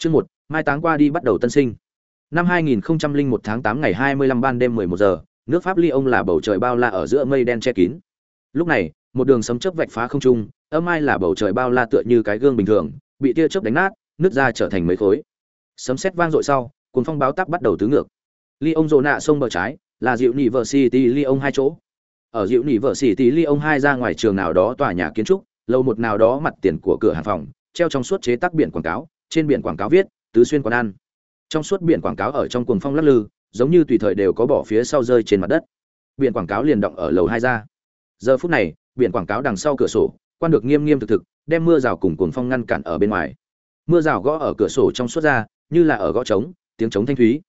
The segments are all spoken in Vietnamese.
Chương một, mai táng qua đi bắt đầu tân sinh. Năm 2001 tháng 8 ngày 25 ban đêm 11 giờ, nước Pháp Lyon là bầu trời bao la ở giữa mây đen che kín. Lúc này, một đường sấm chớp vạch phá không trung, âm ai là bầu trời bao la tựa như cái gương bình thường, bị tia chớp đánh nát, nứt ra trở thành mấy khối. Sấm sét vang dội sau, cuồng phong báo táp bắt đầu tứ ngược. Lyon rồ nạ sông bờ trái, là dịu nỉ vợ City Lyon hai chỗ. Ở dịu nỉ vợ City Lyon hai ra ngoài trường nào đó tòa nhà kiến trúc, lâu một nào đó mặt tiền của cửa hàng phòng, treo trong suốt chế tác biển quảng cáo, trên biển quảng cáo viết, tứ xuyên quán ăn. Trong suốt biển quảng cáo ở trong cuồng phong lắc lư, giống như tùy thời đều có bỏ phía sau rơi trên mặt đất. Biển quảng cáo liền động ở lầu hai ra. Giờ phút này, biển quảng cáo đằng sau cửa sổ, quan được nghiêm nghiêm thực thực, đem mưa rào cùng cuồng phong ngăn cản ở bên ngoài. Mưa rào gõ ở cửa sổ trong suốt ra, như là ở gõ trống, tiếng trống thanh thúy.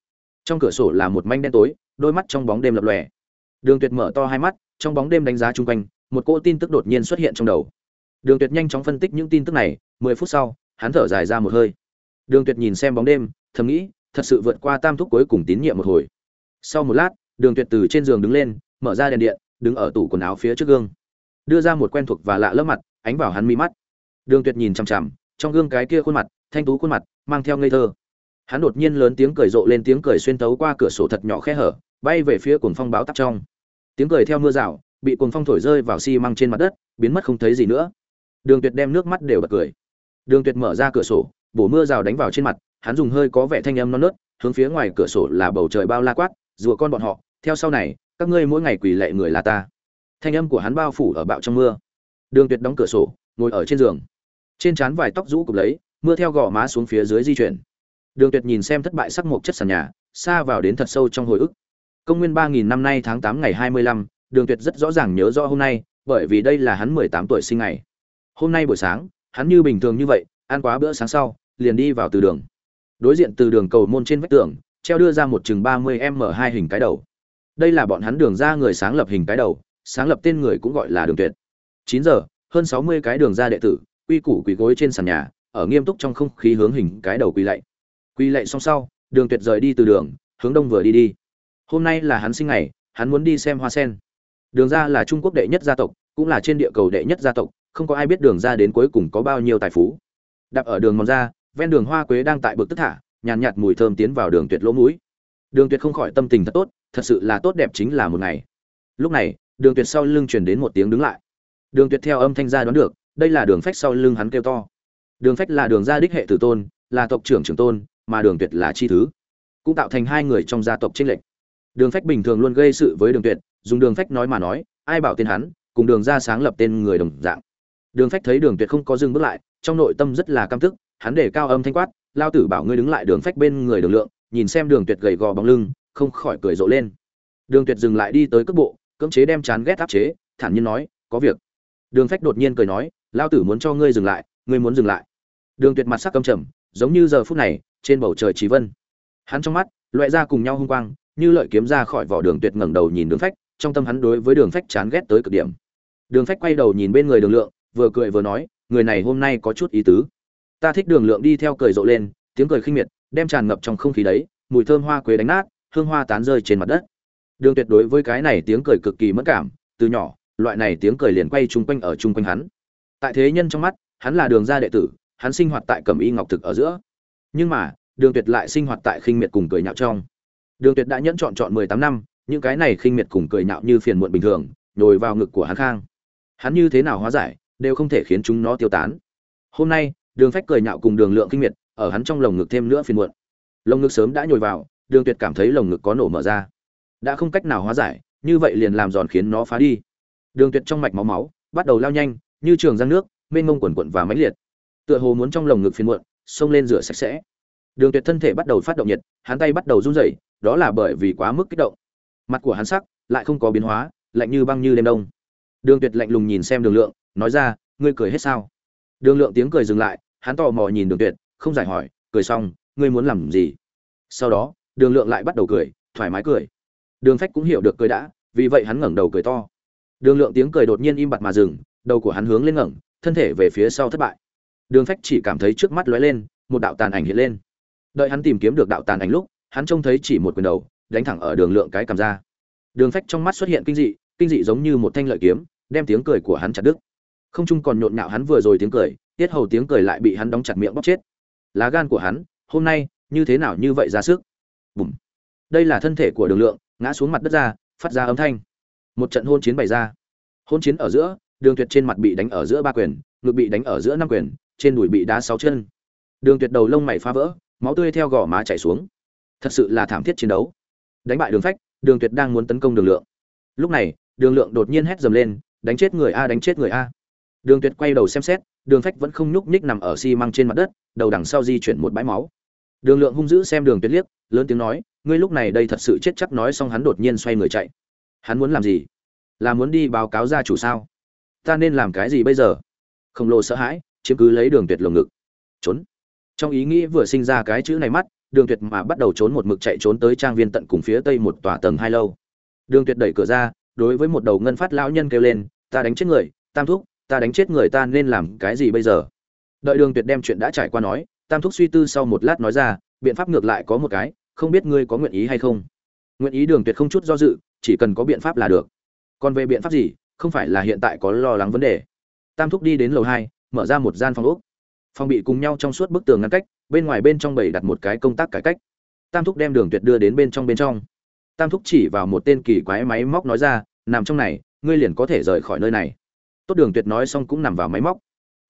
Trong cửa sổ là một manh đen tối, đôi mắt trong bóng đêm lập lòe. Đường tuyệt mở to hai mắt, trong bóng đêm đánh giá chung quanh, một cỗ tin tức đột nhiên xuất hiện trong đầu. Đường tuyệt nhanh chóng phân tích những tin tức này, mười phút sau hắn thở dài ra một hơi. Đường tuyệt nhìn xem bóng đêm, thầm nghĩ, thật sự vượt qua tam thúc cuối cùng tín nhiệm một hồi. Sau một lát, đường tuyệt từ trên giường đứng lên, mở ra đèn điện, đứng ở tủ quần áo phía trước gương. Đưa ra một quen thuộc và lạ lẫm mặt, ánh vào hắn mi mắt. Đường tuyệt nhìn chằm chằm, trong gương cái kia khuôn mặt, thanh tú khuôn mặt, mang theo ngây thơ. Hắn đột nhiên lớn tiếng cười rộ lên tiếng cười xuyên tấu qua cửa sổ thật nhỏ khe hở, bay về phía cuồng phong báo tắp trong. Tiếng cười theo mưa rào, bị cuồng phong thổi rơi vào xi măng trên mặt đất, biến mất không thấy gì nữa. Đường tuyệt đem nước mắt đều bật cười đường tuyệt mở ra cửa sổ, bổ mưa rào đánh vào trên mặt, hắn dùng hơi có vẻ thanh âm non nớt, hướng phía ngoài cửa sổ là bầu trời bao la quát, rùa con bọn họ, theo sau này, các ngươi mỗi ngày quỳ lệ người là ta. Thanh âm của hắn bao phủ ở bạo trong mưa. Đường tuyệt đóng cửa sổ, ngồi ở trên giường. Trên trán vài tóc rũ cụp lấy, mưa theo gò má xuống phía dưới di chuyển. Đường tuyệt nhìn xem thất bại sắc mộc chất sàn nhà, xa vào đến thật sâu trong hồi ức. Công nguyên 3000 năm nay tháng tám ngày hai mươi lăm, đường tuyệt rất rõ ràng nhớ rõ hôm nay, bởi vì đây là hắn mười tám tuổi sinh ngày. Hôm nay buổi sáng hắn như bình thường như vậy, ăn quá bữa sáng sau, liền đi vào từ đường. Đối diện từ đường cầu môn trên vách tường, treo đưa ra một chừng ba mươi m hai hình cái đầu. Đây là bọn hắn đường ra người sáng lập hình cái đầu, sáng lập tên người cũng gọi là đường tuyệt. Chín giờ, hơn sáu mươi cái đường ra đệ tử, quy củ quỳ gối trên sàn nhà, ở nghiêm túc trong không khí hướng hình cái đầu quỳ lạy. Quỳ lạy xong sau, đường tuyệt rời đi từ đường, hướng đông vừa đi đi. Hôm nay là hắn sinh ngày, hắn muốn đi xem hoa sen. Đường ra là trung quốc đệ nhất gia tộc, cũng là trên địa cầu đệ nhất gia tộc không có ai biết đường ra đến cuối cùng có bao nhiêu tài phú. Đạp ở đường mòn ra ven đường hoa quế đang tại bực tức thả nhàn nhạt, nhạt mùi thơm tiến vào đường tuyệt lỗ mũi. Đường tuyệt không khỏi tâm tình thật tốt thật sự là tốt đẹp chính là một ngày. Lúc này đường tuyệt sau lưng truyền đến một tiếng đứng lại. Đường tuyệt theo âm thanh ra đoán được đây là đường phách sau lưng hắn kêu to. Đường phách là đường gia đích hệ tử tôn là tộc trưởng trưởng tôn mà đường tuyệt là chi thứ. Cũng tạo thành hai người trong gia tộc trinh lệch. đường phách bình thường luôn gây sự với đường tuyệt dùng đường phách nói mà nói ai bảo tên hắn cùng đường ra sáng lập tên người đồng dạng đường phách thấy đường tuyệt không có dừng bước lại, trong nội tâm rất là căm tức, hắn để cao âm thanh quát, lao tử bảo ngươi đứng lại đường phách bên người đường lượng, nhìn xem đường tuyệt gầy gò bóng lưng, không khỏi cười rộ lên. Đường tuyệt dừng lại đi tới cước bộ, cưỡng chế đem chán ghét áp chế, thản nhiên nói, có việc. Đường phách đột nhiên cười nói, lao tử muốn cho ngươi dừng lại, ngươi muốn dừng lại. Đường tuyệt mặt sắc căm trầm, giống như giờ phút này, trên bầu trời trí vân. Hắn trong mắt loại ra cùng nhau hung quang, như lợi kiếm ra khỏi vỏ đường tuyệt ngẩng đầu nhìn đường phách, trong tâm hắn đối với đường phách chán ghét tới cực điểm. Đường phách quay đầu nhìn bên người đường lượng vừa cười vừa nói, người này hôm nay có chút ý tứ. Ta thích đường lượng đi theo cười rộ lên, tiếng cười khinh miệt, đem tràn ngập trong không khí đấy, mùi thơm hoa quế đánh nát, hương hoa tán rơi trên mặt đất. Đường tuyệt đối với cái này tiếng cười cực kỳ mất cảm, từ nhỏ, loại này tiếng cười liền quay chung quanh ở chung quanh hắn. Tại thế nhân trong mắt, hắn là đường gia đệ tử, hắn sinh hoạt tại cẩm y ngọc thực ở giữa. Nhưng mà, đường tuyệt lại sinh hoạt tại khinh miệt cùng cười nhạo trong. Đường tuyệt đã nhẫn chọn chọn mười tám năm, những cái này khinh miệt cùng cười nhạo như phiền muộn bình thường, nhồi vào ngực của hắn khang. Hắn như thế nào hóa giải đều không thể khiến chúng nó tiêu tán. Hôm nay, đường phách cười nhạo cùng đường lượng kinh miệt, ở hắn trong lồng ngực thêm nữa phiền muộn. Lồng ngực sớm đã nhồi vào, đường tuyệt cảm thấy lồng ngực có nổ mở ra. Đã không cách nào hóa giải, như vậy liền làm giòn khiến nó phá đi. Đường tuyệt trong mạch máu máu, bắt đầu lao nhanh, như trường giang nước, mênh mông quần quận và mãnh liệt. Tựa hồ muốn trong lồng ngực phiền muộn, xông lên rửa sạch sẽ. Đường tuyệt thân thể bắt đầu phát động nhiệt, hắn tay bắt đầu run rẩy, đó là bởi vì quá mức kích động. Mặt của hắn sắc, lại không có biến hóa, lạnh như băng như đêm đông. Đường tuyệt lạnh lùng nhìn xem đường lượng nói ra, ngươi cười hết sao? Đường lượng tiếng cười dừng lại, hắn tò mò nhìn đường tuyệt, không giải hỏi, cười xong, ngươi muốn làm gì? Sau đó, đường lượng lại bắt đầu cười, thoải mái cười. Đường phách cũng hiểu được cười đã, vì vậy hắn ngẩng đầu cười to. Đường lượng tiếng cười đột nhiên im bặt mà dừng, đầu của hắn hướng lên ngẩng, thân thể về phía sau thất bại. Đường phách chỉ cảm thấy trước mắt lóe lên, một đạo tàn ảnh hiện lên. Đợi hắn tìm kiếm được đạo tàn ảnh lúc, hắn trông thấy chỉ một quyền đầu, đánh thẳng ở đường lượng cái cầm ra. Đường phách trong mắt xuất hiện kinh dị kinh dị giống như một thanh lợi kiếm, đem tiếng cười của hắn chặt đứt không trung còn nhộn nhạo hắn vừa rồi tiếng cười, tiết hầu tiếng cười lại bị hắn đóng chặt miệng bóc chết. Lá gan của hắn, hôm nay, như thế nào như vậy ra sức? Bùm. Đây là thân thể của đường lượng, ngã xuống mặt đất ra, phát ra âm thanh. Một trận hôn chiến bày ra. Hôn chiến ở giữa, đường tuyệt trên mặt bị đánh ở giữa ba quyền, ngực bị đánh ở giữa năm quyền, trên đùi bị đá sáu chân. Đường tuyệt đầu lông mày phá vỡ, máu tươi theo gò má chảy xuống. Thật sự là thảm thiết chiến đấu. Đánh bại đường phách, đường tuyệt đang muốn tấn công đường lượng. Lúc này, đường lượng đột nhiên hét dầm lên, đánh chết người a, đánh chết người a đường tuyệt quay đầu xem xét, đường phách vẫn không nhúc nhích nằm ở xi măng trên mặt đất, đầu đằng sau di chuyển một bãi máu. Đường lượng hung dữ xem đường tuyệt liếc, lớn tiếng nói, ngươi lúc này đây thật sự chết chắc nói xong hắn đột nhiên xoay người chạy. Hắn muốn làm gì? Là muốn đi báo cáo gia chủ sao? Ta nên làm cái gì bây giờ? Khổng lồ sợ hãi, chiếm cứ lấy đường tuyệt lồng ngực. Trốn. Trong ý nghĩ vừa sinh ra cái chữ này mắt, đường tuyệt mà bắt đầu trốn một mực chạy trốn tới trang viên tận cùng phía tây một tòa tầng hai lâu. Đường tuyệt đẩy cửa ra, đối với một đầu ngân phát lão nhân kêu lên, ta đánh chết người, tam thúc ta đánh chết người ta nên làm cái gì bây giờ? Đợi đường tuyệt đem chuyện đã trải qua nói, tam thúc suy tư sau một lát nói ra, biện pháp ngược lại có một cái, không biết ngươi có nguyện ý hay không? Nguyện ý đường tuyệt không chút do dự, chỉ cần có biện pháp là được. Còn về biện pháp gì, không phải là hiện tại có lo lắng vấn đề. Tam thúc đi đến lầu hai, mở ra một gian phòng úc phòng bị cùng nhau trong suốt bức tường ngăn cách, bên ngoài bên trong bầy đặt một cái công tác cải cách. Tam thúc đem đường tuyệt đưa đến bên trong bên trong. Tam thúc chỉ vào một tên kỳ quái máy móc nói ra, nằm trong này, ngươi liền có thể rời khỏi nơi này tốt đường tuyệt nói xong cũng nằm vào máy móc.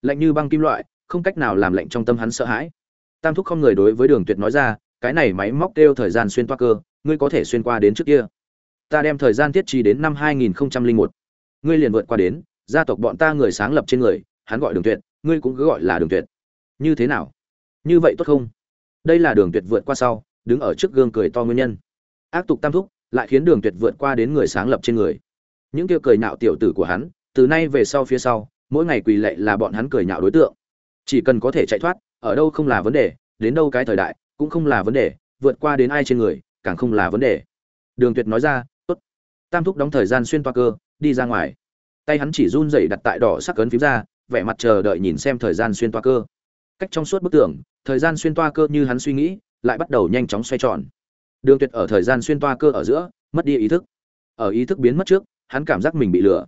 Lạnh như băng kim loại, không cách nào làm lạnh trong tâm hắn sợ hãi. Tam thúc không người đối với đường tuyệt nói ra, cái này máy móc kêu thời gian xuyên toa cơ, ngươi có thể xuyên qua đến trước kia. Ta đem thời gian tiết trì đến năm 2001. ngươi liền vượt qua đến, gia tộc bọn ta người sáng lập trên người, hắn gọi đường tuyệt, ngươi cũng cứ gọi là đường tuyệt. Như thế nào? Như vậy tốt không? Đây là đường tuyệt vượt qua sau, đứng ở trước gương cười to nguyên nhân. Ác tục tam thúc, lại khiến đường tuyệt vượt qua đến người sáng lập trên người. Những kia cười nạo tiểu tử của hắn từ nay về sau phía sau, mỗi ngày quỳ lệ là bọn hắn cười nhạo đối tượng. Chỉ cần có thể chạy thoát, ở đâu không là vấn đề, đến đâu cái thời đại, cũng không là vấn đề, vượt qua đến ai trên người, càng không là vấn đề. Đường tuyệt nói ra, tốt. Tam thúc đóng thời gian xuyên toa cơ, đi ra ngoài. Tay hắn chỉ run rẩy đặt tại đỏ sắc cấn phím ra, vẻ mặt chờ đợi nhìn xem thời gian xuyên toa cơ. Cách trong suốt bức tường, thời gian xuyên toa cơ như hắn suy nghĩ, lại bắt đầu nhanh chóng xoay tròn. Đường tuyệt ở thời gian xuyên toa cơ ở giữa, mất đi ý thức. Ở ý thức biến mất trước, hắn cảm giác mình bị lừa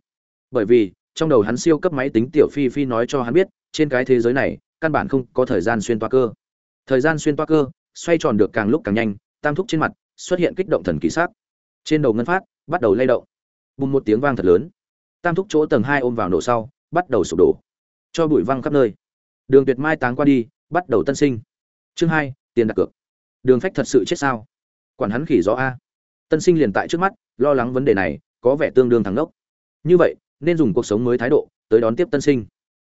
bởi vì, trong đầu hắn siêu cấp máy tính tiểu phi phi nói cho hắn biết, trên cái thế giới này, căn bản không có thời gian xuyên toa cơ. Thời gian xuyên toa cơ, xoay tròn được càng lúc càng nhanh, tam thúc trên mặt, xuất hiện kích động thần kỳ sắc. Trên đầu ngân phát, bắt đầu lay động. Bùng một tiếng vang thật lớn. Tam thúc chỗ tầng hai ôm vào nổ sau, bắt đầu sụp đổ. Cho bụi văng khắp nơi. Đường tuyệt mai táng qua đi, bắt đầu tân sinh. Chương hai, tiền đặt cược. Đường phách thật sự chết sao? Quản hắn khỉ rõ a. Tân sinh liền tại trước mắt, lo lắng vấn đề này, có vẻ tương đương thắng đốc như vậy nên dùng cuộc sống mới thái độ, tới đón tiếp tân sinh.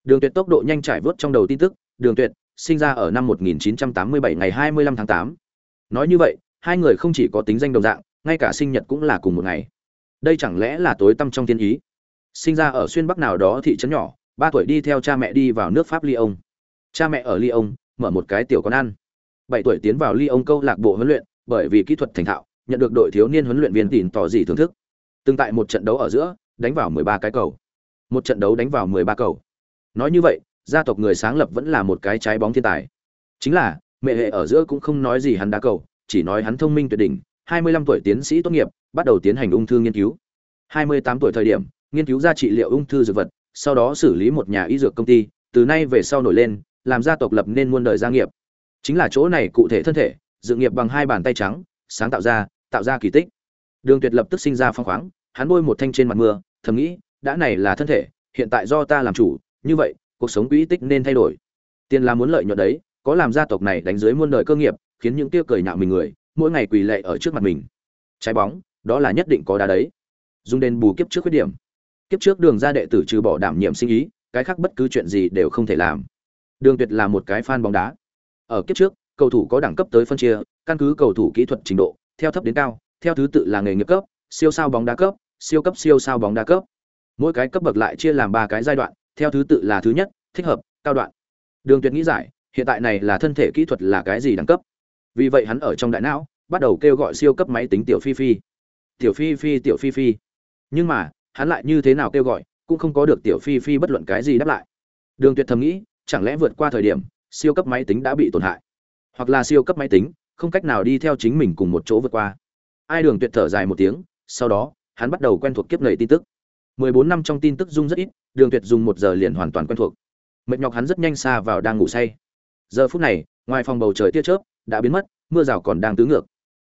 Đường tuyệt tốc độ nhanh trải vớt trong đầu tin tức, đường tuyệt, sinh ra ở năm 1987 ngày 25 tháng 8. nói như vậy, hai người không chỉ có tính danh đồng dạng, ngay cả sinh nhật cũng là cùng một ngày. Đây chẳng lẽ là tối tâm trong thiên ý? Sinh ra ở xuyên bắc nào đó thị trấn nhỏ, ba tuổi đi theo cha mẹ đi vào nước pháp lyon. Cha mẹ ở lyon, mở một cái tiểu quán ăn. Bảy tuổi tiến vào lyon câu lạc bộ huấn luyện, bởi vì kỹ thuật thành thạo, nhận được đội thiếu niên huấn luyện viên tìm tỏ gì thưởng thức. Từng tại một trận đấu ở giữa đánh vào 13 cái cầu. Một trận đấu đánh vào 13 cầu. Nói như vậy, gia tộc người sáng lập vẫn là một cái trái bóng thiên tài. Chính là, mẹ hệ ở giữa cũng không nói gì hắn đá cầu, chỉ nói hắn thông minh tuyệt đỉnh 25 tuổi tiến sĩ tốt nghiệp, bắt đầu tiến hành ung thư nghiên cứu. 28 tuổi thời điểm, nghiên cứu ra trị liệu ung thư dược vật, sau đó xử lý một nhà y dược công ty, từ nay về sau nổi lên, làm gia tộc lập nên muôn đời gia nghiệp. Chính là chỗ này cụ thể thân thể, dự nghiệp bằng hai bàn tay trắng, sáng tạo ra tạo ra kỳ tích. Đường tuyệt lập tức sinh ra phong khoáng hắn bôi một thanh trên mặt mưa, thầm nghĩ, đã này là thân thể, hiện tại do ta làm chủ, như vậy, cuộc sống quỹ tích nên thay đổi. Tiền là muốn lợi nhuận đấy, có làm gia tộc này đánh dưới muôn đời cơ nghiệp, khiến những tiêu cười nhạo mình người, mỗi ngày quỳ lệ ở trước mặt mình. Trái bóng, đó là nhất định có đá đấy. Dùng đền bù kiếp trước khuyết điểm. Kiếp trước đường ra đệ tử trừ bỏ đảm nhiệm sinh ý, cái khác bất cứ chuyện gì đều không thể làm. Đường tuyệt là một cái fan bóng đá. Ở kiếp trước, cầu thủ có đẳng cấp tới phân chia, căn cứ cầu thủ kỹ thuật trình độ, theo thấp đến cao, theo thứ tự là nghề nghiệp cấp, siêu sao bóng đá cấp siêu cấp siêu sao bóng đá cấp. Mỗi cái cấp bậc lại chia làm ba cái giai đoạn, theo thứ tự là thứ nhất, thích hợp, cao đoạn. Đường tuyệt nghĩ giải, hiện tại này là thân thể kỹ thuật là cái gì đẳng cấp? Vì vậy hắn ở trong đại não, bắt đầu kêu gọi siêu cấp máy tính tiểu phi phi. Tiểu phi phi, tiểu phi phi. Nhưng mà, hắn lại như thế nào kêu gọi, cũng không có được tiểu phi phi bất luận cái gì đáp lại. Đường tuyệt thầm nghĩ, chẳng lẽ vượt qua thời điểm, siêu cấp máy tính đã bị tổn hại? Hoặc là siêu cấp máy tính, không cách nào đi theo chính mình cùng một chỗ vượt qua? Ai đường tuyệt thở dài một tiếng, sau đó hắn bắt đầu quen thuộc kiếp nầy tin tức. 14 năm trong tin tức dung rất ít, đường tuyệt dùng một giờ liền hoàn toàn quen thuộc. Mệt nhọc hắn rất nhanh xa vào đang ngủ say. Giờ phút này, ngoài phòng bầu trời tia chớp đã biến mất, mưa rào còn đang tứ ngược.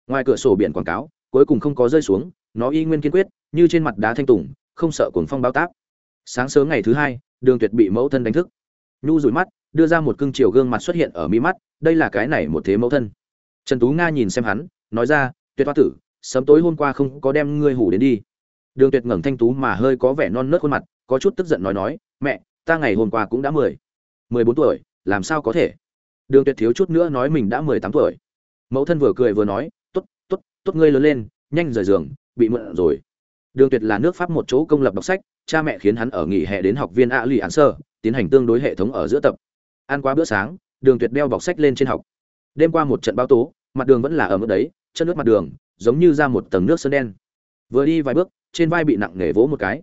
Ngoài cửa sổ biển quảng cáo, cuối cùng không có rơi xuống, nó y nguyên kiên quyết, như trên mặt đá thanh tùng, không sợ cuồng phong báo táp. Sáng sớm ngày thứ hai, đường tuyệt bị mẫu thân đánh thức. Nhu rủi mắt, đưa ra một cưng chiều gương mặt xuất hiện ở mi mắt, đây là cái này một thế mẫu thân. Trần tú nga nhìn xem hắn, nói ra, tuyệt hoa tử sớm tối hôm qua không có đem ngươi hủ đến đi. Đường tuyệt ngẩng thanh tú mà hơi có vẻ non nớt khuôn mặt, có chút tức giận nói nói, mẹ, ta ngày hôm qua cũng đã mười mười bốn tuổi, làm sao có thể? Đường tuyệt thiếu chút nữa nói mình đã mười tám tuổi. Mẫu thân vừa cười vừa nói t ố t t ố t t ố t ngươi lớn lên, nhanh rời giường, bị mượn rồi. Đường tuyệt là nước pháp một chỗ công lập đọc sách, cha mẹ khiến hắn ở nghỉ hè đến học viên a lì án sơ, tiến hành tương đối hệ thống ở giữa tập. Ăn qua bữa sáng, đường tuyệt đeo bọc sách lên trên học. Đêm qua một trận bao tố, mặt đường vẫn là ở mức đấy, chân nước mặt đường giống như ra một tầng nước sơn đen. Vừa đi vài bước, trên vai bị nặng nề vỗ một cái.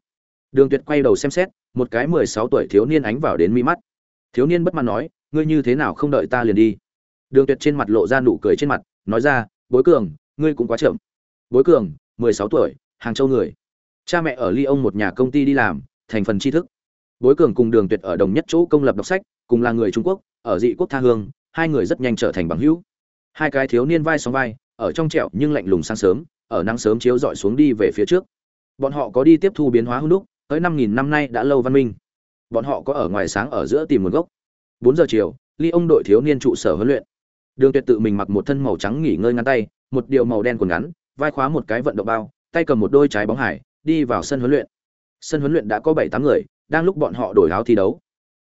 Đường tuyệt quay đầu xem xét, một cái mười sáu tuổi thiếu niên ánh vào đến mi mắt. Thiếu niên bất mãn nói, ngươi như thế nào không đợi ta liền đi? Đường tuyệt trên mặt lộ ra nụ cười trên mặt, nói ra, bối cường, ngươi cũng quá chậm. Bối cường, mười sáu tuổi, hàng châu người. Cha mẹ ở ly ông một nhà công ty đi làm, thành phần tri thức. Bối cường cùng đường tuyệt ở đồng nhất chỗ công lập đọc sách, cùng là người trung quốc, ở dị quốc tha hương, hai người rất nhanh trở thành bằng hữu. Hai cái thiếu niên vai sóng vai ở trong trẹo nhưng lạnh lùng sáng sớm, ở nắng sớm chiếu rọi xuống đi về phía trước. Bọn họ có đi tiếp thu biến hóa hung đúc, tới năm nghìn năm nay đã lâu văn minh. Bọn họ có ở ngoài sáng ở giữa tìm nguồn gốc. Bốn giờ chiều, ly ông đội thiếu niên trụ sở huấn luyện. Đường tuyệt tự mình mặc một thân màu trắng nghỉ ngơi ngắn tay, một điều màu đen quần ngắn, vai khóa một cái vận động bao, tay cầm một đôi trái bóng hải, đi vào sân huấn luyện. Sân huấn luyện đã có bảy tám người, đang lúc bọn họ đổi áo thi đấu.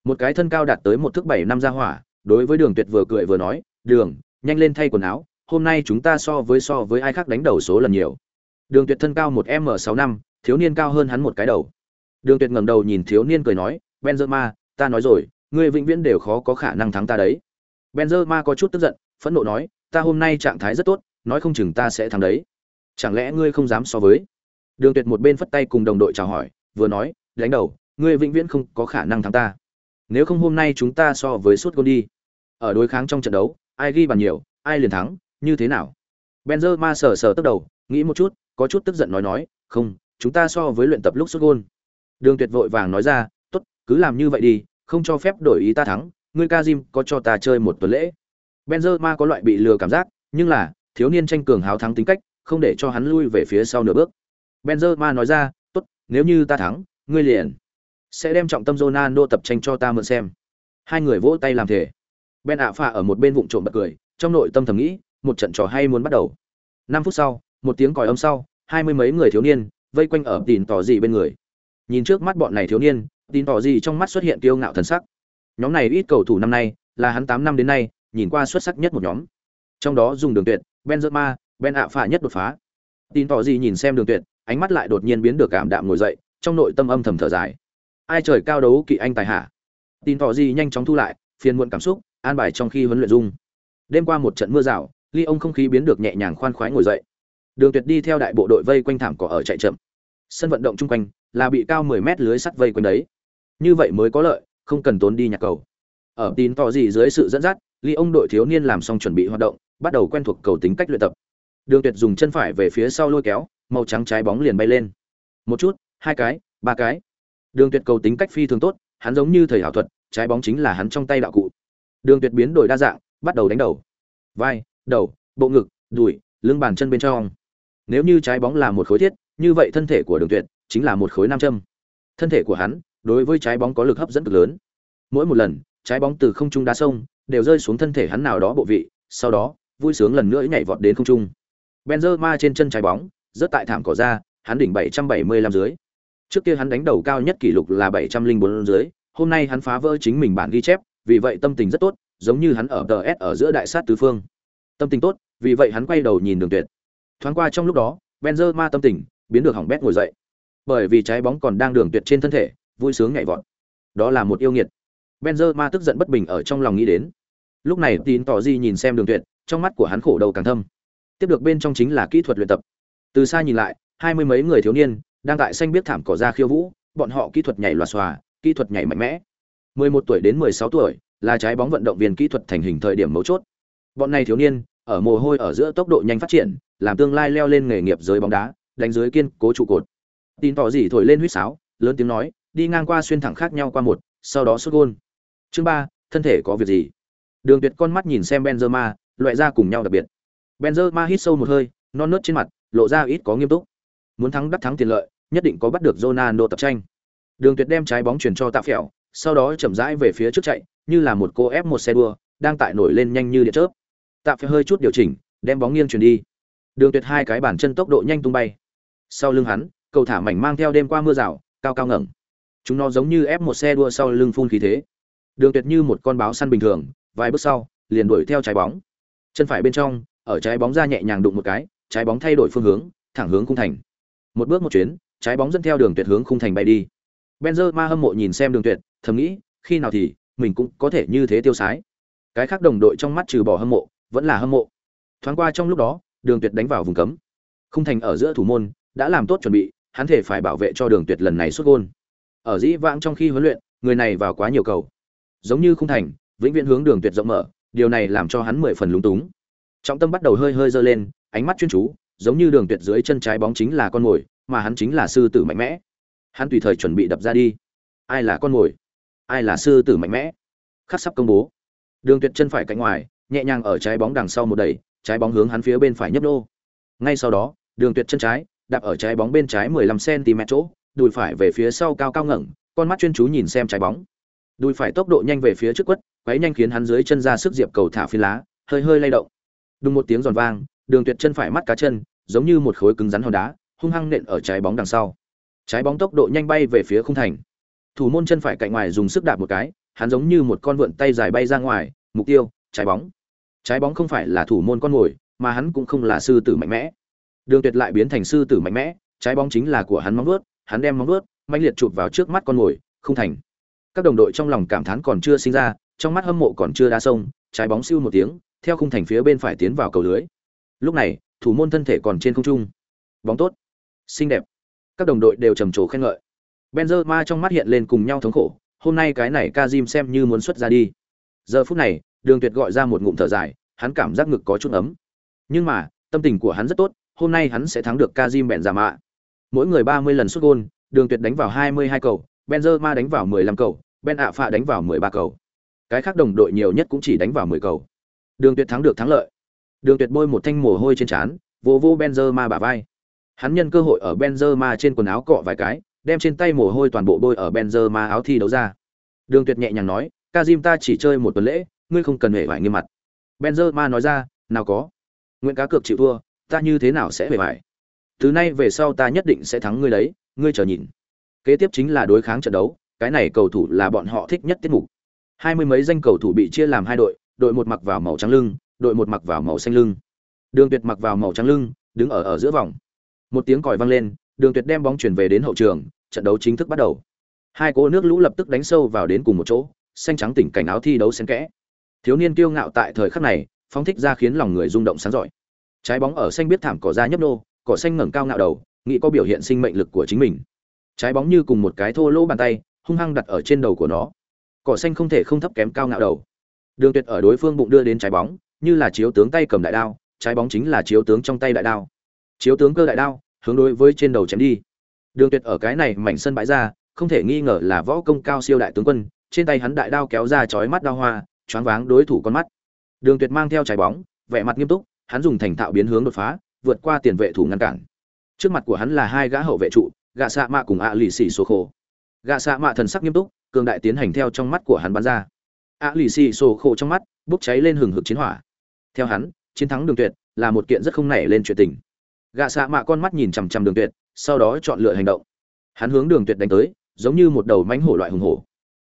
Một cái thân cao đạt tới một thước bảy năm ra hỏa, đối với đường tuyệt vừa cười vừa nói, đường, nhanh lên thay quần áo hôm nay chúng ta so với so với ai khác đánh đầu số lần nhiều. Đường tuyệt thân cao một m sáu năm, thiếu niên cao hơn hắn một cái đầu. Đường tuyệt ngẩng đầu nhìn thiếu niên cười nói, benzema, ta nói rồi, ngươi vĩnh viễn đều khó có khả năng thắng ta đấy. Benzema có chút tức giận, phẫn nộ nói, ta hôm nay trạng thái rất tốt, nói không chừng ta sẽ thắng đấy. Chẳng lẽ ngươi không dám so với? Đường tuyệt một bên phất tay cùng đồng đội chào hỏi, vừa nói, đánh đầu, ngươi vĩnh viễn không có khả năng thắng ta. Nếu không hôm nay chúng ta so với suốt gôn đi. Ở đối kháng trong trận đấu, ai ghi bàn nhiều, ai liền thắng như thế nào benzema sờ sờ tức đầu nghĩ một chút có chút tức giận nói nói không chúng ta so với luyện tập lúc xuất gôn đường tuyệt vội vàng nói ra tốt cứ làm như vậy đi không cho phép đổi ý ta thắng ngươi Kazim có cho ta chơi một tuần lễ benzema có loại bị lừa cảm giác nhưng là thiếu niên tranh cường háo thắng tính cách không để cho hắn lui về phía sau nửa bước benzema nói ra tốt nếu như ta thắng ngươi liền sẽ đem trọng tâm Ronaldo tập tranh cho ta mượn xem. Hai người vỗ tay làm thể. Ben ạ phà ở một bên vụng trộm bật cười, trong nội tâm thầm nghĩ, một trận trò hay muốn bắt đầu. Năm phút sau, một tiếng còi âm sau, hai mươi mấy người thiếu niên vây quanh ở tìn tỏ gì bên người. Nhìn trước mắt bọn này thiếu niên, tin tỏ gì trong mắt xuất hiện kiêu ngạo thần sắc. Nhóm này ít cầu thủ năm nay, là hắn tám năm đến nay, nhìn qua xuất sắc nhất một nhóm. Trong đó dùng đường tuyệt, Benzema, Ben ạ phà nhất đột phá. Tin tỏ gì nhìn xem đường tuyệt, ánh mắt lại đột nhiên biến được cảm đạm ngồi dậy, trong nội tâm âm thầm thở dài ai trời cao đấu kỵ anh tài hạ tin tỏ gì nhanh chóng thu lại phiền muộn cảm xúc an bài trong khi huấn luyện dung đêm qua một trận mưa rào ly ông không khí biến được nhẹ nhàng khoan khoái ngồi dậy. Đường tuyệt đi theo đại bộ đội vây quanh thảm cỏ ở chạy chậm. Sân vận động chung quanh là bị cao 10 mét lưới sắt vây quanh đấy. Như vậy mới có lợi không cần tốn đi nhạc cầu. Ở tin tỏ gì dưới sự dẫn dắt ly ông đội thiếu niên làm xong chuẩn bị hoạt động bắt đầu quen thuộc cầu tính cách luyện tập. Đường tuyệt dùng chân phải về phía sau lôi kéo màu trắng trái bóng liền bay lên. Một chút hai cái ba cái. Đường Tuyệt cầu tính cách phi thường tốt, hắn giống như thầy ảo thuật, trái bóng chính là hắn trong tay đạo cụ. Đường Tuyệt biến đổi đa dạng, bắt đầu đánh đầu. Vai, đầu, bộ ngực, đùi, lưng bàn chân bên trong. Nếu như trái bóng là một khối thiết, như vậy thân thể của Đường Tuyệt chính là một khối nam châm. Thân thể của hắn đối với trái bóng có lực hấp dẫn cực lớn. Mỗi một lần, trái bóng từ không trung đá sông, đều rơi xuống thân thể hắn nào đó bộ vị, sau đó, vui sướng lần nữa nhảy vọt đến không trung. Benzema trên chân trái bóng, rất tại thảm cỏ ra, hắn đỉnh 775 dưới. Trước kia hắn đánh đầu cao nhất kỷ lục là 704 dưới, hôm nay hắn phá vỡ chính mình bản ghi chép, vì vậy tâm tình rất tốt, giống như hắn ở DS ở giữa đại sát tứ phương. Tâm tình tốt, vì vậy hắn quay đầu nhìn Đường Tuyệt. Thoáng qua trong lúc đó, Benzema tâm tình biến được hỏng bét ngồi dậy. Bởi vì trái bóng còn đang Đường Tuyệt trên thân thể, vui sướng nhảy vọt. Đó là một yêu nghiệt. Benzema tức giận bất bình ở trong lòng nghĩ đến. Lúc này Tín tỏ Di nhìn xem Đường Tuyệt, trong mắt của hắn khổ đầu càng thâm. Tiếp được bên trong chính là kỹ thuật luyện tập. Từ xa nhìn lại, hai mươi mấy người thiếu niên đang tại xanh biết thảm cỏ ra khiêu vũ, bọn họ kỹ thuật nhảy loạt xòa, kỹ thuật nhảy mạnh mẽ. 11 tuổi đến 16 tuổi là trái bóng vận động viên kỹ thuật thành hình thời điểm mấu chốt. Bọn này thiếu niên, ở mồ hôi ở giữa tốc độ nhanh phát triển, làm tương lai leo lên nghề nghiệp giới bóng đá, đánh dưới kiên cố trụ cột. Tin tỏ gì thổi lên huýt sáo, lớn tiếng nói, đi ngang qua xuyên thẳng khác nhau qua một, sau đó sút gôn. Chương 3, thân thể có việc gì? đường tuyệt con mắt nhìn xem benzema loại ra cùng nhau đặc biệt benzema hít sâu một hơi non nớt trên mặt lộ ra ít có nghiêm túc muốn thắng đắc thắng tiền lợi nhất định có bắt được ronaldo tập tranh đường tuyệt đem trái bóng chuyển cho tạ phèo sau đó chậm rãi về phía trước chạy như là một cô ép một xe đua đang tại nổi lên nhanh như điện chớp tạ phải hơi chút điều chỉnh, đem bóng nghiêng chuyển đi. Đường tuyệt hai cái bàn chân tốc độ nhanh tung bay. Sau lưng hắn, cầu thả mảnh mang theo đêm qua mưa rào, cao cao ngẩng. Chúng nó giống như ép một xe đua sau lưng phun khí thế. Đường tuyệt như một con báo săn bình thường, vài bước sau, liền đuổi theo trái bóng. Chân phải bên trong, ở trái bóng ra nhẹ nhàng đụng một cái, trái bóng thay đổi phương hướng, thẳng hướng khung thành. Một bước một chuyến, trái bóng dẫn theo đường tuyệt hướng khung thành bay đi. Benzema hâm mộ nhìn xem đường tuyệt, thầm nghĩ, khi nào thì, mình cũng có thể như thế tiêu sái. Cái khác đồng đội trong mắt trừ bỏ hâm mộ vẫn là hâm mộ. Thoáng qua trong lúc đó, đường tuyệt đánh vào vùng cấm. Khung thành ở giữa thủ môn, đã làm tốt chuẩn bị, hắn thể phải bảo vệ cho đường tuyệt lần này xuất gôn. Ở dĩ vãng trong khi huấn luyện, người này vào quá nhiều cầu. Giống như khung thành, vĩnh viễn hướng đường tuyệt rộng mở, điều này làm cho hắn mười phần lúng túng. Trọng tâm bắt đầu hơi hơi dơ lên, ánh mắt chuyên chú, giống như đường tuyệt dưới chân trái bóng chính là con mồi, mà hắn chính là sư tử mạnh mẽ. Hắn tùy thời chuẩn bị đập ra đi. Ai là con mồi? Ai là sư tử mạnh mẽ? Khắc sắp công bố. Đường tuyệt chân phải cạnh ngoài nhẹ nhàng ở trái bóng đằng sau một đẩy, trái bóng hướng hắn phía bên phải nhấp nô. Ngay sau đó, đường tuyệt chân trái, đạp ở trái bóng bên trái 15 cm chỗ, đùi phải về phía sau cao cao ngẩng, con mắt chuyên chú nhìn xem trái bóng. Đùi phải tốc độ nhanh về phía trước quất, quấy nhanh khiến hắn dưới chân ra sức diệp cầu thả phi lá, hơi hơi lay động. Đùng một tiếng giòn vang, đường tuyệt chân phải mắt cá chân, giống như một khối cứng rắn hòn đá, hung hăng nện ở trái bóng đằng sau. Trái bóng tốc độ nhanh bay về phía khung thành. Thủ môn chân phải cạnh ngoài dùng sức đạp một cái, hắn giống như một con vượn tay dài bay ra ngoài, mục tiêu, trái bóng trái bóng không phải là thủ môn con ngồi, mà hắn cũng không là sư tử mạnh mẽ. Đường tuyệt lại biến thành sư tử mạnh mẽ, trái bóng chính là của hắn móng vuốt, hắn đem móng vuốt mạnh liệt chụp vào trước mắt con ngồi, không thành. Các đồng đội trong lòng cảm thán còn chưa sinh ra, trong mắt hâm mộ còn chưa đa sông, trái bóng siêu một tiếng, theo khung thành phía bên phải tiến vào cầu lưới. Lúc này, thủ môn thân thể còn trên không trung. Bóng tốt. Xinh đẹp. Các đồng đội đều trầm trồ khen ngợi. Benzema trong mắt hiện lên cùng nhau thống khổ, hôm nay cái này kazim xem như muốn xuất ra đi. Giờ phút này đường tuyệt gọi ra một ngụm thở dài, hắn cảm giác ngực có chút ấm. Nhưng mà, tâm tình của hắn rất tốt, hôm nay hắn sẽ thắng được kazim bèn giả mạ mỗi người 30 lần xuất gôn, đường tuyệt đánh vào 22 cầu, benzema đánh vào 15 cầu, ben ạ phạ đánh vào 13 cầu. Cái khác đồng đội nhiều nhất cũng chỉ đánh vào 10 cầu. Đường tuyệt thắng được thắng lợi. Đường tuyệt bôi một thanh mồ hôi trên trán, vô vô benzema bả vai. Hắn nhân cơ hội ở benzema trên quần áo cọ vài cái, đem trên tay mồ hôi toàn bộ bôi ở benzema áo thi đấu ra. Đường tuyệt nhẹ nhàng nói, kazim ta chỉ chơi một tuần lễ ngươi không cần hề vải nghiêm mặt. Benzema nói ra, nào có. Nguyện cá cược chịu thua, ta như thế nào sẽ hề vải? Từ nay về sau ta nhất định sẽ thắng ngươi đấy, ngươi chờ nhìn. Kế tiếp chính là đối kháng trận đấu, cái này cầu thủ là bọn họ thích nhất tiết mục. Hai mươi mấy danh cầu thủ bị chia làm hai đội đội một mặc vào màu trắng lưng, đội một mặc vào màu xanh lưng. Đường tuyệt mặc vào màu trắng lưng, đứng ở ở giữa vòng. Một tiếng còi vang lên, đường tuyệt đem bóng chuyển về đến hậu trường, trận đấu chính thức bắt đầu. Hai cỗ nước lũ lập tức đánh sâu vào đến cùng một chỗ, xanh trắng tỉnh cảnh áo thi đấu xen kẽ thiếu niên kiêu ngạo tại thời khắc này, phóng thích ra khiến lòng người rung động sáng giỏi trái bóng ở xanh biết thảm cỏ ra nhấp nô, cỏ xanh ngẩng cao ngạo đầu, nghĩ có biểu hiện sinh mệnh lực của chính mình. Trái bóng như cùng một cái thô lỗ bàn tay, hung hăng đặt ở trên đầu của nó. Cỏ xanh không thể không thấp kém cao ngạo đầu. Đường tuyệt ở đối phương bụng đưa đến trái bóng, như là chiếu tướng tay cầm đại đao, trái bóng chính là chiếu tướng trong tay đại đao. Chiếu tướng cơ đại đao, hướng đối với trên đầu chém đi. Đường tuyệt ở cái này mảnh sân bãi ra, không thể nghi ngờ là võ công cao siêu đại tướng quân, trên tay hắn đại đao kéo ra chói mắt đao hoa choáng váng đối thủ con mắt. Đường tuyệt mang theo trái bóng, vẻ mặt nghiêm túc, hắn dùng thành thạo biến hướng đột phá, vượt qua tiền vệ thủ ngăn cản. Trước mặt của hắn là hai gã hậu vệ trụ gạ xạ mạ cùng ạ lì xì số khổ. Gạ xạ mạ thần sắc nghiêm túc, cường đại tiến hành theo trong mắt của hắn bắn ra. Ạ lì xì số khổ trong mắt, bốc cháy lên hừng hực chiến hỏa. Theo hắn, chiến thắng đường tuyệt là một kiện rất không nảy lên chuyện tình. Gạ xạ mạ con mắt nhìn chằm chằm đường tuyệt, sau đó chọn lựa hành động. Hắn hướng đường tuyệt đánh tới, giống như một đầu mãnh hổ loại hùng hổ.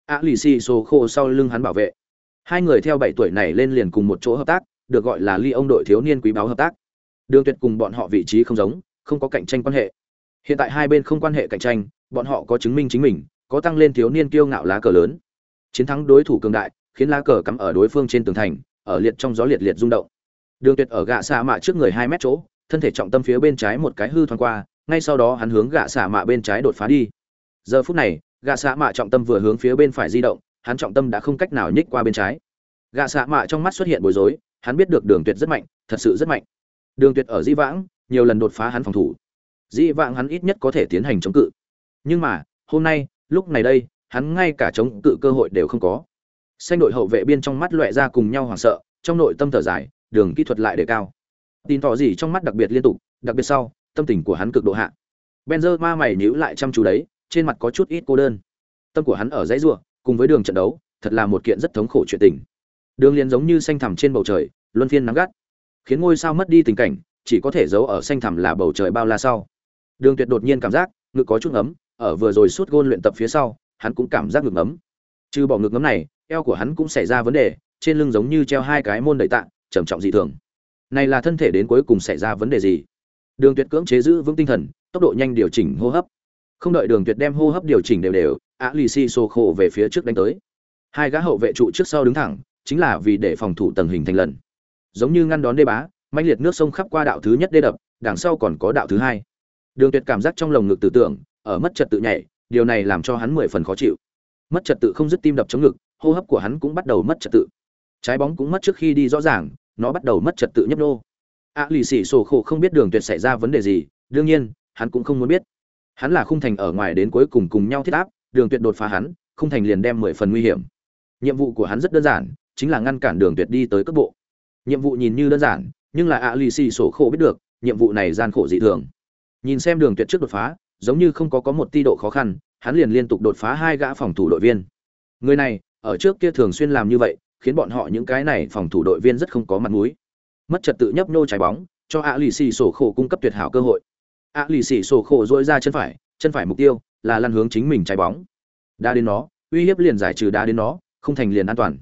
A lì xì xô khô sau lưng hắn bảo vệ hai người theo bảy tuổi này lên liền cùng một chỗ hợp tác, được gọi là ly ông đội thiếu niên quý báo hợp tác. Đường tuyệt cùng bọn họ vị trí không giống, không có cạnh tranh quan hệ. Hiện tại hai bên không quan hệ cạnh tranh, bọn họ có chứng minh chính mình, có tăng lên thiếu niên kiêu ngạo lá cờ lớn. Chiến thắng đối thủ cường đại, khiến lá cờ cắm ở đối phương trên tường thành, ở liệt trong gió liệt liệt rung động. Đường tuyệt ở gạ xạ mạ trước người hai mét chỗ, thân thể trọng tâm phía bên trái một cái hư thoáng qua, ngay sau đó hắn hướng gạ xạ mạ bên trái đột phá đi. Giờ phút này, gạ xạ mạ trọng tâm vừa hướng phía bên phải di động hắn trọng tâm đã không cách nào nhích qua bên trái. Gạ xạ mạ trong mắt xuất hiện bối rối, hắn biết được đường tuyệt rất mạnh, thật sự rất mạnh. Đường tuyệt ở di vãng, nhiều lần đột phá hắn phòng thủ. Di vãng hắn ít nhất có thể tiến hành chống cự. Nhưng mà, hôm nay, lúc này đây, hắn ngay cả chống cự cơ hội đều không có. Xanh đội hậu vệ biên trong mắt loẹ ra cùng nhau hoảng sợ, trong nội tâm thở dài, đường kỹ thuật lại đề cao. Tin tỏ gì trong mắt đặc biệt liên tục, đặc biệt sau, tâm tình của hắn cực độ hạ. Benzer ma mày nhíu lại chăm chú đấy, trên mặt có chút ít cô đơn. Tâm của hắn ở dãy rùa cùng với đường trận đấu, thật là một kiện rất thống khổ chuyện tình. Đường liền giống như xanh thẳm trên bầu trời, luân phiên nắng gắt. Khiến ngôi sao mất đi tình cảnh, chỉ có thể giấu ở xanh thẳm là bầu trời bao la sau. Đường tuyệt đột nhiên cảm giác, ngực có chút ấm ở vừa rồi suốt gôn luyện tập phía sau, hắn cũng cảm giác ngực ấm trừ bỏ ngực ấm này, eo của hắn cũng xảy ra vấn đề, trên lưng giống như treo hai cái môn đầy tạng, trầm trọng dị thường. Này là thân thể đến cuối cùng xảy ra vấn đề gì? Đường tuyệt cưỡng chế giữ vững tinh thần, tốc độ nhanh điều chỉnh hô hấp. Không đợi đường tuyệt đem hô hấp điều chỉnh đều đều á lì xì xô khổ về phía trước đánh tới. Hai gã hậu vệ trụ trước sau đứng thẳng, chính là vì để phòng thủ tầng hình thành lần. Giống như ngăn đón đê bá, mãnh liệt nước sông khắp qua đạo thứ nhất đê đập, đằng sau còn có đạo thứ hai. Đường tuyệt cảm giác trong lồng ngực tử tưởng, ở mất trật tự nhảy, điều này làm cho hắn mười phần khó chịu. Mất trật tự không dứt tim đập chống ngực, hô hấp của hắn cũng bắt đầu mất trật tự. Trái bóng cũng mất trước khi đi rõ ràng, nó bắt đầu mất trật tự nhấp nô. A lì xì sổ khổ không biết đường tuyệt xảy ra vấn đề gì, đương nhiên, hắn cũng không muốn biết. Hắn là khung thành ở ngoài đến cuối cùng cùng nhau thiết áp đường tuyệt đột phá hắn, không thành liền đem mười phần nguy hiểm. Nhiệm vụ của hắn rất đơn giản, chính là ngăn cản đường tuyệt đi tới cấp bộ. Nhiệm vụ nhìn như đơn giản, nhưng là a lì xì sổ khổ biết được, nhiệm vụ này gian khổ dị thường. Nhìn xem đường tuyệt trước đột phá, giống như không có có một ti độ khó khăn, hắn liền liên tục đột phá hai gã phòng thủ đội viên. Người này, ở trước kia thường xuyên làm như vậy, khiến bọn họ những cái này phòng thủ đội viên rất không có mặt mũi. Mất trật tự nhấp nô trái bóng, cho a lì xì sổ khổ cung cấp tuyệt hảo cơ hội. A lì xì sổ khổ dỗi ra chân phải chân phải mục tiêu là lăn hướng chính mình trái bóng. Đá đến nó, uy hiếp liền giải trừ đá đến nó, không thành liền an toàn.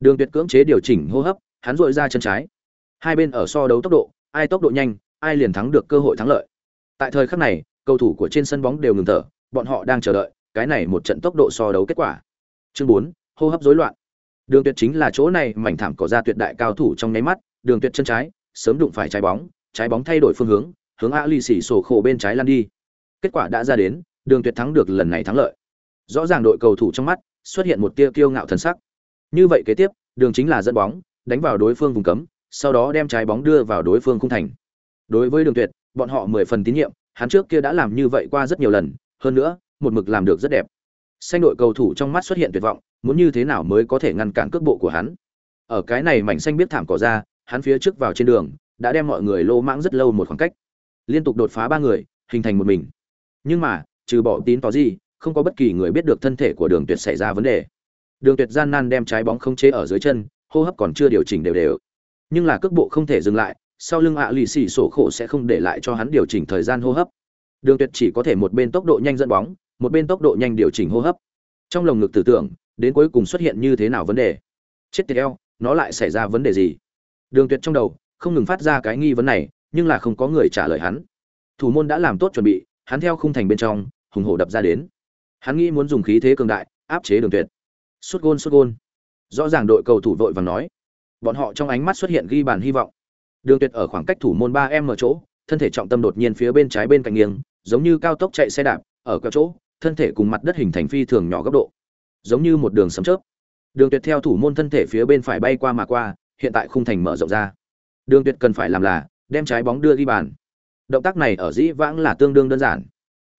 Đường tuyệt cưỡng chế điều chỉnh hô hấp, hắn dội ra chân trái. Hai bên ở so đấu tốc độ, ai tốc độ nhanh, ai liền thắng được cơ hội thắng lợi. Tại thời khắc này, cầu thủ của trên sân bóng đều ngừng thở, bọn họ đang chờ đợi, cái này một trận tốc độ so đấu kết quả. Chương bốn, hô hấp rối loạn. Đường tuyệt chính là chỗ này, mảnh thảm có ra tuyệt đại cao thủ trong nháy mắt, đường tuyệt chân trái, sớm đụng phải trái bóng trái bóng thay đổi phương hướng hướng a lì sổ khổ bên trái lăn đi. Kết quả đã ra đến đường tuyệt thắng được lần này thắng lợi. Rõ ràng đội cầu thủ trong mắt xuất hiện một tia kiêu ngạo thần sắc. Như vậy kế tiếp, đường chính là dẫn bóng, đánh vào đối phương vùng cấm, sau đó đem trái bóng đưa vào đối phương khung thành. Đối với đường tuyệt, bọn họ mười phần tín nhiệm, hắn trước kia đã làm như vậy qua rất nhiều lần, hơn nữa, một mực làm được rất đẹp. Xanh đội cầu thủ trong mắt xuất hiện tuyệt vọng, muốn như thế nào mới có thể ngăn cản cước bộ của hắn? Ở cái này mảnh xanh biết thảm cỏ ra, hắn phía trước vào trên đường, đã đem mọi người lô mãng rất lâu một khoảng cách. Liên tục đột phá ba người, hình thành một mình. Nhưng mà trừ bỏ tín tỏ gì, không có bất kỳ người biết được thân thể của đường tuyệt xảy ra vấn đề. Đường tuyệt gian nan đem trái bóng không chế ở dưới chân, hô hấp còn chưa điều chỉnh đều đều. Nhưng là cước bộ không thể dừng lại, sau lưng ạ lì xì sổ khổ sẽ không để lại cho hắn điều chỉnh thời gian hô hấp. Đường tuyệt chỉ có thể một bên tốc độ nhanh dẫn bóng, một bên tốc độ nhanh điều chỉnh hô hấp. Trong lồng ngực tử tưởng, đến cuối cùng xuất hiện như thế nào vấn đề? Chết tiệt eo, nó lại xảy ra vấn đề gì? Đường tuyệt trong đầu, không ngừng phát ra cái nghi vấn này, nhưng là không có người trả lời hắn. Thủ môn đã làm tốt chuẩn bị, hắn theo khung thành bên trong hùng hổ đập ra đến. Hắn nghĩ muốn dùng khí thế cường đại, áp chế đường tuyệt. Suốt gôn suốt gôn. Rõ ràng đội cầu thủ vội vàng nói. Bọn họ trong ánh mắt xuất hiện ghi bàn hy vọng. Đường tuyệt ở khoảng cách thủ môn ba m ở chỗ, thân thể trọng tâm đột nhiên phía bên trái bên cạnh nghiêng, giống như cao tốc chạy xe đạp, ở các chỗ, thân thể cùng mặt đất hình thành phi thường nhỏ góc độ. Giống như một đường sấm chớp. Đường tuyệt theo thủ môn thân thể phía bên phải bay qua mà qua, hiện tại khung thành mở rộng ra. Đường tuyệt cần phải làm là, đem trái bóng đưa đi bàn. Động tác này ở dĩ vãng là tương đương đơn giản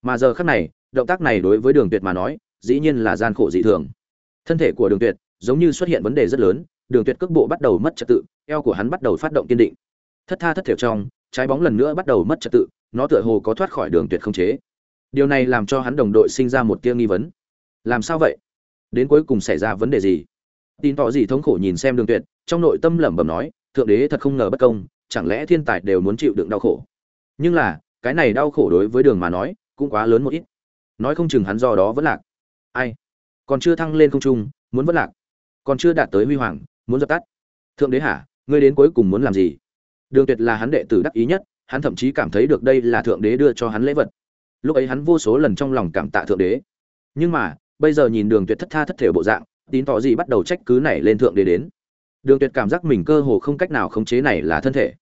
mà giờ khắc này, động tác này đối với đường tuyệt mà nói, dĩ nhiên là gian khổ dị thường. Thân thể của đường tuyệt, giống như xuất hiện vấn đề rất lớn, đường tuyệt cước bộ bắt đầu mất trật tự, eo của hắn bắt đầu phát động kiên định. Thất tha thất thiểu trong, trái bóng lần nữa bắt đầu mất trật tự, nó tựa hồ có thoát khỏi đường tuyệt không chế. Điều này làm cho hắn đồng đội sinh ra một tia nghi vấn. Làm sao vậy? Đến cuối cùng xảy ra vấn đề gì? Tin tỏ gì thống khổ nhìn xem đường tuyệt, trong nội tâm lẩm bẩm nói, thượng đế thật không ngờ bất công, chẳng lẽ thiên tài đều muốn chịu đựng đau khổ? Nhưng là, cái này đau khổ đối với đường mà nói cũng quá lớn một ít. Nói không chừng hắn do đó vẫn lạc. Ai? Còn chưa thăng lên không trung, muốn vẫn lạc. Còn chưa đạt tới huy hoàng, muốn dập tắt. Thượng đế hả? Ngươi đến cuối cùng muốn làm gì? Đường tuyệt là hắn đệ tử đắc ý nhất, hắn thậm chí cảm thấy được đây là thượng đế đưa cho hắn lễ vật. Lúc ấy hắn vô số lần trong lòng cảm tạ thượng đế. Nhưng mà, bây giờ nhìn đường tuyệt thất tha thất thể bộ dạng, tín tỏ gì bắt đầu trách cứ này lên thượng đế đến. Đường tuyệt cảm giác mình cơ hồ không cách nào khống chế này là thân thể.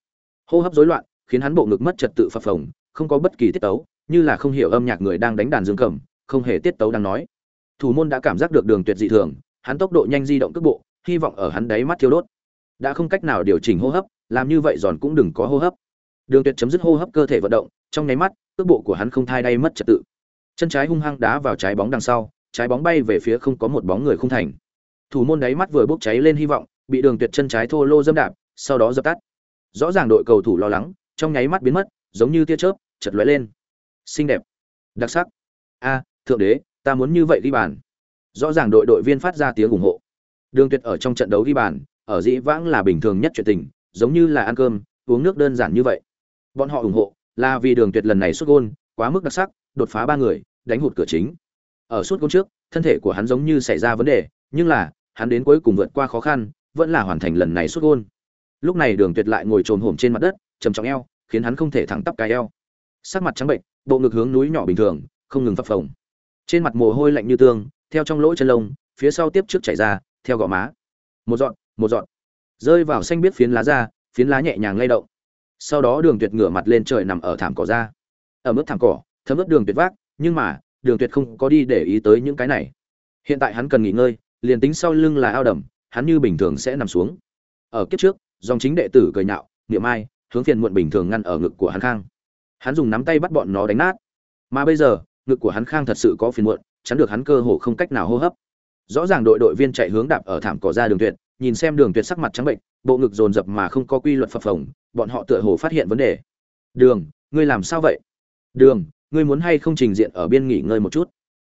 Hô hấp rối loạn, khiến hắn bộ ngực mất trật tự phập phồng, không có bất kỳ tiết tấu như là không hiểu âm nhạc người đang đánh đàn dương cầm, không hề tiết tấu đang nói. Thủ môn đã cảm giác được đường tuyệt dị thường, hắn tốc độ nhanh di động cước bộ, hy vọng ở hắn đáy mắt thiêu đốt. Đã không cách nào điều chỉnh hô hấp, làm như vậy giòn cũng đừng có hô hấp. Đường tuyệt chấm dứt hô hấp cơ thể vận động, trong nháy mắt, cước bộ của hắn không thai đay mất trật tự. Chân trái hung hăng đá vào trái bóng đằng sau, trái bóng bay về phía không có một bóng người không thành. Thủ môn đáy mắt vừa bốc cháy lên hy vọng, bị đường tuyệt chân trái thô lô dâm đạp, sau đó dập tắt. Rõ ràng đội cầu thủ lo lắng, trong nháy mắt biến mất, giống như tia chớp chật lóe lên xinh đẹp, đặc sắc. A, thượng đế, ta muốn như vậy ghi bàn. Rõ ràng đội đội viên phát ra tiếng ủng hộ. Đường tuyệt ở trong trận đấu ghi bàn, ở dĩ vãng là bình thường nhất chuyện tình, giống như là ăn cơm, uống nước đơn giản như vậy. Bọn họ ủng hộ, là vì đường tuyệt lần này xuất gôn, quá mức đặc sắc, đột phá ba người, đánh hụt cửa chính. Ở suốt gôn trước, thân thể của hắn giống như xảy ra vấn đề, nhưng là, hắn đến cuối cùng vượt qua khó khăn, vẫn là hoàn thành lần này xuất gôn. Lúc này đường tuyệt lại ngồi trồm hổm trên mặt đất, trầm trọng eo, khiến hắn không thể thẳng tắp cái eo. Sắc mặt trắng bệnh bộ ngực hướng núi nhỏ bình thường, không ngừng phập phồng. Trên mặt mồ hôi lạnh như tương, theo trong lỗ chân lông, phía sau tiếp trước chảy ra, theo gò má. Một dọn một dọn rơi vào xanh biết phiến lá ra, phiến lá nhẹ nhàng lay động. Sau đó đường tuyệt ngửa mặt lên trời nằm ở thảm cỏ ra. Ở mức thảm cỏ, thấm ướt đường tuyệt vác, nhưng mà, đường tuyệt không có đi để ý tới những cái này. Hiện tại hắn cần nghỉ ngơi, liền tính sau lưng là ao đầm, hắn như bình thường sẽ nằm xuống. Ở kiếp trước, dòng chính đệ tử cười nhạo, niệm ai, hướng phiền muộn bình thường ngăn ở ngực của hắn khang hắn dùng nắm tay bắt bọn nó đánh nát. Mà bây giờ, ngực của hắn khang thật sự có phiền muộn, chắn được hắn cơ hồ không cách nào hô hấp. Rõ ràng đội đội viên chạy hướng đạp ở thảm cỏ ra đường tuyệt, nhìn xem đường tuyệt sắc mặt trắng bệnh, bộ ngực dồn dập mà không có quy luật phập phồng, bọn họ tựa hồ phát hiện vấn đề. Đường, ngươi làm sao vậy? Đường, ngươi muốn hay không trình diện ở biên nghỉ ngơi một chút?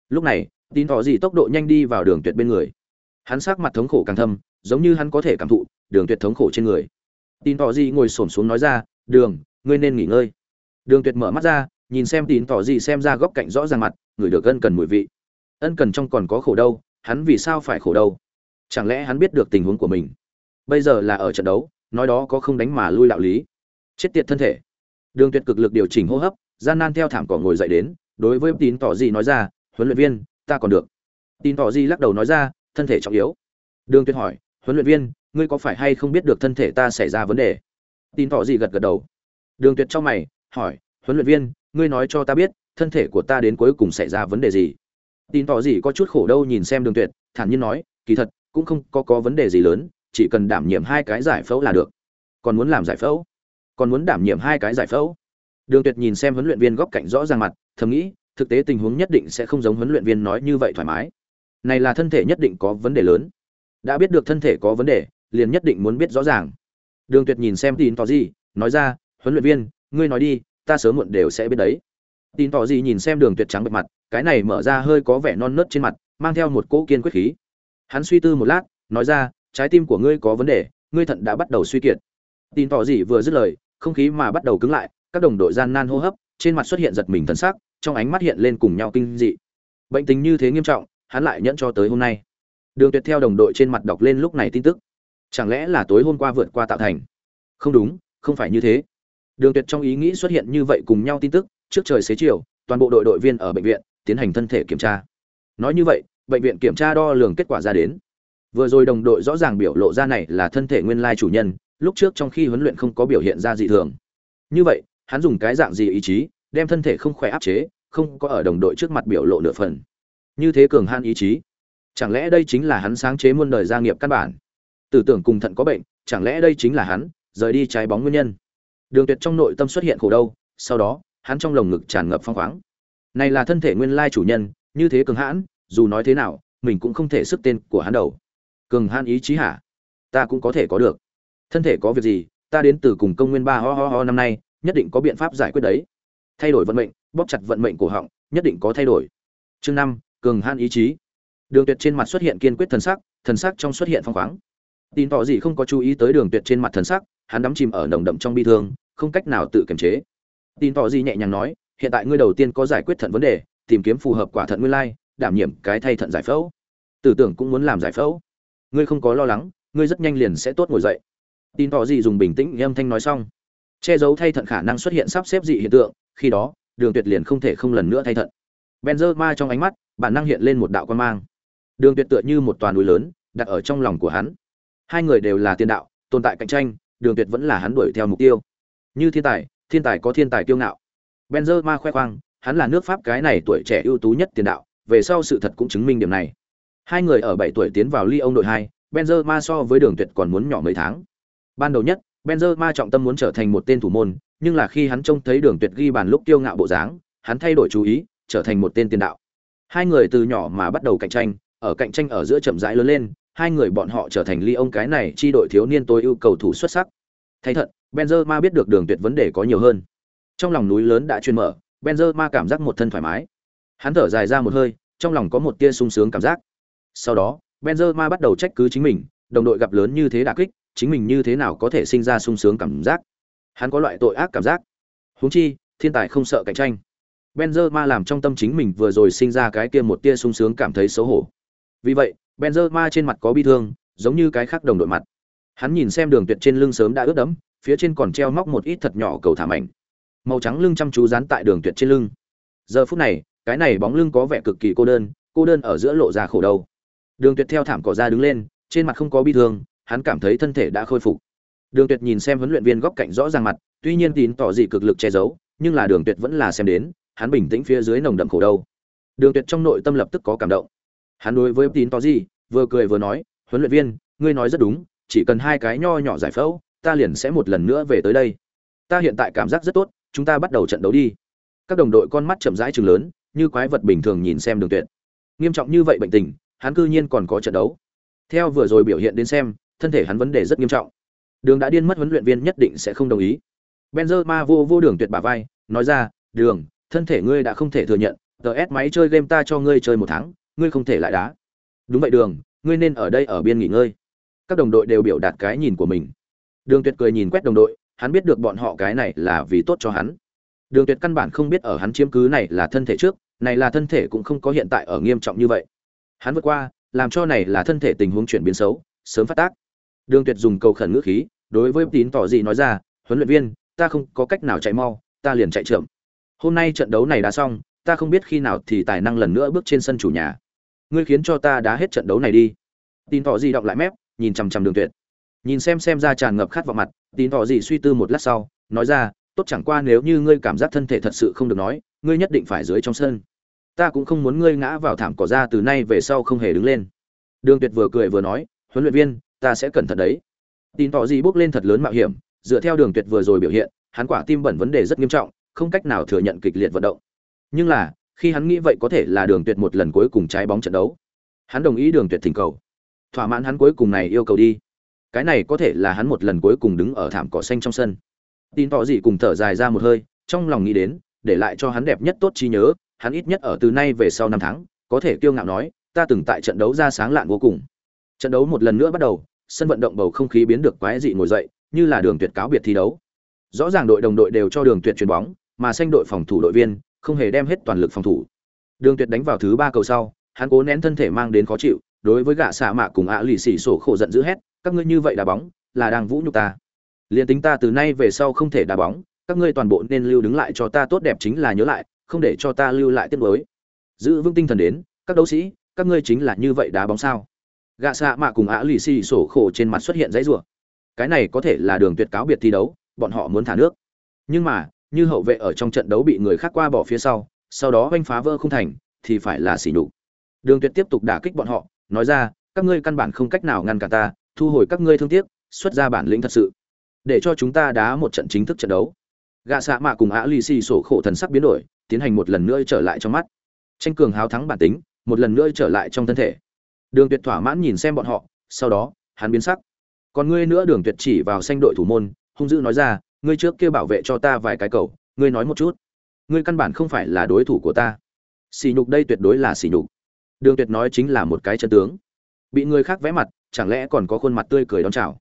Lúc này, tín tỏ gì tốc độ nhanh đi vào đường tuyệt bên người. Hắn sắc mặt thống khổ càng thâm, giống như hắn có thể cảm thụ đường tuyệt thống khổ trên người. Tín tỏ gì ngồi xổm xuống nói ra, đường, ngươi nên nghỉ ngơi đường tuyệt mở mắt ra, nhìn xem tín tỏ gì xem ra góc cạnh rõ ràng mặt, người được ân cần mùi vị. Ân cần trong còn có khổ đâu, hắn vì sao phải khổ đâu? Chẳng lẽ hắn biết được tình huống của mình? Bây giờ là ở trận đấu, nói đó có không đánh mà lui đạo lý. Chết tiệt thân thể. Đường tuyệt cực lực điều chỉnh hô hấp, gian nan theo thảm cỏ ngồi dậy đến, đối với tín tỏ gì nói ra, huấn luyện viên, ta còn được. Tín tỏ gì lắc đầu nói ra, thân thể trọng yếu. Đường tuyệt hỏi, huấn luyện viên, ngươi có phải hay không biết được thân thể ta xảy ra vấn đề? Tín tỏ gì gật gật đầu. Đường tuyệt trong mày hỏi, huấn luyện viên, ngươi nói cho ta biết, thân thể của ta đến cuối cùng xảy ra vấn đề gì? Tin tỏ gì có chút khổ đâu nhìn xem đường tuyệt, thản nhiên nói, kỳ thật, cũng không có có vấn đề gì lớn, chỉ cần đảm nhiệm hai cái giải phẫu là được. Còn muốn làm giải phẫu? Còn muốn đảm nhiệm hai cái giải phẫu? Đường tuyệt nhìn xem huấn luyện viên góc cạnh rõ ràng mặt, thầm nghĩ, thực tế tình huống nhất định sẽ không giống huấn luyện viên nói như vậy thoải mái. Này là thân thể nhất định có vấn đề lớn. Đã biết được thân thể có vấn đề, liền nhất định muốn biết rõ ràng. Đường tuyệt nhìn xem tin tỏ gì nói ra, huấn luyện viên ngươi nói đi, ta sớm muộn đều sẽ biết đấy. Tin tỏ gì nhìn xem đường tuyệt trắng bệ mặt, cái này mở ra hơi có vẻ non nớt trên mặt, mang theo một cỗ kiên quyết khí. Hắn suy tư một lát, nói ra, trái tim của ngươi có vấn đề, ngươi thận đã bắt đầu suy kiệt. Tin tỏ gì vừa dứt lời, không khí mà bắt đầu cứng lại, các đồng đội gian nan hô hấp, trên mặt xuất hiện giật mình thần sắc, trong ánh mắt hiện lên cùng nhau kinh dị. Bệnh tình như thế nghiêm trọng, hắn lại nhẫn cho tới hôm nay. Đường tuyệt theo đồng đội trên mặt đọc lên lúc này tin tức. Chẳng lẽ là tối hôm qua vượt qua tạo thành? Không đúng, không phải như thế đường tuyệt trong ý nghĩ xuất hiện như vậy cùng nhau tin tức, trước trời xế chiều, toàn bộ đội đội viên ở bệnh viện tiến hành thân thể kiểm tra. Nói như vậy, bệnh viện kiểm tra đo lường kết quả ra đến. Vừa rồi đồng đội rõ ràng biểu lộ ra này là thân thể nguyên lai chủ nhân, lúc trước trong khi huấn luyện không có biểu hiện ra dị thường. Như vậy, hắn dùng cái dạng gì ý chí, đem thân thể không khỏe áp chế, không có ở đồng đội trước mặt biểu lộ nửa phần. Như thế cường han ý chí, chẳng lẽ đây chính là hắn sáng chế muôn đời gia nghiệp căn bản? Tư tưởng cùng thận có bệnh, chẳng lẽ đây chính là hắn, rời đi trái bóng nguyên nhân? Đường tuyệt trong nội tâm xuất hiện khổ đâu sau đó, hắn trong lồng ngực tràn ngập phong khoáng. Này là thân thể nguyên lai chủ nhân, như thế cường hãn, dù nói thế nào, mình cũng không thể sức tên của hắn đầu. Cường hãn ý chí hả? Ta cũng có thể có được. Thân thể có việc gì, ta đến từ cùng công nguyên ba ho ho ho năm nay, nhất định có biện pháp giải quyết đấy. Thay đổi vận mệnh, bóp chặt vận mệnh của họng, nhất định có thay đổi. Chương năm, cường hãn ý chí. Đường tuyệt trên mặt xuất hiện kiên quyết thần sắc thần sắc trong xuất hiện phong khoáng. Tin tỏ gì không có chú ý tới đường tuyệt trên mặt thần sắc, hắn đắm chìm ở nồng đậm trong bi thương không cách nào tự kiềm chế. Tin tỏ gì nhẹ nhàng nói, hiện tại ngươi đầu tiên có giải quyết thận vấn đề, tìm kiếm phù hợp quả thận nguyên lai, đảm nhiệm cái thay thận giải phẫu. Tử tưởng cũng muốn làm giải phẫu. Ngươi không có lo lắng, ngươi rất nhanh liền sẽ tốt ngồi dậy. Tin tỏ gì dùng bình tĩnh âm thanh nói xong. Che giấu thay thận khả năng xuất hiện sắp xếp dị hiện tượng, khi đó, đường tuyệt liền không thể không lần nữa thay thận. Benzema trong ánh mắt, bản năng hiện lên một đạo quan mang. Đường tuyệt tựa như một toàn núi lớn, đặt ở trong lòng của hắn. Hai người đều là tiền đạo, tồn tại cạnh tranh, đường tuyệt vẫn là hắn đuổi theo mục tiêu như thiên tài thiên tài có thiên tài kiêu ngạo. Benzema khoe khoang, hắn là nước pháp cái này tuổi trẻ ưu tú nhất tiền đạo, về sau sự thật cũng chứng minh điểm này. Hai người ở bảy tuổi tiến vào Lyon đội hai benzema so với đường tuyệt còn muốn nhỏ mấy tháng. Ban đầu nhất benzema trọng tâm muốn trở thành một tên thủ môn, nhưng là khi hắn trông thấy đường tuyệt ghi bàn lúc kiêu ngạo bộ dáng, hắn thay đổi chú ý, trở thành một tên tiền đạo. Hai người từ nhỏ mà bắt đầu cạnh tranh, ở cạnh tranh ở giữa chậm rãi lớn lên, hai người bọn họ trở thành ly ông cái này chi đội thiếu niên tối ưu cầu thủ xuất sắc. Thay thật, Benzema biết được đường tuyệt vấn đề có nhiều hơn. Trong lòng núi lớn đã truyền mở, Benzema cảm giác một thân thoải mái. Hắn thở dài ra một hơi, trong lòng có một tia sung sướng cảm giác. Sau đó, Benzema bắt đầu trách cứ chính mình, đồng đội gặp lớn như thế đả kích, chính mình như thế nào có thể sinh ra sung sướng cảm giác. Hắn có loại tội ác cảm giác. Huống chi, thiên tài không sợ cạnh tranh. Benzema làm trong tâm chính mình vừa rồi sinh ra cái kia một tia sung sướng cảm thấy xấu hổ. Vì vậy, Benzema trên mặt có bi thương, giống như cái khác đồng đội mặt. Hắn nhìn xem đường tuyệt trên lưng sớm đã ướt đẫm, phía trên còn treo móc một ít thật nhỏ cầu thả mảnh. Màu trắng lưng chăm chú dán tại đường tuyệt trên lưng. Giờ phút này, cái này bóng lưng có vẻ cực kỳ cô đơn, cô đơn ở giữa lộ ra khổ đau. Đường Tuyệt theo thảm cỏ ra đứng lên, trên mặt không có bi thương, hắn cảm thấy thân thể đã khôi phục. Đường Tuyệt nhìn xem huấn luyện viên góc cạnh rõ ràng mặt, tuy nhiên tín tỏ gì cực lực che giấu, nhưng là Đường Tuyệt vẫn là xem đến, hắn bình tĩnh phía dưới nồng đậm khổ đau. Đường Tuyệt trong nội tâm lập tức có cảm động. Hắn đối với tín tỏ gì, vừa cười vừa nói, "Huấn luyện viên, ngươi nói rất đúng, chỉ cần hai cái nho nhỏ giải phẫu, ta liền sẽ một lần nữa về tới đây. Ta hiện tại cảm giác rất tốt, chúng ta bắt đầu trận đấu đi." Các đồng đội con mắt chậm rãi trừng lớn, như quái vật bình thường nhìn xem Đường Tuyệt. Nghiêm trọng như vậy bệnh tình, hắn cư nhiên còn có trận đấu. Theo vừa rồi biểu hiện đến xem, thân thể hắn vấn đề rất nghiêm trọng. Đường đã điên mất huấn luyện viên nhất định sẽ không đồng ý. Benzema vô vô đường tuyệt bả vai, nói ra, "Đường, thân thể ngươi đã không thể thừa nhận, DS máy chơi game ta cho ngươi chơi một tháng, ngươi không thể lại đá." "Đúng vậy Đường, ngươi nên ở đây ở biên nghỉ ngơi." Các đồng đội đều biểu đạt cái nhìn của mình. Đường Tuyệt cười nhìn quét đồng đội, hắn biết được bọn họ cái này là vì tốt cho hắn. Đường Tuyệt căn bản không biết ở hắn chiếm cứ này là thân thể trước, này là thân thể cũng không có hiện tại ở nghiêm trọng như vậy. Hắn vượt qua làm cho này là thân thể tình huống chuyển biến xấu sớm phát tác. Đường tuyệt dùng cầu khẩn ngữ khí đối với tín tỏ gì nói ra huấn luyện viên ta không có cách nào chạy mau ta liền chạy chậm. Hôm nay trận đấu này đã xong ta không biết khi nào thì tài năng lần nữa bước trên sân chủ nhà. Ngươi khiến cho ta đá hết trận đấu này đi. Tín tỏ gì đọc lại mép nhìn chằm chằm đường tuyệt. Nhìn xem xem ra tràn ngập khát vào mặt, tín tỏ gì suy tư một lát sau, nói ra, tốt chẳng qua nếu như ngươi cảm giác thân thể thật sự không được nói, ngươi nhất định phải dưới trong sân. Ta cũng không muốn ngươi ngã vào thảm cỏ ra từ nay về sau không hề đứng lên. Đường tuyệt vừa cười vừa nói, huấn luyện viên, ta sẽ cẩn thận đấy. Tin tỏ gì bước lên thật lớn mạo hiểm, dựa theo đường tuyệt vừa rồi biểu hiện, hắn quả tim bẩn vấn đề rất nghiêm trọng, không cách nào thừa nhận kịch liệt vận động. Nhưng là, khi hắn nghĩ vậy có thể là đường tuyệt một lần cuối cùng trái bóng trận đấu. Hắn đồng ý đường tuyệt thỉnh cầu thỏa mãn hắn cuối cùng này yêu cầu đi cái này có thể là hắn một lần cuối cùng đứng ở thảm cỏ xanh trong sân tin tỏ dị cùng thở dài ra một hơi trong lòng nghĩ đến để lại cho hắn đẹp nhất tốt trí nhớ hắn ít nhất ở từ nay về sau năm tháng, có thể kiêu ngạo nói, ta từng tại trận đấu ra sáng lạn vô cùng. Trận đấu một lần nữa bắt đầu, sân vận động bầu không khí biến được quái dị ngồi dậy, như là đường tuyệt cáo biệt thi đấu. Rõ ràng đội đồng đội đều cho đường tuyệt chuyền bóng, mà xanh đội phòng thủ đội viên không hề đem hết toàn lực phòng thủ. Đường tuyệt đánh vào thứ ba cầu sau, hắn cố nén thân thể mang đến khó chịu, đối với gã xạ mạ cùng ạ lì xì sổ khổ giận dữ hét, các ngươi như vậy đá bóng, là đang vũ nhục ta. Liên tính ta từ nay về sau không thể đá bóng, các ngươi toàn bộ nên lưu đứng lại cho ta tốt đẹp chính là nhớ lại, không để cho ta lưu lại tiết mới giữ vững tinh thần đến các đấu sĩ các ngươi chính là như vậy đá bóng sao? Gạ xạ mạ cùng ạ lì xì sổ khổ trên mặt xuất hiện dãy rủa. Cái này có thể là đường tuyệt cáo biệt thi đấu bọn họ muốn thả nước. Nhưng mà như hậu vệ ở trong trận đấu bị người khác qua bỏ phía sau sau đó oanh phá vỡ không thành thì phải là xỉ nhục. Đường tuyệt tiếp tục đả kích bọn họ nói ra, các ngươi căn bản không cách nào ngăn cản ta, thu hồi các ngươi thương tiếc, xuất ra bản lĩnh thật sự. Để cho chúng ta đá một trận chính thức trận đấu. Gạ xạ mạ cùng á lì xì sổ khổ thần sắc biến đổi, tiến hành một lần nữa trở lại trong mắt. Tranh cường háo thắng bản tính, một lần nữa trở lại trong thân thể. Đường tuyệt thỏa mãn nhìn xem bọn họ, sau đó, hắn biến sắc. Còn ngươi nữa, đường tuyệt chỉ vào xanh đội thủ môn, hung dữ nói ra, ngươi trước kia bảo vệ cho ta vài cái cầu, ngươi nói một chút. Ngươi căn bản không phải là đối thủ của ta. Xỉ nhục đây tuyệt đối là xỉ nhục đường tuyệt nói chính là một cái chân tướng. Bị người khác vẽ mặt, chẳng lẽ còn có khuôn mặt tươi cười đón chào?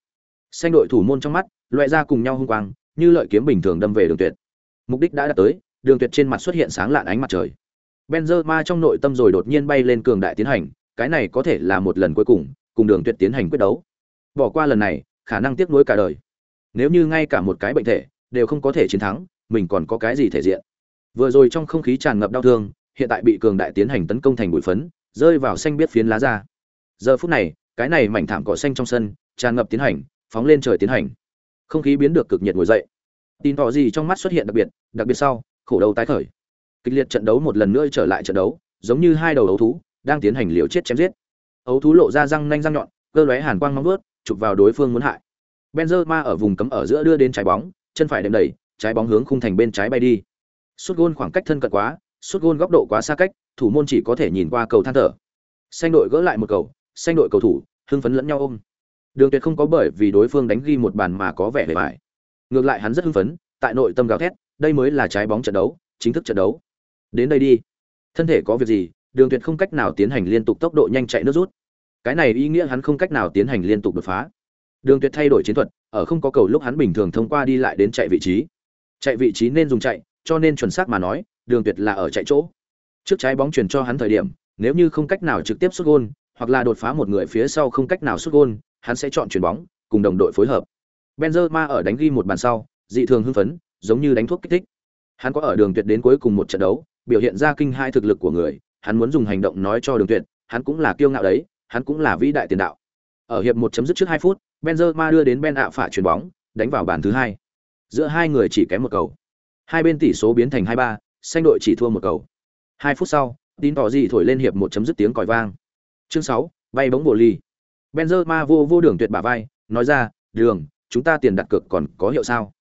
Xanh đội thủ môn trong mắt loại ra cùng nhau hung quang, như lợi kiếm bình thường đâm về đường tuyệt. Mục đích đã đạt tới, đường tuyệt trên mặt xuất hiện sáng lạn ánh mặt trời. Benzema trong nội tâm rồi đột nhiên bay lên cường đại tiến hành, cái này có thể là một lần cuối cùng cùng đường tuyệt tiến hành quyết đấu. Bỏ qua lần này, khả năng tiếc nuối cả đời. Nếu như ngay cả một cái bệnh thể, đều không có thể chiến thắng, mình còn có cái gì thể diện? Vừa rồi trong không khí tràn ngập đau thương, hiện tại bị cường đại tiến hành tấn công thành bụi phấn rơi vào xanh biết phiến lá ra. Giờ phút này, cái này mảnh thảm cỏ xanh trong sân, tràn ngập tiến hành, phóng lên trời tiến hành. Không khí biến được cực nhiệt ngồi dậy. Tin tỏ gì trong mắt xuất hiện đặc biệt đặc biệt sau, khổ đầu tái khởi. Kịch liệt trận đấu một lần nữa trở lại trận đấu, giống như hai đầu ấu thú, đang tiến hành liều chết chém giết. Ấu thú lộ ra răng nanh răng nhọn, cơ lóe hàn quang móng vớt chụp vào đối phương muốn hại. Benzema ở vùng cấm ở giữa đưa đến trái bóng, chân phải đệm đẩy trái bóng hướng khung thành bên trái bay đi. Sút gôn khoảng cách thân cận quá, sút gôn góc độ quá xa cách thủ môn chỉ có thể nhìn qua cầu than thở. Xanh đội gỡ lại một cầu, xanh đội cầu thủ, hưng phấn lẫn nhau ôm. Đường tuyệt không có bởi vì đối phương đánh ghi một bàn mà có vẻ vẻ vải ngược lại hắn rất hưng phấn, tại nội tâm gào thét, đây mới là trái bóng trận đấu, chính thức trận đấu. Đến đây đi. Thân thể có việc gì, đường tuyệt không cách nào tiến hành liên tục tốc độ nhanh chạy nước rút. Cái này ý nghĩa hắn không cách nào tiến hành liên tục đột phá. Đường tuyệt thay đổi chiến thuật, ở không có cầu lúc hắn bình thường thông qua đi lại đến chạy vị trí. Chạy vị trí nên dùng chạy, cho nên chuẩn xác mà nói, đường tuyệt là ở chạy chỗ trước trái bóng chuyển cho hắn thời điểm, nếu như không cách nào trực tiếp xuất gôn, hoặc là đột phá một người phía sau không cách nào xuất gôn, hắn sẽ chọn chuyển bóng, cùng đồng đội phối hợp. Benzema ở đánh ghi một bàn sau, dị thường hưng phấn, giống như đánh thuốc kích thích. Hắn có ở đường tuyệt đến cuối cùng một trận đấu, biểu hiện ra kinh hai thực lực của người, hắn muốn dùng hành động nói cho đường tuyệt, hắn cũng là kiêu ngạo đấy, hắn cũng là vĩ đại tiền đạo. Ở hiệp một chấm dứt trước hai phút, Benzema đưa đến Ben ạ phả chuyền bóng, đánh vào bàn thứ hai. Giữa hai người chỉ kém một cầu. Hai bên tỷ số biến thành hai ba, xanh đội chỉ thua một cầu hai phút sau tin tỏ gì thổi lên hiệp một chấm dứt tiếng còi vang. Chương sáu, bay bóng bồ ly benzema vô vô đường tuyệt bả vai, nói ra, đường, chúng ta tiền đặt cược còn có hiệu sao?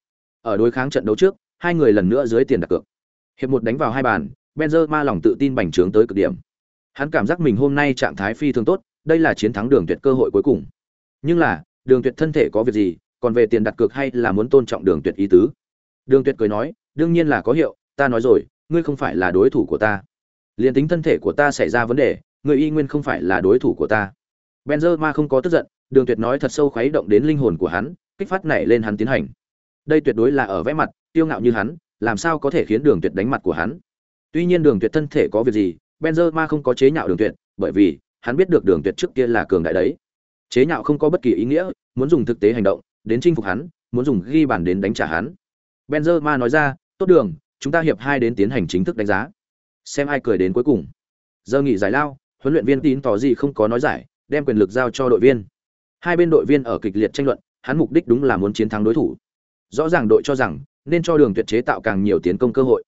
Ở đối kháng trận đấu trước, hai người lần nữa dưới tiền đặt cược. Hiệp một đánh vào hai bàn, benzema lòng tự tin bành trướng tới cực điểm. Hắn cảm giác mình hôm nay trạng thái phi thường tốt, đây là chiến thắng đường tuyệt cơ hội cuối cùng. Nhưng là, đường tuyệt thân thể có việc gì, còn về tiền đặt cược hay là muốn tôn trọng đường tuyệt ý tứ? Đường tuyệt cười nói, đương nhiên là có hiệu, ta nói rồi, ngươi không phải là đối thủ của ta liền tính thân thể của ta xảy ra vấn đề, người y nguyên không phải là đối thủ của ta. Benzema không có tức giận, đường tuyệt nói thật sâu khuấy động đến linh hồn của hắn, kích phát nảy lên hắn tiến hành. Đây tuyệt đối là ở vẽ mặt tiêu ngạo như hắn, làm sao có thể khiến đường tuyệt đánh mặt của hắn? Tuy nhiên đường tuyệt thân thể có việc gì, benzema không có chế nhạo đường tuyệt, bởi vì, hắn biết được đường tuyệt trước kia là cường đại đấy. Chế nhạo không có bất kỳ ý nghĩa, muốn dùng thực tế hành động, đến chinh phục hắn, muốn dùng ghi bàn đến đánh trả hắn. Benzema nói ra, tốt đường, chúng ta hiệp hai đến tiến hành chính thức đánh giá xem ai cười đến cuối cùng. Giờ nghỉ giải lao, huấn luyện viên tín tỏ gì không có nói giải, đem quyền lực giao cho đội viên. Hai bên đội viên ở kịch liệt tranh luận, hắn mục đích đúng là muốn chiến thắng đối thủ. Rõ ràng đội cho rằng, nên cho đường tuyệt chế tạo càng nhiều tiến công cơ hội.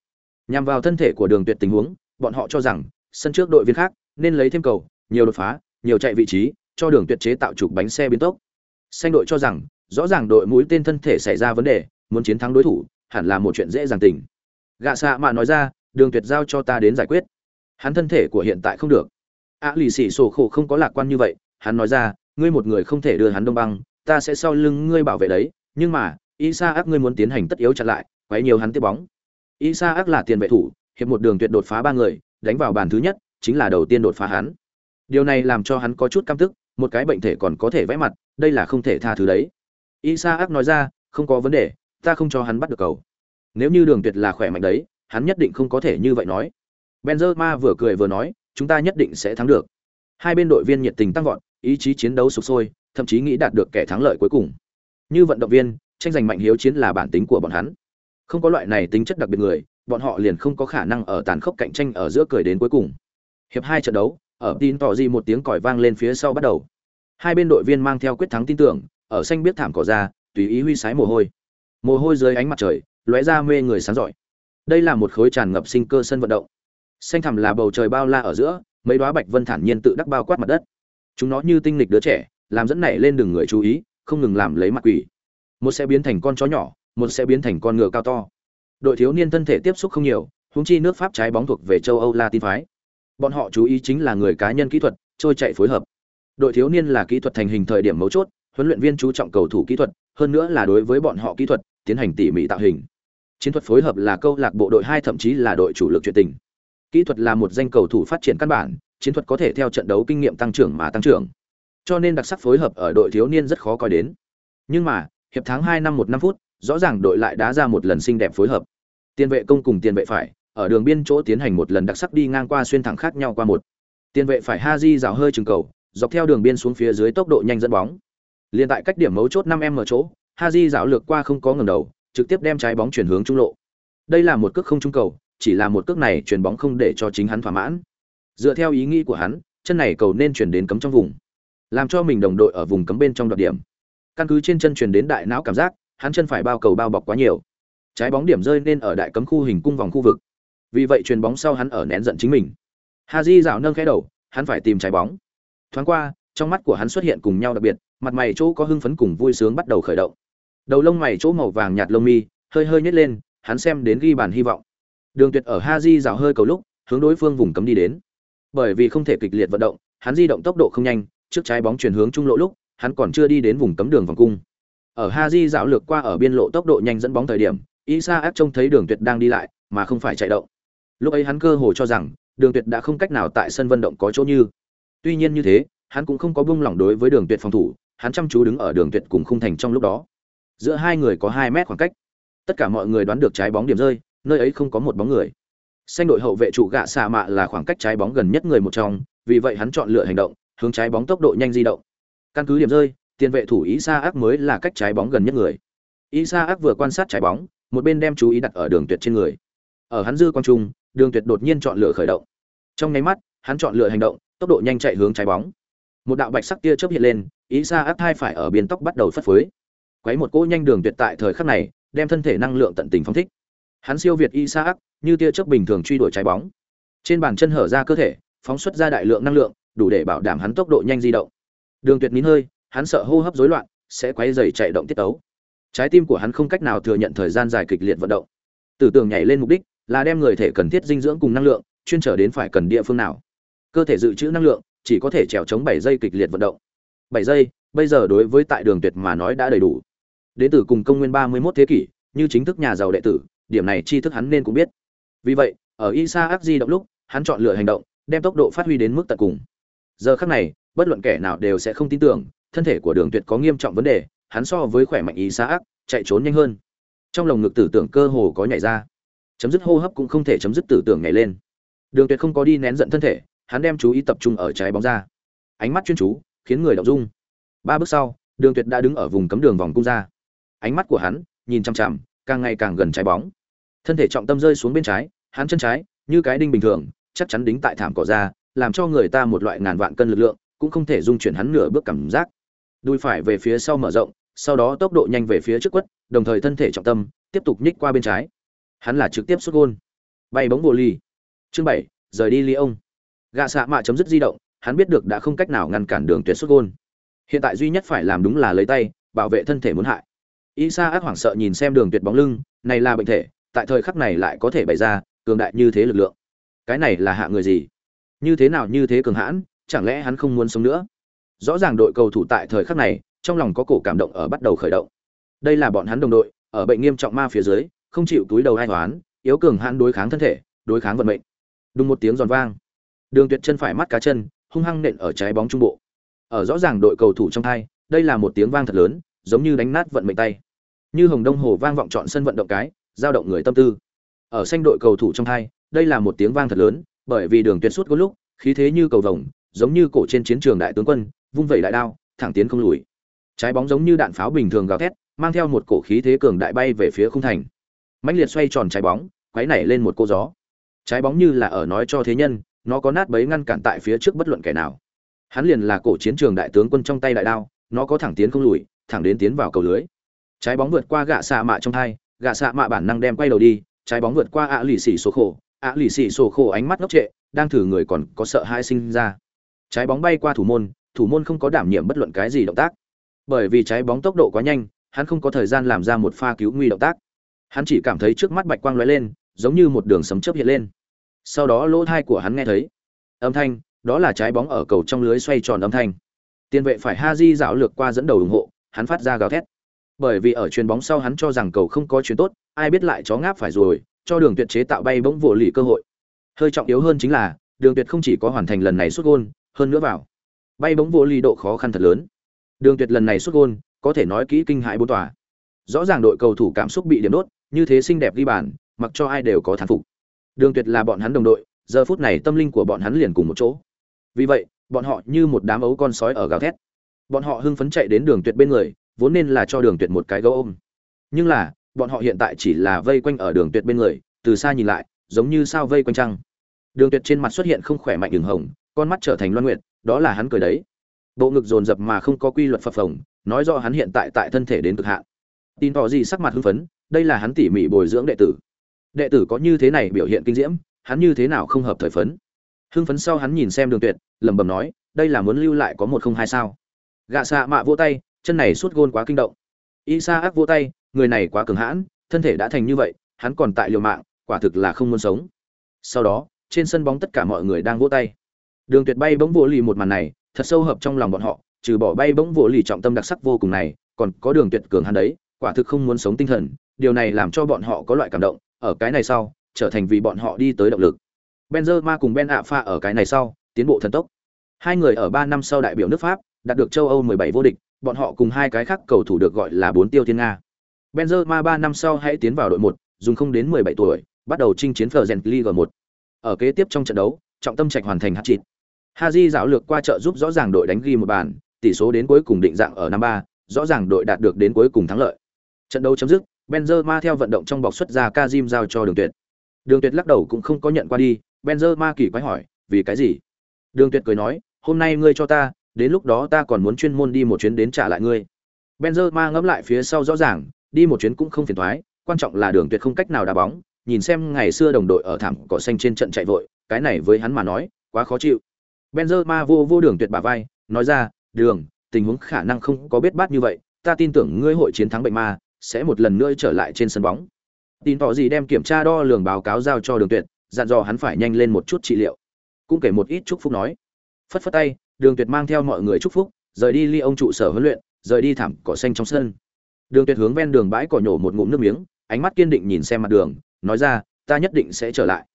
Nhằm vào thân thể của đường tuyệt tình huống, bọn họ cho rằng, sân trước đội viên khác nên lấy thêm cầu, nhiều đột phá, nhiều chạy vị trí, cho đường tuyệt chế tạo trục bánh xe biến tốc. Xanh đội cho rằng, rõ ràng đội mũi tên thân thể xảy ra vấn đề, muốn chiến thắng đối thủ, hẳn là một chuyện dễ dàng tình. Gạ xạ mạ nói ra đường tuyệt giao cho ta đến giải quyết. Hắn thân thể của hiện tại không được. A lì xì sổ khổ không có lạc quan như vậy, hắn nói ra, ngươi một người không thể đưa hắn đông băng, ta sẽ sau lưng ngươi bảo vệ đấy, nhưng mà isa ác ngươi muốn tiến hành tất yếu chặn lại, quấy nhiều hắn tiếp bóng. Isa ác là tiền vệ thủ, hiệp một đường tuyệt đột phá ba người, đánh vào bàn thứ nhất, chính là đầu tiên đột phá hắn. Điều này làm cho hắn có chút căm tức, một cái bệnh thể còn có thể vẽ mặt, đây là không thể tha thứ đấy. Isa ác nói ra, không có vấn đề, ta không cho hắn bắt được cầu. Nếu như đường tuyệt là khỏe mạnh đấy hắn nhất định không có thể như vậy nói. Benzema vừa cười vừa nói, chúng ta nhất định sẽ thắng được. Hai bên đội viên nhiệt tình tăng vọt, ý chí chiến đấu sục sôi, thậm chí nghĩ đạt được kẻ thắng lợi cuối cùng. Như vận động viên, tranh giành mạnh hiếu chiến là bản tính của bọn hắn. Không có loại này tính chất đặc biệt người, bọn họ liền không có khả năng ở tàn khốc cạnh tranh ở giữa cười đến cuối cùng. Hiệp hai trận đấu, ở tin tỏ gì một tiếng còi vang lên phía sau bắt đầu. Hai bên đội viên mang theo quyết thắng tin tưởng, ở xanh biết thảm cỏ ra, tùy ý huy sái mồ hôi. Mồ hôi dưới ánh mặt trời, lóe ra mê người sáng giỏi đây là một khối tràn ngập sinh cơ sân vận động. Xanh thẳm là bầu trời bao la ở giữa, mấy đoá bạch vân thản nhiên tự đắc bao quát mặt đất. Chúng nó như tinh lịch đứa trẻ, làm dẫn nảy lên đường người chú ý, không ngừng làm lấy mặt quỷ. Một sẽ biến thành con chó nhỏ, một sẽ biến thành con ngựa cao to. Đội thiếu niên thân thể tiếp xúc không nhiều húng chi nước pháp trái bóng thuộc về châu âu latin phái. Bọn họ chú ý chính là người cá nhân kỹ thuật, trôi chạy phối hợp. Đội thiếu niên là kỹ thuật thành hình thời điểm mấu chốt, huấn luyện viên chú trọng cầu thủ kỹ thuật, hơn nữa là đối với bọn họ kỹ thuật, tiến hành tỉ mỉ tạo hình chiến thuật phối hợp là câu lạc bộ đội hai thậm chí là đội chủ lực chuyện tình. Kỹ thuật là một danh cầu thủ phát triển căn bản, chiến thuật có thể theo trận đấu kinh nghiệm tăng trưởng mà tăng trưởng. Cho nên đặc sắc phối hợp ở đội thiếu niên rất khó coi đến. Nhưng mà, hiệp tháng hai năm một năm phút, rõ ràng đội lại đá ra một lần xinh đẹp phối hợp. Tiền vệ công cùng tiền vệ phải, ở đường biên chỗ tiến hành một lần đặc sắc đi ngang qua xuyên thẳng khác nhau qua một. Tiền vệ phải ha di rào hơi chừng cầu, dọc theo đường biên xuống phía dưới tốc độ nhanh dẫn bóng. Liền tại cách điểm mấu chốt năm em ở chỗ ha di rào lược qua không có ngầm đầu trực tiếp đem trái bóng chuyển hướng trung lộ. Đây là một cước không trung cầu, chỉ là một cước này chuyển bóng không để cho chính hắn thỏa mãn. Dựa theo ý nghĩ của hắn, chân này cầu nên chuyển đến cấm trong vùng, làm cho mình đồng đội ở vùng cấm bên trong đoạt điểm. Căn cứ trên chân chuyển đến đại não cảm giác, hắn chân phải bao cầu bao bọc quá nhiều. Trái bóng điểm rơi nên ở đại cấm khu hình cung vòng khu vực. Vì vậy chuyền bóng sau hắn ở nén giận chính mình. Haji dạo nâng khẽ đầu, hắn phải tìm trái bóng. Thoáng qua, trong mắt của hắn xuất hiện cùng nhau đặc biệt, mặt mày chỗ có hưng phấn cùng vui sướng bắt đầu khởi động đầu lông mày chỗ màu vàng nhạt lông mi, hơi hơi nhếch lên, hắn xem đến ghi bàn hy vọng. Đường tuyệt ở ha di dạo hơi cầu lúc, hướng đối phương vùng cấm đi đến. Bởi vì không thể kịch liệt vận động, hắn di động tốc độ không nhanh, trước trái bóng chuyển hướng trung lộ lúc, hắn còn chưa đi đến vùng cấm đường vòng cung. Ở ha di dạo lược qua ở biên lộ tốc độ nhanh dẫn bóng thời điểm, Isaac trông thấy đường tuyệt đang đi lại, mà không phải chạy động. Lúc ấy hắn cơ hồ cho rằng, đường tuyệt đã không cách nào tại sân vận động có chỗ như. Tuy nhiên như thế, hắn cũng không có buông lỏng đối với đường tuyệt phòng thủ, hắn chăm chú đứng ở đường tuyệt cùng khung thành trong lúc đó giữa hai người có hai mét khoảng cách. Tất cả mọi người đoán được trái bóng điểm rơi, nơi ấy không có một bóng người. Xanh đội hậu vệ trụ gạ xạ mạ là khoảng cách trái bóng gần nhất người một trong, vì vậy hắn chọn lựa hành động, hướng trái bóng tốc độ nhanh di động. Căn cứ điểm rơi, tiền vệ thủ ý sa ác mới là cách trái bóng gần nhất người. Ý sa ác vừa quan sát trái bóng, một bên đem chú ý đặt ở đường tuyệt trên người. Ở hắn dư quang trung, đường tuyệt đột nhiên chọn lựa khởi động. Trong nháy mắt, hắn chọn lựa hành động, tốc độ nhanh chạy hướng trái bóng. Một đạo bạch sắc tia chớp hiện lên ý sa áp hai phải ở biên tóc bắt đầu phất phới quấy một cỗ nhanh đường tuyệt tại thời khắc này đem thân thể năng lượng tận tình phóng thích. Hắn siêu việt Isaac, như tia chớp bình thường truy đuổi trái bóng. Trên bàn chân hở ra cơ thể phóng xuất ra đại lượng năng lượng đủ để bảo đảm hắn tốc độ nhanh di động. Đường tuyệt nín hơi hắn sợ hô hấp rối loạn sẽ quấy rầy chạy động tiết tấu. Trái tim của hắn không cách nào thừa nhận thời gian dài kịch liệt vận động. Tử tưởng nhảy lên mục đích là đem người thể cần thiết dinh dưỡng cùng năng lượng chuyên trở đến phải cần địa phương nào. Cơ thể dự trữ năng lượng chỉ có thể trèo chống bảy giây kịch liệt vận động. Bảy giây bây giờ đối với tại đường tuyệt mà nói đã đầy đủ đến từ cùng công nguyên ba mươi 31 thế kỷ, như chính thức nhà giàu đệ tử, điểm này tri thức hắn nên cũng biết. Vì vậy, ở isa áp di động lúc, hắn chọn lựa hành động, đem tốc độ phát huy đến mức tận cùng. Giờ khắc này, bất luận kẻ nào đều sẽ không tin tưởng, thân thể của đường tuyệt có nghiêm trọng vấn đề, hắn so với khỏe mạnh isa áp chạy trốn nhanh hơn. Trong lồng ngực tử tưởng cơ hồ có nhảy ra. Chấm dứt hô hấp cũng không thể chấm dứt tử tưởng nhảy lên. Đường tuyệt không có đi nén giận thân thể, hắn đem chú ý tập trung ở trái bóng ra. Ánh mắt chuyên chú, khiến người động dung ba bước sau, đường tuyệt đã đứng ở vùng cấm đường vòng cung ra ánh mắt của hắn nhìn chằm chằm, càng ngày càng gần trái bóng. Thân thể trọng tâm rơi xuống bên trái, hắn chân trái, như cái đinh bình thường, chắc chắn đính tại thảm cỏ ra, làm cho người ta một loại ngàn vạn cân lực lượng, cũng không thể dung chuyển hắn nửa bước cảm giác. Đùi phải về phía sau mở rộng, sau đó tốc độ nhanh về phía trước quất, đồng thời thân thể trọng tâm tiếp tục nhích qua bên trái. Hắn là trực tiếp xuất gôn. Bay bóng bồ ly chương bảy, rời đi ly ông gạ xạ mạ chấm dứt di động, hắn biết được đã không cách nào ngăn cản đường tuyệt xuất gôn. Hiện tại duy nhất phải làm đúng là lấy tay, bảo vệ thân thể muốn hại isa ác hoảng sợ nhìn xem đường tuyệt bóng lưng, này là bệnh thể, tại thời khắc này lại có thể bày ra, cường đại như thế lực lượng. Cái này là hạ người gì? Như thế nào như thế cường hãn, chẳng lẽ hắn không muốn sống nữa? Rõ ràng đội cầu thủ tại thời khắc này, trong lòng có cổ cảm động ở bắt đầu khởi động. Đây là bọn hắn đồng đội, ở bệnh nghiêm trọng ma phía dưới, không chịu túi đầu ai toán yếu cường hãn đối kháng thân thể, đối kháng vận mệnh. Đúng một tiếng giòn vang. Đường tuyệt chân phải mắt cá chân, hung hăng nện ở trái bóng trung bộ. Ở rõ ràng đội cầu thủ trong thai đây là một tiếng vang thật lớn, giống như đánh nát vận mệnh tay như hồng đông hồ vang vọng chọn sân vận động cái, giao động người tâm tư. Ở xanh đội cầu thủ trong thai đây là một tiếng vang thật lớn, bởi vì đường tuyệt suốt có lúc, khí thế như cầu vồng, giống như cổ trên chiến trường đại tướng quân, vung vẩy đại đao, thẳng tiến không lùi. Trái bóng giống như đạn pháo bình thường gào thét, mang theo một cổ khí thế cường đại bay về phía khung thành. Mãnh liệt xoay tròn trái bóng, quấy nảy lên một cô gió. Trái bóng như là ở nói cho thế nhân, nó có nát bấy ngăn cản tại phía trước bất luận kẻ nào. Hắn liền là cổ chiến trường đại tướng quân trong tay đại đao, nó có thẳng tiến không lùi, thẳng đến tiến vào cầu lưới trái bóng vượt qua gạ xạ mạ trong thai, gạ xạ mạ bản năng đem quay đầu đi, trái bóng vượt qua ạ lì xì sổ khổ. Ạ lì xì sổ khổ ánh mắt ngốc trệ, đang thử người còn có sợ hai sinh ra. Trái bóng bay qua thủ môn thủ môn không có đảm nhiệm bất luận cái gì động tác. Bởi vì trái bóng tốc độ quá nhanh, hắn không có thời gian làm ra một pha cứu nguy động tác. Hắn chỉ cảm thấy trước mắt bạch quang lóe lên, giống như một đường sấm chớp hiện lên. Sau đó lỗ thai của hắn nghe thấy âm thanh, đó là trái bóng ở cầu trong lưới xoay tròn âm thanh. Tiền vệ phải ha di dạo lược qua dẫn đầu ủng hộ, hắn phát ra gào thét bởi vì ở chuyền bóng sau hắn cho rằng cầu không có chuyền tốt, ai biết lại chó ngáp phải rồi, cho đường tuyệt chế tạo bay bóng vỗ lì cơ hội. Hơi trọng yếu hơn chính là, đường tuyệt không chỉ có hoàn thành lần này xuất gôn, hơn nữa vào. Bay bóng vô lì độ khó khăn thật lớn. Đường tuyệt lần này xuất gôn, có thể nói kỹ kinh hại bốn tòa. Rõ ràng đội cầu thủ cảm xúc bị điểm đốt, như thế xinh đẹp ghi bàn, mặc cho ai đều có thán phục. Đường tuyệt là bọn hắn đồng đội, giờ phút này tâm linh của bọn hắn liền cùng một chỗ. Vì vậy, bọn họ như một đám ấu con sói ở gào thét. Bọn họ hưng phấn chạy đến đường tuyệt bên người vốn nên là cho đường tuyệt một cái gấu ôm. Nhưng là, bọn họ hiện tại chỉ là vây quanh ở đường tuyệt bên người, từ xa nhìn lại, giống như sao vây quanh trăng. Đường tuyệt trên mặt xuất hiện không khỏe mạnh đường hồng, con mắt trở thành loan nguyện đó là hắn cười đấy. Bộ ngực dồn dập mà không có quy luật phập phồng, nói rõ hắn hiện tại tại thân thể đến cực hạn. Tin tỏ gì sắc mặt hưng phấn, đây là hắn tỉ mỉ bồi dưỡng đệ tử. Đệ tử có như thế này biểu hiện kinh diễm, hắn như thế nào không hợp thời phấn? Hưng phấn sau hắn nhìn xem đường tuyệt, lẩm bẩm nói, đây là muốn lưu lại có một không hai sao. Gạ xạ mạ vỗ tay chân này suốt gôn quá kinh động. Y sa ác vỗ tay, người này quá cường hãn, thân thể đã thành như vậy, hắn còn tại liều mạng, quả thực là không muốn sống. Sau đó, trên sân bóng tất cả mọi người đang vỗ tay. Đường tuyệt bay bóng vỗ lì một màn này, thật sâu hợp trong lòng bọn họ, trừ bỏ bay bỗng vỗ lì trọng tâm đặc sắc vô cùng này, còn có đường tuyệt cường hắn đấy, quả thực không muốn sống tinh thần, điều này làm cho bọn họ có loại cảm động, ở cái này sau, trở thành vì bọn họ đi tới động lực. Benzema cùng Ben Pha ở cái này sau, tiến bộ thần tốc. Hai người ở ba năm sau đại biểu nước Pháp, đạt được châu Âu 17 vô địch bọn họ cùng hai cái khác cầu thủ được gọi là bốn tiêu thiên nga Benzema ba năm sau hãy tiến vào đội một dùng không đến 17 tuổi bắt đầu chinh chiến Fergen League 1 ở kế tiếp trong trận đấu trọng tâm trạch hoàn thành hat-trick Haji dạo lược qua trợ giúp rõ ràng đội đánh ghi một bàn, tỷ số đến cuối cùng định dạng ở năm ba, rõ ràng đội đạt được đến cuối cùng thắng lợi. Trận đấu chấm dứt, Benzema theo vận động trong bọc xuất ra Kazim giao cho Đường Tuyệt. Đường Tuyệt lắc đầu cũng không có nhận qua đi, Benzema kỳ quái hỏi, vì cái gì? Đường Tuyệt cười nói, hôm nay ngươi cho ta, đến lúc đó ta còn muốn chuyên môn đi một chuyến đến trả lại ngươi. Benzema ngẫm lại phía sau rõ ràng, đi một chuyến cũng không phiền toái, quan trọng là Đường Tuyệt không cách nào đá bóng, nhìn xem ngày xưa đồng đội ở thảm cỏ xanh trên trận chạy vội, cái này với hắn mà nói, quá khó chịu. Benzema vô vô đường tuyệt bả vai, nói ra, "Đường, tình huống khả năng không có biết bát như vậy, ta tin tưởng ngươi hội chiến thắng bệnh ma, sẽ một lần nữa trở lại trên sân bóng." Tin tỏ gì đem kiểm tra đo lường báo cáo giao cho Đường Tuyệt, dặn dò hắn phải nhanh lên một chút trị liệu. Cũng kể một ít chúc phúc nói. Phất phất tay, Đường Tuyệt mang theo mọi người chúc phúc, rời đi ly ông trụ sở huấn luyện, rời đi thảm cỏ xanh trong sân. Đường Tuyệt hướng ven đường bãi cỏ nhổ một ngụm nước miếng, ánh mắt kiên định nhìn xem mặt đường, nói ra, ta nhất định sẽ trở lại.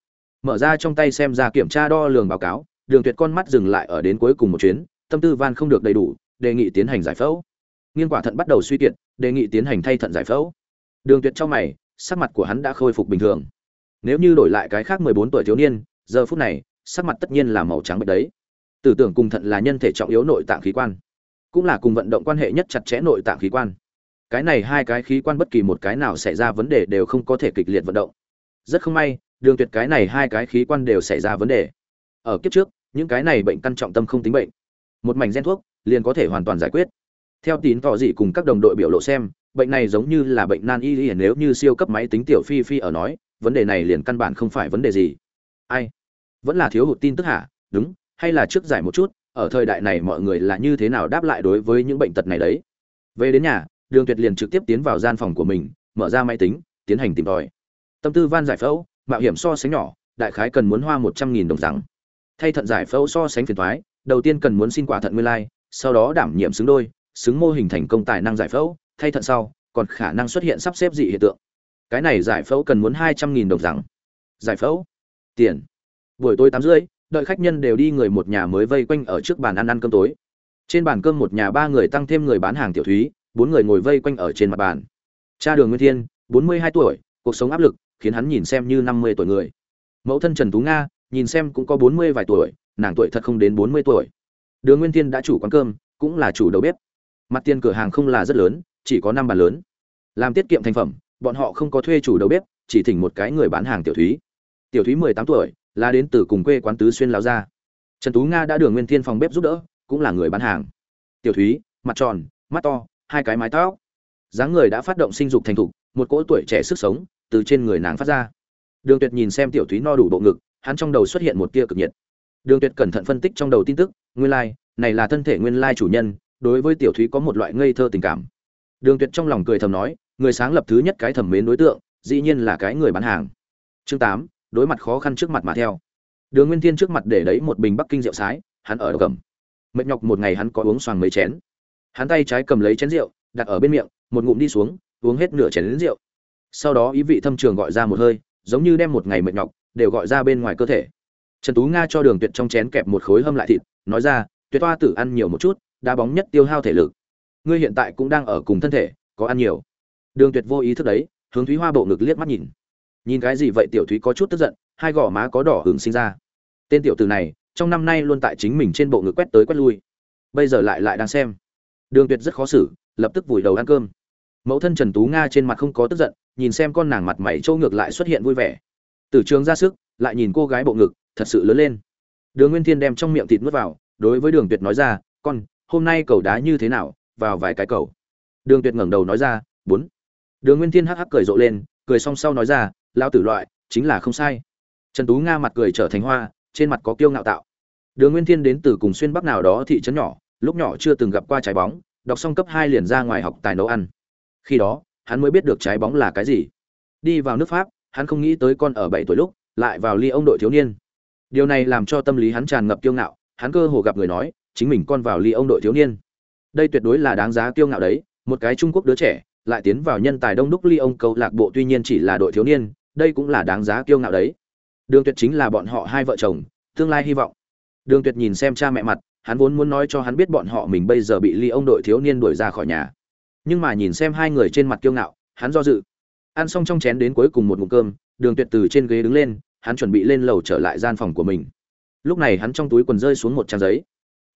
Mở ra trong tay xem ra kiểm tra đo lường báo cáo, đường tuyệt con mắt dừng lại ở đến cuối cùng một chuyến tâm tư van không được đầy đủ đề nghị tiến hành giải phẫu nghiên quả thận bắt đầu suy kiệt đề nghị tiến hành thay thận giải phẫu đường tuyệt trong mày sắc mặt của hắn đã khôi phục bình thường nếu như đổi lại cái khác 14 tuổi thiếu niên giờ phút này sắc mặt tất nhiên là màu trắng bệ đấy tử tưởng cùng thận là nhân thể trọng yếu nội tạng khí quan, cũng là cùng vận động quan hệ nhất chặt chẽ nội tạng khí quan. Cái này hai cái khí quan bất kỳ một cái nào xảy ra vấn đề đều không có thể kịch liệt vận động. Rất không may, đường tuyệt cái này hai cái khí quan đều xảy ra vấn đề. Ở kiếp trước, những cái này bệnh căn trọng tâm không tính bệnh. Một mảnh gen thuốc, liền có thể hoàn toàn giải quyết. Theo tín tỏ dị cùng các đồng đội biểu lộ xem, bệnh này giống như là bệnh nan y y, nếu như siêu cấp máy tính tiểu phi phi ở nói, vấn đề này liền căn bản không phải vấn đề gì. Ai? Vẫn là thiếu hụt tin tức hả? Đúng hay là trước giải một chút ở thời đại này mọi người là như thế nào đáp lại đối với những bệnh tật này đấy về đến nhà đường tuyệt liền trực tiếp tiến vào gian phòng của mình mở ra máy tính tiến hành tìm tòi tâm tư van giải phẫu mạo hiểm so sánh nhỏ đại khái cần muốn hoa một trăm nghìn đồng rằng thay thận giải phẫu so sánh phiền thoái đầu tiên cần muốn xin quả thận nguyên lai, sau đó đảm nhiệm xứng đôi, xứng mô hình thành công tài năng giải phẫu, thay thận sau, còn khả năng xuất hiện sắp xếp dị hiện tượng. Cái này giải phẫu cần muốn hai trăm nghìn đồng rằng. Giải phẫu? Tiền. Buổi tối tám rưỡi, đợi khách nhân đều đi người một nhà mới vây quanh ở trước bàn ăn ăn cơm tối. Trên bàn cơm một nhà ba người tăng thêm người bán hàng tiểu thúy, bốn người ngồi vây quanh ở trên mặt bàn. Cha Đường Nguyên Thiên, bốn mươi hai tuổi, cuộc sống áp lực, khiến hắn nhìn xem như năm mươi tuổi người. Mẫu thân Trần Tú Nga, nhìn xem cũng có bốn mươi vài tuổi nàng tuổi thật không đến bốn mươi tuổi đường nguyên thiên đã chủ quán cơm cũng là chủ đầu bếp mặt tiền cửa hàng không là rất lớn chỉ có năm bàn lớn làm tiết kiệm thành phẩm bọn họ không có thuê chủ đầu bếp chỉ thỉnh một cái người bán hàng tiểu thúy tiểu thúy mười tám tuổi là đến từ cùng quê quán tứ xuyên láo gia trần tú nga đã đường nguyên thiên phòng bếp giúp đỡ cũng là người bán hàng tiểu thúy mặt tròn mắt to hai cái mái tóc dáng người đã phát động sinh dục thành thục một cỗ tuổi trẻ sức sống từ trên người nàng phát ra đường tuyệt nhìn xem tiểu thúy no đủ bộ ngực hắn trong đầu xuất hiện một tia cực nhiệt. Đường Tuyệt cẩn thận phân tích trong đầu tin tức, nguyên lai, like, này là thân thể nguyên lai chủ nhân, đối với Tiểu Thúy có một loại ngây thơ tình cảm. Đường Tuyệt trong lòng cười thầm nói, người sáng lập thứ nhất cái thẩm mến đối tượng, dĩ nhiên là cái người bán hàng. Chương 8, đối mặt khó khăn trước mặt mà theo. Đường Nguyên Thiên trước mặt để đấy một bình Bắc Kinh rượu sái, hắn ở đầu cầm. Mệt nhọc một ngày hắn có uống xoàng mấy chén. Hắn tay trái cầm lấy chén rượu, đặt ở bên miệng, một ngụm đi xuống, uống hết nửa chén rượu. Sau đó ý vị thâm trường gọi ra một hơi, giống như đem một ngày mệt nhọc, đều gọi ra bên ngoài cơ thể trần tú nga cho đường tuyệt trong chén kẹp một khối hâm lại thịt nói ra tuyệt toa tử ăn nhiều một chút đá bóng nhất tiêu hao thể lực ngươi hiện tại cũng đang ở cùng thân thể có ăn nhiều đường tuyệt vô ý thức đấy hướng thúy hoa bộ ngực liếc mắt nhìn nhìn cái gì vậy tiểu thúy có chút tức giận hai gò má có đỏ hưởng sinh ra tên tiểu tử này trong năm nay luôn tại chính mình trên bộ ngực quét tới quét lui bây giờ lại lại đang xem đường tuyệt rất khó xử lập tức vùi đầu ăn cơm mẫu thân trần tú nga trên mặt không có tức giận nhìn xem con nàng mặt mày trâu ngược lại xuất hiện vui vẻ Tử Trường ra sức, lại nhìn cô gái bộ ngực, thật sự lớn lên. Đường Nguyên Thiên đem trong miệng thịt nuốt vào, đối với Đường Tuyệt nói ra, "Con, hôm nay cầu đá như thế nào, vào vài cái cầu." Đường Tuyệt ngẩng đầu nói ra, "Bốn." Đường Nguyên Thiên hắc hắc cười rộ lên, cười song sau nói ra, "Lão tử loại, chính là không sai." Trần Tú Nga mặt cười trở thành hoa, trên mặt có kiêu ngạo tạo. Đường Nguyên Thiên đến từ cùng xuyên bắc nào đó thị trấn nhỏ, lúc nhỏ chưa từng gặp qua trái bóng, đọc xong cấp hai liền ra ngoài học tài nấu ăn. Khi đó, hắn mới biết được trái bóng là cái gì. Đi vào nước Pháp, hắn không nghĩ tới con ở bảy tuổi lúc lại vào ly ông đội thiếu niên điều này làm cho tâm lý hắn tràn ngập kiêu ngạo hắn cơ hồ gặp người nói chính mình con vào ly ông đội thiếu niên đây tuyệt đối là đáng giá kiêu ngạo đấy một cái trung quốc đứa trẻ lại tiến vào nhân tài đông đúc ly ông câu lạc bộ tuy nhiên chỉ là đội thiếu niên đây cũng là đáng giá kiêu ngạo đấy. Đường tuyệt chính là bọn họ hai vợ chồng, tương lai hy vọng. Đường tuyệt nhìn xem cha mẹ mặt, hắn vốn muốn nói cho hắn biết bọn họ mình bây giờ bị ly ông đội thiếu niên đuổi ra khỏi nhà. Nhưng mà nhìn xem hai người trên mặt kiêu ngạo, hắn do dự. Ăn xong trong chén đến cuối cùng một ngụm cơm, đường tuyệt từ trên ghế đứng lên, hắn chuẩn bị lên lầu trở lại gian phòng của mình. Lúc này hắn trong túi quần rơi xuống một trang giấy.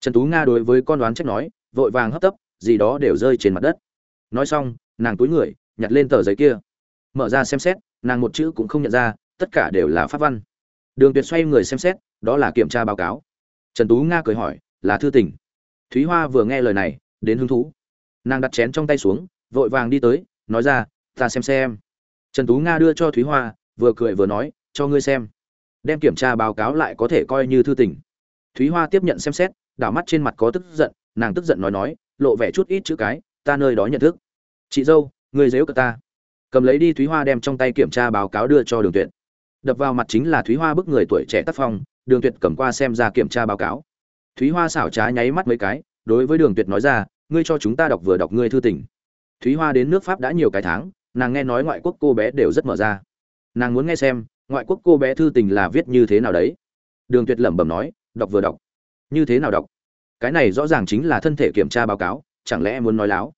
Trần tú nga đối với con đoán trách nói, vội vàng hấp tấp, gì đó đều rơi trên mặt đất. Nói xong, nàng túi người, nhặt lên tờ giấy kia. Mở ra xem xét nàng một chữ cũng không nhận ra, tất cả đều là pháp văn. Đường tuyệt xoay người xem xét, đó là kiểm tra báo cáo. Trần tú nga cười hỏi, là thư tình? Thúy hoa vừa nghe lời này, đến hứng thú. Nàng đặt chén trong tay xuống, vội vàng đi tới, nói ra, ta xem xem. Trần tú nga đưa cho thúy hoa, vừa cười vừa nói, cho ngươi xem. Đem kiểm tra báo cáo lại có thể coi như thư tình. Thúy hoa tiếp nhận xem xét, đảo mắt trên mặt có tức giận, nàng tức giận nói nói, lộ vẻ chút ít chữ cái, ta nơi đó nhận thức. Chị dâu người dếu cờ ta cầm lấy đi thúy hoa đem trong tay kiểm tra báo cáo đưa cho đường tuyệt đập vào mặt chính là thúy hoa bức người tuổi trẻ tác phong đường tuyệt cầm qua xem ra kiểm tra báo cáo thúy hoa xảo trá nháy mắt mấy cái đối với đường tuyệt nói ra ngươi cho chúng ta đọc vừa đọc ngươi thư tình thúy hoa đến nước pháp đã nhiều cái tháng nàng nghe nói ngoại quốc cô bé đều rất mở ra nàng muốn nghe xem ngoại quốc cô bé thư tình là viết như thế nào đấy đường tuyệt lẩm bẩm nói đọc vừa đọc như thế nào đọc cái này rõ ràng chính là thân thể kiểm tra báo cáo chẳng lẽ muốn nói láo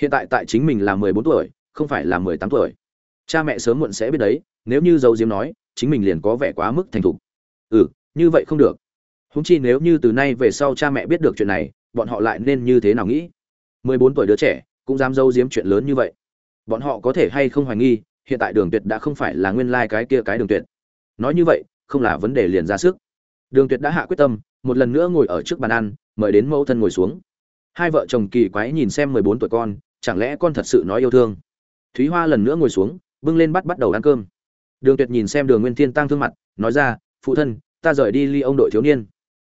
hiện tại tại chính mình là mười bốn tuổi không phải là mười tám tuổi. Cha mẹ sớm muộn sẽ biết đấy, nếu như dấu diếm nói, chính mình liền có vẻ quá mức thành thục. Ừ như vậy không được. Húng chi nếu như từ nay về sau cha mẹ biết được chuyện này, bọn họ lại nên như thế nào nghĩ? Mười bốn tuổi đứa trẻ, cũng dám giấu giếm chuyện lớn như vậy. Bọn họ có thể hay không hoài nghi, hiện tại đường tuyệt đã không phải là nguyên lai cái kia cái đường tuyệt. Nói như vậy, không là vấn đề liền ra sức. Đường tuyệt đã hạ quyết tâm, một lần nữa ngồi ở trước bàn ăn, mời đến mẫu thân ngồi xuống. Hai vợ chồng kỳ quái nhìn xem mười bốn tuổi con, chẳng lẽ con thật sự nói yêu thương? Thúy hoa lần nữa ngồi xuống, bưng lên bắt bắt đầu ăn cơm. Đường tuyệt nhìn xem đường nguyên thiên tăng thương mặt, nói ra, phụ thân, ta rời đi ly ông đội thiếu niên.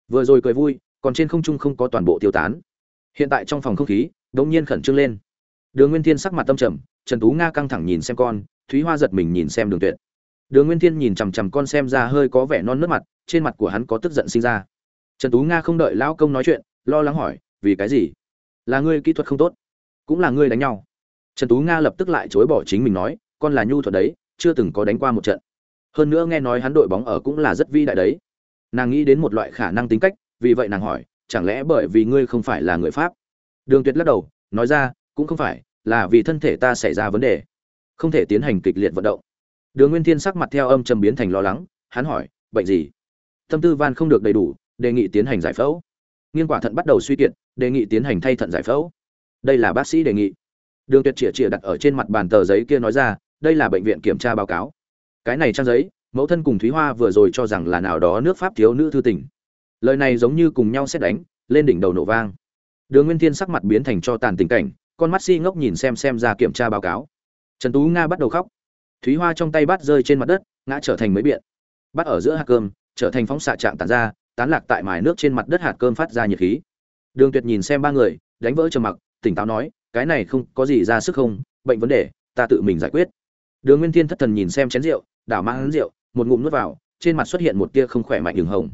Vừa rồi cười vui, còn trên không trung không có toàn bộ tiêu tán. Hiện tại trong phòng không khí đột nhiên khẩn trương lên. Đường nguyên thiên sắc mặt tâm trầm, trần tú nga căng thẳng nhìn xem con, thúy hoa giật mình nhìn xem đường tuyệt. Đường nguyên thiên nhìn chằm chằm con xem ra hơi có vẻ non nớt mặt, trên mặt của hắn có tức giận sinh ra. Trần tú nga không đợi lão công nói chuyện, lo lắng hỏi, vì cái gì? Là ngươi kỹ thuật không tốt, cũng là ngươi đánh nhau trần tú nga lập tức lại chối bỏ chính mình nói, con là nhu thuật đấy, chưa từng có đánh qua một trận. Hơn nữa nghe nói hắn đội bóng ở cũng là rất vĩ đại đấy. Nàng nghĩ đến một loại khả năng tính cách, vì vậy nàng hỏi, chẳng lẽ bởi vì ngươi không phải là người pháp? Đường tuyệt lắc đầu, nói ra, cũng không phải, là vì thân thể ta xảy ra vấn đề, không thể tiến hành kịch liệt vận động. Đường nguyên thiên sắc mặt theo âm trầm biến thành lo lắng, hắn hỏi, bệnh gì? Tâm tư van không được đầy đủ, đề nghị tiến hành giải phẫu. Nghiên quả thận bắt đầu suy kiệt, đề nghị tiến hành thay thận giải phẫu. Đây là bác sĩ đề nghị đường tuyệt chĩa chĩa đặt ở trên mặt bàn tờ giấy kia nói ra, đây là bệnh viện kiểm tra báo cáo. Cái này trang giấy, mẫu thân cùng thúy hoa vừa rồi cho rằng là nào đó nước pháp thiếu nữ thư tỉnh lời này giống như cùng nhau xét đánh, lên đỉnh đầu nổ vang. Đường nguyên thiên sắc mặt biến thành cho tàn tình cảnh, con mắt si ngốc nhìn xem xem ra kiểm tra báo cáo. Trần tú nga bắt đầu khóc. Thúy hoa trong tay bắt rơi trên mặt đất, ngã trở thành mấy biện. Bắt ở giữa hạt cơm, trở thành phóng xạ trạng tàn ra, tán lạc tại mài nước trên mặt đất hạt cơm phát ra nhiệt khí. Đường tuyệt nhìn xem ba người, đánh vỡ trầm mặc, tỉnh táo nói cái này không có gì ra sức không, bệnh vấn đề, ta tự mình giải quyết. Đường nguyên thiên thất thần nhìn xem chén rượu, đảo mang rượu, một ngụm nuốt vào, trên mặt xuất hiện một tia không khỏe mạnh đường hồng.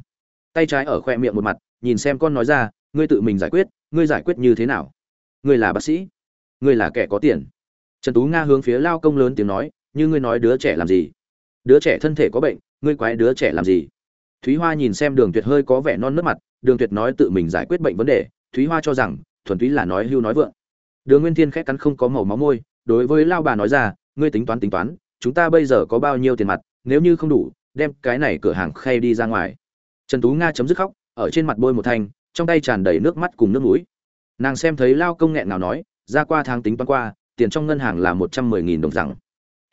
Tay trái ở khoe miệng một mặt, nhìn xem con nói ra, ngươi tự mình giải quyết, ngươi giải quyết như thế nào? Ngươi là bác sĩ, ngươi là kẻ có tiền. Trần tú nga hướng phía lao công lớn tiếng nói, như ngươi nói đứa trẻ làm gì? Đứa trẻ thân thể có bệnh, ngươi quái đứa trẻ làm gì? Thúy hoa nhìn xem đường tuyệt hơi có vẻ non nớt mặt, đường tuyệt nói tự mình giải quyết bệnh vấn đề, thúy hoa cho rằng, thuần túy là nói hưu nói vượng đường nguyên thiên khẽ cắn không có màu máu môi, đối với lao bà nói ra, ngươi tính toán tính toán, chúng ta bây giờ có bao nhiêu tiền mặt, nếu như không đủ, đem cái này cửa hàng khay đi ra ngoài. Trần tú nga chấm dứt khóc, ở trên mặt bôi một thanh, trong tay tràn đầy nước mắt cùng nước mũi. Nàng xem thấy lao công nghẹn nào nói, ra qua tháng tính toán qua, tiền trong ngân hàng là một trăm mười nghìn đồng rằng.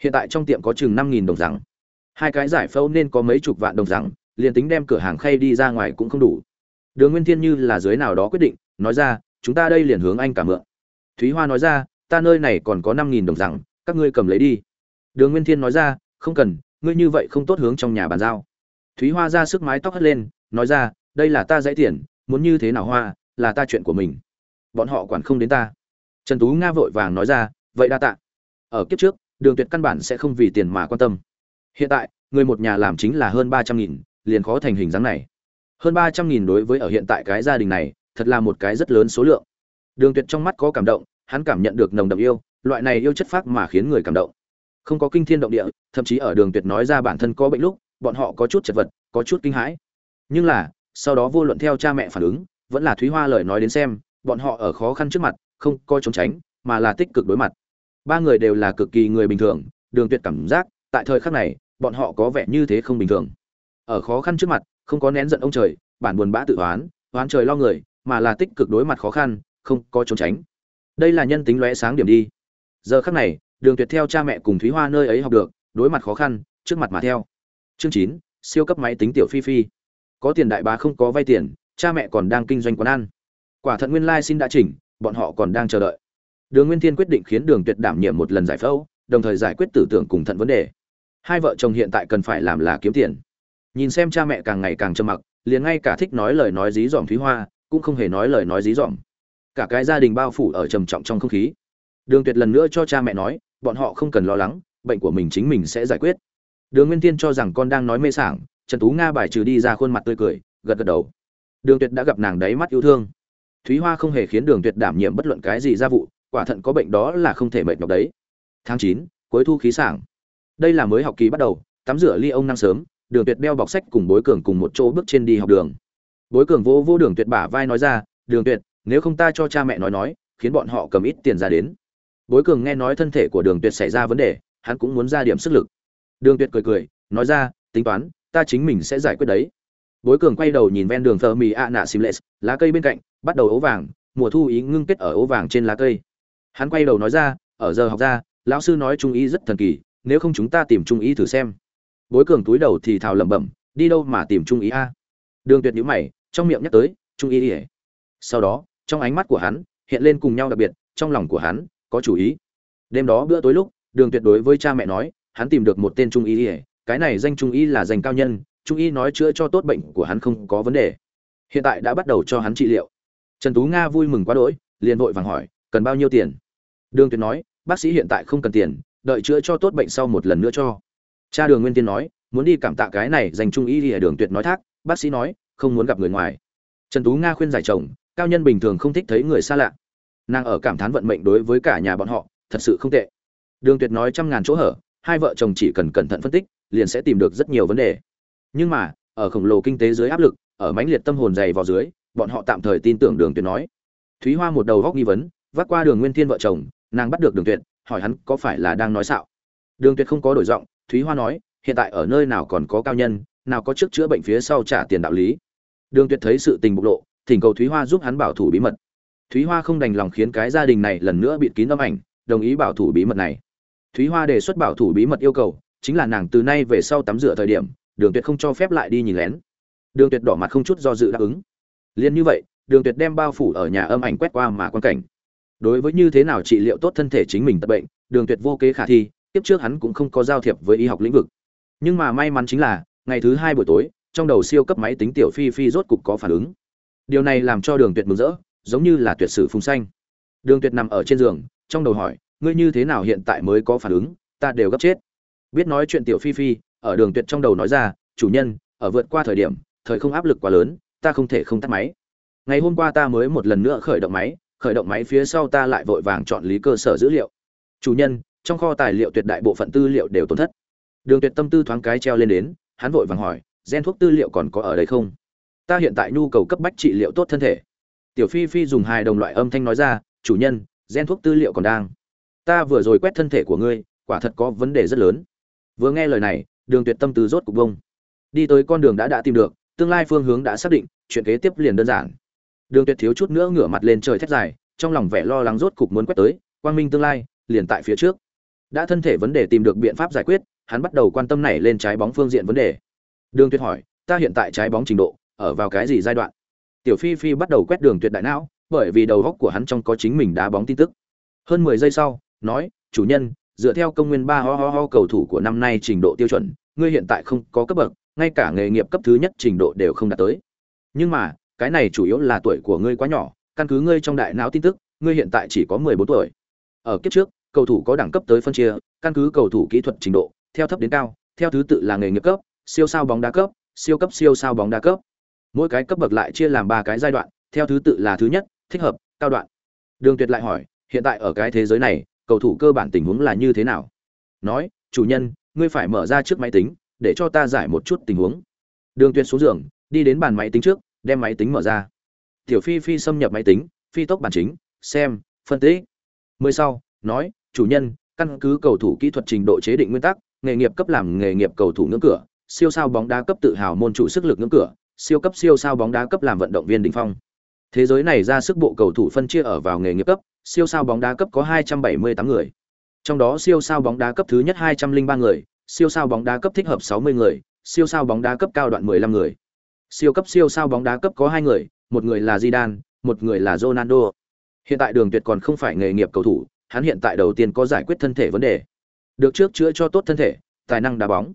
Hiện tại trong tiệm có chừng năm nghìn đồng rằng. Hai cái giải phẫu nên có mấy chục vạn đồng rằng, liền tính đem cửa hàng khay đi ra ngoài cũng không đủ. Đường nguyên thiên như là dưới nào đó quyết định, nói ra, chúng ta đây liền hướng anh cả mượn thúy hoa nói ra, ta nơi này còn có năm nghìn đồng rằng, các ngươi cầm lấy đi. Đường nguyên thiên nói ra, không cần, ngươi như vậy không tốt hướng trong nhà bàn giao. Thúy hoa ra sức mái tóc hất lên, nói ra, đây là ta dãy tiền, muốn như thế nào hoa, là ta chuyện của mình. Bọn họ quản không đến ta. Trần tú nga vội vàng nói ra, vậy đa tạ. Ở kiếp trước, đường tuyệt căn bản sẽ không vì tiền mà quan tâm. Hiện tại, người một nhà làm chính là hơn ba trăm nghìn, liền khó thành hình dáng này. Hơn ba trăm nghìn đối với ở hiện tại cái gia đình này, thật là một cái rất lớn số lượng đường tuyệt trong mắt có cảm động, hắn cảm nhận được nồng đậm yêu, loại này yêu chất phác mà khiến người cảm động. Không có kinh thiên động địa, thậm chí ở đường tuyệt nói ra bản thân có bệnh lúc, bọn họ có chút chật vật, có chút kinh hãi. Nhưng là, sau đó vô luận theo cha mẹ phản ứng, vẫn là thúy hoa lời nói đến xem, bọn họ ở khó khăn trước mặt, không coi trốn tránh, mà là tích cực đối mặt. Ba người đều là cực kỳ người bình thường, đường tuyệt cảm giác, tại thời khắc này, bọn họ có vẻ như thế không bình thường. Ở khó khăn trước mặt, không có nén giận ông trời, bản buồn bã tự oán oán trời lo người, mà là tích cực đối mặt khó khăn không có trốn tránh. Đây là nhân tính lóe sáng điểm đi. Giờ khắc này, đường tuyệt theo cha mẹ cùng thúy hoa nơi ấy học được, đối mặt khó khăn, trước mặt mà theo. Chương chín, siêu cấp máy tính tiểu phi phi. Có tiền đại bá không có vay tiền, cha mẹ còn đang kinh doanh quán ăn. Quả thận nguyên lai xin đã chỉnh, bọn họ còn đang chờ đợi. Đường nguyên thiên quyết định khiến đường tuyệt đảm nhiệm một lần giải phẫu, đồng thời giải quyết tử tưởng cùng thận vấn đề. Hai vợ chồng hiện tại cần phải làm là kiếm tiền. Nhìn xem cha mẹ càng ngày càng trầm mặc, liền ngay cả thích nói lời nói dí dỏm thúy hoa, cũng không hề nói lời nói dí dỏm cả cái gia đình bao phủ ở trầm trọng trong không khí. Đường tuyệt lần nữa cho cha mẹ nói, bọn họ không cần lo lắng, bệnh của mình chính mình sẽ giải quyết. Đường nguyên tiên cho rằng con đang nói mê sảng, trần tú nga bài trừ đi ra khuôn mặt tươi cười, gật gật đầu. Đường tuyệt đã gặp nàng đáy mắt yêu thương. Thúy hoa không hề khiến đường tuyệt đảm nhiệm bất luận cái gì ra vụ, quả thận có bệnh đó là không thể mệt nhọc đấy. Tháng chín, cuối thu khí sảng. Đây là mới học kỳ bắt đầu, tắm rửa ly ông năng sớm, đường tuyệt đeo bọc sách cùng bối cường cùng một chỗ bước trên đi học đường. Bối cường vô vô đường tuyệt bả vai nói ra, đường tuyệt nếu không ta cho cha mẹ nói nói, khiến bọn họ cầm ít tiền ra đến. Bối cường nghe nói thân thể của đường tuyệt xảy ra vấn đề, hắn cũng muốn ra điểm sức lực. Đường tuyệt cười cười, nói ra, tính toán, ta chính mình sẽ giải quyết đấy. Bối cường quay đầu nhìn ven đường thờ mì a nạ simles lá cây bên cạnh, bắt đầu ố vàng, mùa thu ý ngưng kết ở ố vàng trên lá cây. Hắn quay đầu nói ra, ở giờ học ra, lão sư nói trung ý rất thần kỳ, nếu không chúng ta tìm trung ý thử xem. Bối cường túi đầu thì thào lẩm bẩm, đi đâu mà tìm trung ý a? Đường tuyệt nhíu mày, trong miệng nhắc tới, trung ý ỉa sau đó trong ánh mắt của hắn hiện lên cùng nhau đặc biệt, trong lòng của hắn có chủ ý. Đêm đó bữa tối lúc, đường tuyệt đối với cha mẹ nói, hắn tìm được một tên trung ý ỉa cái này danh trung y là danh cao nhân, trung y nói chữa cho tốt bệnh của hắn không có vấn đề. Hiện tại đã bắt đầu cho hắn trị liệu. Trần tú nga vui mừng quá đỗi, liền vội vàng hỏi, cần bao nhiêu tiền? Đường tuyệt nói, bác sĩ hiện tại không cần tiền, đợi chữa cho tốt bệnh sau một lần nữa cho. Cha đường nguyên tiên nói, muốn đi cảm tạ cái này dành trung y ở đường tuyệt nói thác, bác sĩ nói, không muốn gặp người ngoài. Trần tú nga khuyên giải chồng cao nhân bình thường không thích thấy người xa lạ. Nàng ở cảm thán vận mệnh đối với cả nhà bọn họ, thật sự không tệ. Đường tuyệt nói trăm ngàn chỗ hở, hai vợ chồng chỉ cần cẩn thận phân tích, liền sẽ tìm được rất nhiều vấn đề. Nhưng mà, ở khổng lồ kinh tế dưới áp lực, ở mãnh liệt tâm hồn dày vào dưới, bọn họ tạm thời tin tưởng đường tuyệt nói. Thúy hoa một đầu góc nghi vấn, vác qua đường nguyên thiên vợ chồng, nàng bắt được đường tuyệt, hỏi hắn có phải là đang nói xạo. Đường tuyệt không có đổi giọng, thúy hoa nói, hiện tại ở nơi nào còn có cao nhân, nào có chức chữa bệnh phía sau trả tiền đạo lý. Đường tuyệt thấy sự tình bộc lộ thỉnh cầu thúy hoa giúp hắn bảo thủ bí mật. Thúy hoa không đành lòng khiến cái gia đình này lần nữa bịt kín âm ảnh, đồng ý bảo thủ bí mật này. Thúy hoa đề xuất bảo thủ bí mật yêu cầu, chính là nàng từ nay về sau tắm rửa thời điểm, đường tuyệt không cho phép lại đi nhìn lén. Đường tuyệt đỏ mặt không chút do dự đáp ứng. Liền như vậy, đường tuyệt đem bao phủ ở nhà âm ảnh quét qua mà quan cảnh. Đối với như thế nào trị liệu tốt thân thể chính mình tật bệnh, đường tuyệt vô kế khả thi tiếp trước hắn cũng không có giao thiệp với y học lĩnh vực. Nhưng mà may mắn chính là, ngày thứ hai buổi tối, trong đầu siêu cấp máy tính tiểu phi phi rốt cục có phản ứng điều này làm cho đường tuyệt mừng rỡ, giống như là tuyệt sử phùng xanh đường tuyệt nằm ở trên giường, trong đầu hỏi, ngươi như thế nào hiện tại mới có phản ứng? Ta đều gấp chết. Biết nói chuyện tiểu phi phi, ở đường tuyệt trong đầu nói ra, chủ nhân, ở vượt qua thời điểm, thời không áp lực quá lớn, ta không thể không tắt máy. Ngày hôm qua ta mới một lần nữa khởi động máy, khởi động máy phía sau ta lại vội vàng chọn lý cơ sở dữ liệu. Chủ nhân, trong kho tài liệu tuyệt đại bộ phận tư liệu đều tổn thất. Đường tuyệt tâm tư thoáng cái treo lên đến, hắn vội vàng hỏi, gen thuốc tư liệu còn có ở đây không? Ta hiện tại nhu cầu cấp bách trị liệu tốt thân thể. Tiểu phi phi dùng hai đồng loại âm thanh nói ra, chủ nhân, gen thuốc tư liệu còn đang. Ta vừa rồi quét thân thể của ngươi, quả thật có vấn đề rất lớn. Vừa nghe lời này, đường tuyệt tâm từ rốt cục bông. Đi tới con đường đã đã tìm được, tương lai phương hướng đã xác định, chuyện kế tiếp liền đơn giản. Đường tuyệt thiếu chút nữa ngửa mặt lên trời thét dài, trong lòng vẻ lo lắng rốt cục muốn quét tới, quang minh tương lai, liền tại phía trước. Đã thân thể vấn đề tìm được biện pháp giải quyết, hắn bắt đầu quan tâm này lên trái bóng phương diện vấn đề. Đường tuyệt hỏi, ta hiện tại trái bóng trình độ ở vào cái gì giai đoạn? Tiểu phi phi bắt đầu quét đường tuyệt đại não, bởi vì đầu góc của hắn trong có chính mình đá bóng tin tức. Hơn mười giây sau, nói, chủ nhân, dựa theo công nguyên ba ho ho ho cầu thủ của năm nay trình độ tiêu chuẩn, ngươi hiện tại không có cấp bậc, ngay cả nghề nghiệp cấp thứ nhất trình độ đều không đạt tới. Nhưng mà, cái này chủ yếu là tuổi của ngươi quá nhỏ, căn cứ ngươi trong đại não tin tức, ngươi hiện tại chỉ có mười bốn tuổi. Ở kiếp trước, cầu thủ có đẳng cấp tới phân chia, căn cứ cầu thủ kỹ thuật trình độ, theo thấp đến cao, theo thứ tự là nghề nghiệp cấp, siêu sao bóng đá cấp, siêu cấp siêu sao bóng đá cấp mỗi cái cấp bậc lại chia làm ba cái giai đoạn, theo thứ tự là thứ nhất, thích hợp, cao đoạn. Đường tuyệt lại hỏi, hiện tại ở cái thế giới này, cầu thủ cơ bản tình huống là như thế nào? Nói, chủ nhân, ngươi phải mở ra trước máy tính, để cho ta giải một chút tình huống. Đường tuyệt xuống giường, đi đến bàn máy tính trước, đem máy tính mở ra. Tiểu phi phi xâm nhập máy tính, phi tốc bản chính, xem, phân tích. Mười sau, nói, chủ nhân, căn cứ cầu thủ kỹ thuật trình độ chế định nguyên tắc, nghề nghiệp cấp làm nghề nghiệp cầu thủ ngưỡng cửa, siêu sao bóng đá cấp tự hào môn chủ sức lực ngưỡng cửa siêu cấp siêu sao bóng đá cấp làm vận động viên đỉnh phong. Thế giới này ra sức bộ cầu thủ phân chia ở vào nghề nghiệp cấp, siêu sao bóng đá cấp có 278 người. Trong đó siêu sao bóng đá cấp thứ nhất 203 người, siêu sao bóng đá cấp thích hợp 60 người, siêu sao bóng đá cấp cao đoạn 15 người. Siêu cấp siêu sao bóng đá cấp có hai người, một người là Zidane, một người là Ronaldo. Hiện tại đường tuyệt còn không phải nghề nghiệp cầu thủ, hắn hiện tại đầu tiên có giải quyết thân thể vấn đề. Được trước chữa cho tốt thân thể, tài năng đá bóng.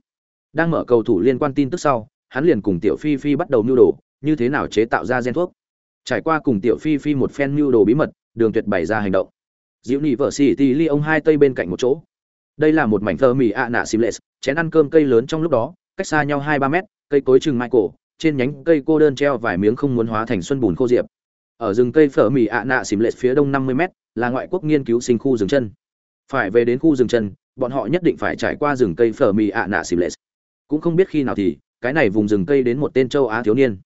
Đang mở cầu thủ liên quan tin tức sau hắn liền cùng tiểu phi phi bắt đầu mưu đồ, như thế nào chế tạo ra gen thuốc. Trải qua cùng tiểu phi phi một phen mưu đồ bí mật, đường tuyệt bày ra hành động. Diệu nị vợ xỉ tì ly ông hai tây bên cạnh một chỗ. Đây là một mảnh thơ mì ạ nạ xìm lệ, chén ăn cơm cây lớn trong lúc đó, cách xa nhau hai ba mét, cây cối chừng mai cổ trên nhánh cây cô đơn treo vài miếng không muốn hóa thành xuân bùn khô diệp. Ở rừng cây phở mì ạ nạ xìm lệ phía đông năm mươi mét, là ngoại quốc nghiên cứu sinh khu rừng chân. Phải về đến khu rừng chân, bọn họ nhất định phải trải qua rừng cây phở mì ạ nạ xìm lệ. Cũng không biết khi nào thì cái này vùng rừng cây đến một tên châu á thiếu niên.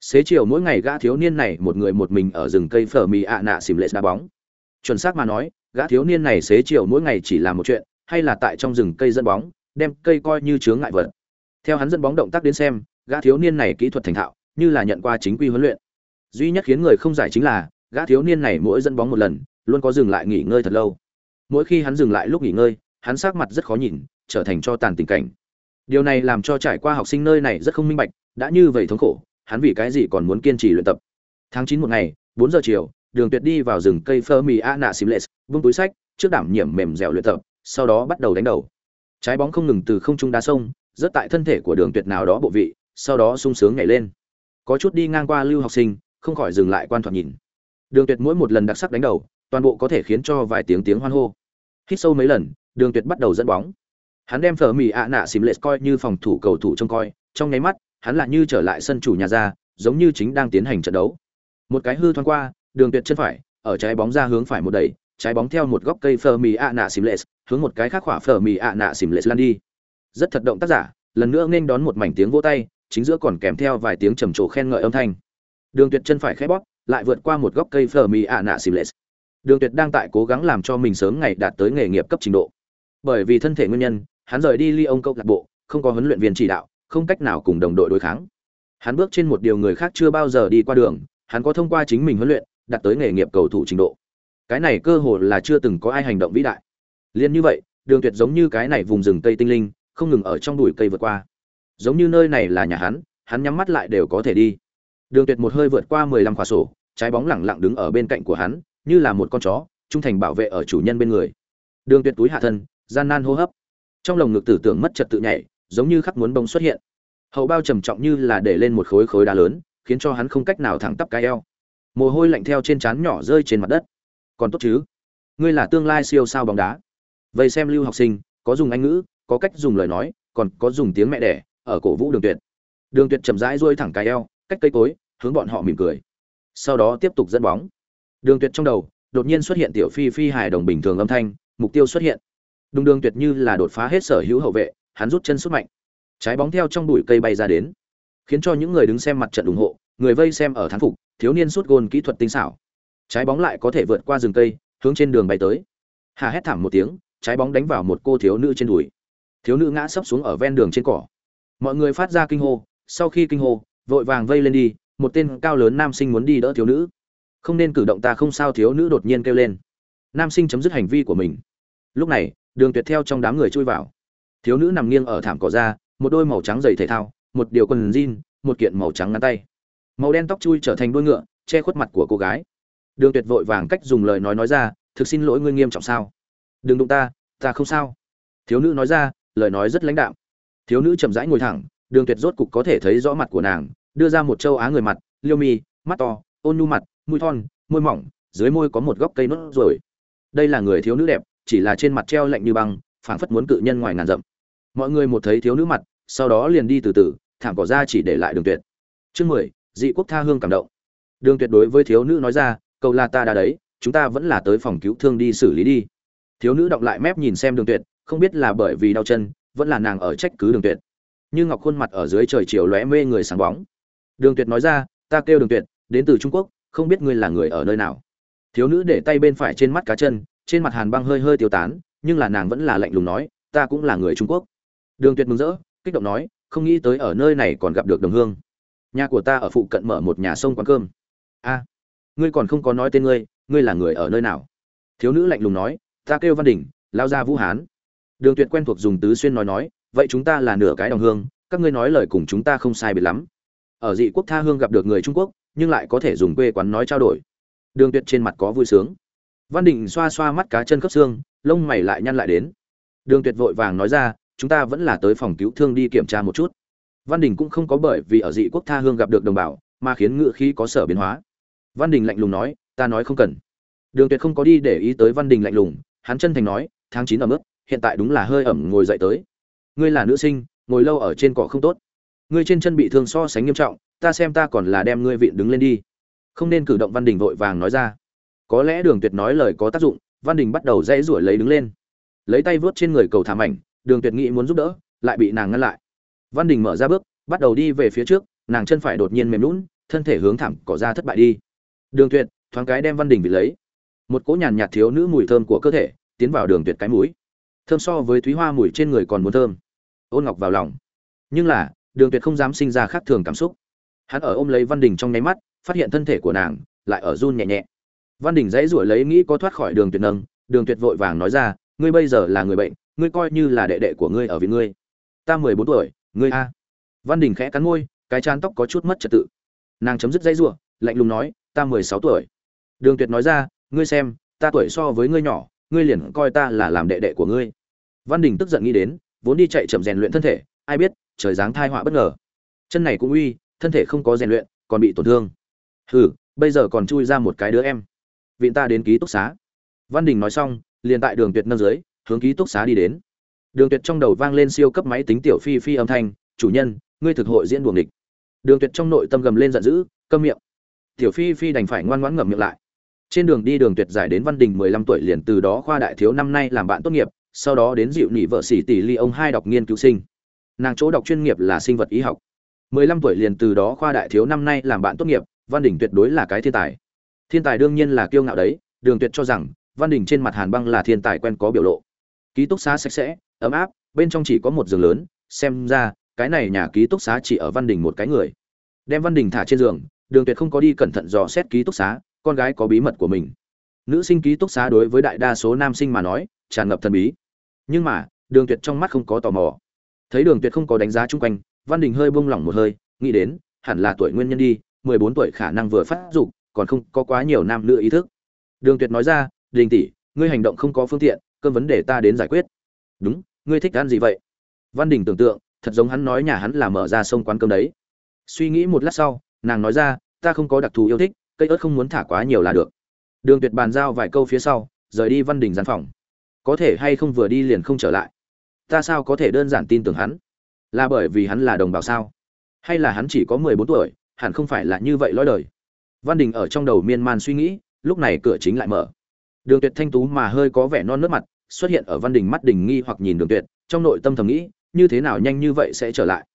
Xế chiều mỗi ngày gã thiếu niên này một người một mình ở rừng cây phở mì ạ nạ xìm lệ đá bóng. Chuẩn xác mà nói, gã thiếu niên này xế chiều mỗi ngày chỉ làm một chuyện, hay là tại trong rừng cây dẫn bóng, đem cây coi như chướng ngại vật. Theo hắn dẫn bóng động tác đến xem, gã thiếu niên này kỹ thuật thành thạo, như là nhận qua chính quy huấn luyện. Duy nhất khiến người không giải chính là, gã thiếu niên này mỗi dẫn bóng một lần, luôn có dừng lại nghỉ ngơi thật lâu. Mỗi khi hắn dừng lại lúc nghỉ ngơi, hắn sắc mặt rất khó nhìn, trở thành cho tàn tình cảnh điều này làm cho trải qua học sinh nơi này rất không minh bạch, đã như vậy thống khổ, hắn vì cái gì còn muốn kiên trì luyện tập? Tháng chín một ngày, bốn giờ chiều, đường tuyệt đi vào rừng cây phơ mì a nạ xìm lệ vung túi sách, trước đảm nhiệm mềm dẻo luyện tập, sau đó bắt đầu đánh đầu. Trái bóng không ngừng từ không trung đá sông, rớt tại thân thể của đường tuyệt nào đó bộ vị, sau đó sung sướng nhảy lên. Có chút đi ngang qua lưu học sinh, không khỏi dừng lại quan thoạt nhìn. Đường tuyệt mỗi một lần đặc sắc đánh đầu, toàn bộ có thể khiến cho vài tiếng tiếng hoan hô. Hít sâu mấy lần, đường tuyệt bắt đầu dẫn bóng hắn đem phở mì ạ nạ xìm lệ coi như phòng thủ cầu thủ trông coi, trong nháy mắt, hắn lại như trở lại sân chủ nhà ra, giống như chính đang tiến hành trận đấu. Một cái hư thoáng qua, đường tuyệt chân phải, ở trái bóng ra hướng phải một đẩy, trái bóng theo một góc cây phở mì ạ nạ xìm lệ hướng một cái khác khỏa phở mì ạ nạ xìm lệ lan đi. Rất thật động tác giả, lần nữa nên đón một mảnh tiếng vỗ tay, chính giữa còn kèm theo vài tiếng trầm trồ khen ngợi âm thanh. Đường tuyệt chân phải khẽ bóp, lại vượt qua một góc cây phở mì ạ nạ xìm lệ đường tuyệt đang tại cố gắng làm cho mình sớm ngày đạt tới nghề nghiệp cấp trình độ. Bởi vì thân thể nguyên nhân hắn rời đi Lyon câu lạc bộ, không có huấn luyện viên chỉ đạo, không cách nào cùng đồng đội đối kháng. Hắn bước trên một điều người khác chưa bao giờ đi qua đường, hắn có thông qua chính mình huấn luyện, đạt tới nghề nghiệp cầu thủ trình độ. Cái này cơ hồ là chưa từng có ai hành động vĩ đại. Liên như vậy, Đường Tuyệt giống như cái này vùng rừng cây tinh linh, không ngừng ở trong bụi cây vượt qua. Giống như nơi này là nhà hắn, hắn nhắm mắt lại đều có thể đi. Đường Tuyệt một hơi vượt qua 15 khóa sổ, trái bóng lẳng lặng đứng ở bên cạnh của hắn, như là một con chó, trung thành bảo vệ ở chủ nhân bên người. Đường Tuyệt túi hạ thân, gian nan hô hấp trong lồng ngực tử tưởng mất trật tự nhảy, giống như khắc muốn bông xuất hiện. Hậu bao trầm trọng như là để lên một khối khối đá lớn, khiến cho hắn không cách nào thẳng tắp cái eo. Mồ hôi lạnh theo trên trán nhỏ rơi trên mặt đất. Còn tốt chứ? Ngươi là tương lai siêu sao bóng đá. Vậy xem lưu học sinh, có dùng anh ngữ, có cách dùng lời nói, còn có dùng tiếng mẹ đẻ, ở cổ vũ đường tuyệt. Đường tuyệt chậm rãi rôi thẳng cái eo, cách cây cối, hướng bọn họ mỉm cười. Sau đó tiếp tục dẫn bóng. Đường tuyệt trong đầu, đột nhiên xuất hiện tiểu phi phi hài đồng bình thường âm thanh, mục tiêu xuất hiện đung Đường tuyệt như là đột phá hết sở hữu hậu vệ, hắn rút chân sút mạnh. Trái bóng theo trong bụi cây bay ra đến, khiến cho những người đứng xem mặt trận ủng hộ, người vây xem ở thán phục, thiếu niên sút gôn kỹ thuật tinh xảo. Trái bóng lại có thể vượt qua rừng cây, hướng trên đường bay tới. Hà hét thảm một tiếng, trái bóng đánh vào một cô thiếu nữ trên đùi. Thiếu nữ ngã sấp xuống ở ven đường trên cỏ. Mọi người phát ra kinh hô, sau khi kinh hô, vội vàng vây lên đi, một tên cao lớn nam sinh muốn đi đỡ thiếu nữ. Không nên cử động ta không sao thiếu nữ đột nhiên kêu lên. Nam sinh chấm dứt hành vi của mình. Lúc này, đường tuyệt theo trong đám người chui vào. Thiếu nữ nằm nghiêng ở thảm cỏ ra, một đôi màu trắng giày thể thao, một điều quần jean, một kiện màu trắng ngắn tay. Màu đen tóc chui trở thành đuôi ngựa, che khuất mặt của cô gái. Đường tuyệt vội vàng cách dùng lời nói nói ra, thực xin lỗi ngươi nghiêm trọng sao? Đừng đụng ta ta không sao. Thiếu nữ nói ra, lời nói rất lãnh đạm. Thiếu nữ chậm rãi ngồi thẳng, đường tuyệt rốt cục có thể thấy rõ mặt của nàng, đưa ra một châu á người mặt, liêu mi, mắt to, ôn nhu mặt, mũi thon, môi mỏng, dưới môi có một góc cây nốt rồi đây là người thiếu nữ đẹp chỉ là trên mặt treo lạnh như băng, phảng phất muốn cự nhân ngoài ngàn dặm. Mọi người một thấy thiếu nữ mặt, sau đó liền đi từ từ, thảm cỏ ra chỉ để lại đường tuyệt. Chương mười, dị quốc tha hương cảm động. Đường tuyệt đối với thiếu nữ nói ra câu là ta đã đấy, chúng ta vẫn là tới phòng cứu thương đi xử lý đi. Thiếu nữ đọc lại mép nhìn xem đường tuyệt, không biết là bởi vì đau chân, vẫn là nàng ở trách cứ đường tuyệt. Như ngọc khuôn mặt ở dưới trời chiều lóe mê người sáng bóng. Đường tuyệt nói ra, ta kêu đường tuyệt, đến từ trung quốc, không biết ngươi là người ở nơi nào. Thiếu nữ để tay bên phải trên mắt cá chân trên mặt hàn băng hơi hơi tiêu tán, nhưng là nàng vẫn là lạnh lùng nói, ta cũng là người trung quốc. Đường tuyệt mừng rỡ, kích động nói, không nghĩ tới ở nơi này còn gặp được đồng hương. Nhà của ta ở phụ cận mở một nhà sông quán cơm. A, ngươi còn không có nói tên ngươi ngươi là người ở nơi nào? Thiếu nữ lạnh lùng nói, ta kêu văn đình lao ra vũ hán. Đường tuyệt quen thuộc dùng tứ xuyên nói nói, vậy chúng ta là nửa cái đồng hương, các ngươi nói lời cùng chúng ta không sai biệt lắm. Ở dị quốc tha hương gặp được người trung quốc, nhưng lại có thể dùng quê quán nói trao đổi. Đường tuyệt trên mặt có vui sướng văn đình xoa xoa mắt cá chân khớp xương, lông mày lại nhăn lại đến. Đường tuyệt vội vàng nói ra, chúng ta vẫn là tới phòng cứu thương đi kiểm tra một chút. Văn đình cũng không có bởi vì ở dị quốc tha hương gặp được đồng bào, mà khiến ngựa khí có sở biến hóa. Văn đình lạnh lùng nói, ta nói không cần. Đường tuyệt không có đi để ý tới văn đình lạnh lùng, hắn chân thành nói, tháng chín ở mức hiện tại đúng là hơi ẩm ngồi dậy tới. Ngươi là nữ sinh, ngồi lâu ở trên cỏ không tốt. Ngươi trên chân bị thương so sánh nghiêm trọng, ta xem ta còn là đem ngươi vịn đứng lên đi. Không nên cử động văn đình vội vàng nói ra có lẽ đường tuyệt nói lời có tác dụng, văn đình bắt đầu dãy rủi lấy đứng lên. Lấy tay vớt trên người cầu thảm ảnh đường tuyệt nghĩ muốn giúp đỡ, lại bị nàng ngăn lại. Văn đình mở ra bước, bắt đầu đi về phía trước, nàng chân phải đột nhiên mềm lún thân thể hướng thẳng cỏ ra thất bại đi. Đường tuyệt, thoáng cái đem văn đình bị lấy. Một cỗ nhàn nhạt thiếu nữ mùi thơm của cơ thể, tiến vào đường tuyệt cái mũi. Thơm so với thúy hoa mùi trên người còn muốn thơm. Ôn ngọc vào lòng. Nhưng là, đường tuyệt không dám sinh ra khác thường cảm xúc. Hắn ở ôm lấy văn đình trong nháy mắt, phát hiện thân thể của nàng lại ở run nhẹ nhẹ văn đình dãy rủi lấy nghĩ có thoát khỏi đường tuyệt nâng, đường tuyệt vội vàng nói ra, ngươi bây giờ là người bệnh, ngươi coi như là đệ đệ của ngươi ở viện ngươi. Ta mười bốn tuổi, ngươi a. Văn đình khẽ cắn môi, cái chán tóc có chút mất trật tự. Nàng chấm dứt dãy rủa, lạnh lùng nói, ta mười sáu tuổi. Đường tuyệt nói ra, ngươi xem, ta tuổi so với ngươi nhỏ, ngươi liền coi ta là làm đệ đệ của ngươi. Văn đình tức giận nghĩ đến, vốn đi chạy chậm rèn luyện thân thể, ai biết, trời giáng thai họa bất ngờ. Chân này cũng uy, thân thể không có rèn luyện, còn bị tổn thương. Hừ, bây giờ còn chui ra một cái đứa em viện ta đến ký túc xá. Văn đình nói xong, liền tại đường tuyệt nâng dưới, hướng ký túc xá đi đến. Đường tuyệt trong đầu vang lên siêu cấp máy tính tiểu phi phi âm thanh, chủ nhân, ngươi thực hội diễn buồng địch đường tuyệt trong nội tâm gầm lên giận dữ, câm miệng. Tiểu phi phi đành phải ngoan ngoãn ngậm miệng lại. Trên đường đi đường tuyệt giải đến văn đình 15 tuổi liền từ đó khoa đại thiếu năm nay làm bạn tốt nghiệp, sau đó đến dịu nỉ vợ sĩ tỷ ly ông hai đọc nghiên cứu sinh. Nàng chỗ đọc chuyên nghiệp là sinh vật y học. 15 tuổi liền từ đó khoa đại thiếu năm nay làm bạn tốt nghiệp, văn đình tuyệt đối là cái thiên tài thiên tài đương nhiên là kiêu ngạo đấy, đường tuyệt cho rằng, văn đình trên mặt hàn băng là thiên tài quen có biểu lộ. Ký túc xá sạch sẽ, ấm áp, bên trong chỉ có một giường lớn, xem ra, cái này nhà ký túc xá chỉ ở văn đình một cái người. Đem văn đình thả trên giường, đường tuyệt không có đi cẩn thận dò xét ký túc xá, con gái có bí mật của mình. Nữ sinh ký túc xá đối với đại đa số nam sinh mà nói, tràn ngập thần bí. Nhưng mà, đường tuyệt trong mắt không có tò mò. Thấy đường tuyệt không có đánh giá chung quanh, văn đình hơi buông lỏng một hơi, nghĩ đến, hẳn là tuổi nguyên nhân đi 14 tuổi khả năng vừa phát dục còn không có quá nhiều nam nữ ý thức. Đường tuyệt nói ra, đình tỷ, ngươi hành động không có phương tiện cơn vấn đề ta đến giải quyết. Đúng, ngươi thích ăn gì vậy? Văn đình tưởng tượng, thật giống hắn nói nhà hắn là mở ra sông quán cơm đấy. Suy nghĩ một lát sau, nàng nói ra, ta không có đặc thù yêu thích, cây ớt không muốn thả quá nhiều là được. Đường tuyệt bàn giao vài câu phía sau, rời đi văn đình gian phòng. Có thể hay không vừa đi liền không trở lại? Ta sao có thể đơn giản tin tưởng hắn? Là bởi vì hắn là đồng bào sao? Hay là hắn chỉ có mười bốn tuổi, hẳn không phải là như vậy lõi đời? Văn đình ở trong đầu miên man suy nghĩ, lúc này cửa chính lại mở. Đường tuyệt thanh tú mà hơi có vẻ non nước mặt, xuất hiện ở văn đình mắt đình nghi hoặc nhìn đường tuyệt, trong nội tâm thầm nghĩ, như thế nào nhanh như vậy sẽ trở lại.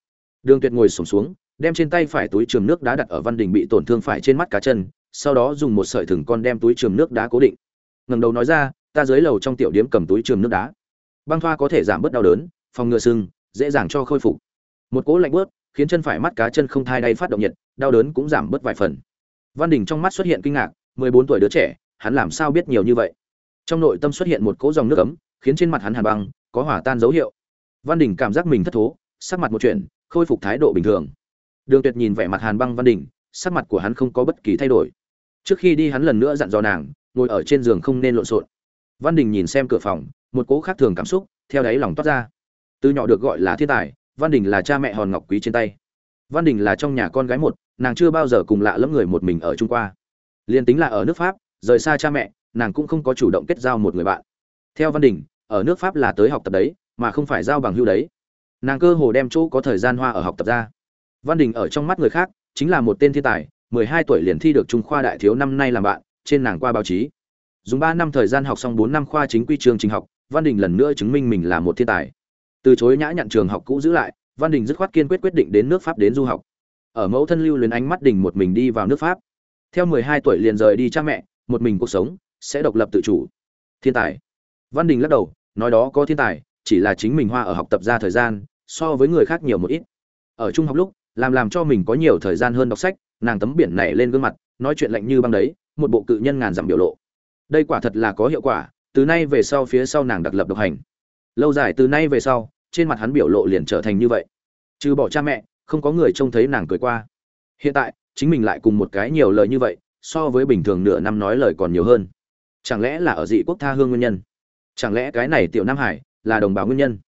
Đường tuyệt ngồi xổm xuống, đem trên tay phải túi trường nước đá đặt ở văn đình bị tổn thương phải trên mắt cá chân, sau đó dùng một sợi thừng con đem túi trường nước đá cố định. Ngẩng đầu nói ra, ta dưới lầu trong tiểu điểm cầm túi trường nước đá. Băng thoa có thể giảm bớt đau đớn, phòng ngừa sưng, dễ dàng cho khôi phục. Một cỗ lạnh bớt khiến chân phải mắt cá chân không thai đay phát động nhiệt, đau đớn cũng giảm bớt vài phần văn đình trong mắt xuất hiện kinh ngạc, mười bốn tuổi đứa trẻ, hắn làm sao biết nhiều như vậy? Trong nội tâm xuất hiện một cỗ dòng nước ấm, khiến trên mặt hắn hàn băng, có hỏa tan dấu hiệu. Văn đình cảm giác mình thất thố, sắc mặt một chuyện, khôi phục thái độ bình thường. Đường tuyệt nhìn vẻ mặt hàn băng văn đình, sắc mặt của hắn không có bất kỳ thay đổi. Trước khi đi hắn lần nữa dặn dò nàng, ngồi ở trên giường không nên lộn xộn. Văn đình nhìn xem cửa phòng, một cỗ khác thường cảm xúc, theo đáy lòng toát ra. Từ nhỏ được gọi là thiên tài, văn đình là cha mẹ hòn ngọc quý trên tay văn đình là trong nhà con gái một, nàng chưa bao giờ cùng lạ lẫm người một mình ở trung qua. Liên tính là ở nước pháp, rời xa cha mẹ, nàng cũng không có chủ động kết giao một người bạn. Theo văn đình, ở nước pháp là tới học tập đấy, mà không phải giao bằng hưu đấy. Nàng cơ hồ đem chỗ có thời gian hoa ở học tập ra. Văn đình ở trong mắt người khác, chính là một tên thiên tài, mười hai tuổi liền thi được trung khoa đại thiếu năm nay làm bạn, trên nàng qua báo chí. Dùng ba năm thời gian học xong bốn năm khoa chính quy trường trình học, văn đình lần nữa chứng minh mình là một thiên tài. Từ chối nhã nhận trường học cũ giữ lại văn đình dứt khoát kiên quyết quyết định đến nước pháp đến du học. Ở mẫu thân lưu luyến ánh mắt đình một mình đi vào nước pháp. Theo mười hai tuổi liền rời đi cha mẹ, một mình cuộc sống sẽ độc lập tự chủ. Thiên tài. Văn đình lắc đầu, nói đó có thiên tài, chỉ là chính mình hoa ở học tập ra thời gian, so với người khác nhiều một ít. Ở trung học lúc, làm làm cho mình có nhiều thời gian hơn đọc sách, nàng tấm biển này lên gương mặt, nói chuyện lạnh như băng đấy, một bộ cự nhân ngàn dặm biểu lộ. Đây quả thật là có hiệu quả, từ nay về sau phía sau nàng đặc lập độc hành. Lâu dài từ nay về sau trên mặt hắn biểu lộ liền trở thành như vậy. Trừ bỏ cha mẹ, không có người trông thấy nàng cười qua. Hiện tại, chính mình lại cùng một cái nhiều lời như vậy, so với bình thường nửa năm nói lời còn nhiều hơn. Chẳng lẽ là ở dị quốc tha hương nguyên nhân? Chẳng lẽ cái này tiểu nam hải là đồng bào nguyên nhân?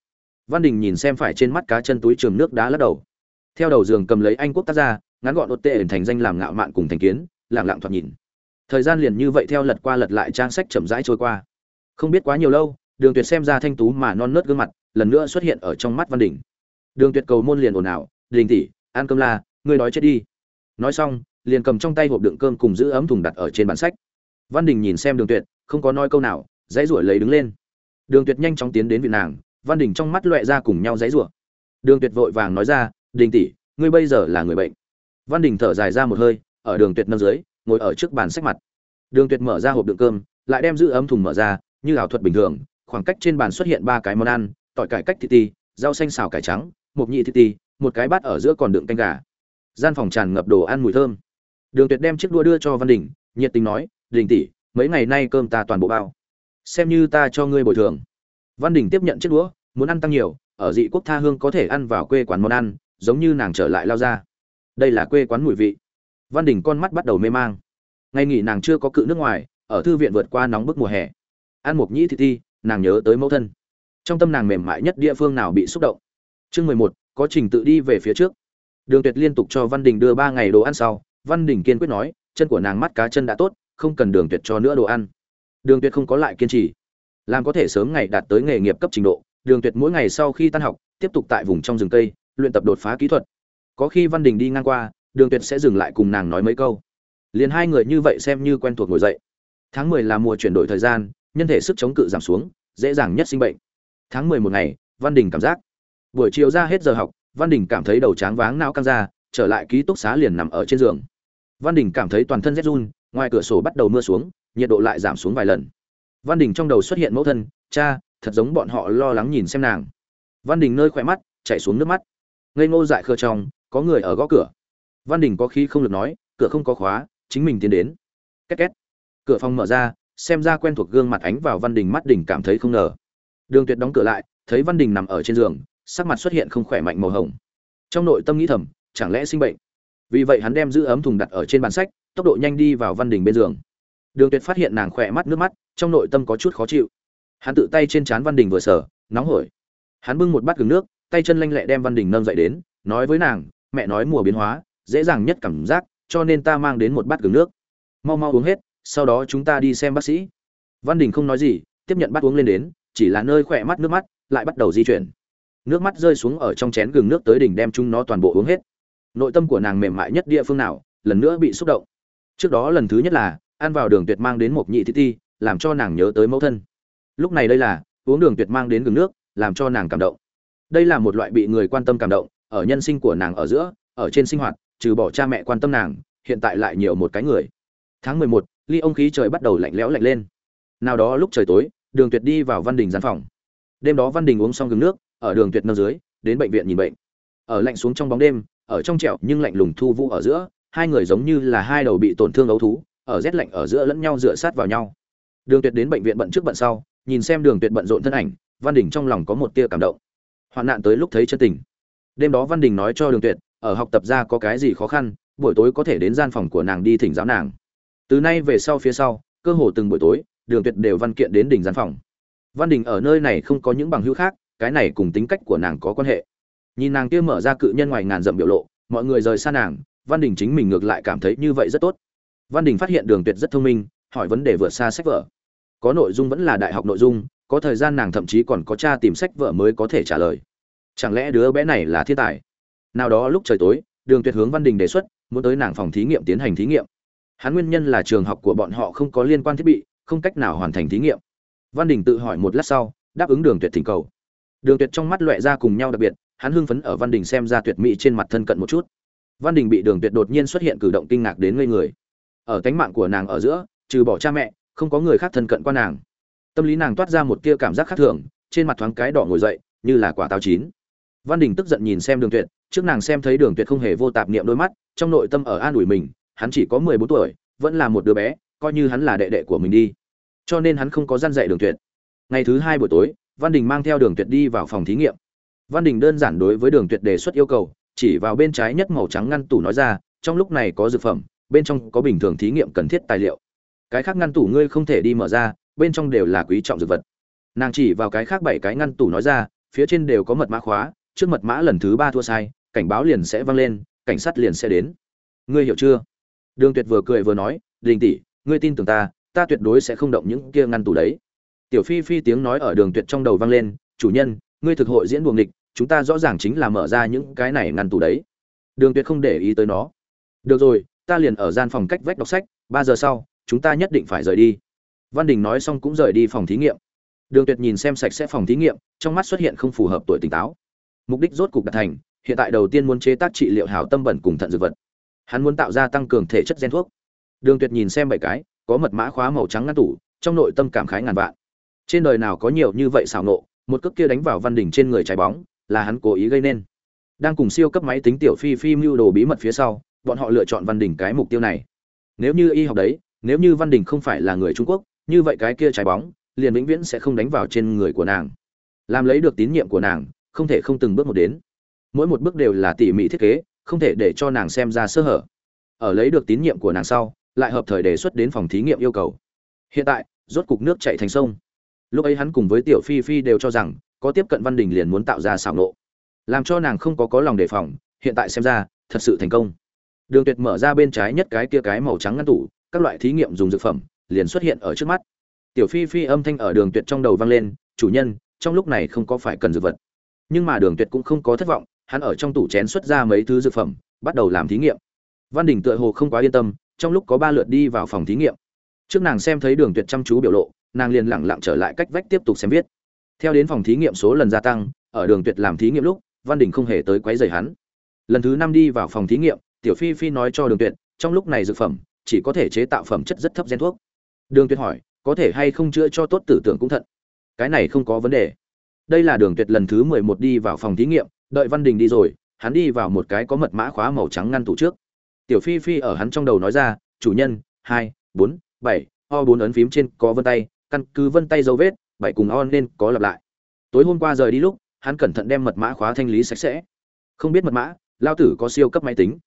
Văn đình nhìn xem phải trên mắt cá chân túi trường nước đá lắc đầu. Theo đầu giường cầm lấy anh quốc tác ra ngắn gọn ột tệ thành danh làm ngạo mạn cùng thành kiến lẳng lặng thoạt nhìn. Thời gian liền như vậy theo lật qua lật lại trang sách chậm rãi trôi qua. Không biết quá nhiều lâu, đường tuyệt xem ra thanh tú mà non nớt gương mặt lần nữa xuất hiện ở trong mắt văn đình. Đường tuyệt cầu môn liền ồn ào, đình tỷ ăn cơm la, ngươi nói chết đi. Nói xong, liền cầm trong tay hộp đựng cơm cùng giữ ấm thùng đặt ở trên bản sách. Văn đình nhìn xem đường tuyệt, không có nói câu nào, dãy ruổi lấy đứng lên. Đường tuyệt nhanh chóng tiến đến vị nàng, văn đình trong mắt loẹ ra cùng nhau dãy rủa. Đường tuyệt vội vàng nói ra, đình tỷ, ngươi bây giờ là người bệnh. Văn đình thở dài ra một hơi, ở đường tuyệt nâng dưới, ngồi ở trước bàn sách mặt. Đường tuyệt mở ra hộp đựng cơm, lại đem giữ ấm thùng mở ra, như ảo thuật bình thường, khoảng cách trên bàn xuất hiện ba cái món ăn tỏi cải cách thịt ti rau xanh xào cải trắng một nhị thịt ti một cái bát ở giữa còn đựng canh gà. Gian phòng tràn ngập đồ ăn mùi thơm. Đường tuyệt đem chiếc đũa đưa cho văn đình, nhiệt tình nói, đình tỷ, mấy ngày nay cơm ta toàn bộ bao. Xem như ta cho ngươi bồi thường. Văn đình tiếp nhận chiếc đũa, muốn ăn tăng nhiều, ở dị quốc tha hương có thể ăn vào quê quán món ăn, giống như nàng trở lại lao ra. Đây là quê quán mùi vị. Văn đình con mắt bắt đầu mê mang. Ngày nghỉ nàng chưa có cự nước ngoài, ở thư viện vượt qua nóng bức mùa hè. Ăn một nhĩ thị thi nàng nhớ tới mẫu thân trong tâm nàng mềm mại nhất địa phương nào bị xúc động. Chương mười một, có trình tự đi về phía trước. Đường tuyệt liên tục cho văn đình đưa ba ngày đồ ăn sau, văn đình kiên quyết nói, chân của nàng mắt cá chân đã tốt, không cần đường tuyệt cho nữa đồ ăn. Đường tuyệt không có lại kiên trì. Làm có thể sớm ngày đạt tới nghề nghiệp cấp trình độ, đường tuyệt mỗi ngày sau khi tan học, tiếp tục tại vùng trong rừng cây, luyện tập đột phá kỹ thuật. Có khi văn đình đi ngang qua, đường tuyệt sẽ dừng lại cùng nàng nói mấy câu. Liền hai người như vậy xem như quen thuộc ngồi dậy. Tháng mười là mùa chuyển đổi thời gian, nhân thể sức chống cự giảm xuống, dễ dàng nhất sinh bệnh tháng mười một ngày, văn đình cảm giác. Buổi chiều ra hết giờ học, văn đình cảm thấy đầu tráng váng não căng ra, trở lại ký túc xá liền nằm ở trên giường. Văn đình cảm thấy toàn thân rét run, ngoài cửa sổ bắt đầu mưa xuống, nhiệt độ lại giảm xuống vài lần. Văn đình trong đầu xuất hiện mẫu thân, cha, thật giống bọn họ lo lắng nhìn xem nàng. Văn đình nơi khỏe mắt, chảy xuống nước mắt. Ngây ngô dại khờ trong, có người ở gõ cửa. Văn đình có khi không được nói, cửa không có khóa, chính mình tiến đến. Két két. Cửa phòng mở ra, xem ra quen thuộc gương mặt ánh vào văn đình mắt đình cảm thấy không ngờ đường tuyệt đóng cửa lại, thấy văn đình nằm ở trên giường, sắc mặt xuất hiện không khỏe mạnh màu hồng. Trong nội tâm nghĩ thầm, chẳng lẽ sinh bệnh? Vì vậy hắn đem giữ ấm thùng đặt ở trên bàn sách, tốc độ nhanh đi vào văn đình bên giường. Đường tuyệt phát hiện nàng khỏe mắt, nước mắt, trong nội tâm có chút khó chịu. Hắn tự tay trên trán văn đình vừa sở nóng hổi. Hắn bưng một bát gừng nước, tay chân lanh lẹ đem văn đình nâng dậy đến, nói với nàng, mẹ nói mùa biến hóa, dễ dàng nhất cảm giác, cho nên ta mang đến một bát gừng nước. Mau mau uống hết, sau đó chúng ta đi xem bác sĩ. Văn đình không nói gì, tiếp nhận bát uống lên đến chỉ là nơi khỏe mắt nước mắt, lại bắt đầu di chuyển. Nước mắt rơi xuống ở trong chén gừng nước tới đỉnh đem chúng nó toàn bộ uống hết. Nội tâm của nàng mềm mại nhất địa phương nào, lần nữa bị xúc động. Trước đó lần thứ nhất là, ăn vào đường tuyệt mang đến một nhị thi ti, làm cho nàng nhớ tới mẫu thân. Lúc này đây là, uống đường tuyệt mang đến gừng nước, làm cho nàng cảm động. Đây là một loại bị người quan tâm cảm động, ở nhân sinh của nàng ở giữa, ở trên sinh hoạt, trừ bỏ cha mẹ quan tâm nàng, hiện tại lại nhiều một cái người. Tháng mười một, ly ông khí trời bắt đầu lạnh lẽo lạnh lên. Nào đó lúc trời tối đường tuyệt đi vào văn đình gian phòng. Đêm đó văn đình uống xong gừng nước, ở đường tuyệt nâng dưới, đến bệnh viện nhìn bệnh. Ở lạnh xuống trong bóng đêm, ở trong trẹo nhưng lạnh lùng thu vũ ở giữa, hai người giống như là hai đầu bị tổn thương ấu thú, ở rét lạnh ở giữa lẫn nhau dựa sát vào nhau. Đường tuyệt đến bệnh viện bận trước bận sau, nhìn xem đường tuyệt bận rộn thân ảnh, văn đình trong lòng có một tia cảm động. Hoạn nạn tới lúc thấy chân tình. Đêm đó văn đình nói cho đường tuyệt, ở học tập ra có cái gì khó khăn, buổi tối có thể đến gian phòng của nàng đi thỉnh giáo nàng. Từ nay về sau phía sau, cơ hồ từng buổi tối đường tuyệt đều văn kiện đến đỉnh gián phòng. Văn đình ở nơi này không có những bằng hữu khác, cái này cùng tính cách của nàng có quan hệ. Nhìn nàng kia mở ra cự nhân ngoài ngàn dặm biểu lộ, mọi người rời xa nàng, văn đình chính mình ngược lại cảm thấy như vậy rất tốt. Văn đình phát hiện đường tuyệt rất thông minh, hỏi vấn đề vượt xa sách vở. Có nội dung vẫn là đại học nội dung, có thời gian nàng thậm chí còn có cha tìm sách vở mới có thể trả lời. Chẳng lẽ đứa bé này là thiên tài? Nào đó lúc trời tối, đường tuyệt hướng văn đình đề xuất, muốn tới nàng phòng thí nghiệm tiến hành thí nghiệm. Hắn nguyên nhân là trường học của bọn họ không có liên quan thiết bị không cách nào hoàn thành thí nghiệm. Văn đình tự hỏi một lát sau, đáp ứng đường tuyệt thỉnh cầu. Đường tuyệt trong mắt loẹ ra cùng nhau đặc biệt, hắn hưng phấn ở văn đình xem ra tuyệt mỹ trên mặt thân cận một chút. Văn đình bị đường tuyệt đột nhiên xuất hiện cử động kinh ngạc đến ngây người. Ở cánh mạng của nàng ở giữa, trừ bỏ cha mẹ, không có người khác thân cận qua nàng. Tâm lý nàng toát ra một tia cảm giác khác thường, trên mặt thoáng cái đỏ ngồi dậy, như là quả táo chín. Văn đình tức giận nhìn xem đường tuyệt, trước nàng xem thấy đường tuyệt không hề vô tạp niệm đôi mắt, trong nội tâm ở an ủi mình, hắn chỉ có mười bốn tuổi, vẫn là một đứa bé coi như hắn là đệ đệ của mình đi. Cho nên hắn không có gian dạy đường tuyệt. Ngày thứ hai buổi tối, văn đình mang theo đường tuyệt đi vào phòng thí nghiệm. Văn đình đơn giản đối với đường tuyệt đề xuất yêu cầu, chỉ vào bên trái nhất màu trắng ngăn tủ nói ra, trong lúc này có dược phẩm, bên trong có bình thường thí nghiệm cần thiết tài liệu. Cái khác ngăn tủ ngươi không thể đi mở ra, bên trong đều là quý trọng dược vật. Nàng chỉ vào cái khác bảy cái ngăn tủ nói ra, phía trên đều có mật mã khóa, trước mật mã lần thứ ba thua sai, cảnh báo liền sẽ vang lên, cảnh sát liền sẽ đến. Ngươi hiểu chưa? Đường tuyệt vừa cười vừa nói, đình tỷ ngươi tin tưởng ta ta tuyệt đối sẽ không động những kia ngăn tủ đấy. Tiểu phi phi tiếng nói ở đường tuyệt trong đầu vang lên, chủ nhân, ngươi thực hội diễn buồng địch chúng ta rõ ràng chính là mở ra những cái này ngăn tủ đấy. Đường tuyệt không để ý tới nó. Được rồi, ta liền ở gian phòng cách vách đọc sách, ba giờ sau, chúng ta nhất định phải rời đi. Văn đình nói xong cũng rời đi phòng thí nghiệm. Đường tuyệt nhìn xem sạch sẽ phòng thí nghiệm, trong mắt xuất hiện không phù hợp tuổi tỉnh táo. Mục đích rốt cục đạt thành, hiện tại đầu tiên muốn chế tác trị liệu hảo tâm bẩn cùng thận dược vật. Hắn muốn tạo ra tăng cường thể chất gen thuốc đường tuyệt nhìn xem bảy cái, có mật mã khóa màu trắng ngăn tủ, trong nội tâm cảm khái ngàn vạn. Trên đời nào có nhiều như vậy xảo nộ, một cước kia đánh vào văn đỉnh trên người trái bóng, là hắn cố ý gây nên. Đang cùng siêu cấp máy tính tiểu phi phi mưu đồ bí mật phía sau, bọn họ lựa chọn văn đỉnh cái mục tiêu này. Nếu như y học đấy, nếu như văn đỉnh không phải là người trung quốc, như vậy cái kia trái bóng, liền vĩnh viễn sẽ không đánh vào trên người của nàng. Làm lấy được tín nhiệm của nàng, không thể không từng bước một đến. Mỗi một bước đều là tỉ mỉ thiết kế, không thể để cho nàng xem ra sơ hở. Ở lấy được tín nhiệm của nàng sau lại hợp thời đề xuất đến phòng thí nghiệm yêu cầu. Hiện tại, rốt cục nước chạy thành sông. Lúc ấy hắn cùng với tiểu phi phi đều cho rằng, có tiếp cận văn đình liền muốn tạo ra xảo nộ. Làm cho nàng không có có lòng đề phòng, hiện tại xem ra, thật sự thành công. Đường tuyệt mở ra bên trái nhất cái kia cái màu trắng ngăn tủ, các loại thí nghiệm dùng dược phẩm, liền xuất hiện ở trước mắt. Tiểu phi phi âm thanh ở đường tuyệt trong đầu vang lên, chủ nhân, trong lúc này không có phải cần dược vật. Nhưng mà đường tuyệt cũng không có thất vọng, hắn ở trong tủ chén xuất ra mấy thứ dược phẩm, bắt đầu làm thí nghiệm. Văn đình tựa hồ không quá yên tâm trong lúc có ba lượt đi vào phòng thí nghiệm. Trước nàng xem thấy đường tuyệt chăm chú biểu lộ, nàng liền lẳng lặng trở lại cách vách tiếp tục xem viết. Theo đến phòng thí nghiệm số lần gia tăng, ở đường tuyệt làm thí nghiệm lúc, văn đình không hề tới quấy rầy hắn. Lần thứ năm đi vào phòng thí nghiệm, tiểu phi phi nói cho đường tuyệt, trong lúc này dược phẩm, chỉ có thể chế tạo phẩm chất rất thấp gen thuốc. Đường tuyệt hỏi, có thể hay không chữa cho tốt tử tưởng cũng thận? Cái này không có vấn đề. Đây là đường tuyệt lần thứ mười một đi vào phòng thí nghiệm, đợi văn đình đi rồi, hắn đi vào một cái có mật mã khóa màu trắng ngăn tủ trước tiểu phi phi ở hắn trong đầu nói ra, chủ nhân, hai, bốn, bảy, o bốn ấn phím trên có vân tay, căn cứ vân tay dấu vết, bảy cùng o nên có lặp lại. Tối hôm qua rời đi lúc, hắn cẩn thận đem mật mã khóa thanh lý sạch sẽ. Không biết mật mã, lao tử có siêu cấp máy tính.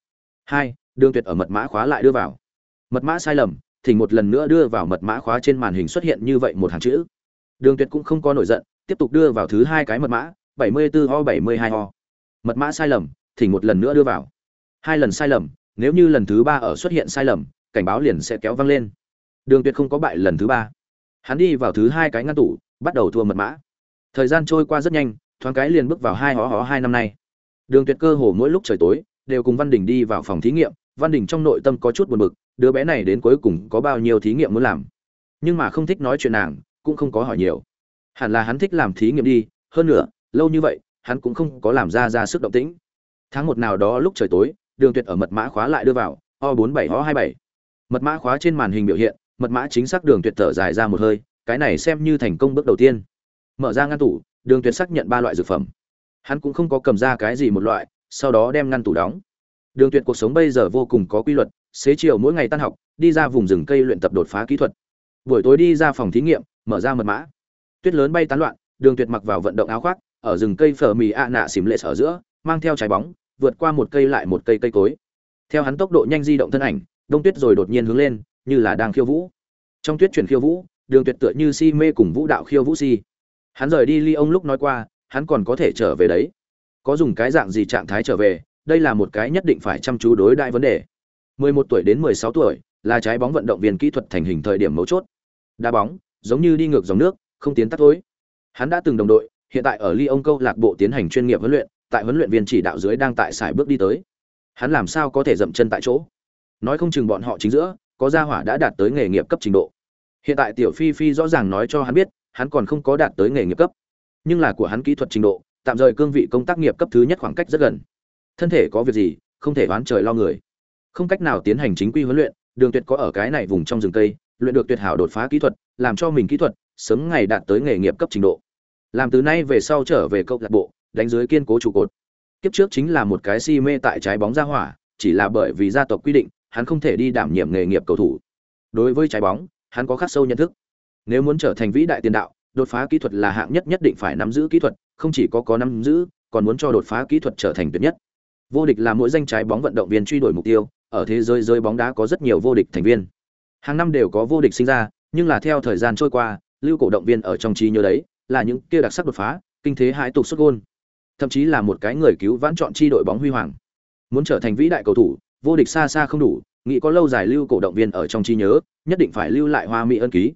Hai, đường tuyệt ở mật mã khóa lại đưa vào. Mật mã sai lầm, thỉnh một lần nữa đưa vào mật mã khóa trên màn hình xuất hiện như vậy một hàng chữ. Đường tuyệt cũng không có nổi giận, tiếp tục đưa vào thứ hai cái mật mã 74 ho 72 ho mật mã sai lầm, thỉnh một lần nữa đưa vào. Hai lần sai lầm nếu như lần thứ ba ở xuất hiện sai lầm, cảnh báo liền sẽ kéo văng lên. Đường tuyệt không có bại lần thứ ba. Hắn đi vào thứ hai cái ngăn tủ, bắt đầu thua mật mã. Thời gian trôi qua rất nhanh, thoáng cái liền bước vào hai hó hó hai năm nay. Đường tuyệt cơ hồ mỗi lúc trời tối, đều cùng văn đình đi vào phòng thí nghiệm. Văn đình trong nội tâm có chút buồn bực, đứa bé này đến cuối cùng có bao nhiêu thí nghiệm muốn làm. Nhưng mà không thích nói chuyện nàng, cũng không có hỏi nhiều. Hẳn là hắn thích làm thí nghiệm đi, hơn nữa, lâu như vậy, hắn cũng không có làm ra ra sức động tĩnh. Tháng một nào đó lúc trời tối đường tuyệt ở mật mã khóa lại đưa vào, o bốn bảy, o hai bảy. Mật mã khóa trên màn hình biểu hiện, mật mã chính xác đường tuyệt thở dài ra một hơi, cái này xem như thành công bước đầu tiên. Mở ra ngăn tủ, đường tuyệt xác nhận ba loại dược phẩm. Hắn cũng không có cầm ra cái gì một loại, sau đó đem ngăn tủ đóng. Đường tuyệt cuộc sống bây giờ vô cùng có quy luật, xế chiều mỗi ngày tan học, đi ra vùng rừng cây luyện tập đột phá kỹ thuật. Buổi tối đi ra phòng thí nghiệm, mở ra mật mã. Tuyết lớn bay tán loạn, đường tuyệt mặc vào vận động áo khoác, ở rừng cây phở mì ạ nạ xìm lệ sở giữa, mang theo trái bóng vượt qua một cây lại một cây cây cối. Theo hắn tốc độ nhanh di động thân ảnh, đông tuyết rồi đột nhiên hướng lên, như là đang khiêu vũ. Trong tuyết chuyển khiêu vũ, đường tuyệt tựa như si mê cùng vũ đạo khiêu vũ si. Hắn rời đi ly ông lúc nói qua, hắn còn có thể trở về đấy. Có dùng cái dạng gì trạng thái trở về, đây là một cái nhất định phải chăm chú đối đại vấn đề. 11 tuổi đến 16 tuổi, là trái bóng vận động viên kỹ thuật thành hình thời điểm mấu chốt. Đá bóng, giống như đi ngược dòng nước, không tiến tắt thôi hắn đã từng đồng đội, hiện tại ở ly ông câu lạc bộ tiến hành chuyên nghiệp huấn luyện tại huấn luyện viên chỉ đạo dưới đang tại sải bước đi tới. Hắn làm sao có thể dậm chân tại chỗ? Nói không chừng bọn họ chính giữa, có gia hỏa đã đạt tới nghề nghiệp cấp trình độ. Hiện tại tiểu phi phi rõ ràng nói cho hắn biết, hắn còn không có đạt tới nghề nghiệp cấp. Nhưng là của hắn kỹ thuật trình độ, tạm rời cương vị công tác nghiệp cấp thứ nhất khoảng cách rất gần. Thân thể có việc gì, không thể oán trời lo người. Không cách nào tiến hành chính quy huấn luyện, đường tuyệt có ở cái này vùng trong rừng cây, luyện được tuyệt hảo đột phá kỹ thuật, làm cho mình kỹ thuật, sớm ngày đạt tới nghề nghiệp cấp trình độ. Làm từ nay về sau trở về câu lạc bộ đánh dưới kiên cố trụ cột. Kiếp trước chính là một cái si mê tại trái bóng ra hỏa, chỉ là bởi vì gia tộc quy định, hắn không thể đi đảm nhiệm nghề nghiệp cầu thủ. Đối với trái bóng, hắn có khắc sâu nhận thức. Nếu muốn trở thành vĩ đại tiền đạo, đột phá kỹ thuật là hạng nhất nhất định phải nắm giữ kỹ thuật, không chỉ có có nắm giữ, còn muốn cho đột phá kỹ thuật trở thành tuyệt nhất. Vô địch là mỗi danh trái bóng vận động viên truy đuổi mục tiêu, ở thế giới rơi bóng đá có rất nhiều vô địch thành viên. Hàng năm đều có vô địch sinh ra, nhưng là theo thời gian trôi qua, lưu cổ động viên ở trong trí nhớ đấy, là những kia đặc sắc đột phá, kinh thế hãi tục xuất gôn thậm chí là một cái người cứu vãn chọn chi đội bóng huy hoàng. Muốn trở thành vĩ đại cầu thủ, vô địch xa xa không đủ, nghĩ có lâu dài lưu cổ động viên ở trong trí nhớ, nhất định phải lưu lại hoa mỹ ân ký.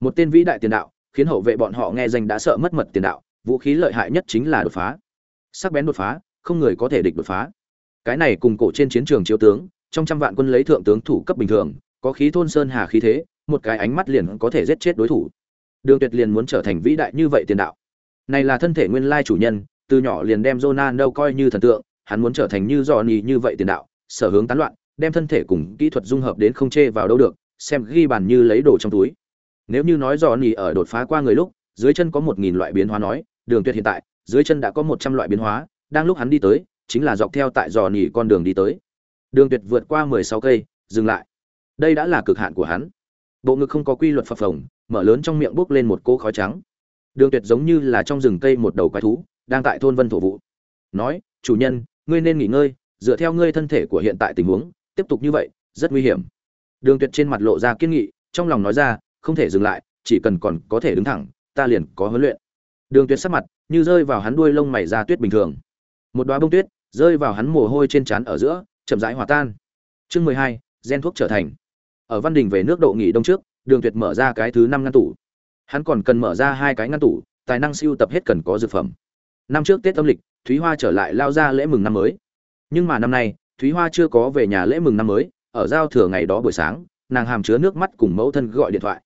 Một tên vĩ đại tiền đạo, khiến hậu vệ bọn họ nghe danh đã sợ mất mật tiền đạo, vũ khí lợi hại nhất chính là đột phá. Sắc bén đột phá, không người có thể địch đột phá. Cái này cùng cổ trên chiến trường chiếu tướng, trong trăm vạn quân lấy thượng tướng thủ cấp bình thường, có khí thôn sơn hà khí thế, một cái ánh mắt liền có thể giết chết đối thủ. Đường tuyệt liền muốn trở thành vĩ đại như vậy tiền đạo. Này là thân thể nguyên lai chủ nhân từ nhỏ liền đem Ronaldo coi như thần tượng, hắn muốn trở thành như Johnny như vậy tiền đạo, sở hướng tán loạn, đem thân thể cùng kỹ thuật dung hợp đến không chê vào đâu được, xem ghi bàn như lấy đồ trong túi. Nếu như nói Johnny ở đột phá qua người lúc, dưới chân có một nghìn loại biến hóa nói, đường tuyệt hiện tại, dưới chân đã có một trăm loại biến hóa, đang lúc hắn đi tới, chính là dọc theo tại Johnny con đường đi tới. Đường tuyệt vượt qua mười sáu cây, dừng lại. Đây đã là cực hạn của hắn. Bộ ngực không có quy luật phập phồng, mở lớn trong miệng bốc lên một cỗ khói trắng. Đường tuyệt giống như là trong rừng cây một đầu quái thú đang tại thôn vân thổ vụ nói, chủ nhân, ngươi nên nghỉ ngơi, dựa theo ngươi thân thể của hiện tại tình huống, tiếp tục như vậy, rất nguy hiểm. Đường tuyệt trên mặt lộ ra kiên nghị, trong lòng nói ra, không thể dừng lại, chỉ cần còn có thể đứng thẳng, ta liền có huấn luyện. Đường tuyệt sắc mặt như rơi vào hắn đuôi lông mày ra tuyết bình thường. Một đóa bông tuyết rơi vào hắn mồ hôi trên trán ở giữa, chậm rãi hòa tan. Chương mười hai, gen thuốc trở thành. Ở văn đình về nước độ nghỉ đông trước, đường tuyệt mở ra cái thứ năm ngăn tủ. Hắn còn cần mở ra hai cái ngăn tủ, tài năng siêu tập hết cần có dược phẩm năm trước tết âm lịch, thúy hoa trở lại lao ra lễ mừng năm mới. Nhưng mà năm nay, thúy hoa chưa có về nhà lễ mừng năm mới, ở giao thừa ngày đó buổi sáng, nàng hàm chứa nước mắt cùng mẫu thân gọi điện thoại.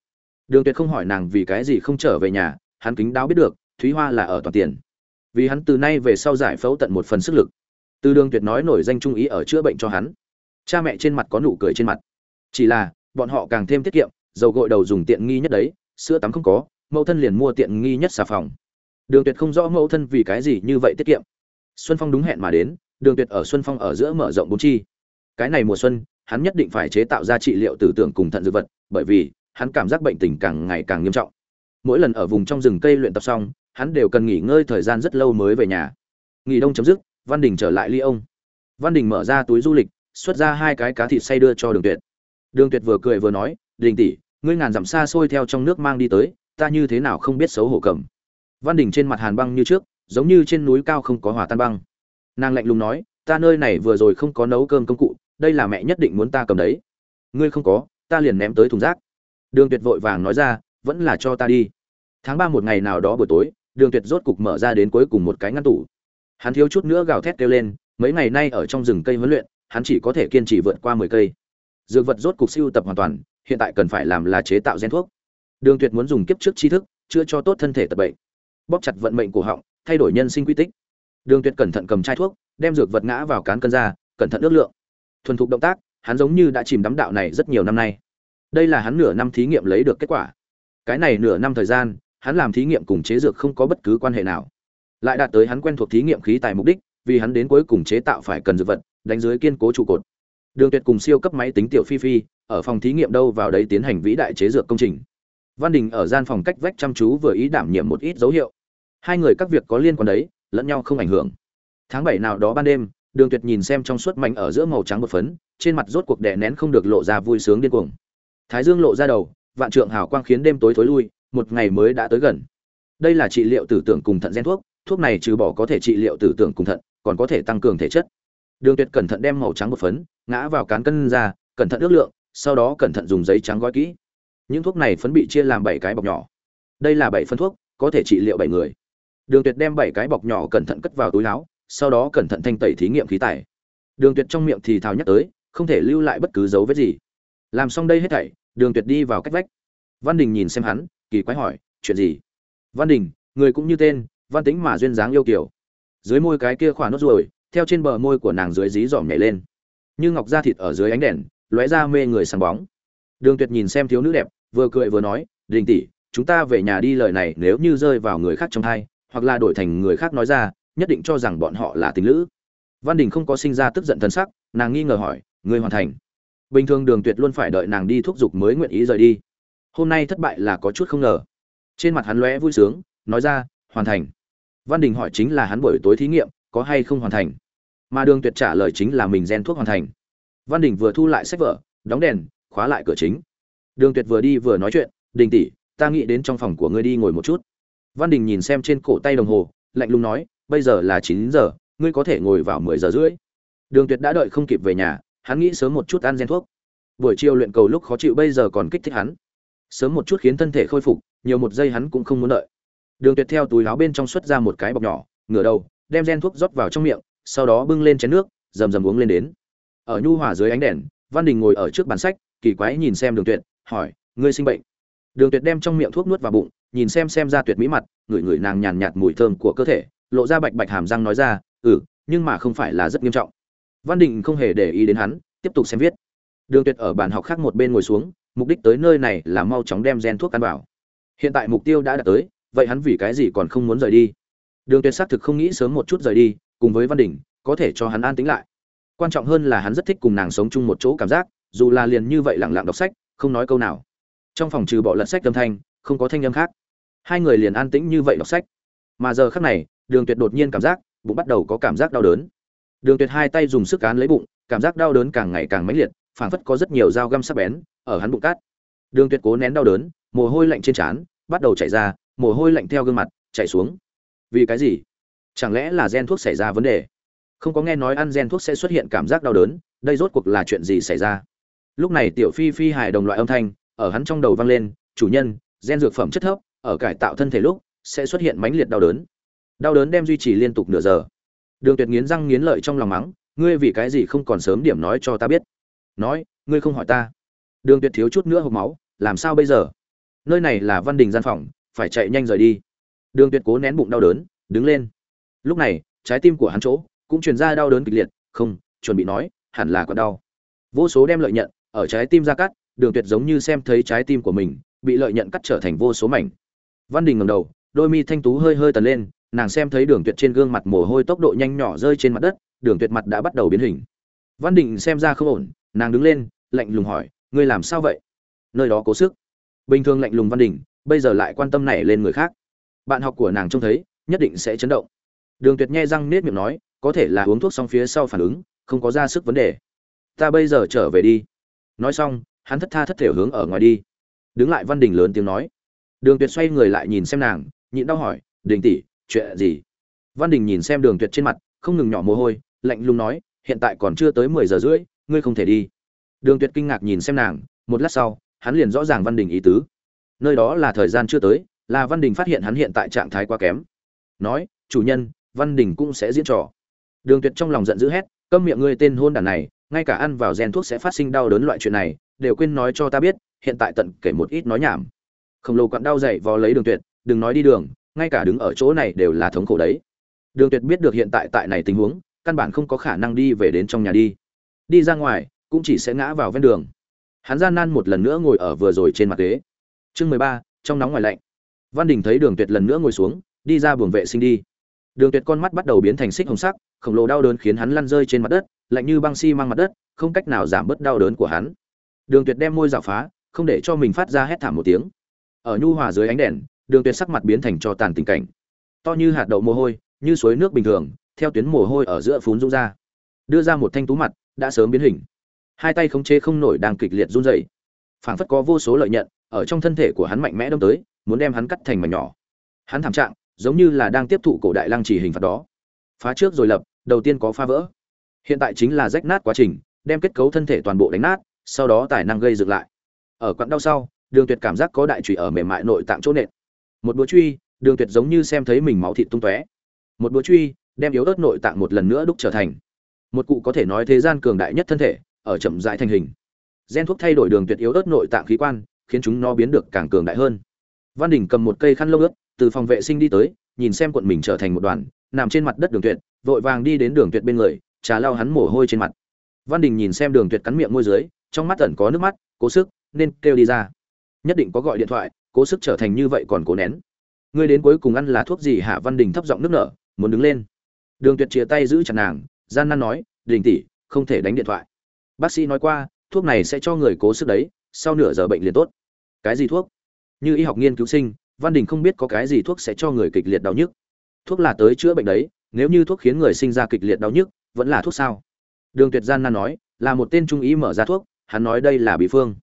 Đường tuyệt không hỏi nàng vì cái gì không trở về nhà, hắn kính đáo biết được, thúy hoa là ở toàn tiền. Vì hắn từ nay về sau giải phẫu tận một phần sức lực. Từ đường tuyệt nói nổi danh trung ý ở chữa bệnh cho hắn. Cha mẹ trên mặt có nụ cười trên mặt. Chỉ là, bọn họ càng thêm tiết kiệm, dầu gội đầu dùng tiện nghi nhất đấy, sữa tắm không có, mẫu thân liền mua tiện nghi nhất xà phòng đường tuyệt không rõ mẫu thân vì cái gì như vậy tiết kiệm. Xuân phong đúng hẹn mà đến, đường tuyệt ở xuân phong ở giữa mở rộng bốn chi. Cái này mùa xuân, hắn nhất định phải chế tạo ra trị liệu tử tưởng cùng thận dược vật, bởi vì, hắn cảm giác bệnh tình càng ngày càng nghiêm trọng. Mỗi lần ở vùng trong rừng cây luyện tập xong, hắn đều cần nghỉ ngơi thời gian rất lâu mới về nhà. Nghỉ đông chấm dứt, văn đình trở lại ly ông. Văn đình mở ra túi du lịch, xuất ra hai cái cá thịt say đưa cho đường tuyệt. Đường tuyệt vừa cười vừa nói, đình tỷ, ngươi ngàn dặm xa xôi theo trong nước mang đi tới, ta như thế nào không biết xấu hổ cầm? Văn đình trên mặt hàn băng như trước, giống như trên núi cao không có hòa tan băng. Nàng lạnh lùng nói, ta nơi này vừa rồi không có nấu cơm công cụ, đây là mẹ nhất định muốn ta cầm đấy. Ngươi không có, ta liền ném tới thùng rác. Đường tuyệt vội vàng nói ra, vẫn là cho ta đi. Tháng ba một ngày nào đó buổi tối, đường tuyệt rốt cục mở ra đến cuối cùng một cái ngăn tủ. Hắn thiếu chút nữa gào thét kêu lên, mấy ngày nay ở trong rừng cây huấn luyện, hắn chỉ có thể kiên trì vượt qua mười cây. Dược vật rốt cục siêu tập hoàn toàn, hiện tại cần phải làm là chế tạo gen thuốc. Đường tuyệt muốn dùng kiếp trước tri thức, chữa cho tốt thân thể tật bệnh bóp chặt vận mệnh của họng, thay đổi nhân sinh quy tích. Đường tuyệt cẩn thận cầm chai thuốc, đem dược vật ngã vào cán cân ra, cẩn thận ước lượng. Thuần thục động tác, hắn giống như đã chìm đắm đạo này rất nhiều năm nay. Đây là hắn nửa năm thí nghiệm lấy được kết quả. Cái này nửa năm thời gian, hắn làm thí nghiệm cùng chế dược không có bất cứ quan hệ nào. Lại đạt tới hắn quen thuộc thí nghiệm khí tài mục đích, vì hắn đến cuối cùng chế tạo phải cần dược vật, đánh dưới kiên cố trụ cột. Đường tuyệt cùng siêu cấp máy tính tiểu phi phi, ở phòng thí nghiệm đâu vào đấy tiến hành vĩ đại chế dược công trình văn đình ở gian phòng cách vách chăm chú vừa ý đảm nhiệm một ít dấu hiệu. Hai người các việc có liên quan đấy, lẫn nhau không ảnh hưởng. Tháng bảy nào đó ban đêm, đường tuyệt nhìn xem trong suốt mảnh ở giữa màu trắng một phấn, trên mặt rốt cuộc đè nén không được lộ ra vui sướng điên cuồng. Thái dương lộ ra đầu, vạn trượng hào quang khiến đêm tối thối lui, một ngày mới đã tới gần. Đây là trị liệu tử tưởng cùng thận gen thuốc thuốc này trừ bỏ có thể trị liệu tử tưởng cùng thận, còn có thể tăng cường thể chất. Đường tuyệt cẩn thận đem màu trắng một phấn, ngã vào cán cân ra, cẩn thận ước lượng, sau đó cẩn thận dùng giấy trắng gói kỹ những thuốc này phấn bị chia làm bảy cái bọc nhỏ. Đây là bảy phân thuốc, có thể trị liệu bảy người. Đường tuyệt đem bảy cái bọc nhỏ cẩn thận cất vào túi áo, sau đó cẩn thận thanh tẩy thí nghiệm khí tài đường tuyệt trong miệng thì thào nhắc tới, không thể lưu lại bất cứ dấu vết gì. Làm xong đây hết thảy, đường tuyệt đi vào cách vách. Văn đình nhìn xem hắn, kỳ quái hỏi, chuyện gì? Văn đình, người cũng như tên, văn tính mà duyên dáng yêu kiểu dưới môi cái kia khỏa nốt ruồi, theo trên bờ môi của nàng dưới dí dỏm nhảy lên. Như ngọc da thịt ở dưới ánh đèn, lóe ra mê người sáng bóng đường tuyệt nhìn xem thiếu nữ đẹp vừa cười vừa nói đình tỷ chúng ta về nhà đi lời này nếu như rơi vào người khác trong tai, hoặc là đổi thành người khác nói ra nhất định cho rằng bọn họ là tình lữ. Văn đình không có sinh ra tức giận thần sắc nàng nghi ngờ hỏi người hoàn thành? Bình thường đường tuyệt luôn phải đợi nàng đi thúc giục mới nguyện ý rời đi. Hôm nay thất bại là có chút không ngờ. Trên mặt hắn lóe vui sướng nói ra hoàn thành. Văn đình hỏi chính là hắn buổi tối thí nghiệm có hay không hoàn thành? Mà đường tuyệt trả lời chính là mình gen thuốc hoàn thành. Văn đình vừa thu lại sách vở đóng đèn khóa lại cửa chính. Đường tuyệt vừa đi vừa nói chuyện, đình tỷ, ta nghĩ đến trong phòng của ngươi đi ngồi một chút. Văn đình nhìn xem trên cổ tay đồng hồ, lạnh lùng nói, bây giờ là chín giờ, ngươi có thể ngồi vào mười giờ rưỡi. Đường tuyệt đã đợi không kịp về nhà, hắn nghĩ sớm một chút ăn gen thuốc. Buổi chiều luyện cầu lúc khó chịu bây giờ còn kích thích hắn. Sớm một chút khiến thân thể khôi phục, nhiều một giây hắn cũng không muốn đợi. Đường tuyệt theo túi áo bên trong xuất ra một cái bọc nhỏ, ngửa đầu, đem gen thuốc rót vào trong miệng, sau đó bưng lên chén nước, rầm rầm uống lên đến. Ở nhu hòa dưới ánh đèn, văn đình ngồi ở trước bàn sách kỳ quái nhìn xem đường tuyệt, hỏi, ngươi sinh bệnh? Đường tuyệt đem trong miệng thuốc nuốt vào bụng, nhìn xem xem ra tuyệt mỹ mặt, ngửi ngửi nàng nhàn nhạt mùi thơm của cơ thể, lộ ra bạch bạch hàm răng nói ra ừ nhưng mà không phải là rất nghiêm trọng. Văn đình không hề để ý đến hắn, tiếp tục xem viết. Đường tuyệt ở bàn học khác một bên ngồi xuống, mục đích tới nơi này là mau chóng đem gen thuốc ăn vào. Hiện tại mục tiêu đã đạt tới, vậy hắn vì cái gì còn không muốn rời đi? Đường tuyệt xác thực không nghĩ sớm một chút rời đi, cùng với văn đình có thể cho hắn an tính lại. Quan trọng hơn là hắn rất thích cùng nàng sống chung một chỗ cảm giác dù là liền như vậy lặng lặng đọc sách, không nói câu nào. Trong phòng trừ bỏ lật sách âm thanh, không có thanh âm khác. Hai người liền an tĩnh như vậy đọc sách. Mà giờ khác này, đường tuyệt đột nhiên cảm giác, bụng bắt đầu có cảm giác đau đớn. Đường tuyệt hai tay dùng sức cán lấy bụng, cảm giác đau đớn càng ngày càng mãnh liệt, phảng phất có rất nhiều dao găm sắc bén ở hắn bụng cát. Đường tuyệt cố nén đau đớn, mồ hôi lạnh trên trán, bắt đầu chảy ra, mồ hôi lạnh theo gương mặt, chảy xuống. Vì cái gì? Chẳng lẽ là gen thuốc xảy ra vấn đề? Không có nghe nói ăn gen thuốc sẽ xuất hiện cảm giác đau đớn, đây rốt cuộc là chuyện gì xảy ra? Lúc này tiểu phi phi hài đồng loại âm thanh, ở hắn trong đầu vang lên, chủ nhân, gen dược phẩm chất thấp, ở cải tạo thân thể lúc, sẽ xuất hiện mãnh liệt đau đớn. Đau đớn đem duy trì liên tục nửa giờ. Đường tuyệt nghiến răng nghiến lợi trong lòng mắng, ngươi vì cái gì không còn sớm điểm nói cho ta biết? Nói, ngươi không hỏi ta. Đường tuyệt thiếu chút nữa hộp máu, làm sao bây giờ? Nơi này là văn đình gian phòng, phải chạy nhanh rời đi. Đường tuyệt cố nén bụng đau đớn, đứng lên. Lúc này, trái tim của hắn chỗ cũng truyền ra đau đớn kịch liệt, không, chuẩn bị nói, hẳn là còn đau. Vô số đem lợi nhận ở trái tim ra cắt, đường tuyệt giống như xem thấy trái tim của mình, bị lợi nhận cắt trở thành vô số mảnh. Văn đình ngầm đầu, đôi mi thanh tú hơi hơi tần lên, nàng xem thấy đường tuyệt trên gương mặt mồ hôi tốc độ nhanh nhỏ rơi trên mặt đất, đường tuyệt mặt đã bắt đầu biến hình. Văn đình xem ra không ổn, nàng đứng lên, lạnh lùng hỏi, ngươi làm sao vậy? Nơi đó cố sức. Bình thường lạnh lùng văn đình, bây giờ lại quan tâm này lên người khác. Bạn học của nàng trông thấy, nhất định sẽ chấn động. Đường tuyệt nghe răng nết miệng nói, có thể là uống thuốc xong phía sau phản ứng, không có ra sức vấn đề. Ta bây giờ trở về đi nói xong, hắn thất tha thất thể hướng ở ngoài đi. Đứng lại văn đình lớn tiếng nói. Đường tuyệt xoay người lại nhìn xem nàng, nhịn đau hỏi, đình tỷ, chuyện gì? Văn đình nhìn xem đường tuyệt trên mặt, không ngừng nhỏ mồ hôi, lạnh lùng nói, hiện tại còn chưa tới mười giờ rưỡi, ngươi không thể đi. Đường tuyệt kinh ngạc nhìn xem nàng, một lát sau, hắn liền rõ ràng văn đình ý tứ. Nơi đó là thời gian chưa tới, là văn đình phát hiện hắn hiện tại trạng thái quá kém. Nói, chủ nhân, văn đình cũng sẽ diễn trò. Đường tuyệt trong lòng giận dữ hét, câm miệng ngươi tên hôn đản này ngay cả ăn vào gen thuốc sẽ phát sinh đau đớn loại chuyện này, đều quên nói cho ta biết, hiện tại tận kể một ít nói nhảm. Khổng lồ quặn đau dậy vò lấy đường tuyệt, đừng nói đi đường, ngay cả đứng ở chỗ này đều là thống khổ đấy. Đường tuyệt biết được hiện tại tại này tình huống, căn bản không có khả năng đi về đến trong nhà đi. Đi ra ngoài, cũng chỉ sẽ ngã vào ven đường. Hắn gian nan một lần nữa ngồi ở vừa rồi trên mặt ghế. Chương mười ba, trong nóng ngoài lạnh. Văn đình thấy đường tuyệt lần nữa ngồi xuống, đi ra buồng vệ sinh đi đường tuyệt con mắt bắt đầu biến thành xích hồng sắc, khổng lồ đau đớn khiến hắn lăn rơi trên mặt đất, lạnh như băng xi si mang mặt đất, không cách nào giảm bớt đau đớn của hắn. Đường tuyệt đem môi giảo phá, không để cho mình phát ra hét thảm một tiếng. Ở nhu hòa dưới ánh đèn, đường tuyệt sắc mặt biến thành cho tàn tình cảnh. To như hạt đậu mồ hôi, như suối nước bình thường, theo tuyến mồ hôi ở giữa phún rung ra. Đưa ra một thanh tú mặt, đã sớm biến hình. Hai tay khống chế không nổi đang kịch liệt run rẩy. Phảng phất có vô số lợi nhận, ở trong thân thể của hắn mạnh mẽ đâm tới, muốn đem hắn cắt thành mảnh nhỏ. Hắn thảm trạng giống như là đang tiếp thụ cổ đại lăng chỉ hình phạt đó. Phá trước rồi lập, đầu tiên có phá vỡ. Hiện tại chính là rách nát quá trình, đem kết cấu thân thể toàn bộ đánh nát, sau đó tài năng gây dựng lại. Ở quặn đau sau, đường tuyệt cảm giác có đại trụy ở mềm mại nội tạng chỗ nện. Một đũa truy, đường tuyệt giống như xem thấy mình máu thịt tung tóe. Một đũa truy, đem yếu ớt nội tạng một lần nữa đúc trở thành. Một cụ có thể nói thế gian cường đại nhất thân thể, ở chậm rãi thành hình. Gen thuốc thay đổi đường tuyệt yếu ớt nội tạng khí quan, khiến chúng nó biến được càng cường đại hơn. Văn đình cầm một cây khăn lông ướt từ phòng vệ sinh đi tới, nhìn xem quận mình trở thành một đoàn, nằm trên mặt đất đường tuyệt, vội vàng đi đến đường tuyệt bên người, trà lau hắn mồ hôi trên mặt. Văn đình nhìn xem đường tuyệt cắn miệng môi dưới, trong mắt tẩn có nước mắt, cố sức, nên kêu đi ra. Nhất định có gọi điện thoại, cố sức trở thành như vậy còn cố nén. Ngươi đến cuối cùng ăn là thuốc gì hạ văn đình thấp giọng nước nở, muốn đứng lên. Đường tuyệt chia tay giữ chặt nàng, gian nan nói, đình tỷ, không thể đánh điện thoại. Bác sĩ nói qua, thuốc này sẽ cho người cố sức đấy, sau nửa giờ bệnh liền tốt. Cái gì thuốc? Như y học nghiên cứu sinh văn đình không biết có cái gì thuốc sẽ cho người kịch liệt đau nhức. Thuốc là tới chữa bệnh đấy, nếu như thuốc khiến người sinh ra kịch liệt đau nhức, vẫn là thuốc sao? Đường tuyệt gian nan nói, là một tên trung ý mở ra thuốc, hắn nói đây là bí phương.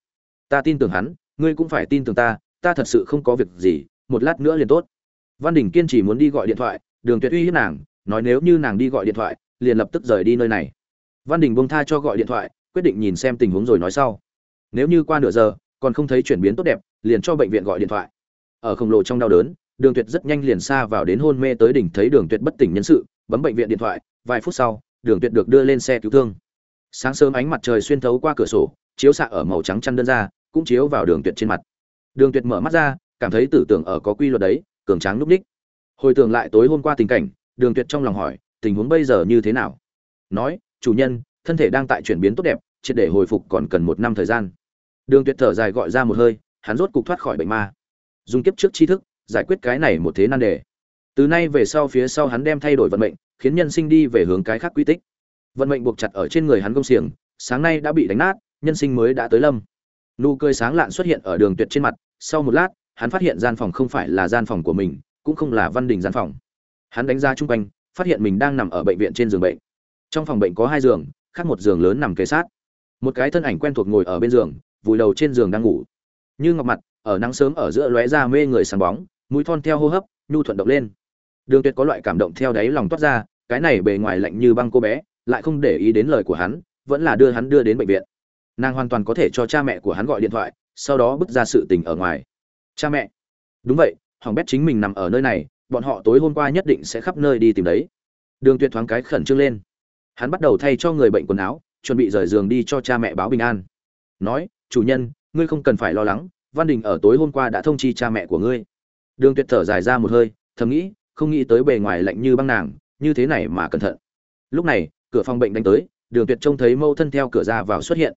Ta tin tưởng hắn, ngươi cũng phải tin tưởng ta ta thật sự không có việc gì, một lát nữa liền tốt. Văn đình kiên trì muốn đi gọi điện thoại, đường tuyệt uy hiếp nàng, nói nếu như nàng đi gọi điện thoại, liền lập tức rời đi nơi này. Văn đình bông tha cho gọi điện thoại, quyết định nhìn xem tình huống rồi nói sau. Nếu như qua nửa giờ, còn không thấy chuyển biến tốt đẹp, liền cho bệnh viện gọi điện thoại ở khổng lồ trong đau đớn, đường tuyệt rất nhanh liền xa vào đến hôn mê tới đỉnh thấy đường tuyệt bất tỉnh nhân sự, bấm bệnh viện điện thoại, vài phút sau, đường tuyệt được đưa lên xe cứu thương. Sáng sớm ánh mặt trời xuyên thấu qua cửa sổ, chiếu xạ ở màu trắng chăn đơn ra, cũng chiếu vào đường tuyệt trên mặt. Đường tuyệt mở mắt ra, cảm thấy tử tưởng ở có quy luật đấy, cường tráng núp đích hồi tưởng lại tối hôm qua tình cảnh, đường tuyệt trong lòng hỏi, tình huống bây giờ như thế nào? Nói, chủ nhân, thân thể đang tại chuyển biến tốt đẹp, triệt để hồi phục còn cần một năm thời gian. Đường tuyệt thở dài gọi ra một hơi, hắn rốt cục thoát khỏi bệnh ma dùng kiếp trước tri thức, giải quyết cái này một thế nan đề. Từ nay về sau phía sau hắn đem thay đổi vận mệnh, khiến nhân sinh đi về hướng cái khác quy tích. Vận mệnh buộc chặt ở trên người hắn công xiềng, sáng nay đã bị đánh nát, nhân sinh mới đã tới lâm. Nụ cười sáng lạn xuất hiện ở đường tuyệt trên mặt, sau một lát, hắn phát hiện gian phòng không phải là gian phòng của mình, cũng không là văn đình gian phòng. Hắn đánh ra chung quanh, phát hiện mình đang nằm ở bệnh viện trên giường bệnh. Trong phòng bệnh có hai giường, khác một giường lớn nằm kế sát. Một cái thân ảnh quen thuộc ngồi ở bên giường, vùi đầu trên giường đang ngủ. Như ngọc mặt ở nắng sớm ở giữa lóe ra mê người sáng bóng, mũi thon theo hô hấp, nhu thuận động lên. Đường tuyệt có loại cảm động theo đáy lòng toát ra, cái này bề ngoài lạnh như băng cô bé, lại không để ý đến lời của hắn, vẫn là đưa hắn đưa đến bệnh viện. Nàng hoàn toàn có thể cho cha mẹ của hắn gọi điện thoại, sau đó bước ra sự tình ở ngoài. Cha mẹ. Đúng vậy, hoàng bét chính mình nằm ở nơi này, bọn họ tối hôm qua nhất định sẽ khắp nơi đi tìm đấy. Đường tuyệt thoáng cái khẩn trương lên. Hắn bắt đầu thay cho người bệnh quần áo, chuẩn bị rời giường đi cho cha mẹ báo bình an. Nói, chủ nhân, ngươi không cần phải lo lắng văn đình ở tối hôm qua đã thông chi cha mẹ của ngươi. Đường tuyệt thở dài ra một hơi, thầm nghĩ, không nghĩ tới bề ngoài lạnh như băng nàng, như thế này mà cẩn thận. Lúc này, cửa phòng bệnh đánh tới, đường tuyệt trông thấy mẫu thân theo cửa ra vào xuất hiện.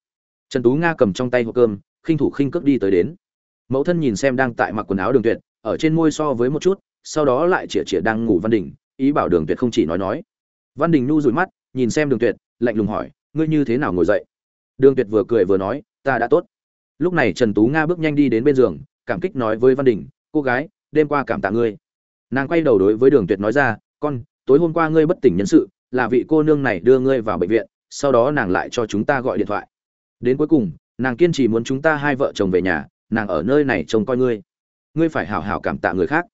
Trần tú nga cầm trong tay hộp cơm, khinh thủ khinh cước đi tới đến. Mẫu thân nhìn xem đang tại mặc quần áo đường tuyệt, ở trên môi so với một chút, sau đó lại chĩa chĩa đang ngủ văn đình, ý bảo đường tuyệt không chỉ nói nói. Văn đình nu rủi mắt, nhìn xem đường tuyệt, lạnh lùng hỏi, ngươi như thế nào ngồi dậy? Đường tuyệt vừa cười vừa nói, ta đã tốt lúc này trần tú nga bước nhanh đi đến bên giường, cảm kích nói với văn đình, cô gái, đêm qua cảm tạ ngươi. Nàng quay đầu đối với đường tuyệt nói ra, con, tối hôm qua ngươi bất tỉnh nhân sự, là vị cô nương này đưa ngươi vào bệnh viện, sau đó nàng lại cho chúng ta gọi điện thoại. Đến cuối cùng, nàng kiên trì muốn chúng ta hai vợ chồng về nhà, nàng ở nơi này trông coi ngươi. Ngươi phải hảo hảo cảm tạ người khác.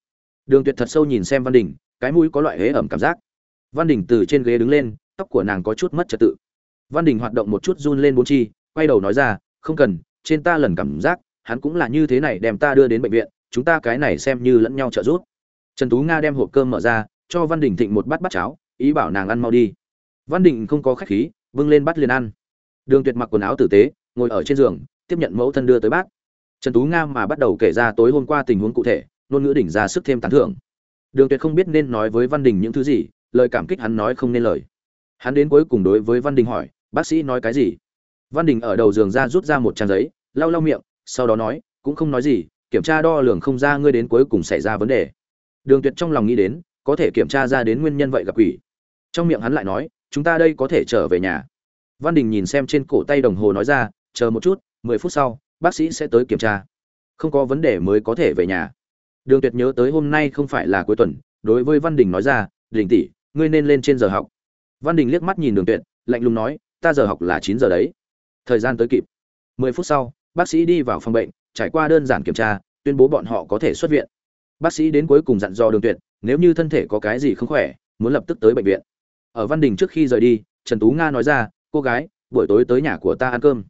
Đường tuyệt thật sâu nhìn xem văn đình, cái mũi có loại hế ẩm cảm giác. Văn đình từ trên ghế đứng lên, tóc của nàng có chút mất trật tự. Văn đình hoạt động một chút run lên bốn chi, quay đầu nói ra, không cần trên ta lần cảm giác, hắn cũng là như thế này đem ta đưa đến bệnh viện, chúng ta cái này xem như lẫn nhau trợ giúp. Trần tú nga đem hộp cơm mở ra, cho văn đình thịnh một bát bát cháo, ý bảo nàng ăn mau đi. Văn đình không có khách khí vâng lên bắt liền ăn. Đường tuyệt mặc quần áo tử tế, ngồi ở trên giường, tiếp nhận mẫu thân đưa tới bát. Trần tú nga mà bắt đầu kể ra tối hôm qua tình huống cụ thể, ngôn ngữ đỉnh ra sức thêm tán thưởng. Đường tuyệt không biết nên nói với văn đình những thứ gì, lời cảm kích hắn nói không nên lời. Hắn đến cuối cùng đối với văn đình hỏi, bác sĩ nói cái gì? Văn đình ở đầu giường ra rút ra một trang giấy, lau lau miệng, sau đó nói, cũng không nói gì, kiểm tra đo lường không ra ngươi đến cuối cùng xảy ra vấn đề. Đường tuyệt trong lòng nghĩ đến, có thể kiểm tra ra đến nguyên nhân vậy gặp quỷ. Trong miệng hắn lại nói, chúng ta đây có thể trở về nhà. Văn đình nhìn xem trên cổ tay đồng hồ nói ra, chờ một chút, mười phút sau, bác sĩ sẽ tới kiểm tra. Không có vấn đề mới có thể về nhà. Đường tuyệt nhớ tới hôm nay không phải là cuối tuần, đối với văn đình nói ra, đình tỷ, ngươi nên lên trên giờ học. Văn đình liếc mắt nhìn đường tuyệt, lạnh lùng nói, ta giờ học là chín giờ đấy thời gian tới kịp. Mười phút sau, bác sĩ đi vào phòng bệnh, trải qua đơn giản kiểm tra, tuyên bố bọn họ có thể xuất viện. Bác sĩ đến cuối cùng dặn dò đường tuyệt, nếu như thân thể có cái gì không khỏe, muốn lập tức tới bệnh viện. Ở văn đình trước khi rời đi, trần tú nga nói ra, cô gái, buổi tối tới nhà của ta ăn cơm.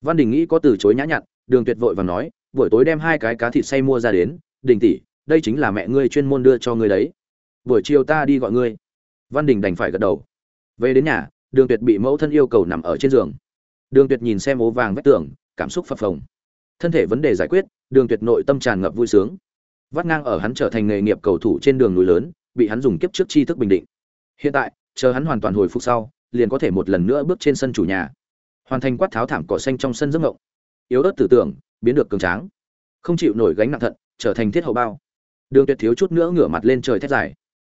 Văn đình nghĩ có từ chối nhã nhặn, đường tuyệt vội và nói, buổi tối đem hai cái cá thịt say mua ra đến, đình tỷ, đây chính là mẹ ngươi chuyên môn đưa cho ngươi đấy. Buổi chiều ta đi gọi ngươi. Văn đình đành phải gật đầu. Về đến nhà, đường tuyệt bị mẫu thân yêu cầu nằm ở trên giường đường tuyệt nhìn xem ố vàng vách tường cảm xúc phập phồng. Thân thể vấn đề giải quyết đường tuyệt nội tâm tràn ngập vui sướng. Vắt ngang ở hắn trở thành nghề nghiệp cầu thủ trên đường núi lớn bị hắn dùng kiếp trước tri thức bình định. Hiện tại chờ hắn hoàn toàn hồi phục sau liền có thể một lần nữa bước trên sân chủ nhà. Hoàn thành quát tháo thảm cỏ xanh trong sân giấc ngộng yếu ớt tử tưởng biến được cường tráng. Không chịu nổi gánh nặng thận trở thành thiết hậu bao. Đường tuyệt thiếu chút nữa ngửa mặt lên trời thét dài.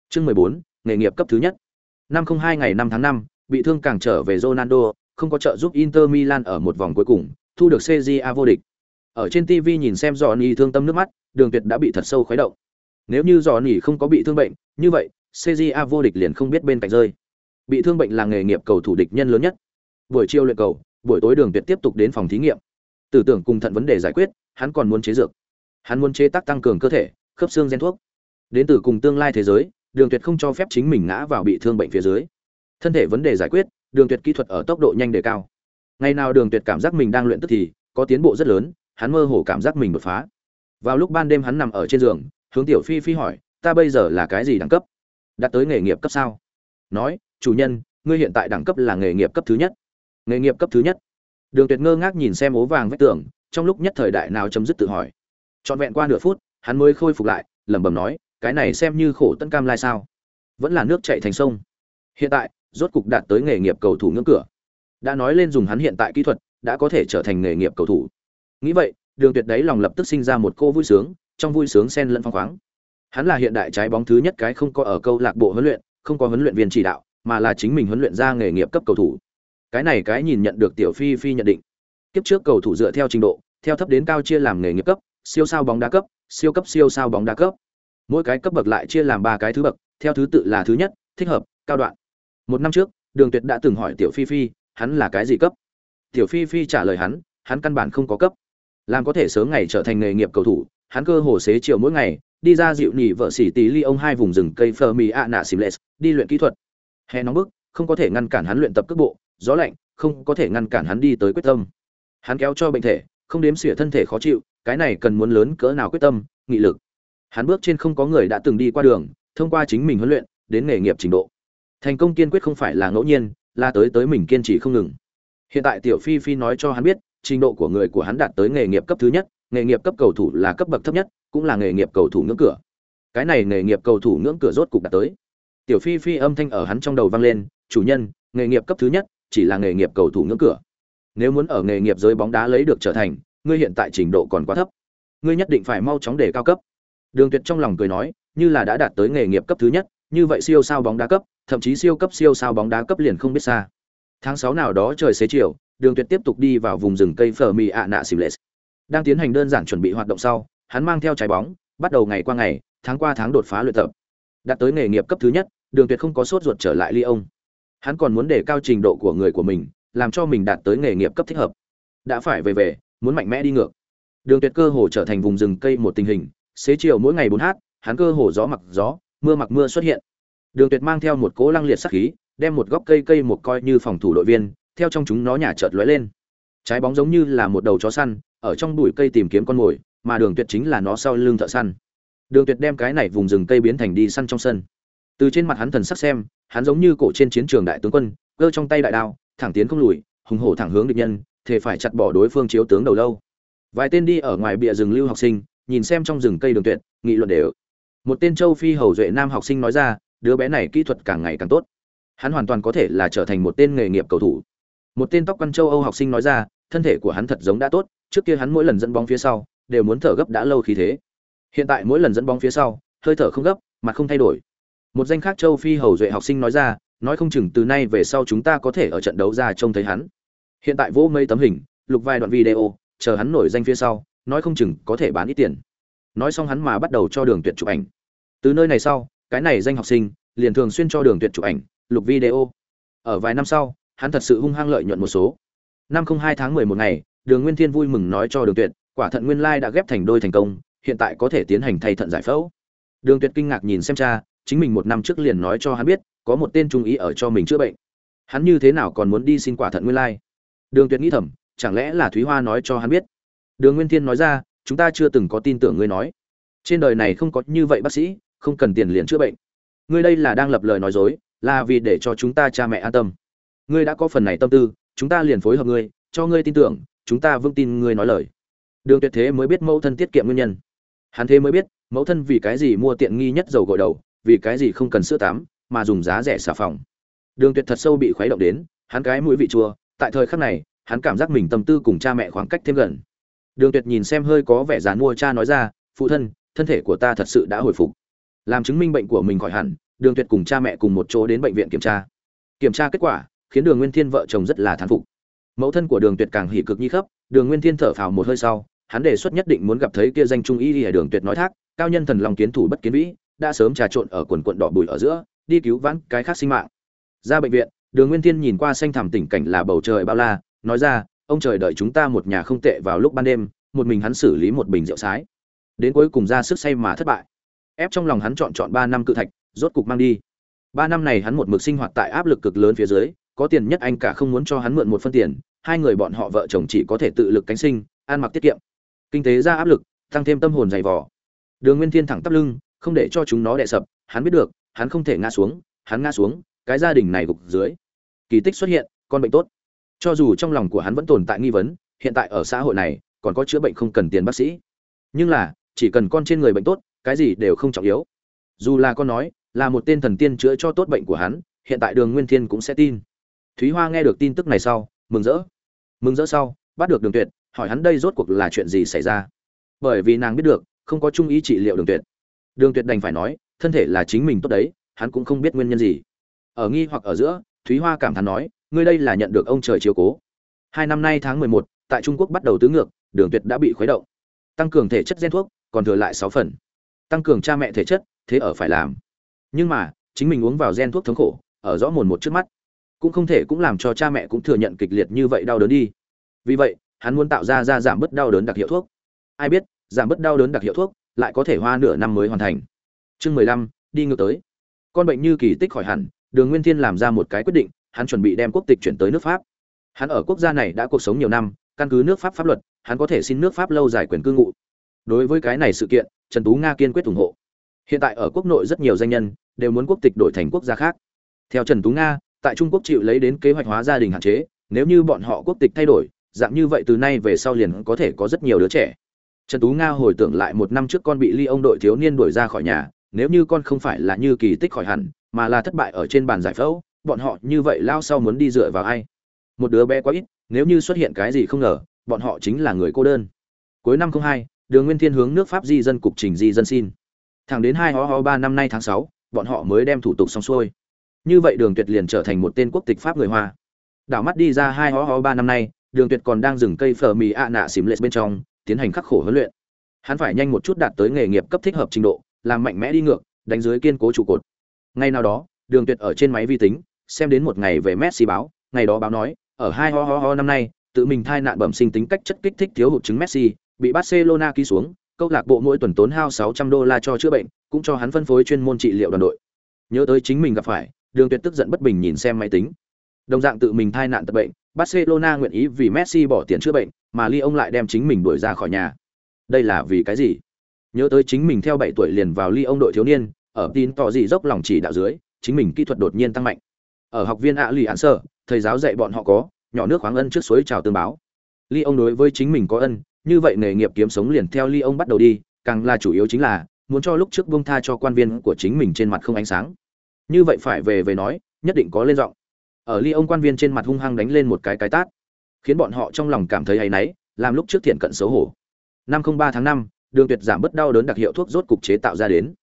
Chương 14, nghề nghiệp cấp thứ nhất. Năm không hai ngày 5 tháng 5, bị thương càng trở về Ronaldo không có trợ giúp Inter Milan ở một vòng cuối cùng, thu được CJA vô địch. Ở trên TV nhìn xem Johnny thương tâm nước mắt, đường tuyệt đã bị thật sâu khuấy động. Nếu như Johnny không có bị thương bệnh, như vậy CJA vô địch liền không biết bên cạnh rơi. Bị thương bệnh là nghề nghiệp cầu thủ địch nhân lớn nhất. Buổi chiều luyện cầu, buổi tối đường tuyệt tiếp tục đến phòng thí nghiệm. Tư tưởng cùng thận vấn đề giải quyết, hắn còn muốn chế dược. Hắn muốn chế tác tăng cường cơ thể, khớp xương gen thuốc. Đến từ cùng tương lai thế giới, đường tuyệt không cho phép chính mình ngã vào bị thương bệnh phía dưới. Thân thể vấn đề giải quyết đường tuyệt kỹ thuật ở tốc độ nhanh đề cao. Ngày nào đường tuyệt cảm giác mình đang luyện tức thì, có tiến bộ rất lớn, hắn mơ hồ cảm giác mình đột phá. Vào lúc ban đêm hắn nằm ở trên giường, hướng tiểu phi phi hỏi, ta bây giờ là cái gì đẳng cấp? Đạt tới nghề nghiệp cấp sao? Nói, chủ nhân, ngươi hiện tại đẳng cấp là nghề nghiệp cấp thứ nhất. Nghề nghiệp cấp thứ nhất? Đường tuyệt ngơ ngác nhìn xem ố vàng vách tường, trong lúc nhất thời đại nào chấm dứt tự hỏi. Trọn vẹn qua nửa phút, hắn mới khôi phục lại, lẩm bẩm nói, cái này xem như khổ tân cam lai sao? Vẫn là nước chạy thành sông. Hiện tại rốt cục đạt tới nghề nghiệp cầu thủ ngưỡng cửa. Đã nói lên dùng hắn hiện tại kỹ thuật, đã có thể trở thành nghề nghiệp cầu thủ. Nghĩ vậy, đường tuyệt đấy lòng lập tức sinh ra một cô vui sướng, trong vui sướng xen lẫn phong khoáng. Hắn là hiện đại trái bóng thứ nhất cái không có ở câu lạc bộ huấn luyện, không có huấn luyện viên chỉ đạo, mà là chính mình huấn luyện ra nghề nghiệp cấp cầu thủ. Cái này cái nhìn nhận được tiểu phi phi nhận định. Kiếp trước cầu thủ dựa theo trình độ, theo thấp đến cao chia làm nghề nghiệp cấp, siêu sao bóng đá cấp, siêu cấp siêu sao bóng đá cấp. Mỗi cái cấp bậc lại chia làm ba cái thứ bậc, theo thứ tự là thứ nhất, thích hợp, cao đoạn một năm trước, đường tuyệt đã từng hỏi tiểu phi phi, hắn là cái gì cấp? Tiểu phi phi trả lời hắn hắn căn bản không có cấp. Làm có thể sớm ngày trở thành nghề nghiệp cầu thủ, hắn cơ hồ xế chiều mỗi ngày, đi ra dịu nỉ vợ xỉ tí ly ông hai vùng rừng cây phơ mì ạ nạ xìm lệ đi luyện kỹ thuật. Hè nóng bức, không có thể ngăn cản hắn luyện tập cước bộ, gió lạnh, không có thể ngăn cản hắn đi tới quyết tâm. Hắn kéo cho bệnh thể, không đếm xỉa thân thể khó chịu, cái này cần muốn lớn cỡ nào quyết tâm, nghị lực. Hắn bước trên không có người đã từng đi qua đường, thông qua chính mình huấn luyện, đến nghề nghiệp trình độ thành công kiên quyết không phải là ngẫu nhiên, là tới tới mình kiên trì không ngừng. Hiện tại tiểu phi phi nói cho hắn biết, trình độ của người của hắn đạt tới nghề nghiệp cấp thứ nhất, nghề nghiệp cấp cầu thủ là cấp bậc thấp nhất, cũng là nghề nghiệp cầu thủ ngưỡng cửa. Cái này nghề nghiệp cầu thủ ngưỡng cửa rốt cục đạt tới. Tiểu phi phi âm thanh ở hắn trong đầu vang lên, chủ nhân, nghề nghiệp cấp thứ nhất chỉ là nghề nghiệp cầu thủ ngưỡng cửa. Nếu muốn ở nghề nghiệp giới bóng đá lấy được trở thành, ngươi hiện tại trình độ còn quá thấp. Ngươi nhất định phải mau chóng để cao cấp. Đường tuyệt trong lòng cười nói, như là đã đạt tới nghề nghiệp cấp thứ nhất, như vậy siêu sao bóng đá cấp thậm chí siêu cấp siêu sao bóng đá cấp liền không biết xa. Tháng 6 nào đó trời xế chiều đường tuyệt tiếp tục đi vào vùng rừng cây phở mì ạ nạ đang tiến hành đơn giản chuẩn bị hoạt động sau hắn mang theo trái bóng bắt đầu ngày qua ngày tháng qua tháng đột phá luyện tập. Đạt tới nghề nghiệp cấp thứ nhất đường tuyệt không có sốt ruột trở lại Lyon. hắn còn muốn đề cao trình độ của người của mình làm cho mình đạt tới nghề nghiệp cấp thích hợp. Đã phải về về muốn mạnh mẽ đi ngược. Đường tuyệt cơ hồ trở thành vùng rừng cây một tình hình xế chiều mỗi ngày bốn h, hắn cơ hồ gió mặc gió mưa mặc mưa xuất hiện đường tuyệt mang theo một cỗ lăng liệt sắc khí, đem một góc cây cây một coi như phòng thủ đội viên, theo trong chúng nó nhả chợt lóe lên. Trái bóng giống như là một đầu chó săn, ở trong bụi cây tìm kiếm con mồi, mà đường tuyệt chính là nó sau lưng thợ săn. Đường tuyệt đem cái này vùng rừng cây biến thành đi săn trong sân. Từ trên mặt hắn thần sắc xem, hắn giống như cổ trên chiến trường đại tướng quân, cơ trong tay đại đao, thẳng tiến không lùi, hùng hổ thẳng hướng địch nhân thể phải chặt bỏ đối phương chiếu tướng đầu lâu. Vài tên đi ở ngoài bìa rừng lưu học sinh, nhìn xem trong rừng cây đường tuyệt, nghị luận đều. Một tên châu phi hầu duệ nam học sinh nói ra đứa bé này kỹ thuật càng ngày càng tốt. Hắn hoàn toàn có thể là trở thành một tên nghề nghiệp cầu thủ. Một tên tóc quăn châu âu học sinh nói ra, thân thể của hắn thật giống đã tốt, trước kia hắn mỗi lần dẫn bóng phía sau, đều muốn thở gấp đã lâu khí thế. Hiện tại mỗi lần dẫn bóng phía sau, hơi thở không gấp mặt không thay đổi. Một danh khác châu phi hầu duệ học sinh nói ra, nói không chừng từ nay về sau chúng ta có thể ở trận đấu ra trông thấy hắn. Hiện tại vô mây tấm hình, lục vài đoạn video, chờ hắn nổi danh phía sau, nói không chừng có thể bán ít tiền. Nói xong hắn mà bắt đầu cho đường tuyệt chụp ảnh. Từ nơi này sau cái này danh học sinh liền thường xuyên cho đường tuyệt chụp ảnh, lục video. Ở vài năm sau, hắn thật sự hung hăng lợi nhuận một số. Năm không hai tháng mười một ngày, đường nguyên thiên vui mừng nói cho đường tuyệt, quả thận nguyên lai đã ghép thành đôi thành công, hiện tại có thể tiến hành thay thận giải phẫu. Đường tuyệt kinh ngạc nhìn xem cha, chính mình một năm trước liền nói cho hắn biết, có một tên trung ý ở cho mình chữa bệnh. Hắn như thế nào còn muốn đi xin quả thận nguyên lai? Đường tuyệt nghĩ thầm, chẳng lẽ là thúy hoa nói cho hắn biết? Đường nguyên thiên nói ra, chúng ta chưa từng có tin tưởng ngươi nói. Trên đời này không có như vậy bác sĩ không cần tiền liền chữa bệnh. Ngươi đây là đang lập lời nói dối, là vì để cho chúng ta cha mẹ an tâm. Ngươi đã có phần này tâm tư, chúng ta liền phối hợp ngươi, cho ngươi tin tưởng, chúng ta vững tin ngươi nói lời. Đường tuyệt thế mới biết mẫu thân tiết kiệm nguyên nhân. Hắn thế mới biết, mẫu thân vì cái gì mua tiện nghi nhất dầu gội đầu, vì cái gì không cần sữa tắm, mà dùng giá rẻ xà phòng. Đường tuyệt thật sâu bị khuấy động đến, hắn cái mũi vị chua, tại thời khắc này, hắn cảm giác mình tâm tư cùng cha mẹ khoảng cách thêm gần. Đường tuyệt nhìn xem hơi có vẻ dán mua cha nói ra, phụ thân thân thể của ta thật sự đã hồi phục làm chứng minh bệnh của mình khỏi hẳn đường tuyệt cùng cha mẹ cùng một chỗ đến bệnh viện kiểm tra. Kiểm tra kết quả khiến đường nguyên thiên vợ chồng rất là thán phục. Mẫu thân của đường tuyệt càng hỉ cực nhi khấp, đường nguyên thiên thở phào một hơi sau hắn đề xuất nhất định muốn gặp thấy kia danh trung y ở đường tuyệt nói thác cao nhân thần lòng kiến thủ bất kiến vĩ đã sớm trà trộn ở quần quận đỏ bùi ở giữa đi cứu vãn cái khác sinh mạng. Ra bệnh viện đường nguyên thiên nhìn qua xanh thẳm tình cảnh là bầu trời bao la nói ra ông trời đợi chúng ta một nhà không tệ vào lúc ban đêm một mình hắn xử lý một bình rượu sái. Đến cuối cùng ra sức say mà thất bại ép trong lòng hắn chọn chọn ba năm cự thạch, rốt cục mang đi. Ba năm này hắn một mực sinh hoạt tại áp lực cực lớn phía dưới, có tiền nhất anh cả không muốn cho hắn mượn một phân tiền, hai người bọn họ vợ chồng chỉ có thể tự lực cánh sinh, ăn mặc tiết kiệm. Kinh tế ra áp lực, tăng thêm tâm hồn dày vò. Đường nguyên thiên thẳng tắp lưng, không để cho chúng nó đè sập, hắn biết được, hắn không thể ngã xuống, hắn ngã xuống, cái gia đình này gục dưới. Kỳ tích xuất hiện, con bệnh tốt. Cho dù trong lòng của hắn vẫn tồn tại nghi vấn, hiện tại ở xã hội này, còn có chữa bệnh không cần tiền bác sĩ. Nhưng là, chỉ cần con trên người bệnh tốt cái gì đều không trọng yếu. Dù là con nói, là một tên thần tiên chữa cho tốt bệnh của hắn, hiện tại đường nguyên thiên cũng sẽ tin. Thúy hoa nghe được tin tức này sau, mừng rỡ. Mừng rỡ sau, bắt được đường tuyệt, hỏi hắn đây rốt cuộc là chuyện gì xảy ra. Bởi vì nàng biết được, không có trung ý trị liệu đường tuyệt. Đường tuyệt đành phải nói, thân thể là chính mình tốt đấy, hắn cũng không biết nguyên nhân gì. Ở nghi hoặc ở giữa, thúy hoa cảm thán nói, ngươi đây là nhận được ông trời chiếu cố. Hai năm nay tháng mười một, tại trung quốc bắt đầu tứ ngược, đường tuyệt đã bị khuấy động. Tăng cường thể chất gen thuốc, còn thừa lại sáu phần tăng cường cha mẹ thể chất, thế ở phải làm. Nhưng mà, chính mình uống vào gen thuốc thống khổ, ở rõ mồn một trước mắt, cũng không thể cũng làm cho cha mẹ cũng thừa nhận kịch liệt như vậy đau đớn đi. Vì vậy, hắn muốn tạo ra ra giảm bớt đau đớn đặc hiệu thuốc. Ai biết, giảm bớt đau đớn đặc hiệu thuốc lại có thể hoa nửa năm mới hoàn thành. Chương mười lăm, đi ngược tới. Con bệnh như kỳ tích khỏi hẳn, đường nguyên thiên làm ra một cái quyết định, hắn chuẩn bị đem quốc tịch chuyển tới nước pháp. Hắn ở quốc gia này đã cuộc sống nhiều năm, căn cứ nước pháp pháp luật, hắn có thể xin nước pháp lâu dài quyền cư ngụ đối với cái này sự kiện, trần tú nga kiên quyết ủng hộ. Hiện tại ở quốc nội rất nhiều danh nhân đều muốn quốc tịch đổi thành quốc gia khác. Theo trần tú nga, tại trung quốc chịu lấy đến kế hoạch hóa gia đình hạn chế, nếu như bọn họ quốc tịch thay đổi, dạng như vậy từ nay về sau liền có thể có rất nhiều đứa trẻ. Trần tú nga hồi tưởng lại một năm trước con bị ly ông đội thiếu niên đuổi ra khỏi nhà, nếu như con không phải là như kỳ tích khỏi hẳn, mà là thất bại ở trên bàn giải phẫu, bọn họ như vậy lao sau muốn đi dựa vào ai? Một đứa bé quá ít, nếu như xuất hiện cái gì không ngờ, bọn họ chính là người cô đơn. Cuối năm hai đường nguyên thiên hướng nước pháp di dân cục trình di dân xin. Thẳng đến hai ho ho ba năm nay tháng sáu, bọn họ mới đem thủ tục xong xuôi. Như vậy đường tuyệt liền trở thành một tên quốc tịch pháp người hoa. Đảo mắt đi ra hai ho ho ba năm nay, đường tuyệt còn đang dừng cây phở mì ạ nạ xìm lệ bên trong, tiến hành khắc khổ huấn luyện. Hắn phải nhanh một chút đạt tới nghề nghiệp cấp thích hợp trình độ, làm mạnh mẽ đi ngược, đánh dưới kiên cố trụ cột. Ngay nào đó, đường tuyệt ở trên máy vi tính, xem đến một ngày về messi báo, ngày đó báo nói, ở hai ho ho ho năm nay, tự mình thai nạn bẩm sinh tính cách chất kích thích thiếu hụt chứng messi bị barcelona ký xuống, câu lạc bộ mỗi tuần tốn hao 600 đô la cho chữa bệnh, cũng cho hắn phân phối chuyên môn trị liệu đoàn đội. Nhớ tới chính mình gặp phải, đường tuyệt tức giận bất bình nhìn xem máy tính. Đồng dạng tự mình thai nạn tật bệnh, barcelona nguyện ý vì messi bỏ tiền chữa bệnh, mà ly ông lại đem chính mình đuổi ra khỏi nhà. Đây là vì cái gì? Nhớ tới chính mình theo 7 tuổi liền vào ly ông đội thiếu niên, ở tin tỏ gì dốc lòng chỉ đạo dưới, chính mình kỹ thuật đột nhiên tăng mạnh. Ở học viên ạ lì án sở thầy giáo dạy bọn họ có, nhỏ nước khoáng ân trước suối chào tương báo. Ly ông đối với chính mình có ân như vậy nghề nghiệp kiếm sống liền theo ly ông bắt đầu đi, càng là chủ yếu chính là muốn cho lúc trước buông tha cho quan viên của chính mình trên mặt không ánh sáng. Như vậy phải về về nói, nhất định có lên giọng. Ở ly ông quan viên trên mặt hung hăng đánh lên một cái cái tát, khiến bọn họ trong lòng cảm thấy hay náy, làm lúc trước thiện cận xấu hổ. Năm không ba tháng năm, đường tuyệt giảm bớt đau đớn đặc hiệu thuốc rốt cục chế tạo ra đến.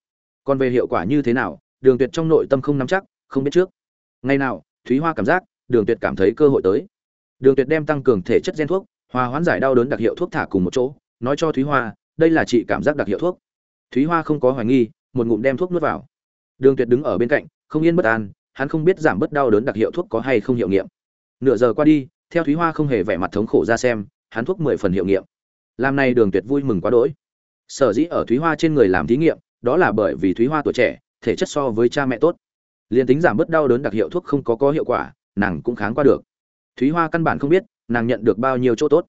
Còn về hiệu quả như thế nào, đường tuyệt trong nội tâm không nắm chắc, không biết trước. Ngày nào, thúy hoa cảm giác, đường tuyệt cảm thấy cơ hội tới. Đường tuyệt đem tăng cường thể chất gen thuốc hòa hoãn giải đau đớn đặc hiệu thuốc thả cùng một chỗ, nói cho thúy hoa, đây là chị cảm giác đặc hiệu thuốc. Thúy hoa không có hoài nghi, một ngụm đem thuốc nuốt vào. Đường tuyệt đứng ở bên cạnh, không yên bất an, hắn không biết giảm bớt đau đớn đặc hiệu thuốc có hay không hiệu nghiệm. Nửa giờ qua đi, theo thúy hoa không hề vẻ mặt thống khổ ra xem, hắn thuốc mười phần hiệu nghiệm. Làm này đường tuyệt vui mừng quá đỗi. Sở dĩ ở thúy hoa trên người làm thí nghiệm, đó là bởi vì thúy hoa tuổi trẻ, thể chất so với cha mẹ tốt. Liền tính giảm bớt đau đớn đặc hiệu thuốc không có có hiệu quả, nàng cũng kháng qua được. Thúy hoa căn bản không biết nàng nhận được bao nhiêu chỗ tốt.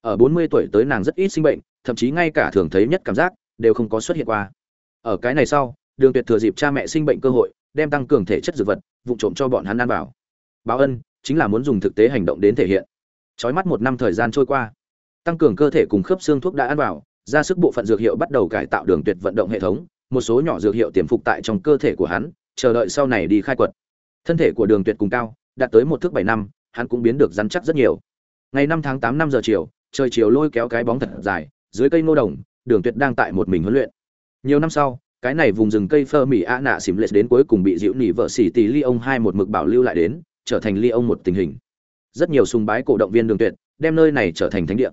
Ở bốn mươi tuổi tới nàng rất ít sinh bệnh, thậm chí ngay cả thường thấy nhất cảm giác, đều không có xuất hiện qua. Ở cái này sau, đường tuyệt thừa dịp cha mẹ sinh bệnh cơ hội, đem tăng cường thể chất dược vật vụ trộm cho bọn hắn ăn vào. Báo ân, chính là muốn dùng thực tế hành động đến thể hiện. Trói mắt một năm thời gian trôi qua, tăng cường cơ thể cùng khớp xương thuốc đã ăn vào, ra sức bộ phận dược hiệu bắt đầu cải tạo đường tuyệt vận động hệ thống, một số nhỏ dược hiệu tiềm phục tại trong cơ thể của hắn, chờ đợi sau này đi khai quật. Thân thể của đường tuyệt cùng cao, đạt tới một thước bảy năm, hắn cũng biến được rắn chắc rất nhiều ngày năm tháng tám năm giờ chiều, trời chiều lôi kéo cái bóng thật dài, dưới cây ngô đồng, đường tuyệt đang tại một mình huấn luyện. Nhiều năm sau, cái này vùng rừng cây phơ mỹ ạ nạ xỉm lệ đến cuối cùng bị dịu nỉ vợ xỉ tỷ ly ông hai một mực bảo lưu lại đến, trở thành ly ông một tình hình. Rất nhiều sùng bái cổ động viên đường tuyệt, đem nơi này trở thành thánh địa.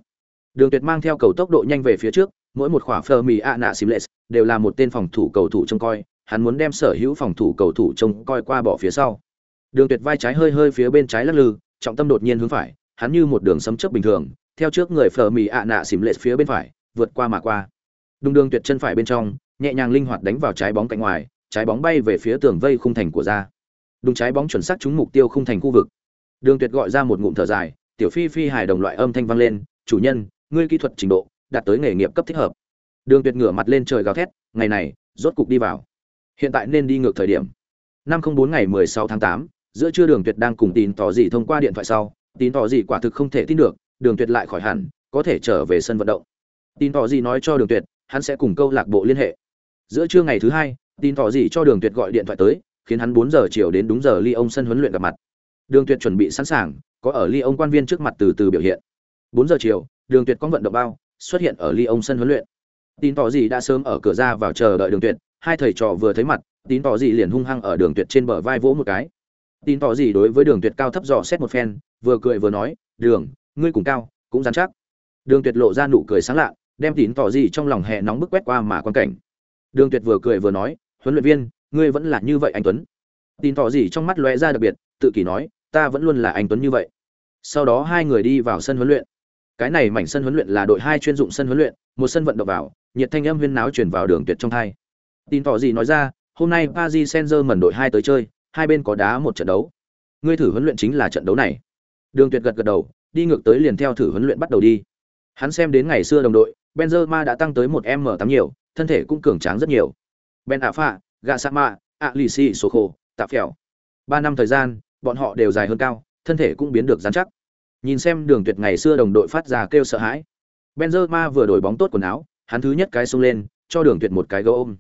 Đường tuyệt mang theo cầu tốc độ nhanh về phía trước, mỗi một khỏa phơ mỹ ạ nạ xỉm lệ đều là một tên phòng thủ cầu thủ trông coi, hắn muốn đem sở hữu phòng thủ cầu thủ trông coi qua bỏ phía sau. Đường tuyệt vai trái hơi hơi phía bên trái lắc lư, trọng tâm đột nhiên hướng phải hắn như một đường sấm chớp bình thường, theo trước người phở mì ạ nạ xỉm lệ phía bên phải, vượt qua mà qua. Đung đường tuyệt chân phải bên trong, nhẹ nhàng linh hoạt đánh vào trái bóng cạnh ngoài, trái bóng bay về phía tường vây khung thành của ra. Đúng trái bóng chuẩn xác trúng mục tiêu khung thành khu vực. Đường tuyệt gọi ra một ngụm thở dài, tiểu phi phi hài đồng loại âm thanh vang lên, chủ nhân, ngươi kỹ thuật trình độ, đạt tới nghề nghiệp cấp thích hợp. Đường tuyệt ngửa mặt lên trời gào thét, ngày này, rốt cục đi vào. Hiện tại nên đi ngược thời điểm. Năm không bốn ngày mười sáu tháng tám, giữa trưa đường tuyệt đang cùng tín tỏ gì thông qua điện thoại sau tín tỏ gì quả thực không thể tin được, đường tuyệt lại khỏi hẳn, có thể trở về sân vận động. Tín tỏ gì nói cho đường tuyệt, hắn sẽ cùng câu lạc bộ liên hệ. Giữa trưa ngày thứ hai, tín tỏ gì cho đường tuyệt gọi điện thoại tới, khiến hắn bốn giờ chiều đến đúng giờ ly ông sân huấn luyện gặp mặt. Đường tuyệt chuẩn bị sẵn sàng, có ở ly ông quan viên trước mặt từ từ biểu hiện. Bốn giờ chiều, đường tuyệt có vận động bao, xuất hiện ở ly ông sân huấn luyện. Tín tỏ gì đã sớm ở cửa ra vào chờ đợi đường tuyệt, hai thầy trò vừa thấy mặt, tín tỏ gì liền hung hăng ở đường tuyệt trên bờ vai vỗ một cái tin tỏ gì đối với đường tuyệt cao thấp dò xét một phen, vừa cười vừa nói, đường, ngươi cùng cao, cũng dám chắc. Đường tuyệt lộ ra nụ cười sáng lạ, đem tín tỏ gì trong lòng hè nóng bức quét qua mà quan cảnh. Đường tuyệt vừa cười vừa nói, huấn luyện viên, ngươi vẫn là như vậy anh tuấn. Tin tỏ gì trong mắt lóe ra đặc biệt, tự kỷ nói, ta vẫn luôn là anh tuấn như vậy. Sau đó hai người đi vào sân huấn luyện. Cái này mảnh sân huấn luyện là đội hai chuyên dụng sân huấn luyện, một sân vận động vào, nhiệt thanh âm huyên náo truyền vào đường tuyệt trong thai tin tỏ gì nói ra, hôm nay paris saint germain đội hai tới chơi hai bên có đá một trận đấu. Ngươi thử huấn luyện chính là trận đấu này. Đường tuyệt gật gật đầu đi ngược tới liền theo thử huấn luyện bắt đầu đi. Hắn xem đến ngày xưa đồng đội benzema đã tăng tới một m tám nhiều thân thể cũng cường tráng rất nhiều. Ben Affa, gasama alisi soko tạ phèo ba năm thời gian bọn họ đều dài hơn cao thân thể cũng biến được dán chắc. Nhìn xem đường tuyệt ngày xưa đồng đội phát ra kêu sợ hãi. Benzema vừa đổi bóng tốt quần áo hắn thứ nhất cái xông lên cho đường tuyệt một cái gấu ôm.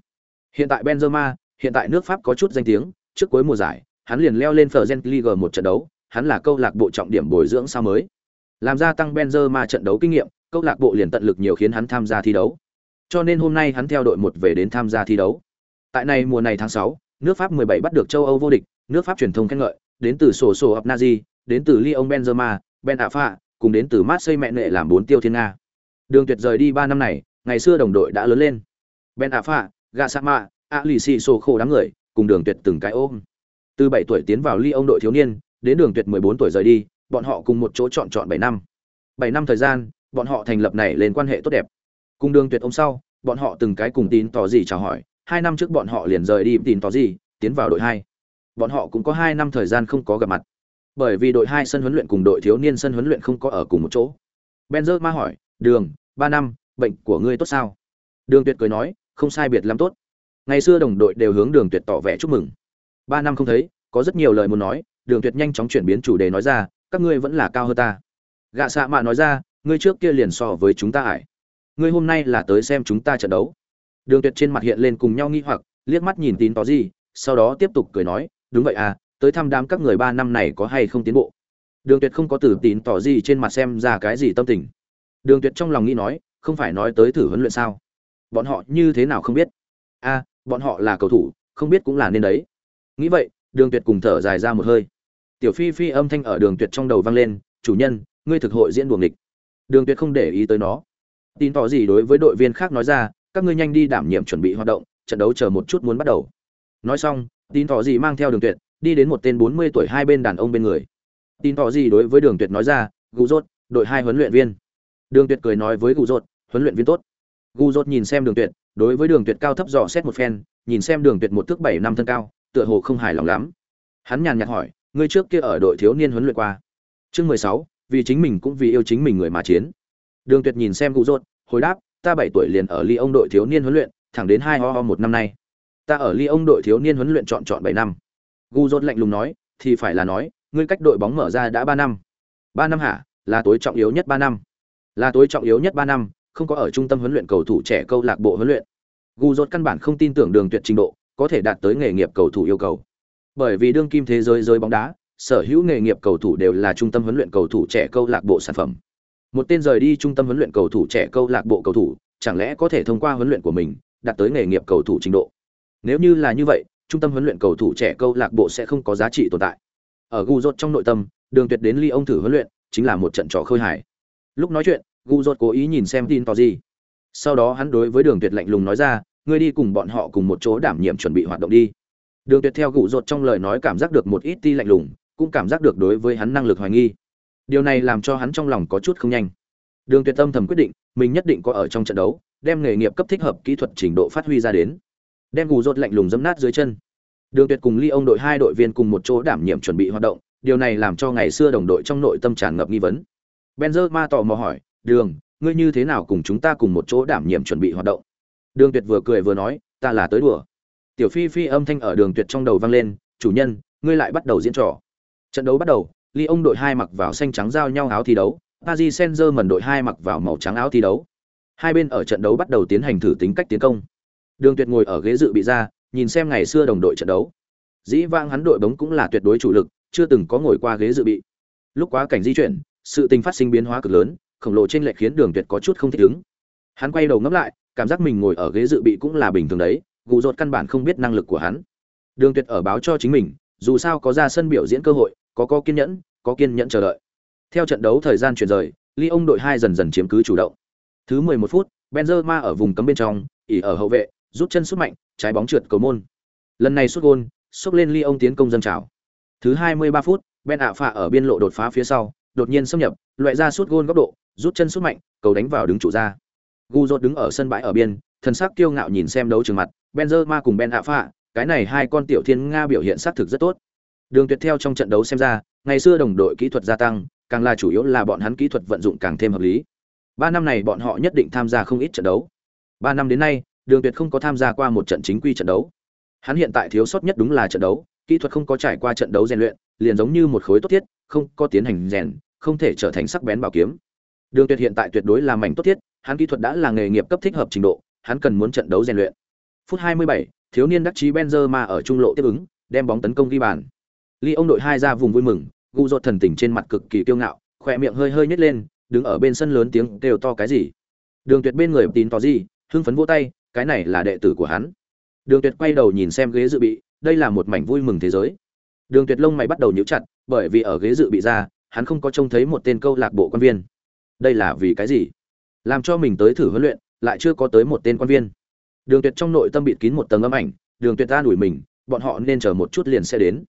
Hiện tại benzema hiện tại nước pháp có chút danh tiếng trước cuối mùa giải hắn liền leo lên Fergen League một trận đấu, hắn là câu lạc bộ trọng điểm bồi dưỡng sao mới. Làm gia tăng Benzema trận đấu kinh nghiệm, câu lạc bộ liền tận lực nhiều khiến hắn tham gia thi đấu. Cho nên hôm nay hắn theo đội một về đến tham gia thi đấu. Tại này mùa này tháng 6, nước Pháp 17 bắt được châu Âu vô địch, nước Pháp truyền thông khen ngợi, đến từ sổ sổ Abnazi, đến từ Lyon Benzema, Ben Affa, cùng đến từ Marseille mẹ nệ làm bốn tiêu thiên nga. Đường Tuyệt rời đi 3 năm này, ngày xưa đồng đội đã lớn lên. Ben Affa, Gassama, Alisi khổ đám người, cùng Đường Tuyệt từng cái ôm. Từ 7 tuổi tiến vào Lyon đội thiếu niên, đến Đường Tuyệt 14 tuổi rời đi, bọn họ cùng một chỗ chọn chọn 7 năm. 7 năm thời gian, bọn họ thành lập này lên quan hệ tốt đẹp. Cùng Đường Tuyệt ông sau, bọn họ từng cái cùng tín tỏ gì chào hỏi, 2 năm trước bọn họ liền rời đi tín tỏ gì, tiến vào đội 2. Bọn họ cũng có 2 năm thời gian không có gặp mặt. Bởi vì đội 2 sân huấn luyện cùng đội thiếu niên sân huấn luyện không có ở cùng một chỗ. Benzema hỏi, "Đường, 3 năm, bệnh của ngươi tốt sao?" Đường Tuyệt cười nói, "Không sai biệt lắm tốt." Ngày xưa đồng đội đều hướng Đường Tuyệt tỏ vẻ chúc mừng. Ba năm không thấy, có rất nhiều lời muốn nói, đường tuyệt nhanh chóng chuyển biến chủ đề nói ra, các ngươi vẫn là cao hơn ta. Gạ xạ mạ nói ra, ngươi trước kia liền so với chúng ta ải. Ngươi hôm nay là tới xem chúng ta trận đấu. Đường tuyệt trên mặt hiện lên cùng nhau nghi hoặc, liếc mắt nhìn tín tỏ gì, sau đó tiếp tục cười nói, đúng vậy à tới thăm đám các người ba năm này có hay không tiến bộ? Đường tuyệt không có từ tín tỏ gì trên mặt xem ra cái gì tâm tình. Đường tuyệt trong lòng nghĩ nói, không phải nói tới thử huấn luyện sao? Bọn họ như thế nào không biết? A bọn họ là cầu thủ, không biết cũng là nên đấy. Nghĩ vậy, đường tuyệt cùng thở dài ra một hơi. Tiểu phi phi âm thanh ở đường tuyệt trong đầu vang lên, chủ nhân, ngươi thực hội diễn buồng địch đường tuyệt không để ý tới nó. Tin tỏ gì đối với đội viên khác nói ra, các ngươi nhanh đi đảm nhiệm chuẩn bị hoạt động, trận đấu chờ một chút muốn bắt đầu. Nói xong, tin tỏ gì mang theo đường tuyệt, đi đến một tên bốn mươi tuổi hai bên đàn ông bên người. Tin tỏ gì đối với đường tuyệt nói ra gu rốt, đội hai huấn luyện viên. Đường tuyệt cười nói với gu rốt, huấn luyện viên tốt. Gu rốt nhìn xem đường tuyệt đối với đường tuyệt cao thấp dò xét một phen, nhìn xem đường tuyệt một thước bảy năm thân cao, tựa hồ không hài lòng lắm. Hắn nhàn nhạt hỏi, ngươi trước kia ở đội thiếu niên huấn luyện qua? Chương mười sáu, vì chính mình cũng vì yêu chính mình người mà chiến. Đường tuyệt nhìn xem cụ rốt, hồi đáp, ta bảy tuổi liền ở ly ông đội thiếu niên huấn luyện, thẳng đến hai ho ho một năm nay. Ta ở ly ông đội thiếu niên huấn luyện chọn chọn bảy năm. Gu rốt lạnh lùng nói, thì phải là nói, ngươi cách đội bóng mở ra đã ba năm. Ba năm hả? Là tối trọng yếu nhất ba năm. Là tối trọng yếu nhất ba năm không có ở trung tâm huấn luyện cầu thủ trẻ câu lạc bộ huấn luyện. Gu Rốt căn bản không tin tưởng đường tuyệt trình độ có thể đạt tới nghề nghiệp cầu thủ yêu cầu. Bởi vì đương kim thế giới giới bóng đá, sở hữu nghề nghiệp cầu thủ đều là trung tâm huấn luyện cầu thủ trẻ câu lạc bộ sản phẩm. Một tên rời đi trung tâm huấn luyện cầu thủ trẻ câu lạc bộ cầu thủ, chẳng lẽ có thể thông qua huấn luyện của mình đạt tới nghề nghiệp cầu thủ trình độ? Nếu như là như vậy, trung tâm huấn luyện cầu thủ trẻ câu lạc bộ sẽ không có giá trị tồn tại. Ở gu Rốt trong nội tâm, đường tuyệt đến ly ông thử huấn luyện chính là một trận trò khơi hài. Lúc nói chuyện gu dốt cố ý nhìn xem tin tỏ gì. Sau đó hắn đối với đường tuyệt lạnh lùng nói ra, ngươi đi cùng bọn họ cùng một chỗ đảm nhiệm chuẩn bị hoạt động đi. Đường tuyệt theo gu dốt trong lời nói cảm giác được một ít ti lạnh lùng, cũng cảm giác được đối với hắn năng lực hoài nghi. Điều này làm cho hắn trong lòng có chút không nhanh. Đường tuyệt tâm thầm quyết định, mình nhất định có ở trong trận đấu, đem nghề nghiệp cấp thích hợp kỹ thuật trình độ phát huy ra đến. Đem gù rốt lạnh lùng dấm nát dưới chân. Đường tuyệt cùng ly ông đội hai đội viên cùng một chỗ đảm nhiệm chuẩn bị hoạt động, điều này làm cho ngày xưa đồng đội trong nội tâm tràn ngập nghi vấn. Benzema tò mò hỏi đường, ngươi như thế nào cùng chúng ta cùng một chỗ đảm nhiệm chuẩn bị hoạt động? Đường tuyệt vừa cười vừa nói, ta là tới đùa. Tiểu phi phi âm thanh ở đường tuyệt trong đầu vang lên, chủ nhân, ngươi lại bắt đầu diễn trò. Trận đấu bắt đầu, ly ông đội hai mặc vào xanh trắng giao nhau áo thi đấu, paris Senzer mần đội hai mặc vào màu trắng áo thi đấu. Hai bên ở trận đấu bắt đầu tiến hành thử tính cách tiến công. Đường tuyệt ngồi ở ghế dự bị ra, nhìn xem ngày xưa đồng đội trận đấu. Dĩ vang hắn đội bóng cũng là tuyệt đối chủ lực, chưa từng có ngồi qua ghế dự bị. Lúc quá cảnh di chuyển, sự tình phát sinh biến hóa cực lớn khổng lồ trên lệch khiến đường tuyệt có chút không thích ứng. Hắn quay đầu ngẫm lại, cảm giác mình ngồi ở ghế dự bị cũng là bình thường đấy, gù rột căn bản không biết năng lực của hắn. Đường tuyệt ở báo cho chính mình, dù sao có ra sân biểu diễn cơ hội, có có kiên nhẫn, có kiên nhẫn chờ đợi. Theo trận đấu thời gian chuyển rời, Lyon đội hai dần dần chiếm cứ chủ động. Thứ 11 phút, Benzema ở vùng cấm bên trong, ỉ ở hậu vệ, rút chân sút mạnh, trái bóng trượt cầu môn. Lần này sút gôn, xốc lên Lyon tiến công dân trào. Thứ 23 phút, Ben ạ phạ ở biên lộ đột phá phía sau, đột nhiên xâm nhập, loại ra sút gôn góc độ rút chân sút mạnh, cầu đánh vào đứng trụ ra. Gu rốt đứng ở sân bãi ở biên thần sắc kiêu ngạo nhìn xem đấu trường mặt, benzema cùng ben ạ cái này hai con tiểu thiên nga biểu hiện sát thực rất tốt. Đường tuyệt theo trong trận đấu xem ra, ngày xưa đồng đội kỹ thuật gia tăng, càng là chủ yếu là bọn hắn kỹ thuật vận dụng càng thêm hợp lý. Ba năm này bọn họ nhất định tham gia không ít trận đấu. Ba năm đến nay, đường tuyệt không có tham gia qua một trận chính quy trận đấu. Hắn hiện tại thiếu sót nhất đúng là trận đấu, kỹ thuật không có trải qua trận đấu rèn luyện, liền giống như một khối tốt thiết, không có tiến hành rèn, không thể trở thành sắc bén bảo kiếm đường tuyệt hiện tại tuyệt đối là mảnh tốt thiết hắn kỹ thuật đã là nghề nghiệp cấp thích hợp trình độ hắn cần muốn trận đấu rèn luyện. Phút 27, thiếu niên đắc chí Benzema ở trung lộ tiếp ứng đem bóng tấn công ghi bàn. Ly ông đội hai ra vùng vui mừng gu dột thần tình trên mặt cực kỳ kiêu ngạo khỏe miệng hơi hơi nhếch lên đứng ở bên sân lớn tiếng kêu to cái gì. Đường tuyệt bên người tín to gì hưng phấn vỗ tay cái này là đệ tử của hắn. Đường tuyệt quay đầu nhìn xem ghế dự bị đây là một mảnh vui mừng thế giới. Đường tuyệt lông mày bắt đầu nhíu chặt bởi vì ở ghế dự bị ra hắn không có trông thấy một tên câu lạc bộ quan viên đây là vì cái gì? Làm cho mình tới thử huấn luyện, lại chưa có tới một tên quan viên. Đường tuyệt trong nội tâm bịt kín một tầng âm ảnh, đường tuyệt ta đuổi mình, bọn họ nên chờ một chút liền sẽ đến.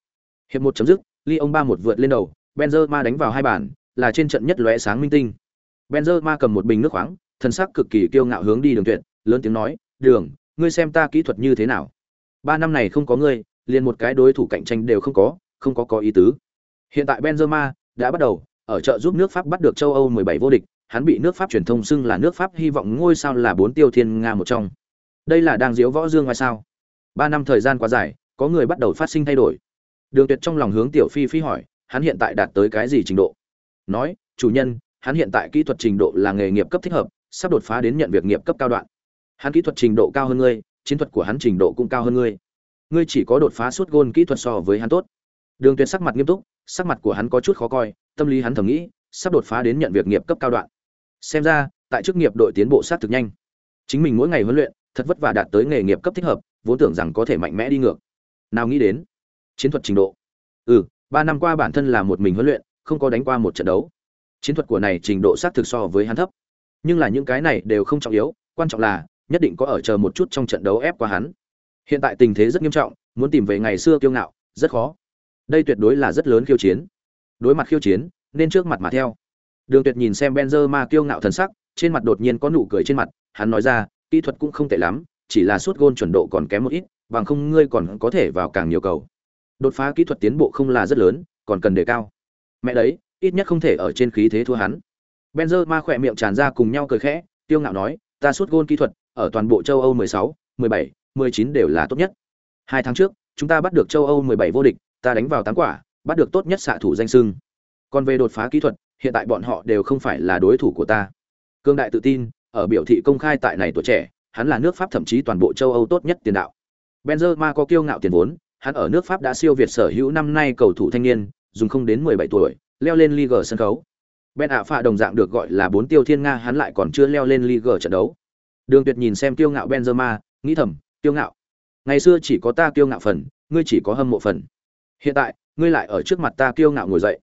Hiệp một chấm dứt, ly ông ba một vượt lên đầu, benzema đánh vào hai bàn, là trên trận nhất lóe sáng minh tinh. Benzema cầm một bình nước khoáng, thân sắc cực kỳ kiêu ngạo hướng đi đường tuyệt, lớn tiếng nói, đường, ngươi xem ta kỹ thuật như thế nào? Ba năm này không có ngươi, liền một cái đối thủ cạnh tranh đều không có không có có ý tứ. Hiện tại benzema đã bắt đầu ở chợ giúp nước pháp bắt được châu âu 17 vô địch, hắn bị nước pháp truyền thông xưng là nước pháp hy vọng ngôi sao là bốn tiêu thiên nga một trong. Đây là đang diếu võ dương ngoài sao. Ba năm thời gian quá dài, có người bắt đầu phát sinh thay đổi. Đường tuyệt trong lòng hướng tiểu phi phi hỏi, hắn hiện tại đạt tới cái gì trình độ? Nói, chủ nhân, hắn hiện tại kỹ thuật trình độ là nghề nghiệp cấp thích hợp, sắp đột phá đến nhận việc nghiệp cấp cao đoạn. Hắn kỹ thuật trình độ cao hơn ngươi, chiến thuật của hắn trình độ cũng cao hơn ngươi. Ngươi chỉ có đột phá suốt gôn kỹ thuật so với hắn tốt. Đường tuyệt sắc mặt nghiêm túc, sắc mặt của hắn có chút khó coi tâm lý hắn thầm nghĩ, sắp đột phá đến nhận việc nghiệp cấp cao đoạn. Xem ra, tại chức nghiệp đội tiến bộ sát thực nhanh. Chính mình mỗi ngày huấn luyện, thật vất vả đạt tới nghề nghiệp cấp thích hợp, vốn tưởng rằng có thể mạnh mẽ đi ngược. Nào nghĩ đến, chiến thuật trình độ. Ừ ba năm qua bản thân là một mình huấn luyện, không có đánh qua một trận đấu. Chiến thuật của này trình độ sát thực so với hắn thấp. Nhưng là những cái này đều không trọng yếu, quan trọng là, nhất định có ở chờ một chút trong trận đấu ép qua hắn. Hiện tại tình thế rất nghiêm trọng, muốn tìm về ngày xưa kiêu ngạo, rất khó. Đây tuyệt đối là rất lớn khiêu chiến đối mặt khiêu chiến nên trước mặt mà theo. Đường tuyệt nhìn xem benzema kiêu ngạo thần sắc trên mặt đột nhiên có nụ cười trên mặt hắn nói ra kỹ thuật cũng không tệ lắm chỉ là suốt gôn chuẩn độ còn kém một ít bằng không ngươi còn có thể vào càng nhiều cầu. Đột phá kỹ thuật tiến bộ không là rất lớn còn cần đề cao. Mẹ đấy ít nhất không thể ở trên khí thế thua hắn. Benzema khỏe miệng tràn ra cùng nhau cười khẽ tiêu ngạo nói ta suốt gôn kỹ thuật ở toàn bộ châu âu 16, 17, 19 đều là tốt nhất. Hai tháng trước chúng ta bắt được châu âu 17 vô địch ta đánh vào tám quả bắt được tốt nhất xạ thủ danh sưng. Còn về đột phá kỹ thuật, hiện tại bọn họ đều không phải là đối thủ của ta. Cương đại tự tin, ở biểu thị công khai tại này tuổi trẻ, hắn là nước Pháp thậm chí toàn bộ châu Âu tốt nhất tiền đạo. Benzema có kiêu ngạo tiền vốn, hắn ở nước Pháp đã siêu việt sở hữu năm nay cầu thủ thanh niên, dùng không đến 17 tuổi, leo lên liga sân khấu. Ben ạ phạ đồng dạng được gọi là bốn tiêu thiên nga, hắn lại còn chưa leo lên liga trận đấu. Đường Tuyệt nhìn xem kiêu ngạo Benzema, nghĩ thầm, kiêu ngạo. Ngày xưa chỉ có ta kiêu ngạo phần, ngươi chỉ có hâm mộ phần. Hiện tại, ngươi lại ở trước mặt ta kiêu ngạo ngồi dậy.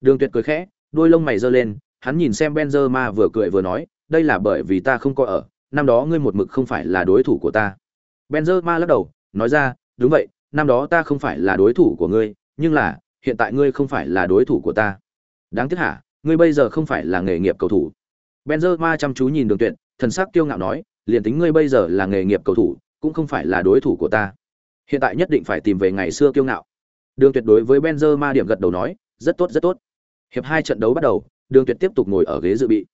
Đường Tuyệt cười khẽ, đôi lông mày giơ lên, hắn nhìn xem Benzema vừa cười vừa nói, đây là bởi vì ta không có ở, năm đó ngươi một mực không phải là đối thủ của ta. Benzema lắc đầu, nói ra, đúng vậy, năm đó ta không phải là đối thủ của ngươi, nhưng là, hiện tại ngươi không phải là đối thủ của ta. Đáng tiếc hả, ngươi bây giờ không phải là nghề nghiệp cầu thủ. Benzema chăm chú nhìn Đường Tuyệt, thần sắc kiêu ngạo nói, liền tính ngươi bây giờ là nghề nghiệp cầu thủ, cũng không phải là đối thủ của ta. Hiện tại nhất định phải tìm về ngày xưa kiêu ngạo. Đường Tuyệt đối với Benzema điểm gật đầu nói, rất tốt rất tốt. Hiệp hai trận đấu bắt đầu, Đường Tuyệt tiếp tục ngồi ở ghế dự bị.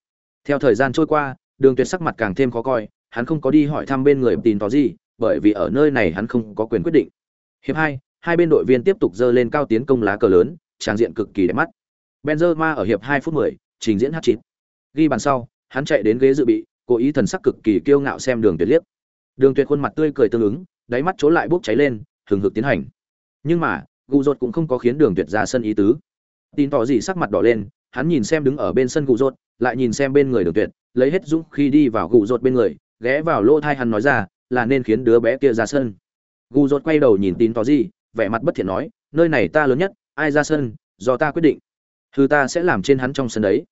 Theo thời gian trôi qua, Đường Tuyệt sắc mặt càng thêm khó coi, hắn không có đi hỏi thăm bên người tin tỏ gì, bởi vì ở nơi này hắn không có quyền quyết định. Hiệp hai, hai bên đội viên tiếp tục dơ lên cao tiến công lá cờ lớn, trang diện cực kỳ đẹp mắt. Benzema ở hiệp 2 phút 10, trình diễn hat-trick. Ghi bàn sau, hắn chạy đến ghế dự bị, cố ý thần sắc cực kỳ kiêu ngạo xem Đường Tuyệt liếc. Đường Tuyệt khuôn mặt tươi cười tương ứng, đáy mắt chỗ lại bốc cháy lên, hừng hực tiến hành. Nhưng mà, Gù Rốt cũng không có khiến Đường Tuyệt ra sân ý tứ. Tin tỏ gì sắc mặt đỏ lên, hắn nhìn xem đứng ở bên sân Gù Rốt, lại nhìn xem bên người Đường Tuyệt, lấy hết dũng khi đi vào Gù Rốt bên người, ghé vào lỗ tai hắn nói ra, là nên khiến đứa bé kia ra sân. Gù Rốt quay đầu nhìn Tin tỏ gì, vẻ mặt bất thiện nói, nơi này ta lớn nhất, ai ra sân, do ta quyết định. Hừ ta sẽ làm trên hắn trong sân đấy.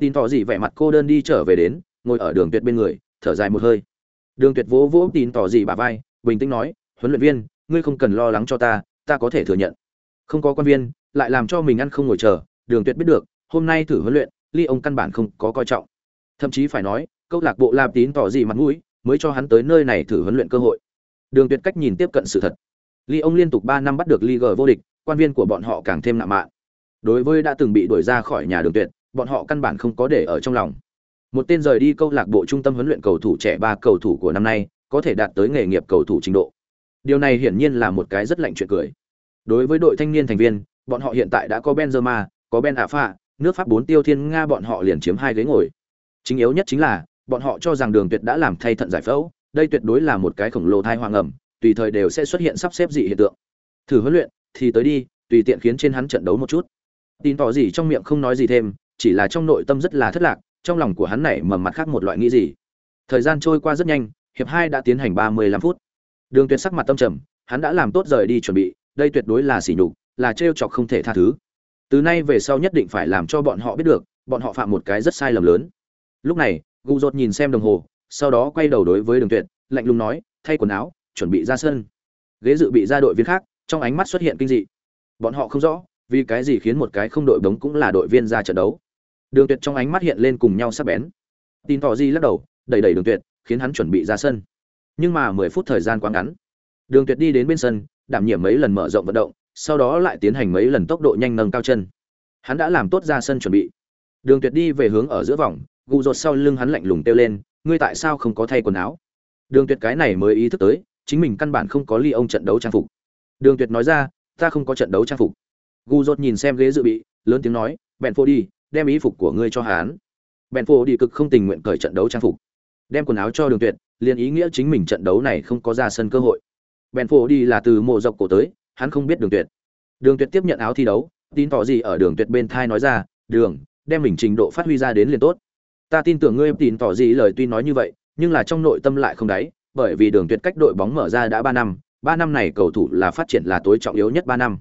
Tin tỏ gì vẻ mặt cô đơn đi trở về đến, ngồi ở Đường Tuyệt bên người, thở dài một hơi. Đường Tuyệt vỗ vỗ tin tỏ gì bả vai, bình tĩnh nói, huấn luyện viên, ngươi không cần lo lắng cho ta, ta có thể thừa nhận. Không có quan viên, lại làm cho mình ăn không ngồi chờ, Đường Tuyệt biết được, hôm nay thử huấn luyện, Ly ông căn bản không có coi trọng. Thậm chí phải nói, câu lạc bộ làm tín tỏ gì mặt mũi, mới cho hắn tới nơi này thử huấn luyện cơ hội. Đường Tuyệt cách nhìn tiếp cận sự thật. Ly ông liên tục 3 năm bắt được Ligue vô địch, quan viên của bọn họ càng thêm nặng mạn. Đối với đã từng bị đuổi ra khỏi nhà Đường Tuyệt, bọn họ căn bản không có để ở trong lòng. Một tên rời đi câu lạc bộ trung tâm huấn luyện cầu thủ trẻ ba cầu thủ của năm nay, có thể đạt tới nghề nghiệp cầu thủ trình độ. Điều này hiển nhiên là một cái rất lạnh chuyện cười. Đối với đội thanh niên thành viên, bọn họ hiện tại đã có Benzema, có Ben Affa nước Pháp bốn tiêu thiên Nga bọn họ liền chiếm hai ghế ngồi. Chính yếu nhất chính là, bọn họ cho rằng Đường Tuyệt đã làm thay thận giải phẫu, đây tuyệt đối là một cái khổng lồ thai hoàng ẩm, tùy thời đều sẽ xuất hiện sắp xếp dị hiện tượng. Thử huấn luyện thì tới đi, tùy tiện khiến trên hắn trận đấu một chút. Tin tỏ gì trong miệng không nói gì thêm, chỉ là trong nội tâm rất là thất lạc, trong lòng của hắn này mầm mặt khác một loại nghĩ gì. Thời gian trôi qua rất nhanh, hiệp hai đã tiến hành ba mươi lăm phút. Đường Tuyệt sắc mặt tâm trầm, hắn đã làm tốt rời đi chuẩn bị, đây tuyệt đối là sỉ nhục, là trêu chọc không thể tha thứ. Từ nay về sau nhất định phải làm cho bọn họ biết được, bọn họ phạm một cái rất sai lầm lớn. Lúc này, Gu Rốt nhìn xem đồng hồ, sau đó quay đầu đối với Đường Tuyệt, lạnh lùng nói, thay quần áo, chuẩn bị ra sân. Ghế dự bị ra đội viên khác, trong ánh mắt xuất hiện kinh dị. Bọn họ không rõ, vì cái gì khiến một cái không đội bóng cũng là đội viên ra trận đấu. Đường Tuyệt trong ánh mắt hiện lên cùng nhau sắc bén. Tin tỏ gì lắc đầu, đẩy đẩy Đường Tuyệt, khiến hắn chuẩn bị ra sân. Nhưng mà 10 phút thời gian quá ngắn. Đường Tuyệt đi đến bên sân, đảm nhiệm mấy lần mở rộng vận động, sau đó lại tiến hành mấy lần tốc độ nhanh nâng cao chân. Hắn đã làm tốt ra sân chuẩn bị. Đường Tuyệt đi về hướng ở giữa vòng, gù rột sau lưng hắn lạnh lùng kêu lên, ngươi tại sao không có thay quần áo? Đường Tuyệt cái này mới ý thức tới, chính mình căn bản không có ly ông trận đấu trang phục. Đường Tuyệt nói ra, ta không có trận đấu trang phục. Gu rột nhìn xem ghế dự bị, lớn tiếng nói, "Bèn phô đi, đem ý phục của ngươi cho hắn." Bèn phô đi cực không tình nguyện cởi trận đấu trang phục, đem quần áo cho Đường Tuyệt, liền ý nghĩa chính mình trận đấu này không có ra sân cơ hội. Bèn phổ đi là từ mộ dọc cổ tới, hắn không biết Đường Tuyệt. Đường Tuyệt tiếp nhận áo thi đấu, tin tỏ gì ở Đường Tuyệt bên thai nói ra, "Đường, đem mình trình độ phát huy ra đến liền tốt." Ta tin tưởng ngươi tin tỏ gì lời tuy nói như vậy, nhưng là trong nội tâm lại không đáy, bởi vì Đường Tuyệt cách đội bóng mở ra đã 3 năm, 3 năm này cầu thủ là phát triển là tối trọng yếu nhất 3 năm.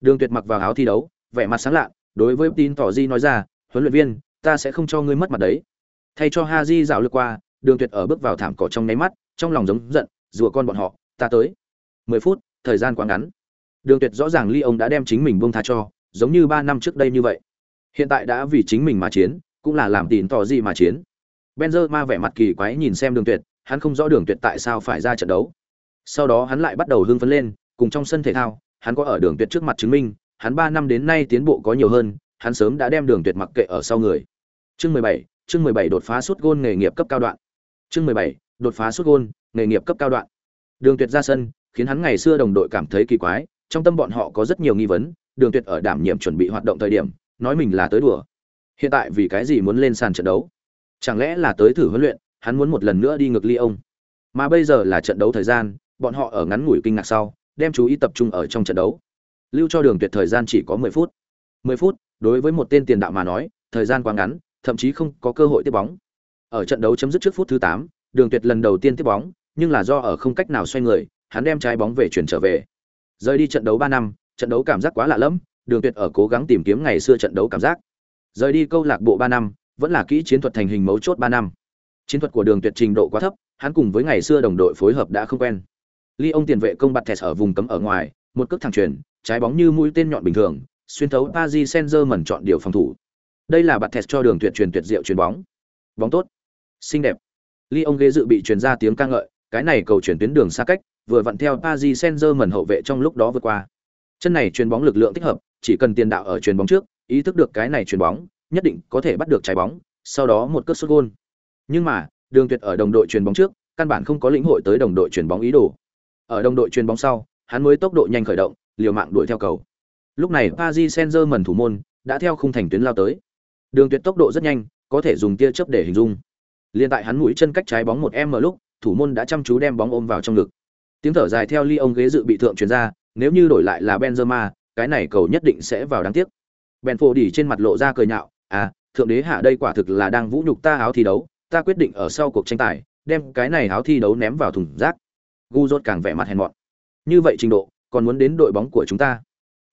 Đường Tuyệt mặc vào áo thi đấu, vẻ mặt sáng lạ, đối với tin tỏ gì nói ra, "Huấn luyện viên, ta sẽ không cho ngươi mất mặt đấy." Thay cho Haji dạo lướt qua, Đường Tuyệt ở bước vào thảm cỏ trong nháy mắt, trong lòng giống giận, rùa con bọn họ, ta tới. 10 phút, thời gian quá ngắn. Đường Tuyệt rõ ràng Ly ông đã đem chính mình buông tha cho, giống như 3 năm trước đây như vậy. Hiện tại đã vì chính mình mà chiến, cũng là làm tín tỏ gì mà chiến. Benzema vẻ mặt kỳ quái nhìn xem Đường Tuyệt, hắn không rõ Đường Tuyệt tại sao phải ra trận đấu. Sau đó hắn lại bắt đầu hưng phấn lên, cùng trong sân thể thao, hắn có ở Đường Tuyệt trước mặt chứng minh, hắn 3 năm đến nay tiến bộ có nhiều hơn, hắn sớm đã đem Đường Tuyệt mặc kệ ở sau người. Chương 17, chương 17 đột phá suốt gôn nghề nghiệp cấp cao đoạn. Chương 17, đột phá xuất gôn, nghề nghiệp cấp cao đoạn. Đường Tuyệt ra sân, khiến hắn ngày xưa đồng đội cảm thấy kỳ quái, trong tâm bọn họ có rất nhiều nghi vấn, đường tuyệt ở đảm nhiệm chuẩn bị hoạt động thời điểm nói mình là tới đùa. Hiện tại vì cái gì muốn lên sàn trận đấu? Chẳng lẽ là tới thử huấn luyện hắn muốn một lần nữa đi ngược ly ông? Mà bây giờ là trận đấu thời gian bọn họ ở ngắn ngủi kinh ngạc sau đem chú ý tập trung ở trong trận đấu. Lưu cho đường tuyệt thời gian chỉ có 10 phút. 10 phút đối với một tên tiền đạo mà nói thời gian quá ngắn thậm chí không có cơ hội tiếp bóng ở trận đấu chấm dứt trước phút thứ 8, đường tuyệt lần đầu tiên tiếp bóng nhưng là do ở không cách nào xoay người hắn đem trái bóng về chuyển trở về. Rời đi trận đấu 3 năm trận đấu cảm giác quá lạ lẫm đường tuyệt ở cố gắng tìm kiếm ngày xưa trận đấu cảm giác. Rời đi câu lạc bộ 3 năm vẫn là kỹ chiến thuật thành hình mấu chốt 3 năm. Chiến thuật của đường tuyệt trình độ quá thấp hắn cùng với ngày xưa đồng đội phối hợp đã không quen. Ly ông tiền vệ công bạt thẹt ở vùng cấm ở ngoài một cước thẳng truyền trái bóng như mũi tên nhọn bình thường xuyên thấu Paris Saint-Germain chọn điều phòng thủ. Đây là bạt thẹt cho đường tuyệt truyền tuyệt diệu chuyền bóng. Bóng tốt xinh đẹp. Ly ông ghế dự bị truyền ra tiếng ca ngợi, cái này cầu chuyển tuyến đường xa cách, vừa vặn theo Paris Saint-Germain hậu vệ trong lúc đó vượt qua. Chân này chuyền bóng lực lượng thích hợp, chỉ cần tiền đạo ở chuyền bóng trước, ý thức được cái này chuyền bóng, nhất định có thể bắt được trái bóng, sau đó một cất sút gôn. Nhưng mà, đường tuyệt ở đồng đội chuyền bóng trước, căn bản không có lĩnh hội tới đồng đội chuyền bóng ý đồ. Ở đồng đội chuyền bóng sau, hắn mới tốc độ nhanh khởi động, liều mạng đuổi theo cầu. Lúc này Paris Saint-Germain thủ môn đã theo khung thành tuyến lao tới. Đường tuyệt tốc độ rất nhanh, có thể dùng tia chớp để hình dung liên tại hắn mũi chân cách trái bóng một em mở lúc, thủ môn đã chăm chú đem bóng ôm vào trong ngực. Tiếng thở dài theo ly ông ghế dự bị thượng truyền ra, nếu như đổi lại là benzema, cái này cầu nhất định sẽ vào đáng tiếc. Ben đi trên mặt lộ ra cười nhạo à thượng đế hạ đây quả thực là đang vũ nhục ta áo thi đấu, ta quyết định ở sau cuộc tranh tài, đem cái này áo thi đấu ném vào thùng rác. Gu rốt càng vẻ mặt hèn mọn. Như vậy trình độ, còn muốn đến đội bóng của chúng ta?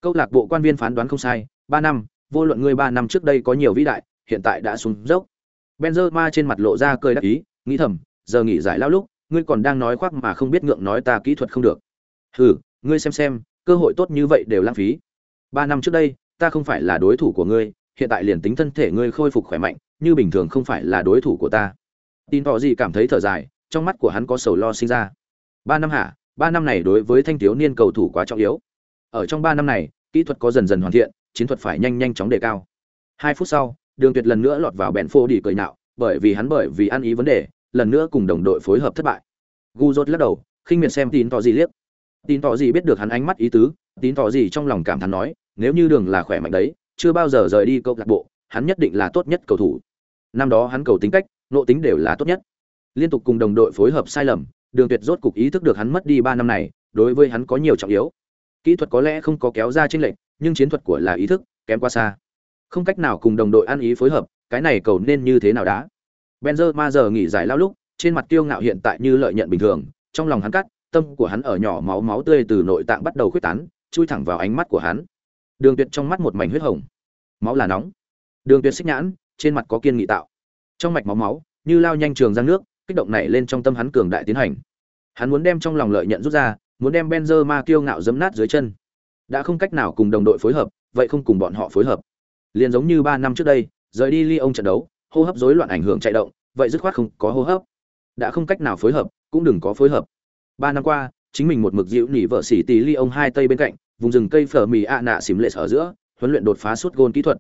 Câu lạc bộ quan viên phán đoán không sai, ba năm, vô luận ngươi ba năm trước đây có nhiều vĩ đại, hiện tại đã xuống dốc benzema trên mặt lộ ra cười đắc ý, nghĩ thầm, giờ nghỉ giải lao lúc, ngươi còn đang nói khoác mà không biết ngượng nói ta kỹ thuật không được. Hừ, ngươi xem xem, cơ hội tốt như vậy đều lãng phí. Ba năm trước đây, ta không phải là đối thủ của ngươi, hiện tại liền tính thân thể ngươi khôi phục khỏe mạnh, như bình thường không phải là đối thủ của ta. Tin tỏ gì cảm thấy thở dài, trong mắt của hắn có sầu lo sinh ra. Ba năm hả? Ba năm này đối với thanh thiếu niên cầu thủ quá trọng yếu. Ở trong ba năm này, kỹ thuật có dần dần hoàn thiện, chiến thuật phải nhanh nhanh chóng đề cao. Hai phút sau đường tuyệt lần nữa lọt vào bèn phô đi cười nạo bởi vì hắn bởi vì ăn ý vấn đề, lần nữa cùng đồng đội phối hợp thất bại. Gu rốt lắc đầu, khinh miệt xem tin tỏ gì liếc. Tin tỏ gì biết được hắn ánh mắt ý tứ tin tỏ gì trong lòng cảm thán nói, nếu như đường là khỏe mạnh đấy, chưa bao giờ rời đi câu lạc bộ, hắn nhất định là tốt nhất cầu thủ. Năm đó hắn cầu tính cách nộ tính đều là tốt nhất. Liên tục cùng đồng đội phối hợp sai lầm, đường tuyệt rốt cục ý thức được hắn mất đi ba năm này, đối với hắn có nhiều trọng yếu. Kỹ thuật có lẽ không có kéo ra trên lệnh nhưng chiến thuật của là ý thức, kém quá xa không cách nào cùng đồng đội ăn ý phối hợp, cái này cầu nên như thế nào đã Benzema giờ nghỉ giải lao lúc, trên mặt tiêu ngạo hiện tại như lợi nhận bình thường, trong lòng hắn cắt, tâm của hắn ở nhỏ máu máu tươi từ nội tạng bắt đầu khuếch tán, chui thẳng vào ánh mắt của hắn. Đường tuyệt trong mắt một mảnh huyết hồng. Máu là nóng. Đường tuyệt xích nhãn, trên mặt có kiên nghị tạo. Trong mạch máu máu, như lao nhanh trường ra nước, kích động này lên trong tâm hắn cường đại tiến hành. Hắn muốn đem trong lòng lợi nhận rút ra, muốn đem Benzema kiêu ngạo giấm nát dưới chân. Đã không cách nào cùng đồng đội phối hợp, vậy không cùng bọn họ phối hợp liền giống như ba năm trước đây, rời đi ly ông trận đấu, hô hấp rối loạn ảnh hưởng chạy động, vậy dứt khoát không có hô hấp. Đã không cách nào phối hợp, cũng đừng có phối hợp. Ba năm qua, chính mình một mực dịu nỉ vợ xỉ tí ly ông hai tây bên cạnh, vùng rừng cây phở mì ạ nạ xỉm lệ ở giữa, huấn luyện đột phá suốt gôn kỹ thuật.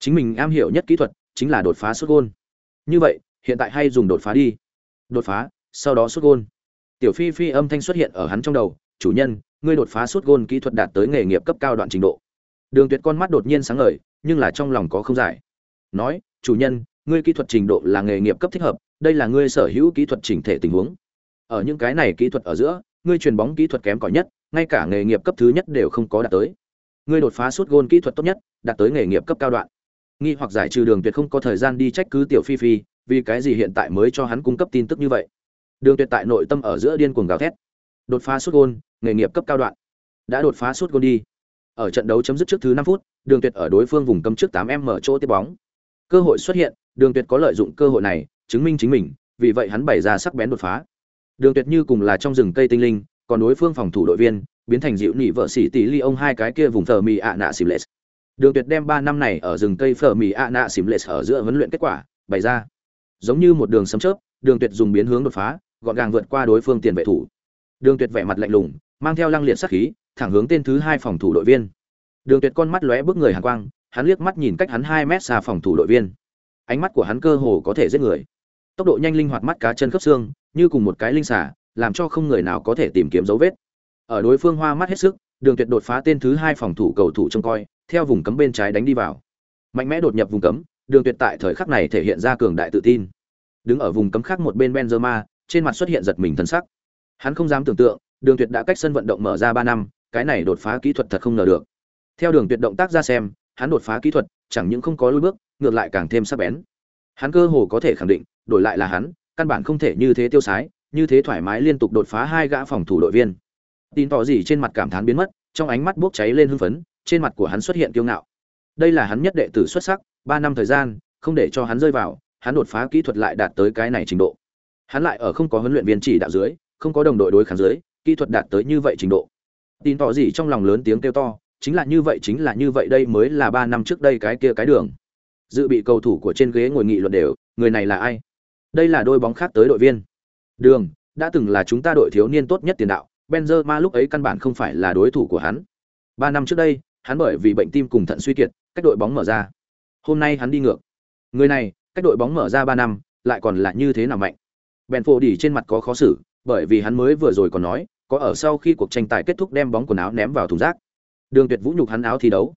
Chính mình am hiểu nhất kỹ thuật chính là đột phá suốt gôn. Như vậy, hiện tại hay dùng đột phá đi. Đột phá, sau đó suốt gôn. Tiểu phi phi âm thanh xuất hiện ở hắn trong đầu, chủ nhân, ngươi đột phá suốt gôn kỹ thuật đạt tới nghề nghiệp cấp cao đoạn trình độ đường tuyệt con mắt đột nhiên sáng ngời, nhưng là trong lòng có không giải. Nói, chủ nhân, ngươi kỹ thuật trình độ là nghề nghiệp cấp thích hợp, đây là ngươi sở hữu kỹ thuật chỉnh thể tình huống. Ở những cái này kỹ thuật ở giữa, ngươi truyền bóng kỹ thuật kém cỏi nhất, ngay cả nghề nghiệp cấp thứ nhất đều không có đạt tới. Ngươi đột phá suốt gôn kỹ thuật tốt nhất, đạt tới nghề nghiệp cấp cao đoạn. Nghi hoặc giải trừ đường tuyệt không có thời gian đi trách cứ tiểu phi phi, vì cái gì hiện tại mới cho hắn cung cấp tin tức như vậy. Đường tuyệt tại nội tâm ở giữa điên cuồng gào thét. Đột phá suốt gôn, nghề nghiệp cấp cao đoạn. Đã đột phá suốt gôn đi ở trận đấu chấm dứt trước thứ 5 phút, đường tuyệt ở đối phương vùng cấm trước 8 m mở chỗ tiếp bóng. Cơ hội xuất hiện, đường tuyệt có lợi dụng cơ hội này, chứng minh chính mình, vì vậy hắn bày ra sắc bén đột phá. Đường tuyệt như cùng là trong rừng cây tinh linh, còn đối phương phòng thủ đội viên, biến thành dịu nị vợ sĩ tỷ ly ông hai cái kia vùng thờ mì ạ nạ xìm lệ đường tuyệt đem ba năm này ở rừng cây phở mì ạ nạ xìm lệ ở giữa huấn luyện kết quả, bày ra. Giống như một đường sấm chớp, đường tuyệt dùng biến hướng đột phá, gọn gàng vượt qua đối phương tiền vệ thủ. Đường tuyệt vẻ mặt lạnh lùng, mang theo lăng liệt sát khí thẳng hướng tên thứ hai phòng thủ đội viên. Đường tuyệt con mắt lóe bước người hàn quang, hắn liếc mắt nhìn cách hắn hai mét xa phòng thủ đội viên. Ánh mắt của hắn cơ hồ có thể giết người. Tốc độ nhanh linh hoạt mắt cá chân khớp xương, như cùng một cái linh xả làm cho không người nào có thể tìm kiếm dấu vết. Ở đối phương hoa mắt hết sức, đường tuyệt đột phá tên thứ hai phòng thủ cầu thủ trông coi, theo vùng cấm bên trái đánh đi vào. Mạnh mẽ đột nhập vùng cấm, đường tuyệt tại thời khắc này thể hiện ra cường đại tự tin. Đứng ở vùng cấm khác một bên benzema, trên mặt xuất hiện giật mình thân sắc. Hắn không dám tưởng tượng, đường tuyệt đã cách sân vận động mở ra ba năm cái này đột phá kỹ thuật thật không ngờ được. Theo đường tuyệt động tác ra xem, hắn đột phá kỹ thuật, chẳng những không có lùi bước, ngược lại càng thêm sắc bén. Hắn cơ hồ có thể khẳng định, đổi lại là hắn, căn bản không thể như thế tiêu sái, như thế thoải mái liên tục đột phá hai gã phòng thủ đội viên. Tin tỏ gì trên mặt cảm thán biến mất, trong ánh mắt bốc cháy lên hưng phấn, trên mặt của hắn xuất hiện kiêu ngạo. Đây là hắn nhất đệ tử xuất sắc, ba năm thời gian, không để cho hắn rơi vào, hắn đột phá kỹ thuật lại đạt tới cái này trình độ. Hắn lại ở không có huấn luyện viên chỉ đạo dưới, không có đồng đội đối kháng dưới, kỹ thuật đạt tới như vậy trình độ tin tỏ gì trong lòng lớn tiếng kêu to, chính là như vậy, chính là như vậy, đây mới là ba năm trước đây cái kia cái đường. Dự bị cầu thủ của trên ghế ngồi nghị luận đều, người này là ai? Đây là đôi bóng khác tới đội viên. Đường, đã từng là chúng ta đội thiếu niên tốt nhất tiền đạo, benzema lúc ấy căn bản không phải là đối thủ của hắn. Ba năm trước đây, hắn bởi vì bệnh tim cùng thận suy kiệt, cách đội bóng mở ra. Hôm nay hắn đi ngược. Người này, cách đội bóng mở ra ba năm, lại còn là như thế nào mạnh? Bèn phô đi trên mặt có khó xử, bởi vì hắn mới vừa rồi còn nói có ở sau khi cuộc tranh tài kết thúc đem bóng quần áo ném vào thùng rác. Đường tuyệt vũ nhục hắn áo thi đấu.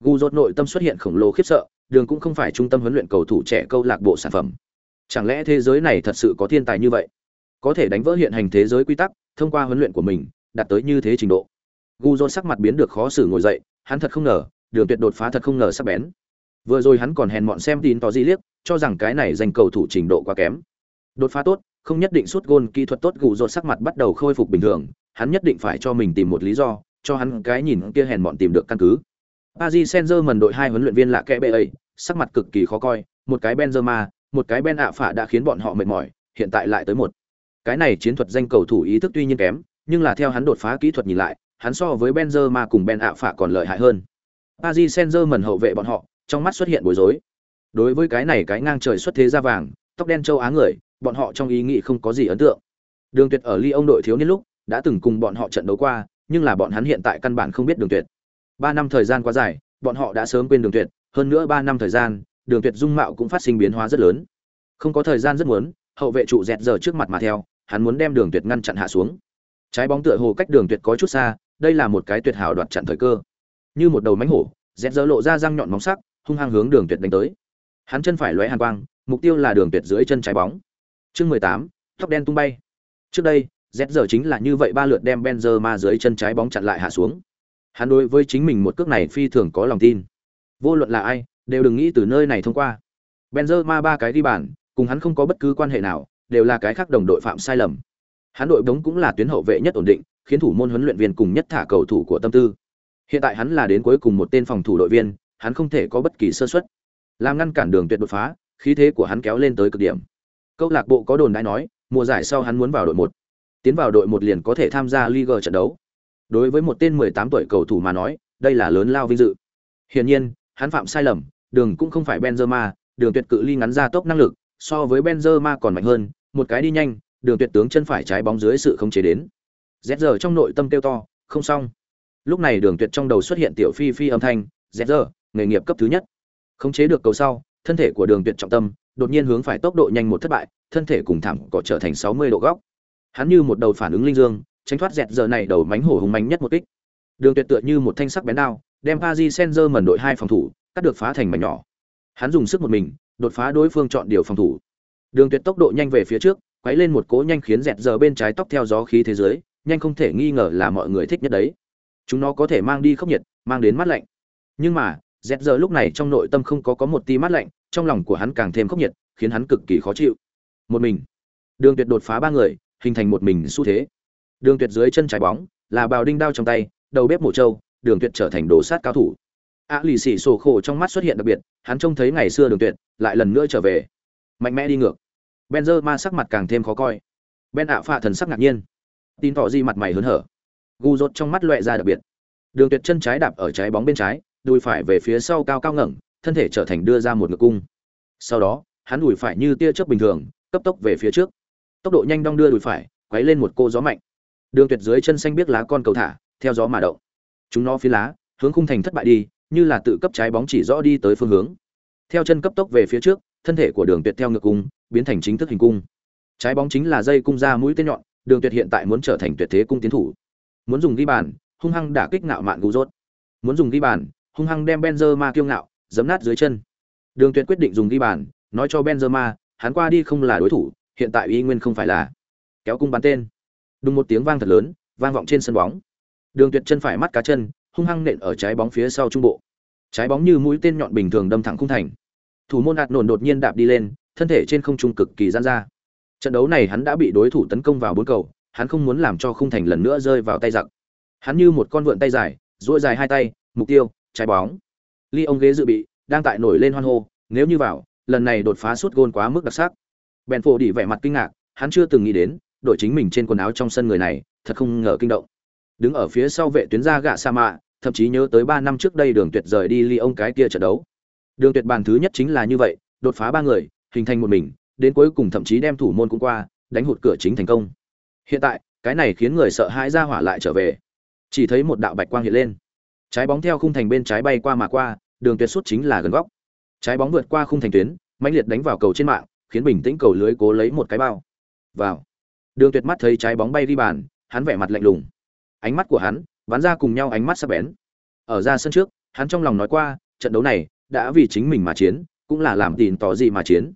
Gu dốt nội tâm xuất hiện khổng lồ khiếp sợ, đường cũng không phải trung tâm huấn luyện cầu thủ trẻ câu lạc bộ sản phẩm. Chẳng lẽ thế giới này thật sự có thiên tài như vậy? Có thể đánh vỡ hiện hành thế giới quy tắc, thông qua huấn luyện của mình, đạt tới như thế trình độ. Gu dốt sắc mặt biến được khó xử ngồi dậy, hắn thật không ngờ, đường tuyệt đột phá thật không ngờ sắc bén. Vừa rồi hắn còn hèn mọn xem tin tỏ di liếc, cho rằng cái này dành cầu thủ trình độ quá kém đột phá tốt không nhất định suốt gôn kỹ thuật tốt gù rột sắc mặt bắt đầu khôi phục bình thường hắn nhất định phải cho mình tìm một lý do cho hắn cái nhìn kia hèn mọn tìm được căn cứ Paris Saint-Germain đội hai huấn luyện viên là kẽ bệ ấy, sắc mặt cực kỳ khó coi, một cái Benzema, một cái Ben ạ phả đã khiến bọn họ mệt mỏi, hiện tại lại tới một. Cái này chiến thuật danh cầu thủ ý thức tuy nhiên kém, nhưng là theo hắn đột phá kỹ thuật nhìn lại, hắn so với Benzema cùng Ben ạ phả còn lợi hại hơn. Paris Saint-Germain hậu vệ bọn họ, trong mắt xuất hiện bối rối. Đối với cái này cái ngang trời xuất thế ra vàng, tóc đen châu Á người, bọn họ trong ý nghĩ không có gì ấn tượng. Đường Tuyệt ở ly ông đội thiếu niên lúc, đã từng cùng bọn họ trận đấu qua, nhưng là bọn hắn hiện tại căn bản không biết Đường Tuyệt. Ba năm thời gian quá dài, bọn họ đã sớm quên Đường Tuyệt, hơn nữa ba năm thời gian, Đường Tuyệt dung mạo cũng phát sinh biến hóa rất lớn. Không có thời gian rất muốn, hậu vệ trụ dẹt giờ trước mặt mà theo, hắn muốn đem Đường Tuyệt ngăn chặn hạ xuống. Trái bóng tựa hồ cách Đường Tuyệt có chút xa, đây là một cái tuyệt hảo đoạt chặn thời cơ. Như một đầu mãnh hổ, dẹt giờ lộ ra răng nhọn móng sắc, hung hăng hướng Đường Tuyệt đánh tới. Hắn chân phải lóe hàn quang, mục tiêu là Đường Tuyệt dưới chân trái bóng. Chương 18, tóc đen tung bay. Trước đây, Z giờ chính là như vậy ba lượt đem Benzema dưới chân trái bóng chặn lại hạ xuống. Hắn đối với chính mình một cước này phi thường có lòng tin. Vô luận là ai, đều đừng nghĩ từ nơi này thông qua. Benzema ba cái đi bàn, cùng hắn không có bất cứ quan hệ nào, đều là cái khác đồng đội phạm sai lầm. Hắn đội bóng cũng là tuyến hậu vệ nhất ổn định, khiến thủ môn huấn luyện viên cùng nhất thả cầu thủ của tâm tư. Hiện tại hắn là đến cuối cùng một tên phòng thủ đội viên, hắn không thể có bất kỳ sơ suất. Làm ngăn cản đường tuyệt đột phá, khí thế của hắn kéo lên tới cực điểm. Câu lạc bộ có đồn đại nói, mùa giải sau hắn muốn vào đội một tiến vào đội một liền có thể tham gia Liga trận đấu. Đối với một tên 18 tuổi cầu thủ mà nói, đây là lớn lao vinh dự. Hiển nhiên, hắn phạm sai lầm, đường cũng không phải Benzema, đường tuyệt cự ly ngắn ra tốc năng lực, so với Benzema còn mạnh hơn, một cái đi nhanh, đường tuyệt tướng chân phải trái bóng dưới sự khống chế đến. giờ trong nội tâm kêu to, không xong. Lúc này đường tuyệt trong đầu xuất hiện tiểu phi phi âm thanh, giờ, nghề nghiệp cấp thứ nhất. Khống chế được cầu sau, thân thể của đường tuyệt trọng tâm, đột nhiên hướng phải tốc độ nhanh một thất bại, thân thể cùng thẳng cỏ trở thành 60 độ góc. Hắn như một đầu phản ứng linh dương tránh thoát dẹt giờ này đầu mánh hổ hùng mánh nhất một kích. Đường tuyệt tựa như một thanh sắc bén đao đem Paris Saint-Germain đội hai phòng thủ cắt được phá thành mảnh nhỏ. Hắn dùng sức một mình đột phá đối phương chọn điều phòng thủ. Đường tuyệt tốc độ nhanh về phía trước quấy lên một cỗ nhanh khiến dẹt giờ bên trái tóc theo gió khí thế giới nhanh không thể nghi ngờ là mọi người thích nhất đấy. Chúng nó có thể mang đi khốc nhiệt mang đến mát lạnh. Nhưng mà dẹt giờ lúc này trong nội tâm không có có một tí mát lạnh trong lòng của hắn càng thêm khốc nhiệt, khiến hắn cực kỳ khó chịu. Một mình. Đường tuyệt đột phá ba người, hình thành một mình xu thế. Đường tuyệt dưới chân trái bóng, là bào đinh đao trong tay, đầu bếp mổ trâu, đường tuyệt trở thành đồ sát cao thủ. A lì xì sổ khổ trong mắt xuất hiện đặc biệt, hắn trông thấy ngày xưa đường tuyệt, lại lần nữa trở về. Mạnh mẽ đi ngược. Benzer ma sắc mặt càng thêm khó coi. Ben ạ phạ thần sắc ngạc nhiên. Tin tỏ di mặt mày hớn hở. Gu rốt trong mắt loẹ ra đặc biệt. Đường tuyệt chân trái đạp ở trái bóng bên trái, đùi phải về phía sau cao cao ngẩng thân thể trở thành đưa ra một ngực cung. Sau đó, hắn đùi phải như tia chớp bình thường, cấp tốc về phía trước. Tốc độ nhanh đong đưa đùi phải, quấy lên một cô gió mạnh. Đường tuyệt dưới chân xanh biết lá con cầu thả, theo gió mà động. Chúng nó phi lá, hướng khung thành thất bại đi, như là tự cấp trái bóng chỉ rõ đi tới phương hướng. Theo chân cấp tốc về phía trước, thân thể của đường tuyệt theo ngược cung, biến thành chính thức hình cung. Trái bóng chính là dây cung ra mũi tên nhọn, đường tuyệt hiện tại muốn trở thành tuyệt thế cung tiến thủ. Muốn dùng ghi bàn, hung hăng đả kích ngạo mạn gú rốt. Muốn dùng ghi bàn, hung hăng đem benzer ma kiêu ngạo giấm nát dưới chân. Đường tuyệt quyết định dùng ghi bàn, nói cho Benzema, hắn qua đi không là đối thủ, hiện tại y nguyên không phải là. Kéo cung bắn tên. Đùng một tiếng vang thật lớn, vang vọng trên sân bóng. Đường tuyệt chân phải mắt cá chân, hung hăng nện ở trái bóng phía sau trung bộ. Trái bóng như mũi tên nhọn bình thường đâm thẳng khung thành. Thủ môn hạt nổn đột nhiên đạp đi lên, thân thể trên không trung cực kỳ gian ra. Trận đấu này hắn đã bị đối thủ tấn công vào bốn cầu, hắn không muốn làm cho khung thành lần nữa rơi vào tay giặc. Hắn như một con vượn tay dài, duỗi dài hai tay, mục tiêu, trái bóng ly ông ghế dự bị, đang tại nổi lên hoan hô, nếu như vào, lần này đột phá suốt gôn quá mức đặc sắc. Bèn phổ đi vẻ mặt kinh ngạc, hắn chưa từng nghĩ đến, đội chính mình trên quần áo trong sân người này, thật không ngờ kinh động. Đứng ở phía sau vệ tuyến ra gạ sa mạ, thậm chí nhớ tới ba năm trước đây đường tuyệt rời đi ly ông cái kia trận đấu. Đường tuyệt bàn thứ nhất chính là như vậy, đột phá ba người, hình thành một mình, đến cuối cùng thậm chí đem thủ môn cũng qua, đánh hụt cửa chính thành công. Hiện tại, cái này khiến người sợ hãi ra hỏa lại trở về. Chỉ thấy một đạo bạch quang hiện lên trái bóng theo khung thành bên trái bay qua mà qua, đường tuyệt suốt chính là gần góc. Trái bóng vượt qua khung thành tuyến, mãnh liệt đánh vào cầu trên mạng, khiến bình tĩnh cầu lưới cố lấy một cái bao. Vào. Đường tuyệt mắt thấy trái bóng bay đi bàn, hắn vẻ mặt lạnh lùng. Ánh mắt của hắn bắn ra cùng nhau ánh mắt sắc bén. Ở ra sân trước, hắn trong lòng nói qua, trận đấu này, đã vì chính mình mà chiến, cũng là làm tín tỏ gì mà chiến.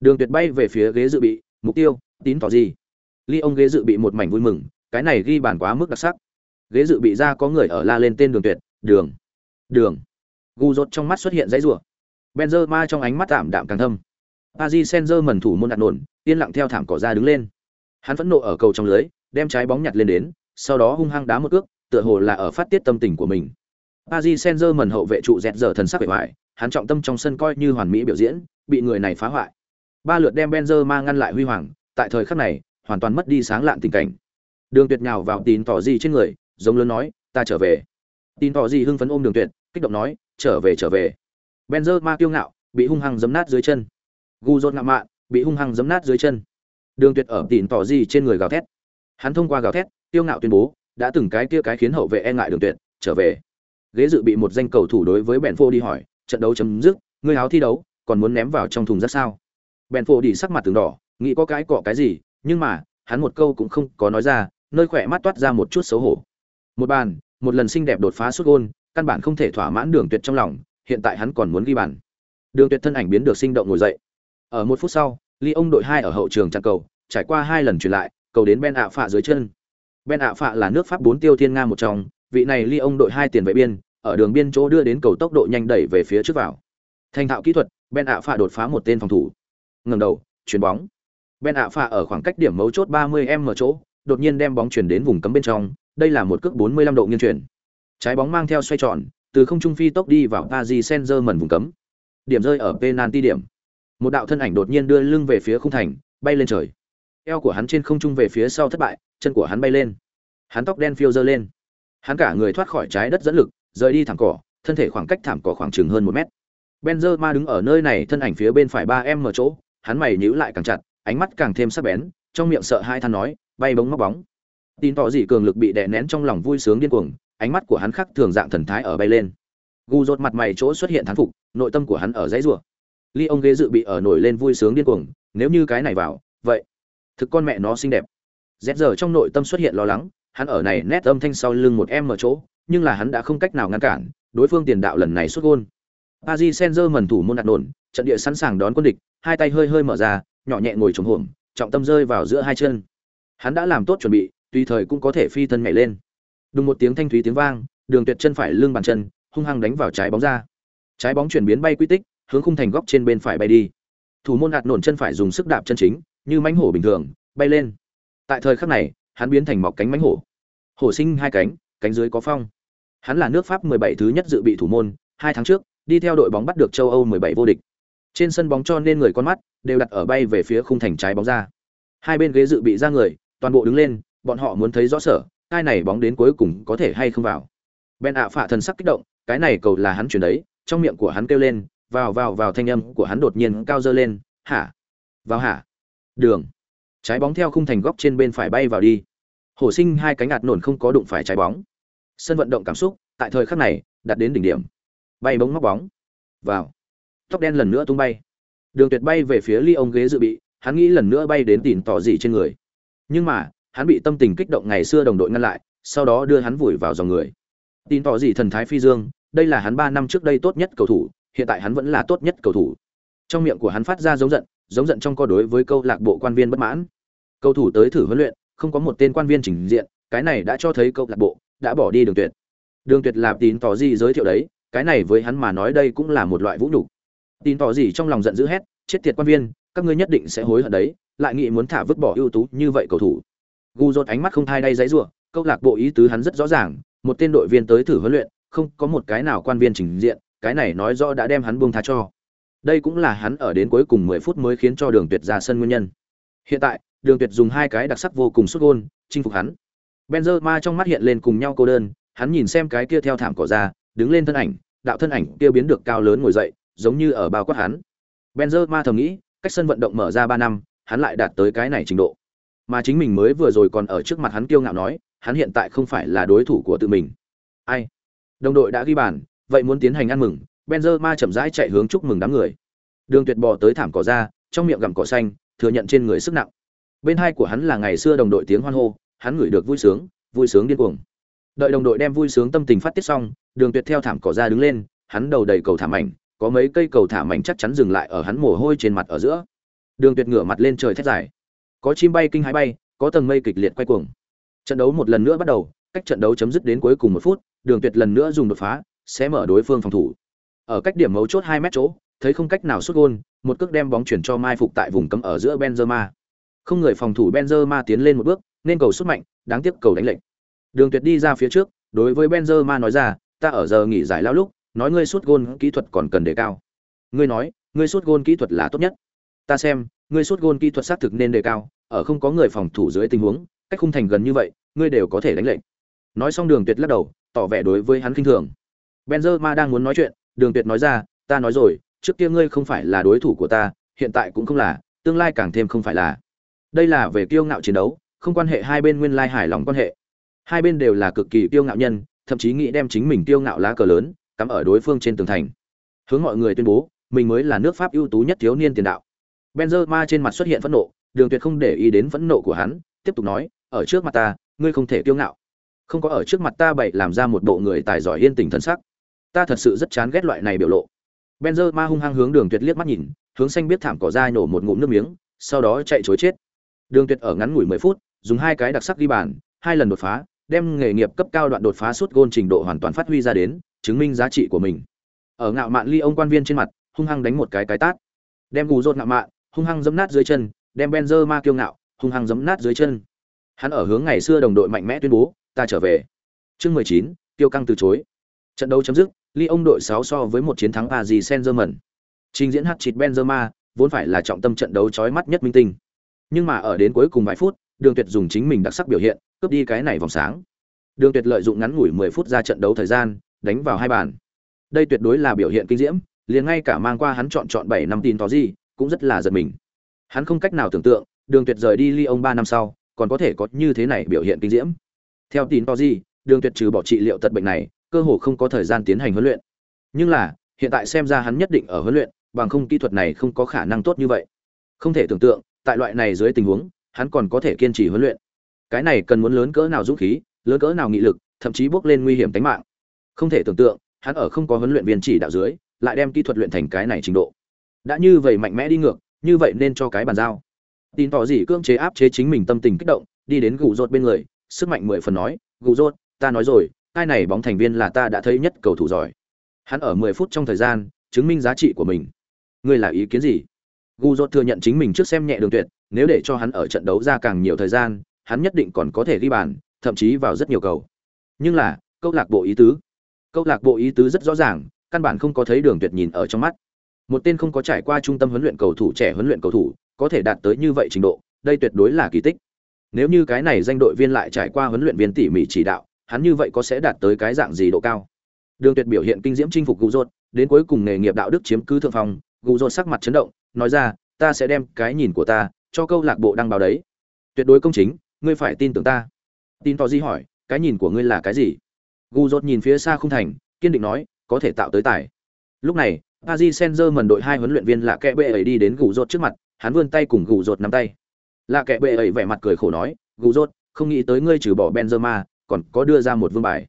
Đường tuyệt bay về phía ghế dự bị, mục tiêu tín tỏ gì? Ly ông ghế dự bị một mảnh vui mừng, cái này ghi bàn quá mức đặc sắc. Ghế dự bị ra có người ở la lên tên đường tuyệt đường. Đường. Gu rột trong mắt xuất hiện dãy rủa. Benzema trong ánh mắt tạm đạm càng thâm. Paris senzer mẩn thủ môn đặt nổn, yên lặng theo thảm cỏ ra đứng lên. Hắn phẫn nộ ở cầu trong lưới, đem trái bóng nhặt lên đến, sau đó hung hăng đá một cước, tựa hồ là ở phát tiết tâm tình của mình. Paris senzer mẩn hậu vệ trụ dẹt giờ thần sắc bề ngoài, hắn trọng tâm trong sân coi như hoàn mỹ biểu diễn, bị người này phá hoại. Ba lượt đem benzema ngăn lại huy hoàng, tại thời khắc này, hoàn toàn mất đi sáng lạn tình cảnh. Đường tuyệt nhào vào tín tỏ gì trên người, giống lớn nói, ta trở về tin tỏ gì hưng phấn ôm đường tuyệt, kích động nói, trở về trở về. Benzema kiêu ngạo, bị hung hăng giấm nát dưới chân. Gu dốt ngạo mạn, bị hung hăng giấm nát dưới chân. Đường tuyệt ở tin tỏ gì trên người gào thét. Hắn thông qua gào thét, kiêu ngạo tuyên bố, đã từng cái kia cái khiến hậu vệ e ngại đường tuyệt, trở về. Ghế dự bị một danh cầu thủ đối với bèn phô đi hỏi, trận đấu chấm dứt, ngươi áo thi đấu, còn muốn ném vào trong thùng rất sao? Bèn phô đi sắc mặt từng đỏ, nghĩ có cái cọ cái gì, nhưng mà, hắn một câu cũng không có nói ra, nơi khỏe mắt toát ra một chút xấu hổ. Một bàn một lần xinh đẹp đột phá xuất gôn, căn bản không thể thỏa mãn đường tuyệt trong lòng, hiện tại hắn còn muốn ghi bàn. Đường tuyệt thân ảnh biến được sinh động ngồi dậy. Ở một phút sau, ly ông đội hai ở hậu trường chặn cầu, trải qua hai lần chuyển lại, cầu đến ben ạ phạ dưới chân. Ben ạ phạ là nước pháp bốn tiêu thiên nga một trong, vị này ly ông đội hai tiền vệ biên, ở đường biên chỗ đưa đến cầu tốc độ nhanh đẩy về phía trước vào. Thành thạo kỹ thuật, ben ạ phạ đột phá một tên phòng thủ. Ngầm đầu, chuyền bóng. Ben ạ phạ ở khoảng cách điểm mấu chốt 30 m chỗ đột nhiên đem bóng chuyển đến vùng cấm bên trong đây là một cước 45 độ nghiêng chuyển. Trái bóng mang theo xoay tròn, từ không trung phi tốc đi vào Paris Saint-Germain vùng cấm. Điểm rơi ở penalty điểm. Một đạo thân ảnh đột nhiên đưa lưng về phía khung thành, bay lên trời. Eo của hắn trên không trung về phía sau thất bại, chân của hắn bay lên. Hắn tóc đen phiêu dơ lên. Hắn cả người thoát khỏi trái đất dẫn lực, rời đi thẳng cỏ, thân thể khoảng cách thảm cỏ khoảng chừng hơn một mét. Benzema đứng ở nơi này, thân ảnh phía bên phải 3m chỗ, hắn mày nhíu lại càng chặt, ánh mắt càng thêm sắc bén, trong miệng sợ hai than nói, bay bóng móc bóng. Tin tỏ gì cường lực bị đè nén trong lòng vui sướng điên cuồng ánh mắt của hắn khắc thường dạng thần thái ở bay lên. Gu rột mặt mày chỗ xuất hiện thán phục nội tâm của hắn ở dãy rủa. Ly ông ghế dự bị ở nổi lên vui sướng điên cuồng nếu như cái này vào vậy thực con mẹ nó xinh đẹp. Rét giờ trong nội tâm xuất hiện lo lắng hắn ở này nét âm thanh sau lưng một em ở chỗ nhưng là hắn đã không cách nào ngăn cản đối phương tiền đạo lần này xuất gôn. Paris Senzer mẩn thủ môn đặt nổn, trận địa sẵn sàng đón quân địch, hai tay hơi hơi mở ra, nhỏ nhẹ ngồi trống hổm, trọng tâm rơi vào giữa hai chân. Hắn đã làm tốt chuẩn bị, tùy thời cũng có thể phi thân nhảy lên. Đùng một tiếng thanh thúy tiếng vang đường tuyệt chân phải lưng bàn chân hung hăng đánh vào trái bóng ra. Trái bóng chuyển biến bay quy tích hướng khung thành góc trên bên phải bay đi. Thủ môn hạt nổn chân phải dùng sức đạp chân chính như mãnh hổ bình thường bay lên. Tại thời khắc này hắn biến thành mọc cánh mãnh hổ. Hổ sinh hai cánh cánh dưới có phong. Hắn là nước pháp 17 thứ nhất dự bị thủ môn hai tháng trước đi theo đội bóng bắt được châu âu 17 vô địch. Trên sân bóng cho nên người con mắt đều đặt ở bay về phía khung thành trái bóng ra. Hai bên ghế dự bị ra người toàn bộ đứng lên, bọn họ muốn thấy rõ sở, cái này bóng đến cuối cùng có thể hay không vào. Ben ạ phạ thần sắc kích động, cái này cầu là hắn chuyển đấy, trong miệng của hắn kêu lên, vào vào vào thanh âm của hắn đột nhiên cao dơ lên, hả? Vào hả? Đường. Trái bóng theo khung thành góc trên bên phải bay vào đi. Hổ sinh hai cánh ạt nổn không có đụng phải trái bóng. Sân vận động cảm xúc, tại thời khắc này đặt đến đỉnh điểm. Bay bóng móc bóng. Vào. Tóc đen lần nữa tung bay. Đường tuyệt bay về phía ly ông ghế dự bị, hắn nghĩ lần nữa bay đến tìm tỏ dị trên người nhưng mà, hắn bị tâm tình kích động ngày xưa đồng đội ngăn lại, sau đó đưa hắn vùi vào dòng người. Tin tỏ gì thần thái phi dương, đây là hắn ba năm trước đây tốt nhất cầu thủ, hiện tại hắn vẫn là tốt nhất cầu thủ. Trong miệng của hắn phát ra giống giận giống giận trong co đối với câu lạc bộ quan viên bất mãn. Cầu thủ tới thử huấn luyện, không có một tên quan viên trình diện, cái này đã cho thấy câu lạc bộ đã bỏ đi đường tuyệt. Đường tuyệt là tín tỏ gì giới thiệu đấy, cái này với hắn mà nói đây cũng là một loại vũ nhục. Tín tỏ gì trong lòng giận dữ hét, chết tiệt quan viên các ngươi nhất định sẽ hối hận đấy lại nghĩ muốn thả vứt bỏ ưu tú như vậy cầu thủ. Gu ánh mắt không thai đay giấy rùa, câu lạc bộ ý tứ hắn rất rõ ràng một tên đội viên tới thử huấn luyện không có một cái nào quan viên trình diện cái này nói rõ đã đem hắn buông tha cho. Đây cũng là hắn ở đến cuối cùng 10 phút mới khiến cho đường tuyệt ra sân nguyên nhân. Hiện tại đường tuyệt dùng hai cái đặc sắc vô cùng xuất gôn chinh phục hắn. Benzema trong mắt hiện lên cùng nhau cô đơn hắn nhìn xem cái kia theo thảm cỏ ra đứng lên thân ảnh đạo thân ảnh kia biến được cao lớn ngồi dậy giống như ở bao quát hắn. Benzema thầm nghĩ cách sân vận động mở ra ba năm, hắn lại đạt tới cái này trình độ. Mà chính mình mới vừa rồi còn ở trước mặt hắn kiêu ngạo nói, hắn hiện tại không phải là đối thủ của tự mình. Ai? Đồng đội đã ghi bàn, vậy muốn tiến hành ăn mừng, benzema chậm rãi chạy hướng chúc mừng đám người. Đường tuyệt bò tới thảm cỏ ra, trong miệng gặm cỏ xanh, thừa nhận trên người sức nặng. Bên hai của hắn là ngày xưa đồng đội tiếng hoan hô, hắn ngửi được vui sướng vui sướng điên cuồng. Đợi đồng đội đem vui sướng tâm tình phát tiết xong, đường tuyệt theo thảm cỏ ra đứng lên, hắn đầu đầy cầu thảm ảnh có mấy cây cầu thả mảnh chắc chắn dừng lại ở hắn mồ hôi trên mặt ở giữa. Đường tuyệt ngửa mặt lên trời thét dài. Có chim bay kinh hãi bay, có tầng mây kịch liệt quay cuồng. Trận đấu một lần nữa bắt đầu, cách trận đấu chấm dứt đến cuối cùng một phút, đường tuyệt lần nữa dùng đột phá, sẽ mở đối phương phòng thủ. Ở cách điểm mấu chốt hai mét chỗ, thấy không cách nào xuất gôn, một cước đem bóng chuyển cho mai phục tại vùng cấm ở giữa benzema. Không người phòng thủ benzema tiến lên một bước, nên cầu xuất mạnh, đáng tiếc cầu đánh lệnh đường tuyệt đi ra phía trước, đối với benzema nói ra, ta ở giờ nghỉ giải lao lúc nói ngươi sút gôn kỹ thuật còn cần đề cao. Ngươi nói, ngươi sút gôn kỹ thuật là tốt nhất. Ta xem, ngươi sút gôn kỹ thuật xác thực nên đề cao, ở không có người phòng thủ dưới tình huống, cách khung thành gần như vậy, ngươi đều có thể đánh lệnh. Nói xong đường tuyệt lắc đầu, tỏ vẻ đối với hắn khinh thường. Benzema đang muốn nói chuyện, đường tuyệt nói ra, ta nói rồi, trước kia ngươi không phải là đối thủ của ta, hiện tại cũng không là, tương lai càng thêm không phải là. Đây là về kiêu ngạo chiến đấu, không quan hệ hai bên nguyên lai hài lòng quan hệ. Hai bên đều là cực kỳ kiêu ngạo nhân, thậm chí nghĩ đem chính mình kiêu ngạo lá cờ lớn cắm ở đối phương trên tường thành. Hướng mọi người tuyên bố, mình mới là nước pháp ưu tú nhất thiếu niên tiền đạo. Benzema trên mặt xuất hiện phẫn nộ, đường tuyệt không để ý đến phẫn nộ của hắn, tiếp tục nói, ở trước mặt ta, ngươi không thể kiêu ngạo. Không có ở trước mặt ta bậy làm ra một bộ người tài giỏi yên tình thân sắc. Ta thật sự rất chán ghét loại này biểu lộ. Benzema hung hăng hướng đường tuyệt liếc mắt nhìn, hướng xanh biết thảm cỏ ra nổ một ngụm nước miếng, sau đó chạy chối chết. Đường tuyệt ở ngắn ngủi 10 phút, dùng hai cái đặc sắc ghi bàn, hai lần đột phá, đem nghề nghiệp cấp cao đoạn đột phá suốt gôn trình độ hoàn toàn phát huy ra đến chứng minh giá trị của mình. Ở ngạo mạn ly ông quan viên trên mặt hung hăng đánh một cái cái tát. Đem gù rột ngạo mạn hung hăng giẫm nát dưới chân đem benzema kiêu ngạo hung hăng giẫm nát dưới chân. Hắn ở hướng ngày xưa đồng đội mạnh mẽ tuyên bố ta trở về. Chương 19, tiêu căng từ chối. Trận đấu chấm dứt ly ông đội 6 so với một chiến thắng Paris Saint-Germain. Trình diễn hạt chít benzema vốn phải là trọng tâm trận đấu chói mắt nhất minh tinh. Nhưng mà ở đến cuối cùng vài phút đường tuyệt dùng chính mình đặc sắc biểu hiện cướp đi cái này vòng sáng. Đường tuyệt lợi dụng ngắn ngủi 10 phút ra trận đấu thời gian đánh vào hai bàn. Đây tuyệt đối là biểu hiện kinh diễm, liền ngay cả mang qua hắn chọn chọn bảy năm tin tỏ gì, cũng rất là giật mình. Hắn không cách nào tưởng tượng, đường tuyệt rời đi ly ông ba năm sau, còn có thể có như thế này biểu hiện kinh diễm. Theo tin tỏ gì, đường tuyệt trừ bỏ trị liệu tật bệnh này, cơ hồ không có thời gian tiến hành huấn luyện. Nhưng là, hiện tại xem ra hắn nhất định ở huấn luyện, bằng không kỹ thuật này không có khả năng tốt như vậy. Không thể tưởng tượng, tại loại này dưới tình huống, hắn còn có thể kiên trì huấn luyện. Cái này cần muốn lớn cỡ nào dũng khí, lớn cỡ nào nghị lực, thậm chí bước lên nguy hiểm tính mạng không thể tưởng tượng, hắn ở không có huấn luyện viên chỉ đạo dưới, lại đem kỹ thuật luyện thành cái này trình độ. Đã như vậy mạnh mẽ đi ngược, như vậy nên cho cái bàn giao. Tin tỏ gì cưỡng chế áp chế chính mình tâm tình kích động, đi đến gù rốt bên người, sức mạnh mười phần nói, "Gù rốt ta nói rồi, cái này bóng thành viên là ta đã thấy nhất cầu thủ giỏi." Hắn ở 10 phút trong thời gian, chứng minh giá trị của mình. Ngươi là ý kiến gì? Gù rốt thừa nhận chính mình trước xem nhẹ đường tuyệt, nếu để cho hắn ở trận đấu ra càng nhiều thời gian, hắn nhất định còn có thể ghi bàn, thậm chí vào rất nhiều cầu. Nhưng là, câu lạc bộ ý tứ, câu lạc bộ ý tứ rất rõ ràng, căn bản không có thấy đường tuyệt nhìn ở trong mắt. Một tên không có trải qua trung tâm huấn luyện cầu thủ, trẻ huấn luyện cầu thủ, có thể đạt tới như vậy trình độ, đây tuyệt đối là kỳ tích. Nếu như cái này danh đội viên lại trải qua huấn luyện viên tỉ mỉ chỉ đạo, hắn như vậy có sẽ đạt tới cái dạng gì độ cao? Đường tuyệt biểu hiện kinh diễm chinh phục gù rột đến cuối cùng nghề nghiệp đạo đức chiếm cứ thượng phong gù rột sắc mặt chấn động, nói ra, ta sẽ đem cái nhìn của ta cho câu lạc bộ đăng báo đấy. Tuyệt đối công chính, ngươi phải tin tưởng ta. Tin to di hỏi, cái nhìn của ngươi là cái gì? Gu dốt nhìn phía xa khung thành kiên định nói có thể tạo tới tài. Lúc này Paris Saint-Germain đội hai huấn luyện viên lạ kẽ bệ ấy đi đến gù Rốt trước mặt, hắn vươn tay cùng gù Rốt nắm tay. Lạ kẽ bệ ấy vẻ mặt cười khổ nói, "Gù Rốt, không nghĩ tới ngươi trừ bỏ Benzema, còn có đưa ra một vương bài.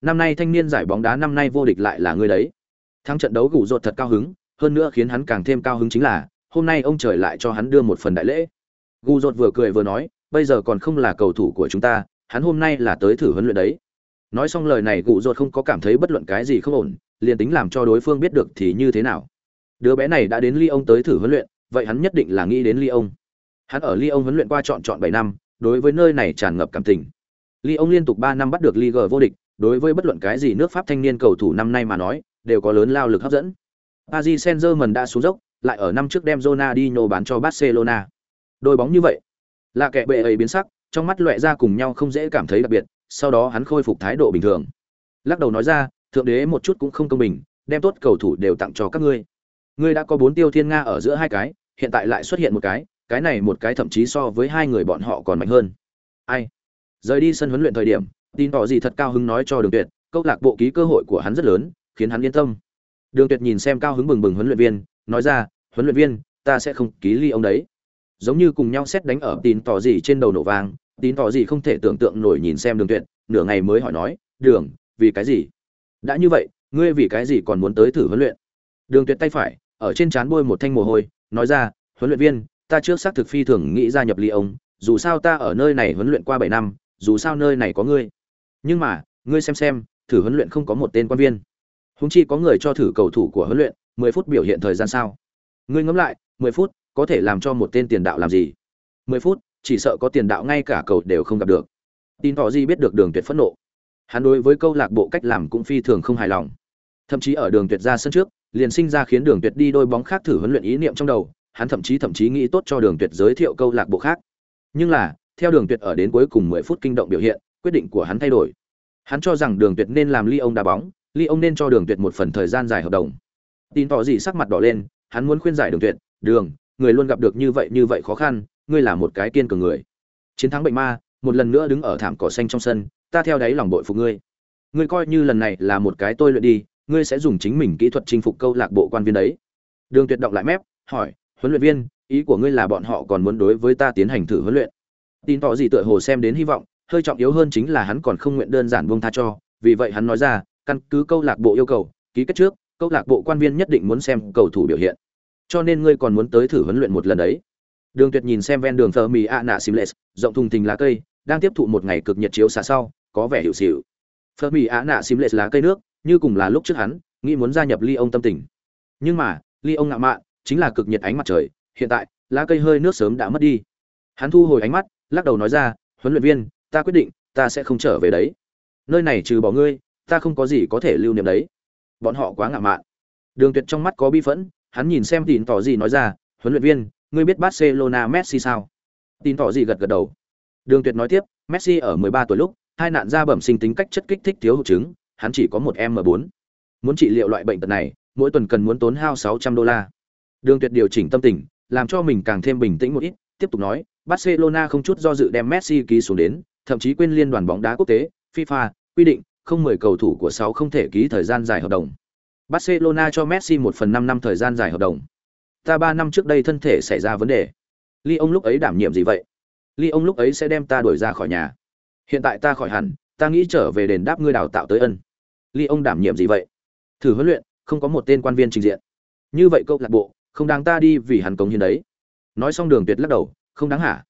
Năm nay thanh niên giải bóng đá năm nay vô địch lại là ngươi đấy. Thắng trận đấu gù Rốt thật cao hứng hơn nữa khiến hắn càng thêm cao hứng chính là hôm nay ông trời lại cho hắn đưa một phần đại lễ. Gù Rốt vừa cười vừa nói bây giờ còn không là cầu thủ của chúng ta hắn hôm nay là tới thử huấn luyện đấy nói xong lời này, gụ ruột không có cảm thấy bất luận cái gì không ổn, liền tính làm cho đối phương biết được thì như thế nào. Đứa bé này đã đến ly ông tới thử huấn luyện, vậy hắn nhất định là nghĩ đến ly ông. Hắn ở ly ông huấn luyện qua chọn chọn bảy năm, đối với nơi này tràn ngập cảm tình. Ly ông liên tục ba năm bắt được liga vô địch, đối với bất luận cái gì nước pháp thanh niên cầu thủ năm nay mà nói, đều có lớn lao lực hấp dẫn. Paris saint germain đã xuống dốc, lại ở năm trước đem Ronaldinho bán cho barcelona. Đôi bóng như vậy, là kẻ bệ ấy biến sắc, trong mắt loẹ ra cùng nhau không dễ cảm thấy đặc biệt sau đó hắn khôi phục thái độ bình thường. Lắc đầu nói ra, thượng đế một chút cũng không công bình, đem tốt cầu thủ đều tặng cho các ngươi. Ngươi đã có bốn tiêu thiên nga ở giữa hai cái, hiện tại lại xuất hiện một cái cái này một cái thậm chí so với hai người bọn họ còn mạnh hơn. Ai? Rời đi sân huấn luyện thời điểm, tin tỏ gì thật cao hứng nói cho đường tuyệt, câu lạc bộ ký cơ hội của hắn rất lớn, khiến hắn yên tâm. Đường tuyệt nhìn xem cao hứng bừng bừng huấn luyện viên, nói ra, huấn luyện viên, ta sẽ không ký ly ông đấy. Giống như cùng nhau xét đánh ở tin tỏ gì trên đầu nổ vàng tin tỏ gì không thể tưởng tượng nổi nhìn xem đường tuyệt, nửa ngày mới hỏi nói, đường, vì cái gì? Đã như vậy, ngươi vì cái gì còn muốn tới thử huấn luyện? Đường tuyệt tay phải, ở trên trán bôi một thanh mồ hôi, nói ra, huấn luyện viên, ta trước xác thực phi thường nghĩ gia nhập ly ông dù sao ta ở nơi này huấn luyện qua bảy năm, dù sao nơi này có ngươi. Nhưng mà, ngươi xem xem, thử huấn luyện không có một tên quan viên. Húng chi có người cho thử cầu thủ của huấn luyện, mười phút biểu hiện thời gian sao? Ngươi ngẫm lại, mười phút có thể làm cho một tên tiền đạo làm gì? Mười phút chỉ sợ có tiền đạo ngay cả cầu đều không gặp được. Tin tỏ gì biết được đường tuyệt phẫn nộ. Hắn đối với câu lạc bộ cách làm cũng phi thường không hài lòng. Thậm chí ở đường tuyệt ra sân trước, liền sinh ra khiến đường tuyệt đi đôi bóng khác thử huấn luyện ý niệm trong đầu, hắn thậm chí thậm chí nghĩ tốt cho đường tuyệt giới thiệu câu lạc bộ khác. Nhưng là, theo đường tuyệt ở đến cuối cùng 10 phút kinh động biểu hiện, quyết định của hắn thay đổi. Hắn cho rằng đường tuyệt nên làm ly ông đá bóng, ly ông nên cho đường tuyệt một phần thời gian dài hợp đồng. Tin tỏ gì sắc mặt đỏ lên, hắn muốn khuyên giải đường tuyệt, đường, người luôn gặp được như vậy như vậy khó khăn ngươi là một cái kiên cường người. Chiến thắng bệnh ma, một lần nữa đứng ở thảm cỏ xanh trong sân, ta theo đáy lòng bội phục ngươi. Ngươi coi như lần này là một cái tôi luyện đi, ngươi sẽ dùng chính mình kỹ thuật chinh phục câu lạc bộ quan viên đấy. Đường tuyệt động lại mép, hỏi, huấn luyện viên, ý của ngươi là bọn họ còn muốn đối với ta tiến hành thử huấn luyện? Tin tỏ gì tựa hồ xem đến hy vọng, hơi trọng yếu hơn chính là hắn còn không nguyện đơn giản buông tha cho. Vì vậy hắn nói ra, căn cứ câu lạc bộ yêu cầu, ký kết trước, câu lạc bộ quan viên nhất định muốn xem cầu thủ biểu hiện. Cho nên ngươi còn muốn tới thử huấn luyện một lần đấy đường tuyệt nhìn xem ven đường thờ mì a nạ simles rộng thùng thình lá cây, đang tiếp thụ một ngày cực nhiệt chiếu xả sau, có vẻ hiệu xịu phờ mì a nạ simles lá cây nước, như cùng là lúc trước hắn, nghĩ muốn gia nhập ly ông tâm tình. Nhưng mà, ly ông ngạo mạn, chính là cực nhiệt ánh mặt trời, hiện tại, lá cây hơi nước sớm đã mất đi. Hắn thu hồi ánh mắt, lắc đầu nói ra, huấn luyện viên, ta quyết định, ta sẽ không trở về đấy. Nơi này trừ bỏ ngươi, ta không có gì có thể lưu niệm đấy. Bọn họ quá ngạo mạn. Đường tuyệt trong mắt có bi phẫn, hắn nhìn xem tỉn tỏ gì nói ra, huấn luyện viên ngươi biết barcelona messi sao? Tin tỏ gì gật gật đầu. Đường tuyệt nói tiếp, messi ở 13 tuổi lúc, hai nạn da bẩm sinh tính cách chất kích thích thiếu hụt chứng, hắn chỉ có một m 4 muốn trị liệu loại bệnh tật này, mỗi tuần cần muốn tốn hao 600 đô la. Đường tuyệt điều chỉnh tâm tình, làm cho mình càng thêm bình tĩnh một ít, tiếp tục nói, barcelona không chút do dự đem messi ký xuống đến, thậm chí quên liên đoàn bóng đá quốc tế, fifa, quy định, không mười cầu thủ của sáu không thể ký thời gian dài hợp đồng. Barcelona cho messi một phần năm năm thời gian dài hợp đồng ta ba năm trước đây thân thể xảy ra vấn đề. Ly ông lúc ấy đảm nhiệm gì vậy? Ly ông lúc ấy sẽ đem ta đuổi ra khỏi nhà. Hiện tại ta khỏi hẳn, ta nghĩ trở về đền đáp ngươi đào tạo tới ân. Ly ông đảm nhiệm gì vậy? Thử huấn luyện, không có một tên quan viên trình diện. Như vậy câu lạc bộ, không đáng ta đi vì hắn cống hiến đấy. Nói xong đường tuyệt lắc đầu, không đáng hả?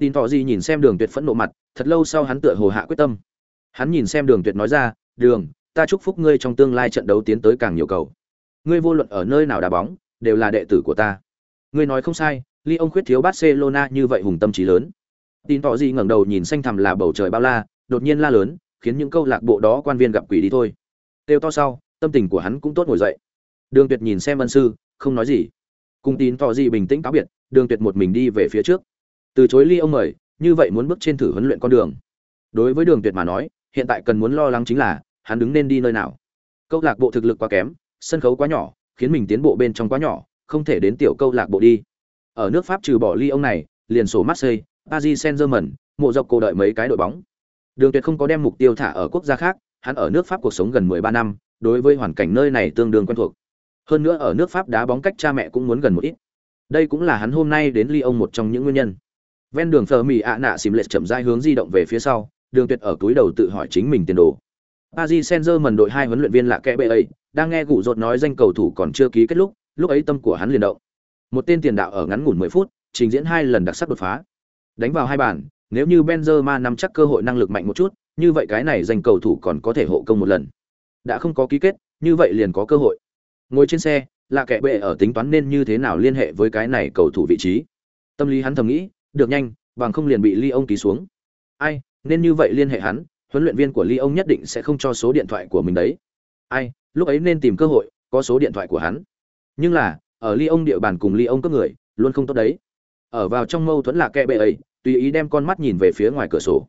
Tin tỏ gì nhìn xem đường tuyệt phẫn nộ mặt, thật lâu sau hắn tựa hồ hạ quyết tâm. Hắn nhìn xem đường tuyệt nói ra, đường, ta chúc phúc ngươi trong tương lai trận đấu tiến tới càng nhiều cầu. Ngươi vô luận ở nơi nào đá bóng đều là đệ tử của ta. Ngươi nói không sai ly ông khuyết thiếu barcelona như vậy hùng tâm trí lớn. Tin tỏ gì ngẩng đầu nhìn xanh thẳm là bầu trời bao la, đột nhiên la lớn, khiến những câu lạc bộ đó quan viên gặp quỷ đi thôi. Têu to sau, tâm tình của hắn cũng tốt ngồi dậy. Đường tuyệt nhìn xem ân sư, không nói gì. Cùng tín tỏ gì bình tĩnh cáo biệt, đường tuyệt một mình đi về phía trước. Từ chối ly ông mời, như vậy muốn bước trên thử huấn luyện con đường. Đối với đường tuyệt mà nói, hiện tại cần muốn lo lắng chính là, hắn đứng nên đi nơi nào. Câu lạc bộ thực lực quá kém, sân khấu quá nhỏ khiến mình tiến bộ bên trong quá nhỏ, không thể đến tiểu câu lạc bộ đi. Ở nước pháp trừ bỏ ly ông này, liền sổ marseille, paris saint germain mộ dọc cô đợi mấy cái đội bóng. Đường tuyệt không có đem mục tiêu thả ở quốc gia khác, hắn ở nước pháp cuộc sống gần 13 năm, đối với hoàn cảnh nơi này tương đương quen thuộc. Hơn nữa ở nước pháp đá bóng cách cha mẹ cũng muốn gần một ít. Đây cũng là hắn hôm nay đến Lyon một trong những nguyên nhân. Ven đường phờ mì ạ nạ xìm lệ chậm rãi hướng di động về phía sau, Đường Tuyệt ở túi đầu tự hỏi chính mình tiền đồ. Paris Saint-Germain đội hai huấn luyện viên lạ kẽ bệ ấy, đang nghe gụ rột nói danh cầu thủ còn chưa ký kết lúc, lúc ấy tâm của hắn liền động. Một tên tiền đạo ở ngắn ngủn 10 phút, trình diễn hai lần đặc sắc đột phá. Đánh vào hai bàn, nếu như Benzema nắm chắc cơ hội năng lực mạnh một chút, như vậy cái này danh cầu thủ còn có thể hộ công một lần. Đã không có ký kết, như vậy liền có cơ hội. Ngồi trên xe, lạ kẻ bệ ở tính toán nên như thế nào liên hệ với cái này cầu thủ vị trí. Tâm lý hắn thầm nghĩ, được nhanh, bằng không liền bị Lyon ký xuống. Ai, nên như vậy liên hệ hắn, huấn luyện viên của Lyon nhất định sẽ không cho số điện thoại của mình đấy. Ai, lúc ấy nên tìm cơ hội, có số điện thoại của hắn. Nhưng là, ở Lyon địa bàn cùng Lyon cấp người, luôn không tốt đấy. Ở vào trong mâu thuẫn là kẻ bệ ấy, tùy ý đem con mắt nhìn về phía ngoài cửa sổ.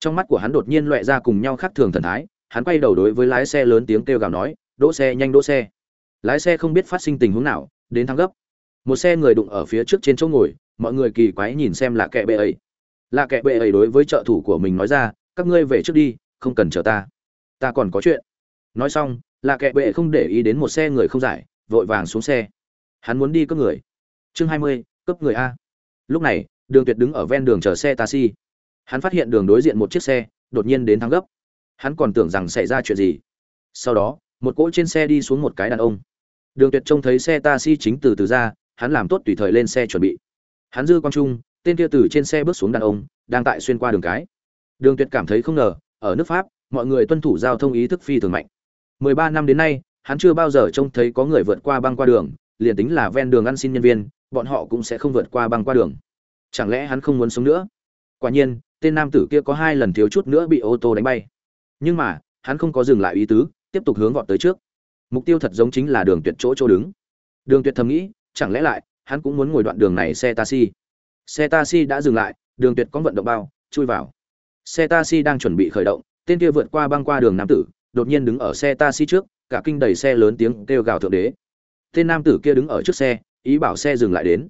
Trong mắt của hắn đột nhiên loẹ ra cùng nhau khác thường thần thái, hắn quay đầu đối với lái xe lớn tiếng kêu gào nói, "Đỗ xe, nhanh đỗ xe." Lái xe không biết phát sinh tình huống nào, đến thang gấp. Một xe người đụng ở phía trước trên chỗ ngồi, mọi người kỳ quái nhìn xem là kẻ bệ ấy. Là kẻ bệ ấy đối với trợ thủ của mình nói ra, các ngươi về trước đi, không cần chờ ta. Ta còn có chuyện. Nói xong, là kệ bệ không để ý đến một xe người không giải, vội vàng xuống xe. Hắn muốn đi cướp người. Chương hai mươi, cướp người a. Lúc này, đường tuyệt đứng ở ven đường chờ xe taxi. Hắn phát hiện đường đối diện một chiếc xe, đột nhiên đến thắng gấp. Hắn còn tưởng rằng xảy ra chuyện gì. Sau đó, một cỗ trên xe đi xuống một cái đàn ông. Đường tuyệt trông thấy xe taxi chính từ từ ra, hắn làm tốt tùy thời lên xe chuẩn bị. Hắn dư quang trung, tên kia từ trên xe bước xuống đàn ông, đang tại xuyên qua đường cái. Đường Tuyệt cảm thấy không ngờ, ở nước Pháp, mọi người tuân thủ giao thông ý thức phi thường mạnh. 13 năm đến nay, hắn chưa bao giờ trông thấy có người vượt qua băng qua đường, liền tính là ven đường ăn xin nhân viên, bọn họ cũng sẽ không vượt qua băng qua đường. Chẳng lẽ hắn không muốn sống nữa? Quả nhiên, tên nam tử kia có hai lần thiếu chút nữa bị ô tô đánh bay. Nhưng mà, hắn không có dừng lại ý tứ, tiếp tục hướng vọt tới trước. Mục tiêu thật giống chính là đường tuyệt chỗ chỗ đứng. Đường tuyệt thầm nghĩ, chẳng lẽ lại, hắn cũng muốn ngồi đoạn đường này xe taxi. Xe taxi đã dừng lại, đường tuyệt có vận động bao, chui vào xe taxi đang chuẩn bị khởi động, tên kia vượt qua băng qua đường nam tử, đột nhiên đứng ở xe taxi trước, cả kinh đầy xe lớn tiếng kêu gào thượng đế. Tên nam tử kia đứng ở trước xe, ý bảo xe dừng lại đến.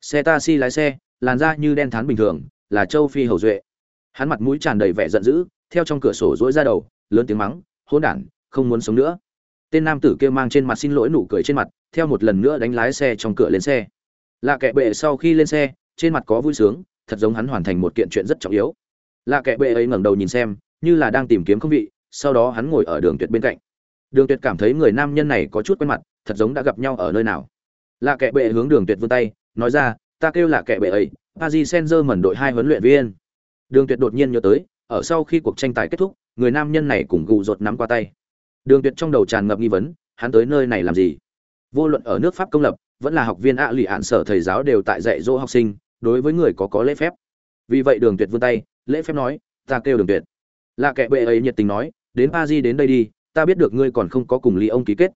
Xe taxi lái xe, làn da như đen thán bình thường, là châu phi hầu duệ. Hắn mặt mũi tràn đầy vẻ giận dữ, theo trong cửa sổ dỗi ra đầu, lớn tiếng mắng, hỗn đản, không muốn sống nữa. Tên nam tử kia mang trên mặt xin lỗi nụ cười trên mặt, theo một lần nữa đánh lái xe trong cửa lên xe. Lạ kệ bệ sau khi lên xe, trên mặt có vui sướng, thật giống hắn hoàn thành một kiện chuyện rất trọng yếu lạ kệ bệ ấy ngẩng đầu nhìn xem, như là đang tìm kiếm không vị, sau đó hắn ngồi ở đường tuyệt bên cạnh. Đường tuyệt cảm thấy người nam nhân này có chút quen mặt, thật giống đã gặp nhau ở nơi nào. Lạ kệ bệ hướng đường tuyệt vươn tay, nói ra, ta kêu là kệ bệ ấy, paris senzer mẩn đội hai huấn luyện viên. Đường tuyệt đột nhiên nhớ tới, ở sau khi cuộc tranh tài kết thúc, người nam nhân này cùng gù rột nắm qua tay. Đường tuyệt trong đầu tràn ngập nghi vấn, hắn tới nơi này làm gì? Vô luận ở nước pháp công lập, vẫn là học viên ạ lụy hạn sở thầy giáo đều tại dạy dỗ học sinh, đối với người có có lễ phép. Vì vậy đường tuyệt vươn tay lễ phép nói, ta kêu đường tuyệt. Là kẻ bệ ấy nhiệt tình nói, đến pa di đến đây đi, ta biết được ngươi còn không có cùng ly ông ký kết.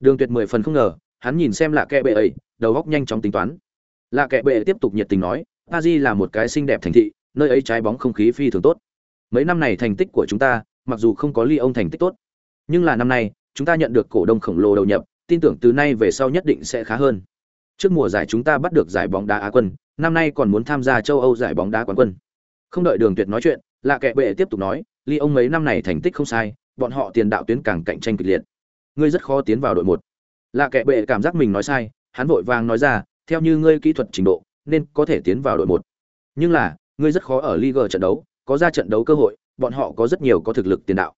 Đường tuyệt mười phần không ngờ, hắn nhìn xem là kẻ bệ ấy, đầu góc nhanh chóng tính toán. Là kẻ bệ tiếp tục nhiệt tình nói, pa di là một cái xinh đẹp thành thị, nơi ấy trái bóng không khí phi thường tốt. Mấy năm này thành tích của chúng ta, mặc dù không có ly ông thành tích tốt, nhưng là năm nay, chúng ta nhận được cổ đông khổng lồ đầu nhập, tin tưởng từ nay về sau nhất định sẽ khá hơn. Trước mùa giải chúng ta bắt được giải bóng đá á quân, năm nay còn muốn tham gia châu âu giải bóng đá quán quân không đợi đường tuyệt nói chuyện, lạ kệ bệ tiếp tục nói, ly ông mấy năm này thành tích không sai, bọn họ tiền đạo tuyến càng cạnh tranh kịch liệt. Ngươi rất khó tiến vào đội một. Lạ kệ bệ cảm giác mình nói sai, hắn vội vàng nói ra, theo như ngươi kỹ thuật trình độ, nên có thể tiến vào đội một. Nhưng là, ngươi rất khó ở League trận đấu, có ra trận đấu cơ hội, bọn họ có rất nhiều có thực lực tiền đạo.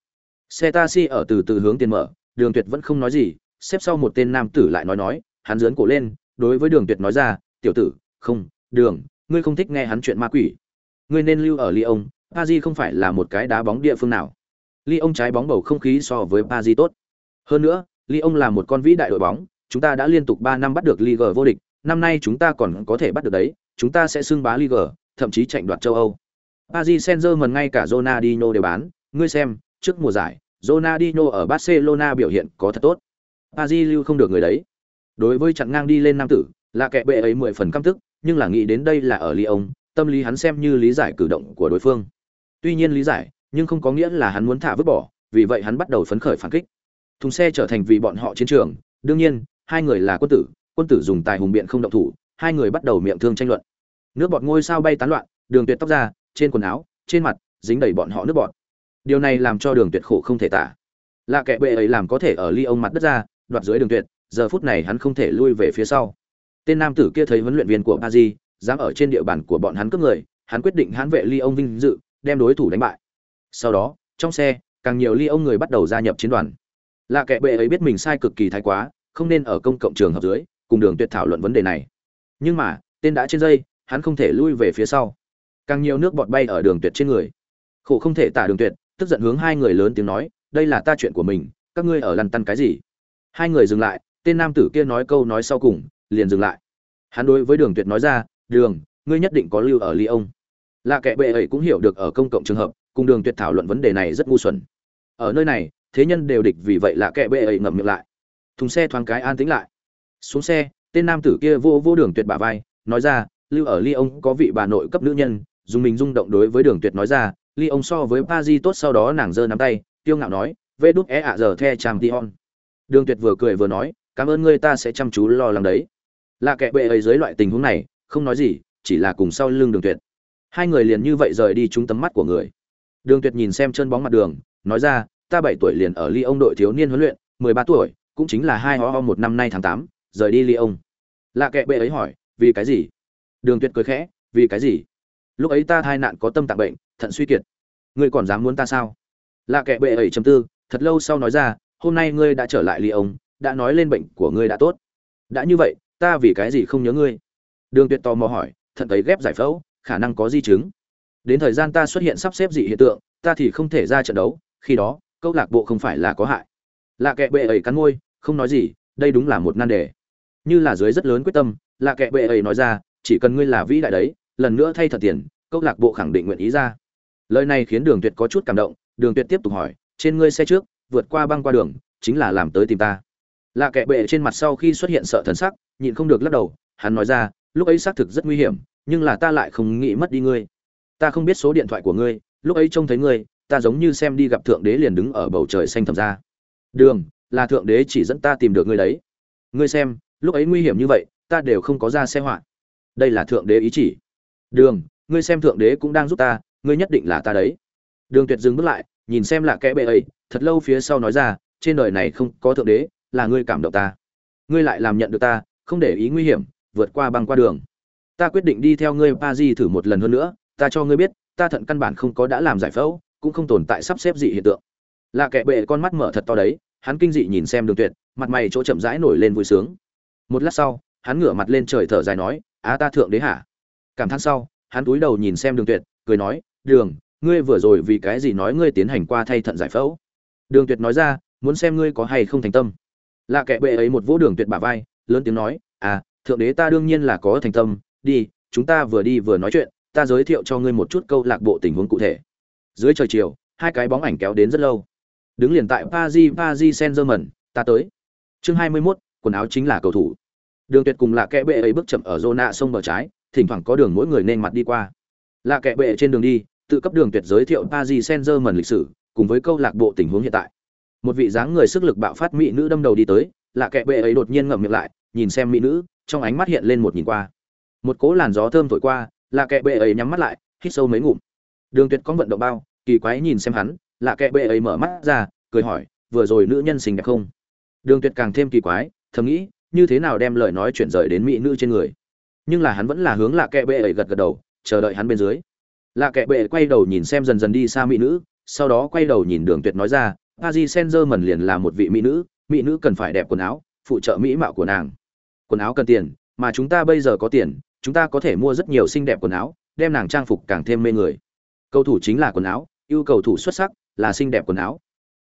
Xe taxi ở từ từ hướng tiền mở, đường tuyệt vẫn không nói gì, xếp sau một tên nam tử lại nói nói, hắn dướn cổ lên, đối với đường tuyệt nói ra, tiểu tử, không, đường, ngươi không thích nghe hắn chuyện ma quỷ ngươi nên lưu ở Lyon, Paris không phải là một cái đá bóng địa phương nào. Lyon trái bóng bầu không khí so với Paris tốt. Hơn nữa, Lyon là một con vĩ đại đội bóng, chúng ta đã liên tục 3 năm bắt được Ligue vô địch, năm nay chúng ta còn có thể bắt được đấy, chúng ta sẽ xưng bá Ligue, thậm chí tranh đoạt châu Âu. Paris Saint-Germain ngay cả Ronaldinho đều bán, ngươi xem, trước mùa giải, Ronaldinho ở Barcelona biểu hiện có thật tốt. Paris lưu không được người đấy. Đối với chặn ngang đi lên nam tử, là kẻ bệ ấy 10 phần căm tức, nhưng là nghĩ đến đây là ở Lyon, tâm lý hắn xem như lý giải cử động của đối phương. Tuy nhiên lý giải, nhưng không có nghĩa là hắn muốn thả vứt bỏ, vì vậy hắn bắt đầu phấn khởi phản kích. Thùng xe trở thành vì bọn họ chiến trường, đương nhiên, hai người là quân tử quân tử dùng tài hùng biện không động thủ, hai người bắt đầu miệng thương tranh luận. Nước bọt ngôi sao bay tán loạn, đường tuyệt tóc ra, trên quần áo, trên mặt, dính đầy bọn họ nước bọt. Điều này làm cho đường tuyệt khổ không thể tả. Lạ kệ bệ ấy làm có thể ở ly ông mặt đất ra, đoạt dưới đường tuyệt, giờ phút này hắn không thể lui về phía sau. Tên nam tử kia thấy huấn luyện viên của Paris dám ở trên địa bàn của bọn hắn cướp người, hắn quyết định hắn vệ ly ông vinh dự, đem đối thủ đánh bại. sau đó trong xe càng nhiều ly ông người bắt đầu gia nhập chiến đoàn. Lạ kệ bệ ấy biết mình sai cực kỳ thái quá không nên ở công cộng trường hợp dưới cùng đường tuyệt thảo luận vấn đề này. Nhưng mà tên đã trên dây hắn không thể lui về phía sau. Càng nhiều nước bọt bay ở đường tuyệt trên người. Khổ không thể tả đường tuyệt tức giận hướng hai người lớn tiếng nói đây là ta chuyện của mình các ngươi ở lăn tăn cái gì? Hai người dừng lại tên nam tử kia nói câu nói sau cùng liền dừng lại. Hắn đối với đường tuyệt nói ra đường, ngươi nhất định có lưu ở ly ông. Là kẻ bệ ấy cũng hiểu được ở công cộng trường hợp, cùng đường tuyệt thảo luận vấn đề này rất ngu xuẩn. Ở nơi này, thế nhân đều địch vì vậy là kẻ bệ ấy ngậm miệng lại. Thùng xe thoáng cái an tĩnh lại. Xuống xe, tên nam tử kia vô vô đường tuyệt bả vai, nói ra, lưu ở ly ông có vị bà nội cấp nữ nhân. Dùng mình rung động đối với đường tuyệt nói ra, ly ông so với pa di tốt sau đó nàng giơ nắm tay tiêu ngạo nói, vê đúc é e ạ giờ the trang tion đường tuyệt vừa cười vừa nói, cảm ơn ngươi ta sẽ chăm chú lo lắng đấy. Là kẻ bệ ấy dưới loại tình huống này không nói gì, chỉ là cùng sau lưng đường tuyệt. Hai người liền như vậy rời đi trúng tầm mắt của người. Đường tuyệt nhìn xem chân bóng mặt đường, nói ra, ta bảy tuổi liền ở ly ông đội thiếu niên huấn luyện, mười ba tuổi, cũng chính là hai ho ho một năm nay tháng tám, rời đi ly ông lạ kệ bệ ấy hỏi, vì cái gì? Đường tuyệt cười khẽ, vì cái gì? Lúc ấy ta thai nạn có tâm tạng bệnh, thận suy kiệt. Ngươi còn dám muốn ta sao? Lạ kệ bệ ấy chấm tư, thật lâu sau nói ra, hôm nay ngươi đã trở lại ly ông đã nói lên bệnh của ngươi đã tốt. Đã như vậy, ta vì cái gì không nhớ ngươi? Đường tuyệt tò mò hỏi, thận thấy ghép giải phẫu, khả năng có di chứng? Đến thời gian ta xuất hiện sắp xếp dị hiện tượng, ta thì không thể ra trận đấu, khi đó, câu lạc bộ không phải là có hại. Lạ kệ bệ ấy cắn môi, không nói gì, đây đúng là một nan đề. Như là dưới rất lớn quyết tâm, lạ kệ bệ ấy nói ra, chỉ cần ngươi là vĩ đại đấy, lần nữa thay thật tiền, câu lạc bộ khẳng định nguyện ý ra. Lời này khiến đường tuyệt có chút cảm động, đường tuyệt tiếp tục hỏi, trên ngươi xe trước, vượt qua băng qua đường, chính là làm tới tìm ta. Lạ kệ bệ trên mặt sau khi xuất hiện sợ thần sắc, nhịn không được lắc đầu, hắn nói ra lúc ấy xác thực rất nguy hiểm, nhưng là ta lại không nghĩ mất đi ngươi. Ta không biết số điện thoại của ngươi, lúc ấy trông thấy ngươi, ta giống như xem đi gặp thượng đế liền đứng ở bầu trời xanh thầm ra. Đường, là thượng đế chỉ dẫn ta tìm được ngươi đấy. Ngươi xem, lúc ấy nguy hiểm như vậy, ta đều không có ra xe họa đây là thượng đế ý chỉ. Đường, ngươi xem thượng đế cũng đang giúp ta, ngươi nhất định là ta đấy. Đường tuyệt dừng bước lại, nhìn xem là kẽ bệ ấy, thật lâu phía sau nói ra, trên đời này không có thượng đế, là ngươi cảm động ta. Ngươi lại làm nhận được ta, không để ý nguy hiểm vượt qua băng qua đường. Ta quyết định đi theo ngươi pa di thử một lần hơn nữa, ta cho ngươi biết, ta thận căn bản không có đã làm giải phẫu, cũng không tồn tại sắp xếp dị hiện tượng. Lạ kệ bệ con mắt mở thật to đấy, hắn kinh dị nhìn xem đường tuyệt, mặt mày chỗ chậm rãi nổi lên vui sướng. Một lát sau, hắn ngửa mặt lên trời thở dài nói, á ta thượng đế hả? Cảm thán sau, hắn túi đầu nhìn xem đường tuyệt, cười nói, đường, ngươi vừa rồi vì cái gì nói ngươi tiến hành qua thay thận giải phẫu? Đường tuyệt nói ra, muốn xem ngươi có hay không thành tâm. Lạ kệ bệ ấy một vỗ đường tuyệt bả vai, lớn tiếng nói à thượng đế ta đương nhiên là có thành tâm đi chúng ta vừa đi vừa nói chuyện ta giới thiệu cho ngươi một chút câu lạc bộ tình huống cụ thể. Dưới trời chiều hai cái bóng ảnh kéo đến rất lâu. Đứng liền tại paris paris saint germain ta tới. Chương hai mươi 21, quần áo chính là cầu thủ. Đường tuyệt cùng lạ kẽ bệ ấy bước chậm ở zona sông bờ trái thỉnh thoảng có đường mỗi người nên mặt đi qua. Lạ kẽ bệ trên đường đi tự cấp đường tuyệt giới thiệu paris saint germain lịch sử cùng với câu lạc bộ tình huống hiện tại. Một vị dáng người sức lực bạo phát mỹ nữ đâm đầu đi tới lạ kẽ bệ ấy đột nhiên ngậm miệng lại nhìn xem mỹ nữ trong ánh mắt hiện lên một nhìn qua. Một cỗ làn gió thơm thổi qua lạ kẽ bệ ấy nhắm mắt lại hít sâu mấy ngụm. Đường tuyệt có vận động bao kỳ quái nhìn xem hắn lạ kẽ bệ ấy mở mắt ra cười hỏi vừa rồi nữ nhân xinh đẹp không? Đường tuyệt càng thêm kỳ quái thầm nghĩ như thế nào đem lời nói chuyển rời đến mỹ nữ trên người? Nhưng là hắn vẫn là hướng lạ kẽ bệ ấy gật gật đầu chờ đợi hắn bên dưới. Lạ kẽ bệ quay đầu nhìn xem dần dần đi xa mỹ nữ sau đó quay đầu nhìn đường tuyệt nói ra Aji Senjo mần liền là một vị mỹ nữ, mỹ nữ cần phải đẹp quần áo, phụ trợ mỹ mạo của nàng. Quần áo cần tiền, mà chúng ta bây giờ có tiền, chúng ta có thể mua rất nhiều xinh đẹp quần áo, đem nàng trang phục càng thêm mê người. Cầu thủ chính là quần áo, yêu cầu thủ xuất sắc là xinh đẹp quần áo.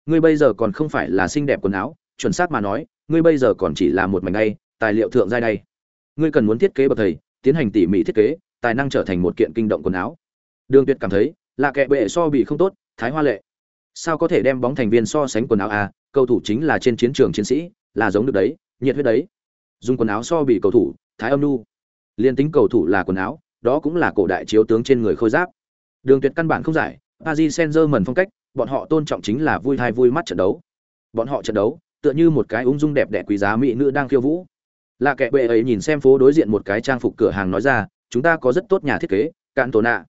Ngươi bây giờ còn không phải là xinh đẹp quần áo, chuẩn xác mà nói, ngươi bây giờ còn chỉ là một mảnh ngay, tài liệu thượng giai đây. Ngươi cần muốn thiết kế bậc thầy, tiến hành tỉ mỉ thiết kế, tài năng trở thành một kiện kinh động quần áo. Đường Tuyệt cảm thấy, là kẻ bệ so bị không tốt, thái hoa lệ sao có thể đem bóng thành viên so sánh quần áo à cầu thủ chính là trên chiến trường chiến sĩ là giống được đấy nhiệt huyết đấy dùng quần áo so bị cầu thủ, thái âm nu. Liên tính cầu thủ là quần áo, đó cũng là cổ đại chiếu tướng trên người khôi giáp. Đường tuyệt căn bản không giải, paris saint germain phong cách, bọn họ tôn trọng chính là vui hay vui mắt trận đấu. Bọn họ trận đấu, tựa như một cái ung dung đẹp đẽ quý giá mỹ nữ đang khiêu vũ. Là kẻ bệ ấy nhìn xem phố đối diện một cái trang phục cửa hàng nói ra, chúng ta có rất tốt nhà thiết kế cạn tổ nạ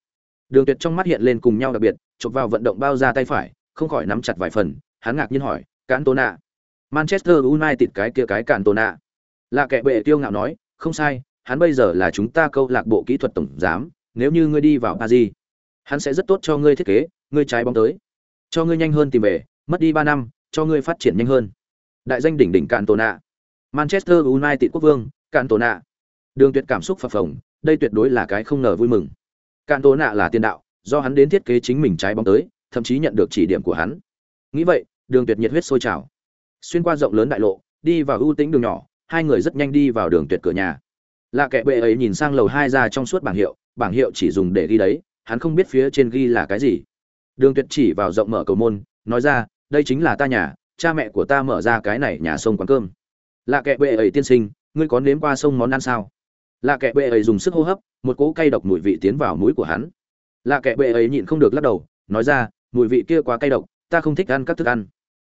đường tuyệt trong mắt hiện lên cùng nhau đặc biệt, chụp vào vận động bao ra tay phải, không khỏi nắm chặt vài phần, hắn ngạc nhiên hỏi cạn tô nạ manchester united cái kia cái cản tô nạ là kẻ bệ tiêu ngạo nói, không sai, hắn bây giờ là chúng ta câu lạc bộ kỹ thuật tổng giám, nếu như ngươi đi vào paris, hắn sẽ rất tốt cho ngươi thiết kế, ngươi trái bóng tới. Cho ngươi nhanh hơn tìm về, mất đi ba năm, cho ngươi phát triển nhanh hơn. Đại danh đỉnh đỉnh cạn manchester united quốc vương cạn đường tuyệt cảm xúc phập phồng, đây tuyệt đối là cái không ngờ vui mừng. Cạn là tiền đạo, do hắn đến thiết kế chính mình trái bóng tới, thậm chí nhận được chỉ điểm của hắn. Nghĩ vậy, đường tuyệt nhiệt huyết sôi trào. Xuyên qua rộng lớn đại lộ, đi vào ưu tĩnh đường nhỏ hai người rất nhanh đi vào đường tuyệt cửa nhà. Lạ kệ bệ ấy nhìn sang lầu hai ra trong suốt bảng hiệu bảng hiệu chỉ dùng để ghi đấy, hắn không biết phía trên ghi là cái gì. Đường tuyệt chỉ vào rộng mở cầu môn, nói ra, đây chính là ta nhà, cha mẹ của ta mở ra cái này nhà sông quán cơm. Lạ kệ bệ ấy tiên sinh, ngươi có nếm qua sông món ăn sao? Lạ kệ bệ ấy dùng sức hô hấp, một cỗ cay độc mùi vị tiến vào mũi của hắn. Lạ kệ bệ ấy nhịn không được lắc đầu, nói ra, mùi vị kia quá cay độc, ta không thích ăn các thức ăn.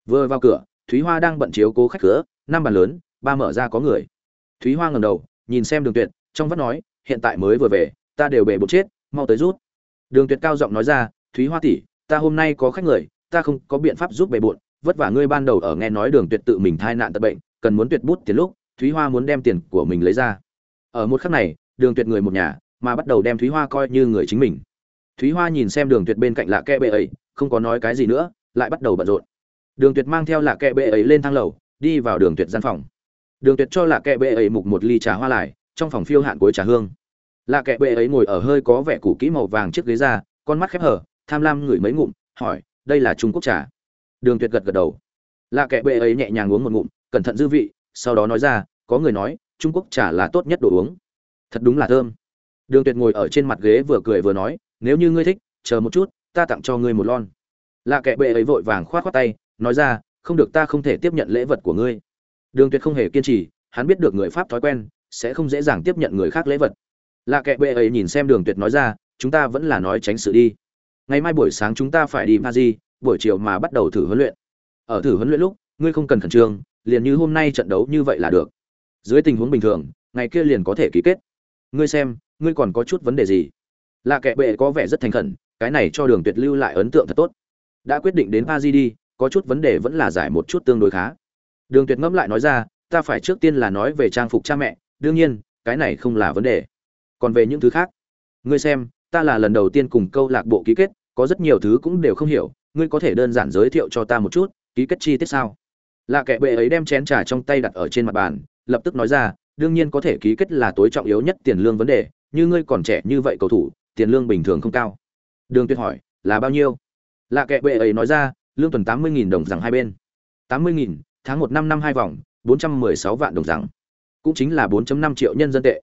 Vừa vào cửa, thúy hoa đang bận chiếu cố khách cửa, năm bàn lớn ba mở ra có người. Thúy hoa ngầm đầu, nhìn xem đường tuyệt, trong vắt nói, hiện tại mới vừa về, ta đều bể bột chết, mau tới rút. Đường tuyệt cao giọng nói ra, thúy hoa tỷ, ta hôm nay có khách người, ta không có biện pháp giúp bề bộn, vất vả ngươi ban đầu ở nghe nói đường tuyệt tự mình thai nạn tật bệnh, cần muốn tuyệt bút tiền lúc, thúy hoa muốn đem tiền của mình lấy ra. Ở một khắc này, đường tuyệt người một nhà, mà bắt đầu đem thúy hoa coi như người chính mình. Thúy hoa nhìn xem đường tuyệt bên cạnh lạ kẽ bệ ấy, không có nói cái gì nữa, lại bắt đầu bận rộn. Đường tuyệt mang theo lạ kẽ bệ ấy lên thang lầu, đi vào đường tuyệt gian phòng đường tuyệt cho lạ kệ bệ ấy mục một ly trà hoa lại, trong phòng phiêu hạn cuối trà hương. Lạ kệ bệ ấy ngồi ở hơi có vẻ cũ kỹ màu vàng chiếc ghế ra, con mắt khép hở tham lam ngửi mấy ngụm, hỏi, đây là trung quốc trà? Đường tuyệt gật gật đầu. Lạ kệ bệ ấy nhẹ nhàng uống một ngụm, cẩn thận dư vị, sau đó nói ra, có người nói, trung quốc trà là tốt nhất đồ uống. Thật đúng là thơm. Đường tuyệt ngồi ở trên mặt ghế vừa cười vừa nói, nếu như ngươi thích, chờ một chút, ta tặng cho ngươi một lon. Lạ kệ bệ ấy vội vàng khoát khoát tay, nói ra, không được, ta không thể tiếp nhận lễ vật của ngươi đường tuyệt không hề kiên trì, hắn biết được người pháp thói quen, sẽ không dễ dàng tiếp nhận người khác lễ vật. Lạ kệ bệ ấy nhìn xem đường tuyệt nói ra, chúng ta vẫn là nói tránh sự đi. Ngày mai buổi sáng chúng ta phải đi paris, buổi chiều mà bắt đầu thử huấn luyện. Ở thử huấn luyện lúc, ngươi không cần khẩn trương, liền như hôm nay trận đấu như vậy là được. Dưới tình huống bình thường, ngày kia liền có thể ký kết. Ngươi xem, ngươi còn có chút vấn đề gì? Lạ kệ bệ có vẻ rất thành khẩn, cái này cho đường tuyệt lưu lại ấn tượng thật tốt. Đã quyết định đến paris đi, có chút vấn đề vẫn là giải một chút tương đối khá đường tuyệt ngẫm lại nói ra, ta phải trước tiên là nói về trang phục cha mẹ, đương nhiên, cái này không là vấn đề. Còn về những thứ khác, ngươi xem, ta là lần đầu tiên cùng câu lạc bộ ký kết, có rất nhiều thứ cũng đều không hiểu, ngươi có thể đơn giản giới thiệu cho ta một chút, ký kết chi tiết sao? Lạ kệ bệ ấy đem chén trà trong tay đặt ở trên mặt bàn, lập tức nói ra, đương nhiên có thể ký kết là tối trọng yếu nhất tiền lương vấn đề, như ngươi còn trẻ như vậy cầu thủ, tiền lương bình thường không cao. Đường tuyệt hỏi, là bao nhiêu? Lạ kệ bệ ấy nói ra, lương tuần tám mươi nghìn đồng rằng hai bên. Tám mươi nghìn tháng một năm năm hai vòng, bốn trăm mười sáu vạn đồng rằng. Cũng chính là bốn năm triệu nhân dân tệ.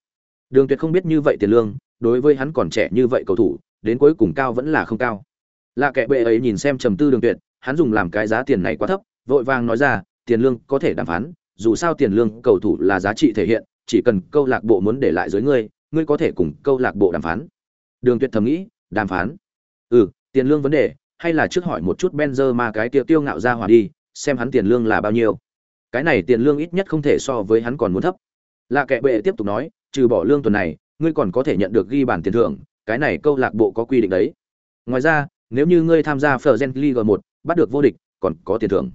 Đường tuyệt không biết như vậy tiền lương, đối với hắn còn trẻ như vậy cầu thủ, đến cuối cùng cao vẫn là không cao. Lạ kệ bệ ấy nhìn xem trầm tư đường tuyệt, hắn dùng làm cái giá tiền này quá thấp, vội vàng nói ra, tiền lương có thể đàm phán, dù sao tiền lương cầu thủ là giá trị thể hiện, chỉ cần câu lạc bộ muốn để lại dưới ngươi ngươi có thể cùng câu lạc bộ đàm phán. Đường tuyệt thầm nghĩ, đàm phán. Ừ tiền lương vấn đề, hay là trước hỏi một chút Benzema cái tiêu tiêu ngạo ra hòa đi xem hắn tiền lương là bao nhiêu. Cái này tiền lương ít nhất không thể so với hắn còn muốn thấp. Lạ kệ bệ tiếp tục nói, trừ bỏ lương tuần này, ngươi còn có thể nhận được ghi bản tiền thưởng, cái này câu lạc bộ có quy định đấy. Ngoài ra, nếu như ngươi tham gia Fergen League một, bắt được vô địch, còn có tiền thưởng.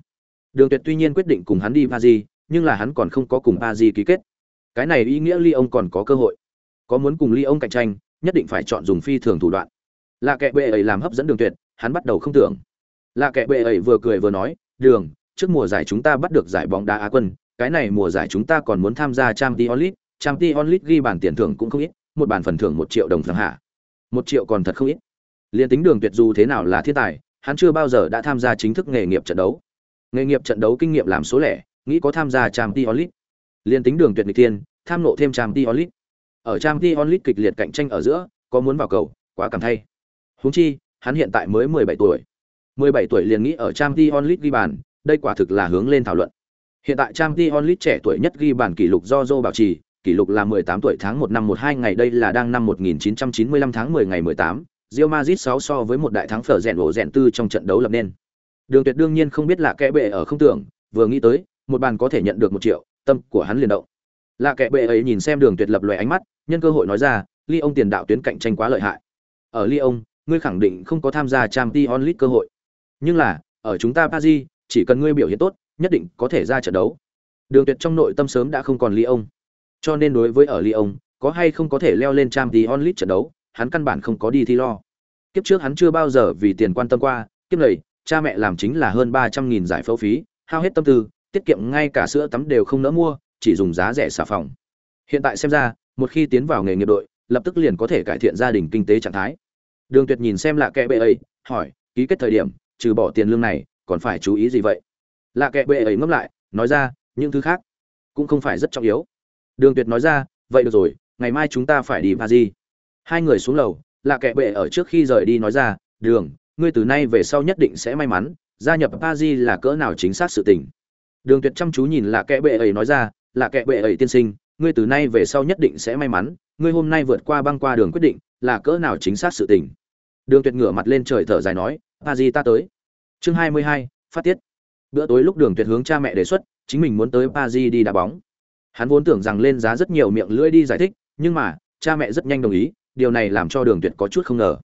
Đường tuyệt tuy nhiên quyết định cùng hắn đi Paris, nhưng là hắn còn không có cùng Paris ký kết. Cái này ý nghĩa ly ông còn có cơ hội. Có muốn cùng ly ông cạnh tranh, nhất định phải chọn dùng phi thường thủ đoạn. Lạ kệ bệ ấy làm hấp dẫn đường tuyệt, hắn bắt đầu không tưởng. Lạ kệ bệ ấy vừa cười vừa nói đường, trước mùa giải chúng ta bắt được giải bóng đá á quân, cái này mùa giải chúng ta còn muốn tham gia trang t onlit trang t onlit ghi bản tiền thưởng cũng không ít, một bản phần thưởng một triệu đồng thẳng hạ một triệu còn thật không ít. Liên tính đường tuyệt dù thế nào là thiên tài, hắn chưa bao giờ đã tham gia chính thức nghề nghiệp trận đấu. Nghề nghiệp trận đấu kinh nghiệm làm số lẻ, nghĩ có tham gia trang t onlit liền tính đường tuyệt nghịch tiên tham nộ thêm trang t onlit ở trang t onlit kịch liệt cạnh tranh ở giữa, có muốn vào cầu, quá cảm thay. Huống chi, hắn hiện tại mới 17 tuổi. 17 tuổi liền nghĩ ở Champions League ghi bàn, đây quả thực là hướng lên thảo luận. Hiện tại Champions League trẻ tuổi nhất ghi bàn kỷ lục do Zô bảo trì, kỷ lục là 18 tuổi tháng 1 năm 12 ngày đây là đang năm 1995 tháng 10 ngày 18, Real Madrid 6 so với một đại thắng phở rèn ổ rèn tư trong trận đấu lập nên. Đường Tuyệt đương nhiên không biết là kẻ bệ ở không tưởng, vừa nghĩ tới, một bàn có thể nhận được 1 triệu, tâm của hắn liền động. Lạ kẻ bệ ấy nhìn xem Đường Tuyệt lập loè ánh mắt, nhân cơ hội nói ra, Lyon tiền đạo tuyến cạnh tranh quá lợi hại. Ở Lyon, ngươi khẳng định không có tham gia Champions League cơ hội. Nhưng là, ở chúng ta Paris, chỉ cần ngươi biểu hiện tốt, nhất định có thể ra trận đấu. Đường Tuyệt trong nội tâm sớm đã không còn Lyon. Cho nên đối với ở Lyon, có hay không có thể leo lên trang Champions onlit trận đấu, hắn căn bản không có đi thi lo. Kiếp trước hắn chưa bao giờ vì tiền quan tâm qua, kiếp này, cha mẹ làm chính là hơn ba trăm nghìn giải phẫu phí hao hết tâm tư tiết kiệm ngay cả sữa tắm đều không nỡ mua chỉ dùng giá rẻ xà phòng hiện tại xem ra một khi tiến vào nghề nghiệp đội lập tức liền có thể cải thiện gia đình kinh tế trạng thái đường tuyệt nhìn xem lạ kệ bệ ấy hỏi ký kết thời điểm trừ bỏ tiền lương này, còn phải chú ý gì vậy? Lạ kệ bệ ấy ngấp lại, nói ra, những thứ khác cũng không phải rất trọng yếu. Đường tuyệt nói ra, vậy được rồi, ngày mai chúng ta phải đi paris. Hai người xuống lầu, lạ kệ bệ ở trước khi rời đi nói ra, đường, ngươi từ nay về sau nhất định sẽ may mắn, gia nhập paris là cỡ nào chính xác sự tình. Đường tuyệt chăm chú nhìn lạ kệ bệ ấy nói ra, lạ kệ bệ ấy tiên sinh, ngươi từ nay về sau nhất định sẽ may mắn, ngươi hôm nay vượt qua băng qua đường quyết định, là cỡ nào chính xác sự tình? Đường tuyệt ngửa mặt lên trời thở dài nói paris ta tới. Chương 22, phát tiết. Bữa tối lúc đường tuyệt hướng cha mẹ đề xuất chính mình muốn tới paris đi đá bóng. Hắn vốn tưởng rằng lên giá rất nhiều miệng lưỡi đi giải thích nhưng mà cha mẹ rất nhanh đồng ý điều này làm cho đường tuyệt có chút không ngờ.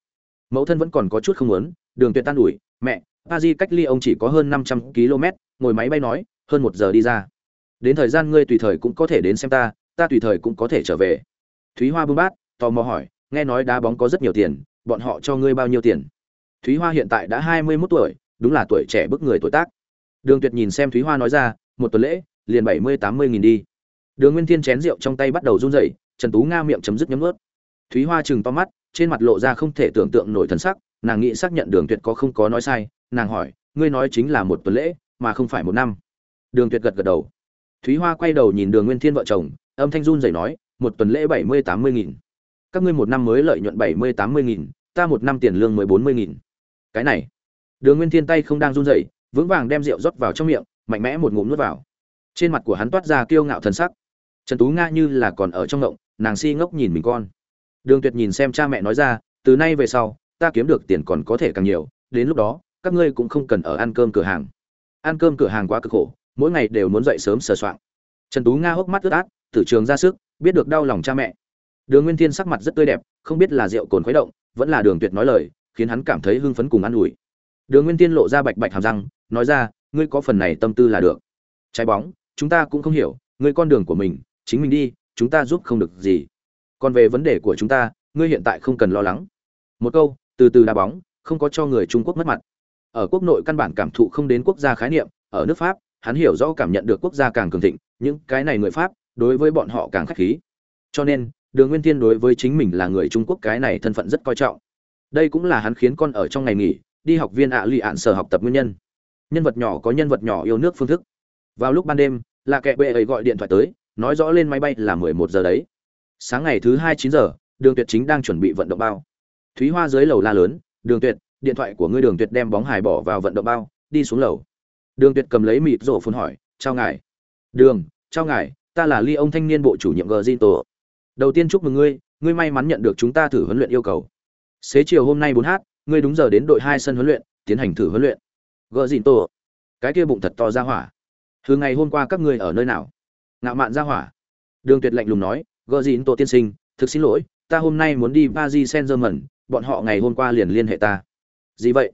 Mẫu thân vẫn còn có chút không muốn đường tuyệt tan ủi mẹ paris cách ly ông chỉ có hơn 500 km ngồi máy bay nói hơn một giờ đi ra. Đến thời gian ngươi tùy thời cũng có thể đến xem ta ta tùy thời cũng có thể trở về. Thúy hoa bưng bát tò mò hỏi nghe nói đá bóng có rất nhiều tiền bọn họ cho ngươi bao nhiêu tiền? Thúy hoa hiện tại đã hai mươi mốt tuổi, đúng là tuổi trẻ bức người tuổi tác. Đường tuyệt nhìn xem thúy hoa nói ra, một tuần lễ, liền bảy mươi tám mươi nghìn đi. Đường nguyên thiên chén rượu trong tay bắt đầu run rẩy, trần tú nga miệng chấm dứt nhấm ướt thúy hoa chừng to mắt, trên mặt lộ ra không thể tưởng tượng nổi thần sắc, nàng nghĩ xác nhận đường tuyệt có không có nói sai, nàng hỏi, ngươi nói chính là một tuần lễ, mà không phải một năm. Đường tuyệt gật gật đầu. Thúy hoa quay đầu nhìn đường nguyên thiên vợ chồng, âm thanh run rẩy nói, một tuần lễ bảy mươi tám mươi nghìn. Các ngươi một năm mới lợi nhuận bảy mươi tám mươi nghìn, ta một năm tiền lương mới bốn mươi nghìn cái này. Đường nguyên thiên tay không đang run rẩy, vững vàng đem rượu rót vào trong miệng, mạnh mẽ một ngụm nuốt vào. Trên mặt của hắn toát ra kiêu ngạo thần sắc. Trần tú nga như là còn ở trong ngộng, nàng si ngốc nhìn mình con. Đường tuyệt nhìn xem cha mẹ nói ra, từ nay về sau, ta kiếm được tiền còn có thể càng nhiều, đến lúc đó, các ngươi cũng không cần ở ăn cơm cửa hàng. Ăn cơm cửa hàng quá cực khổ, mỗi ngày đều muốn dậy sớm sờ soạng. Trần tú nga hốc mắt ướt át tử trường ra sức, biết được đau lòng cha mẹ. Đường nguyên thiên sắc mặt rất tươi đẹp, không biết là rượu cồn khuấy động, vẫn là đường tuyệt nói lời khiến hắn cảm thấy hưng phấn cùng an ủi. Đường nguyên thiên lộ ra bạch bạch hàm răng, nói ra, ngươi có phần này tâm tư là được. Trái bóng, chúng ta cũng không hiểu, ngươi con đường của mình, chính mình đi, chúng ta giúp không được gì. Còn về vấn đề của chúng ta, ngươi hiện tại không cần lo lắng. Một câu, từ từ đá bóng, không có cho người trung quốc mất mặt. Ở quốc nội căn bản cảm thụ không đến quốc gia khái niệm, ở nước pháp, hắn hiểu rõ cảm nhận được quốc gia càng cường thịnh, những cái này người pháp, đối với bọn họ càng khách khí. Cho nên, đường nguyên thiên đối với chính mình là người trung quốc cái này thân phận rất coi trọng đây cũng là hắn khiến con ở trong ngày nghỉ, đi học viên ạ lụy ạn sở học tập nguyên nhân. Nhân vật nhỏ có nhân vật nhỏ yêu nước phương thức. Vào lúc ban đêm, là kẻ bệ ấy gọi điện thoại tới, nói rõ lên máy bay là mười một giờ đấy. Sáng ngày thứ hai chín giờ, đường tuyệt chính đang chuẩn bị vận động bao. Thúy hoa dưới lầu la lớn, đường tuyệt, điện thoại của ngươi đường tuyệt đem bóng hài bỏ vào vận động bao, đi xuống lầu. Đường tuyệt cầm lấy mịt rổ phun hỏi, chào ngài. Đường, chào ngài, ta là ly ông thanh niên bộ chủ nhiệm gờ di tổ đầu tiên chúc mừng ngươi ngươi may mắn nhận được chúng ta thử huấn luyện yêu cầu xế chiều hôm nay bốn h ngươi đúng giờ đến đội hai sân huấn luyện tiến hành thử huấn luyện. Gờ di tổ. Cái kia bụng thật to ra hỏa. Thứ ngày hôm qua các ngươi ở nơi nào? Ngạo mạn ra hỏa. Đường tuyệt lạnh lùng nói gờ di tổ tiên sinh thực xin lỗi ta hôm nay muốn đi paris saint germain bọn họ ngày hôm qua liền liên hệ ta. Gì vậy?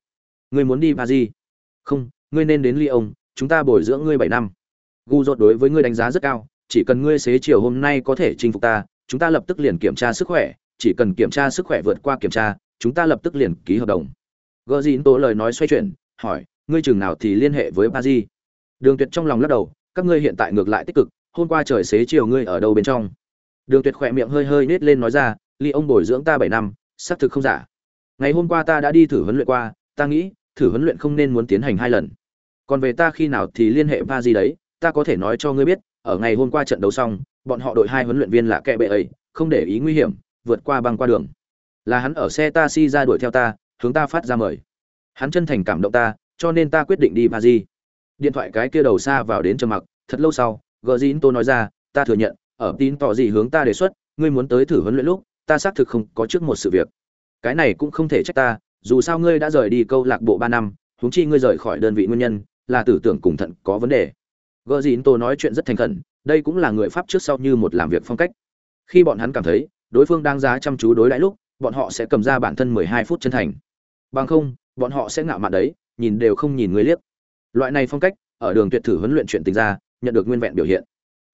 Ngươi muốn đi paris? Không ngươi nên đến Lyon, chúng ta bồi dưỡng ngươi bảy năm. Gu rốt đối với ngươi đánh giá rất cao, chỉ cần ngươi xế chiều hôm nay có thể chinh phục ta, chúng ta lập tức liền kiểm tra sức khỏe, chỉ cần kiểm tra sức khỏe vượt qua kiểm tra, chúng ta lập tức liền ký hợp đồng. Gơ Dĩn Tố lời nói xoay chuyển, hỏi, ngươi chừng nào thì liên hệ với ba di Đường Tuyệt trong lòng lắc đầu, các ngươi hiện tại ngược lại tích cực, hôm qua trời xế chiều ngươi ở đâu bên trong? Đường Tuyệt khỏe miệng hơi hơi nết lên nói ra, Lyon bồi dưỡng ta bảy năm, xác thực không giả. Ngày hôm qua ta đã đi thử huấn luyện qua, ta nghĩ, thử huấn luyện không nên muốn tiến hành hai lần còn về ta khi nào thì liên hệ ba di đấy ta có thể nói cho ngươi biết ở ngày hôm qua trận đấu xong bọn họ đội hai huấn luyện viên là kệ bệ ấy không để ý nguy hiểm vượt qua băng qua đường. Là hắn ở xe taxi ra đuổi theo ta, hướng ta phát ra mời. Hắn chân thành cảm động ta, cho nên ta quyết định đi ba di điện thoại cái kia đầu xa vào đến trầm mặc, thật lâu sau gờ dĩn tôi nói ra, ta thừa nhận, ở tin tỏ gì hướng ta đề xuất, ngươi muốn tới thử huấn luyện lúc, ta xác thực không có trước một sự việc. Cái này cũng không thể trách ta, dù sao ngươi đã rời đi câu lạc bộ ba năm, huống chi ngươi rời khỏi đơn vị nguyên nhân, là tử tưởng cùng thận có vấn đề. Gợ dịn tô nói chuyện rất thành khẩn, đây cũng là người pháp trước sau như một làm việc phong cách. Khi bọn hắn cảm thấy đối phương đang giá chăm chú đối đãi lúc bọn họ sẽ cầm ra bản thân mười hai phút chân thành. Bằng không bọn họ sẽ ngạo mạn đấy nhìn đều không nhìn người liếc. Loại này phong cách ở đường tuyệt thử huấn luyện chuyện tình ra nhận được nguyên vẹn biểu hiện.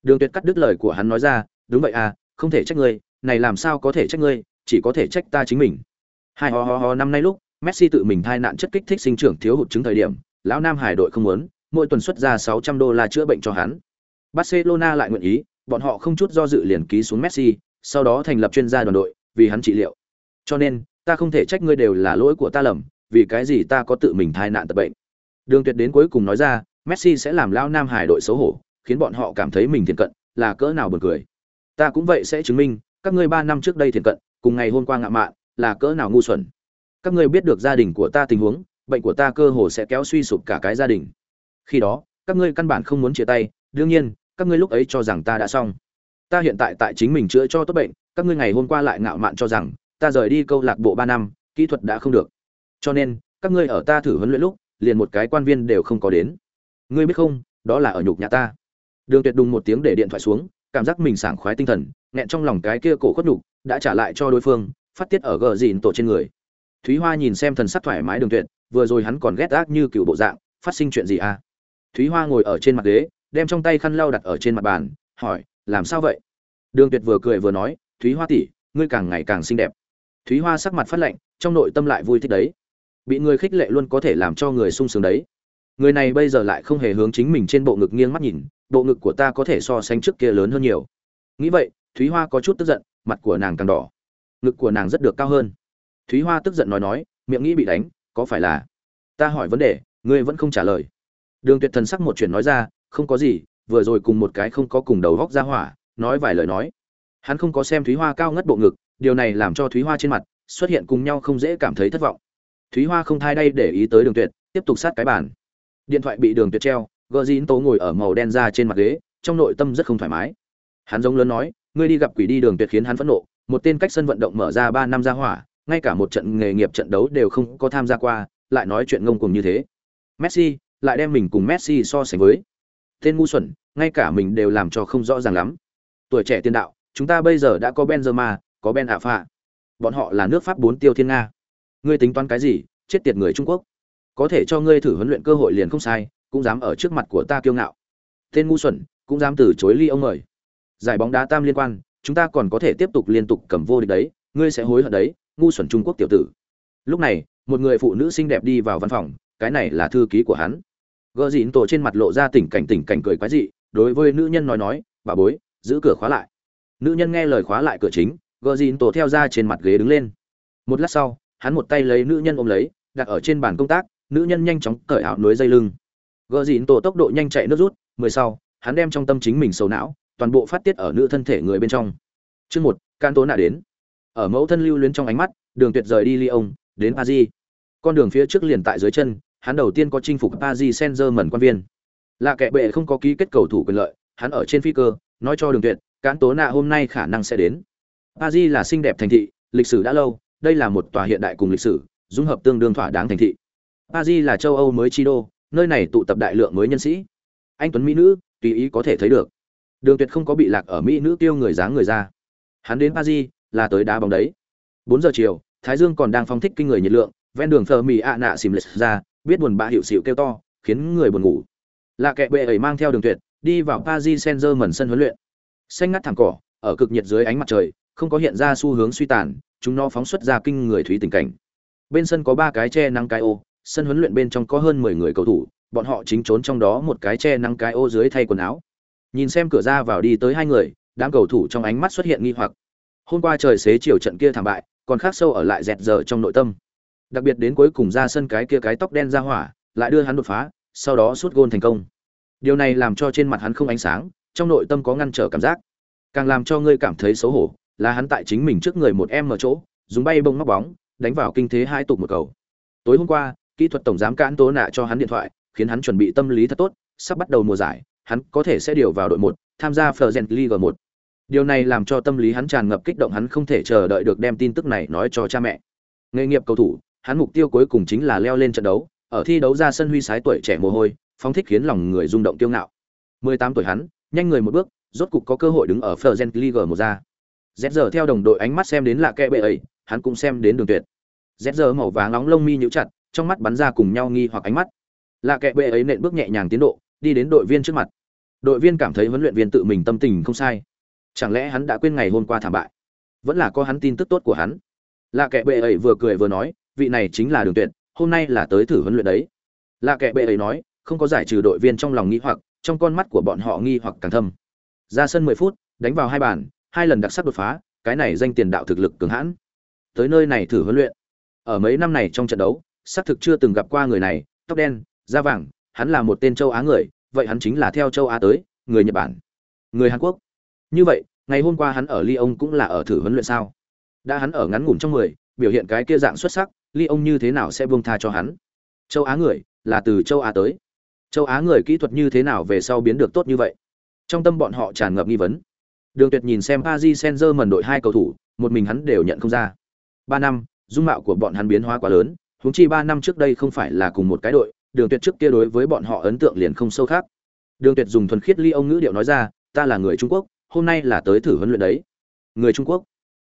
Đường tuyệt cắt đứt lời của hắn nói ra đúng vậy à không thể trách ngươi này làm sao có thể trách ngươi chỉ có thể trách ta chính mình. Hai ho ho ho năm nay lúc Messi tự mình thai nạn chất kích thích sinh trưởng thiếu hụt chứng thời điểm, lão Nam Hải đội không muốn, mỗi tuần xuất ra 600 đô la chữa bệnh cho hắn. Barcelona lại nguyện ý, bọn họ không chút do dự liền ký xuống Messi, sau đó thành lập chuyên gia đoàn đội, vì hắn trị liệu. Cho nên, ta không thể trách ngươi đều là lỗi của ta lầm, vì cái gì ta có tự mình thai nạn tập bệnh. Đường Tuyệt đến cuối cùng nói ra, Messi sẽ làm lão Nam Hải đội xấu hổ, khiến bọn họ cảm thấy mình thiện cận, là cỡ nào buồn cười. Ta cũng vậy sẽ chứng minh, các ngươi ba năm trước đây thiện cận, cùng ngày hôm qua ngạ mạn, là cỡ nào ngu xuẩn. Các ngươi biết được gia đình của ta tình huống, bệnh của ta cơ hồ sẽ kéo suy sụp cả cái gia đình. Khi đó, các ngươi căn bản không muốn chia tay, đương nhiên, các ngươi lúc ấy cho rằng ta đã xong. Ta hiện tại tại chính mình chữa cho tốt bệnh, các ngươi ngày hôm qua lại ngạo mạn cho rằng ta rời đi câu lạc bộ 3 năm, kỹ thuật đã không được. Cho nên, các ngươi ở ta thử huấn luyện lúc, liền một cái quan viên đều không có đến. Ngươi biết không, đó là ở nhục nhà ta. Đường Tuyệt đùng một tiếng để điện thoại xuống, cảm giác mình sảng khoái tinh thần, nghẹn trong lòng cái kia cổ khuất nhục, đã trả lại cho đối phương, phát tiết ở gờ dịn tổ trên người. Thúy Hoa nhìn xem thần sắc thoải mái Đường Tuyệt, vừa rồi hắn còn ghét ác như cựu bộ dạng, phát sinh chuyện gì à? Thúy Hoa ngồi ở trên mặt ghế, đem trong tay khăn lau đặt ở trên mặt bàn, hỏi, làm sao vậy? Đường Tuyệt vừa cười vừa nói, Thúy Hoa tỷ, ngươi càng ngày càng xinh đẹp. Thúy Hoa sắc mặt phát lạnh, trong nội tâm lại vui thích đấy. Bị người khích lệ luôn có thể làm cho người sung sướng đấy. Người này bây giờ lại không hề hướng chính mình trên bộ ngực nghiêng mắt nhìn, bộ ngực của ta có thể so sánh trước kia lớn hơn nhiều. Nghĩ vậy, Thúy Hoa có chút tức giận, mặt của nàng càng đỏ. Ngực của nàng rất được cao hơn. Thúy Hoa tức giận nói nói, miệng nghĩ bị đánh, có phải là? Ta hỏi vấn đề, ngươi vẫn không trả lời. Đường Tuyệt thần sắc một chuyện nói ra, không có gì, vừa rồi cùng một cái không có cùng đầu góc ra hỏa, nói vài lời nói. Hắn không có xem Thúy Hoa cao ngất bộ ngực, điều này làm cho Thúy Hoa trên mặt xuất hiện cùng nhau không dễ cảm thấy thất vọng. Thúy Hoa không thay đây để ý tới Đường Tuyệt, tiếp tục sát cái bàn. Điện thoại bị Đường Tuyệt treo, Gơ dín Tố ngồi ở màu đen ra trên mặt ghế, trong nội tâm rất không thoải mái. Hắn giống lớn nói, ngươi đi gặp quỷ đi Đường Tuyệt khiến hắn phẫn nộ, một tên cách sân vận động mở ra ba năm ra hỏa, ngay cả một trận nghề nghiệp trận đấu đều không có tham gia qua, lại nói chuyện ngông cuồng như thế. Messi, lại đem mình cùng Messi so sánh với. Tên ngu xuẩn, ngay cả mình đều làm cho không rõ ràng lắm. Tuổi trẻ tiên đạo, chúng ta bây giờ đã có Benzema, có Ben Affa, Bọn họ là nước Pháp bốn tiêu thiên nga. Ngươi tính toán cái gì, chết tiệt người Trung Quốc. Có thể cho ngươi thử huấn luyện cơ hội liền không sai, cũng dám ở trước mặt của ta kiêu ngạo. Tên ngu xuẩn, cũng dám từ chối ly ông mời. Giải bóng đá tam liên quan, chúng ta còn có thể tiếp tục liên tục cầm vô địch đấy, ngươi sẽ hối hận đấy, ngu xuẩn Trung Quốc tiểu tử. Lúc này, một người phụ nữ xinh đẹp đi vào văn phòng, cái này là thư ký của hắn gợ dịn tổ trên mặt lộ ra tỉnh cảnh tỉnh cảnh cười quái dị, đối với nữ nhân nói nói, bà bối, giữ cửa khóa lại. Nữ nhân nghe lời khóa lại cửa chính gợ dịn tổ theo ra trên mặt ghế đứng lên. Một lát sau, hắn một tay lấy nữ nhân ôm lấy, đặt ở trên bàn công tác, nữ nhân nhanh chóng cởi áo núi dây lưng. Gợ dịn tổ tốc độ nhanh chạy nước rút, mười sau, hắn đem trong tâm chính mình sầu não, toàn bộ phát tiết ở nữ thân thể người bên trong. Chương một, can tố nạ đến. Ở mẫu thân lưu luyến trong ánh mắt, đường tuyệt rời đi ly ông đến paris. Con đường phía trước liền tại dưới chân hắn đầu tiên có chinh phục Paris Saint-Germain quan viên. Là kẻ bệ không có ký kết cầu thủ quyền lợi, hắn ở trên phi cơ, nói cho Đường Tuyệt, cán tố nạ hôm nay khả năng sẽ đến. Paris là xinh đẹp thành thị, lịch sử đã lâu, đây là một tòa hiện đại cùng lịch sử, dung hợp tương đương thỏa đáng thành thị. Paris là châu Âu mới chi đô, nơi này tụ tập đại lượng mới nhân sĩ. Anh tuấn mỹ nữ, tùy ý có thể thấy được. Đường Tuyệt không có bị lạc ở mỹ nữ tiêu người dáng người ra. Hắn đến Paris là tới đá bóng đấy. 4 giờ chiều, Thái Dương còn đang phong thích kinh người nhiệt lượng, ven đường phờ mì ạ nạ xìm lệch ra, biết buồn bã hiệu xịu kêu to, khiến người buồn ngủ. Lạ kệ bệ ấy mang theo đường tuyệt, đi vào paris saint germain sân huấn luyện. Xanh ngắt thẳng cỏ, ở cực nhiệt dưới ánh mặt trời, không có hiện ra xu hướng suy tàn, chúng nó phóng xuất ra kinh người thúy tình cảnh. Bên sân có ba cái che nắng cái ô, sân huấn luyện bên trong có hơn mười người cầu thủ, bọn họ chính trốn trong đó một cái che nắng cái ô dưới thay quần áo. Nhìn xem cửa ra vào đi tới hai người, đám cầu thủ trong ánh mắt xuất hiện nghi hoặc. Hôm qua trời xế chiều trận kia thảm bại, còn khác sâu ở lại dẹt giờ trong nội tâm đặc biệt đến cuối cùng ra sân cái kia cái tóc đen ra hỏa, lại đưa hắn đột phá, sau đó sút gôn thành công. Điều này làm cho trên mặt hắn không ánh sáng, trong nội tâm có ngăn trở cảm giác. Càng làm cho ngươi cảm thấy xấu hổ, là hắn tại chính mình trước người một em ở chỗ, dùng bay bông móc bóng, đánh vào kinh thế hai tục một cầu. Tối hôm qua, kỹ thuật tổng giám cán tố nạ cho hắn điện thoại, khiến hắn chuẩn bị tâm lý thật tốt, sắp bắt đầu mùa giải, hắn có thể sẽ điều vào đội một, tham gia Florent League một. Điều này làm cho tâm lý hắn tràn ngập kích động, hắn không thể chờ đợi được đem tin tức này nói cho cha mẹ. Nghề nghiệp cầu thủ hắn mục tiêu cuối cùng chính là leo lên trận đấu, ở thi đấu ra sân huy sái tuổi trẻ mồ hôi, phóng thích khiến lòng người rung động tiêu ngạo. 18 tuổi hắn, nhanh người một bước, rốt cục có cơ hội đứng ở Fergen League một ra. giờ theo đồng đội ánh mắt xem đến lạ kẽ bệ ấy, hắn cũng xem đến đường tuyệt. giờ màu vàng nóng lông mi nhíu chặt, trong mắt bắn ra cùng nhau nghi hoặc ánh mắt. Lạ kẽ bệ ấy nện bước nhẹ nhàng tiến độ, đi đến đội viên trước mặt. Đội viên cảm thấy huấn luyện viên tự mình tâm tình không sai. Chẳng lẽ hắn đã quên ngày hôm qua thảm bại? Vẫn là có hắn tin tức tốt của hắn. Lạ kẽ bệ ấy vừa cười vừa nói, vị này chính là đường tuyệt, hôm nay là tới thử huấn luyện đấy. Lạ kệ bệ ấy nói, không có giải trừ đội viên trong lòng nghi hoặc, trong con mắt của bọn họ nghi hoặc càng thâm. Ra sân 10 phút, đánh vào hai bàn, hai lần đặc sắc đột phá, cái này danh tiền đạo thực lực cường hãn. Tới nơi này thử huấn luyện. Ở mấy năm này trong trận đấu, xác thực chưa từng gặp qua người này, tóc đen, da vàng, hắn là một tên châu á người, vậy hắn chính là theo châu á tới, người nhật bản, người hàn quốc. Như vậy, ngày hôm qua hắn ở Lyon cũng là ở thử huấn luyện sao? Đã hắn ở ngắn ngủn trong người biểu hiện cái kia dạng xuất sắc Lyon như thế nào sẽ buông tha cho hắn? Châu á người là từ châu á tới. Châu á người kỹ thuật như thế nào về sau biến được tốt như vậy? Trong tâm bọn họ tràn ngập nghi vấn. Đường tuyệt nhìn xem paji sen dơ mần đội hai cầu thủ, một mình hắn đều nhận không ra. Ba năm, dung mạo của bọn hắn biến hóa quá lớn, huống chi ba năm trước đây không phải là cùng một cái đội, đường tuyệt trước kia đối với bọn họ ấn tượng liền không sâu khác. Đường tuyệt dùng thuần khiết ly ông ngữ điệu nói ra, ta là người trung quốc, hôm nay là tới thử huấn luyện đấy. Người trung quốc?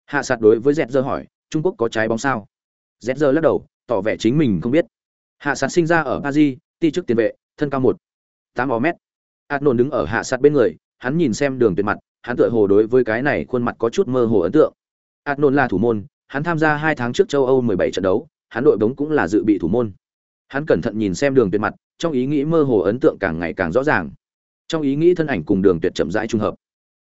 Hạ sạt đối với dẹt dơ hỏi, trung quốc có trái bóng sao? Z giờ lắc đầu, tỏ vẻ chính mình không biết. Hạ sạt sinh ra ở paris, ti chức tiền vệ, thân cao một, tám o mét. Ạt nôn đứng ở hạ sạt bên người, hắn nhìn xem đường tuyệt mặt, hắn tựa hồ đối với cái này khuôn mặt có chút mơ hồ ấn tượng. Ạt nôn là thủ môn, hắn tham gia hai tháng trước châu âu 17 trận đấu, hắn đội bóng cũng là dự bị thủ môn. Hắn cẩn thận nhìn xem đường tuyệt mặt, trong ý nghĩ mơ hồ ấn tượng càng ngày càng rõ ràng. Trong ý nghĩ thân ảnh cùng đường tuyệt chậm rãi trung hợp.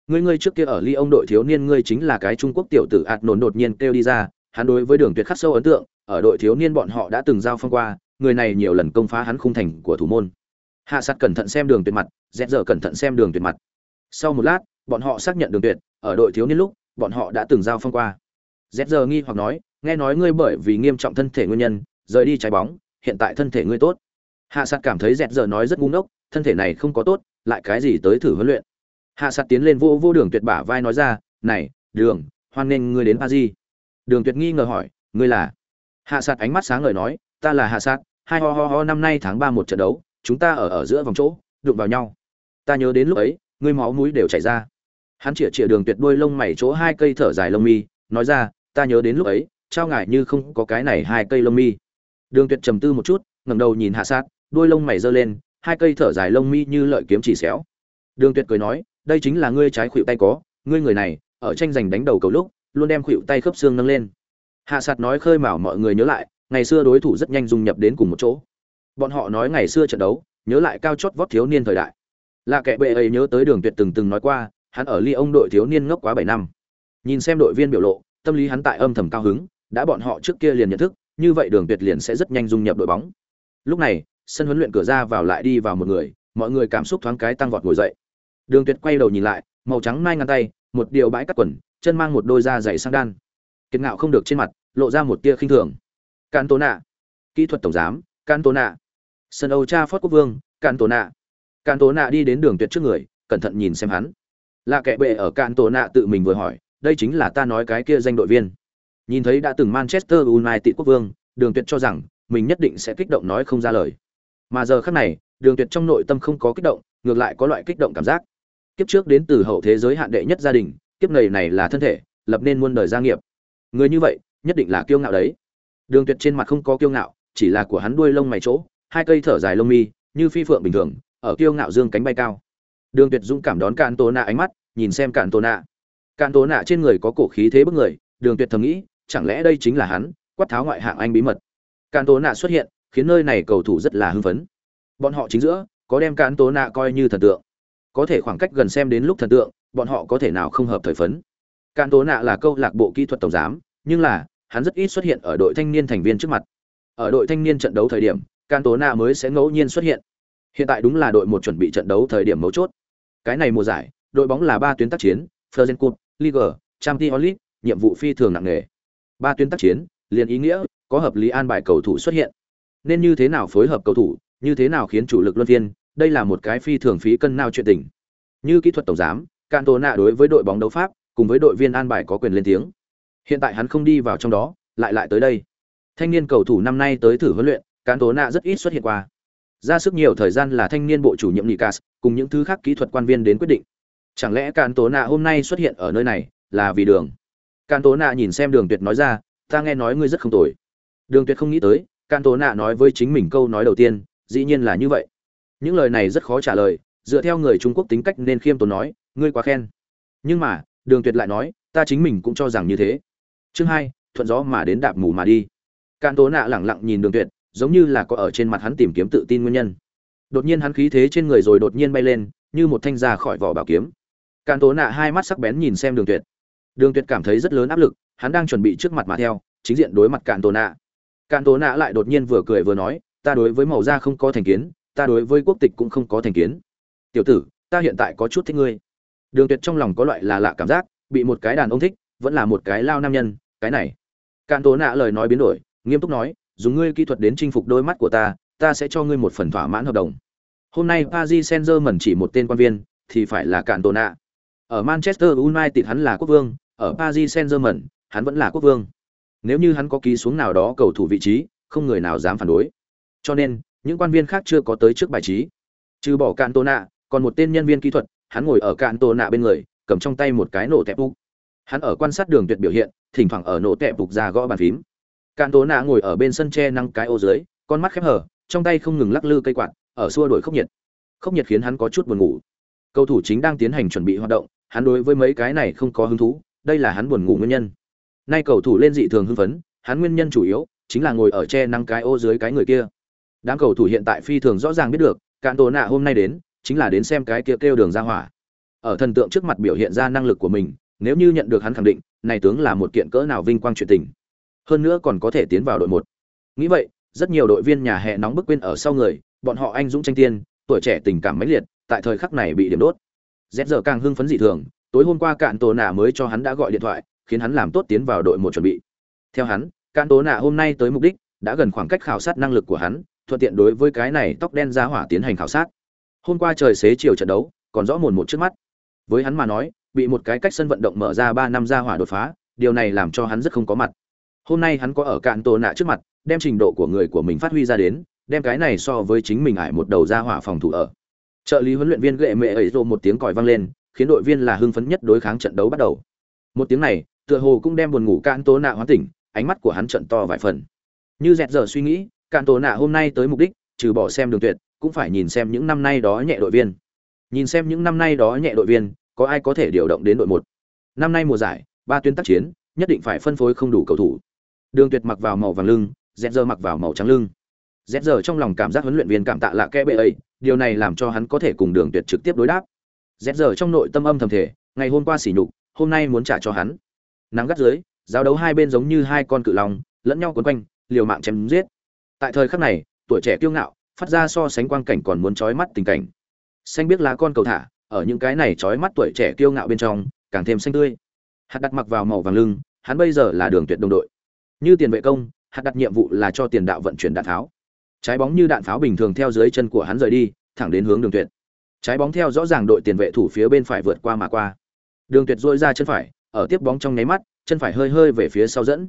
Ngươi ngươi trước kia ở ly ông đội thiếu niên ngươi chính là cái trung quốc tiểu tử ạt nổn đột nhiên kêu đi ra, hắn đối với đường tuyệt khắc sâu ấn tượng ở đội thiếu niên bọn họ đã từng giao phong qua, người này nhiều lần công phá hắn khung thành của thủ môn. Hạ Sát cẩn thận xem đường tuyệt mặt, dẹt dở cẩn thận xem đường tuyệt mặt. Sau một lát, bọn họ xác nhận đường tuyệt, ở đội thiếu niên lúc, bọn họ đã từng giao phong qua. Dẹt dở nghi hoặc nói, nghe nói ngươi bởi vì nghiêm trọng thân thể nguyên nhân, rời đi trái bóng, hiện tại thân thể ngươi tốt. Hạ Sát cảm thấy dẹt dở nói rất ngu ngốc, thân thể này không có tốt, lại cái gì tới thử huấn luyện? Hạ Sát tiến lên vô vô đường tuyệt bả vai nói ra, này, đường, hoan nghênh ngươi đến Paris." đường tuyệt nghi ngờ hỏi, ngươi là? Hạ sạt ánh mắt sáng ngời nói, ta là hạ sạt, hai ho ho ho năm nay tháng ba một trận đấu, chúng ta ở ở giữa vòng chỗ, đụng vào nhau. Ta nhớ đến lúc ấy, ngươi máu mũi đều chảy ra. Hắn chĩa chĩa đường tuyệt đuôi lông mày chỗ hai cây thở dài lông mi, nói ra, ta nhớ đến lúc ấy, trao ngại như không có cái này hai cây lông mi. Đường tuyệt trầm tư một chút, ngẩng đầu nhìn hạ sát đuôi lông mày giơ lên, hai cây thở dài lông mi như lợi kiếm chỉ xéo. Đường tuyệt cười nói, đây chính là ngươi trái khuỵu tay có, ngươi người này, ở tranh giành đánh đầu cầu lúc, luôn đem khuỵu tay khớp xương nâng lên hạ sạt nói khơi mào mọi người nhớ lại, ngày xưa đối thủ rất nhanh dung nhập đến cùng một chỗ. Bọn họ nói ngày xưa trận đấu, nhớ lại cao chót vót thiếu niên thời đại. Là kẻ bệ ấy nhớ tới đường tuyệt từng từng nói qua, hắn ở ly ông đội thiếu niên ngốc quá bảy năm. Nhìn xem đội viên biểu lộ, tâm lý hắn tại âm thầm cao hứng, đã bọn họ trước kia liền nhận thức, như vậy đường tuyệt liền sẽ rất nhanh dung nhập đội bóng. Lúc này, sân huấn luyện cửa ra vào lại đi vào một người, mọi người cảm xúc thoáng cái tăng vọt ngồi dậy. Đường tuyệt quay đầu nhìn lại, màu trắng mai ngăn tay, một điều bãi cắt quần, chân mang một đôi da dày sang đan kiệt ngạo không được trên mặt, lộ ra một tia khinh thường. Can tố nạ kỹ thuật tổng giám can tố nạ sân âu cha phót quốc vương can tố nạ can tố nạ đi đến đường tuyệt trước người, cẩn thận nhìn xem hắn. Là kẻ bệ ở can tố nạ tự mình vừa hỏi, đây chính là ta nói cái kia danh đội viên. Nhìn thấy đã từng manchester united quốc vương, đường tuyệt cho rằng, mình nhất định sẽ kích động nói không ra lời. Mà giờ khắc này, đường tuyệt trong nội tâm không có kích động, ngược lại có loại kích động cảm giác. Kiếp trước đến từ hậu thế giới hạn đệ nhất gia đình, kiếp này này là thân thể, lập nên muôn đời gia nghiệp người như vậy, nhất định là kiêu ngạo đấy. Đường tuyệt trên mặt không có kiêu ngạo, chỉ là của hắn đuôi lông mày chỗ, hai cây thở dài lông mi, như phi phượng bình thường, ở kiêu ngạo dương cánh bay cao. Đường tuyệt dũng cảm đón cạn tố nạ ánh mắt, nhìn xem cạn tố nạ cạn tố nạ trên người có cổ khí thế bức người, đường tuyệt thầm nghĩ, chẳng lẽ đây chính là hắn, quát tháo ngoại hạng anh bí mật. Cạn tố nạ xuất hiện, khiến nơi này cầu thủ rất là hưng phấn. Bọn họ chính giữa, có đem cạn tố nạ coi như thần tượng. Có thể khoảng cách gần xem đến lúc thần tượng, bọn họ có thể nào không hợp thời phấn cạn tố nạ là câu lạc bộ kỹ thuật tổng giám nhưng là hắn rất ít xuất hiện ở đội thanh niên thành viên trước mặt ở đội thanh niên trận đấu thời điểm can tố nạ mới sẽ ngẫu nhiên xuất hiện hiện tại đúng là đội một chuẩn bị trận đấu thời điểm mấu chốt cái này mùa giải đội bóng là ba tuyến tác chiến Frozen Cup, Liga, Champions League, nhiệm vụ phi thường nặng nề. Ba tuyến tác chiến, liền ý nghĩa có hợp lý an bài cầu thủ xuất hiện. Nên như thế nào phối hợp cầu thủ, như thế nào khiến chủ lực luân phiên, đây là một cái phi thường phí cân nào chuyện tình. Như kỹ thuật tổng giám, Cantona đối với đội bóng đấu pháp, cùng với đội viên an bài có quyền lên tiếng. Hiện tại hắn không đi vào trong đó, lại lại tới đây. Thanh niên cầu thủ năm nay tới thử huấn luyện, cán tố nạ rất ít xuất hiện qua. Ra sức nhiều thời gian là thanh niên bộ chủ nhiệm Nikas, cùng những thứ khác kỹ thuật quan viên đến quyết định. Chẳng lẽ cán tố nạ hôm nay xuất hiện ở nơi này là vì đường? Cán tố nạ nhìn xem Đường Tuyệt nói ra, ta nghe nói ngươi rất không tồi. Đường Tuyệt không nghĩ tới, Can Tố Nạ nói với chính mình câu nói đầu tiên, dĩ nhiên là như vậy. Những lời này rất khó trả lời, dựa theo người Trung Quốc tính cách nên khiêm tốn nói, ngươi quá khen. Nhưng mà, Đường Tuyệt lại nói, ta chính mình cũng cho rằng như thế. Chương hai, thuận gió mà đến đạp mù mà đi. cạn tố nạ lẳng lặng nhìn đường tuyệt giống như là có ở trên mặt hắn tìm kiếm tự tin nguyên nhân. Đột nhiên hắn khí thế trên người rồi đột nhiên bay lên như một thanh ra khỏi vỏ bảo kiếm. Cạn tố nạ hai mắt sắc bén nhìn xem đường tuyệt. Đường tuyệt cảm thấy rất lớn áp lực hắn đang chuẩn bị trước mặt mà theo chính diện đối mặt cạn tố nạ. Cạn tố nạ lại đột nhiên vừa cười vừa nói ta đối với màu da không có thành kiến ta đối với quốc tịch cũng không có thành kiến. Tiểu tử ta hiện tại có chút thích ngươi đường tuyệt trong lòng có loại là lạ cảm giác, bị một cái đàn ông thích, vẫn là một cái lao nam nhân, cái này. Cạn tố nạ lời nói biến đổi, nghiêm túc nói, dùng ngươi kỹ thuật đến chinh phục đôi mắt của ta ta sẽ cho ngươi một phần thỏa mãn hợp đồng. Hôm nay paris saint germain chỉ một tên quan viên, thì phải là cạn tố nạ. Ở manchester united hắn là quốc vương, ở paris saint germain hắn vẫn là quốc vương. Nếu như hắn có ký xuống nào đó cầu thủ vị trí, không người nào dám phản đối. Cho nên, những quan viên khác chưa có tới trước bài trí. Trừ bỏ cạn tố nạ, còn một tên nhân viên kỹ thuật hắn ngồi ở cạn tô nạ bên người, cầm trong tay một cái nổ tẹp bục. Hắn ở quan sát đường tuyệt biểu hiện, thỉnh thoảng ở nổ tẹp bục ra gõ bàn phím. Cạn tô nạ ngồi ở bên sân tre năng cái ô dưới, con mắt khép hở trong tay không ngừng lắc lư cây quạt, ở xua đổi khốc nhiệt. Khốc nhiệt khiến hắn có chút buồn ngủ. Cầu thủ chính đang tiến hành chuẩn bị hoạt động, hắn đối với mấy cái này không có hứng thú, đây là hắn buồn ngủ nguyên nhân. Nay cầu thủ lên dị thường hưng phấn, hắn nguyên nhân chủ yếu chính là ngồi ở che năng cái ô dưới cái người kia. Đám cầu thủ hiện tại phi thường rõ ràng biết được, cạn tổ nạ hôm nay đến chính là đến xem cái kia kêu đường ra hỏa. Ở thần tượng trước mặt biểu hiện ra năng lực của mình, nếu như nhận được hắn khẳng định, này tướng là một kiện cỡ nào vinh quang chuyện tình. Hơn nữa còn có thể tiến vào đội một. Nghĩ vậy, rất nhiều đội viên nhà hè nóng bức quên ở sau người, bọn họ anh dũng tranh tiên, tuổi trẻ tình cảm mãnh liệt, tại thời khắc này bị điểm đốt. Z giờ càng hưng phấn dị thường, tối hôm qua cạn tổ nạ mới cho hắn đã gọi điện thoại, khiến hắn làm tốt tiến vào đội một chuẩn bị. Theo hắn, cạn tổ nạ hôm nay tới mục đích, đã gần khoảng cách khảo sát năng lực của hắn, thuận tiện đối với cái này tóc đen ra hỏa tiến hành khảo sát hôm qua trời xế chiều trận đấu, còn rõ mồn một trước mắt. Với hắn mà nói, bị một cái cách sân vận động mở ra ba năm ra hỏa đột phá, điều này làm cho hắn rất không có mặt. Hôm nay hắn có ở cạn tổ nạ trước mặt, đem trình độ của người của mình phát huy ra đến, đem cái này so với chính mình ải một đầu ra hỏa phòng thủ ở. Trợ lý huấn luyện viên gệ mẹ ấy rộ một tiếng còi vang lên, khiến đội viên là hưng phấn nhất đối kháng trận đấu bắt đầu. Một tiếng này, tựa hồ cũng đem buồn ngủ cạn tố nạ hoán tỉnh, ánh mắt của hắn trận to vài phần. Như dẹt giờ suy nghĩ, cạn tổ nạ hôm nay tới mục đích, trừ bỏ xem đường tuyệt cũng phải nhìn xem những năm nay đó nhẹ đội viên. Nhìn xem những năm nay đó nhẹ đội viên, có ai có thể điều động đến đội một. Năm nay mùa giải, ba tuyến tác chiến, nhất định phải phân phối không đủ cầu thủ. Đường tuyệt mặc vào màu vàng lưng dẹt mặc vào màu trắng lưng. Dẹt trong lòng cảm giác huấn luyện viên cảm tạ lạ kẽ bệ ấy, điều này làm cho hắn có thể cùng đường tuyệt trực tiếp đối đáp. Dẹt trong nội tâm âm thầm thể ngày hôm qua sỉ nhục, hôm nay muốn trả cho hắn. Nắng gắt dưới, giao đấu hai bên giống như hai con cự long, lẫn nhau quấn quanh, liều mạng chém giết. Tại thời khắc này, tuổi trẻ kiêu ngạo phát ra so sánh quang cảnh còn muốn trói mắt tình cảnh. Xanh biết lá con cầu thả, ở những cái này trói mắt tuổi trẻ kiêu ngạo bên trong, càng thêm xanh tươi. Hạt đặt mặc vào màu vàng lưng, hắn bây giờ là đường tuyệt đồng đội. Như tiền vệ công, hạt đặt nhiệm vụ là cho tiền đạo vận chuyển đạn pháo. Trái bóng như đạn pháo bình thường theo dưới chân của hắn rời đi, thẳng đến hướng đường tuyệt. Trái bóng theo rõ ràng đội tiền vệ thủ phía bên phải vượt qua mà qua. Đường tuyệt dội ra chân phải, ở tiếp bóng trong nháy mắt, chân phải hơi hơi về phía sau dẫn.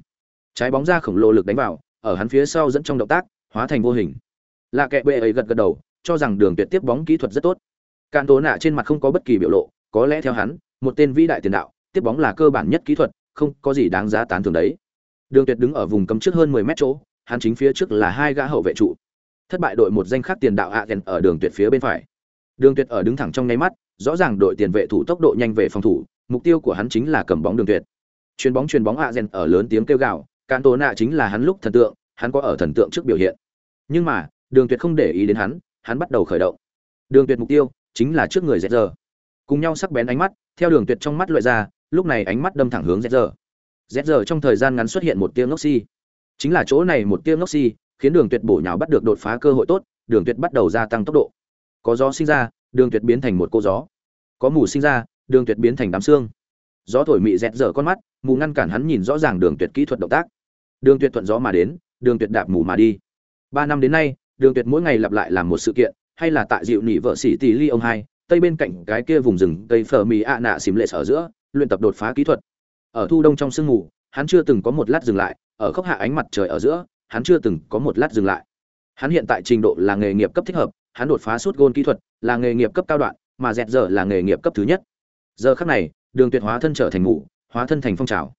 Trái bóng ra khổng lồ lực đánh vào, ở hắn phía sau dẫn trong động tác, hóa thành vô hình lạ kệ bệ ấy gật gật đầu, cho rằng đường tuyệt tiếp bóng kỹ thuật rất tốt. Cạn tố nạ trên mặt không có bất kỳ biểu lộ, có lẽ theo hắn, một tên vĩ đại tiền đạo, tiếp bóng là cơ bản nhất kỹ thuật, không có gì đáng giá tán thưởng đấy. Đường tuyệt đứng ở vùng cấm trước hơn 10 mét chỗ, hắn chính phía trước là hai gã hậu vệ trụ. Thất bại đội một danh khác tiền đạo Aken ở đường tuyệt phía bên phải. Đường tuyệt ở đứng thẳng trong ngay mắt, rõ ràng đội tiền vệ thủ tốc độ nhanh về phòng thủ, mục tiêu của hắn chính là cầm bóng đường tuyệt. Chuyền bóng chuyền bóng Aken ở lớn tiếng kêu gào, cạn tố nạ chính là hắn lúc thần tượng, hắn có ở thần tượng trước biểu hiện. Nhưng mà đường tuyệt không để ý đến hắn hắn bắt đầu khởi động đường tuyệt mục tiêu chính là trước người dẹt giờ cùng nhau sắc bén ánh mắt theo đường tuyệt trong mắt loại ra lúc này ánh mắt đâm thẳng hướng dẹt giờ dẹt giờ trong thời gian ngắn xuất hiện một tiếng ngốc si chính là chỗ này một tiếng ngốc si khiến đường tuyệt bổ nhào bắt được đột phá cơ hội tốt đường tuyệt bắt đầu gia tăng tốc độ có gió sinh ra đường tuyệt biến thành một cô gió có mù sinh ra đường tuyệt biến thành đám xương gió thổi mị dẹt dở con mắt mù ngăn cản hắn nhìn rõ ràng đường tuyệt kỹ thuật động tác đường tuyệt thuận gió mà đến đường tuyệt đạp mù mà đi ba năm đến nay đường tuyệt mỗi ngày lặp lại làm một sự kiện, hay là tại dịu nỉ vợ sĩ tỷ ly ông hai, tây bên cạnh cái kia vùng rừng cây phở mì ạ nạ xìm lệ sở giữa, luyện tập đột phá kỹ thuật. Ở thu đông trong sương mù, hắn chưa từng có một lát dừng lại, ở khốc hạ ánh mặt trời ở giữa, hắn chưa từng có một lát dừng lại. Hắn hiện tại trình độ là nghề nghiệp cấp thích hợp, hắn đột phá suốt gôn kỹ thuật, là nghề nghiệp cấp cao đoạn, mà dẹt giờ là nghề nghiệp cấp thứ nhất. Giờ khắc này, đường tuyệt hóa thân trở thành ngủ hóa thân thành phong trào.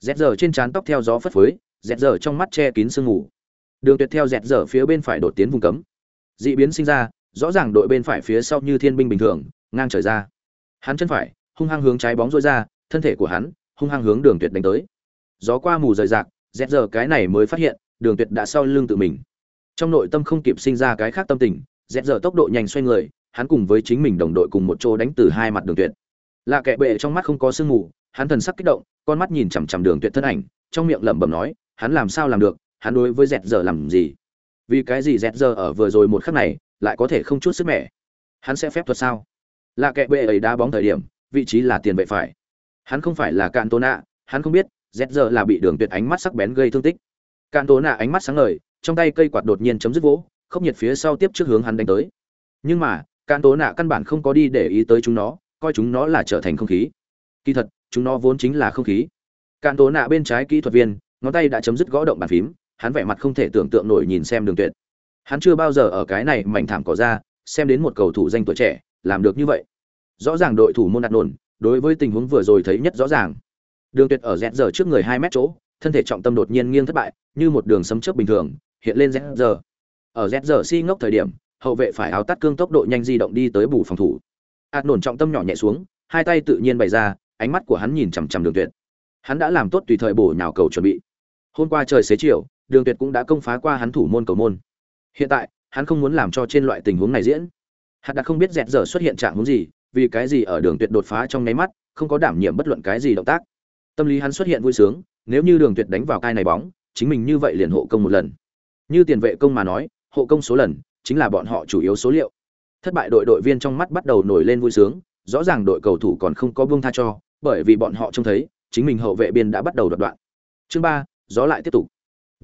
Dẹt giờ trên trán tóc theo gió phất phới, dẹt giờ trong mắt che kín sương ngủ đường tuyệt theo dẹt dở phía bên phải đột tiến vùng cấm. Dị biến sinh ra, rõ ràng đội bên phải phía sau như thiên binh bình thường, ngang trời ra. Hắn chân phải, hung hăng hướng trái bóng rối ra, thân thể của hắn, hung hăng hướng đường tuyệt đánh tới. Gió qua mù rời rạc, dẹt dở cái này mới phát hiện, đường tuyệt đã sau lưng tự mình. Trong nội tâm không kịp sinh ra cái khác tâm tình, dẹt giờ tốc độ nhanh xoay người, hắn cùng với chính mình đồng đội cùng một chỗ đánh từ hai mặt đường tuyệt. Lạ kệ bệ trong mắt không có sương mù, hắn thần sắc kích động, con mắt nhìn chằm chằm đường tuyệt thân ảnh, trong miệng lẩm bẩm nói, hắn làm sao làm được? Hắn đối với dẹt giờ làm gì? Vì cái gì dẹt giờ ở vừa rồi một khắc này lại có thể không chút sức mẻ? Hắn sẽ phép thuật sao? Là kệ bệ ấy đá bóng thời điểm, vị trí là tiền vệ phải. Hắn không phải là cạn tố nạ hắn không biết, dẹt giờ là bị đường tuyệt ánh mắt sắc bén gây thương tích. Cạn tố nạ ánh mắt sáng ngời, trong tay cây quạt đột nhiên chấm dứt vỗ không nhiệt phía sau tiếp trước hướng hắn đánh tới. Nhưng mà cạn tố nạ căn bản không có đi để ý tới chúng nó, coi chúng nó là trở thành không khí. Kỳ thật, chúng nó vốn chính là không khí. Cạn tố nạ bên trái kỹ thuật viên, ngón tay đã chấm dứt gõ động bàn phím hắn vẻ mặt không thể tưởng tượng nổi nhìn xem đường tuyệt. Hắn chưa bao giờ ở cái này mảnh thảm cỏ ra, xem đến một cầu thủ danh tuổi trẻ, làm được như vậy. Rõ ràng đội thủ môn đặt nổn, đối với tình huống vừa rồi thấy nhất rõ ràng. Đường tuyệt ở rẽ giờ trước người hai mét chỗ, thân thể trọng tâm đột nhiên nghiêng thất bại, như một đường sấm chớp bình thường, hiện lên rẽ giờ. Ở rẽ giờ si ngốc thời điểm, hậu vệ phải áo tắt cương tốc độ nhanh di động đi tới bù phòng thủ. Ạt nổn trọng tâm nhỏ nhẹ xuống, hai tay tự nhiên bày ra, ánh mắt của hắn nhìn chằm chằm đường tuyệt. Hắn đã làm tốt tùy thời bổ nhào cầu chuẩn bị. Hôm qua trời xế chiều đường tuyệt cũng đã công phá qua hắn thủ môn cầu môn. Hiện tại, hắn không muốn làm cho trên loại tình huống này diễn. Hạt đã không biết dẹt giờ xuất hiện trạng huống gì, vì cái gì ở đường tuyệt đột phá trong nháy mắt, không có đảm nhiệm bất luận cái gì động tác. Tâm lý hắn xuất hiện vui sướng, nếu như đường tuyệt đánh vào cai này bóng, chính mình như vậy liền hộ công một lần. Như tiền vệ công mà nói, hộ công số lần, chính là bọn họ chủ yếu số liệu. Thất bại đội đội viên trong mắt bắt đầu nổi lên vui sướng, rõ ràng đội cầu thủ còn không có buông tha cho, bởi vì bọn họ trông thấy, chính mình hậu vệ biên đã bắt đầu đoạt đoạn. Chương ba, gió lại tiếp tục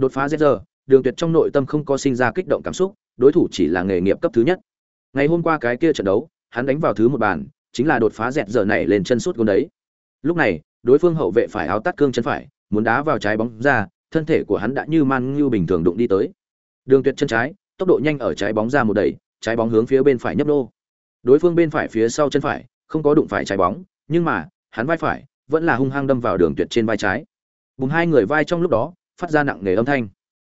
đột phá giờ đường tuyệt trong nội tâm không có sinh ra kích động cảm xúc, đối thủ chỉ là nghề nghiệp cấp thứ nhất. Ngày hôm qua cái kia trận đấu, hắn đánh vào thứ một bàn, chính là đột phá dẹt giờ này lên chân suốt gôn đấy. Lúc này, đối phương hậu vệ phải áo tắt cương chân phải, muốn đá vào trái bóng ra, thân thể của hắn đã như man như bình thường đụng đi tới. Đường tuyệt chân trái, tốc độ nhanh ở trái bóng ra một đẩy, trái bóng hướng phía bên phải nhấp nô. Đối phương bên phải phía sau chân phải, không có đụng phải trái bóng, nhưng mà, hắn vai phải vẫn là hung hăng đâm vào đường tuyệt trên vai trái. Bùng hai người vai trong lúc đó phát ra nặng nề âm thanh.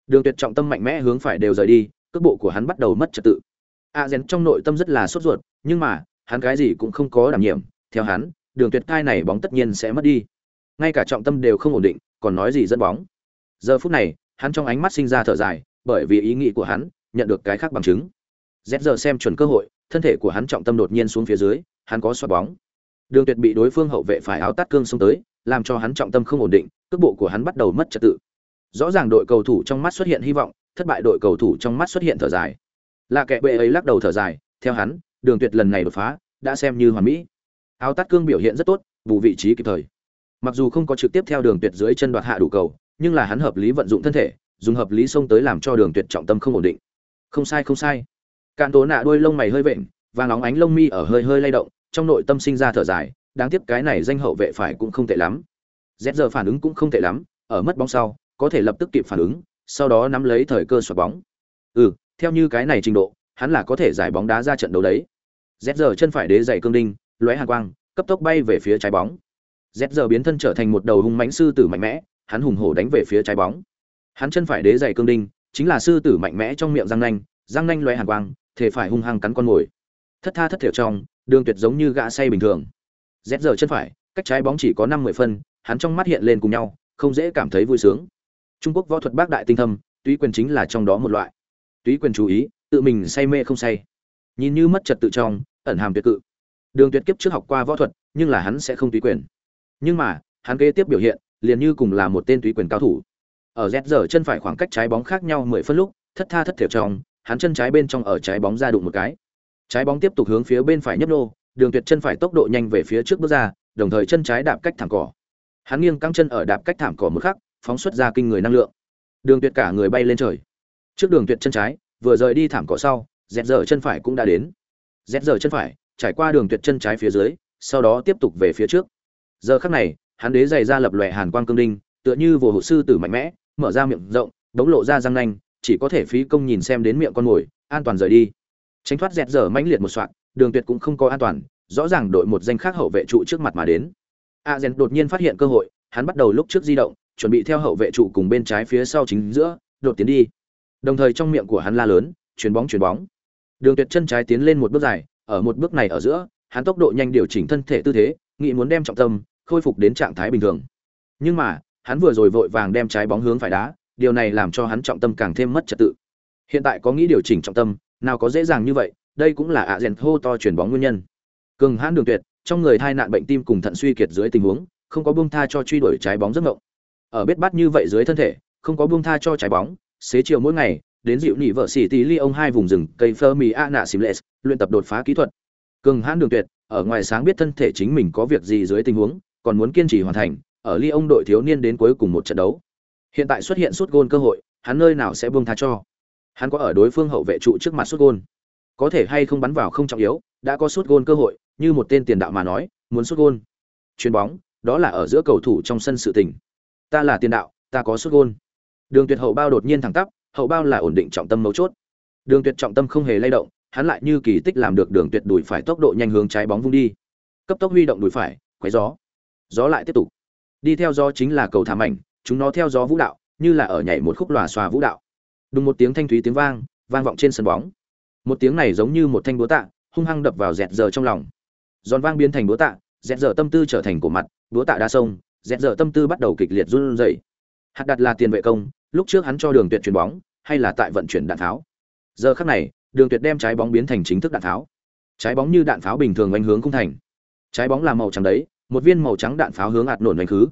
Đường tuyệt trọng tâm mạnh mẽ hướng phải đều rời đi, cước bộ của hắn bắt đầu mất trật tự. A rèn trong nội tâm rất là sốt ruột, nhưng mà, hắn cái gì cũng không có đảm nhiệm, theo hắn, đường tuyệt cai này bóng tất nhiên sẽ mất đi. Ngay cả trọng tâm đều không ổn định, còn nói gì dẫn bóng. Giờ phút này, hắn trong ánh mắt sinh ra thở dài, bởi vì ý nghĩ của hắn, nhận được cái khác bằng chứng. Z giờ xem chuẩn cơ hội, thân thể của hắn trọng tâm đột nhiên xuống phía dưới, hắn có xoát bóng. Đường tuyệt bị đối phương hậu vệ phải áo tát cương xông tới, làm cho hắn trọng tâm không ổn định, cước bộ của hắn bắt đầu mất trật tự rõ ràng đội cầu thủ trong mắt xuất hiện hy vọng, thất bại đội cầu thủ trong mắt xuất hiện thở dài. Là kẻ bệ ấy lắc đầu thở dài, theo hắn, đường tuyệt lần này đột phá, đã xem như hoàn mỹ. Áo tát cương biểu hiện rất tốt vụ vị trí kịp thời. Mặc dù không có trực tiếp theo đường tuyệt dưới chân đoạt hạ đủ cầu, nhưng là hắn hợp lý vận dụng thân thể, dùng hợp lý xông tới làm cho đường tuyệt trọng tâm không ổn định. Không sai không sai. Cạn tố nạ đuôi lông mày hơi vện, và nóng ánh lông mi ở hơi hơi lay động, trong nội tâm sinh ra thở dài, đáng tiếc cái này danh hậu vệ phải cũng không tệ lắm. Z giờ phản ứng cũng không tệ lắm, ở mất bóng sau có thể lập tức kịp phản ứng, sau đó nắm lấy thời cơ xoạc bóng. Ừ theo như cái này trình độ, hắn là có thể giải bóng đá ra trận đấu đấy. Z giờ chân phải đế dày cương đinh, lóe hàn quang, cấp tốc bay về phía trái bóng. Z giờ biến thân trở thành một đầu hung mãnh sư tử mạnh mẽ, hắn hùng hổ đánh về phía trái bóng. Hắn chân phải đế dày cương đinh, chính là sư tử mạnh mẽ trong miệng răng nanh răng nanh lóe hàn quang, thể phải hung hăng cắn con mồi. Thất tha thất thiểu trong, đường tuyệt giống như gã say bình thường. Z giờ chân phải, cách trái bóng chỉ có năm mười phân, hắn trong mắt hiện lên cùng nhau, không dễ cảm thấy vui sướng trung quốc võ thuật bác đại tinh thâm, túy quyền chính là trong đó một loại. Túy quyền chú ý, tự mình say mê không say. Nhìn như mất trật tự trong, ẩn hàm tuyệt cự. Đường tuyệt kiếp trước học qua võ thuật, nhưng là hắn sẽ không túy quyền. Nhưng mà, hắn kế tiếp biểu hiện, liền như cùng là một tên túy quyền cao thủ. Ở rét giờ chân phải khoảng cách trái bóng khác nhau mười phân lúc, thất tha thất thiểu trong, hắn chân trái bên trong ở trái bóng ra đụng một cái. Trái bóng tiếp tục hướng phía bên phải nhấp nô, đường tuyệt chân phải tốc độ nhanh về phía trước bước ra, đồng thời chân trái đạp cách thảm cỏ. Hắn nghiêng căng chân ở đạp cách thảm cỏ một khắc phóng xuất ra kinh người năng lượng. Đường tuyệt cả người bay lên trời. Trước đường tuyệt chân trái, vừa rời đi thảm cỏ sau dẹt dở chân phải cũng đã đến. Dẹt dở chân phải, trải qua đường tuyệt chân trái phía dưới, sau đó tiếp tục về phía trước. Giờ khắc này, hắn đế giày ra lập lòe hàn quang cương đinh, tựa như vồ hộ sư tử mạnh mẽ, mở ra miệng rộng đống lộ ra răng nanh, chỉ có thể phí công nhìn xem đến miệng con mồi, an toàn rời đi. Tránh thoát dẹt dở mãnh liệt một soạn, đường tuyệt cũng không có an toàn, rõ ràng đội một danh khác hậu vệ trụ trước mặt mà đến. A rèn đột nhiên phát hiện cơ hội, hắn bắt đầu lúc trước di động chuẩn bị theo hậu vệ trụ cùng bên trái phía sau chính giữa đột tiến đi đồng thời trong miệng của hắn la lớn chuyền bóng chuyền bóng đường tuyệt chân trái tiến lên một bước dài ở một bước này ở giữa hắn tốc độ nhanh điều chỉnh thân thể tư thế nghĩ muốn đem trọng tâm khôi phục đến trạng thái bình thường nhưng mà hắn vừa rồi vội vàng đem trái bóng hướng phải đá điều này làm cho hắn trọng tâm càng thêm mất trật tự. Hiện tại có nghĩ điều chỉnh trọng tâm, nào có dễ dàng như vậy, đây cũng là ạ rèn hô to chuyển bóng nguyên nhân. Cường hãn đường tuyệt, trong người thai nạn bệnh tim cùng thận suy kiệt dưới tình huống, không có buông tha cho truy đuổi trái bóng rất ngộng. Ở biết bát như vậy dưới thân thể, không có buông tha cho trái bóng, xế chiều mỗi ngày, đến dịu nỉ vợ xỉ tí ly ông hai vùng rừng cây Fermi Ana Simles, luyện tập đột phá kỹ thuật. Cường hãn đường tuyệt, ở ngoài sáng biết thân thể chính mình có việc gì dưới tình huống, còn muốn kiên trì hoàn thành, ở ly ông đội thiếu niên đến cuối cùng một trận đấu. Hiện tại xuất hiện suốt gôn cơ hội, hắn nơi nào sẽ buông tha cho. Hắn có ở đối phương hậu vệ trụ trước mặt suốt gôn. Có thể hay không bắn vào không trọng yếu, đã có suốt gôn cơ hội, như một tên tiền đạo mà nói, muốn suốt gôn. Chuyền bóng, đó là ở giữa cầu thủ trong sân sự tình. Ta là tiền đạo, ta có xuất gôn. Đường Tuyệt hậu bao đột nhiên thẳng tắp, hậu bao là ổn định trọng tâm mấu chốt. Đường Tuyệt trọng tâm không hề lay động, hắn lại như kỳ tích làm được Đường Tuyệt đuổi phải tốc độ nhanh hướng trái bóng vung đi. Cấp tốc huy động đuổi phải, quấy gió. Gió lại tiếp tục. Đi theo gió chính là cầu thả mảnh, chúng nó theo gió vũ đạo, như là ở nhảy một khúc lòa xòa vũ đạo. Đùng một tiếng thanh thúy tiếng vang, vang vọng trên sân bóng. Một tiếng này giống như một thanh búa tạ, hung hăng đập vào dẹt giờ trong lòng. Giòn vang biến thành búa tạ, dẹt giờ tâm tư trở thành cổ mặt, búa tạ đa sông, dẹt dở tâm tư bắt đầu kịch liệt run rẩy. Hạt đặt là tiền vệ công, lúc trước hắn cho Đường Tuyệt chuyển bóng, hay là tại vận chuyển đạn tháo. Giờ khắc này, Đường Tuyệt đem trái bóng biến thành chính thức đạn tháo. Trái bóng như đạn pháo bình thường vành hướng cung thành. Trái bóng là màu trắng đấy, một viên màu trắng đạn pháo hướng ạt nổn vành khứ.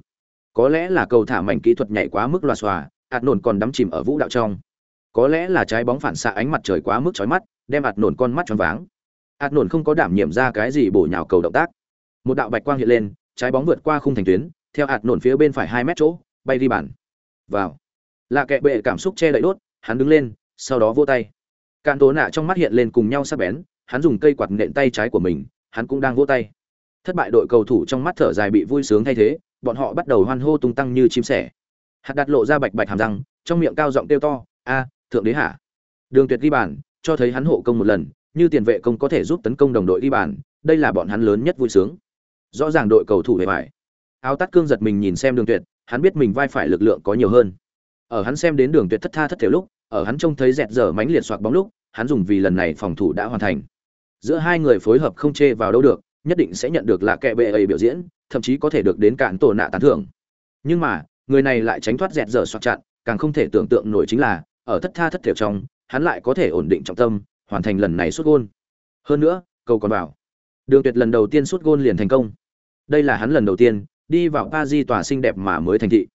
Có lẽ là cầu thả mảnh kỹ thuật nhảy quá mức loa xòa, ạt nổn còn đắm chìm ở vũ đạo trong. Có lẽ là trái bóng phản xạ ánh mặt trời quá mức chói mắt, đem ạt nổn con mắt choáng váng. ạt nổn không có đảm nhiệm ra cái gì bổ nhào cầu động tác. Một đạo bạch quang hiện lên, trái bóng vượt qua khung thành tuyến, theo hạt nổn phía bên phải 2 mét chỗ, bay đi bàn. Vào. Lạ kệ bệ cảm xúc che đậy đốt hắn đứng lên sau đó vô tay. Cạn tố nạ trong mắt hiện lên cùng nhau sắc bén hắn dùng cây quạt nện tay trái của mình hắn cũng đang vô tay. Thất bại đội cầu thủ trong mắt thở dài bị vui sướng thay thế bọn họ bắt đầu hoan hô tung tăng như chim sẻ. Hạt đặt lộ ra bạch bạch hàm răng trong miệng cao giọng kêu to a thượng đế hả? Đường tuyệt ghi bàn cho thấy hắn hộ công một lần như tiền vệ công có thể giúp tấn công đồng đội ghi bàn đây là bọn hắn lớn nhất vui sướng. Rõ ràng đội cầu thủ về phải áo tắt cương giật mình nhìn xem đường tuyệt, hắn biết mình vai phải lực lượng có nhiều hơn. Ở hắn xem đến đường tuyệt thất tha thất thể lúc, ở hắn trông thấy dẹt dở mánh liệt soạt bóng lúc, hắn dùng vì lần này phòng thủ đã hoàn thành. Giữa hai người phối hợp không chê vào đâu được, nhất định sẽ nhận được là kệ bệ ấy biểu diễn, thậm chí có thể được đến cạn tổ nạ tán thưởng. Nhưng mà, người này lại tránh thoát dẹt dở soạt chặn, càng không thể tưởng tượng nổi chính là, ở thất tha thất thể trong, hắn lại có thể ổn định trọng tâm, hoàn thành lần này xuất gôn. Hơn nữa, cầu còn bảo đường tuyệt lần đầu tiên xuất gôn liền thành công. Đây là hắn lần đầu tiên đi vào Paris di tòa xinh đẹp mà mới thành thị.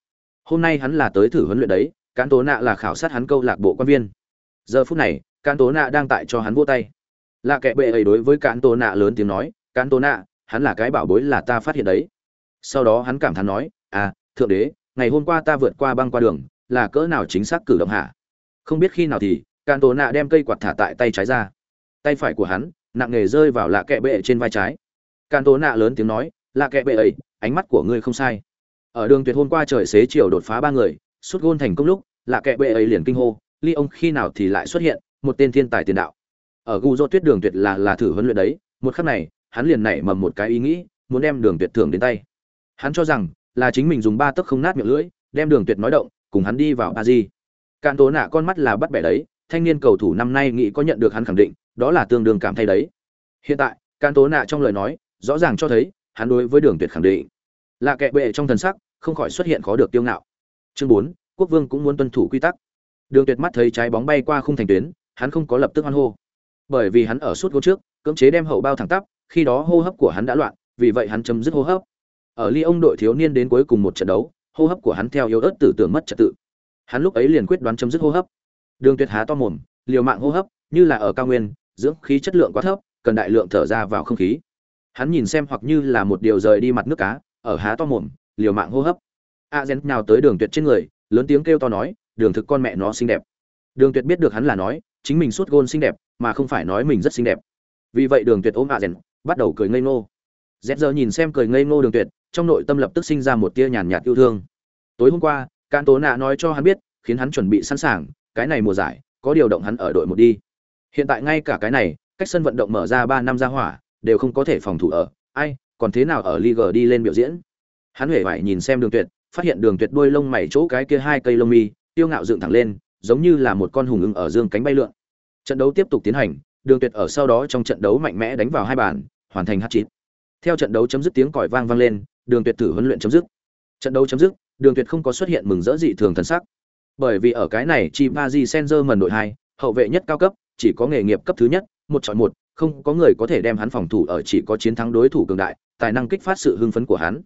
Hôm nay hắn là tới thử huấn luyện đấy, cán tố nạ là khảo sát hắn câu lạc bộ quan viên. Giờ phút này, cán tố nạ đang tại cho hắn vỗ tay. Là kẻ bệ ấy đối với cán tố nạ lớn tiếng nói, cán tố nạ, hắn là cái bảo bối là ta phát hiện đấy. Sau đó hắn cảm thán nói à thượng đế, ngày hôm qua ta vượt qua băng qua đường, là cỡ nào chính xác cử động hạ không biết khi nào thì, cán tố nạ đem cây quạt thả tại tay trái ra. Tay phải của hắn, nặng nề rơi vào lạ kệ bệ trên vai trái. Cán tố nạ lớn tiếng nói, lạ kệ bệ ấy ánh mắt của ngươi không sai. Ở đường tuyệt hôm qua trời xế chiều đột phá ba người, suốt gôn thành công lúc là kẻ bệ ấy liền kinh hô, ly ông khi nào thì lại xuất hiện, một tên thiên tài tiền đạo. Ở gu Do tuyết đường tuyệt là là thử huấn luyện đấy, một khắc này, hắn liền nảy mầm một cái ý nghĩ, muốn đem đường tuyệt thưởng đến tay. Hắn cho rằng, là chính mình dùng ba tấc không nát miệng lưỡi, đem đường tuyệt nói động, cùng hắn đi vào a di. Cạn tố nạ con mắt là bắt bẻ đấy, thanh niên cầu thủ năm nay nghĩ có nhận được hắn khẳng định, đó là tương đương cảm thay đấy. Hiện tại, cạn tố nạ trong lời nói, rõ ràng cho thấy hắn đối với đường tuyệt khẳng định. Là kẻ bệ trong thần sắc, không khỏi xuất hiện khó được tiêu ngạo. Chương bốn, quốc vương cũng muốn tuân thủ quy tắc. Đường tuyệt mắt thấy trái bóng bay qua khung thành tuyến, hắn không có lập tức hoan hô. Bởi vì hắn ở suốt gôn trước, cưỡng chế đem hậu bao thẳng tắp, khi đó hô hấp của hắn đã loạn, vì vậy hắn chấm dứt hô hấp. Ở ly ông đội thiếu niên đến cuối cùng một trận đấu, hô hấp của hắn theo yếu ớt tử tưởng mất trật tự. Hắn lúc ấy liền quyết đoán chấm dứt hô hấp. Đường tuyệt há to mồm, liều mạng hô hấp, như là ở cao nguyên, dưỡng khí chất lượng quá thấp, cần đại lượng thở ra vào không khí hắn nhìn xem hoặc như là một điều rời đi mặt nước cá, ở há to mồm, liều mạng hô hấp. A gen nào tới đường tuyệt trên người, lớn tiếng kêu to nói, đường thực con mẹ nó xinh đẹp. Đường tuyệt biết được hắn là nói, chính mình suốt gôn xinh đẹp, mà không phải nói mình rất xinh đẹp. Vì vậy đường tuyệt ôm a gen, bắt đầu cười ngây ngô. Z giờ nhìn xem cười ngây ngô đường tuyệt, trong nội tâm lập tức sinh ra một tia nhàn nhạt yêu thương. Tối hôm qua, can tố nạ nói cho hắn biết, khiến hắn chuẩn bị sẵn sàng, cái này mùa giải, có điều động hắn ở đội một đi. Hiện tại ngay cả cái này, cách sân vận động mở ra ba năm ra hỏa đều không có thể phòng thủ ở. Ai còn thế nào ở Liga đi lên biểu diễn? Hắn huệ phải nhìn xem đường tuyệt phát hiện đường tuyệt đuôi lông mày chỗ cái kia hai cây lông mi tiêu ngạo dựng thẳng lên giống như là một con hùng ưng ở dương cánh bay lượn. Trận đấu tiếp tục tiến hành đường tuyệt ở sau đó trong trận đấu mạnh mẽ đánh vào hai bàn hoàn thành hat trick. Theo trận đấu chấm dứt tiếng còi vang vang lên đường tuyệt thử huấn luyện chấm dứt. Trận đấu chấm dứt đường tuyệt không có xuất hiện mừng rỡ dị thường thần sắc. Bởi vì ở cái này chi Paris Saint-Germain đội 2, hậu vệ nhất cao cấp, chỉ có nghề nghiệp cấp thứ nhất, một chọi một, không có người có thể đem hắn phòng thủ ở chỉ có chiến thắng đối thủ cường đại, tài năng kích phát sự hưng phấn của hắn.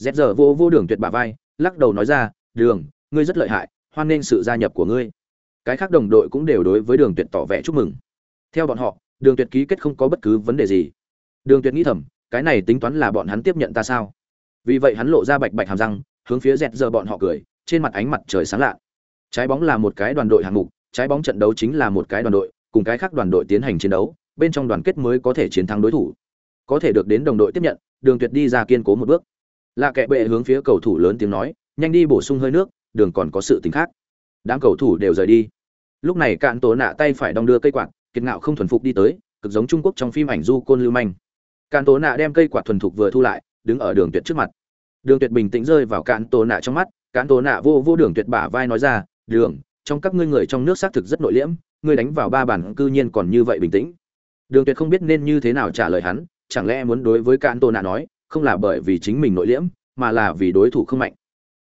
Z giờ vô vô đường tuyệt bả vai, lắc đầu nói ra, "Đường, ngươi rất lợi hại, hoan nghênh sự gia nhập của ngươi." Cái khác đồng đội cũng đều đối với Đường Tuyệt tỏ vẻ chúc mừng. Theo bọn họ, Đường Tuyệt ký kết không có bất cứ vấn đề gì. Đường Tuyệt nghĩ thầm, cái này tính toán là bọn hắn tiếp nhận ta sao? Vì vậy hắn lộ ra bạch bạch hàm răng, hướng phía dẹt giờ bọn họ cười, trên mặt ánh mặt trời sáng lạ. Trái bóng là một cái đoàn đội hạng mục, trái bóng trận đấu chính là một cái đoàn đội, cùng cái khác đoàn đội tiến hành chiến đấu, bên trong đoàn kết mới có thể chiến thắng đối thủ. Có thể được đến đồng đội tiếp nhận, Đường Tuyệt đi ra kiên cố một bước. Lạ kệ bệ hướng phía cầu thủ lớn tiếng nói, nhanh đi bổ sung hơi nước, đường còn có sự tình khác. Đám cầu thủ đều rời đi. Lúc này cạn tố nạ tay phải đong đưa cây quạt, kiệt ngạo không thuần phục đi tới, cực giống Trung Quốc trong phim ảnh du côn lưu manh. Cạn tố nạ đem cây quạt thuần thục vừa thu lại, đứng ở đường tuyệt trước mặt. Đường tuyệt bình tĩnh rơi vào cạn tố nạ trong mắt, cạn tố nạ vô vô đường tuyệt bả vai nói ra, đường, trong các ngươi người trong nước xác thực rất nội liễm, ngươi đánh vào ba bản cư nhiên còn như vậy bình tĩnh. Đường tuyệt không biết nên như thế nào trả lời hắn, chẳng lẽ muốn đối với cạn Tô nạ nói, không là bởi vì chính mình nội liễm, mà là vì đối thủ không mạnh.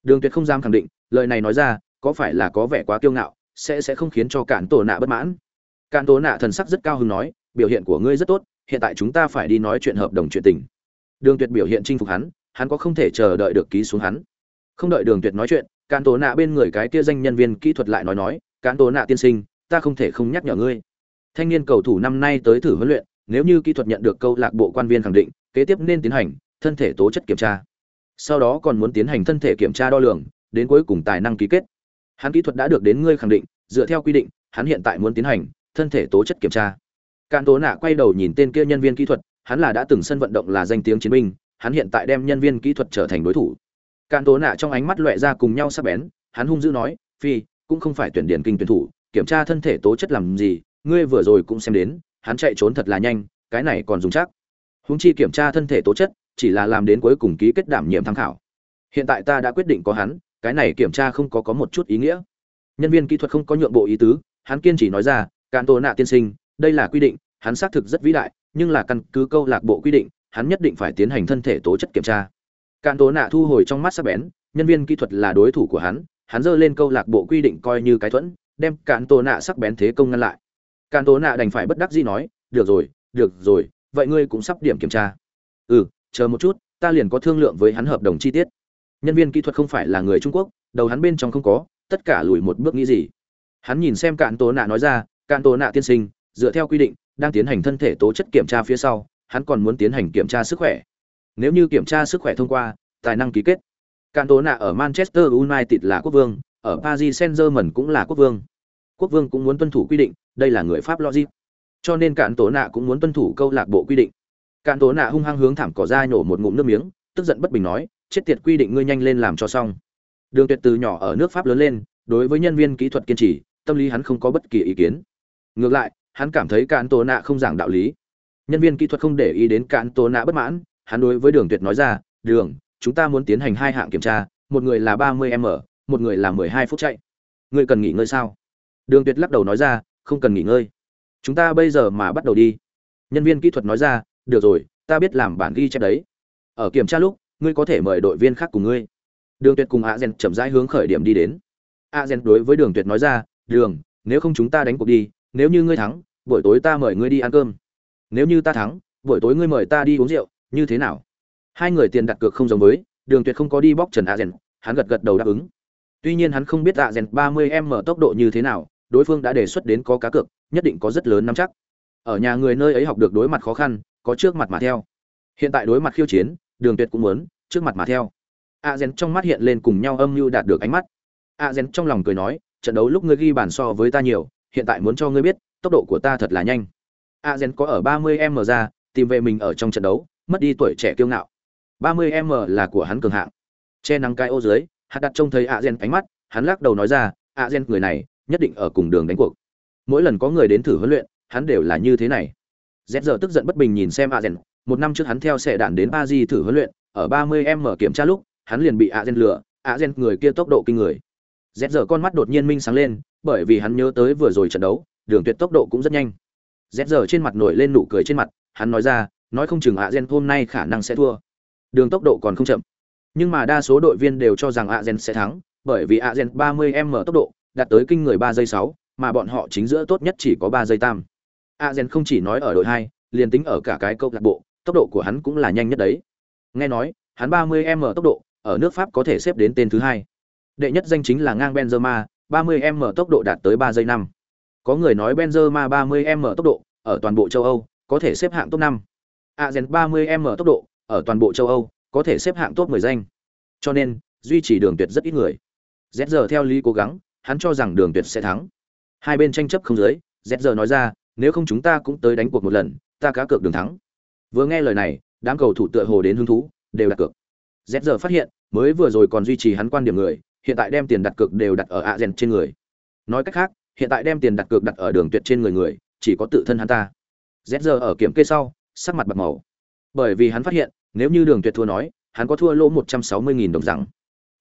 Đường Tuyệt không dám khẳng định, lời này nói ra, có phải là có vẻ quá kiêu ngạo, sẽ sẽ không khiến cho Cản Tổ Nạ bất mãn. Cản Tổ Nạ thần sắc rất cao hứng nói, biểu hiện của ngươi rất tốt, hiện tại chúng ta phải đi nói chuyện hợp đồng chuyện tình. Đường Tuyệt biểu hiện chinh phục hắn, hắn có không thể chờ đợi được ký xuống hắn. Không đợi Đường Tuyệt nói chuyện, Cản Tổ Nạ bên người cái kia danh nhân viên kỹ thuật lại nói nói, Cản Tổ Nạ tiên sinh, ta không thể không nhắc nhở ngươi. Thanh niên cầu thủ năm nay tới thử huấn luyện, nếu như kỹ thuật nhận được câu lạc bộ quan viên khẳng định, kế tiếp nên tiến hành thân thể tố chất kiểm tra. Sau đó còn muốn tiến hành thân thể kiểm tra đo lường đến cuối cùng tài năng ký kết. Hắn kỹ thuật đã được đến ngươi khẳng định dựa theo quy định hắn hiện tại muốn tiến hành thân thể tố chất kiểm tra. Cạn tố nạ quay đầu nhìn tên kia nhân viên kỹ thuật hắn là đã từng sân vận động là danh tiếng chiến binh hắn hiện tại đem nhân viên kỹ thuật trở thành đối thủ. Cạn tố nạ trong ánh mắt loẹ ra cùng nhau sắc bén hắn hung dữ nói phi cũng không phải tuyển điển kinh tuyển thủ kiểm tra thân thể tố chất làm gì ngươi vừa rồi cũng xem đến, hắn chạy trốn thật là nhanh, cái này còn dùng chắc. Húng chi kiểm tra thân thể tố chất, chỉ là làm đến cuối cùng ký kết đảm nhiệm tham khảo. Hiện tại ta đã quyết định có hắn, cái này kiểm tra không có có một chút ý nghĩa. Nhân viên kỹ thuật không có nhượng bộ ý tứ, hắn kiên trì nói ra, càn tổ nạ tiên sinh, đây là quy định, hắn xác thực rất vĩ đại, nhưng là căn cứ câu lạc bộ quy định, hắn nhất định phải tiến hành thân thể tố chất kiểm tra. Càn tổ nạ thu hồi trong mắt sắc bén, nhân viên kỹ thuật là đối thủ của hắn hắn dơ lên câu lạc bộ quy định coi như cái thuẫn, đem càn tổ nạ sắc bén thế công ngăn lại cán tố nạ đành phải bất đắc dĩ nói, được rồi được rồi, vậy ngươi cũng sắp điểm kiểm tra. Ừ chờ một chút, ta liền có thương lượng với hắn hợp đồng chi tiết. Nhân viên kỹ thuật không phải là người trung quốc, đầu hắn bên trong không có, tất cả lùi một bước nghĩ gì. Hắn nhìn xem cạn tố nạ nói ra cạn tố nạ tiên sinh, dựa theo quy định, đang tiến hành thân thể tố chất kiểm tra phía sau, hắn còn muốn tiến hành kiểm tra sức khỏe. Nếu như kiểm tra sức khỏe thông qua, tài năng ký kết. Cạn tố nạ ở manchester united là quốc vương, ở paris saint germain cũng là quốc vương quốc vương cũng muốn tuân thủ quy định, đây là người pháp logic. Cho nên cạn tố nạ cũng muốn tuân thủ câu lạc bộ quy định. Cạn tố nạ hung hăng hướng thảm cỏ ra nhổ một ngụm nước miếng, tức giận bất bình nói, chết tiệt, quy định ngươi nhanh lên làm cho xong. Đường tuyệt từ nhỏ ở nước pháp lớn lên, đối với nhân viên kỹ thuật kiên trì, tâm lý hắn không có bất kỳ ý kiến. Ngược lại, hắn cảm thấy cạn tố nạ không giảng đạo lý. Nhân viên kỹ thuật không để ý đến cạn tố nạ bất mãn, hắn đối với đường tuyệt nói ra, đường, chúng ta muốn tiến hành hai hạng kiểm tra, một người là ba mươi m, một người là mười hai phút chạy. Ngươi cần nghỉ ngơi sao? Đường tuyệt lắc đầu nói ra, không cần nghỉ ngơi. Chúng ta bây giờ mà bắt đầu đi. Nhân viên kỹ thuật nói ra, được rồi, ta biết làm bản ghi chép đấy. Ở kiểm tra lúc, ngươi có thể mời đội viên khác cùng ngươi. Đường tuyệt cùng a gen chậm rãi hướng khởi điểm đi đến. A gen đối với đường tuyệt nói ra, đường, nếu không chúng ta đánh cuộc đi, nếu như ngươi thắng, buổi tối ta mời ngươi đi ăn cơm. Nếu như ta thắng, buổi tối ngươi mời ta đi uống rượu, như thế nào? Hai người tiền đặt cược không giống với, đường tuyệt không có đi bóc trần a gen, hắn gật gật đầu đáp ứng. Tuy nhiên hắn không biết a gen 30 m tốc độ như thế nào đối phương đã đề xuất đến có cá cược, nhất định có rất lớn nắm chắc. Ở nhà người nơi ấy học được đối mặt khó khăn, có trước mặt mà theo. Hiện tại đối mặt khiêu chiến, đường tuyệt cũng muốn trước mặt mà theo. A gen trong mắt hiện lên cùng nhau âm mưu đạt được ánh mắt. A gen trong lòng cười nói, trận đấu lúc ngươi ghi bàn so với ta nhiều, hiện tại muốn cho ngươi biết, tốc độ của ta thật là nhanh. A gen có ở 30 m ra, tìm về mình ở trong trận đấu, mất đi tuổi trẻ kiêu ngạo. 30 m là của hắn cường hạng. Che nắng cái ô dưới, hạt đặt trông thấy a gen ánh mắt, hắn lắc đầu nói ra, a gen, người này nhất định ở cùng đường đánh cuộc. Mỗi lần có người đến thử huấn luyện, hắn đều là như thế này. Z giờ tức giận bất bình nhìn xem a một năm trước hắn theo xe đạn đến ba di thử huấn luyện, ở ba mươi m kiểm tra lúc, hắn liền bị a lừa. A người kia tốc độ kinh người. Z giờ con mắt đột nhiên minh sáng lên, bởi vì hắn nhớ tới vừa rồi trận đấu, đường tuyệt tốc độ cũng rất nhanh. Z giờ trên mặt nổi lên nụ cười trên mặt, hắn nói ra, nói không chừng a hôm nay khả năng sẽ thua. Đường tốc độ còn không chậm. Nhưng mà đa số đội viên đều cho rằng a sẽ thắng, bởi vì a gen ba mươi m tốc độ đạt tới kinh người ba giây sáu, mà bọn họ chính giữa tốt nhất chỉ có ba giây tam. Azen không chỉ nói ở đội hai, liền tính ở cả cái câu lạc bộ, tốc độ của hắn cũng là nhanh nhất đấy. Nghe nói, hắn 30 m tốc độ, ở nước pháp có thể xếp đến tên thứ hai. Đệ nhất danh chính là ngang benzema 30 m tốc độ đạt tới ba giây năm. Có người nói benzema 30 m tốc độ, ở toàn bộ châu âu, có thể xếp hạng top năm. Azen 30 m tốc độ, ở toàn bộ châu âu, có thể xếp hạng top 10 danh. Cho nên, duy trì đường tuyệt rất ít người. Z giờ theo lý cố gắng hắn cho rằng đường tuyệt sẽ thắng. Hai bên tranh chấp không dưới z giờ nói ra, nếu không chúng ta cũng tới đánh cuộc một lần, ta cá cược đường thắng. Vừa nghe lời này, đám cầu thủ tựa hồ đến hứng thú, đều đặt cược. Z giờ phát hiện, mới vừa rồi còn duy trì hắn quan điểm người, hiện tại đem tiền đặt cược đều đặt ở ạ rèn trên người. Nói cách khác, hiện tại đem tiền đặt cược đặt ở đường tuyệt trên người người, chỉ có tự thân hắn ta. Z giờ ở kiểm kê sau, sắc mặt bạc màu. Bởi vì hắn phát hiện, nếu như đường tuyệt thua nói, hắn có thua lỗ một trăm sáu mươi nghìn đồng rằng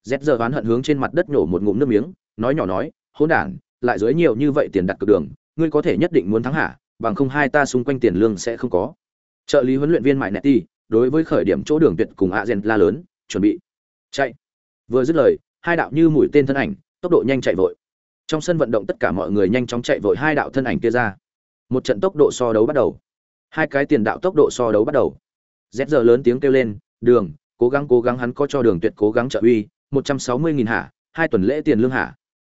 z giờ oán hận hướng trên mặt đất nhổ một ngụm nước miếng, nói nhỏ nói, hỗn đản, lại dưới nhiều như vậy tiền đặt cược đường, ngươi có thể nhất định muốn thắng hả? Bằng không hai ta xung quanh tiền lương sẽ không có. Trợ lý huấn luyện viên mại netti đối với khởi điểm chỗ đường tuyệt cùng a gen la lớn, chuẩn bị. Chạy. Vừa dứt lời, hai đạo như mũi tên thân ảnh, tốc độ nhanh chạy vội. Trong sân vận động tất cả mọi người nhanh chóng chạy vội hai đạo thân ảnh kia ra. Một trận tốc độ so đấu bắt đầu. Hai cái tiền đạo tốc độ so đấu bắt đầu. Z giờ lớn tiếng kêu lên, đường, cố gắng cố gắng hắn có cho đường tuyệt cố gắng trợ uy một trăm sáu mươi nghìn hạ hai tuần lễ tiền lương hạ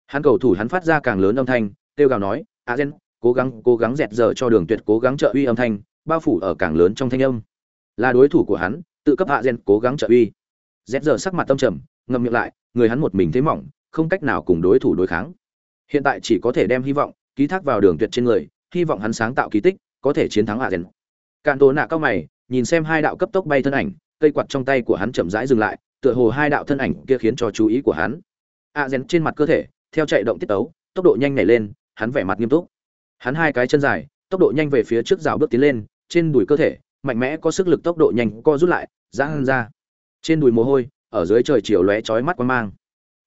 hắn cầu thủ hắn phát ra càng lớn âm thanh, kêu gào nói, a gen, cố gắng cố gắng dẹt giờ cho đường tuyệt, cố gắng trợ uy âm thanh. Bao phủ ở càng lớn trong thanh âm. Là đối thủ của hắn, tự cấp hạ gen, cố gắng trợ uy. Dẹt giờ sắc mặt tâm trầm, ngậm miệng lại, người hắn một mình thế mỏng, không cách nào cùng đối thủ đối kháng. Hiện tại chỉ có thể đem hy vọng, ký thác vào đường tuyệt trên người, hy vọng hắn sáng tạo kỳ tích, có thể chiến thắng a gen. Cạn tố nạ cao mày, nhìn xem hai đạo cấp tốc bay thân ảnh, cây quạt trong tay của hắn chậm rãi dừng lại tựa hồ hai đạo thân ảnh kia khiến cho chú ý của hắn. A gen trên mặt cơ thể, theo chạy động tiết tấu, tốc độ nhanh nhảy lên, hắn vẻ mặt nghiêm túc. Hắn hai cái chân dài, tốc độ nhanh về phía trước rào bước tiến lên, trên đùi cơ thể, mạnh mẽ có sức lực tốc độ nhanh co rút lại, giãn ra. Trên đùi mồ hôi, ở dưới trời chiều lóe chói mắt quang mang.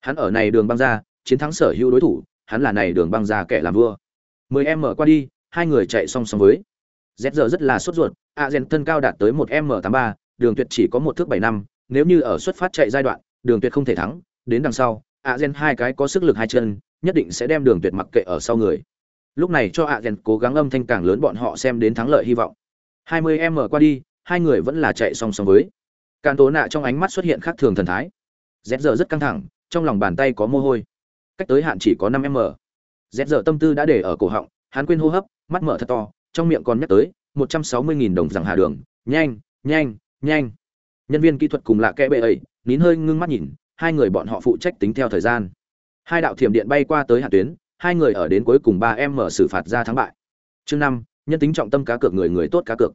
Hắn ở này đường băng ra chiến thắng sở hữu đối thủ, hắn là này đường băng ra kẻ làm vua. mười em mở qua đi, hai người chạy song song với. Z giờ rất là sốt ruột, a gen thân cao đạt tới một m tám ba, đường tuyệt chỉ có một thước bảy năm nếu như ở xuất phát chạy giai đoạn, đường tuyệt không thể thắng, đến đằng sau, a gen hai cái có sức lực hai chân, nhất định sẽ đem đường tuyệt mặc kệ ở sau người. Lúc này cho a gen cố gắng âm thanh càng lớn bọn họ xem đến thắng lợi hy vọng. 20 m qua đi, hai người vẫn là chạy song song với. Càn tố nạ trong ánh mắt xuất hiện khác thường thần thái. Z giờ rất căng thẳng, trong lòng bàn tay có mồ hôi. Cách tới hạn chỉ có 5 m z giờ tâm tư đã để ở cổ họng, hắn quên hô hấp, mắt mở thật to, trong miệng còn nhắc tới 160.000 đồng rằng hà đường. Nhanh nhanh nhanh nhân viên kỹ thuật cùng lạ kẽ bệ ấy, nín hơi ngưng mắt nhìn, hai người bọn họ phụ trách tính theo thời gian. Hai đạo thiểm điện bay qua tới hạ tuyến, hai người ở đến cuối cùng ba em mở xử phạt ra thắng bại. Chương năm, nhân tính trọng tâm cá cược người người tốt cá cược.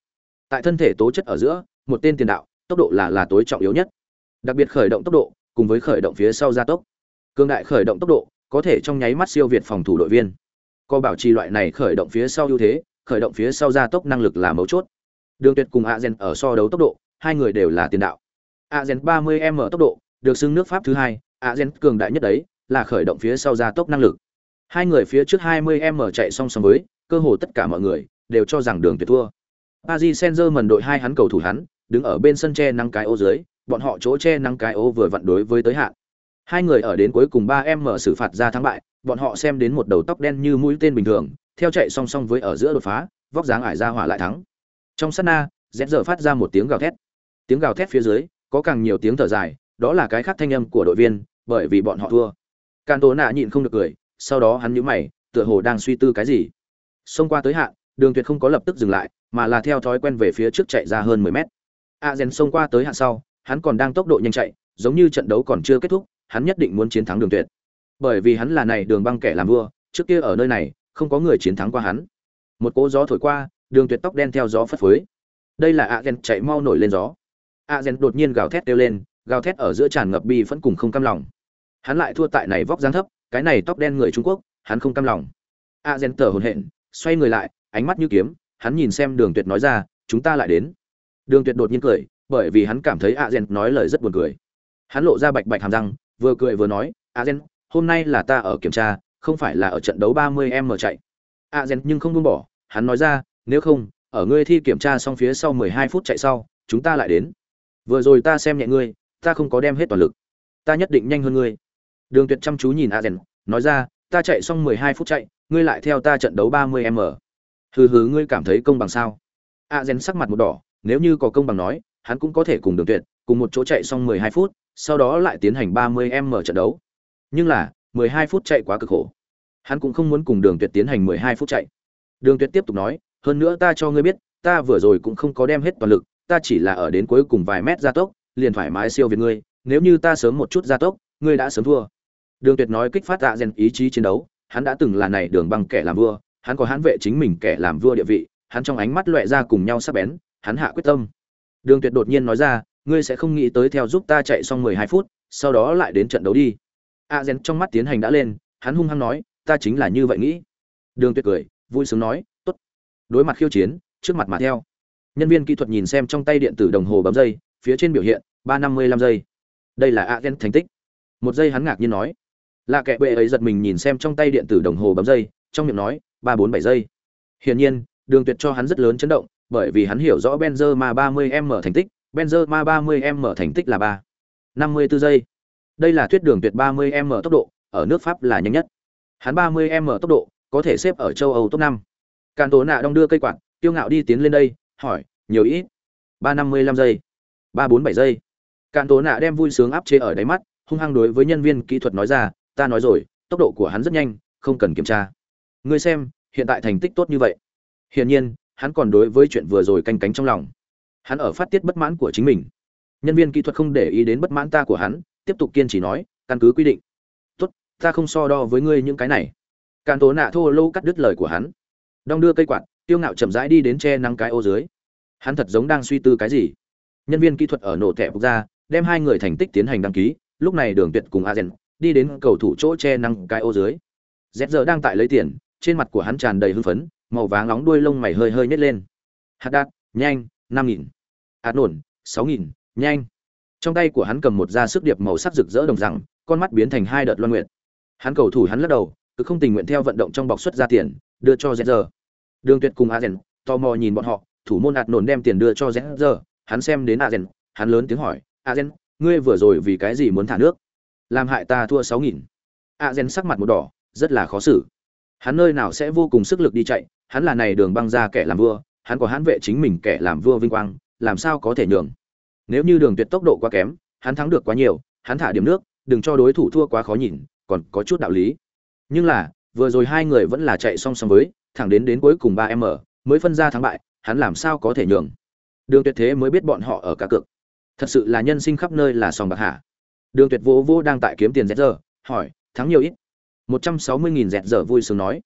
Tại thân thể tố chất ở giữa, một tên tiền đạo, tốc độ là là tối trọng yếu nhất. Đặc biệt khởi động tốc độ, cùng với khởi động phía sau gia tốc. Cương đại khởi động tốc độ, có thể trong nháy mắt siêu việt phòng thủ đội viên. Co bảo trì loại này khởi động phía sau ưu thế, khởi động phía sau gia tốc năng lực là mấu chốt. Đường tuyệt cùng a gen ở so đấu tốc độ hai người đều là tiền đạo. Azen 30 m tốc độ, được xưng nước pháp thứ hai Azen cường đại nhất đấy, là khởi động phía sau gia tốc năng lực. Hai người phía trước 20 m chạy song song với, cơ hồ tất cả mọi người, đều cho rằng đường tuyệt thua. Paris Saint-Germain đội hai hắn cầu thủ hắn, đứng ở bên sân che nắng cái ô dưới, bọn họ chỗ che nắng cái ô vừa vặn đối với tới hạn. Hai người ở đến cuối cùng 3 m xử phạt ra thắng bại, bọn họ xem đến một đầu tóc đen như mũi tên bình thường, theo chạy song song với ở giữa đột phá, vóc dáng ải ra hỏa lại thắng. Trong sát na rẽ giờ phát ra một tiếng gào thét tiếng gào thét phía dưới, có càng nhiều tiếng thở dài, đó là cái khác thanh âm của đội viên, bởi vì bọn họ thua. Can tố nạ nhịn không được cười, sau đó hắn nhíu mày, tựa hồ đang suy tư cái gì. Xông qua tới hạn, đường tuyệt không có lập tức dừng lại, mà là theo thói quen về phía trước chạy ra hơn 10 mét. A rèn xông qua tới hạn sau, hắn còn đang tốc độ nhanh chạy, giống như trận đấu còn chưa kết thúc, hắn nhất định muốn chiến thắng đường tuyệt. Bởi vì hắn là này đường băng kẻ làm vua, trước kia ở nơi này, không có người chiến thắng qua hắn. Một cỗ gió thổi qua, đường tuyệt tóc đen theo gió phất phới. Đây là a chạy mau nổi lên gió a rèn đột nhiên gào thét kêu lên, gào thét ở giữa tràn ngập bi vẫn cùng không cam lòng. Hắn lại thua tại này vóc dáng thấp, cái này tóc đen người trung quốc, hắn không cam lòng. A rèn tở hồn hện xoay người lại, ánh mắt như kiếm, hắn nhìn xem đường tuyệt nói ra, chúng ta lại đến. Đường tuyệt đột nhiên cười, bởi vì hắn cảm thấy a rèn nói lời rất buồn cười. Hắn lộ ra bạch bạch hàm răng, vừa cười vừa nói, a rèn hôm nay là ta ở kiểm tra, không phải là ở trận đấu 30 m chạy. A rèn nhưng không buông bỏ, hắn nói ra, nếu không, ở ngươi thi kiểm tra xong phía sau 12 phút chạy sau, chúng ta lại đến vừa rồi ta xem nhẹ ngươi ta không có đem hết toàn lực ta nhất định nhanh hơn ngươi đường tuyệt chăm chú nhìn a rèn nói ra ta chạy xong 12 phút chạy, ngươi lại theo ta trận đấu 30m. Hừ hừ ngươi cảm thấy công bằng sao? A rèn sắc mặt một đỏ, nếu như có công bằng nói, hắn cũng có thể cùng Đường Tuyệt, cùng một chỗ chạy xong 12 phút, sau đó lại tiến hành 30m trận đấu. Nhưng là, 12 phút chạy quá cực khổ. Hắn cũng không muốn cùng Đường Tuyệt tiến hành 12 phút chạy. Đường Tuyệt tiếp tục nói, hơn nữa ta cho ngươi biết, ta vừa rồi cũng không có đem hết toàn lực, ta chỉ là ở đến cuối cùng vài mét gia tốc, liền thoải mái siêu việt ngươi, nếu như ta sớm một chút gia tốc, ngươi đã sớm thua. Đường Tuyệt nói kích phát tạ rèn ý chí chiến đấu, hắn đã từng là này đường băng kẻ làm vua, hắn có hắn vệ chính mình kẻ làm vua địa vị, hắn trong ánh mắt lóe ra cùng nhau sắc bén, hắn hạ quyết tâm. Đường Tuyệt đột nhiên nói ra, ngươi sẽ không nghĩ tới theo giúp ta chạy xong 12 phút, sau đó lại đến trận đấu đi. A Zen trong mắt tiến hành đã lên, hắn hung hăng nói, ta chính là như vậy nghĩ. Đường Tuyệt cười, vui sướng nói, tốt. Đối mặt khiêu chiến, trước mặt mà theo. Nhân viên kỹ thuật nhìn xem trong tay điện tử đồng hồ bấm giây, phía trên biểu hiện 355 giây. Đây là A Gen thành tích. Một giây hắn ngạc nhiên nói, là kẻ bệ ấy giật mình nhìn xem trong tay điện tử đồng hồ bấm giây trong miệng nói ba bốn bảy giây. Hiển nhiên đường tuyệt cho hắn rất lớn chấn động bởi vì hắn hiểu rõ benzema 30 m thành tích benzema 30 m thành tích là ba. Năm mươi 54 giây. Đây là thuyết đường tuyệt 30 m tốc độ ở nước pháp là nhanh nhất. Hắn 30 m tốc độ có thể xếp ở châu âu top năm. Càn tố nạ đong đưa cây quạt tiêu ngạo đi tiến lên đây hỏi, nhiều ít? Ba năm mươi lăm giây. Ba bốn bảy giây. Cạn tố nạ đem vui sướng áp chế ở đáy mắt, hung hăng đối với nhân viên kỹ thuật nói ra, ta nói rồi, tốc độ của hắn rất nhanh, không cần kiểm tra. Ngươi xem, hiện tại thành tích tốt như vậy. Hiển nhiên, hắn còn đối với chuyện vừa rồi canh cánh trong lòng. Hắn ở phát tiết bất mãn của chính mình. Nhân viên kỹ thuật không để ý đến bất mãn ta của hắn, tiếp tục kiên trì nói, căn cứ quy định. Tốt, ta không so đo với ngươi những cái này. Càn tố nạ thô lâu cắt đứt lời của hắn. Đong đưa cây quạt tiêu ngạo chậm rãi đi đến che nắng cái ô dưới. Hắn thật giống đang suy tư cái gì? Nhân viên kỹ thuật ở nổ thẻ quốc gia đem hai người thành tích tiến hành đăng ký, lúc này đường tuyệt cùng a rèn đi đến cầu thủ chỗ che nắng cái ô dưới. Z giờ đang tại lấy tiền, trên mặt của hắn tràn đầy hưng phấn, màu vàng nóng đuôi lông mày hơi hơi nhét lên. Hạt đạt nhanh, năm nghìn. Hạt nổn, sáu nghìn, nhanh. Trong tay của hắn cầm một da sức điệp màu sắc rực rỡ đồng rằng con mắt biến thành hai đợt loan nguyện hắn cầu thủ hắn lắc đầu, cứ không tình nguyện theo vận động trong bọc xuất ra tiền, đưa cho z giờ đường tuyệt cùng a rèn tò mò nhìn bọn họ, thủ môn ạt nổn đem tiền đưa cho z giờ hắn xem đến a rèn hắn lớn tiếng hỏi a rèn ngươi vừa rồi vì cái gì muốn thả nước? Làm hại ta thua sáu nghìn. A gen sắc mặt một đỏ, rất là khó xử. Hắn nơi nào sẽ vô cùng sức lực đi chạy, hắn là này đường băng ra kẻ làm vua, hắn có hắn vệ chính mình kẻ làm vua vinh quang, làm sao có thể nhường? Nếu như đường tuyệt tốc độ quá kém, hắn thắng được quá nhiều, hắn thả điểm nước, đừng cho đối thủ thua quá khó nhìn, còn có chút đạo lý. Nhưng là, vừa rồi hai người vẫn là chạy song song với thẳng đến đến cuối cùng ba m mới phân ra thắng bại, hắn làm sao có thể nhường? Đường tuyệt thế mới biết bọn họ ở cả cực. Thật sự là nhân sinh khắp nơi là sòng bạc hạ đường tuyệt vô vô đang tại kiếm tiền dẹt giờ, hỏi, thắng nhiều ít? Một trăm sáu mươi nghìn dẹt giờ, vui sướng nói.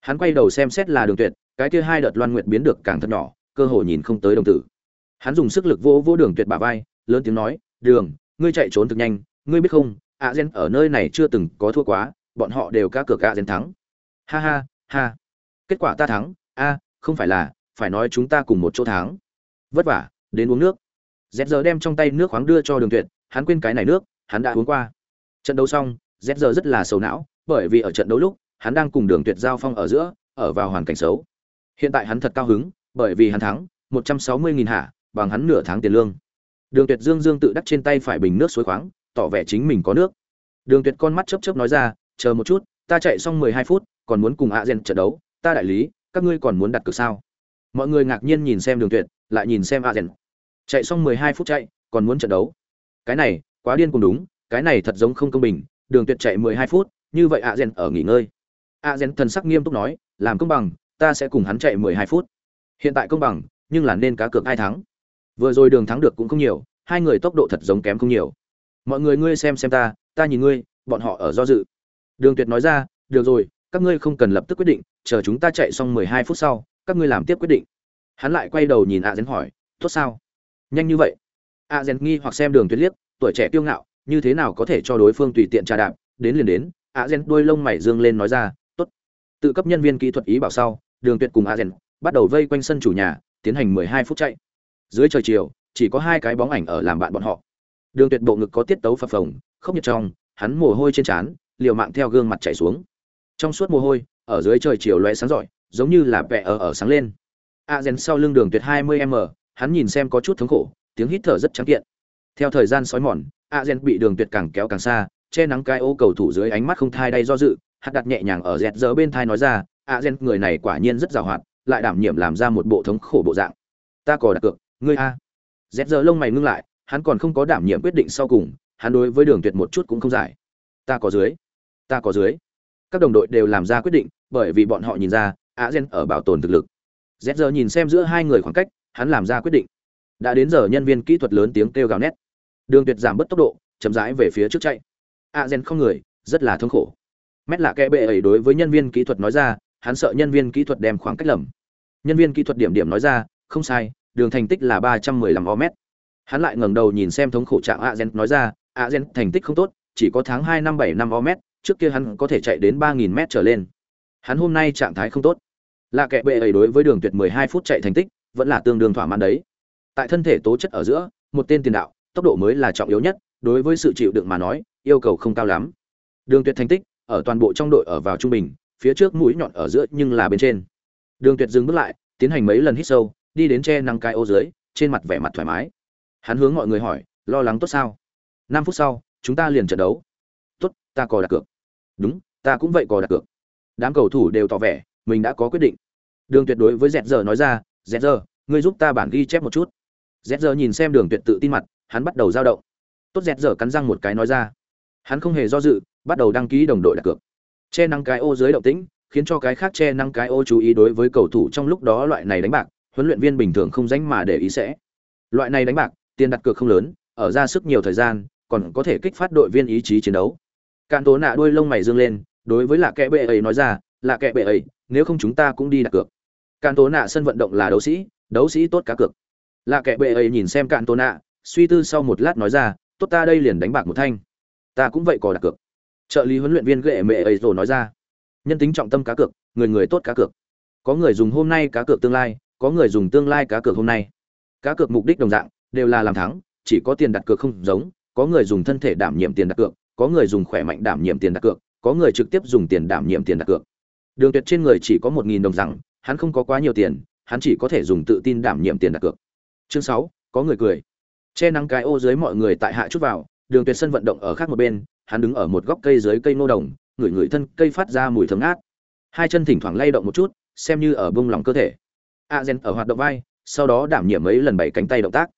Hắn quay đầu xem xét là đường tuyệt, cái kia hai đợt loan nguyệt biến được càng thật nhỏ, cơ hội nhìn không tới đồng tử. Hắn dùng sức lực vô vô đường tuyệt bả vai, lớn tiếng nói, đường, ngươi chạy trốn thực nhanh, ngươi biết không, a gen ở nơi này chưa từng có thua quá, bọn họ đều cá cược a gen thắng. Ha ha ha kết quả ta thắng, a, không phải là, phải nói chúng ta cùng một chỗ thắng. Vất vả, đến uống nước. Dẹt giờ đem trong tay nước khoáng đưa cho đường tuyệt, hắn quên cái này nước, hắn đã uống qua. Trận đấu xong z giờ rất là sầu não, bởi vì ở trận đấu lúc, hắn đang cùng đường tuyệt giao phong ở giữa, ở vào hoàn cảnh xấu. Hiện tại hắn thật cao hứng, bởi vì hắn thắng, một trăm sáu mươi nghìn hạ, bằng hắn nửa tháng tiền lương. Đường tuyệt dương dương tự đắc trên tay phải bình nước suối khoáng, tỏ vẻ chính mình có nước. Đường tuyệt con mắt chớp chớp nói ra, chờ một chút, ta chạy xong mười hai phút, còn muốn cùng a gen trận đấu ta đại lý, các ngươi còn muốn đặt cược sao? Mọi người ngạc nhiên nhìn xem đường tuyệt, lại nhìn xem a rèn chạy xong mười hai phút chạy, còn muốn trận đấu. Cái này, quá điên cùng đúng, cái này thật giống không công bình, đường tuyệt chạy 12 phút, như vậy a rèn ở nghỉ ngơi. A rèn thần sắc nghiêm túc nói, làm công bằng, ta sẽ cùng hắn chạy 12 phút. Hiện tại công bằng, nhưng là nên cá cược ai thắng? Vừa rồi đường thắng được cũng không nhiều, hai người tốc độ thật giống kém không nhiều. Mọi người ngươi xem xem ta ta nhìn ngươi, bọn họ ở do dự. Đường tuyệt nói ra, được rồi các ngươi không cần lập tức quyết định, chờ chúng ta chạy xong 12 phút sau, các ngươi làm tiếp quyết định. Hắn lại quay đầu nhìn a gen hỏi, tốt sao? Nhanh như vậy. A gen nghi hoặc xem đường tuyệt liếc, tuổi trẻ kiêu ngạo, như thế nào có thể cho đối phương tùy tiện trà đạp? Đến liền đến, a gen đuôi lông mày dương lên nói ra, tốt. Tự cấp nhân viên kỹ thuật ý bảo sau, đường tuyệt cùng a gen bắt đầu vây quanh sân chủ nhà, tiến hành 12 phút chạy. Dưới trời chiều, chỉ có hai cái bóng ảnh ở làm bạn bọn họ. Đường tuyệt bộ ngực có tiết tấu phập phồng không nhật trong, hắn mồ hôi trên trán, liều mạng theo gương mặt chảy xuống trong suốt mồ hôi ở dưới trời chiều loe sáng rọi giống như là vẽ ở ở sáng lên. A rèn sau lưng đường tuyệt 20 m hắn nhìn xem có chút thống khổ tiếng hít thở rất trắng kiện. Theo thời gian sói mòn, Azen bị đường tuyệt càng kéo càng xa, che nắng cái ô cầu thủ dưới ánh mắt không thai đay do dự, hạt đặt nhẹ nhàng ở dẹt giờ bên thai nói ra a rèn người này quả nhiên rất giàu hoạt lại đảm nhiệm làm ra một bộ thống khổ bộ dạng. Ta có đặt cược ngươi a. Dẹt giờ lông mày ngưng lại hắn còn không có đảm nhiệm quyết định sau cùng hắn đối với đường tuyệt một chút cũng không giải. Ta có dưới ta có dưới các đồng đội đều làm ra quyết định, bởi vì bọn họ nhìn ra, a gen ở bảo tồn thực lực. Z giờ nhìn xem giữa hai người khoảng cách, hắn làm ra quyết định. Đã đến giờ nhân viên kỹ thuật lớn tiếng kêu gào nét. Đường tuyệt giảm bớt tốc độ, chậm rãi về phía trước chạy. A gen không người, rất là thống khổ. Mét lạ kẽ bệ ấy đối với nhân viên kỹ thuật nói ra, hắn sợ nhân viên kỹ thuật đem khoảng cách lầm. Nhân viên kỹ thuật điểm điểm nói ra, không sai, đường thành tích là ba trăm mười lăm o mét. Hắn lại ngẩng đầu nhìn xem thống khổ trạng a gen, nói ra, a gen thành tích không tốt, chỉ có tháng hai năm bảy năm o mét trước kia hắn có thể chạy đến ba nghìn mét trở lên. Hắn hôm nay trạng thái không tốt. Là kệ bệ ấy đối với đường tuyệt mười hai phút chạy thành tích, vẫn là tương đương thỏa mãn đấy. Tại thân thể tố chất ở giữa, một tên tiền đạo, tốc độ mới là trọng yếu nhất, đối với sự chịu đựng mà nói, yêu cầu không cao lắm. Đường tuyệt thành tích, ở toàn bộ trong đội ở vào trung bình, phía trước mũi nhọn ở giữa nhưng là bên trên. Đường tuyệt dừng bước lại, tiến hành mấy lần hít sâu, đi đến che năng cái ô dưới, trên mặt vẻ mặt thoải mái. Hắn hướng mọi người hỏi, lo lắng tốt sao? Năm phút sau, chúng ta liền trận đấu. Tốt, ta có đặt cược đúng, ta cũng vậy có đặt cược. Đám cầu thủ đều tỏ vẻ, mình đã có quyết định. Đường tuyệt đối với dẹt giờ nói ra dẹt giờ ngươi giúp ta bản ghi chép một chút. Dẹt giờ nhìn xem đường tuyệt tự tin mặt, hắn bắt đầu dao động. Tốt dẹt giờ cắn răng một cái nói ra. Hắn không hề do dự, bắt đầu đăng ký đồng đội đặt cược. Che năng cái ô dưới động tĩnh, khiến cho cái khác che năng cái ô chú ý đối với cầu thủ trong lúc đó loại này đánh bạc, huấn luyện viên bình thường không dánh mà để ý sẽ. Loại này đánh bạc, tiền đặt cược không lớn, ở ra sức nhiều thời gian, còn có thể kích phát đội viên ý chí chiến đấu cạn tố nạ đuôi lông mày dương lên, đối với lạ kẽ bệ ấy nói ra, lạ kẽ bệ ấy, nếu không chúng ta cũng đi đặt cược. Cạn tố nạ sân vận động là đấu sĩ đấu sĩ tốt cá cược. Lạ kẽ bệ ấy nhìn xem cạn tố nạ, suy tư sau một lát nói ra, tốt ta đây liền đánh bạc một thanh. Ta cũng vậy có đặt cược. Trợ lý huấn luyện viên ghệ mẹ ấy rồi nói ra, nhân tính trọng tâm cá cược, người người tốt cá cược. Có người dùng hôm nay cá cược tương lai, có người dùng tương lai cá cược hôm nay. Cá cược mục đích đồng dạng, đều là làm thắng, chỉ có tiền đặt cược không giống, có người dùng thân thể đảm nhiệm tiền đặt cược có người dùng khỏe mạnh đảm nhiệm tiền đặt cược, có người trực tiếp dùng tiền đảm nhiệm tiền đặt cược. Đường tuyệt trên người chỉ có một nghìn đồng rằng, hắn không có quá nhiều tiền, hắn chỉ có thể dùng tự tin đảm nhiệm tiền đặt cược. Chương sáu, có người cười. Che nắng cái ô dưới mọi người tại hạ chút vào, đường tuyệt sân vận động ở khác một bên, hắn đứng ở một góc cây dưới cây nô đồng, ngửi ngửi thân cây phát ra mùi thơm ngát. Hai chân thỉnh thoảng lay động một chút, xem như ở bông lòng cơ thể. A gen ở hoạt động vai, sau đó đảm nhiệm mấy lần bảy cánh tay động tác.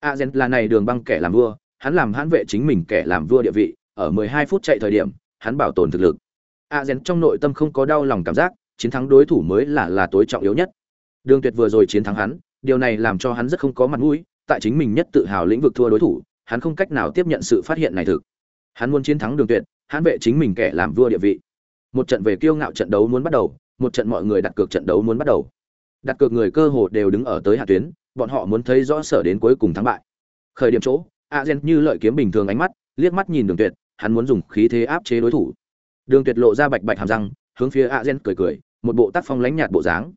A gen là này đường băng kẻ làm vua, hắn làm hãn vệ chính mình kẻ làm vua địa vị ở 12 phút chạy thời điểm, hắn bảo tồn thực lực. Azen trong nội tâm không có đau lòng cảm giác, chiến thắng đối thủ mới là là tối trọng yếu nhất. Đường tuyệt vừa rồi chiến thắng hắn, điều này làm cho hắn rất không có mặt mũi, tại chính mình nhất tự hào lĩnh vực thua đối thủ, hắn không cách nào tiếp nhận sự phát hiện này thực. Hắn muốn chiến thắng đường tuyệt, hắn vệ chính mình kẻ làm vua địa vị. Một trận về kiêu ngạo trận đấu muốn bắt đầu, một trận mọi người đặt cược trận đấu muốn bắt đầu. Đặt cược người cơ hồ đều đứng ở tới hạ tuyến, bọn họ muốn thấy rõ sở đến cuối cùng thắng bại. Khởi điểm chỗ Azen như lợi kiếm bình thường ánh mắt liếc mắt nhìn đường tuyệt, hắn muốn dùng khí thế áp chế đối thủ. Đường tuyệt lộ ra bạch bạch hàm răng, hướng phía a gen cười cười, một bộ tác phong lãnh nhạt bộ dáng.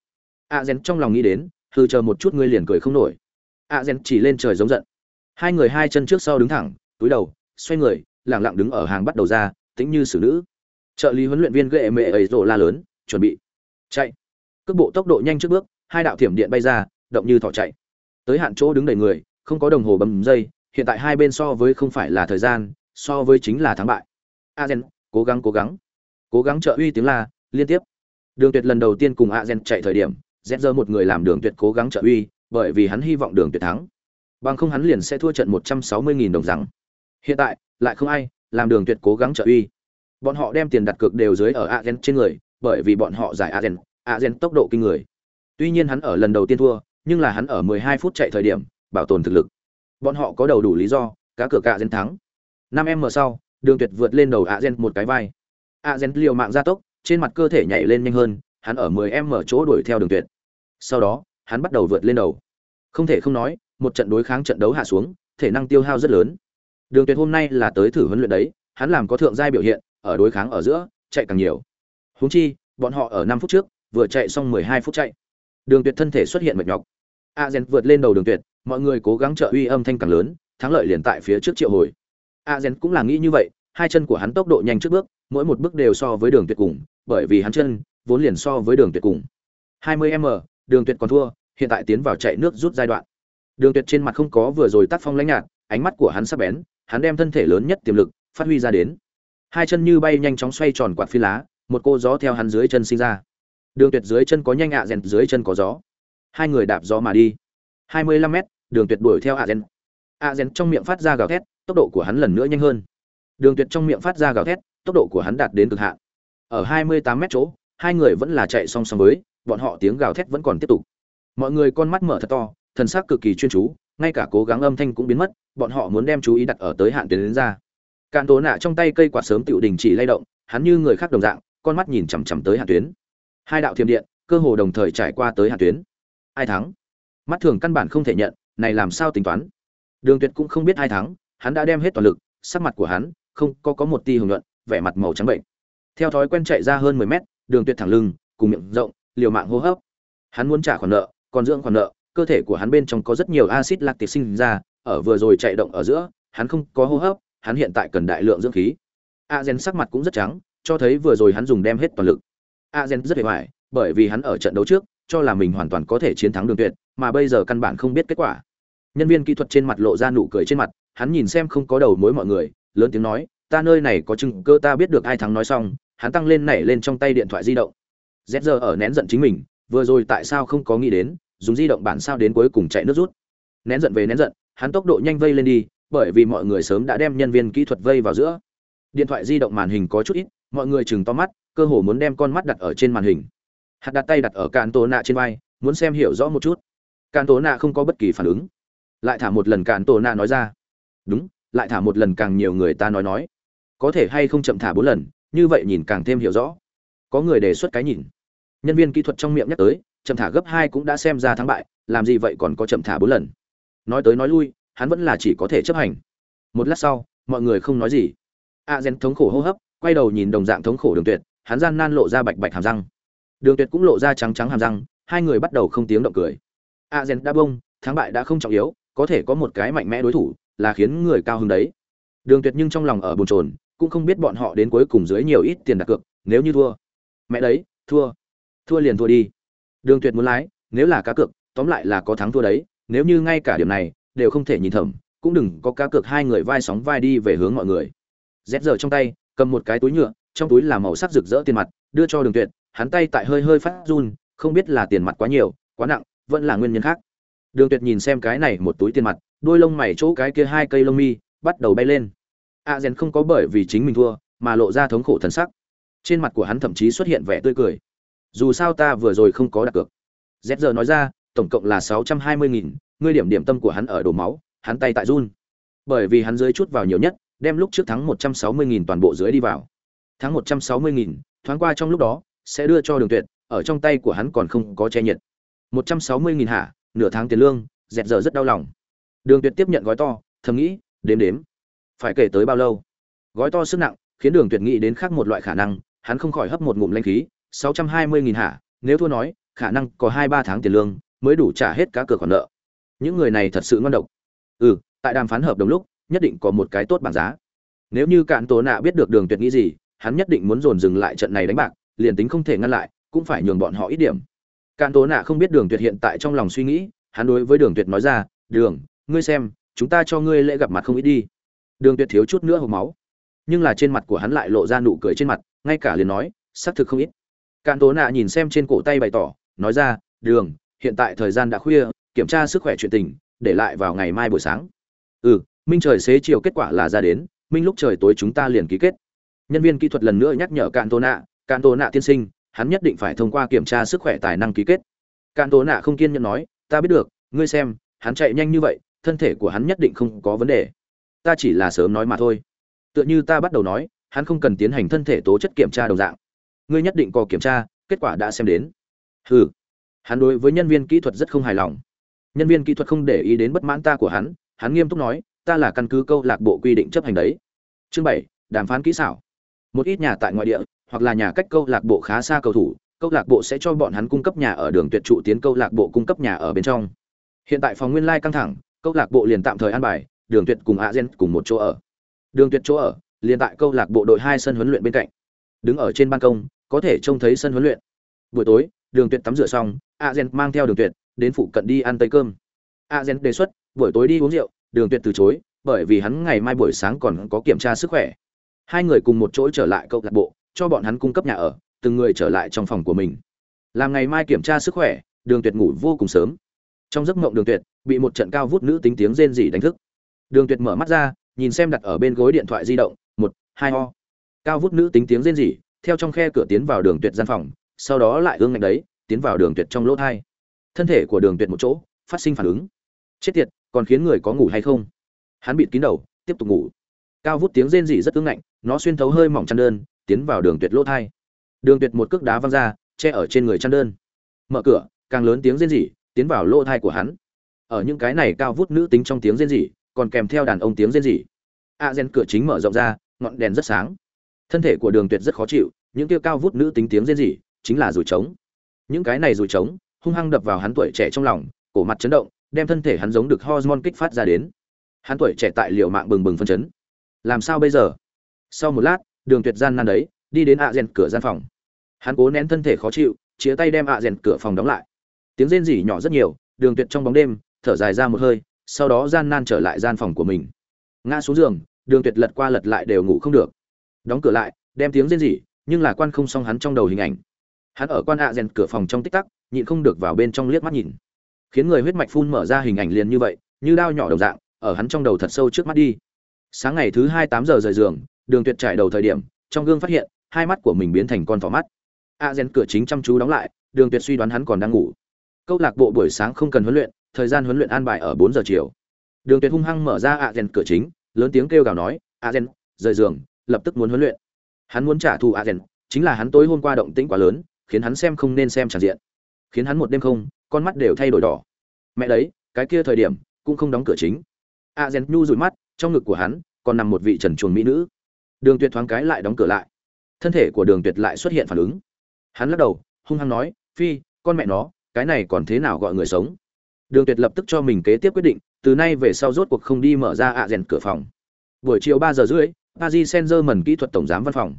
A gen trong lòng nghĩ đến hư chờ một chút ngươi liền cười không nổi. A gen chỉ lên trời giống giận. Hai người hai chân trước sau đứng thẳng, túi đầu, xoay người, lẳng lặng đứng ở hàng bắt đầu ra, tĩnh như xử nữ. Trợ lý huấn luyện viên ghệ mệ ấy rộ la lớn, chuẩn bị. Chạy. Cước bộ tốc độ nhanh trước bước, hai đạo thiểm điện bay ra, động như thỏ chạy. Tới hạn chỗ đứng đầy người, không có đồng hồ bấm giây hiện tại hai bên so với không phải là thời gian, so với chính là thắng bại. Azen, cố gắng cố gắng. Cố gắng trợ uy tiếng la, liên tiếp. Đường tuyệt lần đầu tiên cùng azen chạy thời điểm z một người làm đường tuyệt cố gắng trợ uy, bởi vì hắn hy vọng đường tuyệt thắng. Bằng không hắn liền sẽ thua trận một trăm sáu mươi nghìn đồng rằng. Hiện tại, lại không ai làm đường tuyệt cố gắng trợ uy. Bọn họ đem tiền đặt cược đều dưới ở azen trên người, bởi vì bọn họ giải azen azen tốc độ kinh người. Tuy nhiên hắn ở lần đầu tiên thua, nhưng là hắn ở 12 phút chạy thời điểm, bảo tồn thực lực bọn họ có đầu đủ lý do cá cược azen thắng năm em mở sau đường tuyệt vượt lên đầu azen một cái vai azen liều mạng gia tốc trên mặt cơ thể nhảy lên nhanh hơn hắn ở 10 em mở chỗ đuổi theo đường tuyệt sau đó hắn bắt đầu vượt lên đầu không thể không nói một trận đối kháng trận đấu hạ xuống thể năng tiêu hao rất lớn Đường Tuyệt hôm nay là tới thử huấn luyện đấy, hắn làm có thượng giai biểu hiện, ở đối kháng ở giữa, chạy càng nhiều. Huống chi, bọn họ ở 5 phút trước, vừa chạy xong 12 phút chạy. Đường Tuyệt thân thể xuất hiện mệt nhọc. Azen vượt lên đầu Đường Tuyệt, mọi người cố gắng trợ uy âm thanh càng lớn, thắng lợi liền tại phía trước triệu hồi. A Azen cũng là nghĩ như vậy, hai chân của hắn tốc độ nhanh trước bước, mỗi một bước đều so với Đường Tuyệt cùng, bởi vì hắn chân vốn liền so với Đường Tuyệt cùng. 20m, Đường Tuyệt còn thua, hiện tại tiến vào chạy nước rút giai đoạn. Đường Tuyệt trên mặt không có vừa rồi tác phong lãnh nhạt, ánh mắt của hắn sắc bén, hắn đem thân thể lớn nhất tiềm lực phát huy ra đến hai chân như bay nhanh chóng xoay tròn quạt phi lá một cô gió theo hắn dưới chân sinh ra đường tuyệt dưới chân có nhanh ạ rèn dưới chân có gió hai người đạp gió mà đi hai mươi lăm mét đường tuyệt đuổi theo a rèn a rèn trong miệng phát ra gào thét, tốc độ của hắn lần nữa nhanh hơn. Đường tuyệt trong miệng phát ra gào thét, tốc độ của hắn đạt đến cực hạn. Ở hai mươi tám mét chỗ, hai người vẫn là chạy song song với, bọn họ tiếng gào thét vẫn còn tiếp tục. Mọi người con mắt mở thật to, thần sắc cực kỳ chuyên chú, ngay cả cố gắng âm thanh cũng biến mất, bọn họ muốn đem chú ý đặt ở tới hạn tuyến đến ra. Càn tố nạ trong tay cây quạt sớm tựu đình chỉ lay động, hắn như người khác đồng dạng, con mắt nhìn chằm chằm tới hạn tuyến. Hai đạo thiểm điện, cơ hồ đồng thời trải qua tới hạn tuyến. Ai thắng? Mắt thường căn bản không thể nhận này làm sao tính toán? Đường tuyệt cũng không biết ai thắng, hắn đã đem hết toàn lực, sắc mặt của hắn không có có một tia hồng nhuận vẻ mặt màu trắng bệnh. Theo thói quen chạy ra hơn 10 mét, đường tuyệt thẳng lưng, cùng miệng rộng, liều mạng hô hấp. Hắn muốn trả khoản nợ, còn dưỡng khoản nợ, cơ thể của hắn bên trong có rất nhiều axit lactic sinh ra, ở vừa rồi chạy động ở giữa, hắn không có hô hấp, hắn hiện tại cần đại lượng dưỡng khí. A gen sắc mặt cũng rất trắng, cho thấy vừa rồi hắn dùng đem hết toàn lực. A gen rất hề hoài, bởi vì hắn ở trận đấu trước cho là mình hoàn toàn có thể chiến thắng đường tuyệt, mà bây giờ căn bản không biết kết quả. Nhân viên kỹ thuật trên mặt lộ ra nụ cười trên mặt, hắn nhìn xem không có đầu mối mọi người, lớn tiếng nói, ta nơi này có chứng cơ ta biết được ai thắng nói xong. Hắn tăng lên nảy lên trong tay điện thoại di động. Z giờ ở nén giận chính mình, vừa rồi tại sao không có nghĩ đến, dùng di động bản sao đến cuối cùng chạy nước rút. Nén giận về nén giận, hắn tốc độ nhanh vây lên đi, bởi vì mọi người sớm đã đem nhân viên kỹ thuật vây vào giữa. Điện thoại di động màn hình có chút ít, mọi người chừng to mắt, cơ hồ muốn đem con mắt đặt ở trên màn hình hạt đặt tay đặt ở cạn tổ nạ trên vai, muốn xem hiểu rõ một chút. Cạn tổ nạ không có bất kỳ phản ứng. Lại thả một lần cạn tổ nạ nói ra. Đúng, lại thả một lần càng nhiều người ta nói nói. Có thể hay không chậm thả bốn lần, như vậy nhìn càng thêm hiểu rõ. Có người đề xuất cái nhìn. Nhân viên kỹ thuật trong miệng nhắc tới, chậm thả gấp hai cũng đã xem ra thắng bại, làm gì vậy còn có chậm thả bốn lần. Nói tới nói lui, hắn vẫn là chỉ có thể chấp hành. Một lát sau, mọi người không nói gì. A gen thống khổ hô hấp, quay đầu nhìn đồng dạng thống khổ đường tuyệt, hắn gian nan lộ ra bạch bạch hàm răng đường tuyệt cũng lộ ra trắng trắng hàm răng, hai người bắt đầu không tiếng động cười. A gen đã bông, thắng bại đã không trọng yếu, có thể có một cái mạnh mẽ đối thủ là khiến người cao hứng đấy. Đường tuyệt nhưng trong lòng ở bồn chồn, cũng không biết bọn họ đến cuối cùng dưới nhiều ít tiền đặt cược, nếu như thua. Mẹ đấy, thua. Thua liền thua đi. Đường tuyệt muốn lái, nếu là cá cược, tóm lại là có thắng thua đấy, nếu như ngay cả điểm này đều không thể nhìn thầm, cũng đừng có cá cược hai người vai sóng vai đi về hướng mọi người. Rét giờ trong tay, cầm một cái túi nhựa, trong túi là màu sắc rực rỡ tiền mặt, đưa cho đường tuyệt hắn tay tại hơi hơi phát run, không biết là tiền mặt quá nhiều, quá nặng, vẫn là nguyên nhân khác. Đường tuyệt nhìn xem cái này một túi tiền mặt, đôi lông mày chỗ cái kia hai cây lông mi bắt đầu bay lên. A à không có bởi vì chính mình thua, mà lộ ra thống khổ thần sắc. Trên mặt của hắn thậm chí xuất hiện vẻ tươi cười. Dù sao ta vừa rồi không có đặt cược. Z giờ nói ra, tổng cộng là sáu trăm hai mươi nghìn, ngươi điểm điểm tâm của hắn ở đổ máu, hắn tay tại run. Bởi vì hắn dưới chút vào nhiều nhất, đem lúc trước thắng một trăm sáu mươi nghìn toàn bộ dưới đi vào. Thắng một trăm sáu mươi nghìn, thoáng qua trong lúc đó sẽ đưa cho đường tuyệt, ở trong tay của hắn còn không có che nhiệt. một trăm sáu mươi nghìn hạ nửa tháng tiền lương, dẹt giờ rất đau lòng. Đường tuyệt tiếp nhận gói to, thầm nghĩ, đếm đếm. Phải kể tới bao lâu? Gói to sức nặng, khiến đường tuyệt nghĩ đến khác một loại khả năng, hắn không khỏi hấp một ngụm lanh khí. sáu trăm hai mươi nghìn hạ nếu thua nói, khả năng có hai ba tháng tiền lương, mới đủ trả hết cá cược khoản nợ. Những người này thật sự ngon độc. Ừ tại đàm phán hợp đồng lúc, nhất định có một cái tốt bảng giá. Nếu như cạn tố nạ biết được đường tuyệt nghĩ gì, hắn nhất định muốn dồn dừng lại trận này đánh bạc liền tính không thể ngăn lại, cũng phải nhường bọn họ ít điểm. Cạn tố nạ không biết đường tuyệt hiện tại trong lòng suy nghĩ, hắn đối với đường tuyệt nói ra, đường, ngươi xem, chúng ta cho ngươi lễ gặp mặt không ít đi. Đường tuyệt thiếu chút nữa hộp máu. Nhưng là trên mặt của hắn lại lộ ra nụ cười trên mặt, ngay cả liền nói, xác thực không ít. Cạn tố nạ nhìn xem trên cổ tay bày tỏ, nói ra, đường, hiện tại thời gian đã khuya, kiểm tra sức khỏe chuyện tình, để lại vào ngày mai buổi sáng. Ừ minh trời xế chiều kết quả là ra đến, minh lúc trời tối chúng ta liền ký kết. Nhân viên kỹ thuật lần nữa nhắc nhở cạn tố nạ cạn tổ nạ tiên sinh, hắn nhất định phải thông qua kiểm tra sức khỏe tài năng ký kết. Cạn tổ nạ không kiên nhẫn nói, ta biết được, ngươi xem, hắn chạy nhanh như vậy, thân thể của hắn nhất định không có vấn đề. Ta chỉ là sớm nói mà thôi. Tựa như ta bắt đầu nói, hắn không cần tiến hành thân thể tố chất kiểm tra đồng dạng. Ngươi nhất định có kiểm tra, kết quả đã xem đến. Hừ. Hắn đối với nhân viên kỹ thuật rất không hài lòng. Nhân viên kỹ thuật không để ý đến bất mãn ta của hắn hắn nghiêm túc nói, ta là căn cứ câu lạc bộ quy định chấp hành đấy. Chương bảy, đàm phán kỹ xảo. Một ít nhà tại ngoại địa hoặc là nhà cách câu lạc bộ khá xa cầu thủ, câu lạc bộ sẽ cho bọn hắn cung cấp nhà ở đường tuyệt trụ tiến câu lạc bộ cung cấp nhà ở bên trong. Hiện tại phòng nguyên lai căng thẳng, câu lạc bộ liền tạm thời an bài, đường tuyệt cùng a gen cùng một chỗ ở. Đường tuyệt chỗ ở, liền tại câu lạc bộ đội hai sân huấn luyện bên cạnh. Đứng ở trên ban công, có thể trông thấy sân huấn luyện. Buổi tối, đường tuyệt tắm rửa xong a gen mang theo đường tuyệt, đến phụ cận đi ăn tây cơm. A gen đề xuất, buổi tối đi uống rượu, đường tuyệt từ chối, bởi vì hắn ngày mai buổi sáng còn có kiểm tra sức khỏe. Hai người cùng một chỗ trở lại câu lạc bộ cho bọn hắn cung cấp nhà ở, từng người trở lại trong phòng của mình. Làm ngày mai kiểm tra sức khỏe, đường tuyệt ngủ vô cùng sớm. Trong giấc mộng đường tuyệt, bị một trận cao vút nữ tính tiếng rên rỉ đánh thức. Đường tuyệt mở mắt ra, nhìn xem đặt ở bên gối điện thoại di động, một, hai ho cao vút nữ tính tiếng rên rỉ, theo trong khe cửa tiến vào đường tuyệt gian phòng, sau đó lại ương ngạnh đấy, tiến vào đường tuyệt trong lỗ thai. Thân thể của đường tuyệt một chỗ, phát sinh phản ứng. Chết tiệt, còn khiến người có ngủ hay không? Hắn bịt kín đầu, tiếp tục ngủ. Cao vút tiếng rên rỉ rất ương ngạnh, nó xuyên thấu hơi mỏng chăn đơn tiến vào đường tuyệt lỗ thai. Đường tuyệt một cước đá văng ra, che ở trên người chăn đơn. Mở cửa, càng lớn tiếng rên rỉ, tiến vào lỗ thai của hắn. Ở những cái này cao vút nữ tính trong tiếng rên rỉ, còn kèm theo đàn ông tiếng rên rỉ. A gen cửa chính mở rộng ra, ngọn đèn rất sáng. Thân thể của đường tuyệt rất khó chịu, những kia cao vút nữ tính tiếng rên rỉ, chính là rủi trống. Những cái này rủi trống, hung hăng đập vào hắn tuổi trẻ trong lòng, cổ mặt chấn động, đem thân thể hắn giống được hormone kích phát ra đến. Hắn tuổi trẻ tại liệu mạng bừng bừng phân chấn. Làm sao bây giờ? Sau một lát đường tuyệt gian nan đấy, đi đến ạ à rèn cửa gian phòng. Hắn cố nén thân thể khó chịu chia tay đem ạ à rèn cửa phòng đóng lại. Tiếng rên rỉ nhỏ rất nhiều, đường tuyệt trong bóng đêm, thở dài ra một hơi, sau đó gian nan trở lại gian phòng của mình. Ngã xuống giường, đường tuyệt lật qua lật lại đều ngủ không được. Đóng cửa lại, đem tiếng rên rỉ, nhưng là quan không xong hắn trong đầu hình ảnh. Hắn ở quan ạ à rèn cửa phòng trong tích tắc, nhịn không được vào bên trong liếc mắt nhìn. Khiến người huyết mạch phun mở ra hình ảnh liền như vậy, như đao nhỏ đồng dạng, ở hắn trong đầu thật sâu trước mắt đi. Sáng ngày thứ hai tám giờ rời giường đường tuyệt trải đầu thời điểm, trong gương phát hiện, hai mắt của mình biến thành con thỏ mắt. A gen cửa chính chăm chú đóng lại, đường tuyệt suy đoán hắn còn đang ngủ. Câu lạc bộ buổi sáng không cần huấn luyện, thời gian huấn luyện an bài ở bốn giờ chiều. Đường tuyệt hung hăng mở ra a gen cửa chính, lớn tiếng kêu gào nói, a gen, rời giường, lập tức muốn huấn luyện. Hắn muốn trả thù a gen, chính là hắn tối hôm qua động tĩnh quá lớn, khiến hắn xem không nên xem tràn diện. Khiến hắn một đêm không, con mắt đều thay đổi đỏ. Mẹ đấy, cái kia thời điểm, cũng không đóng cửa chính. A gen nhu rụi mắt, trong ngực của hắn còn nằm một vị trần chuồn mỹ nữ đường tuyệt thoáng cái lại đóng cửa lại. Thân thể của đường tuyệt lại xuất hiện phản ứng. Hắn lắc đầu, hung hăng nói, phi, con mẹ nó, cái này còn thế nào gọi người sống? Đường tuyệt lập tức cho mình kế tiếp quyết định, từ nay về sau rốt cuộc không đi mở ra ạ rèn cửa phòng. Buổi chiều ba giờ rưỡi, paris saint germain kỹ thuật tổng giám văn phòng.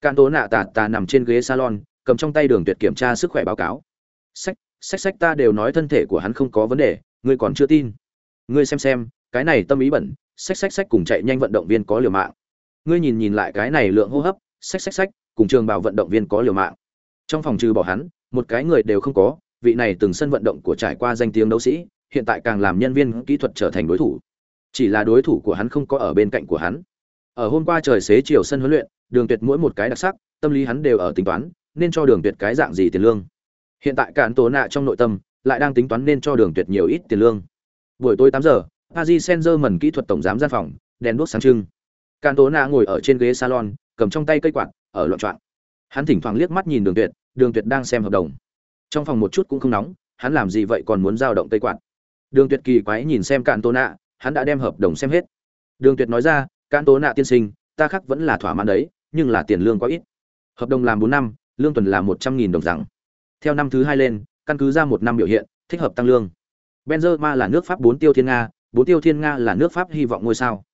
Can tố nạ tà tà nằm trên ghế salon, cầm trong tay đường tuyệt kiểm tra sức khỏe báo cáo. Sách sách sách, ta đều nói thân thể của hắn không có vấn đề, ngươi còn chưa tin. Ngươi xem xem, cái này tâm ý bẩn, sách sách sách cùng chạy nhanh vận động viên có liều mạng ngươi nhìn nhìn lại cái này lượng hô hấp xách xách xách, cùng trường bảo vận động viên có liều mạng. Trong phòng trừ bỏ hắn một cái người đều không có vị này từng sân vận động của trải qua danh tiếng đấu sĩ hiện tại càng làm nhân viên kỹ thuật trở thành đối thủ. Chỉ là đối thủ của hắn không có ở bên cạnh của hắn. Ở hôm qua trời xế chiều sân huấn luyện đường tuyệt mỗi một cái đặc sắc tâm lý hắn đều ở tính toán nên cho đường tuyệt cái dạng gì tiền lương. Hiện tại cản tố nạ trong nội tâm lại đang tính toán nên cho đường tuyệt nhiều ít tiền lương. Buổi tối tám giờ Paris Saint-Germain kỹ thuật tổng giám gian phòng, đèn đuốc sáng trưng. Càn Tố Na ngồi ở trên ghế salon, cầm trong tay cây quạt, ở loạn choạng. Hắn thỉnh thoảng liếc mắt nhìn Đường Tuyệt, Đường Tuyệt đang xem hợp đồng. Trong phòng một chút cũng không nóng, hắn làm gì vậy còn muốn giao động cây quạt. Đường Tuyệt kỳ quái nhìn xem Càn Tố Na, hắn đã đem hợp đồng xem hết. Đường Tuyệt nói ra, Càn Tố Na tiên sinh, ta khắc vẫn là thỏa mãn đấy, nhưng là tiền lương quá ít. Hợp đồng làm 4 năm, lương tuần là 100.000 đồng rằng. Theo năm thứ hai lên, căn cứ ra một năm biểu hiện, thích hợp tăng lương. Benzema là nước Pháp bốn tiêu thiên Nga, bốn tiêu thiên nga là nước pháp hy vọng ngôi sao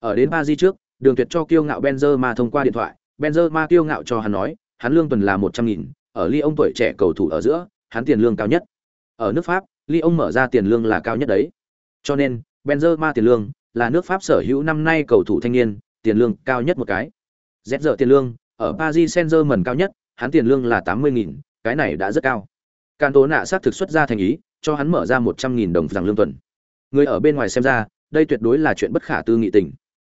ở đến ba di trước đường tuyệt cho kiêu ngạo benzema thông qua điện thoại benzema kiêu ngạo cho hắn nói, hắn lương tuần là một trăm nghìn, ở Lyon ông tuổi trẻ cầu thủ ở giữa, hắn tiền lương cao nhất. Ở nước pháp Lyon ông mở ra tiền lương là cao nhất đấy. Cho nên benzema tiền lương là nước pháp sở hữu năm nay cầu thủ thanh niên, tiền lương cao nhất một cái. Z giờ tiền lương, ở paris saint germain cao nhất, hắn tiền lương là tám mươi nghìn, cái này đã rất cao. Càn tố nạ sát thực xuất ra thành ý, cho hắn mở ra một trăm nghìn đồng rằng lương tuần. Người ở bên ngoài xem ra, đây tuyệt đối là chuyện bất khả tư nghị tình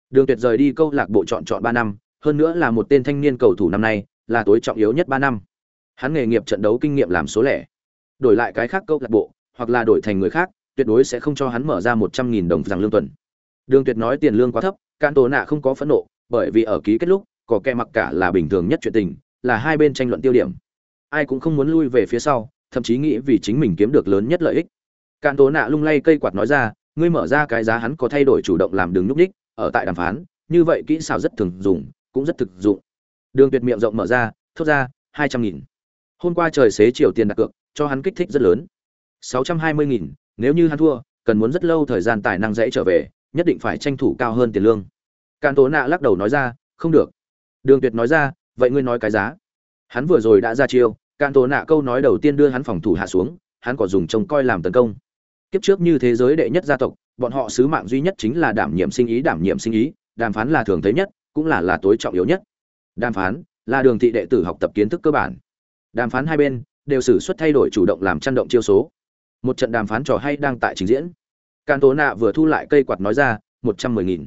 đường tuyệt rời đi câu lạc bộ chọn chọn ba năm hơn nữa là một tên thanh niên cầu thủ năm nay là tối trọng yếu nhất ba năm. Hắn nghề nghiệp trận đấu kinh nghiệm làm số lẻ. Đổi lại cái khác câu lạc bộ hoặc là đổi thành người khác tuyệt đối sẽ không cho hắn mở ra một trăm nghìn đồng rằng lương tuần. Đường tuyệt nói tiền lương quá thấp cạn tổ nạ không có phẫn nộ bởi vì ở ký kết lúc có kẻ mặc cả là bình thường nhất chuyện tình là hai bên tranh luận tiêu điểm. Ai cũng không muốn lui về phía sau thậm chí nghĩ vì chính mình kiếm được lớn nhất lợi ích. Càn Tố Nạ lung lay cây quạt nói ra, ngươi mở ra cái giá hắn có thay đổi chủ động làm đường lúc đích, ở tại đàm phán, như vậy kỹ xảo rất thường dùng, cũng rất thực dụng. Đường Tuyệt miệng rộng mở ra, thốt ra, hai trăm nghìn. Hôm qua trời xế chiều tiền đặt cược, cho hắn kích thích rất lớn. sáu trăm hai mươi nghìn, nếu như hắn thua, cần muốn rất lâu thời gian tài năng dễ trở về, nhất định phải tranh thủ cao hơn tiền lương. Can Tố Nạ lắc đầu nói ra, không được. Đường Tuyệt nói ra, vậy ngươi nói cái giá? Hắn vừa rồi đã ra chiêu, can Tố Nạ câu nói đầu tiên đưa hắn phòng thủ hạ xuống, hắn có dùng trông coi làm tấn công kiếp trước như thế giới đệ nhất gia tộc bọn họ sứ mạng duy nhất chính là đảm nhiệm sinh ý, đảm nhiệm sinh ý, đàm phán là thường thấy nhất, cũng là là tối trọng yếu nhất. Đàm phán là đường thị đệ tử học tập kiến thức cơ bản. Đàm phán hai bên đều xử suất thay đổi chủ động làm chăn động chiêu số. Một trận đàm phán trò hay đang tại trình diễn. Can tố nạ vừa thu lại cây quạt nói ra, một trăm mười nghìn.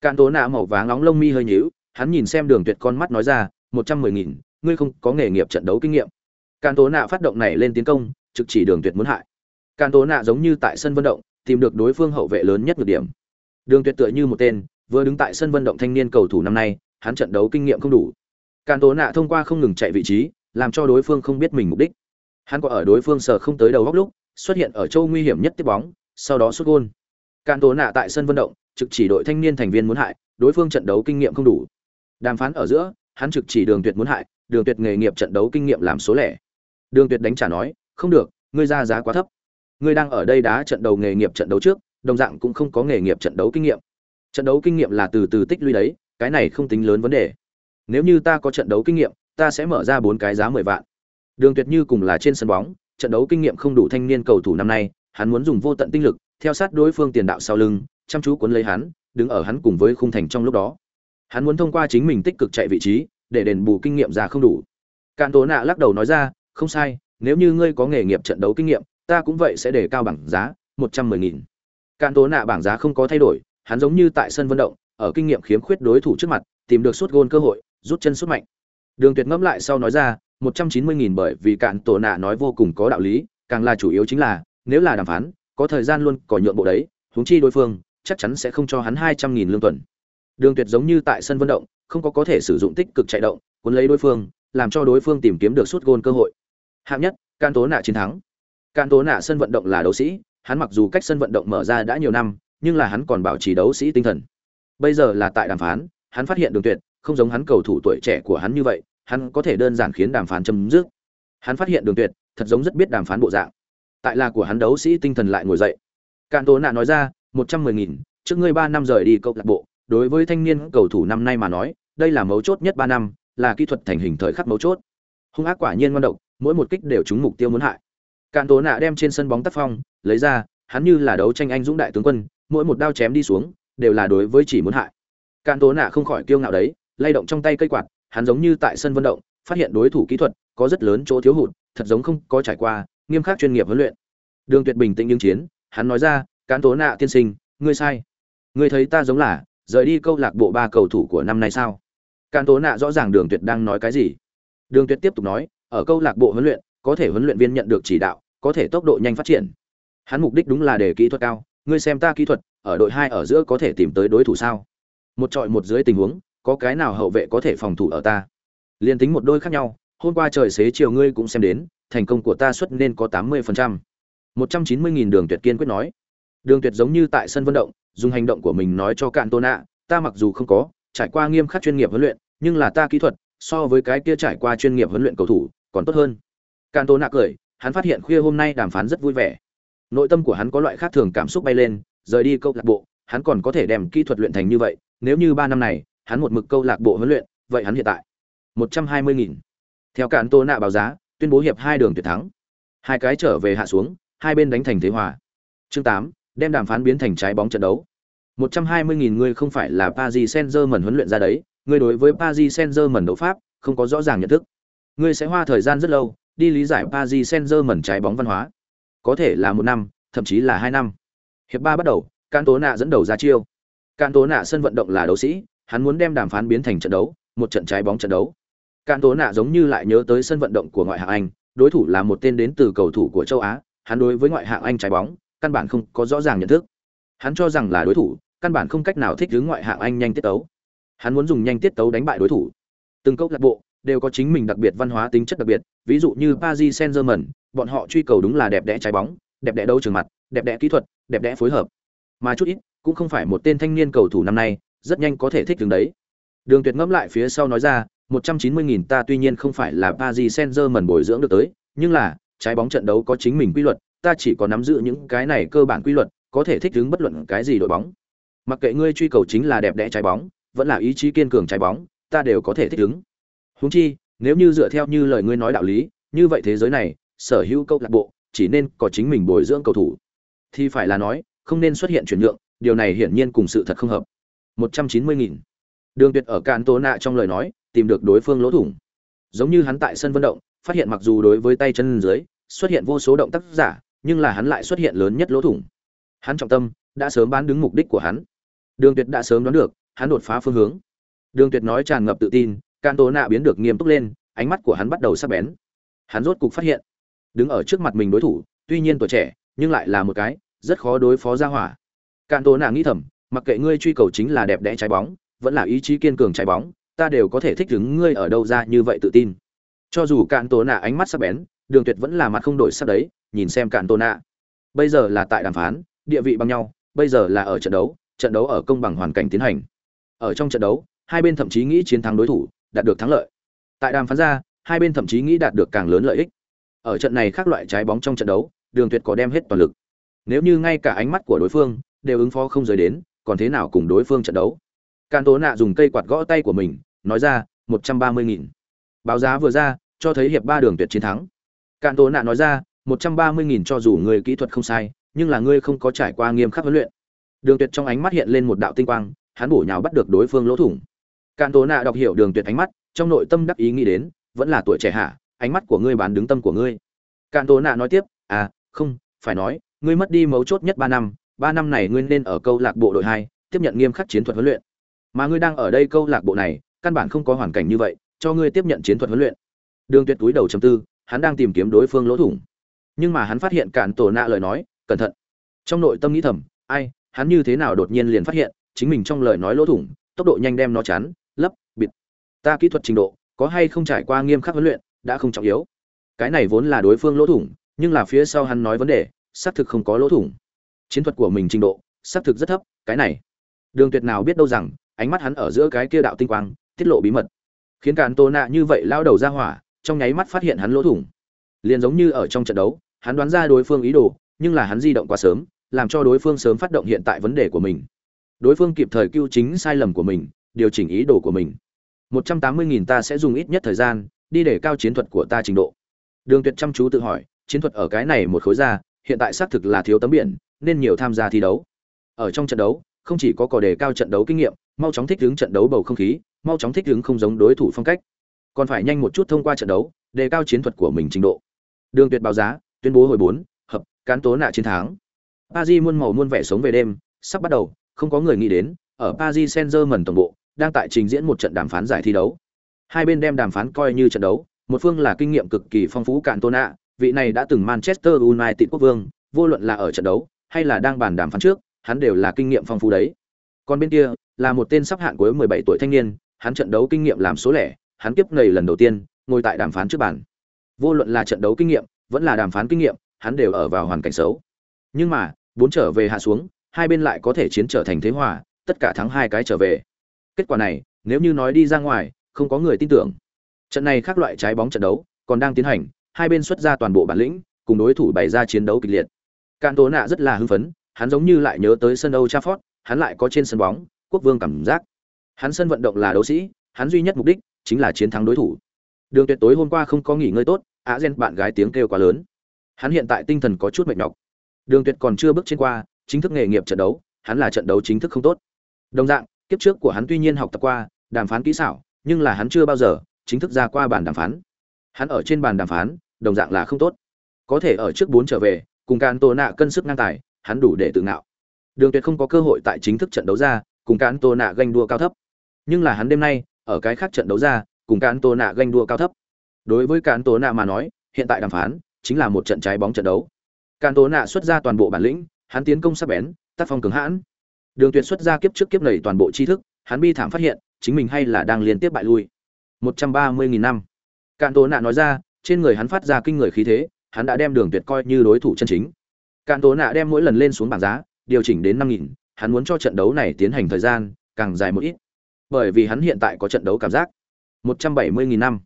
Can tố nạ màu váng nóng lông mi hơi nhíu, hắn nhìn xem đường tuyệt con mắt nói ra, một trăm mười nghìn, ngươi không có nghề nghiệp trận đấu kinh nghiệm. Can tố nạ phát động này lên tiến công, trực chỉ đường tuyệt muốn hại. Can tố nạ giống như tại sân vận động tìm được đối phương hậu vệ lớn nhất nhược điểm. Đường tuyệt tựa như một tên, vừa đứng tại sân vận động thanh niên cầu thủ năm nay, hắn trận đấu kinh nghiệm không đủ. Càn tố nạ thông qua không ngừng chạy vị trí, làm cho đối phương không biết mình mục đích. Hắn có ở đối phương sở không tới đầu góc lúc, xuất hiện ở châu nguy hiểm nhất tiếp bóng, sau đó sút gôn. Càn tố nạ tại sân vận động, trực chỉ đội thanh niên thành viên muốn hại, đối phương trận đấu kinh nghiệm không đủ. Đàm phán ở giữa, hắn trực chỉ đường tuyệt muốn hại, đường tuyệt nghề nghiệp trận đấu kinh nghiệm làm số lẻ. Đường tuyệt đánh trả nói, không được, ngươi ra giá quá thấp ngươi đang ở đây đá trận đầu nghề nghiệp trận đấu trước, đồng dạng cũng không có nghề nghiệp trận đấu kinh nghiệm. Trận đấu kinh nghiệm là từ từ tích lũy đấy, cái này không tính lớn vấn đề. Nếu như ta có trận đấu kinh nghiệm, ta sẽ mở ra bốn cái giá mười vạn. Đường tuyệt như cùng là trên sân bóng, trận đấu kinh nghiệm không đủ thanh niên cầu thủ năm nay, hắn muốn dùng vô tận tinh lực, theo sát đối phương tiền đạo sau lưng, chăm chú cuốn lấy hắn, đứng ở hắn cùng với khung thành trong lúc đó. Hắn muốn thông qua chính mình tích cực chạy vị trí, để đền bù kinh nghiệm ra không đủ. Cạn tố nạ lắc đầu nói ra, không sai, nếu như ngươi có nghề nghiệp trận đấu kinh nghiệm ta cũng vậy sẽ để cao bảng giá, một trăm mười nghìn. Cạn tố nạ bảng giá không có thay đổi, hắn giống như tại sân vận động, ở kinh nghiệm khiếm khuyết đối thủ trước mặt, tìm được suốt gôn cơ hội, rút chân sút mạnh. Đường tuyệt ngẫm lại sau nói ra, một trăm chín mươi nghìn bởi vì cạn tổ nạ nói vô cùng có đạo lý, càng là chủ yếu chính là, nếu là đàm phán, có thời gian luôn có nhượng bộ đấy, huống chi đối phương, chắc chắn sẽ không cho hắn hai trăm nghìn lương tuần. Đường tuyệt giống như tại sân vận động, không có có thể sử dụng tích cực chạy động, cuốn lấy đối phương, làm cho đối phương tìm kiếm được suốt gôn cơ hội. Hạng nhất can tố nạ chiến thắng. Cạn tố nạ sân vận động là đấu sĩ, hắn mặc dù cách sân vận động mở ra đã nhiều năm, nhưng là hắn còn bảo trì đấu sĩ tinh thần. Bây giờ là tại đàm phán, hắn phát hiện đường tuyệt, không giống hắn cầu thủ tuổi trẻ của hắn như vậy, hắn có thể đơn giản khiến đàm phán chấm dứt. Hắn phát hiện đường tuyệt, thật giống rất biết đàm phán bộ dạng. Tại là của hắn đấu sĩ tinh thần lại ngồi dậy. Cạn tố nạ nói ra, một trăm mười nghìn, trước ngươi ba năm rời đi câu lạc bộ, đối với thanh niên cầu thủ năm nay mà nói, đây là mấu chốt nhất ba năm, là kỹ thuật thành hình thời khắc mấu chốt. Hung ác quả nhiên ngoan độc, mỗi một kích đều trúng mục tiêu muốn hại càn tố nạ đem trên sân bóng tác phong, lấy ra, hắn như là đấu tranh anh dũng đại tướng quân, mỗi một đao chém đi xuống, đều là đối với chỉ muốn hại. Càn tố nạ không khỏi kiêu ngạo đấy, lay động trong tay cây quạt, hắn giống như tại sân vận động, phát hiện đối thủ kỹ thuật có rất lớn chỗ thiếu hụt, thật giống không có trải qua nghiêm khắc chuyên nghiệp huấn luyện. Đường tuyệt bình tĩnh những chiến, hắn nói ra cán tố nạ tiên sinh, ngươi sai. Ngươi thấy ta giống là, rời đi câu lạc bộ ba cầu thủ của năm nay sao? Cán tố nạ rõ ràng đường tuyệt đang nói cái gì. Đường tuyệt tiếp tục nói, ở câu lạc bộ huấn luyện, có thể huấn luyện viên nhận được chỉ đạo có thể tốc độ nhanh phát triển. Hắn mục đích đúng là để kỹ thuật cao, ngươi xem ta kỹ thuật, ở đội hai ở giữa có thể tìm tới đối thủ sao? Một trọi một dưới tình huống, có cái nào hậu vệ có thể phòng thủ ở ta? Liền tính một đôi khác nhau, hôm qua trời xế chiều ngươi cũng xem đến, thành công của ta xuất nên có tám mươi phần trăm. một trăm chín mươi nghìn đường tuyệt kiên quyết nói. Đường tuyệt giống như tại sân vận động, dùng hành động của mình nói cho cạn tôn ạ ta mặc dù không có trải qua nghiêm khắc chuyên nghiệp huấn luyện, nhưng là ta kỹ thuật, so với cái kia trải qua chuyên nghiệp huấn luyện cầu thủ, còn tốt hơn. Cạn tôn ạ cười hắn phát hiện khuya hôm nay đàm phán rất vui vẻ nội tâm của hắn có loại khác thường cảm xúc bay lên rời đi câu lạc bộ hắn còn có thể đem kỹ thuật luyện thành như vậy nếu như ba năm này hắn một mực câu lạc bộ huấn luyện vậy hắn hiện tại một trăm hai mươi nghìn theo cản tô nạ báo giá tuyên bố hiệp hai đường tuyệt thắng hai cái trở về hạ xuống hai bên đánh thành thế hòa chương tám đem đàm phán biến thành trái bóng trận đấu. 120.000 người không phải là Paris Saint-Germain huấn luyện ra đấy, người đối với Paris Saint-Germain đấu pháp không có rõ ràng nhận thức. Ngươi sẽ hoa thời gian rất lâu đi lý giải Paris Saint-Germain trái bóng văn hóa. Có thể là một năm, thậm chí là hai năm. Hiệp ba bắt đầu, Can Tố Nạ dẫn đầu ra chiêu. Can Tố Nạ sân vận động là đấu sĩ, hắn muốn đem đàm phán biến thành trận đấu, một trận trái bóng trận đấu. Can Tố Nạ giống như lại nhớ tới sân vận động của ngoại hạng Anh, đối thủ là một tên đến từ cầu thủ của châu Á, hắn đối với ngoại hạng Anh trái bóng, căn bản không có rõ ràng nhận thức hắn cho rằng là đối thủ căn bản không cách nào thích ứng ngoại hạng anh nhanh tiết tấu hắn muốn dùng nhanh tiết tấu đánh bại đối thủ từng câu lạc bộ đều có chính mình đặc biệt văn hóa tính chất đặc biệt ví dụ như paris saint germain bọn họ truy cầu đúng là đẹp đẽ trái bóng đẹp đẽ đấu trường mặt đẹp đẽ kỹ thuật đẹp đẽ phối hợp mà chút ít cũng không phải một tên thanh niên cầu thủ năm nay rất nhanh có thể thích ứng đấy đường tuyệt ngẫm lại phía sau nói ra một trăm chín mươi nghìn ta tuy nhiên không phải là paris saint germain bồi dưỡng được tới nhưng là trái bóng trận đấu có chính mình quy luật ta chỉ có nắm giữ những cái này cơ bản quy luật, có thể thích ứng bất luận cái gì đội bóng. Mặc kệ ngươi truy cầu chính là đẹp đẽ trái bóng, vẫn là ý chí kiên cường trái bóng, ta đều có thể thích ứng. Huống chi, nếu như dựa theo như lời ngươi nói đạo lý, như vậy thế giới này, sở hữu câu lạc bộ chỉ nên có chính mình bồi dưỡng cầu thủ, thì phải là nói, không nên xuất hiện chuyển nhượng, điều này hiển nhiên cùng sự thật không hợp. 190.000. Đường Tuyệt ở Càn Tố Nạ trong lời nói, tìm được đối phương lỗ thủng. Giống như hắn tại sân vận động phát hiện mặc dù đối với tay chân dưới xuất hiện vô số động tác giả nhưng là hắn lại xuất hiện lớn nhất lỗ thủng. Hắn trọng tâm đã sớm bán đứng mục đích của hắn. Đường tuyệt đã sớm đoán được hắn đột phá phương hướng. Đường tuyệt nói tràn ngập tự tin can tố nạ biến được nghiêm túc lên, ánh mắt của hắn bắt đầu sắc bén. Hắn rốt cục phát hiện, đứng ở trước mặt mình đối thủ, tuy nhiên tuổi trẻ, nhưng lại là một cái rất khó đối phó ra hỏa. Can tố nạ nghĩ thầm, mặc kệ ngươi truy cầu chính là đẹp đẽ trái bóng, vẫn là ý chí kiên cường trái bóng, ta đều có thể thích ứng ngươi ở đâu ra như vậy tự tin. Cho dù cạn nạ ánh mắt sắc bén, đường tuyệt vẫn là mặt không đổi sắc đấy, nhìn xem cạn nạ. Bây giờ là tại đàm phán, địa vị bằng nhau, bây giờ là ở trận đấu trận đấu ở công bằng hoàn cảnh tiến hành. Ở trong trận đấu, hai bên thậm chí nghĩ chiến thắng đối thủ đạt được thắng lợi. Tại đàm phán ra, hai bên thậm chí nghĩ đạt được càng lớn lợi ích. Ở trận này khác loại trái bóng trong trận đấu, đường tuyệt có đem hết toàn lực. Nếu như ngay cả ánh mắt của đối phương đều ứng phó không rời đến, còn thế nào cùng đối phương trận đấu? Can tố nạ dùng cây quạt gõ tay của mình, nói ra, một trăm ba mươi nghìn. Báo giá vừa ra, cho thấy hiệp ba đường tuyệt chiến thắng. Can tố nạ nói ra, một trăm ba mươi nghìn cho dù người kỹ thuật không sai, nhưng là ngươi không có trải qua nghiêm khắc huấn luyện. Đường tuyệt trong ánh mắt hiện lên một đạo tinh quang, hắn bổ nhào bắt được đối phương lỗ thủng cạn tố nạ đọc hiểu đường tuyệt ánh mắt, trong nội tâm đắc ý nghĩ đến, vẫn là tuổi trẻ hạ ánh mắt của ngươi bán đứng tâm của ngươi. Cạn tố nạ nói tiếp à không, phải nói, ngươi mất đi mấu chốt nhất ba năm ba năm này ngươi nên ở câu lạc bộ đội hai, tiếp nhận nghiêm khắc chiến thuật huấn luyện. Mà ngươi đang ở đây câu lạc bộ này, căn bản không có hoàn cảnh như vậy, cho ngươi tiếp nhận chiến thuật huấn luyện. Đường tuyệt túi đầu chấm tư, hắn đang tìm kiếm đối phương lỗ thủng. Nhưng mà hắn phát hiện cạn tổ nạ lời nói, cẩn thận. Trong nội tâm nghĩ thầm, ai, hắn như thế nào đột nhiên liền phát hiện, chính mình trong lời nói lỗ thủng, tốc độ nhanh đem nó chắn ta kỹ thuật trình độ, có hay không trải qua nghiêm khắc huấn luyện, đã không trọng yếu. Cái này vốn là đối phương lỗ thủng, nhưng là phía sau hắn nói vấn đề, xác thực không có lỗ thủng. Chiến thuật của mình trình độ, xác thực rất thấp, cái này. Đường tuyệt nào biết đâu rằng, ánh mắt hắn ở giữa cái kia đạo tinh quang, tiết lộ bí mật. Khiến càn tô nạ như vậy lao đầu ra hỏa, trong nháy mắt phát hiện hắn lỗ thủng. Liền giống như ở trong trận đấu, hắn đoán ra đối phương ý đồ, nhưng là hắn di động quá sớm, làm cho đối phương sớm phát động hiện tại vấn đề của mình. Đối phương kịp thời cứu chính sai lầm của mình, điều chỉnh ý đồ của mình một trăm tám mươi nghìn ta sẽ dùng ít nhất thời gian, đi để cao chiến thuật của ta trình độ. Đường tuyệt chăm chú tự hỏi, chiến thuật ở cái này một khối ra, hiện tại xác thực là thiếu tấm biển, nên nhiều tham gia thi đấu. Ở trong trận đấu, không chỉ có cò đề cao trận đấu kinh nghiệm, mau chóng thích ứng trận đấu bầu không khí, mau chóng thích ứng không giống đối thủ phong cách. Còn phải nhanh một chút thông qua trận đấu, đề cao chiến thuật của mình trình độ. Đường tuyệt báo giá, tuyên bố hồi bốn, hợp, cán tố nạ chiến thắng. Paris muôn màu muôn vẻ sống về đêm, sắp bắt đầu, không có người nghĩ đến, ở paris saint germain tổng bộ đang tại trình diễn một trận đàm phán giải thi đấu. Hai bên đem đàm phán coi như trận đấu, một phương là kinh nghiệm cực kỳ phong phú cạn nạ vị này đã từng manchester united quốc vương, vô luận là ở trận đấu hay là đang bàn đàm phán trước, hắn đều là kinh nghiệm phong phú đấy. Còn bên kia, là một tên sắp hạn cuối 17 tuổi thanh niên, hắn trận đấu kinh nghiệm làm số lẻ, hắn kiếp ngầy lần đầu tiên ngồi tại đàm phán trước bàn. Vô luận là trận đấu kinh nghiệm, vẫn là đàm phán kinh nghiệm, hắn đều ở vào hoàn cảnh xấu. Nhưng mà, bốn trở về hạ xuống, hai bên lại có thể chiến trở thành thế hòa, tất cả thắng hai cái trở về kết quả này nếu như nói đi ra ngoài không có người tin tưởng trận này khác loại trái bóng trận đấu còn đang tiến hành hai bên xuất ra toàn bộ bản lĩnh cùng đối thủ bày ra chiến đấu kịch liệt Càn Tố Nạ rất là hưng phấn, hắn giống như lại nhớ tới sân Old Trafford, hắn lại có trên sân bóng, quốc vương cảm giác. Hắn sân vận động là đấu sĩ, hắn duy nhất mục đích chính là chiến thắng đối thủ. Đường Tuyệt tối hôm qua không có nghỉ ngơi tốt, Á Gen bạn gái tiếng kêu quá lớn. Hắn hiện tại tinh thần có chút mệt nhọc. Đường Tuyệt còn chưa bước trên qua, chính thức nghề nghiệp trận đấu, hắn là trận đấu chính thức không tốt. Đồng dạng, kiếp trước của hắn tuy nhiên học tập qua đàm phán kỹ xảo, nhưng là hắn chưa bao giờ chính thức ra qua bàn đàm phán. Hắn ở trên bàn đàm phán, đồng dạng là không tốt. Có thể ở trước bốn trở về, cùng cán tô nạ cân sức ngang tài hắn đủ để tự ngạo. Đường tuyệt không có cơ hội tại chính thức trận đấu ra cùng cán tô nạ ganh đua cao thấp. Nhưng là hắn đêm nay ở cái khác trận đấu ra cùng cán tô nạ ganh đua cao thấp. Đối với cán tô nạ mà nói hiện tại đàm phán chính là một trận trái bóng trận đấu. Cán tô nạ xuất ra toàn bộ bản lĩnh hắn tiến công sắc bén tác phong cứng hãn. Đường Tuyệt xuất ra kiếp trước kiếp nảy toàn bộ tri thức, hắn bi thảm phát hiện, chính mình hay là đang liên tiếp bại lui. 130.000 năm. Cạn Tố Nạ nói ra, trên người hắn phát ra kinh người khí thế, hắn đã đem Đường Tuyệt coi như đối thủ chân chính. Cạn Tố Nạ đem mỗi lần lên xuống bảng giá, điều chỉnh đến 5000, hắn muốn cho trận đấu này tiến hành thời gian càng dài một ít. Bởi vì hắn hiện tại có trận đấu cảm giác. 170.000 năm.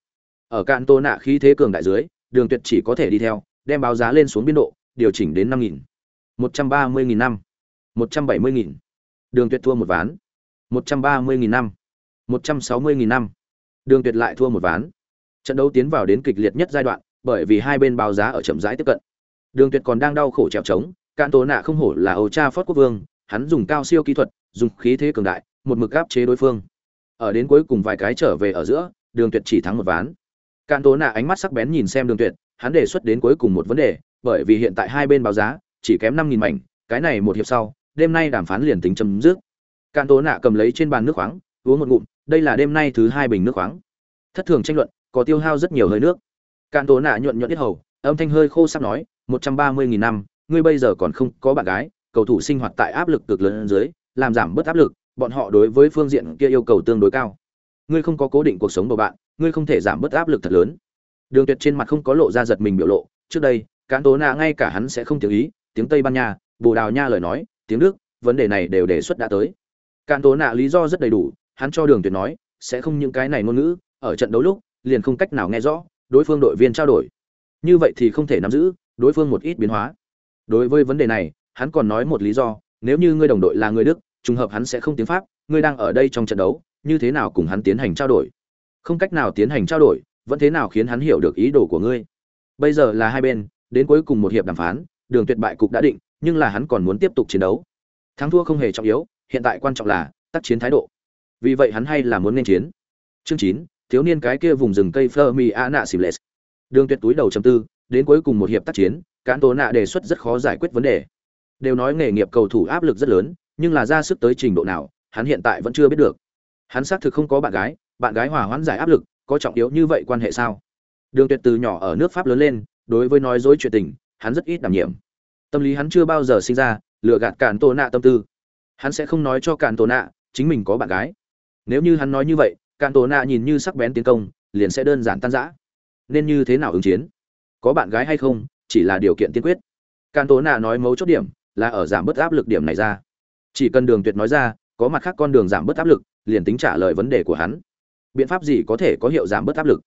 Ở Cạn Tố Nạ khí thế cường đại dưới, Đường Tuyệt chỉ có thể đi theo, đem báo giá lên xuống biên độ, điều chỉnh đến 5000. 130.000 năm. 170.000 đường tuyệt thua một ván. Một trăm ba mươi nghìn năm. Một trăm sáu mươi nghìn năm. Đường tuyệt lại thua một ván. Trận đấu tiến vào đến kịch liệt nhất giai đoạn bởi vì hai bên báo giá ở chậm rãi tiếp cận. Đường Tuyệt còn đang đau khổ trèo trống, Cạn Tố Nạ không hổ là Âu Cha Phất quốc vương, hắn dùng cao siêu kỹ thuật, dùng khí thế cường đại, một mực áp chế đối phương. Ở đến cuối cùng vài cái trở về ở giữa, đường tuyệt chỉ thắng một ván. Cạn tố nạ ánh mắt sắc bén nhìn xem đường tuyệt hắn đề xuất đến cuối cùng một vấn đề bởi vì hiện tại hai bên báo giá chỉ kém năm nghìn mảnh cái này một hiệp sau đêm nay đàm phán liền tính chấm dứt. Cạn tố nạ cầm lấy trên bàn nước khoáng, uống một ngụm, đây là đêm nay thứ hai bình nước khoáng. Thất thường tranh luận, có tiêu hao rất nhiều hơi nước. Cạn tố nạ nhuận nhuận ít hầu, âm thanh hơi khô sắp nói, một trăm ba mươi nghìn năm, ngươi bây giờ còn không có bạn gái, cầu thủ sinh hoạt tại áp lực cực lớn dưới, làm giảm bớt áp lực, bọn họ đối với phương diện kia yêu cầu tương đối cao. Ngươi không có cố định cuộc sống của bạn, ngươi không thể giảm bớt áp lực thật lớn. Đường tuyệt trên mặt không có lộ ra giật mình biểu lộ. Trước đây cán tố nạ ngay cả hắn sẽ không tiểu ý, tiếng tây ban nha, bồ đào nha lời nói tiếng đức, vấn đề này đều đề xuất đã tới. Cạn tố nạ lý do rất đầy đủ, hắn cho đường tuyệt nói, sẽ không những cái này ngôn ngữ, ở trận đấu lúc, liền không cách nào nghe rõ, đối phương đội viên trao đổi. Như vậy thì không thể nắm giữ, đối phương một ít biến hóa. Đối với vấn đề này, hắn còn nói một lý do, nếu như ngươi đồng đội là người đức, trùng hợp hắn sẽ không tiếng pháp, ngươi đang ở đây trong trận đấu, như thế nào cùng hắn tiến hành trao đổi? Không cách nào tiến hành trao đổi, vẫn thế nào khiến hắn hiểu được ý đồ của ngươi? Bây giờ là hai bên, đến cuối cùng một hiệp đàm phán đường tuyệt bại cục đã định nhưng là hắn còn muốn tiếp tục chiến đấu thắng thua không hề trọng yếu hiện tại quan trọng là tác chiến thái độ vì vậy hắn hay là muốn nên chiến chương chín thiếu niên cái kia vùng rừng cây Fermi Ana Siles. Đường Tuyệt túi đầu chấm tư, đến cuối cùng một hiệp tác chiến, Cán Tố Nạ đề xuất rất khó giải quyết vấn đề. Đều nói nghề nghiệp cầu thủ áp lực rất lớn, nhưng là ra sức tới trình độ nào, hắn hiện tại vẫn chưa biết được. Hắn xác thực không có bạn gái, bạn gái hòa hoãn giải áp lực, có trọng yếu như vậy quan hệ sao? Đường Tuyệt từ nhỏ ở nước Pháp lớn lên, đối với nói dối chuyện tình, hắn rất ít đảm nhiệm. Tâm lý hắn chưa bao giờ sinh ra lừa gạt Cản tổ Nạ tâm tư. Hắn sẽ không nói cho Cản tổ Nạ chính mình có bạn gái. Nếu như hắn nói như vậy, Cản tổ Nạ nhìn như sắc bén tiến công, liền sẽ đơn giản tan rã. Nên như thế nào ứng chiến? Có bạn gái hay không, chỉ là điều kiện tiên quyết. Cản tổ Nạ nói mấu chốt điểm là ở giảm bớt áp lực điểm này ra. Chỉ cần Đường Tuyệt nói ra, có mặt khác con đường giảm bớt áp lực, liền tính trả lời vấn đề của hắn biện pháp gì có thể có hiệu giảm bớt áp lực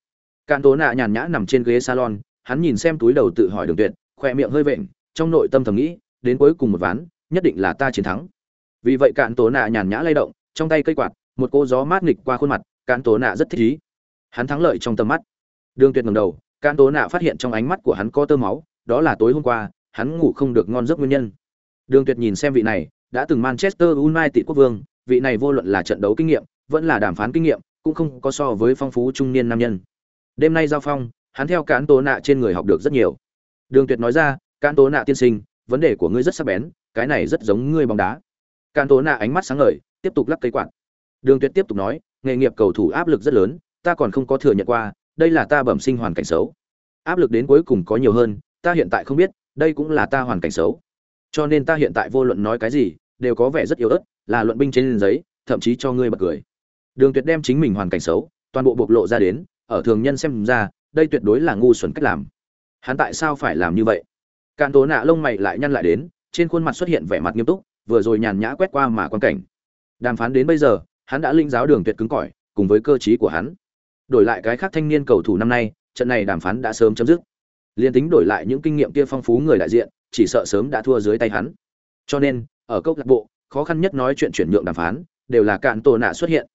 cản tố nạ nhàn nhã nằm trên ghế salon hắn nhìn xem túi đầu tự hỏi đường tuyệt khoe miệng hơi vện, trong nội tâm thầm nghĩ, đến cuối cùng một ván, nhất định là ta chiến thắng. Vì vậy cạn tố nạ nhàn nhã lay động, trong tay cây quạt, một cô gió mát nghịch qua khuôn mặt, cạn tố nạ rất thích ý. Hắn thắng lợi trong tầm mắt. Đường tuyệt ngẩng đầu, cạn tố nạ phát hiện trong ánh mắt của hắn có tơ máu, đó là tối hôm qua, hắn ngủ không được ngon giấc nguyên nhân. Đường tuyệt nhìn xem vị này, đã từng manchester united quốc vương, vị này vô luận là trận đấu kinh nghiệm, vẫn là đàm phán kinh nghiệm, cũng không có so với phong phú trung niên nam nhân. Đêm nay giao phong, hắn theo cán tố nạ trên người học được rất nhiều đường tuyệt nói ra cán tố nạ tiên sinh, vấn đề của ngươi rất sắc bén, cái này rất giống ngươi bóng đá. Cán tố nạ ánh mắt sáng ngời, tiếp tục lắc cây quạt. Đường tuyệt tiếp tục nói, nghề nghiệp cầu thủ áp lực rất lớn, ta còn không có thừa nhận qua, đây là ta bẩm sinh hoàn cảnh xấu. Áp lực đến cuối cùng có nhiều hơn, ta hiện tại không biết, đây cũng là ta hoàn cảnh xấu. Cho nên ta hiện tại vô luận nói cái gì, đều có vẻ rất yếu ớt, là luận binh trên giấy, thậm chí cho ngươi bật cười. Đường tuyệt đem chính mình hoàn cảnh xấu, toàn bộ bộc lộ ra đến, ở thường nhân xem ra, đây tuyệt đối là ngu xuẩn cách làm hắn tại sao phải làm như vậy? Càn tố nạ lông mày lại nhăn lại đến, trên khuôn mặt xuất hiện vẻ mặt nghiêm túc, vừa rồi nhàn nhã quét qua mà quan cảnh. Đàm phán đến bây giờ, hắn đã linh giáo đường tuyệt cứng cỏi, cùng với cơ trí của hắn. Đổi lại cái khác thanh niên cầu thủ năm nay, trận này đàm phán đã sớm chấm dứt. Liên tính đổi lại những kinh nghiệm kia phong phú người đại diện, chỉ sợ sớm đã thua dưới tay hắn. Cho nên, ở câu lạc bộ, khó khăn nhất nói chuyện chuyển nhượng đàm phán, đều là cạn tổ nạ xuất hiện.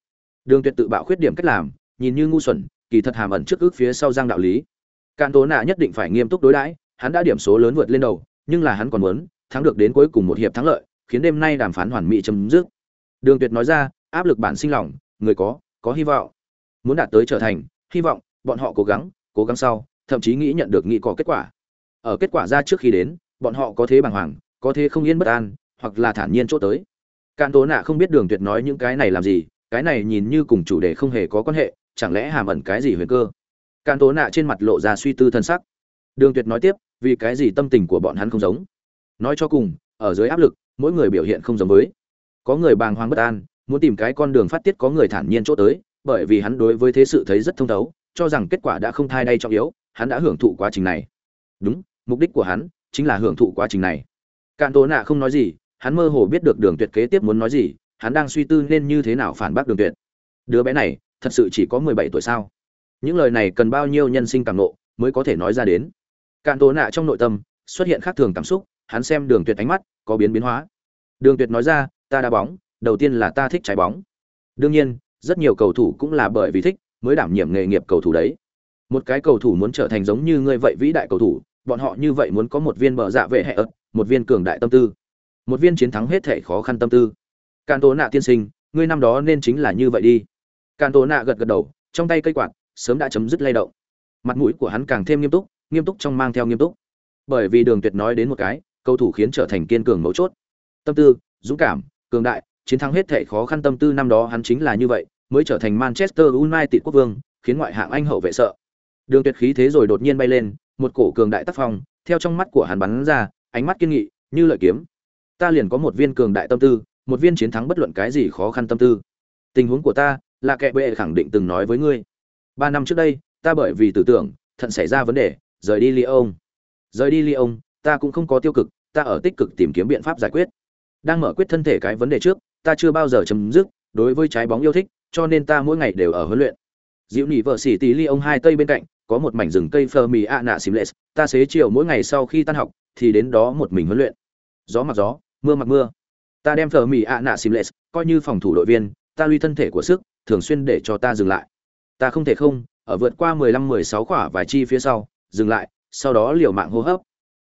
Đường tuyệt tự bạo khuyết điểm cách làm, nhìn như ngu xuẩn, kỳ thật hàm ẩn trước ước phía sau giang đạo lý cạn Tố nạ nhất định phải nghiêm túc đối đãi hắn đã điểm số lớn vượt lên đầu nhưng là hắn còn muốn thắng được đến cuối cùng một hiệp thắng lợi khiến đêm nay đàm phán hoàn mỹ chấm dứt. Đường tuyệt nói ra áp lực bản sinh lòng người có có hy vọng. Muốn đạt tới trở thành hy vọng bọn họ cố gắng cố gắng sau thậm chí nghĩ nhận được nghị có kết quả. Ở kết quả ra trước khi đến bọn họ có thế bàng hoàng có thế không yên bất an hoặc là thản nhiên chỗ tới. Càn Tố Nạ không biết Đường Tuyệt nói những cái này làm gì, cái này nhìn như cùng chủ đề không hề có quan hệ, chẳng lẽ hàm ẩn cái gì huyền cơ? Càn Tố Nạ trên mặt lộ ra suy tư thân sắc. Đường Tuyệt nói tiếp, vì cái gì tâm tình của bọn hắn không giống? Nói cho cùng, ở dưới áp lực, mỗi người biểu hiện không giống với. Có người bàng hoàng bất an, muốn tìm cái con đường phát tiết có người thản nhiên chỗ tới, bởi vì hắn đối với thế sự thấy rất thông thấu, cho rằng kết quả đã không thai đây trọng yếu, hắn đã hưởng thụ quá trình này. Đúng, mục đích của hắn chính là hưởng thụ quá trình này. Càn Tố Nạ không nói gì, hắn mơ hồ biết được đường tuyệt kế tiếp muốn nói gì hắn đang suy tư nên như thế nào phản bác đường tuyệt đứa bé này thật sự chỉ có mười bảy tuổi sao những lời này cần bao nhiêu nhân sinh cảm nộ mới có thể nói ra đến? Cạn tố nạ trong nội tâm xuất hiện khác thường cảm xúc, hắn xem đường tuyệt ánh mắt có biến biến hóa. Đường tuyệt nói ra, ta đá bóng, đầu tiên là ta thích trái bóng. Đương nhiên, rất nhiều cầu thủ cũng là bởi vì thích mới đảm nhiệm nghề nghiệp cầu thủ đấy. Một cái cầu thủ muốn trở thành giống như ngươi vậy vĩ đại cầu thủ, bọn họ như vậy muốn có một viên bờ dạ vệ hệ ớt, một viên cường đại tâm tư. Một viên chiến thắng hết thể khó khăn tâm tư. Cạn tố nạ tiên sinh, ngươi năm đó nên chính là như vậy đi. Cạn tố nạ gật gật đầu, trong tay cây quạt sớm đã chấm dứt lay động. Mặt mũi của hắn càng thêm nghiêm túc nghiêm túc trong mang theo nghiêm túc. Bởi vì đường tuyệt nói đến một cái, cầu thủ khiến trở thành kiên cường mấu chốt. Tâm tư, dũng cảm, cường đại, chiến thắng hết thể khó khăn tâm tư năm đó hắn chính là như vậy, mới trở thành manchester united quốc vương, khiến ngoại hạng anh hậu vệ sợ. Đường tuyệt khí thế rồi đột nhiên bay lên, một cổ cường đại tác phong, theo trong mắt của hắn bắn ra, ánh mắt kiên nghị, như lợi kiếm. Ta liền có một viên cường đại tâm tư, một viên chiến thắng bất luận cái gì khó khăn tâm tư. Tình huống của ta, là kẻ bệ khẳng định từng nói với ngươi ba năm trước đây ta bởi vì tử tưởng thận xảy ra vấn đề rời đi Lyon. Rời đi Lyon, ta cũng không có tiêu cực, ta ở tích cực tìm kiếm biện pháp giải quyết. Đang mở quyết thân thể cái vấn đề trước, ta chưa bao giờ chấm dứt, đối với trái bóng yêu thích, cho nên ta mỗi ngày đều ở huấn luyện. Diệu nhị vợ xỉ tí Lyon hai tây bên cạnh, có một mảnh rừng cây phơ mì ạ nạ xìm lệ ta xế chiều mỗi ngày sau khi tan học thì đến đó một mình huấn luyện. Gió mặc gió, mưa mặc mưa. Ta đem phở mì ạ nạ xìm lệ coi như phòng thủ đội viên, ta luy thân thể của sức, thường xuyên để cho ta dừng lại. Ta không thể không, ở vượt qua 15-16 khỏa vài chi phía sau, dừng lại, sau đó liều mạng hô hấp.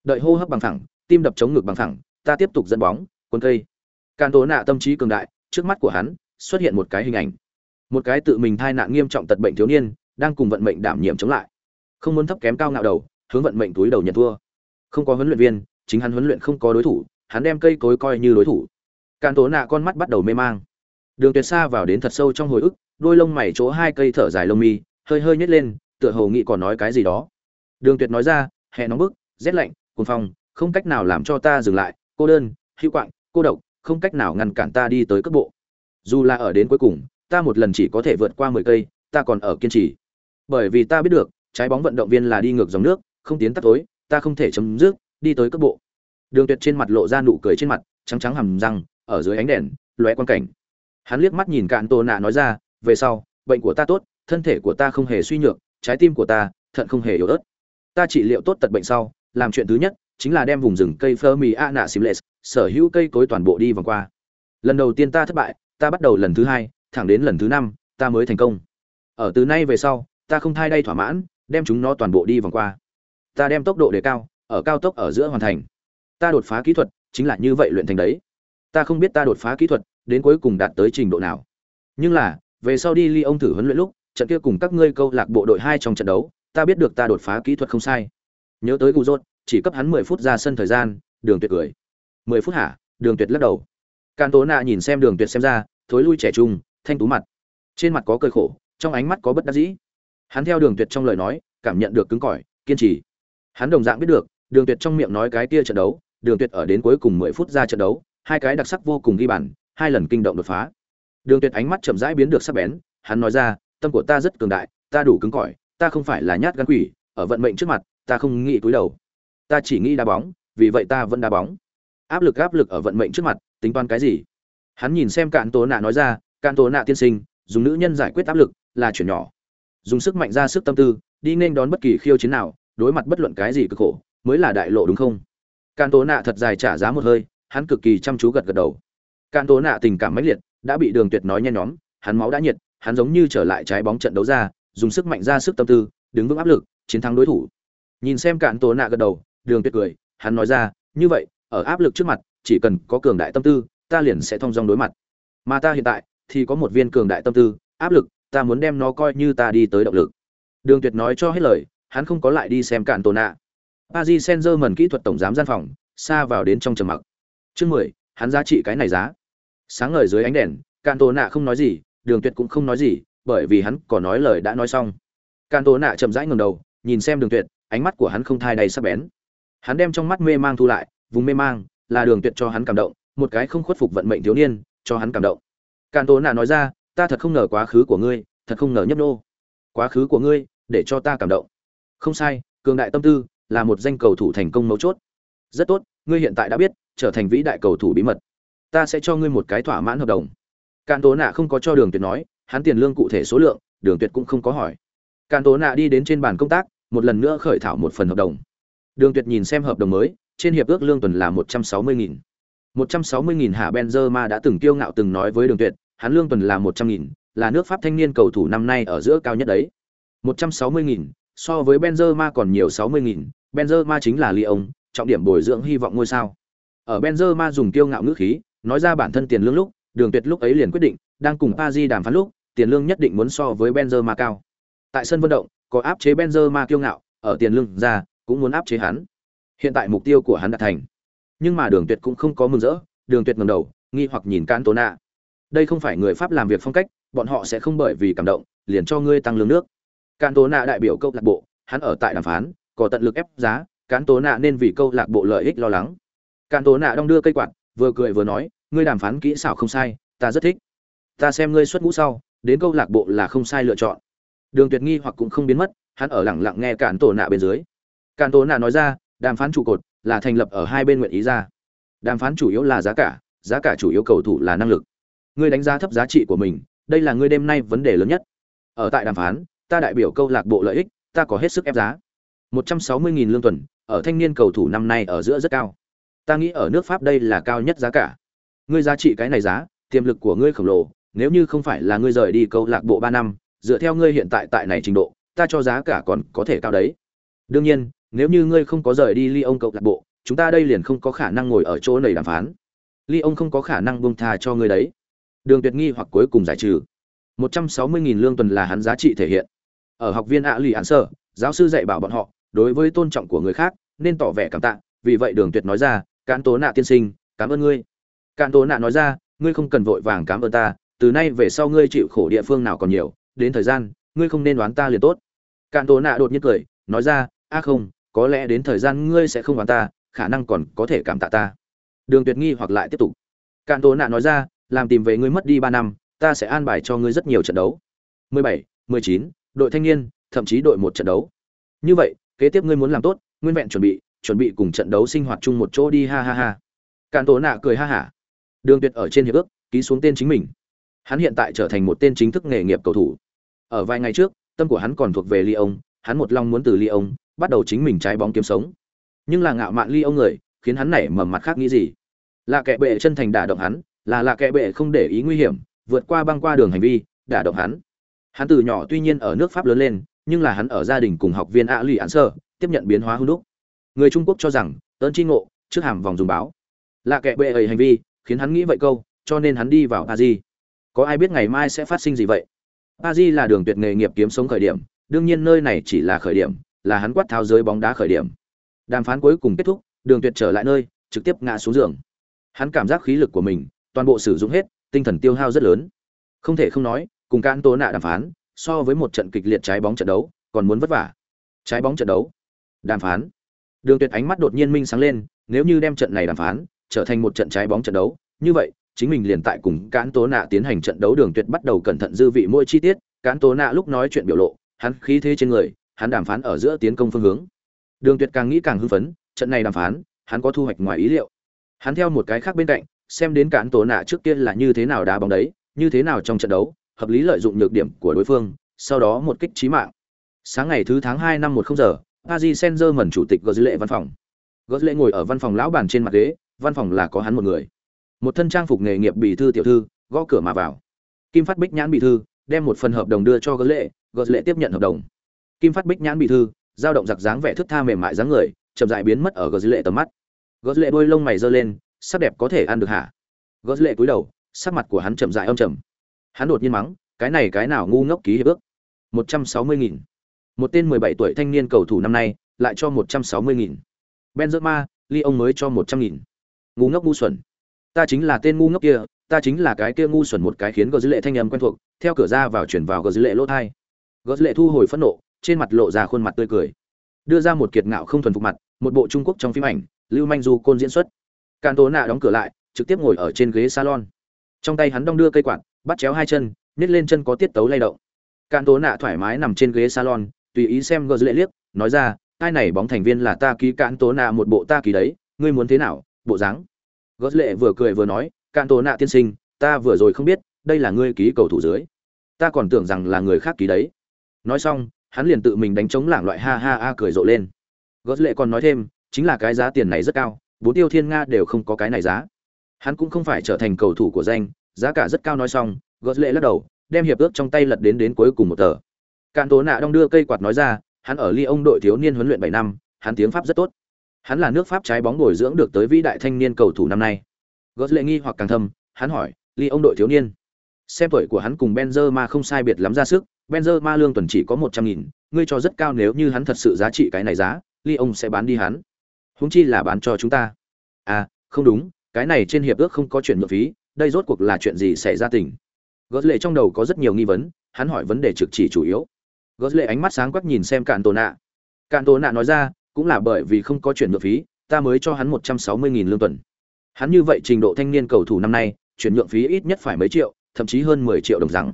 Đợi hô hấp bằng thẳng, tim đập chống ngực bằng thẳng, ta tiếp tục dẫn bóng, quân cây. can Tố nạ tâm trí cường đại, trước mắt của hắn xuất hiện một cái hình ảnh. Một cái tự mình thai nạn nghiêm trọng tật bệnh thiếu niên, đang cùng vận mệnh đảm nhiệm chống lại. Không muốn thấp kém cao ngạo đầu, hướng vận mệnh túi đầu nhận thua. Không có huấn luyện viên, chính hắn huấn luyện không có đối thủ, hắn đem cây cối coi như đối thủ. can Tố nạ con mắt bắt đầu mê mang. Đường Tuyệt xa vào đến thật sâu trong hồi ức, đôi lông mày chỗ hai cây thở dài lông mi, hơi hơi nhếch lên, tựa hồ nghĩ còn nói cái gì đó. Đường Tuyệt nói ra, hè nóng bức, rét lạnh, cuồng phong, không cách nào làm cho ta dừng lại, cô đơn, hữu quạng, cô độc, không cách nào ngăn cản ta đi tới cấp bộ. Dù là ở đến cuối cùng, ta một lần chỉ có thể vượt qua 10 cây, ta còn ở kiên trì. Bởi vì ta biết được, trái bóng vận động viên là đi ngược dòng nước, không tiến tắt tối, ta không thể chấm dứt, đi tới cấp bộ. Đường Tuyệt trên mặt lộ ra nụ cười trên mặt, trắng trắng hầm răng, ở dưới ánh đèn, lóe quan cảnh. Hắn liếc mắt nhìn Cạn Tô Nạ nói ra, về sau, bệnh của ta tốt, thân thể của ta không hề suy nhược, trái tim của ta, thận không hề yếu ớt ta trị liệu tốt tật bệnh sau làm chuyện thứ nhất chính là đem vùng rừng cây Fermi Ana Simles, sở hữu cây cối toàn bộ đi vòng qua. Lần đầu tiên ta thất bại, ta bắt đầu lần thứ hai, thẳng đến lần thứ năm, ta mới thành công. Ở từ nay về sau, ta không thay đây thỏa mãn, đem chúng nó toàn bộ đi vòng qua. Ta đem tốc độ đề cao, ở cao tốc ở giữa hoàn thành. Ta đột phá kỹ thuật, chính là như vậy luyện thành đấy. Ta không biết ta đột phá kỹ thuật, đến cuối cùng đạt tới trình độ nào. Nhưng là, về sau đi ly ông thử huấn luyện lúc, trận kia cùng các ngươi câu lạc bộ đội hai trong trận đấu, ta biết được ta đột phá kỹ thuật không sai. Nhớ tới gù rốt chỉ cấp hắn mười phút ra sân thời gian đường tuyệt cười. Mười phút hả? Đường tuyệt lắc đầu. Can tố nạ nhìn xem đường tuyệt xem ra thối lui trẻ trung thanh tú mặt. Trên mặt có cơi khổ trong ánh mắt có bất đắc dĩ. Hắn theo đường tuyệt trong lời nói cảm nhận được cứng cỏi kiên trì. Hắn đồng dạng biết được đường tuyệt trong miệng nói cái kia trận đấu đường tuyệt ở đến cuối cùng mười phút ra trận đấu hai cái đặc sắc vô cùng ghi bàn hai lần kinh động đột phá đường tuyệt ánh mắt chậm rãi biến được sắc bén hắn nói ra tâm của ta rất cường đại ta đủ cứng cỏi ta không phải là nhát gan quỷ, ở vận mệnh trước mặt, ta không nghĩ túi đầu. Ta chỉ nghĩ đá bóng, vì vậy ta vẫn đá bóng. Áp lực áp lực ở vận mệnh trước mặt, tính toán cái gì? Hắn nhìn xem Cạn Tố Nạ nói ra, Cạn Tố Nạ tiên sinh, dùng nữ nhân giải quyết áp lực là chuyện nhỏ. Dùng sức mạnh ra sức tâm tư, đi nên đón bất kỳ khiêu chiến nào, đối mặt bất luận cái gì cực khổ, mới là đại lộ đúng không? Cạn Tố Nạ thật dài trả giá một hơi, hắn cực kỳ chăm chú gật gật đầu. Cạn Tố Nạ tình cảm mãnh liệt, đã bị Đường Tuyệt nói nhen nhóm, hắn máu đã nhiệt, hắn giống như trở lại trái bóng trận đấu ra, dùng sức mạnh ra sức tâm tư đứng vững áp lực chiến thắng đối thủ. Nhìn xem cạn tổ nạ gật đầu đường tuyệt cười hắn nói ra như vậy ở áp lực trước mặt chỉ cần có cường đại tâm tư ta liền sẽ thông dong đối mặt. Mà ta hiện tại thì có một viên cường đại tâm tư áp lực ta muốn đem nó coi như ta đi tới động lực. Đường tuyệt nói cho hết lời hắn không có lại đi xem cạn tổ nạ. Paris saint germain kỹ thuật tổng giám gian phòng xa vào đến trong trầm mặc. Chương mười hắn giá trị cái này giá sáng ngời dưới ánh đèn Can tổ nạ không nói gì, đường tuyệt cũng không nói gì, bởi vì hắn có nói lời đã nói xong. Can tổ nạ chậm rãi ngầm đầu, nhìn xem đường tuyệt, ánh mắt của hắn không thai đầy sắc bén. Hắn đem trong mắt mê mang thu lại, vùng mê mang là đường tuyệt cho hắn cảm động, một cái không khuất phục vận mệnh thiếu niên, cho hắn cảm động. Can tổ nạ nói ra, ta thật không ngờ quá khứ của ngươi, thật không ngờ nhấp nô. Quá khứ của ngươi, để cho ta cảm động. Không sai, cường đại tâm tư là một danh cầu thủ thành công mấu chốt. Rất tốt, ngươi hiện tại đã biết, trở thành vĩ đại cầu thủ bí mật ta sẽ cho ngươi một cái thỏa mãn hợp đồng. Can tố nạ không có cho đường tuyệt nói hắn tiền lương cụ thể số lượng đường tuyệt cũng không có hỏi. Càn tố nạ đi đến trên bàn công tác một lần nữa khởi thảo một phần hợp đồng. Đường tuyệt nhìn xem hợp đồng mới trên hiệp ước lương tuần là một trăm sáu mươi nghìn. một trăm sáu mươi nghìn hạ benzema đã từng kiêu ngạo từng nói với đường tuyệt hắn lương tuần là một trăm nghìn là nước pháp thanh niên cầu thủ năm nay ở giữa cao nhất đấy. một trăm sáu mươi nghìn so với benzema còn nhiều sáu mươi nghìn benzema chính là Lyon, trọng điểm bồi dưỡng hy vọng ngôi sao. Ở benzema dùng kiêu ngạo ngữ khí nói ra bản thân tiền lương lúc đường tuyệt lúc ấy liền quyết định đang cùng Pazi đàm phán lúc tiền lương nhất định muốn so với Benzema cao. Tại sân vận động, có áp chế Benzema kiêu ngạo, ở tiền lương ra, cũng muốn áp chế hắn. Hiện tại mục tiêu của hắn đã thành. Nhưng mà Đường Tuyệt cũng không có mừng rỡ, Đường Tuyệt ngẩng đầu, nghi hoặc nhìn Cantona. Đây không phải người Pháp làm việc phong cách, bọn họ sẽ không bởi vì cảm động, liền cho ngươi tăng lương nước. Cantona đại biểu câu lạc bộ, hắn ở tại đàm phán, có tận lực ép giá, Cantona nên vì câu lạc bộ lợi ích lo lắng. Cantona đong đưa cây quạt, vừa cười vừa nói, ngươi đàm phán kỹ xảo không sai, ta rất thích. Ta xem ngươi xuất ngũ sau, đến câu lạc bộ là không sai lựa chọn. Đường Tuyệt nghi hoặc cũng không biến mất, hắn ở lặng lặng nghe Cản Tổ Nạ bên dưới. Cản Tổ Nạ nói ra, đàm phán trụ cột là thành lập ở hai bên nguyện ý ra. Đàm phán chủ yếu là giá cả, giá cả chủ yếu cầu thủ là năng lực. Ngươi đánh giá thấp giá trị của mình, đây là ngươi đêm nay vấn đề lớn nhất. Ở tại đàm phán, ta đại biểu câu lạc bộ lợi ích, ta có hết sức ép giá. 160.000 lương tuần, ở thanh niên cầu thủ năm nay ở giữa rất cao. Ta nghĩ ở nước Pháp đây là cao nhất giá cả. Ngươi giá trị cái này giá, tiềm lực của ngươi khổng lồ, nếu như không phải là ngươi rời đi câu lạc bộ ba năm, dựa theo ngươi hiện tại tại này trình độ, ta cho giá cả còn có thể cao đấy. Đương nhiên, nếu như ngươi không có rời đi Lyon câu lạc bộ, chúng ta đây liền không có khả năng ngồi ở chỗ này đàm phán. Lyon không có khả năng buông tha cho ngươi đấy. Đường Tuyệt nghi hoặc cuối cùng giải trừ. 160.000 lương tuần là hắn giá trị thể hiện. Ở học viên ạ lì án sở, giáo sư dạy bảo bọn họ, đối với tôn trọng của người khác, nên tỏ vẻ cảm tạ, vì vậy Đường Tuyệt nói ra, "Cán Tố Nạ tiên sinh, cảm ơn ngươi." Cạn Tố Nạ nói ra, "Ngươi không cần vội vàng cảm ơn ta, từ nay về sau ngươi chịu khổ địa phương nào còn nhiều, đến thời gian, ngươi không nên đoán ta liền tốt." cạn Tố Nạ đột nhiên cười, nói ra, "A không, có lẽ đến thời gian ngươi sẽ không đoán ta, khả năng còn có thể cảm tạ ta." Đường Tuyệt nghi hoặc lại tiếp tục. cạn Tố Nạ nói ra, "Làm tìm về ngươi mất đi ba năm, ta sẽ an bài cho ngươi rất nhiều trận đấu." 17, 19, đội thanh niên, thậm chí đội một trận đấu. Như vậy, kế tiếp ngươi muốn làm tốt, nguyên vẹn chuẩn bị, chuẩn bị cùng trận đấu sinh hoạt chung một chỗ đi ha ha ha. Càn Tố Nạ cười ha hả. Đường Tuyệt ở trên hiệp ước, ký xuống tên chính mình. Hắn hiện tại trở thành một tên chính thức nghề nghiệp cầu thủ. Ở vài ngày trước, tâm của hắn còn thuộc về Lyon, hắn một lòng muốn từ Lyon bắt đầu chính mình trái bóng kiếm sống. Nhưng là ngạo mạn Lyon người, khiến hắn nảy mầm mặt khác nghĩ gì? Là kẻ bệ chân thành đả động hắn, là là kẻ bệ không để ý nguy hiểm, vượt qua băng qua đường hành vi, đả động hắn. Hắn từ nhỏ tuy nhiên ở nước Pháp lớn lên, nhưng là hắn ở gia đình cùng học viên ạ lì án sơ, tiếp nhận biến hóa hung đúc. Người Trung Quốc cho rằng, ơn chi ngộ, trước hàm vòng dùng báo. Là kẻ bệ ấy hành vi, khiến hắn nghĩ vậy câu, cho nên hắn đi vào Paris. Có ai biết ngày mai sẽ phát sinh gì vậy? Paris là đường tuyệt nghề nghiệp kiếm sống khởi điểm, đương nhiên nơi này chỉ là khởi điểm, là hắn quát tháo giới bóng đá khởi điểm. Đàm phán cuối cùng kết thúc, đường tuyệt trở lại nơi, trực tiếp ngã xuống giường. Hắn cảm giác khí lực của mình, toàn bộ sử dụng hết, tinh thần tiêu hao rất lớn. Không thể không nói, cùng can tố nạ đàm phán, so với một trận kịch liệt trái bóng trận đấu, còn muốn vất vả. Trái bóng trận đấu, đàm phán. Đường Tuyệt ánh mắt đột nhiên minh sáng lên, nếu như đem trận này đàm phán trở thành một trận trái bóng trận đấu, như vậy, chính mình liền tại cùng Cán Tố Nạ tiến hành trận đấu Đường Tuyệt bắt đầu cẩn thận dư vị mỗi chi tiết, Cán Tố Nạ lúc nói chuyện biểu lộ, hắn khí thế trên người, hắn đàm phán ở giữa tiến công phương hướng. Đường Tuyệt càng nghĩ càng hưng phấn, trận này đàm phán, hắn có thu hoạch ngoài ý liệu. Hắn theo một cái khác bên cạnh, xem đến Cán Tố Nạ trước kia là như thế nào đá bóng đấy, như thế nào trong trận đấu, hợp lý lợi dụng nhược điểm của đối phương, sau đó một kích trí mạng. Sáng ngày thứ tháng 2 năm 10 giờ, Paris Saint-Germain chủ tịch Gozle văn phòng. Gozle ngồi ở văn phòng lão bàn trên mặt ghế, văn phòng là có hắn một người. Một thân trang phục nghề nghiệp bị thư tiểu thư, gõ cửa mà vào. Kim Phát Bích nhãn bị thư, đem một phần hợp đồng đưa cho gớ lệ gớ lệ tiếp nhận hợp đồng. Kim Phát Bích nhãn bị thư, dao động giặc dáng vẻ thức tha mềm mại dáng người, chậm rãi biến mất ở Gozle tầm mắt. Gozle đôi lông mày giơ lên, sắc đẹp có thể ăn được hả? Gozle cúi đầu, sắc mặt của hắn chậm rãi âm chầm Hắn đột nhiên mắng, cái này cái nào ngu ngốc ký hiệp ước? Một trăm sáu mươi nghìn một tên 17 tuổi thanh niên cầu thủ năm nay lại cho 160.000. Benzema, ông mới cho 100.000. Ngu ngốc ngu xuẩn. Ta chính là tên ngu ngốc kia, ta chính là cái kia ngu xuẩn một cái khiến gờ dư lệ thanh âm quen thuộc, theo cửa ra vào chuyển vào gờ dư lệ lỗ thai. Gờ dư lệ thu hồi phẫn nộ, trên mặt lộ ra khuôn mặt tươi cười. Đưa ra một kiệt ngạo không thuần phục mặt, một bộ Trung Quốc trong phim ảnh, Lưu Manh Du côn diễn xuất. Càn Tố Nạ đóng cửa lại, trực tiếp ngồi ở trên ghế salon. Trong tay hắn đong đưa cây quạt, bắt chéo hai chân, nhét lên chân có tiết tấu lay động. Càn Tố Nạ thoải mái nằm trên ghế salon, tùy ý xem gờ lệ liếc nói ra ai này bóng thành viên là ta ký cạn tố nạ một bộ ta ký đấy ngươi muốn thế nào bộ dáng. Gót lệ vừa cười vừa nói cạn tố nạ tiên sinh ta vừa rồi không biết đây là ngươi ký cầu thủ dưới. Ta còn tưởng rằng là người khác ký đấy. Nói xong hắn liền tự mình đánh trống lảng loại ha ha a cười rộ lên. Gót lệ còn nói thêm chính là cái giá tiền này rất cao bốn tiêu thiên nga đều không có cái này giá. Hắn cũng không phải trở thành cầu thủ của danh giá cả rất cao nói xong Gót lệ lắc đầu đem hiệp ước trong tay lật đến đến cuối cùng một tờ. Càn Tố Nạ đong đưa cây quạt nói ra, hắn ở Lyon đội thiếu niên huấn luyện 7 năm, hắn tiếng Pháp rất tốt. Hắn là nước Pháp trái bóng bồi dưỡng được tới vĩ đại thanh niên cầu thủ năm nay. Gót lệ nghi hoặc càng thâm, hắn hỏi, ly ông đội thiếu niên. Xem tuổi của hắn cùng Benzema không sai biệt lắm ra sức, Benzema lương tuần chỉ có một trăm nghìn, ngươi cho rất cao nếu như hắn thật sự giá trị cái này giá, ly ông sẽ bán đi hắn. Huống chi là bán cho chúng ta. À, không đúng, cái này trên hiệp ước không có chuyện nhượng phí, đây rốt cuộc là chuyện gì xảy ra tình? gót lệ trong đầu có rất nhiều nghi vấn, hắn hỏi vấn đề trực chỉ chủ yếu. gót lệ ánh mắt sáng quắc nhìn xem cạn Tổ Nạ. cạn Tổ Nạ nói ra, cũng là bởi vì không có chuyển nhượng phí, ta mới cho hắn một trăm sáu mươi nghìn lương tuần. Hắn như vậy trình độ thanh niên cầu thủ năm nay, chuyển nhượng phí ít nhất phải mấy triệu, thậm chí hơn mười triệu đồng rằng.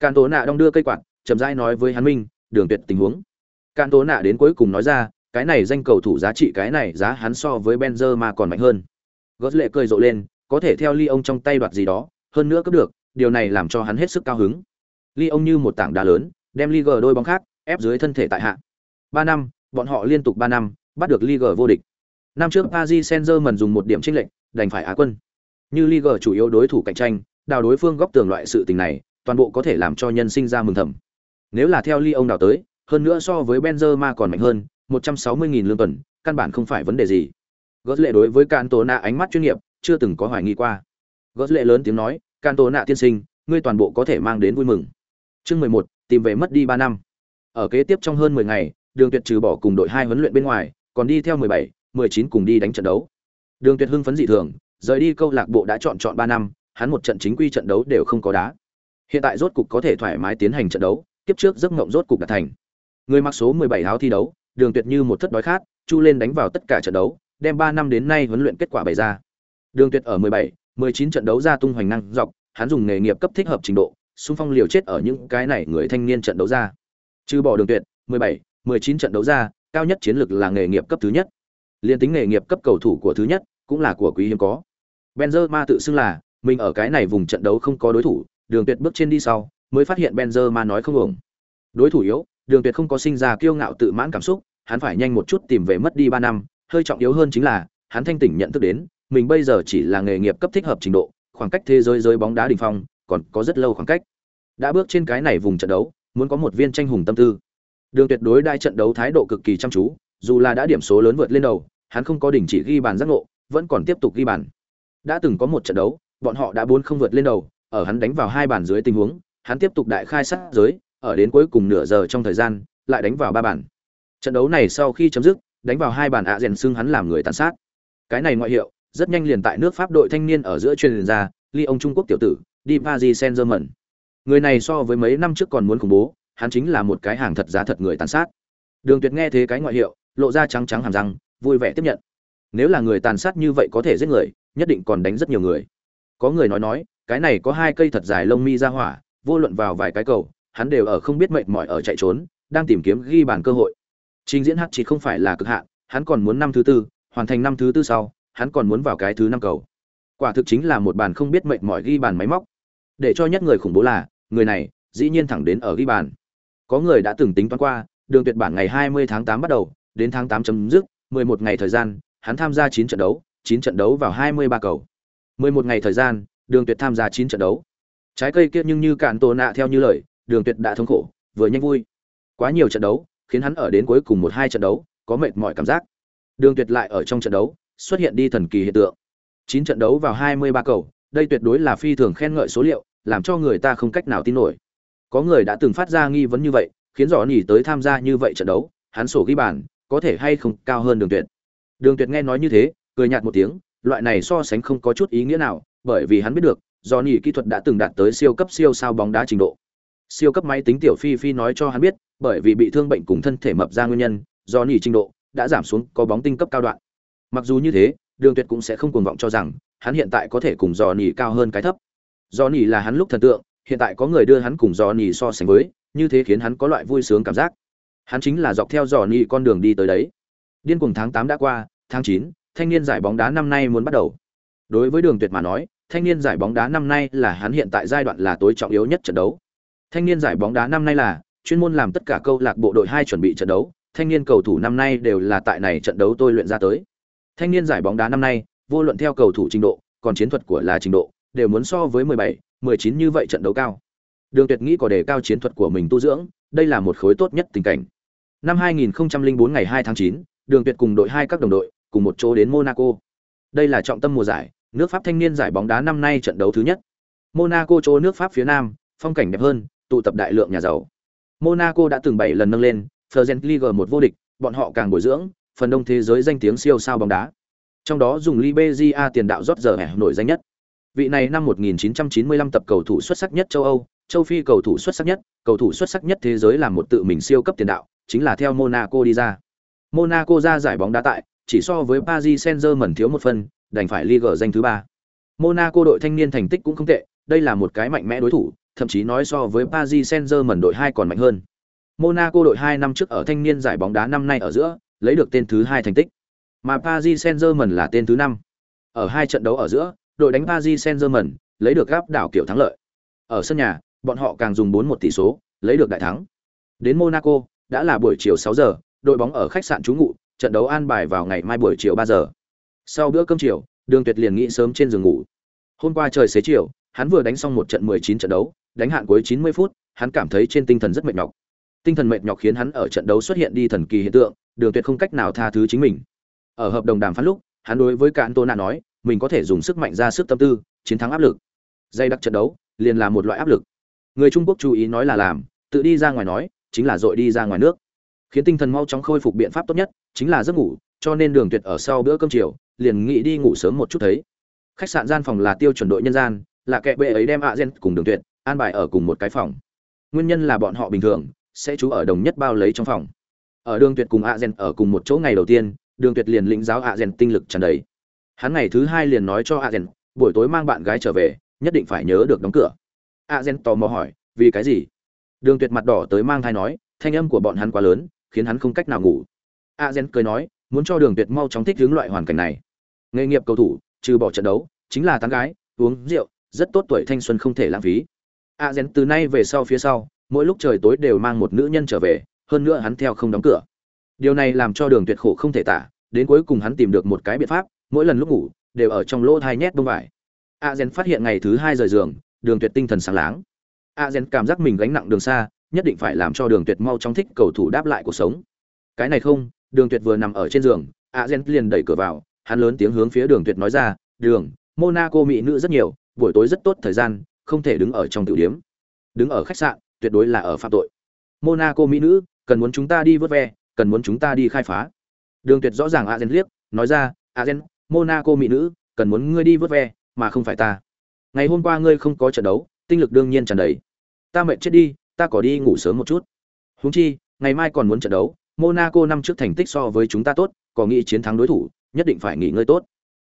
Cản tố Nạ đong đưa cây quạt, chậm rãi nói với hắn minh, đường tuyệt tình huống. Cản tố Nạ đến cuối cùng nói ra, cái này danh cầu thủ giá trị cái này giá hắn so với Benzema còn mạnh hơn. Gót lệ cười rộ lên, có thể theo ly ông trong tay đoạt gì đó, hơn nữa cấp được, điều này làm cho hắn hết sức cao hứng. Ly ông như một tảng đá lớn, đem Liga đôi bóng khác ép dưới thân thể tại hạ. Ba năm, bọn họ liên tục ba năm bắt được Liga vô địch. Năm trước Paris Saint-Germain dùng một điểm chênh lệch, đành phải á quân. Như Liga chủ yếu đối thủ cạnh tranh, đào đối phương góc tường loại sự tình này, toàn bộ có thể làm cho nhân sinh ra mừng thầm. Nếu là theo Lyon đào tới, hơn nữa so với Benzema còn mạnh hơn, 160.000 lương tuần, căn bản không phải vấn đề gì. Götze lệ đối với Cantona ánh mắt chuyên nghiệp, chưa từng có hoài nghi qua. Götze lệ lớn tiếng nói, Cantona tiên sinh, ngươi toàn bộ có thể mang đến vui mừng. Chương 11, tìm về mất đi 3 năm. Ở kế tiếp trong hơn 10 ngày, Đường Tuyệt trừ bỏ cùng đội hai huấn luyện bên ngoài, còn đi theo 17, 19 cùng đi đánh trận đấu. Đường Tuyệt hưng phấn dị thường, rời đi câu lạc bộ đã chọn chọn 3 năm, hắn một trận chính quy trận đấu đều không có đá. Hiện tại rốt cục có thể thoải mái tiến hành trận đấu, tiếp trước giấc mộng rốt cục đạt thành. Người mặc số 17 áo thi đấu, Đường Tuyệt như một thất đói khát, chu lên đánh vào tất cả trận đấu, đem 3 năm đến nay huấn luyện kết quả bày ra. Đường Tuyệt ở 17, 19 trận đấu ra tung hoành năng dọc, hắn dùng nghề nghiệp cấp thích hợp trình độ, xung phong liều chết ở những cái này người thanh niên trận đấu ra. Trừ bỏ Đường Tuyệt, 17, 19 trận đấu ra, cao nhất chiến lược là nghề nghiệp cấp thứ nhất. Liên tính nghề nghiệp cấp cầu thủ của thứ nhất, cũng là của quý hiếm có. Benzema tự xưng là, mình ở cái này vùng trận đấu không có đối thủ, Đường Tuyệt bước trên đi sau, mới phát hiện Benzema nói không ổng. Đối thủ yếu, Đường Tuyệt không có sinh ra kiêu ngạo tự mãn cảm xúc, hắn phải nhanh một chút tìm về mất đi 3 năm, hơi trọng yếu hơn chính là, hắn thanh tỉnh nhận thức đến, mình bây giờ chỉ là nghề nghiệp cấp thích hợp trình độ, khoảng cách thế giới giới bóng đá đỉnh phong, còn có rất lâu khoảng cách. Đã bước trên cái này vùng trận đấu, muốn có một viên tranh hùng tâm tư. Đường Tuyệt đối đai trận đấu thái độ cực kỳ chăm chú, dù là đã điểm số lớn vượt lên đầu, hắn không có đình chỉ ghi bàn giác ngộ, vẫn còn tiếp tục ghi bàn. Đã từng có một trận đấu, bọn họ đã bốn không vượt lên đầu, ở hắn đánh vào hai bàn dưới tình huống, hắn tiếp tục đại khai sát giới, ở đến cuối cùng nửa giờ trong thời gian, lại đánh vào ba bàn. Trận đấu này sau khi chấm dứt, đánh vào hai bàn ạ rèn xương hắn làm người tàn sát. Cái này ngoại hiệu, rất nhanh liền tại nước Pháp đội thanh niên ở giữa truyền ra, Lyon Trung Quốc tiểu tử, đi Paris Saint-Germain. Người này so với mấy năm trước còn muốn khủng bố, hắn chính là một cái hàng thật giá thật người tàn sát. Đường Tuyệt nghe thế cái ngoại hiệu, lộ ra trắng trắng hàm răng, vui vẻ tiếp nhận. Nếu là người tàn sát như vậy có thể giết người, nhất định còn đánh rất nhiều người. Có người nói nói, cái này có hai cây thật dài lông mi ra hỏa, vô luận vào vài cái cầu, hắn đều ở không biết mệt mỏi ở chạy trốn, đang tìm kiếm ghi bàn cơ hội. Trình diễn hát chỉ không phải là cực hạn, hắn còn muốn năm thứ tư, hoàn thành năm thứ tư sau, hắn còn muốn vào cái thứ năm cầu. Quả thực chính là một bàn không biết mệt mỏi ghi bàn máy móc. Để cho nhất người khủng bố là, người này dĩ nhiên thẳng đến ở ghi bàn. Có người đã từng tính toán qua, đường tuyệt bản ngày 20 tháng 8 bắt đầu, đến tháng 8 chấm dứt, 11 ngày thời gian, hắn tham gia 9 trận đấu, 9 trận đấu vào 23 cầu. 11 ngày thời gian, đường tuyệt tham gia 9 trận đấu. Trái cây kia nhưng như cạn tổ nạ theo như lời, đường tuyệt đã thống khổ, vừa nhanh vui. Quá nhiều trận đấu, khiến hắn ở đến cuối cùng một hai trận đấu, có mệt mỏi cảm giác. Đường tuyệt lại ở trong trận đấu, xuất hiện đi thần kỳ hiện tượng. 9 trận đấu vào 23 cầu, đây tuyệt đối là phi thường khen ngợi số liệu, làm cho người ta không cách nào tin nổi. Có người đã từng phát ra nghi vấn như vậy, khiến Rõ Nỉ tới tham gia như vậy trận đấu, hắn sổ ghi bàn, có thể hay không cao hơn Đường Tuyệt. Đường Tuyệt nghe nói như thế, cười nhạt một tiếng, loại này so sánh không có chút ý nghĩa nào, bởi vì hắn biết được, Dõ Nỉ kỹ thuật đã từng đạt tới siêu cấp siêu sao bóng đá trình độ. Siêu cấp máy tính tiểu phi phi nói cho hắn biết, bởi vì bị thương bệnh cùng thân thể mập ra nguyên nhân, Dõ Nỉ trình độ đã giảm xuống, có bóng tinh cấp cao đoạn. Mặc dù như thế, Đường Tuyệt cũng sẽ không cuồng vọng cho rằng hắn hiện tại có thể cùng Dõ Nỉ cao hơn cái thấp. Dõ Nỉ là hắn lúc thần tượng, hiện tại có người đưa hắn cùng dò Nỉ so sánh với, như thế khiến hắn có loại vui sướng cảm giác. Hắn chính là dọc theo dò Nỉ con đường đi tới đấy. Điên cuồng tháng 8 đã qua, tháng 9, thanh niên giải bóng đá năm nay muốn bắt đầu. Đối với Đường Tuyệt mà nói, thanh niên giải bóng đá năm nay là hắn hiện tại giai đoạn là tối trọng yếu nhất trận đấu. Thanh niên giải bóng đá năm nay là chuyên môn làm tất cả câu lạc bộ đội hai chuẩn bị trận đấu, thanh niên cầu thủ năm nay đều là tại này trận đấu tôi luyện ra tới. Thanh niên giải bóng đá năm nay, vô luận theo cầu thủ trình độ, còn chiến thuật của là trình độ, đều muốn so với 17, 19 như vậy trận đấu cao. Đường Tuyệt nghĩ có đề cao chiến thuật của mình tu dưỡng, đây là một khối tốt nhất tình cảnh. Năm 2004 ngày 2 tháng 9, Đường Tuyệt cùng đội hai các đồng đội, cùng một chỗ đến Monaco. Đây là trọng tâm mùa giải, nước Pháp thanh niên giải bóng đá năm nay trận đấu thứ nhất. Monaco chỗ nước Pháp phía nam, phong cảnh đẹp hơn, tụ tập đại lượng nhà giàu. Monaco đã từng 7 lần nâng lên, Fergen League một vô địch, bọn họ càng bồi dưỡng, phần đông thế giới danh tiếng siêu sao bóng đá. Trong đó dùng Liberia tiền đạo rót giờ nổi danh nhất. Vị này năm 1995 tập cầu thủ xuất sắc nhất châu Âu, châu Phi cầu thủ xuất sắc nhất, cầu thủ xuất sắc nhất thế giới làm một tự mình siêu cấp tiền đạo, chính là theo Monaco đi ra. Monaco ra giải bóng đá tại, chỉ so với Paris Saint-Germain thiếu một phần, đành phải Ligue danh thứ ba. Monaco đội thanh niên thành tích cũng không tệ, đây là một cái mạnh mẽ đối thủ, thậm chí nói so với Paris Saint-Germain đội hai còn mạnh hơn. Monaco đội hai năm trước ở thanh niên giải bóng đá năm nay ở giữa, lấy được tên thứ hai thành tích. Mà Paris Saint-Germain là tên thứ năm. Ở hai trận đấu ở giữa, đội đánh Paris Saint-Germain lấy được gáp đảo kiểu thắng lợi. Ở sân nhà, bọn họ càng dùng 4-1 tỷ số, lấy được đại thắng. Đến Monaco, đã là buổi chiều 6 giờ, đội bóng ở khách sạn trú ngụ, trận đấu an bài vào ngày mai buổi chiều 3 giờ. Sau bữa cơm chiều, Đường Tuyệt liền nghĩ sớm trên giường ngủ. Hôm qua trời xế chiều, hắn vừa đánh xong một trận 19 trận đấu, đánh hạn cuối 90 phút, hắn cảm thấy trên tinh thần rất mệt nhọc. Tinh thần mệt nhọc khiến hắn ở trận đấu xuất hiện đi thần kỳ hiện tượng, Đường Tuyệt không cách nào tha thứ chính mình. Ở hợp đồng đàm phán lúc, hắn đối với Cản Tô Na nói, mình có thể dùng sức mạnh ra sức tâm tư, chiến thắng áp lực. Dây đặc trận đấu, liền là một loại áp lực. Người Trung Quốc chú ý nói là làm, tự đi ra ngoài nói, chính là dội đi ra ngoài nước. Khiến tinh thần mau chóng khôi phục biện pháp tốt nhất, chính là giấc ngủ, cho nên Đường Tuyệt ở sau bữa cơm chiều, liền nghĩ đi ngủ sớm một chút thấy. Khách sạn gian phòng là tiêu chuẩn đội nhân gian, là kẻ bệ ấy đem ạ gen cùng Đường Tuyệt an bài ở cùng một cái phòng. Nguyên nhân là bọn họ bình thường sẽ trú ở đồng nhất bao lấy trong phòng. Ở Đường Tuyệt cùng ạ gen ở cùng một chỗ ngày đầu tiên, Đường Tuyệt liền lĩnh giáo ạ gen tinh lực tràn đầy. Hắn ngày thứ hai liền nói cho a rèn buổi tối mang bạn gái trở về, nhất định phải nhớ được đóng cửa. a rèn tò mò hỏi, vì cái gì? Đường Tuyệt mặt đỏ tới mang thai nói, thanh âm của bọn hắn quá lớn, khiến hắn không cách nào ngủ. A rèn cười nói, muốn cho Đường Tuyệt mau chóng thích ứng loại hoàn cảnh này. Nghề nghiệp cầu thủ, trừ bỏ trận đấu, chính là tán gái, uống rượu, rất tốt tuổi thanh xuân không thể lãng phí. A rèn từ nay về sau phía sau, mỗi lúc trời tối đều mang một nữ nhân trở về, hơn nữa hắn theo không đóng cửa. Điều này làm cho Đường Tuyệt khổ không thể tả, đến cuối cùng hắn tìm được một cái biện pháp, mỗi lần lúc ngủ đều ở trong lỗ thai nhét bông vải. A rèn phát hiện ngày thứ hai rời giường, Đường Tuyệt tinh thần sáng láng. A rèn cảm giác mình gánh nặng đường xa, nhất định phải làm cho Đường Tuyệt mau chóng thích cầu thủ đáp lại cuộc sống. Cái này không, Đường Tuyệt vừa nằm ở trên giường, A rèn liền đẩy cửa vào, hắn lớn tiếng hướng phía Đường Tuyệt nói ra, "Đường, Monaco mỹ nữ rất nhiều, buổi tối rất tốt thời gian, không thể đứng ở trong tiểu điểm. Đứng ở khách sạn, tuyệt đối là ở phạm tội. Monaco mỹ nữ, cần muốn chúng ta đi vớt ve, cần muốn chúng ta đi khai phá." Đường Tuyệt rõ ràng A rèn liếc, nói ra, "A rèn Monaco mỹ nữ, cần muốn ngươi đi vớt ve, mà không phải ta. Ngày hôm qua ngươi không có trận đấu, tinh lực đương nhiên tràn đầy. Ta mệt chết đi, ta có đi ngủ sớm một chút. Huống chi, ngày mai còn muốn trận đấu, Monaco năm trước thành tích so với chúng ta tốt, có nghĩ chiến thắng đối thủ, nhất định phải nghỉ ngơi tốt.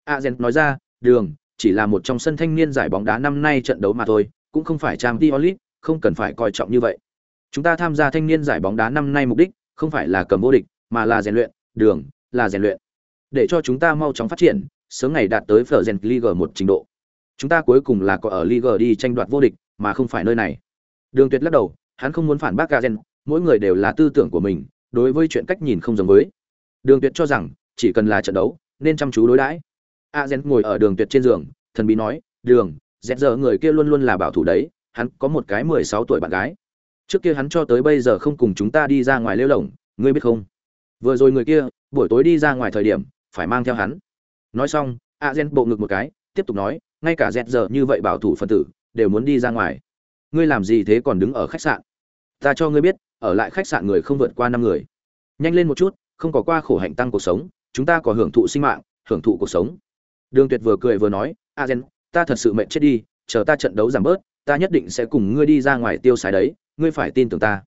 Azen nói ra, đường, chỉ là một trong sân thanh niên giải bóng đá năm nay trận đấu mà thôi, cũng không phải Champions League, không cần phải coi trọng như vậy. Chúng ta tham gia thanh niên giải bóng đá năm nay mục đích, không phải là cầm vô địch, mà là rèn luyện, đường, là rèn luyện. Để cho chúng ta mau chóng phát triển, sớm ngày đạt tới Fergen League một trình độ. Chúng ta cuối cùng là có ở League đi tranh đoạt vô địch, mà không phải nơi này. Đường Tuyệt lắc đầu, hắn không muốn phản bác Gazen, mỗi người đều là tư tưởng của mình, đối với chuyện cách nhìn không giống với. Đường Tuyệt cho rằng, chỉ cần là trận đấu, nên chăm chú đối đãi. Azen ngồi ở Đường Tuyệt trên giường, thần bí nói, "Đường, dẹt giờ người kia luôn luôn là bảo thủ đấy, hắn có một cái 16 tuổi bạn gái. Trước kia hắn cho tới bây giờ không cùng chúng ta đi ra ngoài lêu lổng, ngươi biết không? Vừa rồi người kia, buổi tối đi ra ngoài thời điểm, phải mang theo hắn." Nói xong, Azen bộ ngực một cái, tiếp tục nói, ngay cả dẹt giờ như vậy bảo thủ phân tử, đều muốn đi ra ngoài. Ngươi làm gì thế còn đứng ở khách sạn? Ta cho ngươi biết ở lại khách sạn người không vượt qua năm người. Nhanh lên một chút không có qua khổ hạnh tăng cuộc sống chúng ta có hưởng thụ sinh mạng hưởng thụ cuộc sống. Đường tuyệt vừa cười vừa nói a gen ta thật sự mệnh chết đi chờ ta trận đấu giảm bớt ta nhất định sẽ cùng ngươi đi ra ngoài tiêu xài đấy ngươi phải tin tưởng ta.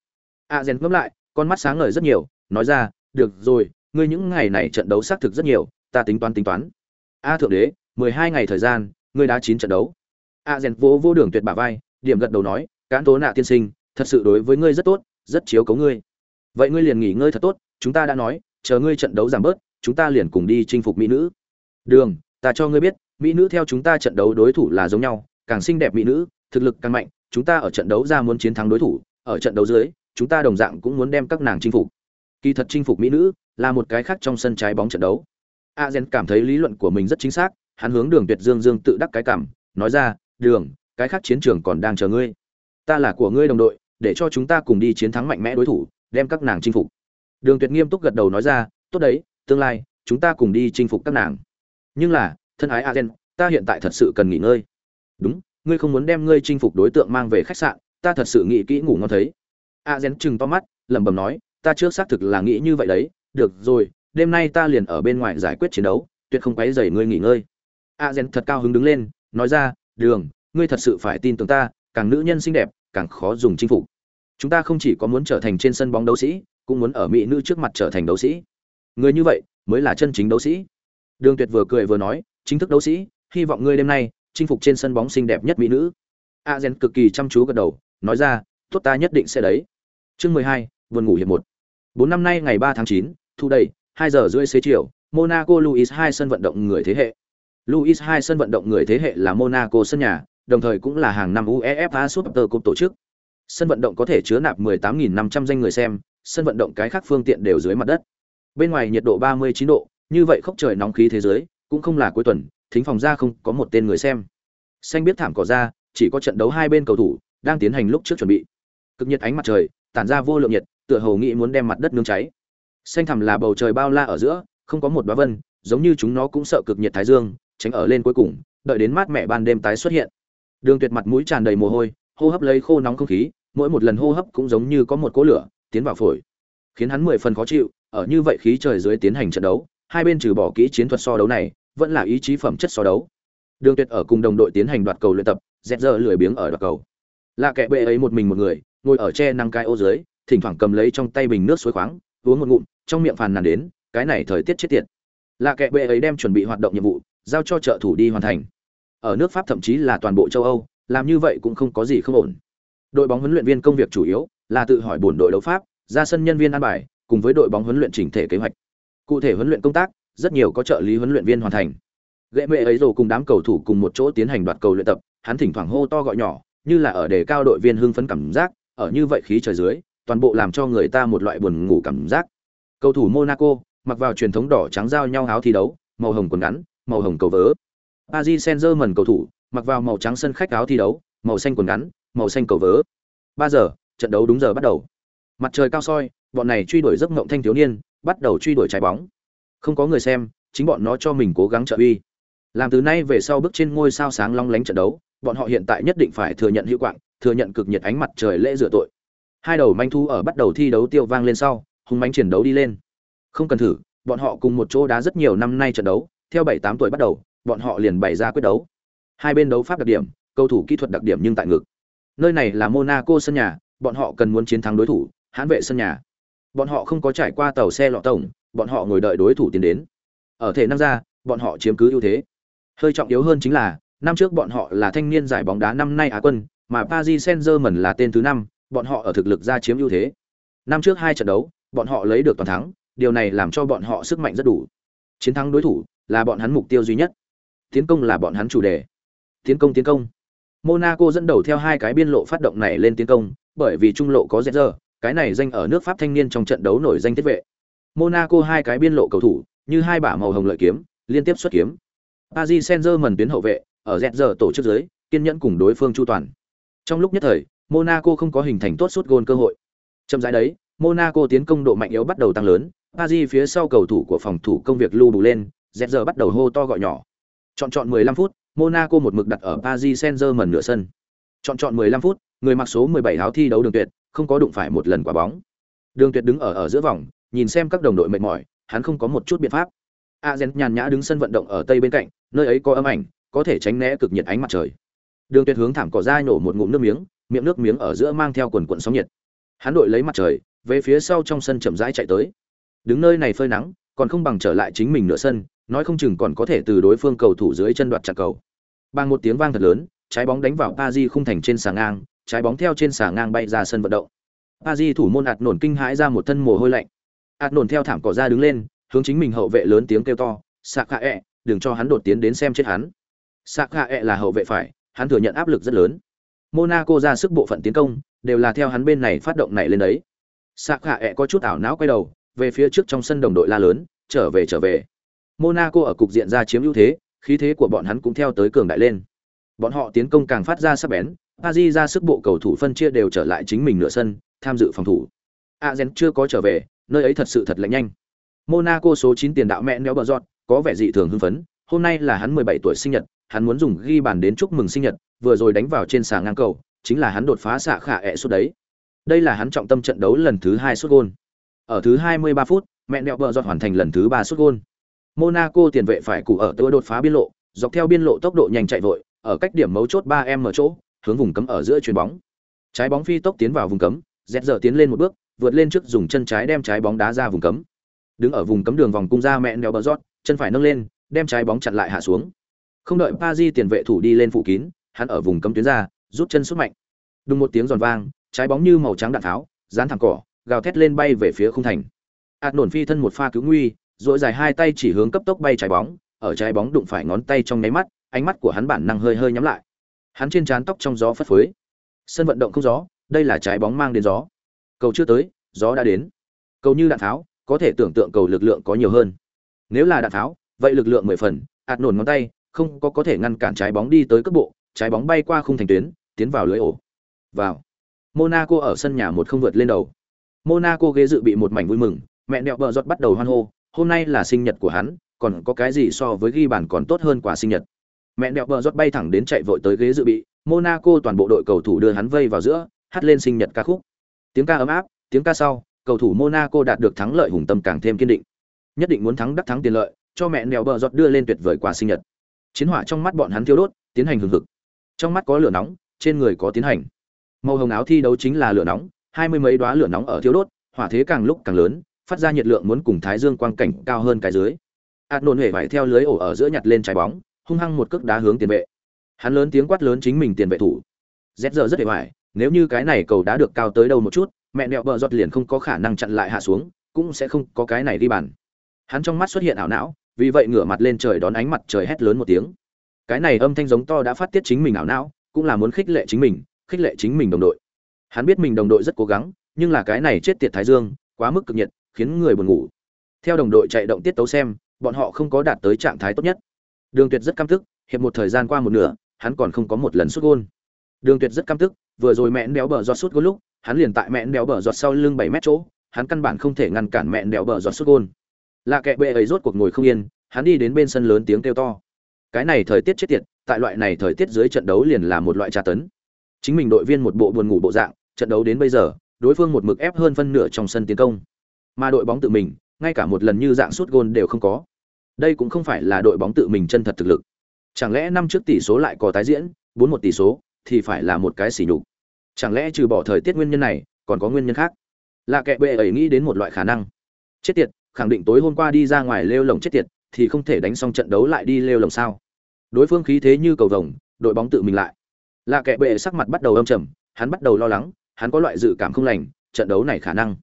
A gen ngẫm lại con mắt sáng ngời rất nhiều nói ra được rồi ngươi những ngày này trận đấu xác thực rất nhiều, ta tính toán tính toán. A thượng đế, mười hai ngày thời gian, ngươi đã chín trận đấu. A gen vỗ vô đường tuyệt bả vai, điểm gật đầu nói, cán tố nạ tiên sinh, thật sự đối với ngươi rất tốt, rất chiếu cố ngươi. Vậy ngươi liền nghỉ ngơi thật tốt, chúng ta đã nói, chờ ngươi trận đấu giảm bớt, chúng ta liền cùng đi chinh phục mỹ nữ. Đường, ta cho ngươi biết, mỹ nữ theo chúng ta trận đấu đối thủ là giống nhau, càng xinh đẹp mỹ nữ, thực lực càng mạnh, chúng ta ở trận đấu ra muốn chiến thắng đối thủ, ở trận đấu dưới, chúng ta đồng dạng cũng muốn đem các nàng chinh phục. Kỳ thật chinh phục mỹ nữ là một cái khác trong sân trái bóng trận đấu. Azen cảm thấy lý luận của mình rất chính xác hắn hướng đường tuyệt dương dương tự đắc cái cảm nói ra đường cái khác chiến trường còn đang chờ ngươi. Ta là của ngươi đồng đội để cho chúng ta cùng đi chiến thắng mạnh mẽ đối thủ đem các nàng chinh phục. Đường tuyệt nghiêm túc gật đầu nói ra tốt đấy tương lai chúng ta cùng đi chinh phục các nàng. Nhưng là thân ái Azen, ta hiện tại thật sự cần nghỉ ngơi. Đúng ngươi không muốn đem ngươi chinh phục đối tượng mang về khách sạn ta thật sự nghĩ kỹ ngủ ngon thấy. Azen trừng to mắt lẩm bẩm nói ta trước xác thực là nghĩ như vậy đấy được rồi, đêm nay ta liền ở bên ngoài giải quyết chiến đấu, tuyệt không quấy dày ngươi nghỉ ngơi. A rèn thật cao hứng đứng lên, nói ra, đường, ngươi thật sự phải tin tưởng ta, càng nữ nhân xinh đẹp, càng khó dùng chinh phục. Chúng ta không chỉ có muốn trở thành trên sân bóng đấu sĩ, cũng muốn ở mỹ nữ trước mặt trở thành đấu sĩ. Người như vậy, mới là chân chính đấu sĩ. Đường tuyệt vừa cười vừa nói, chính thức đấu sĩ, hy vọng ngươi đêm nay, chinh phục trên sân bóng xinh đẹp nhất mỹ nữ. A gen cực kỳ chăm chú gật đầu, nói ra, tốt ta nhất định sẽ đấy. Chương mười hai vườn ngủ hiệp một. Bốn năm nay ngày ba tháng chín thu đầy hai giờ rưỡi xế chiều, monaco luis hai sân vận động người thế hệ. Luis hai sân vận động người thế hệ là monaco sân nhà, đồng thời cũng là hàng năm uefa super cup tổ chức. Sân vận động có thể chứa nạp 18.500 danh người xem, sân vận động cái khác phương tiện đều dưới mặt đất. Bên ngoài nhiệt độ 39 độ, như vậy khốc trời nóng khí thế giới, cũng không là cuối tuần, thính phòng ra không có một tên người xem. Xanh biết thảm cỏ ra, chỉ có trận đấu hai bên cầu thủ, đang tiến hành lúc trước chuẩn bị. Cực nhiệt ánh mặt trời, tản ra vô lượng nhiệt, tựa hồ nghĩ muốn đem mặt đất nướng cháy xanh thẳm là bầu trời bao la ở giữa, không có một đoá vân, giống như chúng nó cũng sợ cực nhiệt thái dương, tránh ở lên cuối cùng, đợi đến mát mẻ ban đêm tái xuất hiện. Đường tuyệt mặt mũi tràn đầy mồ hôi, hô hấp lấy khô nóng không khí, mỗi một lần hô hấp cũng giống như có một cỗ lửa, tiến vào phổi. Khiến hắn mười phần khó chịu, ở như vậy khí trời dưới tiến hành trận đấu, hai bên trừ bỏ kỹ chiến thuật so đấu này, vẫn là ý chí phẩm chất so đấu. Đường tuyệt ở cùng đồng đội tiến hành đoạt cầu luyện tập dẹp giờ lười biếng ở đoạt cầu. Là kẻ bệ ấy một mình một người, ngồi ở tre năng cái ô dưới, thỉnh thoảng cầm lấy trong tay bình nước suối khoáng uống một ngụm, trong miệng phàn nàn đến, cái này thời tiết chết tiệt. Là kệ bệ ấy đem chuẩn bị hoạt động nhiệm vụ, giao cho trợ thủ đi hoàn thành. Ở nước pháp thậm chí là toàn bộ châu âu, làm như vậy cũng không có gì không ổn. Đội bóng huấn luyện viên công việc chủ yếu là tự hỏi bổn đội đấu pháp, ra sân nhân viên an bài, cùng với đội bóng huấn luyện chỉnh thể kế hoạch. Cụ thể huấn luyện công tác, rất nhiều có trợ lý huấn luyện viên hoàn thành. Gệ mệ ấy rồi cùng đám cầu thủ cùng một chỗ tiến hành đoạt cầu luyện tập, hắn thỉnh thoảng hô to gọi nhỏ, như là ở đề cao đội viên hưng phấn cảm giác, ở như vậy khí trời dưới toàn bộ làm cho người ta một loại buồn ngủ cảm giác. Cầu thủ monaco, mặc vào truyền thống đỏ trắng giao nhau áo thi đấu, màu hồng quần ngắn, màu hồng cầu vớ. Paris saint germain cầu thủ, mặc vào màu trắng sân khách áo thi đấu, màu xanh quần ngắn, màu xanh cầu vớ. Ba giờ, trận đấu đúng giờ bắt đầu. Mặt trời cao soi, bọn này truy đuổi giấc mộng thanh thiếu niên, bắt đầu truy đuổi trái bóng. Không có người xem, chính bọn nó cho mình cố gắng trợ uy. Làm từ nay về sau bước trên ngôi sao sáng long lánh trận đấu, bọn họ hiện tại nhất định phải thừa nhận hữu quạng, thừa nhận cực nhiệt ánh mặt trời lễ rửa tội hai đầu manh thu ở bắt đầu thi đấu tiêu vang lên sau hùng mánh chiến đấu đi lên. Không cần thử, bọn họ cùng một chỗ đá rất nhiều năm nay trận đấu, theo bảy tám tuổi bắt đầu, bọn họ liền bày ra quyết đấu. Hai bên đấu pháp đặc điểm, cầu thủ kỹ thuật đặc điểm nhưng tại ngực nơi này là monaco sân nhà, bọn họ cần muốn chiến thắng đối thủ, hãn vệ sân nhà. Bọn họ không có trải qua tàu xe lọ tổng, bọn họ ngồi đợi đối thủ tiến đến. Ở thể năng ra, bọn họ chiếm cứ ưu thế. Hơi trọng yếu hơn chính là, năm trước bọn họ là thanh niên giải bóng đá năm nay á quân, mà paris saint germain là tên thứ năm bọn họ ở thực lực ra chiếm ưu thế. Năm trước hai trận đấu, bọn họ lấy được toàn thắng, điều này làm cho bọn họ sức mạnh rất đủ. Chiến thắng đối thủ là bọn hắn mục tiêu duy nhất. Tiến công là bọn hắn chủ đề. Tiến công tiến công. Monaco dẫn đầu theo hai cái biên lộ phát động này lên tiến công, bởi vì trung lộ có dẹt cái này danh ở nước pháp thanh niên trong trận đấu nổi danh thiết vệ. Monaco hai cái biên lộ cầu thủ, như hai bả màu hồng lợi kiếm, liên tiếp xuất kiếm. Paris saint-germain tuyến hậu vệ, ở dẹt tổ chức dưới kiên nhẫn cùng đối phương chu toàn. Trong lúc nhất thời monaco không có hình thành tốt suốt gôn cơ hội chậm rãi đấy monaco tiến công độ mạnh yếu bắt đầu tăng lớn paris phía sau cầu thủ của phòng thủ công việc lưu bù lên dẹt bắt đầu hô to gọi nhỏ chọn chọn 15 phút Monaco một mực đặt ở Paris Saint-Germain nửa sân. Chọn chọn 15 phút, người mặc số 17 áo thi đấu Đường Tuyệt, không có đụng phải một lần quả bóng. Đường Tuyệt đứng ở ở giữa vòng, nhìn xem các đồng đội mệt mỏi, hắn không có một chút biện pháp. Azen nhàn nhã đứng sân vận động ở tây bên cạnh, nơi ấy có âm ảnh, có thể tránh né cực nhiệt ánh mặt trời. Đường Tuyệt hướng thảm cỏ ra nổ một ngụm nước miếng, miệng nước miếng ở giữa mang theo quần quần sóng nhiệt. Hắn đội lấy mặt trời, về phía sau trong sân chậm rãi chạy tới. Đứng nơi này phơi nắng, còn không bằng trở lại chính mình nửa sân, nói không chừng còn có thể từ đối phương cầu thủ dưới chân đoạt chặt cầu. Bằng một tiếng vang thật lớn, trái bóng đánh vào Paris khung thành trên sà ngang, trái bóng theo trên sà ngang bay ra sân vận động. Paris thủ môn ạt nổn kinh hãi ra một thân mồ hôi lạnh. ạt nổn theo thảm cỏ ra đứng lên, hướng chính mình hậu vệ lớn tiếng kêu to, "Sakae, đừng cho hắn đột tiến đến xem chết hắn." Sakae là hậu vệ phải, hắn thừa nhận áp lực rất lớn. Monaco ra sức bộ phận tiến công, đều là theo hắn bên này phát động này lên đấy. Sakae có chút ảo não quay đầu, về phía trước trong sân đồng đội la lớn, "Trở về trở về." Monaco ở cục diện ra chiếm ưu thế, khí thế của bọn hắn cũng theo tới cường đại lên. Bọn họ tiến công càng phát ra sắc bén, Paris ra sức bộ cầu thủ phân chia đều trở lại chính mình nửa sân, tham dự phòng thủ. Azen chưa có trở về, nơi ấy thật sự thật lạnh nhanh. Monaco số 9 tiền đạo mẹ néo bờ giọt, có vẻ dị thường hưng phấn, hôm nay là hắn 17 tuổi sinh nhật, hắn muốn dùng ghi bàn đến chúc mừng sinh nhật, vừa rồi đánh vào trên sàng ngang cầu, chính là hắn đột phá xạ khả ẹ suốt đấy. Đây là hắn trọng tâm trận đấu lần thứ hai suốt gôn. Ở thứ 23 phút, mẹ đẹo bờ giọt hoàn thành lần thứ ba suốt gôn. Monaco tiền vệ phải cụ ở tựa đột phá biên lộ, dọc theo biên lộ tốc độ nhanh chạy vội, ở cách điểm mấu chốt 3m ở chỗ, hướng vùng cấm ở giữa chuyền bóng. Trái bóng phi tốc tiến vào vùng cấm, Dẹt giờ tiến lên một bước, vượt lên trước dùng chân trái đem trái bóng đá ra vùng cấm. Đứng ở vùng cấm đường vòng cung ra mẹ đèo bờ giọt, chân phải nâng lên, đem trái bóng chặn lại hạ xuống. Không đợi Pazi tiền vệ thủ đi lên phủ kín, hắn ở vùng cấm tuyến ra, rút chân sút mạnh. Đùng một tiếng giòn vang, trái bóng như màu trắng đạn tháo, dán thẳng cỏ, gào thét lên bay về phía khung thành. Át nổn phi thân một pha cứu nguy, duỗi dài hai tay chỉ hướng cấp tốc bay trái bóng, ở trái bóng đụng phải ngón tay trong nháy mắt, ánh mắt của hắn bản năng hơi hơi nhắm lại. Hắn trên trán tóc trong gió phất phới. Sân vận động không gió, đây là trái bóng mang đến gió. Cầu chưa tới, gió đã đến. Cầu như đạn tháo, có thể tưởng tượng cầu lực lượng có nhiều hơn. Nếu là đạn tháo, vậy lực lượng mười phần, ạt nổn ngón tay, không có có thể ngăn cản trái bóng đi tới cấp bộ, trái bóng bay qua khung thành tuyến, tiến vào lưới ổ. Vào. Monaco ở sân nhà một không vượt lên đầu. Monaco ghế dự bị một mảnh vui mừng, mẹ đẹo bờ giọt bắt đầu hoan hô, hôm nay là sinh nhật của hắn, còn có cái gì so với ghi bàn còn tốt hơn quả sinh nhật. Mẹ đẹo bờ giọt bay thẳng đến chạy vội tới ghế dự bị, Monaco toàn bộ đội cầu thủ đưa hắn vây vào giữa, hát lên sinh nhật ca khúc. Tiếng ca ấm áp, tiếng ca sau, cầu thủ Monaco đạt được thắng lợi hùng tâm càng thêm kiên định. Nhất định muốn thắng đắc thắng tiền lợi, cho mẹ đẹo bờ giọt đưa lên tuyệt vời quả sinh nhật. Chiến hỏa trong mắt bọn hắn thiêu đốt, tiến hành hừng hực. Trong mắt có lửa nóng, trên người có tiến hành. Màu hồng áo thi đấu chính là lửa nóng, hai mươi mấy đóa lửa nóng ở thiêu đốt, hỏa thế càng lúc càng lớn, phát ra nhiệt lượng muốn cùng thái dương quang cảnh cao hơn cái dưới ạt nôn huệ vải theo lưới ổ ở giữa nhặt lên trái bóng hung hăng một cước đá hướng tiền vệ hắn lớn tiếng quát lớn chính mình tiền vệ thủ z giờ rất hề vải nếu như cái này cầu đá được cao tới đâu một chút mẹ nẹo bờ giọt liền không có khả năng chặn lại hạ xuống cũng sẽ không có cái này đi bàn hắn trong mắt xuất hiện ảo não vì vậy ngửa mặt lên trời đón ánh mặt trời hét lớn một tiếng. Cái này âm thanh giống to đã phát tiết chính mình ảo não, cũng là muốn khích lệ chính mình, khích lệ chính mình đồng đội. Hắn biết mình đồng đội rất cố gắng, nhưng là cái này chết tiệt thái dương, quá mức cực nhiệt, khiến người buồn ngủ. Theo đồng đội chạy động tiết tấu xem, bọn họ không có đạt tới trạng thái tốt nhất. Đường tuyệt rất căm tức, hiệp một thời gian qua một nửa, hắn còn không có một lần xuất gôn. Đường tuyệt rất căm tức, vừa rồi mẹn đéo bờ giọt sút gôn lúc, hắn liền tại mẹn đéo bờ giọt sau lưng bảy mét chỗ, hắn căn bản không thể ngăn cản mẹn đéo bờ giọt sút gôn là kẻ bệ ấy rốt cuộc ngồi không yên, hắn đi đến bên sân lớn tiếng kêu to. Cái này thời tiết chết tiệt, tại loại này thời tiết dưới trận đấu liền là một loại tra tấn. Chính mình đội viên một bộ buồn ngủ bộ dạng, trận đấu đến bây giờ, đối phương một mực ép hơn phân nửa trong sân tiến công. Mà đội bóng tự mình, ngay cả một lần như dạng sút gôn đều không có. Đây cũng không phải là đội bóng tự mình chân thật thực lực. Chẳng lẽ năm trước tỷ số lại có tái diễn, bốn một tỷ số, thì phải là một cái xỉ nhục. Chẳng lẽ trừ bỏ thời tiết nguyên nhân này, còn có nguyên nhân khác? Là kẻ bệ ấy nghĩ đến một loại khả năng. Chết tiệt khẳng định tối hôm qua đi ra ngoài lêu lồng chết tiệt thì không thể đánh xong trận đấu lại đi lêu lồng sao đối phương khí thế như cầu vồng đội bóng tự mình lại là kẻ bệ sắc mặt bắt đầu âm trầm hắn bắt đầu lo lắng hắn có loại dự cảm không lành trận đấu này khả năng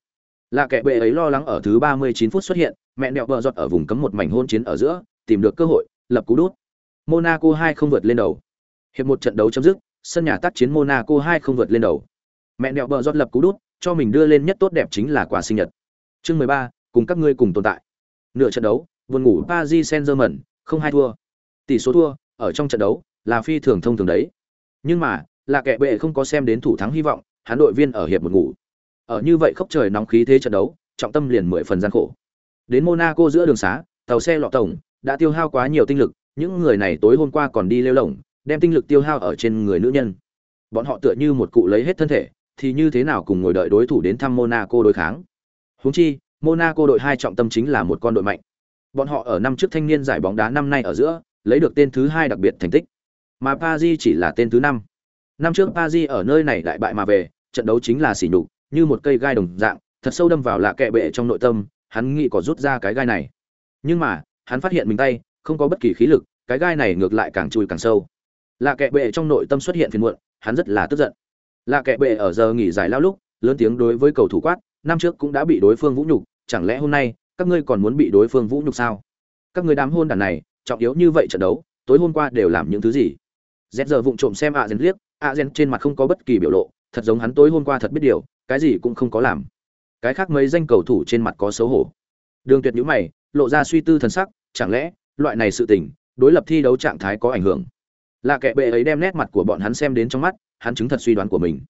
là kẻ bệ ấy lo lắng ở thứ 39 phút xuất hiện, mẹ đẹo vợ giọt ở vùng cấm một mảnh hôn chiến ở giữa, tìm được cơ hội, lập cú đút. Monaco 2 không vượt lên đầu. Hiệp một trận đấu chấm dứt, sân nhà tác chiến Monaco 2 không vượt lên đầu. Mẹ đẹo vợ giọt lập cú đút, cho mình đưa lên nhất tốt đẹp chính là quà sinh nhật. Chương 13, cùng các ngươi cùng tồn tại. Nửa trận đấu, buồn ngủ Paris Saint-Germain, không hai thua. Tỷ số thua, ở trong trận đấu, là phi thường thông thường đấy. Nhưng mà, là kẻ bệ không có xem đến thủ thắng hy vọng, hắn đội viên ở hiệp một ngủ. Ở như vậy khốc trời nóng khí thế trận đấu, trọng tâm liền mười phần gian khổ. Đến Monaco giữa đường xá, tàu xe lọ tổng đã tiêu hao quá nhiều tinh lực, những người này tối hôm qua còn đi lêu lổng, đem tinh lực tiêu hao ở trên người nữ nhân. Bọn họ tựa như một cụ lấy hết thân thể, thì như thế nào cùng ngồi đợi đối thủ đến thăm Monaco đối kháng. Huống chi, Monaco đội hai trọng tâm chính là một con đội mạnh. Bọn họ ở năm trước thanh niên giải bóng đá năm nay ở giữa, lấy được tên thứ hai đặc biệt thành tích. Mà Paris chỉ là tên thứ năm. Năm trước Paris ở nơi này đại bại mà về, trận đấu chính là sỉ nhục, như một cây gai đồng dạng thật sâu đâm vào lạ kệ bệ trong nội tâm hắn nghĩ có rút ra cái gai này nhưng mà hắn phát hiện mình tay không có bất kỳ khí lực cái gai này ngược lại càng chui càng sâu lạ kệ bệ trong nội tâm xuất hiện phiền muộn hắn rất là tức giận lạ kệ bệ ở giờ nghỉ giải lao lúc lớn tiếng đối với cầu thủ quát năm trước cũng đã bị đối phương vũ nhục, chẳng lẽ hôm nay, các ngươi còn muốn bị đối phương vũ nhục sao? Các ngươi đám hôn đàn này, trọng yếu như vậy trận đấu, tối hôm qua đều làm những thứ gì? Z giờ vụng trộm xem a gen liếc, a gen trên mặt không có bất kỳ biểu lộ, thật giống hắn tối hôm qua thật biết điều, cái gì cũng không có làm. Cái khác mấy danh cầu thủ trên mặt có xấu hổ. Đường tuyệt nhữ mày, lộ ra suy tư thần sắc, chẳng lẽ, loại này sự tình, đối lập thi đấu trạng thái có ảnh hưởng? Là kẻ bệ ấy đem nét mặt của bọn hắn xem đến trong mắt, hắn chứng thật suy đoán của mình.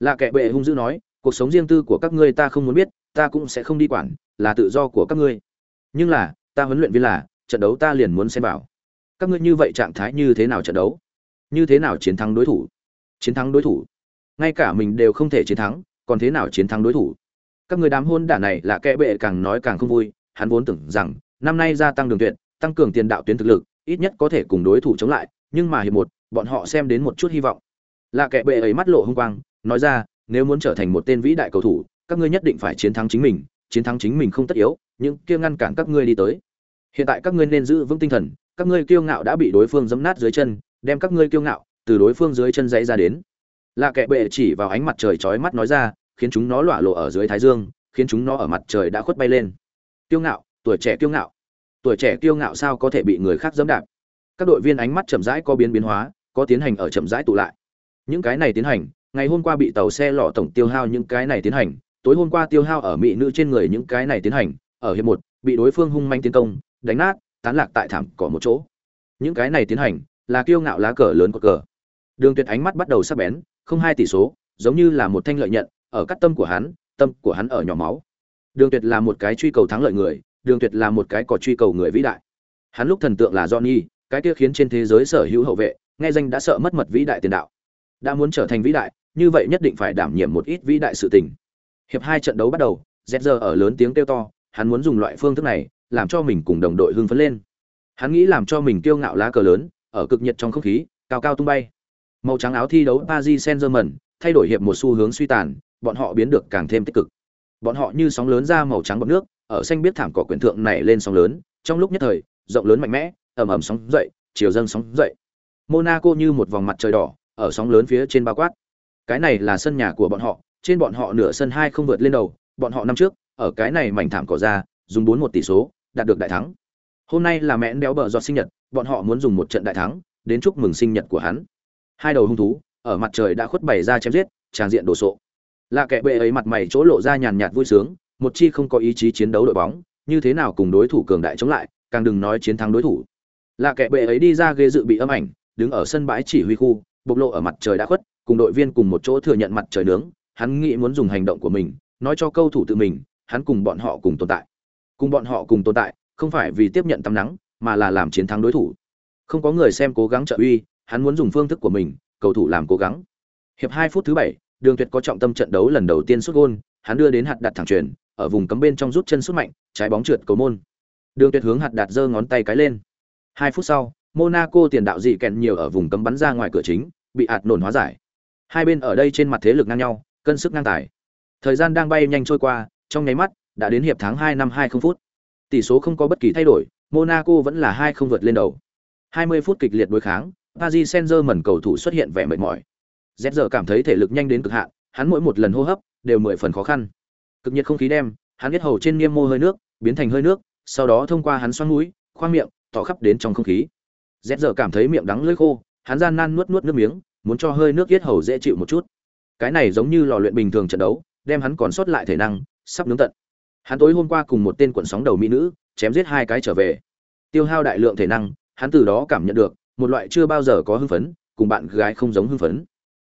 Là kẻ bệ hung dữ nói cuộc sống riêng tư của các ngươi ta không muốn biết, ta cũng sẽ không đi quản, là tự do của các ngươi. Nhưng là, ta huấn luyện viên là, trận đấu ta liền muốn xem vào. Các ngươi như vậy trạng thái như thế nào trận đấu? Như thế nào chiến thắng đối thủ? Chiến thắng đối thủ. Ngay cả mình đều không thể chiến thắng, còn thế nào chiến thắng đối thủ? Các người đám hôn đả này là kẻ bệ càng nói càng không vui, hắn vốn tưởng rằng, năm nay gia tăng đường tuyệt, tăng cường tiền đạo tuyến thực lực, ít nhất có thể cùng đối thủ chống lại, nhưng mà hiệp một, bọn họ xem đến một chút hy vọng. Là kẻ bệ ấy mắt lộ hung quang, nói ra nếu muốn trở thành một tên vĩ đại cầu thủ, các ngươi nhất định phải chiến thắng chính mình, chiến thắng chính mình không tất yếu nhưng kia ngăn cản các ngươi đi tới. Hiện tại các ngươi nên giữ vững tinh thần, các ngươi kiêu ngạo đã bị đối phương giẫm nát dưới chân, đem các ngươi kiêu ngạo từ đối phương dưới chân dãy ra đến. Là kẻ bệ chỉ vào ánh mặt trời chói mắt nói ra, khiến chúng nó lỏa lộ ở dưới thái dương, khiến chúng nó ở mặt trời đã khuất bay lên. Kiêu ngạo, tuổi trẻ kiêu ngạo. Tuổi trẻ kiêu ngạo sao có thể bị người khác giẫm đạp? Các đội viên ánh mắt chậm rãi có biến biến hóa, có tiến hành ở chậm rãi tụ lại. Những cái này tiến hành ngày hôm qua bị tàu xe lọ tổng tiêu hao những cái này tiến hành, tối hôm qua tiêu hao ở mỹ nữ trên người những cái này tiến hành, ở hiệp một, bị đối phương hung manh tiến công, đánh nát, tán lạc tại thảm cỏ một chỗ. Những cái này tiến hành là kiêu ngạo lá cờ lớn của cờ. Đường tuyệt ánh mắt bắt đầu sắc bén, không hai tỷ số, giống như là một thanh lợi nhận, ở cắt tâm của hắn, tâm của hắn ở nhỏ máu. Đường tuyệt là một cái truy cầu thắng lợi người, đường tuyệt là một cái có truy cầu người vĩ đại. Hắn lúc thần tượng là johnny, cái kia khiến trên thế giới sở hữu hậu vệ, nghe danh đã sợ mất mật vĩ đại tiền đạo. Đã muốn trở thành vĩ đại như vậy nhất định phải đảm nhiệm một ít vĩ đại sự tình. Hiệp hai trận đấu bắt đầu z ở lớn tiếng kêu to, hắn muốn dùng loại phương thức này, làm cho mình cùng đồng đội hưng phấn lên. Hắn nghĩ làm cho mình kiêu ngạo lá cờ lớn, ở cực nhiệt trong không khí, cao cao tung bay. Màu trắng áo thi đấu paris saint germain thay đổi hiệp một xu hướng suy tàn, bọn họ biến được càng thêm tích cực. Bọn họ như sóng lớn ra màu trắng bọt nước, ở xanh biết thảm cỏ quyển thượng này lên sóng lớn, trong lúc nhất thời, rộng lớn mạnh mẽ, ầm ầm sóng dậy, chiều dâng sóng dậy. Monaco như một vòng mặt trời đỏ, ở sóng lớn phía trên bao quát cái này là sân nhà của bọn họ, trên bọn họ nửa sân hai không vượt lên đầu, bọn họ năm trước, ở cái này mảnh thảm cỏ ra, dùng bốn một tỷ số, đạt được đại thắng. Hôm nay là mẹ béo bờ giọt sinh nhật, bọn họ muốn dùng một trận đại thắng, đến chúc mừng sinh nhật của hắn. Hai đầu hung thú, ở mặt trời đã khuất bày ra chém giết, tràn diện đồ sộ. Là kẻ bệ ấy mặt mày chỗ lộ ra nhàn nhạt vui sướng, một chi không có ý chí chiến đấu đội bóng, như thế nào cùng đối thủ cường đại chống lại, càng đừng nói chiến thắng đối thủ. Là kẻ bệ ấy đi ra ghế dự bị âm ảnh, đứng ở sân bãi chỉ huy khu, bộc lộ ở mặt trời đã khuất cùng đội viên cùng một chỗ thừa nhận mặt trời nướng, hắn nghĩ muốn dùng hành động của mình, nói cho cầu thủ tự mình, hắn cùng bọn họ cùng tồn tại. Cùng bọn họ cùng tồn tại, không phải vì tiếp nhận tắm nắng, mà là làm chiến thắng đối thủ. Không có người xem cố gắng trợ uy, hắn muốn dùng phương thức của mình, cầu thủ làm cố gắng. Hiệp hai phút thứ bảy, đường tuyệt có trọng tâm trận đấu lần đầu tiên sút gôn, hắn đưa đến hạt đặt thẳng truyền ở vùng cấm bên trong rút chân sút mạnh, trái bóng trượt cầu môn. Đường tuyệt hướng hạt đặt giơ ngón tay cái lên. Hai phút sau, monaco tiền đạo dị kèn nhiều ở vùng cấm bắn ra ngoài cửa chính, bị ạt nổn hóa giải hai bên ở đây trên mặt thế lực ngang nhau, cân sức ngang tài. Thời gian đang bay nhanh trôi qua, trong nháy mắt, đã đến hiệp tháng hai năm hai không phút. Tỷ số không có bất kỳ thay đổi, monaco vẫn là hai không vượt lên đầu. 20 phút kịch liệt đối kháng, paris saint germain cầu thủ xuất hiện vẻ mệt mỏi. Z giờ cảm thấy thể lực nhanh đến cực hạn, hắn mỗi một lần hô hấp đều mười phần khó khăn. Cực nhiệt không khí đem, hắn biết hầu trên niêm mô hơi nước, biến thành hơi nước, sau đó thông qua hắn xoắn mũi, khoang miệng, tỏ khắp đến trong không khí. Z giờ cảm thấy miệng đắng lưỡi khô, hắn gian nan nuốt nuốt nước miếng muốn cho hơi nước yết hầu dễ chịu một chút. Cái này giống như lò luyện bình thường trận đấu, đem hắn còn sót lại thể năng, sắp nướng tận. Hắn tối hôm qua cùng một tên quận sóng đầu mỹ nữ, chém giết hai cái trở về. Tiêu hao đại lượng thể năng, hắn từ đó cảm nhận được, một loại chưa bao giờ có hưng phấn, cùng bạn gái không giống hưng phấn.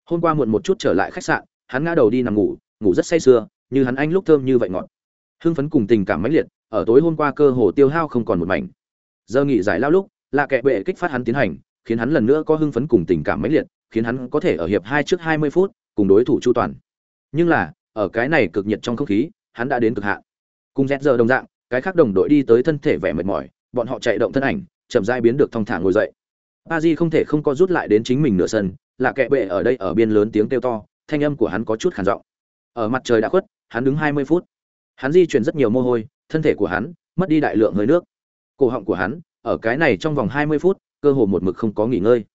Hôm qua muộn một chút trở lại khách sạn, hắn ngã đầu đi nằm ngủ ngủ rất say sưa, như hắn anh lúc thơm như vậy ngọt. Hưng phấn cùng tình cảm mãnh liệt, ở tối hôm qua cơ hồ tiêu hao không còn một mảnh. Giờ nghỉ giải lao lúc là kẻ bệ kích phát hắn tiến hành, khiến hắn lần nữa có hưng phấn cùng tình cảm mãnh liệt khiến hắn có thể ở hiệp hai trước 20 phút cùng đối thủ chu toàn. Nhưng là, ở cái này cực nhiệt trong không khí, hắn đã đến cực hạn. Cùng z giờ đồng dạng, cái khác đồng đội đi tới thân thể vẻ mệt mỏi, bọn họ chạy động thân ảnh, chậm rãi biến được thong thả ngồi dậy. A di không thể không có rút lại đến chính mình nửa sân, là kệ bệ ở đây ở biên lớn tiếng kêu to, thanh âm của hắn có chút khản giọng. Ở mặt trời đã khuất, hắn đứng 20 phút. Hắn di chuyển rất nhiều mồ hôi, thân thể của hắn mất đi đại lượng hơi nước. Cổ họng của hắn, ở cái này trong vòng 20 phút, cơ hồ một mực không có nghỉ ngơi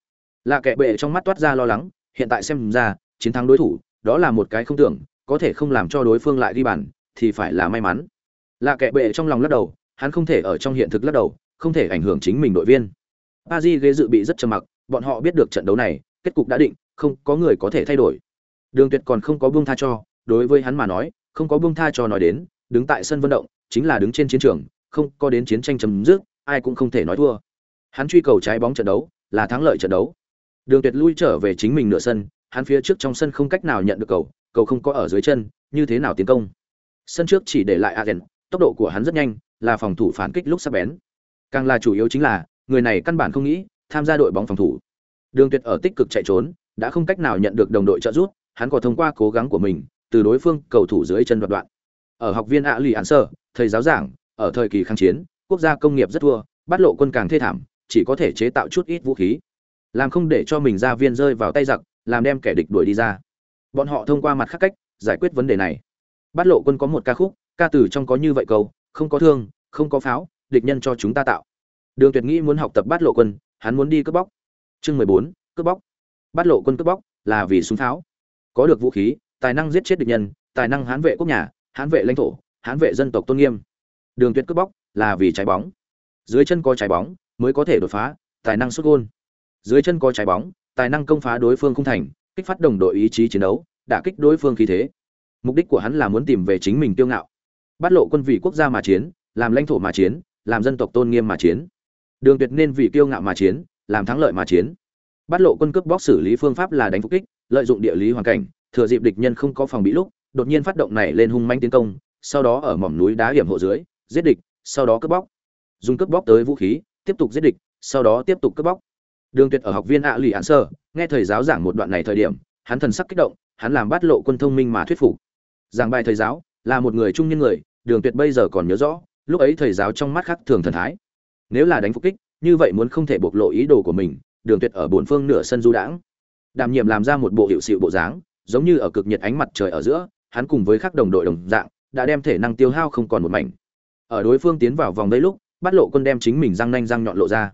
là kệ bệ trong mắt toát ra lo lắng, hiện tại xem ra, chiến thắng đối thủ, đó là một cái không tưởng, có thể không làm cho đối phương lại ghi bàn, thì phải là may mắn. Là kệ bệ trong lòng lắc đầu, hắn không thể ở trong hiện thực lắc đầu, không thể ảnh hưởng chính mình đội viên. Paris ghế dự bị rất trầm mặc, bọn họ biết được trận đấu này, kết cục đã định, không có người có thể thay đổi. Đường tuyệt còn không có buông tha cho, đối với hắn mà nói, không có buông tha cho nói đến, đứng tại sân vận động, chính là đứng trên chiến trường, không có đến chiến tranh chấm dứt, ai cũng không thể nói thua. Hắn truy cầu trái bóng trận đấu, là thắng lợi trận đấu đường tuyệt lui trở về chính mình nửa sân hắn phía trước trong sân không cách nào nhận được cầu cầu không có ở dưới chân như thế nào tiến công? Sân trước chỉ để lại agen tốc độ của hắn rất nhanh là phòng thủ phản kích lúc sắp bén. Càng là chủ yếu chính là người này căn bản không nghĩ tham gia đội bóng phòng thủ. Đường tuyệt ở tích cực chạy trốn đã không cách nào nhận được đồng đội trợ giúp hắn có thông qua cố gắng của mình từ đối phương cầu thủ dưới chân đoạt đoạn. Ở học viên ạ lì án sơ, thầy giáo giảng, ở thời kỳ kháng chiến, quốc gia công nghiệp rất thua, bắt lộ quân càng thê thảm, chỉ có thể chế tạo chút ít vũ khí, làm không để cho mình ra viên rơi vào tay giặc, làm đem kẻ địch đuổi đi ra. Bọn họ thông qua mặt khác cách giải quyết vấn đề này. Bát lộ quân có một ca khúc, ca từ trong có như vậy câu, không có thương, không có pháo, địch nhân cho chúng ta tạo. Đường Tuyệt nghĩ muốn học tập bát lộ quân, hắn muốn đi cướp bóc. Chương 14, cướp bóc. Bát lộ quân cướp bóc là vì súng pháo. Có được vũ khí, tài năng giết chết địch nhân, tài năng hán vệ quốc nhà, hán vệ lãnh thổ, hán vệ dân tộc tôn nghiêm. Đường Tuyệt cướp bóc là vì trái bóng. Dưới chân có trái bóng mới có thể đột phá, tài năng xuất gôn. Dưới chân có trái bóng, tài năng công phá đối phương không thành, kích phát đồng đội ý chí chiến đấu, đả kích đối phương khí thế. Mục đích của hắn là muốn tìm về chính mình tiêu ngạo. Bắt lộ quân vì quốc gia mà chiến, làm lãnh thổ mà chiến, làm dân tộc tôn nghiêm mà chiến. Đường Tuyệt nên vì kiêu ngạo mà chiến, làm thắng lợi mà chiến. Bắt lộ quân cướp bóc xử lý phương pháp là đánh phục kích, lợi dụng địa lý hoàn cảnh, thừa dịp địch nhân không có phòng bị lúc, đột nhiên phát động này lên hung manh tiến công, sau đó ở mỏm núi đá hiểm hộ dưới, giết địch, sau đó cướp bóc. Dùng cướp bóc tới vũ khí, tiếp tục giết địch, sau đó tiếp tục cướp bóc. Đường Tuyệt ở học viên ạ lì án sơ, nghe thầy giáo giảng một đoạn này thời điểm, hắn thần sắc kích động, hắn làm bắt lộ quân thông minh mà thuyết phục. Giảng bài thầy giáo là một người trung niên người, Đường Tuyệt bây giờ còn nhớ rõ, lúc ấy thầy giáo trong mắt khác thường thần thái. Nếu là đánh phục kích, như vậy muốn không thể bộc lộ ý đồ của mình, Đường Tuyệt ở bốn phương nửa sân du đãng, đảm nhiệm làm ra một bộ hiệu sự bộ dáng, giống như ở cực nhiệt ánh mặt trời ở giữa, hắn cùng với các đồng đội đồng dạng, đã đem thể năng tiêu hao không còn một mảnh. Ở đối phương tiến vào vòng đây lúc, bắt lộ quân đem chính mình răng nanh răng nhọn lộ ra.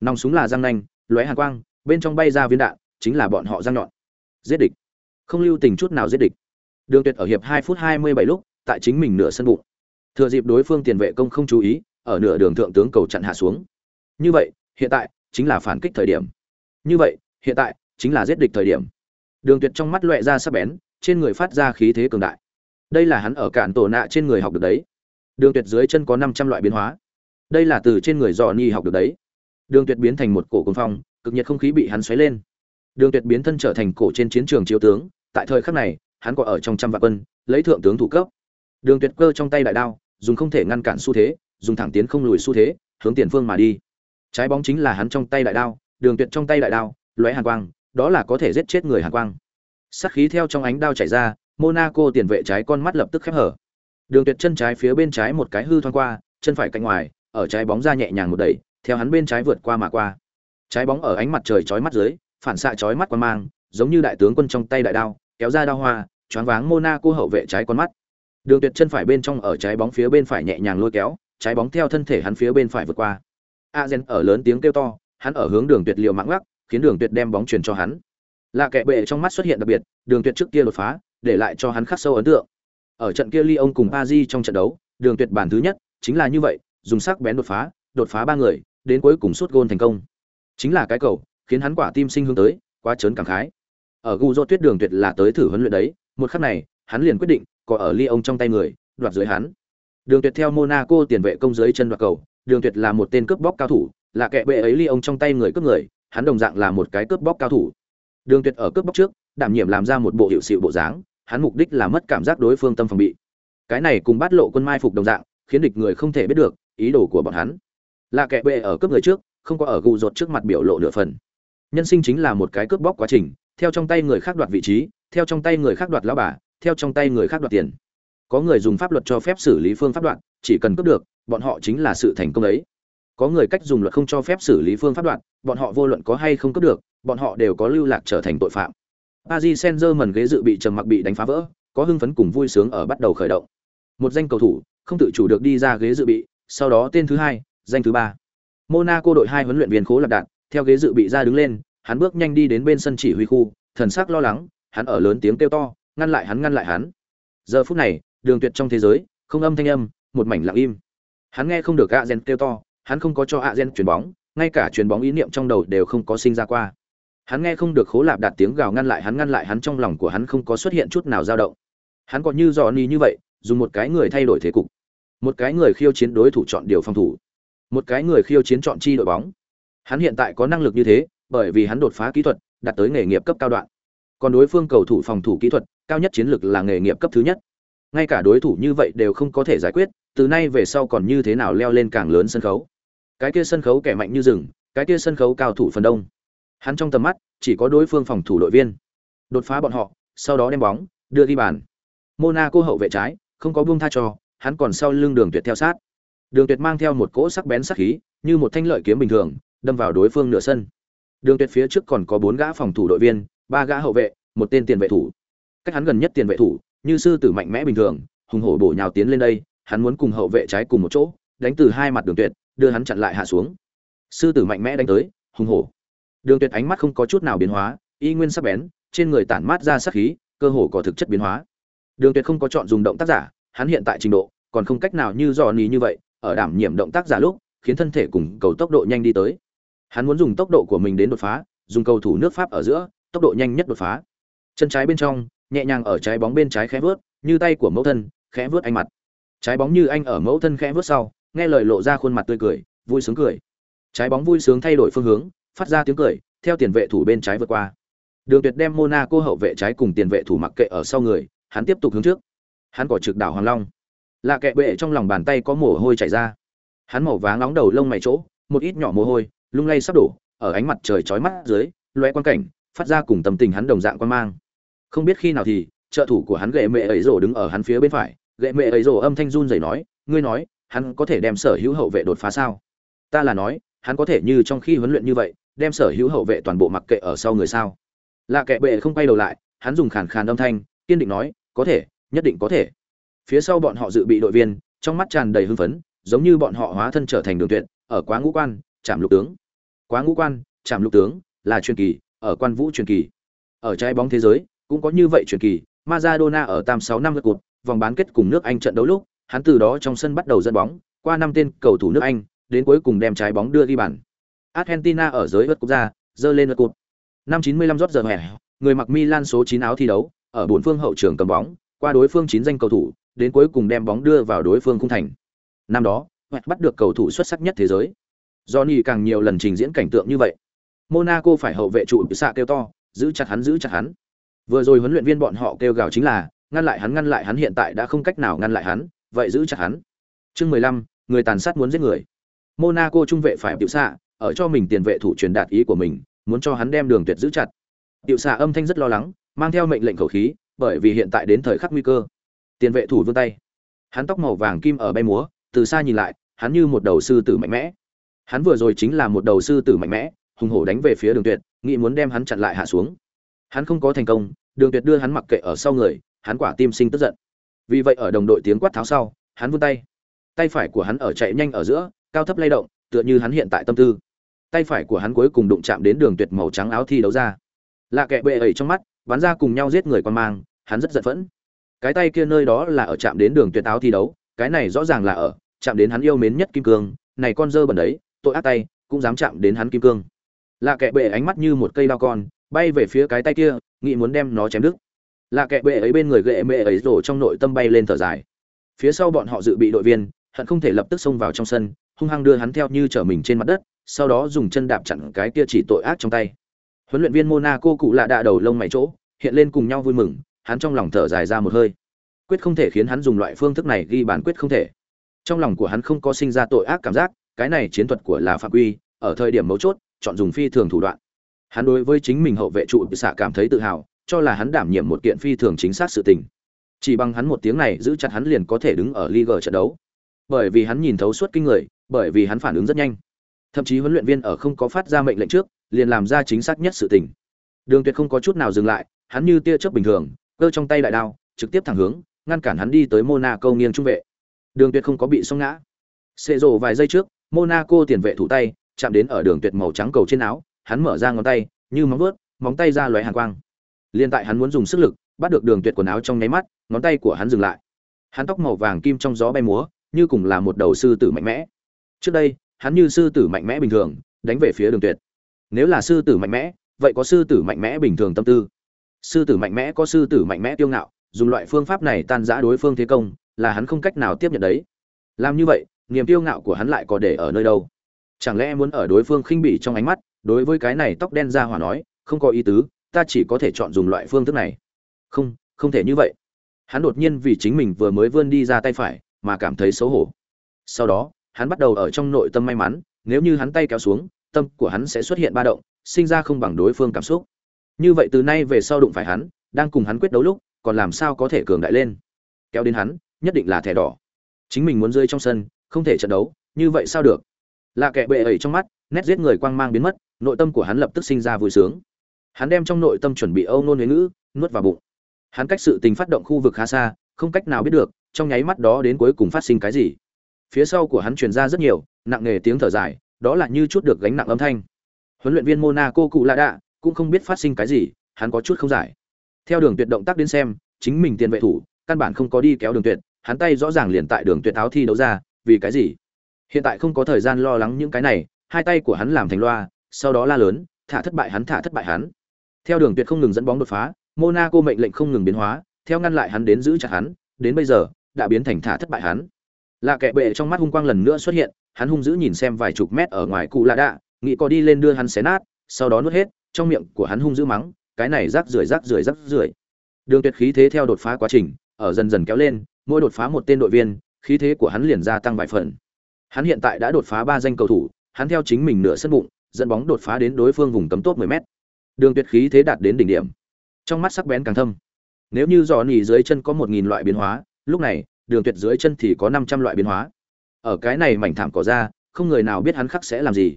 Nòng súng là răng nanh, lóe hàn quang, bên trong bay ra viên đạn, chính là bọn họ răng nhọn. Giết địch. Không lưu tình chút nào giết địch. Đường Tuyệt ở hiệp 2 phút 27 lúc, tại chính mình nửa sân bụng. Thừa dịp đối phương tiền vệ công không chú ý, ở nửa đường thượng tướng cầu chặn hạ xuống. Như vậy, hiện tại chính là phản kích thời điểm. Như vậy, hiện tại chính là giết địch thời điểm. Đường Tuyệt trong mắt lóe ra sắc bén, trên người phát ra khí thế cường đại. Đây là hắn ở cạn tổ nạ trên người học được đấy. Đường Tuyệt dưới chân có 500 loại biến hóa. Đây là từ trên người Johnny học được đấy. Đường Tuyệt biến thành một cổ cuồng phong, cực nhiệt không khí bị hắn xoáy lên. Đường Tuyệt biến thân trở thành cổ trên chiến trường chiếu tướng, tại thời khắc này, hắn có ở trong trăm vạn quân, lấy thượng tướng thủ cấp. Đường Tuyệt cơ trong tay đại đao, dùng không thể ngăn cản xu thế, dùng thẳng tiến không lùi xu thế, hướng tiền phương mà đi. Trái bóng chính là hắn trong tay đại đao, Đường Tuyệt trong tay đại đao, lóe hàn quang, đó là có thể giết chết người hàn quang. Sát khí theo trong ánh đao chảy ra, Monaco tiền vệ trái con mắt lập tức khép hở. Đường Tuyệt chân trái phía bên trái một cái hư thoáng qua, chân phải cạnh ngoài, ở trái bóng ra nhẹ nhàng một đẩy, theo hắn bên trái vượt qua mà qua. Trái bóng ở ánh mặt trời chói mắt dưới, phản xạ chói mắt qua mang, giống như đại tướng quân trong tay đại đao, kéo ra đao hoa, choáng váng Monaco hậu vệ trái con mắt. Đường Tuyệt chân phải bên trong ở trái bóng phía bên phải nhẹ nhàng lôi kéo, trái bóng theo thân thể hắn phía bên phải vượt qua. Azen ở lớn tiếng kêu to, hắn ở hướng Đường Tuyệt liều mạng ngắc, khiến Đường Tuyệt đem bóng truyền cho hắn. Là kẻ bệ trong mắt xuất hiện đặc biệt, Đường Tuyệt trước kia đột phá, để lại cho hắn khắc sâu ấn tượng. Ở trận kia Lyon cùng Paris trong trận đấu, Đường Tuyệt bản thứ nhất chính là như vậy, dùng sắc bén đột phá, đột phá ba người, đến cuối cùng sút gôn thành công. Chính là cái cầu, khiến hắn quả tim sinh hướng tới, quá chớn cảm khái. Ở Gu Tuyết Đường Tuyệt là tới thử huấn luyện đấy, một khắc này, hắn liền quyết định, có ở ly ông trong tay người, đoạt dưới hắn. Đường Tuyệt theo Monaco tiền vệ công dưới chân đoạt cầu, Đường Tuyệt là một tên cướp bóc cao thủ, là kẻ bệ ấy ly ông trong tay người cướp người, hắn đồng dạng là một cái cướp bóc cao thủ. Đường Tuyệt ở cướp bóc trước, đảm nhiệm làm ra một bộ hiệu sự bộ dáng, hắn mục đích là mất cảm giác đối phương tâm phòng bị. Cái này cùng bắt lộ quân mai phục đồng dạng, khiến địch người không thể biết được ý đồ của bọn hắn. Là kẻ bệ ở cướp người trước, không có ở gù rột trước mặt biểu lộ nửa phần. Nhân sinh chính là một cái cướp bóc quá trình, theo trong tay người khác đoạt vị trí, theo trong tay người khác đoạt lao bà, theo trong tay người khác đoạt tiền. Có người dùng pháp luật cho phép xử lý phương pháp đoạn, chỉ cần cướp được, bọn họ chính là sự thành công ấy. Có người cách dùng luật không cho phép xử lý phương pháp đoạn, bọn họ vô luận có hay không cướp được, bọn họ đều có lưu lạc trở thành tội phạm. Paris Saint-Germain ghế dự bị trầm mặc bị đánh phá vỡ, có hưng phấn cùng vui sướng ở bắt đầu khởi động. Một danh cầu thủ không tự chủ được đi ra ghế dự bị, sau đó tên thứ hai, danh thứ ba. Monaco đội hai huấn luyện viên Khố Lập Đạt, theo ghế dự bị ra đứng lên, hắn bước nhanh đi đến bên sân chỉ huy khu, thần sắc lo lắng, hắn ở lớn tiếng kêu to, ngăn lại hắn ngăn lại hắn. Giờ phút này, đường tuyệt trong thế giới, không âm thanh âm, một mảnh lặng im. Hắn nghe không được Azen kêu to, hắn không có cho Azen chuyền bóng, ngay cả chuyền bóng ý niệm trong đầu đều không có sinh ra qua. Hắn nghe không được Khố Lạp đạt tiếng gào ngăn lại hắn ngăn lại hắn trong lòng của hắn không có xuất hiện chút nào dao động. Hắn còn như Johnny như vậy, dùng một cái người thay đổi thế cục. Một cái người khiêu chiến đối thủ chọn điều phòng thủ. Một cái người khiêu chiến chọn chi đội bóng. Hắn hiện tại có năng lực như thế, bởi vì hắn đột phá kỹ thuật, đạt tới nghề nghiệp cấp cao đoạn. Còn đối phương cầu thủ phòng thủ kỹ thuật, cao nhất chiến lược là nghề nghiệp cấp thứ nhất. Ngay cả đối thủ như vậy đều không có thể giải quyết, từ nay về sau còn như thế nào leo lên càng lớn sân khấu. Cái kia sân khấu kẻ mạnh như rừng, cái kia sân khấu cao thủ phần đông. Hắn trong tầm mắt chỉ có đối phương phòng thủ đội viên. Đột phá bọn họ, sau đó đem bóng đưa ghi bàn. monaco hậu vệ trái không có buông tha cho hắn còn sau lưng đường tuyệt theo sát đường tuyệt mang theo một cỗ sắc bén sắc khí, như một thanh lợi kiếm bình thường, đâm vào đối phương nửa sân. Đường tuyệt phía trước còn có bốn gã phòng thủ đội viên, ba gã hậu vệ, một tên tiền vệ thủ. Cách hắn gần nhất tiền vệ thủ, như sư tử mạnh mẽ bình thường, hùng hổ bổ nhào tiến lên đây, hắn muốn cùng hậu vệ trái cùng một chỗ, đánh từ hai mặt đường tuyệt, đưa hắn chặn lại hạ xuống. Sư tử mạnh mẽ đánh tới, hùng hổ. Đường tuyệt ánh mắt không có chút nào biến hóa, y nguyên sắc bén, trên người tản mát ra sắc khí, cơ hồ có thực chất biến hóa. Đường tuyệt không có chọn dùng động tác giả, hắn hiện tại trình độ, còn không cách nào như dò ní như vậy ở đảm nhiệm động tác giả lúc, khiến thân thể cùng cầu tốc độ nhanh đi tới. Hắn muốn dùng tốc độ của mình đến đột phá, dùng cầu thủ nước pháp ở giữa, tốc độ nhanh nhất đột phá. Chân trái bên trong, nhẹ nhàng ở trái bóng bên trái khẽ vớt như tay của mẫu thân, khẽ vớt anh mặt. Trái bóng như anh ở mẫu thân khẽ vớt sau, nghe lời lộ ra khuôn mặt tươi cười, vui sướng cười. Trái bóng vui sướng thay đổi phương hướng, phát ra tiếng cười, theo tiền vệ thủ bên trái vượt qua. Đường tuyệt đem monaco hậu vệ trái cùng tiền vệ thủ mặc kệ ở sau người, hắn tiếp tục hướng trước. Hắn cỏ trực đảo hoàng long lạ kệ bệ trong lòng bàn tay có mồ hôi chảy ra. Hắn màu váng nóng đầu lông mày chỗ, một ít nhỏ mồ hôi, lung lay sắp đổ, ở ánh mặt trời chói mắt dưới loe quan cảnh, phát ra cùng tầm tình hắn đồng dạng quan mang. Không biết khi nào thì, trợ thủ của hắn gệ mẹ ấy rổ đứng ở hắn phía bên phải, gệ mẹ ấy rổ âm thanh run rẩy nói, ngươi nói, hắn có thể đem sở hữu hậu vệ đột phá sao? Ta là nói, hắn có thể như trong khi huấn luyện như vậy, đem sở hữu hậu vệ toàn bộ mặc kệ ở sau người sao? Lạ kệ bệ không quay đầu lại, hắn dùng khàn khàn âm thanh, kiên định nói, có thể, nhất định có thể phía sau bọn họ dự bị đội viên, trong mắt tràn đầy hưng phấn, giống như bọn họ hóa thân trở thành đường tuyệt, ở quá ngũ quan chạm lục tướng. Quá ngũ quan chạm lục tướng là truyền kỳ, ở quan vũ truyền kỳ. Ở trái bóng thế giới, cũng có như vậy truyền kỳ, Maradona ở tam sáu năm lượt cột, vòng bán kết cùng nước Anh trận đấu lúc, hắn từ đó trong sân bắt đầu dẫn bóng, qua năm tên cầu thủ nước Anh, đến cuối cùng đem trái bóng đưa ghi bàn. Argentina ở giới vượt quốc gia dơ lên lượt cột. Năm 95 rót giờ hè người mặc Milan số 9 áo thi đấu, ở bốn phương hậu trường cầm bóng, qua đối phương chín danh cầu thủ đến cuối cùng đem bóng đưa vào đối phương khung thành. Năm đó bắt được cầu thủ xuất sắc nhất thế giới. Johnny càng nhiều lần trình diễn cảnh tượng như vậy. Monaco phải hậu vệ trụ xạ kêu to, giữ chặt hắn, giữ chặt hắn. Vừa rồi huấn luyện viên bọn họ kêu gào chính là, ngăn lại hắn, ngăn lại hắn, hiện tại đã không cách nào ngăn lại hắn, vậy giữ chặt hắn. Chương mười lăm, người tàn sát muốn giết người. Monaco trung vệ phải tiểu xạ ở cho mình tiền vệ thủ truyền đạt ý của mình, muốn cho hắn đem đường tuyệt giữ chặt. Tiểu xạ âm thanh rất lo lắng, mang theo mệnh lệnh khẩu khí, bởi vì hiện tại đến thời khắc nguy cơ tiền vệ thủ vươn tay. Hắn tóc màu vàng kim ở bay múa, từ xa nhìn lại, hắn như một đầu sư tử mạnh mẽ. Hắn vừa rồi chính là một đầu sư tử mạnh mẽ, hùng hổ đánh về phía đường tuyệt, nghĩ muốn đem hắn chặn lại hạ xuống. Hắn không có thành công, đường tuyệt đưa hắn mặc kệ ở sau người, hắn quả tim sinh tức giận. Vì vậy ở đồng đội tiếng quát tháo sau, hắn vươn tay. Tay phải của hắn ở chạy nhanh ở giữa, cao thấp lay động, tựa như hắn hiện tại tâm tư. Tay phải của hắn cuối cùng đụng chạm đến đường tuyệt màu trắng áo thi đấu ra. Lạ kệ bệ ẩy trong mắt, bắn ra cùng nhau giết người quan mang, hắn rất giận phẫn cái tay kia nơi đó là ở chạm đến đường tuyệt áo thi đấu, cái này rõ ràng là ở chạm đến hắn yêu mến nhất kim cương, này con dơ bẩn đấy, tội ác tay, cũng dám chạm đến hắn kim cương. Lạ kệ bệ ánh mắt như một cây lao con, bay về phía cái tay kia, nghĩ muốn đem nó chém đứt. Lạ kệ bệ ấy bên người gệ mệ ấy rổ trong nội tâm bay lên thở dài. Phía sau bọn họ dự bị đội viên, hận không thể lập tức xông vào trong sân, hung hăng đưa hắn theo như chở mình trên mặt đất, sau đó dùng chân đạp chặn cái kia chỉ tội ác trong tay. Huấn luyện viên monaco cụ lạ đạ đầu lông mày chỗ, hiện lên cùng nhau vui mừng hắn trong lòng thở dài ra một hơi. Quyết không thể khiến hắn dùng loại phương thức này ghi bản quyết không thể. Trong lòng của hắn không có sinh ra tội ác cảm giác, cái này chiến thuật của là phạm quy, ở thời điểm mấu chốt, chọn dùng phi thường thủ đoạn. Hắn đối với chính mình hậu vệ trụ xạ cảm thấy tự hào, cho là hắn đảm nhiệm một kiện phi thường chính xác sự tình. Chỉ bằng hắn một tiếng này giữ chặt hắn liền có thể đứng ở Liga trận đấu. Bởi vì hắn nhìn thấu suốt kinh người, bởi vì hắn phản ứng rất nhanh. Thậm chí huấn luyện viên ở không có phát ra mệnh lệnh trước, liền làm ra chính xác nhất sự tình. Đường tuyệt không có chút nào dừng lại, hắn như tia chớp bình thường cơ trong tay đại đao, trực tiếp thẳng hướng, ngăn cản hắn đi tới monaco nghiêng trung vệ. Đường tuyệt không có bị xông ngã. Xệ rồ vài giây trước, monaco tiền vệ thủ tay, chạm đến ở đường tuyệt màu trắng cầu trên áo, hắn mở ra ngón tay, như móng vuốt, móng tay ra loại hàn quang. Liên tại hắn muốn dùng sức lực, bắt được đường tuyệt quần áo trong nháy mắt, ngón tay của hắn dừng lại. Hắn tóc màu vàng kim trong gió bay múa, như cùng là một đầu sư tử mạnh mẽ. Trước đây, hắn như sư tử mạnh mẽ bình thường, đánh về phía đường tuyệt. Nếu là sư tử mạnh mẽ, vậy có sư tử mạnh mẽ bình thường tâm tư sư tử mạnh mẽ có sư tử mạnh mẽ tiêu ngạo, dùng loại phương pháp này tan giã đối phương thế công, là hắn không cách nào tiếp nhận đấy. Làm như vậy, niềm tiêu ngạo của hắn lại có để ở nơi đâu? Chẳng lẽ muốn ở đối phương khinh bỉ trong ánh mắt, đối với cái này tóc đen ra hỏa nói, không có ý tứ, ta chỉ có thể chọn dùng loại phương thức này. Không không thể như vậy. Hắn đột nhiên vì chính mình vừa mới vươn đi ra tay phải, mà cảm thấy xấu hổ. Sau đó, hắn bắt đầu ở trong nội tâm may mắn, nếu như hắn tay kéo xuống, tâm của hắn sẽ xuất hiện ba động, sinh ra không bằng đối phương cảm xúc như vậy từ nay về sau đụng phải hắn, đang cùng hắn quyết đấu lúc, còn làm sao có thể cường đại lên? Kéo đến hắn, nhất định là thẻ đỏ. Chính mình muốn rơi trong sân, không thể trận đấu, như vậy sao được? Lạ kệ bệ ẩy trong mắt, nét giết người quang mang biến mất, nội tâm của hắn lập tức sinh ra vui sướng. Hắn đem trong nội tâm chuẩn bị âu nôn huế ngữ, nuốt vào bụng. Hắn cách sự tình phát động khu vực khá xa, không cách nào biết được, trong nháy mắt đó đến cuối cùng phát sinh cái gì. Phía sau của hắn truyền ra rất nhiều, nặng nề tiếng thở dài, đó là như chút được gánh nặng âm thanh. Huấn luyện viên monaco cụ lạ đạ cũng không biết phát sinh cái gì, hắn có chút không giải. Theo đường tuyệt động tác đến xem, chính mình tiền vệ thủ, căn bản không có đi kéo đường tuyệt, hắn tay rõ ràng liền tại đường tuyệt áo thi đấu ra, vì cái gì? Hiện tại không có thời gian lo lắng những cái này, hai tay của hắn làm thành loa, sau đó la lớn, thả thất bại hắn, thả thất bại hắn. Theo đường tuyệt không ngừng dẫn bóng đột phá, monaco mệnh lệnh không ngừng biến hóa, theo ngăn lại hắn đến giữ chặt hắn, đến bây giờ, đã biến thành thả thất bại hắn. Lạ kệ bệ trong mắt hung quang lần nữa xuất hiện, hắn hung dữ nhìn xem vài chục mét ở ngoài cụ lạ đạ, nghĩ có đi lên đưa hắn xé nát, sau đó nuốt hết trong miệng của hắn hung dữ mắng, cái này rác rưởi rác rưởi rác rưởi. Đường tuyệt khí thế theo đột phá quá trình, ở dần dần kéo lên, mỗi đột phá một tên đội viên, khí thế của hắn liền gia tăng vài phần. Hắn hiện tại đã đột phá ba danh cầu thủ, hắn theo chính mình nửa sân bụng, dẫn bóng đột phá đến đối phương vùng cấm tốt 10 mét. Đường tuyệt khí thế đạt đến đỉnh điểm. Trong mắt sắc bén càng thâm. Nếu như dò nỉ dưới chân có một nghìn loại biến hóa, lúc này, đường tuyệt dưới chân thì có 500 loại biến hóa. Ở cái này mảnh thảm cỏ ra, không người nào biết hắn khắc sẽ làm gì.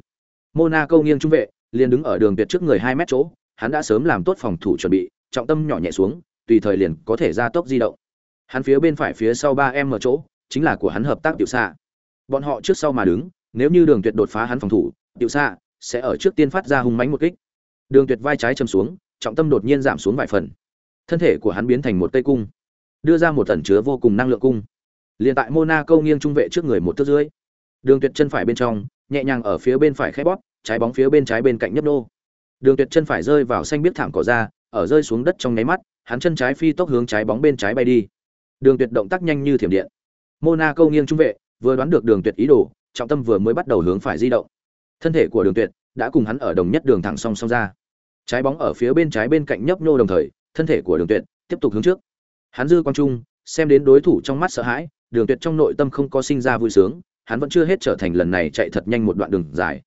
Monaco nghiêng trung vệ liền đứng ở đường tuyệt trước người hai mét chỗ, hắn đã sớm làm tốt phòng thủ chuẩn bị, trọng tâm nhỏ nhẹ xuống, tùy thời liền có thể ra tốc di động. Hắn phía bên phải phía sau ba em ở chỗ, chính là của hắn hợp tác tiểu xa bọn họ trước sau mà đứng, nếu như đường tuyệt đột phá hắn phòng thủ, tiểu xa sẽ ở trước tiên phát ra hung mãnh một kích. Đường tuyệt vai trái châm xuống, trọng tâm đột nhiên giảm xuống vài phần. Thân thể của hắn biến thành một cây cung, đưa ra một tần chứa vô cùng năng lượng cung. Liền tại monaco nghiêng trung vệ trước người một thước dưới, đường tuyệt chân phải bên trong nhẹ nhàng ở phía bên phải khép bóp, trái bóng phía bên trái bên cạnh nhấp nô. Đường tuyệt chân phải rơi vào xanh biết thảm cỏ ra, ở rơi xuống đất trong nháy mắt, hắn chân trái phi tốc hướng trái bóng bên trái bay đi. Đường tuyệt động tác nhanh như thiểm điện. Monaco nghiêng trung vệ, vừa đoán được đường tuyệt ý đồ, trọng tâm vừa mới bắt đầu hướng phải di động. Thân thể của đường tuyệt đã cùng hắn ở đồng nhất đường thẳng song song ra. Trái bóng ở phía bên trái bên cạnh nhấp nhô đồng thời, thân thể của đường tuyệt tiếp tục hướng trước. Hắn dư quang trung, xem đến đối thủ trong mắt sợ hãi, đường tuyệt trong nội tâm không có sinh ra vui sướng hắn vẫn chưa hết trở thành lần này chạy thật nhanh một đoạn đường dài.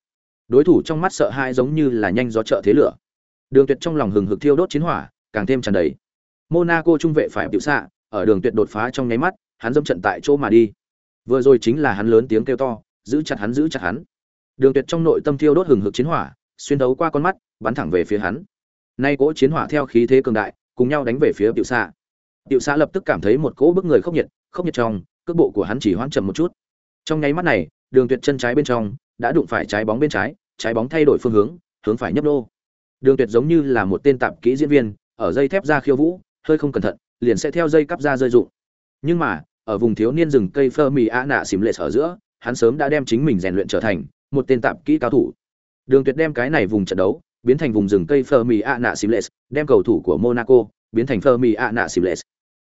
Đối thủ trong mắt sợ hãi giống như là nhanh gió trợ thế lửa. Đường tuyệt trong lòng hừng hực thiêu đốt chiến hỏa, càng thêm tràn đầy. Monaco trung vệ phải biểu xạ, ở đường tuyệt đột phá trong nháy mắt, hắn dâm trận tại chỗ mà đi. Vừa rồi chính là hắn lớn tiếng kêu to, giữ chặt hắn, giữ chặt hắn. Đường tuyệt trong nội tâm thiêu đốt hừng hực chiến hỏa, xuyên thấu qua con mắt, bắn thẳng về phía hắn. Nay cỗ chiến hỏa theo khí thế cường đại, cùng nhau đánh về phía tiểu xạ. Tiểu xạ lập tức cảm thấy một cỗ bức người khốc nhiệt khốc nhiệt trong, cước bộ của hắn chỉ hoãn chậm một chút trong nháy mắt này, đường tuyệt chân trái bên trong đã đụng phải trái bóng bên trái trái bóng thay đổi phương hướng hướng phải nhấp nô. Đường tuyệt giống như là một tên tạp kỹ diễn viên, ở dây thép ra khiêu vũ, hơi không cẩn thận, liền sẽ theo dây cắp ra rơi dụng nhưng mà, ở vùng thiếu niên rừng cây phơ mì a nạ xìm lệ sở giữa, hắn sớm đã đem chính mình rèn luyện trở thành một tên tạp kỹ cao thủ. Đường tuyệt đem cái này vùng trận đấu biến thành vùng rừng cây phơ mì a nạ xìm lệ, đem cầu thủ của monaco biến thành phơ mì a nạ xìm lệ.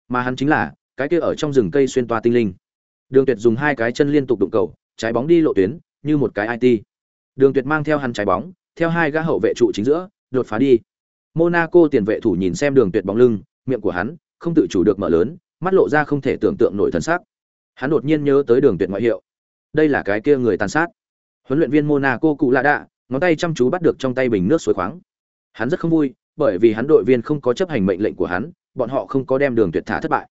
Mà hắn chính là cái kia ở trong rừng cây xuyên toa tinh linh đường tuyệt dùng hai cái chân liên tục đụng cầu, trái bóng đi lộ tuyến, như một cái it đường tuyệt mang theo hắn trái bóng, theo hai gã hậu vệ trụ chính giữa, đột phá đi. Monaco tiền vệ thủ nhìn xem đường tuyệt bóng lưng, miệng của hắn không tự chủ được mở lớn, mắt lộ ra không thể tưởng tượng nổi thần sắc. Hắn đột nhiên nhớ tới đường tuyệt ngoại hiệu. Đây là cái kia người tàn sát. Huấn luyện viên monaco cụ lạ đạ, ngón tay chăm chú bắt được trong tay bình nước suối khoáng. Hắn rất không vui, bởi vì hắn đội viên không có chấp hành mệnh lệnh của hắn, bọn họ không có đem đường tuyệt thả thất bại.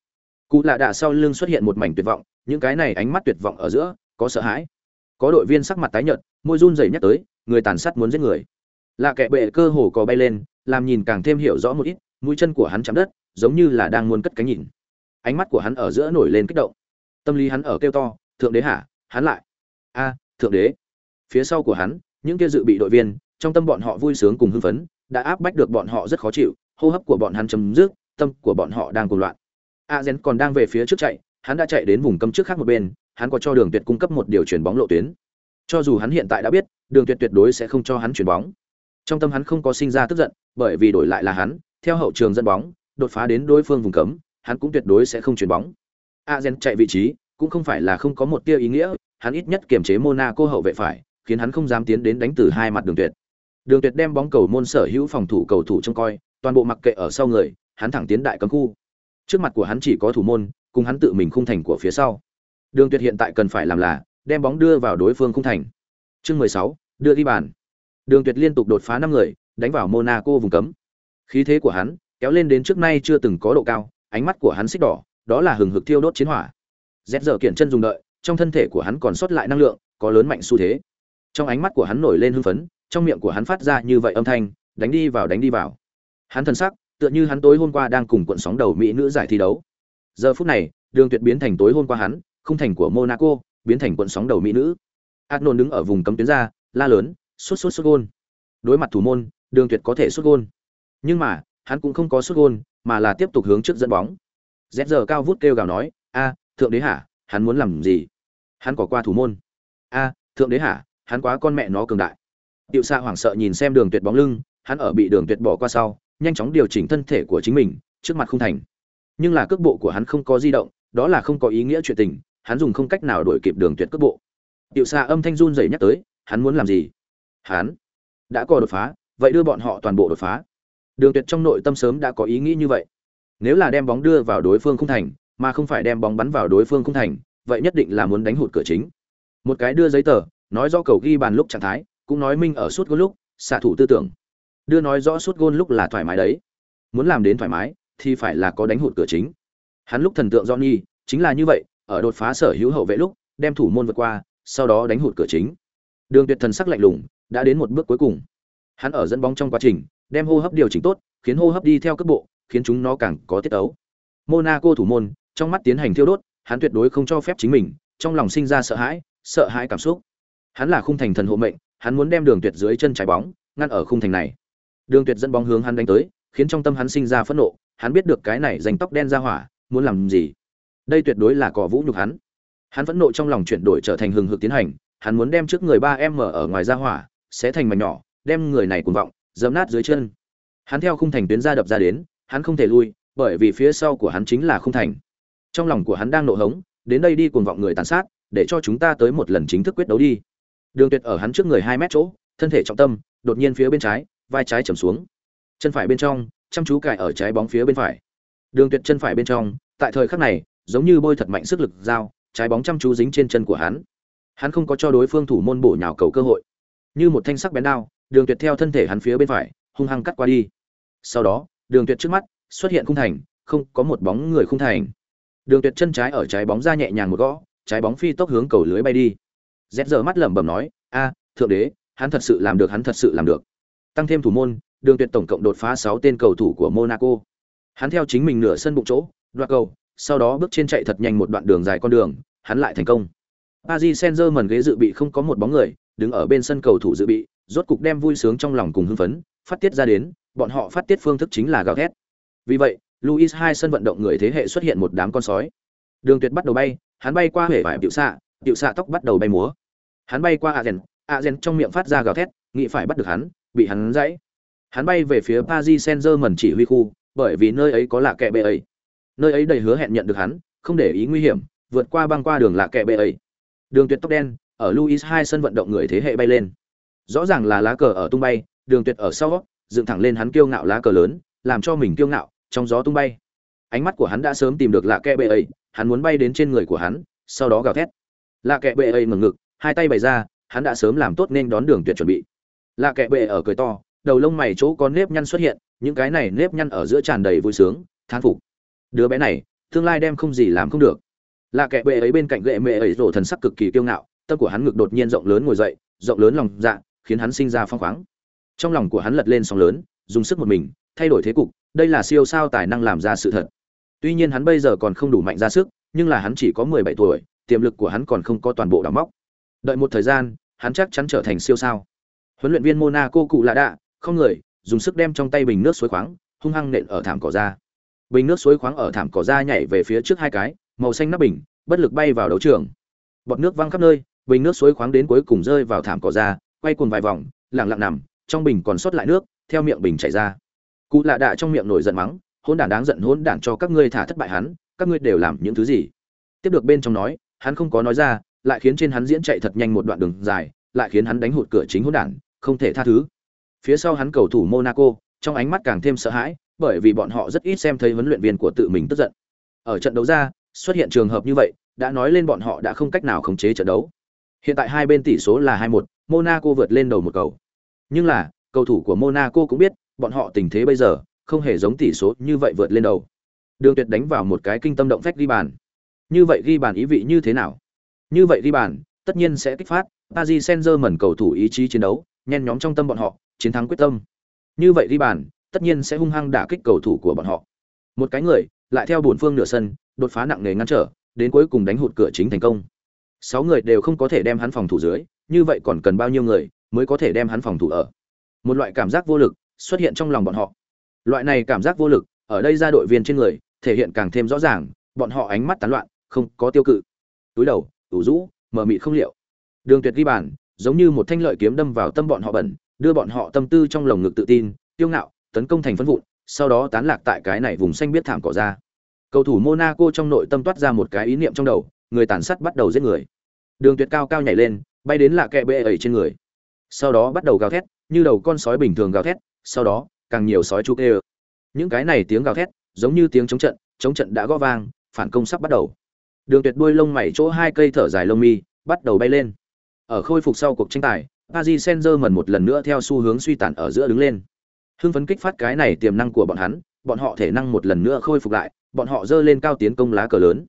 Cụ lạ đạ sau lưng xuất hiện một mảnh tuyệt vọng những cái này ánh mắt tuyệt vọng ở giữa, có sợ hãi. Có đội viên sắc mặt tái nhợt, môi run rẩy nhắc tới, người tàn sát muốn giết người. Lạ kệ bệ cơ hồ có bay lên, làm nhìn càng thêm hiểu rõ một ít, mũi chân của hắn chạm đất, giống như là đang muốn cất cánh nhìn. Ánh mắt của hắn ở giữa nổi lên kích động. Tâm lý hắn ở kêu to, thượng đế hả? Hắn lại? A, thượng đế. Phía sau của hắn, những kia dự bị đội viên, trong tâm bọn họ vui sướng cùng hưng phấn, đã áp bách được bọn họ rất khó chịu, hô hấp của bọn hắn chấm dứt, tâm của bọn họ đang cuồng loạn. A gen còn đang về phía trước chạy hắn đã chạy đến vùng cấm trước khác một bên, hắn có cho đường tuyệt cung cấp một điều chuyển bóng lộ tuyến. Cho dù hắn hiện tại đã biết, đường tuyệt tuyệt đối sẽ không cho hắn chuyển bóng. Trong tâm hắn không có sinh ra tức giận, bởi vì đổi lại là hắn, theo hậu trường dẫn bóng, đột phá đến đối phương vùng cấm, hắn cũng tuyệt đối sẽ không chuyển bóng. Azen chạy vị trí, cũng không phải là không có một tia ý nghĩa, hắn ít nhất kiềm chế monaco hậu vệ phải, khiến hắn không dám tiến đến đánh từ hai mặt đường tuyệt. Đường tuyệt đem bóng cầu môn sở hữu phòng thủ cầu thủ trông coi, toàn bộ mặc kệ ở sau người, hắn thẳng tiến đại cấm khu. Trước mặt của hắn chỉ có thủ môn cùng hắn tự mình khung thành của phía sau. Đường tuyệt hiện tại cần phải làm là đem bóng đưa vào đối phương khung thành. Chương 16, đưa đi bàn. Đường tuyệt liên tục đột phá năm người đánh vào monaco vùng cấm. Khí thế của hắn kéo lên đến trước nay chưa từng có độ cao ánh mắt của hắn xích đỏ đó là hừng hực thiêu đốt chiến hỏa. Rẽ giờ kiện chân dùng đợi trong thân thể của hắn còn sót lại năng lượng có lớn mạnh xu thế. Trong ánh mắt của hắn nổi lên hưng phấn trong miệng của hắn phát ra như vậy âm thanh đánh đi vào đánh đi vào. Hắn thân sắc tựa như hắn tối hôm qua đang cùng cuộn sóng đầu mỹ nữ giải thi đấu giờ phút này đường tuyệt biến thành tối hôm qua hắn khung thành của monaco biến thành cuộn sóng đầu mỹ nữ. Adnon đứng ở vùng cấm tuyến ra la lớn sút sút sút gôn. Đối mặt thủ môn đường tuyệt có thể sút gôn. Nhưng mà hắn cũng không có sút gôn mà là tiếp tục hướng trước dẫn bóng. Z giờ cao vút kêu gào nói a thượng đế hả hắn muốn làm gì? Hắn có qua thủ môn. A thượng đế hả hắn quá con mẹ nó cường đại. Diệu Sa hoảng sợ nhìn xem Đường Tuyệt bóng lưng, hắn ở bị Đường Tuyệt bỏ qua sau, nhanh chóng điều chỉnh thân thể của chính mình, trước mặt không thành. Nhưng là cước bộ của hắn không có di động, đó là không có ý nghĩa chuyện tình, hắn dùng không cách nào đuổi kịp Đường Tuyệt cước bộ. Diệu Sa âm thanh run rẩy nhắc tới, hắn muốn làm gì? Hắn đã có đột phá, vậy đưa bọn họ toàn bộ đột phá. Đường Tuyệt trong nội tâm sớm đã có ý nghĩ như vậy. Nếu là đem bóng đưa vào đối phương không thành, mà không phải đem bóng bắn vào đối phương không thành, vậy nhất định là muốn đánh hụt cửa chính. Một cái đưa giấy tờ, nói rõ cầu ghi bàn lúc trạng thái, cũng nói minh ở suốt gôn lúc xạ thủ tư tưởng đưa nói rõ suốt gôn lúc là thoải mái đấy muốn làm đến thoải mái thì phải là có đánh hụt cửa chính. Hắn lúc thần tượng johnny chính là như vậy ở đột phá sở hữu hậu vệ lúc đem thủ môn vượt qua sau đó đánh hụt cửa chính. Đường tuyệt thần sắc lạnh lùng đã đến một bước cuối cùng. Hắn ở dẫn bóng trong quá trình đem hô hấp điều chỉnh tốt khiến hô hấp đi theo cấp bộ khiến chúng nó càng có tiết tấu. Monaco thủ môn trong mắt tiến hành thiêu đốt hắn tuyệt đối không cho phép chính mình trong lòng sinh ra sợ hãi sợ hãi cảm xúc. Hắn là khung thành thần hộ mệnh hắn muốn đem Đường Tuyệt dưới chân trái bóng ngăn ở khung thành này. Đường Tuyệt dẫn bóng hướng hắn đánh tới, khiến trong tâm hắn sinh ra phẫn nộ, hắn biết được cái này dành tóc đen ra hỏa, muốn làm gì. Đây tuyệt đối là cỏ vũ nhục hắn. Hắn vẫn nộ trong lòng chuyển đổi trở thành hừng hực tiến hành, hắn muốn đem trước người ba em mở ở ngoài ra hỏa, sẽ thành mảnh nhỏ, đem người này cuồng vọng, giẫm nát dưới chân. Hắn theo khung thành tuyến ra đập ra đến, hắn không thể lui, bởi vì phía sau của hắn chính là khung thành. Trong lòng của hắn đang nộ hống, đến đây đi cuồng vọng người tàn sát, để cho chúng ta tới một lần chính thức quyết đấu đi. Đường Tuyệt ở hắn trước người hai mét chỗ, thân thể trọng tâm, đột nhiên phía bên trái, vai trái chầm xuống. Chân phải bên trong, chăm chú cài ở trái bóng phía bên phải. Đường Tuyệt chân phải bên trong, tại thời khắc này, giống như bôi thật mạnh sức lực dao, trái bóng chăm chú dính trên chân của hắn. Hắn không có cho đối phương thủ môn bổ nhào cầu cơ hội. Như một thanh sắc bén đao, Đường Tuyệt theo thân thể hắn phía bên phải, hung hăng cắt qua đi. Sau đó, Đường Tuyệt trước mắt xuất hiện khung thành, không có một bóng người khung thành. Đường Tuyệt chân trái ở trái bóng ra nhẹ nhàng một gõ, trái bóng phi tốc hướng cầu lưới bay đi z giờ mắt lẩm bẩm nói a thượng đế hắn thật sự làm được hắn thật sự làm được tăng thêm thủ môn đường tuyệt tổng cộng đột phá sáu tên cầu thủ của monaco hắn theo chính mình nửa sân bụng chỗ đoạt cầu sau đó bước trên chạy thật nhanh một đoạn đường dài con đường hắn lại thành công Paris Saint-Germain ghế dự bị không có một bóng người, đứng ở bên sân cầu thủ dự bị, rốt cục đem vui sướng trong lòng cùng hưng phấn, phát tiết ra đến, bọn họ phát tiết phương thức chính là gào thét. Vì vậy, Louis hai sân vận động người thế hệ xuất hiện một đám con sói. Đường Tuyệt bắt đầu bay, hắn bay qua hệ vải biểu xạ, điệu xạ tóc bắt đầu bay múa hắn bay qua Agen, Agen trong miệng phát ra gào thét nghĩ phải bắt được hắn bị hắn giẫy hắn bay về phía paris saint germain chỉ huy khu, bởi vì nơi ấy có lạ kẹ bệ ấy. Nơi ấy đầy hứa hẹn nhận được hắn, không để ý nguy hiểm, vượt qua băng qua đường lạ kẹ bệ ấy. Đường tuyệt tóc đen, ở Louis hai sân vận động người thế hệ bay lên. Rõ ràng là lá cờ ở tung bay, đường tuyệt ở sau, dựng thẳng lên hắn kiêu ngạo lá cờ lớn, làm cho mình kiêu ngạo, trong gió tung bay. Ánh mắt của hắn đã sớm tìm được lạ kẹ bệ ấy, hắn muốn bay đến trên người của hắn, sau đó gào thét. Lạ kẹ bệ ấy ngực, hai tay bày ra, hắn đã sớm làm tốt nên đón đường tuyệt chuẩn bị. Lạ kẹ bệ ở cười to đầu lông mày chỗ có nếp nhăn xuất hiện những cái này nếp nhăn ở giữa tràn đầy vui sướng thán phục đứa bé này tương lai đem không gì làm không được là kẻ bệ ấy bên cạnh gệ mẹ ấy rổ thần sắc cực kỳ kiêu ngạo tâm của hắn ngực đột nhiên rộng lớn ngồi dậy rộng lớn lòng dạ khiến hắn sinh ra phong khoáng trong lòng của hắn lật lên sóng lớn dùng sức một mình thay đổi thế cục đây là siêu sao tài năng làm ra sự thật tuy nhiên hắn bây giờ còn không đủ mạnh ra sức nhưng là hắn chỉ có mười bảy tuổi tiềm lực của hắn còn không có toàn bộ đóng móc. Đợi một thời gian, hắn chắc chắn trở thành siêu sao. Huấn luyện viên Monaco cụ lạ đạ, không người, dùng sức đem trong tay bình nước suối khoáng, hung hăng nện ở thảm cỏ ra. Bình nước suối khoáng ở thảm cỏ ra nhảy về phía trước hai cái, màu xanh nắp bình, bất lực bay vào đấu trường. Bọt nước văng khắp nơi, bình nước suối khoáng đến cuối cùng rơi vào thảm cỏ ra, quay cuồng vài vòng, lặng lặng nằm, trong bình còn sót lại nước, theo miệng bình chảy ra. Cụ lạ đạ trong miệng nổi giận mắng, hôn đản đáng giận hôn đản cho các ngươi thả thất bại hắn, các ngươi đều làm những thứ gì? Tiếp được bên trong nói, hắn không có nói ra, lại khiến trên hắn diễn chạy thật nhanh một đoạn đường dài, lại khiến hắn đánh hụt cửa chính hôn đản, không thể tha thứ. Phía sau hắn cầu thủ Monaco, trong ánh mắt càng thêm sợ hãi, bởi vì bọn họ rất ít xem thấy huấn luyện viên của tự mình tức giận. Ở trận đấu ra, xuất hiện trường hợp như vậy, đã nói lên bọn họ đã không cách nào khống chế trận đấu. Hiện tại hai bên tỷ số là 2-1, Monaco vượt lên đầu một cầu. Nhưng là, cầu thủ của Monaco cũng biết, bọn họ tình thế bây giờ không hề giống tỷ số như vậy vượt lên đầu. Đường Tuyệt đánh vào một cái kinh tâm động phách ghi bàn. Như vậy ghi bàn ý vị như thế nào? Như vậy ghi bàn, tất nhiên sẽ kích phát Paris Saint-Germain cầu thủ ý chí chiến đấu, nhen nhóm trong tâm bọn họ, chiến thắng quyết tâm. Như vậy đi bàn, tất nhiên sẽ hung hăng đả kích cầu thủ của bọn họ. Một cái người, lại theo bốn phương nửa sân, đột phá nặng nề ngăn trở, đến cuối cùng đánh hụt cửa chính thành công. Sáu người đều không có thể đem hắn phòng thủ dưới, như vậy còn cần bao nhiêu người mới có thể đem hắn phòng thủ ở? Một loại cảm giác vô lực xuất hiện trong lòng bọn họ. Loại này cảm giác vô lực, ở đây ra đội viên trên người, thể hiện càng thêm rõ ràng, bọn họ ánh mắt tán loạn, không có tiêu cự. Túi đầu, ủ rũ, mờ mịt không liệu. Đường Tuyệt ghi bàn, giống như một thanh lợi kiếm đâm vào tâm bọn họ bẩn, đưa bọn họ tâm tư trong lồng ngực tự tin, tiêu ngạo, tấn công thành phân vụn, sau đó tán lạc tại cái này vùng xanh biết thảm cỏ ra. Cầu thủ Monaco trong nội tâm toát ra một cái ý niệm trong đầu, người tàn sát bắt đầu giết người. Đường Tuyệt cao cao nhảy lên, bay đến lạ kẹ bệ ẩy trên người. Sau đó bắt đầu gào thét, như đầu con sói bình thường gào thét, sau đó, càng nhiều sói chu kêu. Những cái này tiếng gào thét, giống như tiếng chống trận, chống trận đã gõ vang, phản công sắp bắt đầu. Đường Tuyệt đuôi lông mày chỗ hai cây thở dài lông mi, bắt đầu bay lên. Ở khôi phục sau cuộc tranh tài, Paris Saint-Germain một lần nữa theo xu hướng suy tàn ở giữa đứng lên. Hưng phấn kích phát cái này tiềm năng của bọn hắn, bọn họ thể năng một lần nữa khôi phục lại, bọn họ dơ lên cao tiến công lá cờ lớn.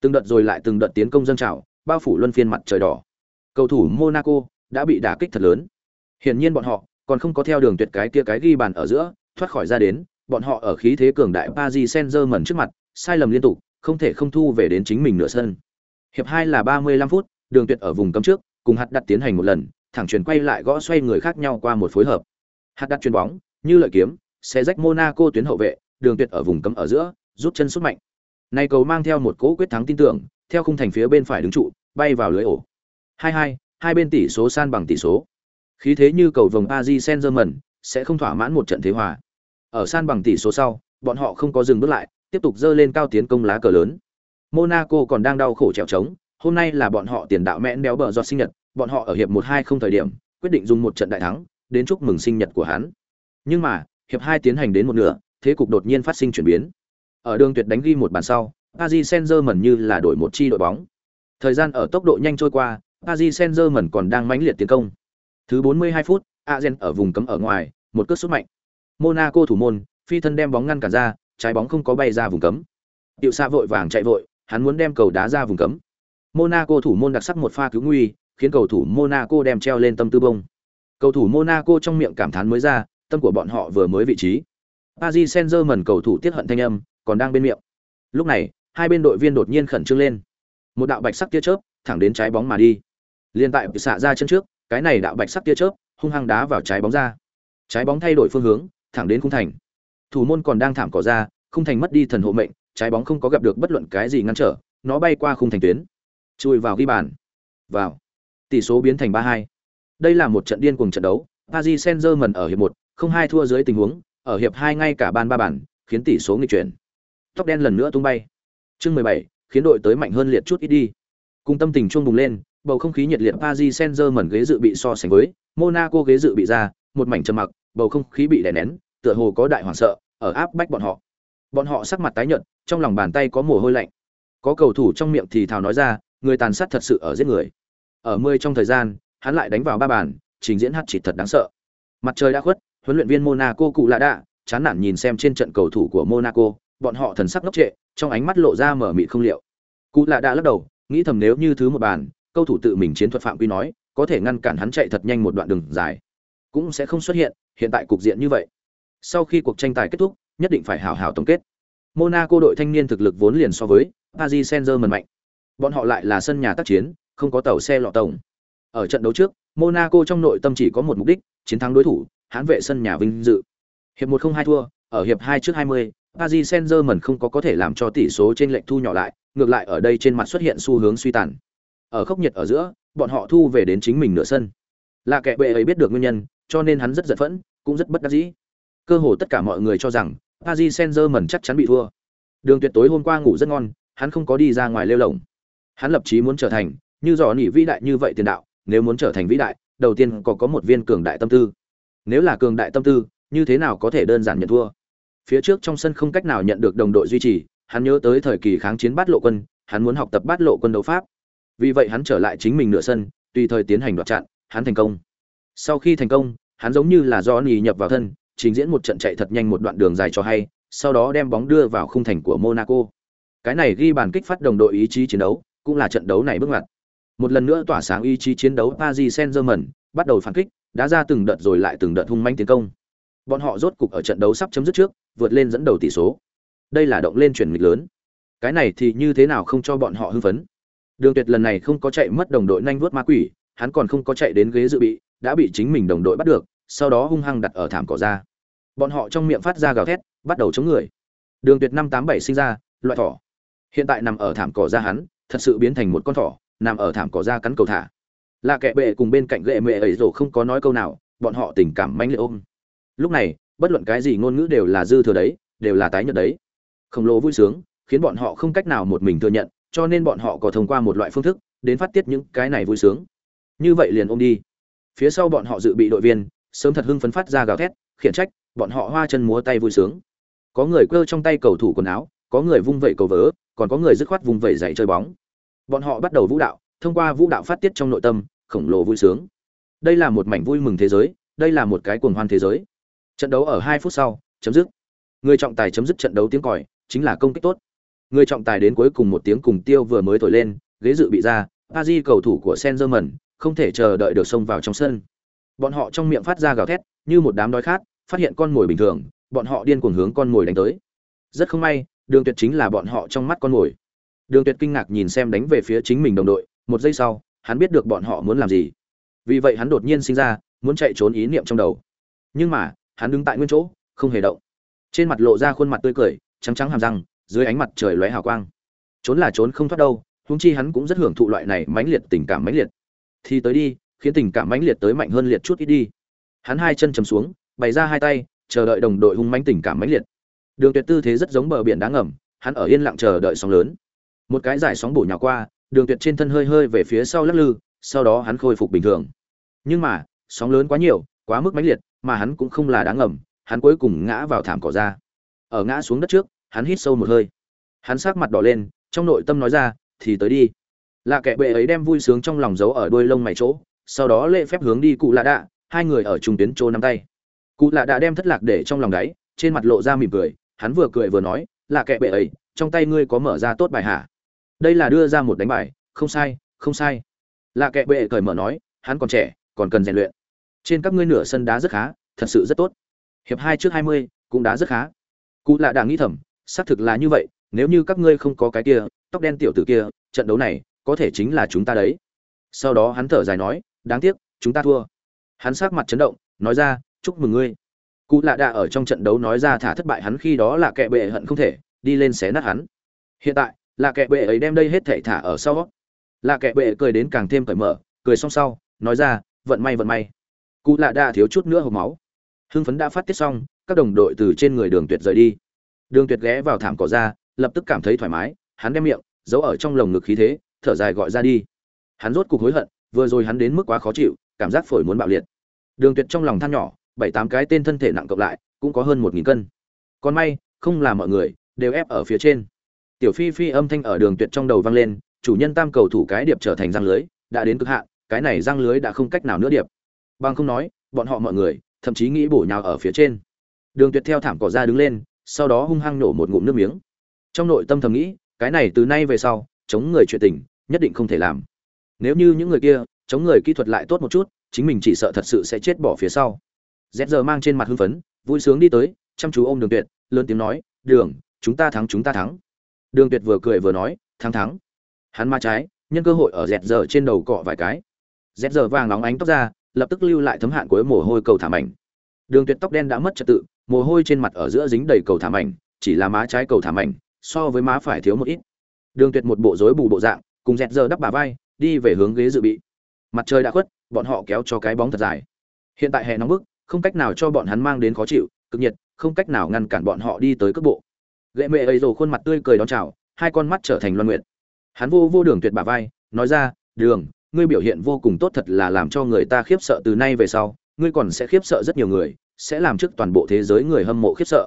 Từng đợt rồi lại từng đợt tiến công dâng trào, bao phủ luân phiên mặt trời đỏ. Cầu thủ Monaco đã bị đả kích thật lớn. Hiển nhiên bọn họ còn không có theo đường tuyệt cái kia cái ghi bàn ở giữa, thoát khỏi ra đến, bọn họ ở khí thế cường đại Paris Saint-Germain trước mặt, sai lầm liên tục, không thể không thu về đến chính mình nửa sân. Hiệp 2 là 35 phút, Đường Tuyệt ở vùng cấm trước, cùng hạt đặt tiến hành một lần, thẳng chuyển quay lại gõ xoay người khác nhau qua một phối hợp. Hạt đặt chuyền bóng, như lợi kiếm, sẽ rách Monaco tuyến hậu vệ, Đường Tuyệt ở vùng cấm ở giữa, rút chân sút mạnh. Này cầu mang theo một cỗ quyết thắng tin tưởng, theo khung thành phía bên phải đứng trụ, bay vào lưới ổ. 2-2, hai bên tỷ số san bằng tỷ số. Khí thế như cầu vồng Paris Saint-Germain sẽ không thỏa mãn một trận thế hòa. Ở san bằng tỷ số sau, bọn họ không có dừng bước lại, tiếp tục dơ lên cao tiến công lá cờ lớn. Monaco còn đang đau khổ trèo trống, hôm nay là bọn họ tiền đạo mẹn béo bở do sinh nhật, bọn họ ở hiệp 1-2 không thời điểm, quyết định dùng một trận đại thắng, đến chúc mừng sinh nhật của hắn. Nhưng mà, hiệp 2 tiến hành đến một nửa, thế cục đột nhiên phát sinh chuyển biến. Ở đường tuyệt đánh ghi một bàn sau, Paris Saint-Germain như là đổi một chi đội bóng. Thời gian ở tốc độ nhanh trôi qua, Paris Saint-Germain còn đang mãnh liệt tiến công. Thứ 42 phút, Azen ở vùng cấm ở ngoài, một cước sút mạnh. Monaco thủ môn, phi thân đem bóng ngăn cản ra, trái bóng không có bay ra vùng cấm. Diệu Sa vội vàng chạy vội, hắn muốn đem cầu đá ra vùng cấm. Monaco thủ môn đặc sắc một pha cứu nguy, khiến cầu thủ Monaco đem treo lên tâm tư bông. Cầu thủ Monaco trong miệng cảm thán mới ra, tâm của bọn họ vừa mới vị trí. Paris Saint-Germain cầu thủ tiết hận thanh âm, còn đang bên miệng. Lúc này, hai bên đội viên đột nhiên khẩn trương lên. Một đạo bạch sắc tia chớp, thẳng đến trái bóng mà đi. Liên tại xạ ra chân trước, cái này đạo bạch sắc tia chớp, hung hăng đá vào trái bóng ra. Trái bóng thay đổi phương hướng, thẳng đến khung thành. Thủ môn còn đang thảm cỏ ra, khung thành mất đi thần hộ mệnh, trái bóng không có gặp được bất luận cái gì ngăn trở, nó bay qua khung thành tuyến, chui vào ghi bàn. Vào. Tỷ số biến thành 3-2. Đây là một trận điên cuồng trận đấu, Paris Saint-Germain ở hiệp 1, không hai thua dưới tình huống, ở hiệp 2 ngay cả ban ba bàn, khiến tỷ số nghịch chuyển. Tóc đen lần nữa tung bay. Chương 17, khiến đội tới mạnh hơn liệt chút ít đi. Cùng tâm tình chuông bùng lên, bầu không khí nhiệt liệt Paris Saint-Germain ghế dự bị so sánh với Monaco ghế dự bị ra, một mảnh trầm mặc, bầu không khí bị đè nén, tựa hồ có đại hoảng sợ ở áp bách bọn họ. Bọn họ sắc mặt tái nhợt, trong lòng bàn tay có mồ hôi lạnh. Có cầu thủ trong miệng thì thào nói ra, người tàn sát thật sự ở giết người. Ở mười trong thời gian, hắn lại đánh vào ba bàn, trình diễn hát chỉ thật đáng sợ. Mặt trời đã khuất, huấn luyện viên Monaco cụ lạ đạ, chán nản nhìn xem trên trận cầu thủ của Monaco, bọn họ thần sắc ngốc trệ, trong ánh mắt lộ ra mở mịt không liệu. Cụ lạ đạ lắc đầu, nghĩ thầm nếu như thứ một bàn, cầu thủ tự mình chiến thuật phạm quy nói, có thể ngăn cản hắn chạy thật nhanh một đoạn đường dài, cũng sẽ không xuất hiện hiện tại cục diện như vậy. Sau khi cuộc tranh tài kết thúc, nhất định phải hảo hảo tổng kết. Monaco đội thanh niên thực lực vốn liền so với Paris Saint-Germain mạnh. Bọn họ lại là sân nhà tác chiến, không có tàu xe lọ tổng. Ở trận đấu trước, Monaco trong nội tâm chỉ có một mục đích, chiến thắng đối thủ, hãn vệ sân nhà vinh dự. Hiệp 1 không hai thua, ở hiệp 2 trước 20, Paris Saint-Germain không có có thể làm cho tỷ số trên lệch thu nhỏ lại, ngược lại ở đây trên mặt xuất hiện xu hướng suy tàn. Ở khốc nhiệt ở giữa, bọn họ thu về đến chính mình nửa sân. Là kẻ bệ ấy biết được nguyên nhân, cho nên hắn rất giận phẫn, cũng rất bất đắc dĩ. Cơ hồ tất cả mọi người cho rằng Paris Saint-Germain chắc chắn bị thua. Đường Tuyệt tối hôm qua ngủ rất ngon, hắn không có đi ra ngoài lêu lổng. Hắn lập chí muốn trở thành như dò nỉ vĩ đại như vậy tiền đạo, nếu muốn trở thành vĩ đại, đầu tiên có có một viên cường đại tâm tư. Nếu là cường đại tâm tư, như thế nào có thể đơn giản nhận thua? Phía trước trong sân không cách nào nhận được đồng đội duy trì, hắn nhớ tới thời kỳ kháng chiến bát lộ quân, hắn muốn học tập bát lộ quân đấu pháp. Vì vậy hắn trở lại chính mình nửa sân, tùy thời tiến hành đoạt chặn, hắn thành công. Sau khi thành công, hắn giống như là do nỉ nhập vào thân, trình diễn một trận chạy thật nhanh một đoạn đường dài cho hay, sau đó đem bóng đưa vào khung thành của Monaco. Cái này ghi bàn kích phát đồng đội ý chí chiến đấu, cũng là trận đấu này bước ngoặt. Một lần nữa tỏa sáng ý chí chiến đấu Paris Saint-Germain, bắt đầu phản kích, đã ra từng đợt rồi lại từng đợt hung manh tiến công. Bọn họ rốt cục ở trận đấu sắp chấm dứt trước, vượt lên dẫn đầu tỷ số. Đây là động lên chuyển nghịch lớn. Cái này thì như thế nào không cho bọn họ hưng phấn? Đường Tuyệt lần này không có chạy mất đồng đội nhanh vuốt ma quỷ, hắn còn không có chạy đến ghế dự bị, đã bị chính mình đồng đội bắt được, sau đó hung hăng đặt ở thảm cỏ ra. Bọn họ trong miệng phát ra gào thét, bắt đầu chống người. Đường Tuyệt năm tám bảy sinh ra, loại thỏ. Hiện tại nằm ở thảm cỏ ra hắn, thật sự biến thành một con thỏ, nằm ở thảm cỏ ra cắn cầu thả. Là kẻ bệ cùng bên cạnh gệ mẹ ấy rồi không có nói câu nào, bọn họ tình cảm mãnh liệt ôm. Lúc này, bất luận cái gì ngôn ngữ đều là dư thừa đấy, đều là tái nhợt đấy. Khổng lồ vui sướng, khiến bọn họ không cách nào một mình thừa nhận, cho nên bọn họ có thông qua một loại phương thức đến phát tiết những cái này vui sướng như vậy liền ôm đi phía sau bọn họ dự bị đội viên sớm thật hưng phấn phát ra gào thét khiển trách bọn họ hoa chân múa tay vui sướng có người cơ trong tay cầu thủ quần áo có người vung vẩy cầu vớ còn có người dứt khoát vung vẩy giày chơi bóng bọn họ bắt đầu vũ đạo thông qua vũ đạo phát tiết trong nội tâm khổng lồ vui sướng đây là một mảnh vui mừng thế giới đây là một cái cuồng hoan thế giới trận đấu ở hai phút sau chấm dứt người trọng tài chấm dứt trận đấu tiếng còi chính là công kích tốt Người trọng tài đến cuối cùng một tiếng cùng tiêu vừa mới thổi lên, ghế dự bị ra, Paris cầu thủ của sen dơ mẩn không thể chờ đợi được xông vào trong sân. Bọn họ trong miệng phát ra gào thét, như một đám đói khát, phát hiện con mồi bình thường, bọn họ điên cuồng hướng con mồi đánh tới. Rất không may, Đường Tuyệt chính là bọn họ trong mắt con mồi. Đường Tuyệt kinh ngạc nhìn xem đánh về phía chính mình đồng đội, một giây sau, hắn biết được bọn họ muốn làm gì. Vì vậy hắn đột nhiên sinh ra, muốn chạy trốn ý niệm trong đầu. Nhưng mà, hắn đứng tại nguyên chỗ, không hề động. Trên mặt lộ ra khuôn mặt tươi cười, trắng trắng hàm răng, dưới ánh mặt trời lóe hào quang trốn là trốn không thoát đâu huống chi hắn cũng rất hưởng thụ loại này mãnh liệt tình cảm mãnh liệt thì tới đi khiến tình cảm mãnh liệt tới mạnh hơn liệt chút ít đi hắn hai chân chầm xuống bày ra hai tay chờ đợi đồng đội hung mãnh tình cảm mãnh liệt đường tuyệt tư thế rất giống bờ biển đá ngầm hắn ở yên lặng chờ đợi sóng lớn một cái giải sóng bổ nhào qua, đường tuyệt trên thân hơi hơi về phía sau lắc lư, sau đó hắn khôi phục bình thường. Nhưng mà, sóng lớn quá nhiều, quá mức mãnh liệt, mà hắn cũng không là đáng ngầm, hắn cuối cùng ngã vào thảm cỏ ra. Ở ngã xuống đất trước, hắn hít sâu một hơi. Hắn sát mặt đỏ lên, trong nội tâm nói ra, thì tới đi. Lạ kẻ bệ ấy đem vui sướng trong lòng giấu ở đuôi lông mày chỗ, sau đó lệ phép hướng đi cụ lạ đạ, hai người ở trung tuyến chỗ nắm tay. Cụ lạ đạ đem thất lạc để trong lòng đáy, trên mặt lộ ra mỉm cười, hắn vừa cười vừa nói lạ kẻ bệ ấy, trong tay ngươi có mở ra tốt bài hả? Đây là đưa ra một đánh bài, không sai không sai. Lạ kệ bệ cởi mở nói, hắn còn trẻ, còn cần rèn luyện. Trên các ngươi nửa sân đá rất khá, thật sự rất tốt. Hiệp hai trước hai mươi, cũng đá rất khá. Cụ lạ đạ nghĩ thầm, xác thực là như vậy, nếu như các ngươi không có cái kia, tóc đen tiểu tử kia, trận đấu này, có thể chính là chúng ta đấy. Sau đó hắn thở dài nói, đáng tiếc, chúng ta thua. Hắn sát mặt chấn động, nói ra, chúc mừng ngươi. Cụ lạ đạ ở trong trận đấu nói ra thả thất bại hắn khi đó là kẻ bệ hận không thể, đi lên xé nát hắn. Hiện tại là kẻ bệ ấy đem đây hết thể thả ở sau là kẻ bệ cười đến càng thêm cởi mở cười xong sau nói ra vận may vận may cụ lạ đạ thiếu chút nữa hộp máu hưng phấn đã phát tiết xong các đồng đội từ trên người đường tuyệt rời đi Đường Tuyệt ghé vào thảm cỏ ra, lập tức cảm thấy thoải mái, hắn đem miệng giấu ở trong lồng ngực khí thế, thở dài gọi ra đi. Hắn rốt cục hối hận, vừa rồi hắn đến mức quá khó chịu, cảm giác phổi muốn bạo liệt. Đường Tuyệt trong lòng than nhỏ, bảy tám cái tên thân thể nặng cộng lại, cũng có hơn một nghìn cân. Còn may, không là mọi người đều ép ở phía trên. Tiểu Phi Phi âm thanh ở Đường Tuyệt trong đầu vang lên, chủ nhân tam cầu thủ cái điệp trở thành răng lưới, đã đến cực hạn, cái này răng lưới đã không cách nào nữa điệp. Bằng không nói, bọn họ mọi người, thậm chí nghĩ bổ nhào ở phía trên. Đường Tuyệt theo thảm cỏ ra đứng lên, sau đó hung hăng nổ một ngụm nước miếng trong nội tâm thầm nghĩ cái này từ nay về sau chống người chuyện tình nhất định không thể làm nếu như những người kia chống người kỹ thuật lại tốt một chút chính mình chỉ sợ thật sự sẽ chết bỏ phía sau z giờ mang trên mặt hưng phấn vui sướng đi tới chăm chú ôm đường tuyệt lớn tiếng nói đường chúng ta thắng chúng ta thắng đường tuyệt vừa cười vừa nói, thắng thắng. Hắn ma trái, nhân cơ hội ở dẹt giờ trên đầu cọ vài cái. Dẹt giờ vàng nóng ánh tóc ra, lập tức lưu lại thấm hạn cuối mồ hôi cầu thả mảnh đường tuyệt tóc đen đã mất trật tự, mồ hôi trên mặt ở giữa dính đầy cầu thả mảnh chỉ là má trái cầu thả mảnh so với má phải thiếu một ít. Đường tuyệt một bộ rối bù bộ dạng, cùng dẹt giờ đắp bà vai, đi về hướng ghế dự bị. Mặt trời đã khuất, bọn họ kéo cho cái bóng thật dài. Hiện tại hè nóng bức, không cách nào cho bọn hắn mang đến khó chịu, cực nhiệt, không cách nào ngăn cản bọn họ đi tới cước bộ lệ mẹ ấy rồ khuôn mặt tươi cười đón chào, hai con mắt trở thành loan nguyện hắn vô vô đường tuyệt bà vai, nói ra, đường, ngươi biểu hiện vô cùng tốt thật là làm cho người ta khiếp sợ từ nay về sau, ngươi còn sẽ khiếp sợ rất nhiều người, sẽ làm trước toàn bộ thế giới người hâm mộ khiếp sợ.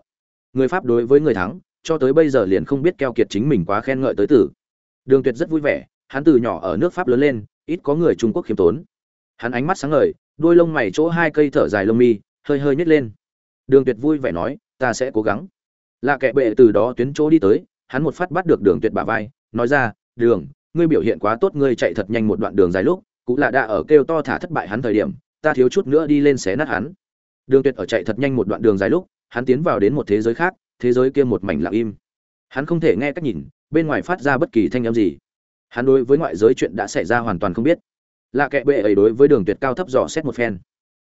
Người pháp đối với người thắng, cho tới bây giờ liền không biết keo kiệt chính mình quá khen ngợi tới tử đường tuyệt rất vui vẻ, hắn từ nhỏ ở nước pháp lớn lên, ít có người trung quốc khiêm tốn. Hắn ánh mắt sáng ngời đuôi lông mày chỗ hai cây thở dài lông mi, hơi hơi nhếch lên. Đường tuyệt vui vẻ nói, ta sẽ cố gắng lạ kệ bệ từ đó tuyến chỗ đi tới, hắn một phát bắt được đường tuyệt bả vai, nói ra, đường, ngươi biểu hiện quá tốt, ngươi chạy thật nhanh một đoạn đường dài lúc, cụ lạ đã ở kêu to thả thất bại hắn thời điểm, ta thiếu chút nữa đi lên xé nát hắn. Đường tuyệt ở chạy thật nhanh một đoạn đường dài lúc, hắn tiến vào đến một thế giới khác, thế giới kia một mảnh lặng im. Hắn không thể nghe cách nhìn, bên ngoài phát ra bất kỳ thanh âm gì. Hắn đối với ngoại giới chuyện đã xảy ra hoàn toàn không biết. Lạ kệ bệ ấy đối với đường tuyệt cao thấp dò xét một phen.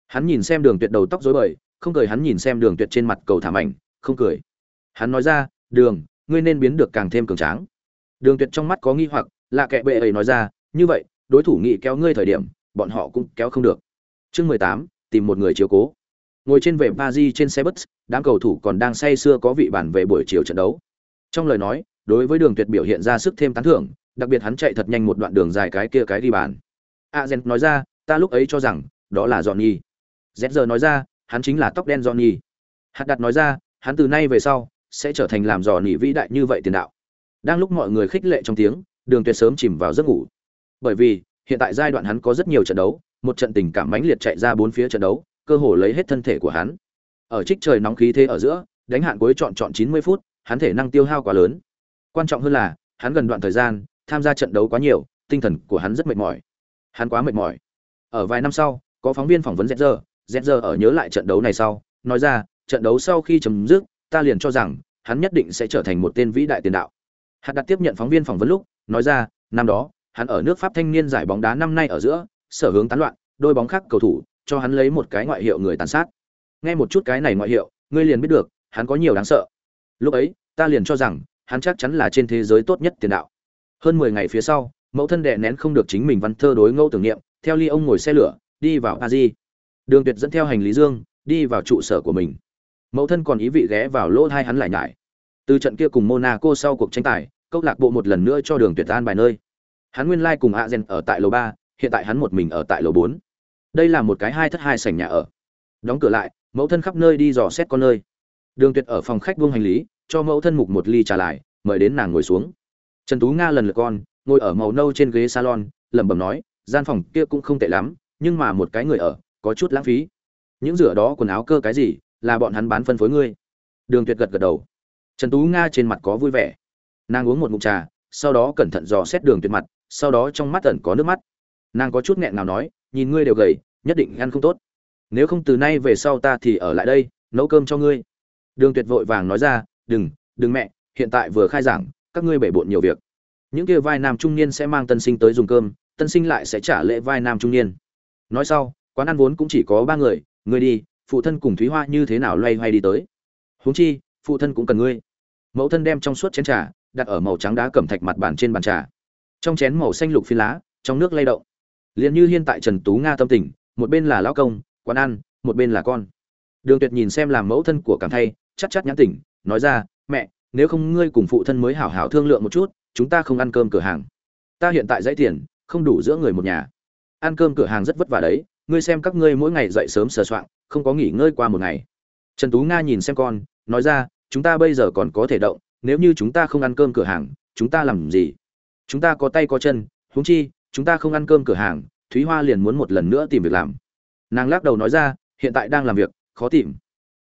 Hắn nhìn xem đường tuyệt đầu tóc rối bời, không cười hắn nhìn xem đường tuyệt trên mặt cầu thảm ảnh không cười hắn nói ra, đường, ngươi nên biến được càng thêm cường tráng. Đường tuyệt trong mắt có nghi hoặc, lạ kệ bệ ấy nói ra, như vậy, đối thủ nghị kéo ngươi thời điểm, bọn họ cũng kéo không được. Chương mười tám, tìm một người chiếu cố. Ngồi trên vệ Paris trên xe bus, đám cầu thủ còn đang say sưa có vị bản về buổi chiều trận đấu. Trong lời nói, đối với đường tuyệt biểu hiện ra sức thêm tán thưởng, đặc biệt hắn chạy thật nhanh một đoạn đường dài cái kia cái đi bàn. Agent nói ra, ta lúc ấy cho rằng, đó là Johnny. Giờ nói ra, hắn chính là tóc đen Johnny. Hạt đặt nói ra, hắn từ nay về sau sẽ trở thành làm dò nỉ vĩ đại như vậy tiền đạo. Đang lúc mọi người khích lệ trong tiếng, đường tuyệt sớm chìm vào giấc ngủ. Bởi vì, hiện tại giai đoạn hắn có rất nhiều trận đấu, một trận tình cảm mãnh liệt chạy ra bốn phía trận đấu, cơ hồ lấy hết thân thể của hắn. Ở trích trời nóng khí thế ở giữa, đánh hạn cuối chọn chọn 90 phút, hắn thể năng tiêu hao quá lớn. Quan trọng hơn là, hắn gần đoạn thời gian, tham gia trận đấu quá nhiều, tinh thần của hắn rất mệt mỏi. Hắn quá mệt mỏi. Ở vài năm sau, có phóng viên phỏng vấn Zetzer Zetzer ở nhớ lại trận đấu này sau, nói ra, trận đấu sau khi chấm dứt ta liền cho rằng, hắn nhất định sẽ trở thành một tên vĩ đại tiền đạo. Hạt đặt tiếp nhận phóng viên phỏng vấn lúc, nói ra, năm đó, hắn ở nước pháp thanh niên giải bóng đá năm nay ở giữa, sở hướng tán loạn, đôi bóng khác cầu thủ, cho hắn lấy một cái ngoại hiệu người tàn sát. Nghe một chút cái này ngoại hiệu, ngươi liền biết được, hắn có nhiều đáng sợ. Lúc ấy, ta liền cho rằng, hắn chắc chắn là trên thế giới tốt nhất tiền đạo. Hơn mười ngày phía sau, mẫu thân đệ nén không được chính mình văn thơ đối ngẫu tưởng niệm, theo ly ông ngồi xe lửa, đi vào paris. Đường tuyệt dẫn theo hành lý dương, đi vào trụ sở của mình mẫu thân còn ý vị ghé vào lỗ hai hắn lại nhải. Từ trận kia cùng monaco sau cuộc tranh tài, câu lạc bộ một lần nữa cho đường tuyệt an bài nơi. Hắn nguyên lai cùng a gen ở tại lầu ba, hiện tại hắn một mình ở tại lầu bốn. Đây là một cái hai thất hai sảnh nhà ở. Đóng cửa lại, mẫu thân khắp nơi đi dò xét con nơi. Đường tuyệt ở phòng khách buông hành lý, cho mẫu thân mục một ly trà lại, mời đến nàng ngồi xuống. Trần tú nga lần lượt con, ngồi ở màu nâu trên ghế salon, lẩm bẩm nói, gian phòng kia cũng không tệ lắm, nhưng mà một cái người ở, có chút lãng phí. Những rửa đó quần áo cơ cái gì là bọn hắn bán phân phối ngươi. Đường tuyệt gật gật đầu. Trần tú nga trên mặt có vui vẻ. Nàng uống một ngụm trà, sau đó cẩn thận dò xét đường tuyệt mặt, sau đó trong mắt ẩn có nước mắt. Nàng có chút nghẹn nào nói, nhìn ngươi đều gầy, nhất định ăn không tốt. Nếu không từ nay về sau ta thì ở lại đây, nấu cơm cho ngươi. Đường tuyệt vội vàng nói ra, đừng đừng mẹ, hiện tại vừa khai giảng, các ngươi bể bộn nhiều việc. Những kia vai nam trung niên sẽ mang tân sinh tới dùng cơm, tân sinh lại sẽ trả lễ vai nam trung niên. Nói sau, quán ăn vốn cũng chỉ có ba người, ngươi đi phụ thân cùng thúy hoa như thế nào loay hoay đi tới. Huống chi, phụ thân cũng cần ngươi. Mẫu thân đem trong suốt chén trà, đặt ở màu trắng đá cẩm thạch mặt bàn trên bàn trà. Trong chén màu xanh lục phi lá, trong nước lay động. Liền như hiện tại trần tú nga tâm tình, một bên là lão công, quán ăn, một bên là con. Đường tuyệt nhìn xem làm mẫu thân của cảm thay, chắc chắc nhãn tỉnh, nói ra, mẹ, nếu không ngươi cùng phụ thân mới hảo hảo thương lượng một chút, chúng ta không ăn cơm cửa hàng. Ta hiện tại dãy tiền, không đủ giữa người một nhà. Ăn cơm cửa hàng rất vất vả đấy, ngươi xem các ngươi mỗi ngày dậy sớm sờ soạng không có nghỉ ngơi qua một ngày. Trần tú nga nhìn xem con, nói ra, chúng ta bây giờ còn có thể động, nếu như chúng ta không ăn cơm cửa hàng, chúng ta làm gì? Chúng ta có tay có chân, huống chi, chúng ta không ăn cơm cửa hàng, thúy hoa liền muốn một lần nữa tìm việc làm. Nàng lắc đầu nói ra, hiện tại đang làm việc, khó tìm.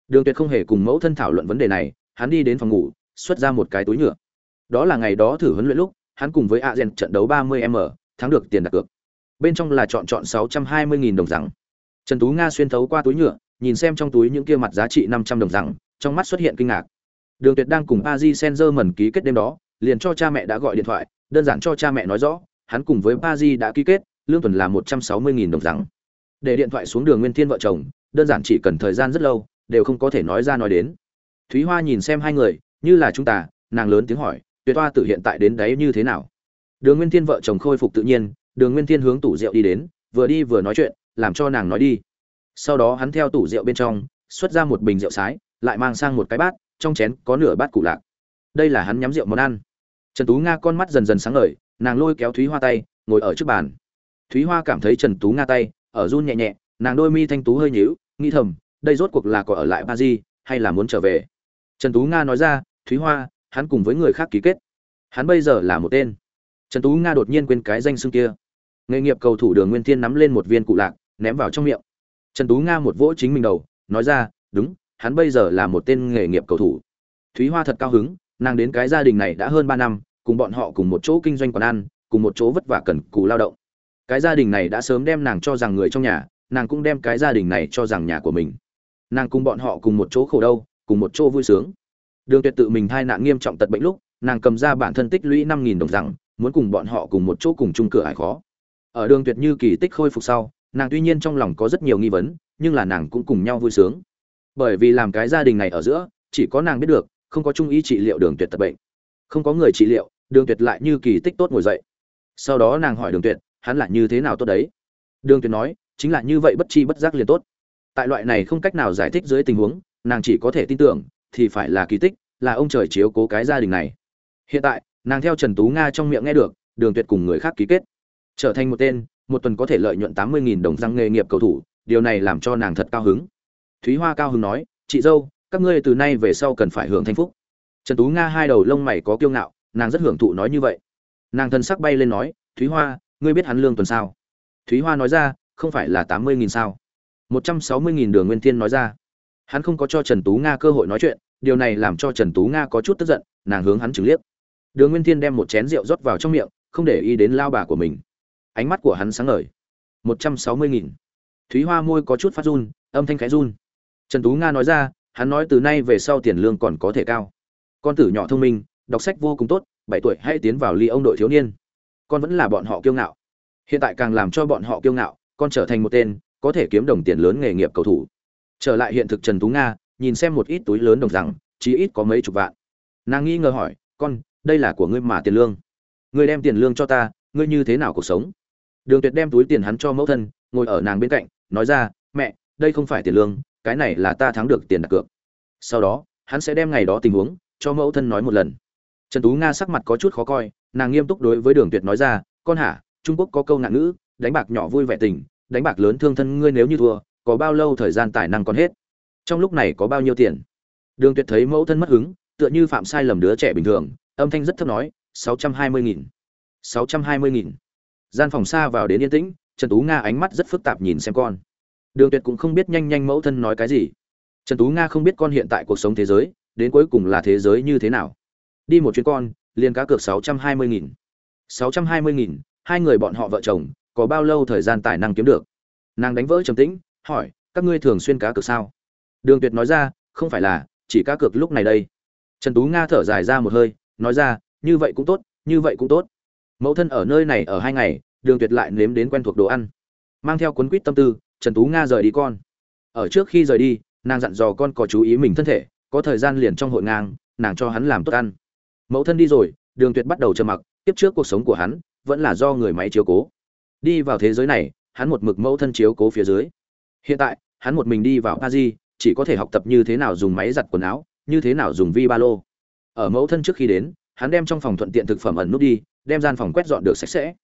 Đường tuyệt không hề cùng mẫu thân thảo luận vấn đề này, hắn đi đến phòng ngủ, xuất ra một cái túi nhựa. Đó là ngày đó thử huấn luyện lúc, hắn cùng với a gen trận đấu 30 m, thắng được tiền đặt cược. Bên trong là chọn chọn 620.000 đồng rằng trần tú nga xuyên thấu qua túi nhựa, nhìn xem trong túi những kia mặt giá trị 500 đồng rằng, trong mắt xuất hiện kinh ngạc. Đường tuyệt đang cùng a di senzer mẩn ký kết đêm đó, liền cho cha mẹ đã gọi điện thoại, đơn giản cho cha mẹ nói rõ, hắn cùng với a di đã ký kết, lương tuần là 160.000 đồng rằng. Để điện thoại xuống đường nguyên thiên vợ chồng, đơn giản chỉ cần thời gian rất lâu, đều không có thể nói ra nói đến. Thúy hoa nhìn xem hai người, như là chúng ta, nàng lớn tiếng hỏi, tuyệt hoa tử hiện tại đến đấy như thế nào? Đường nguyên thiên vợ chồng khôi phục tự nhiên, đường nguyên thiên hướng tủ rượu đi đến, vừa đi vừa nói chuyện làm cho nàng nói đi. Sau đó hắn theo tủ rượu bên trong, xuất ra một bình rượu sái, lại mang sang một cái bát, trong chén có nửa bát củ lạc. Đây là hắn nhắm rượu món ăn. Trần tú nga con mắt dần dần sáng ngời, nàng lôi kéo thúy hoa tay, ngồi ở trước bàn. Thúy hoa cảm thấy trần tú nga tay, ở run nhẹ nhẹ, nàng đôi mi thanh tú hơi nhíu, nghĩ thầm, đây rốt cuộc là có ở lại ba di hay là muốn trở về? Trần tú nga nói ra, thúy hoa, hắn cùng với người khác ký kết. Hắn bây giờ là một tên. Trần tú nga đột nhiên quên cái danh xưng kia. Nghề nghiệp cầu thủ đường nguyên thiên nắm lên một viên cụ lạc ném vào trong miệng. Trần tú nga một vỗ chính mình đầu nói ra đúng hắn bây giờ là một tên nghề nghiệp cầu thủ. Thúy hoa thật cao hứng nàng đến cái gia đình này đã hơn ba năm cùng bọn họ cùng một chỗ kinh doanh quán ăn cùng một chỗ vất vả cần cù lao động. Cái gia đình này đã sớm đem nàng cho rằng người trong nhà nàng cũng đem cái gia đình này cho rằng nhà của mình. Nàng cùng bọn họ cùng một chỗ khổ đau, cùng một chỗ vui sướng. Đường tuyệt tự mình thai nạn nghiêm trọng tật bệnh lúc nàng cầm ra bản thân tích lũy năm nghìn đồng rằng muốn cùng bọn họ cùng một chỗ cùng chung cửa ải khó. Ở đường tuyệt như kỳ tích khôi phục sau nàng tuy nhiên trong lòng có rất nhiều nghi vấn, nhưng là nàng cũng cùng nhau vui sướng. Bởi vì làm cái gia đình này ở giữa, chỉ có nàng biết được, không có trung ý trị liệu đường tuyệt tập bệnh. Không có người trị liệu, đường tuyệt lại như kỳ tích tốt ngồi dậy. Sau đó nàng hỏi đường tuyệt, hắn lại như thế nào tốt đấy? Đường tuyệt nói, chính là như vậy bất chi bất giác liền tốt. Tại loại này không cách nào giải thích dưới tình huống, nàng chỉ có thể tin tưởng, thì phải là kỳ tích, là ông trời chiếu cố cái gia đình này. Hiện tại, nàng theo trần tú nga trong miệng nghe được, đường tuyệt cùng người khác ký kết. Trở thành một tên một tuần có thể lợi nhuận tám mươi đồng răng nghề nghiệp cầu thủ, điều này làm cho nàng thật cao hứng. Thúy hoa cao hứng nói, chị dâu, các ngươi từ nay về sau cần phải hưởng thanh phúc. Trần tú nga hai đầu lông mày có kiêu ngạo, nàng rất hưởng thụ nói như vậy. Nàng thân sắc bay lên nói, thúy hoa, ngươi biết hắn lương tuần sao? Thúy hoa nói ra, không phải là tám mươi nghìn sao? một trăm sáu mươi nghìn đường nguyên thiên nói ra. Hắn không có cho trần tú nga cơ hội nói chuyện, điều này làm cho trần tú nga có chút tức giận, nàng hướng hắn chừng liếc. Đường nguyên thiên đem một chén rượu rót vào trong miệng, không để ý đến lao bà của mình ánh mắt của hắn sáng ngời. Một trăm sáu mươi nghìn. Thúy hoa môi có chút phát run, âm thanh khẽ run. Trần tú nga nói ra, hắn nói từ nay về sau tiền lương còn có thể cao. Con tử nhỏ thông minh, đọc sách vô cùng tốt, bảy tuổi hãy tiến vào ly ông đội thiếu niên. Con vẫn là bọn họ kiêu ngạo. Hiện tại càng làm cho bọn họ kiêu ngạo, con trở thành một tên, có thể kiếm đồng tiền lớn nghề nghiệp cầu thủ. Trở lại hiện thực trần tú nga, nhìn xem một ít túi lớn đồng rằng, chí ít có mấy chục vạn. Nàng nghi ngờ hỏi, con, đây là của ngươi mà tiền lương? Ngươi đem tiền lương cho ta, ngươi như thế nào cuộc sống? Đường tuyệt đem túi tiền hắn cho mẫu thân, ngồi ở nàng bên cạnh, nói ra, mẹ, đây không phải tiền lương, cái này là ta thắng được tiền đặt cược. Sau đó, hắn sẽ đem ngày đó tình huống cho mẫu thân nói một lần. Trần tú nga sắc mặt có chút khó coi, nàng nghiêm túc đối với đường tuyệt nói ra, con hả, trung quốc có câu nạn ngữ, đánh bạc nhỏ vui vẻ tình, đánh bạc lớn thương thân ngươi nếu như thua, có bao lâu thời gian tài năng còn hết? Trong lúc này có bao nhiêu tiền? Đường tuyệt thấy mẫu thân mất hứng, tựa như phạm sai lầm đứa trẻ bình thường, âm thanh rất thấp nói, sáu trăm hai mươi nghìn, sáu trăm hai mươi nghìn gian phòng xa vào đến yên tĩnh, trần tú nga ánh mắt rất phức tạp nhìn xem con. Đường tuyệt cũng không biết nhanh nhanh mẫu thân nói cái gì. Trần tú nga không biết con hiện tại cuộc sống thế giới, đến cuối cùng là thế giới như thế nào. Đi một chuyến con, liền cá cược sáu trăm hai mươi nghìn. sáu trăm hai mươi nghìn, hai người bọn họ vợ chồng, có bao lâu thời gian tài năng kiếm được? Nàng đánh vỡ trầm tĩnh, hỏi, các ngươi thường xuyên cá cược sao? Đường tuyệt nói ra, không phải là, chỉ cá cược lúc này đây. Trần tú nga thở dài ra một hơi, nói ra, như vậy cũng tốt, như vậy cũng tốt mẫu thân ở nơi này ở hai ngày, đường tuyệt lại nếm đến quen thuộc đồ ăn. Mang theo cuốn quýt tâm tư, trần tú nga rời đi con. Ở trước khi rời đi, nàng dặn dò con có chú ý mình thân thể, có thời gian liền trong hội ngang, nàng cho hắn làm tốt ăn. Mẫu thân đi rồi, đường tuyệt bắt đầu trầm mặc tiếp trước cuộc sống của hắn vẫn là do người máy chiếu cố. Đi vào thế giới này, hắn một mực mẫu thân chiếu cố phía dưới. Hiện tại, hắn một mình đi vào paris, chỉ có thể học tập như thế nào dùng máy giặt quần áo, như thế nào dùng vi ba lô ở mẫu thân trước khi đến hắn đem trong phòng thuận tiện thực phẩm ẩn nút đi, đem gian phòng quét dọn được sạch sẽ.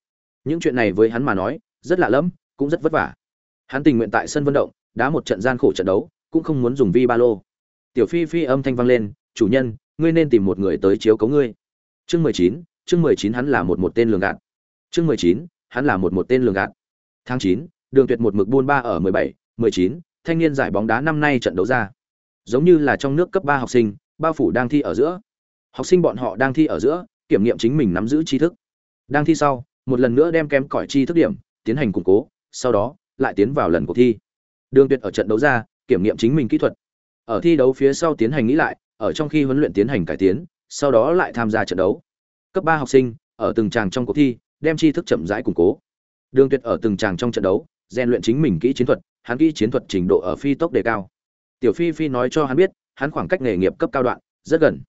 Những chuyện này với hắn mà nói, rất lạ lẫm, cũng rất vất vả. Hắn tình nguyện tại sân vận động, đá một trận gian khổ trận đấu, cũng không muốn dùng vi ba lô tiểu phi phi âm thanh vang lên, chủ nhân, ngươi nên tìm một người tới chiếu cấu ngươi. Chương mười chín, chương mười chín hắn là một một tên lường gạt. Chương mười chín, hắn là một một tên lường gạt. Tháng chín, đường tuyệt một mực buôn ba ở mười bảy, mười chín, thanh niên giải bóng đá năm nay trận đấu ra. Giống như là trong nước cấp ba học sinh, bao phủ đang thi ở giữa học sinh bọn họ đang thi ở giữa, kiểm nghiệm chính mình nắm giữ tri thức. Đang thi sau, một lần nữa đem kém cỏi tri thức điểm, tiến hành củng cố, sau đó, lại tiến vào lần cuộc thi. Đường tuyệt ở trận đấu ra, kiểm nghiệm chính mình kỹ thuật. Ở thi đấu phía sau tiến hành nghĩ lại, ở trong khi huấn luyện tiến hành cải tiến, sau đó lại tham gia trận đấu. Cấp ba học sinh, ở từng tràng trong cuộc thi, đem tri thức chậm rãi củng cố. Đường tuyệt ở từng tràng trong trận đấu, rèn luyện chính mình kỹ chiến thuật, hắn kỹ chiến thuật trình độ ở phi tốc đề cao. Tiểu phi phi nói cho hắn biết, hắn khoảng cách nghề nghiệp cấp cao đoạn, rất gần.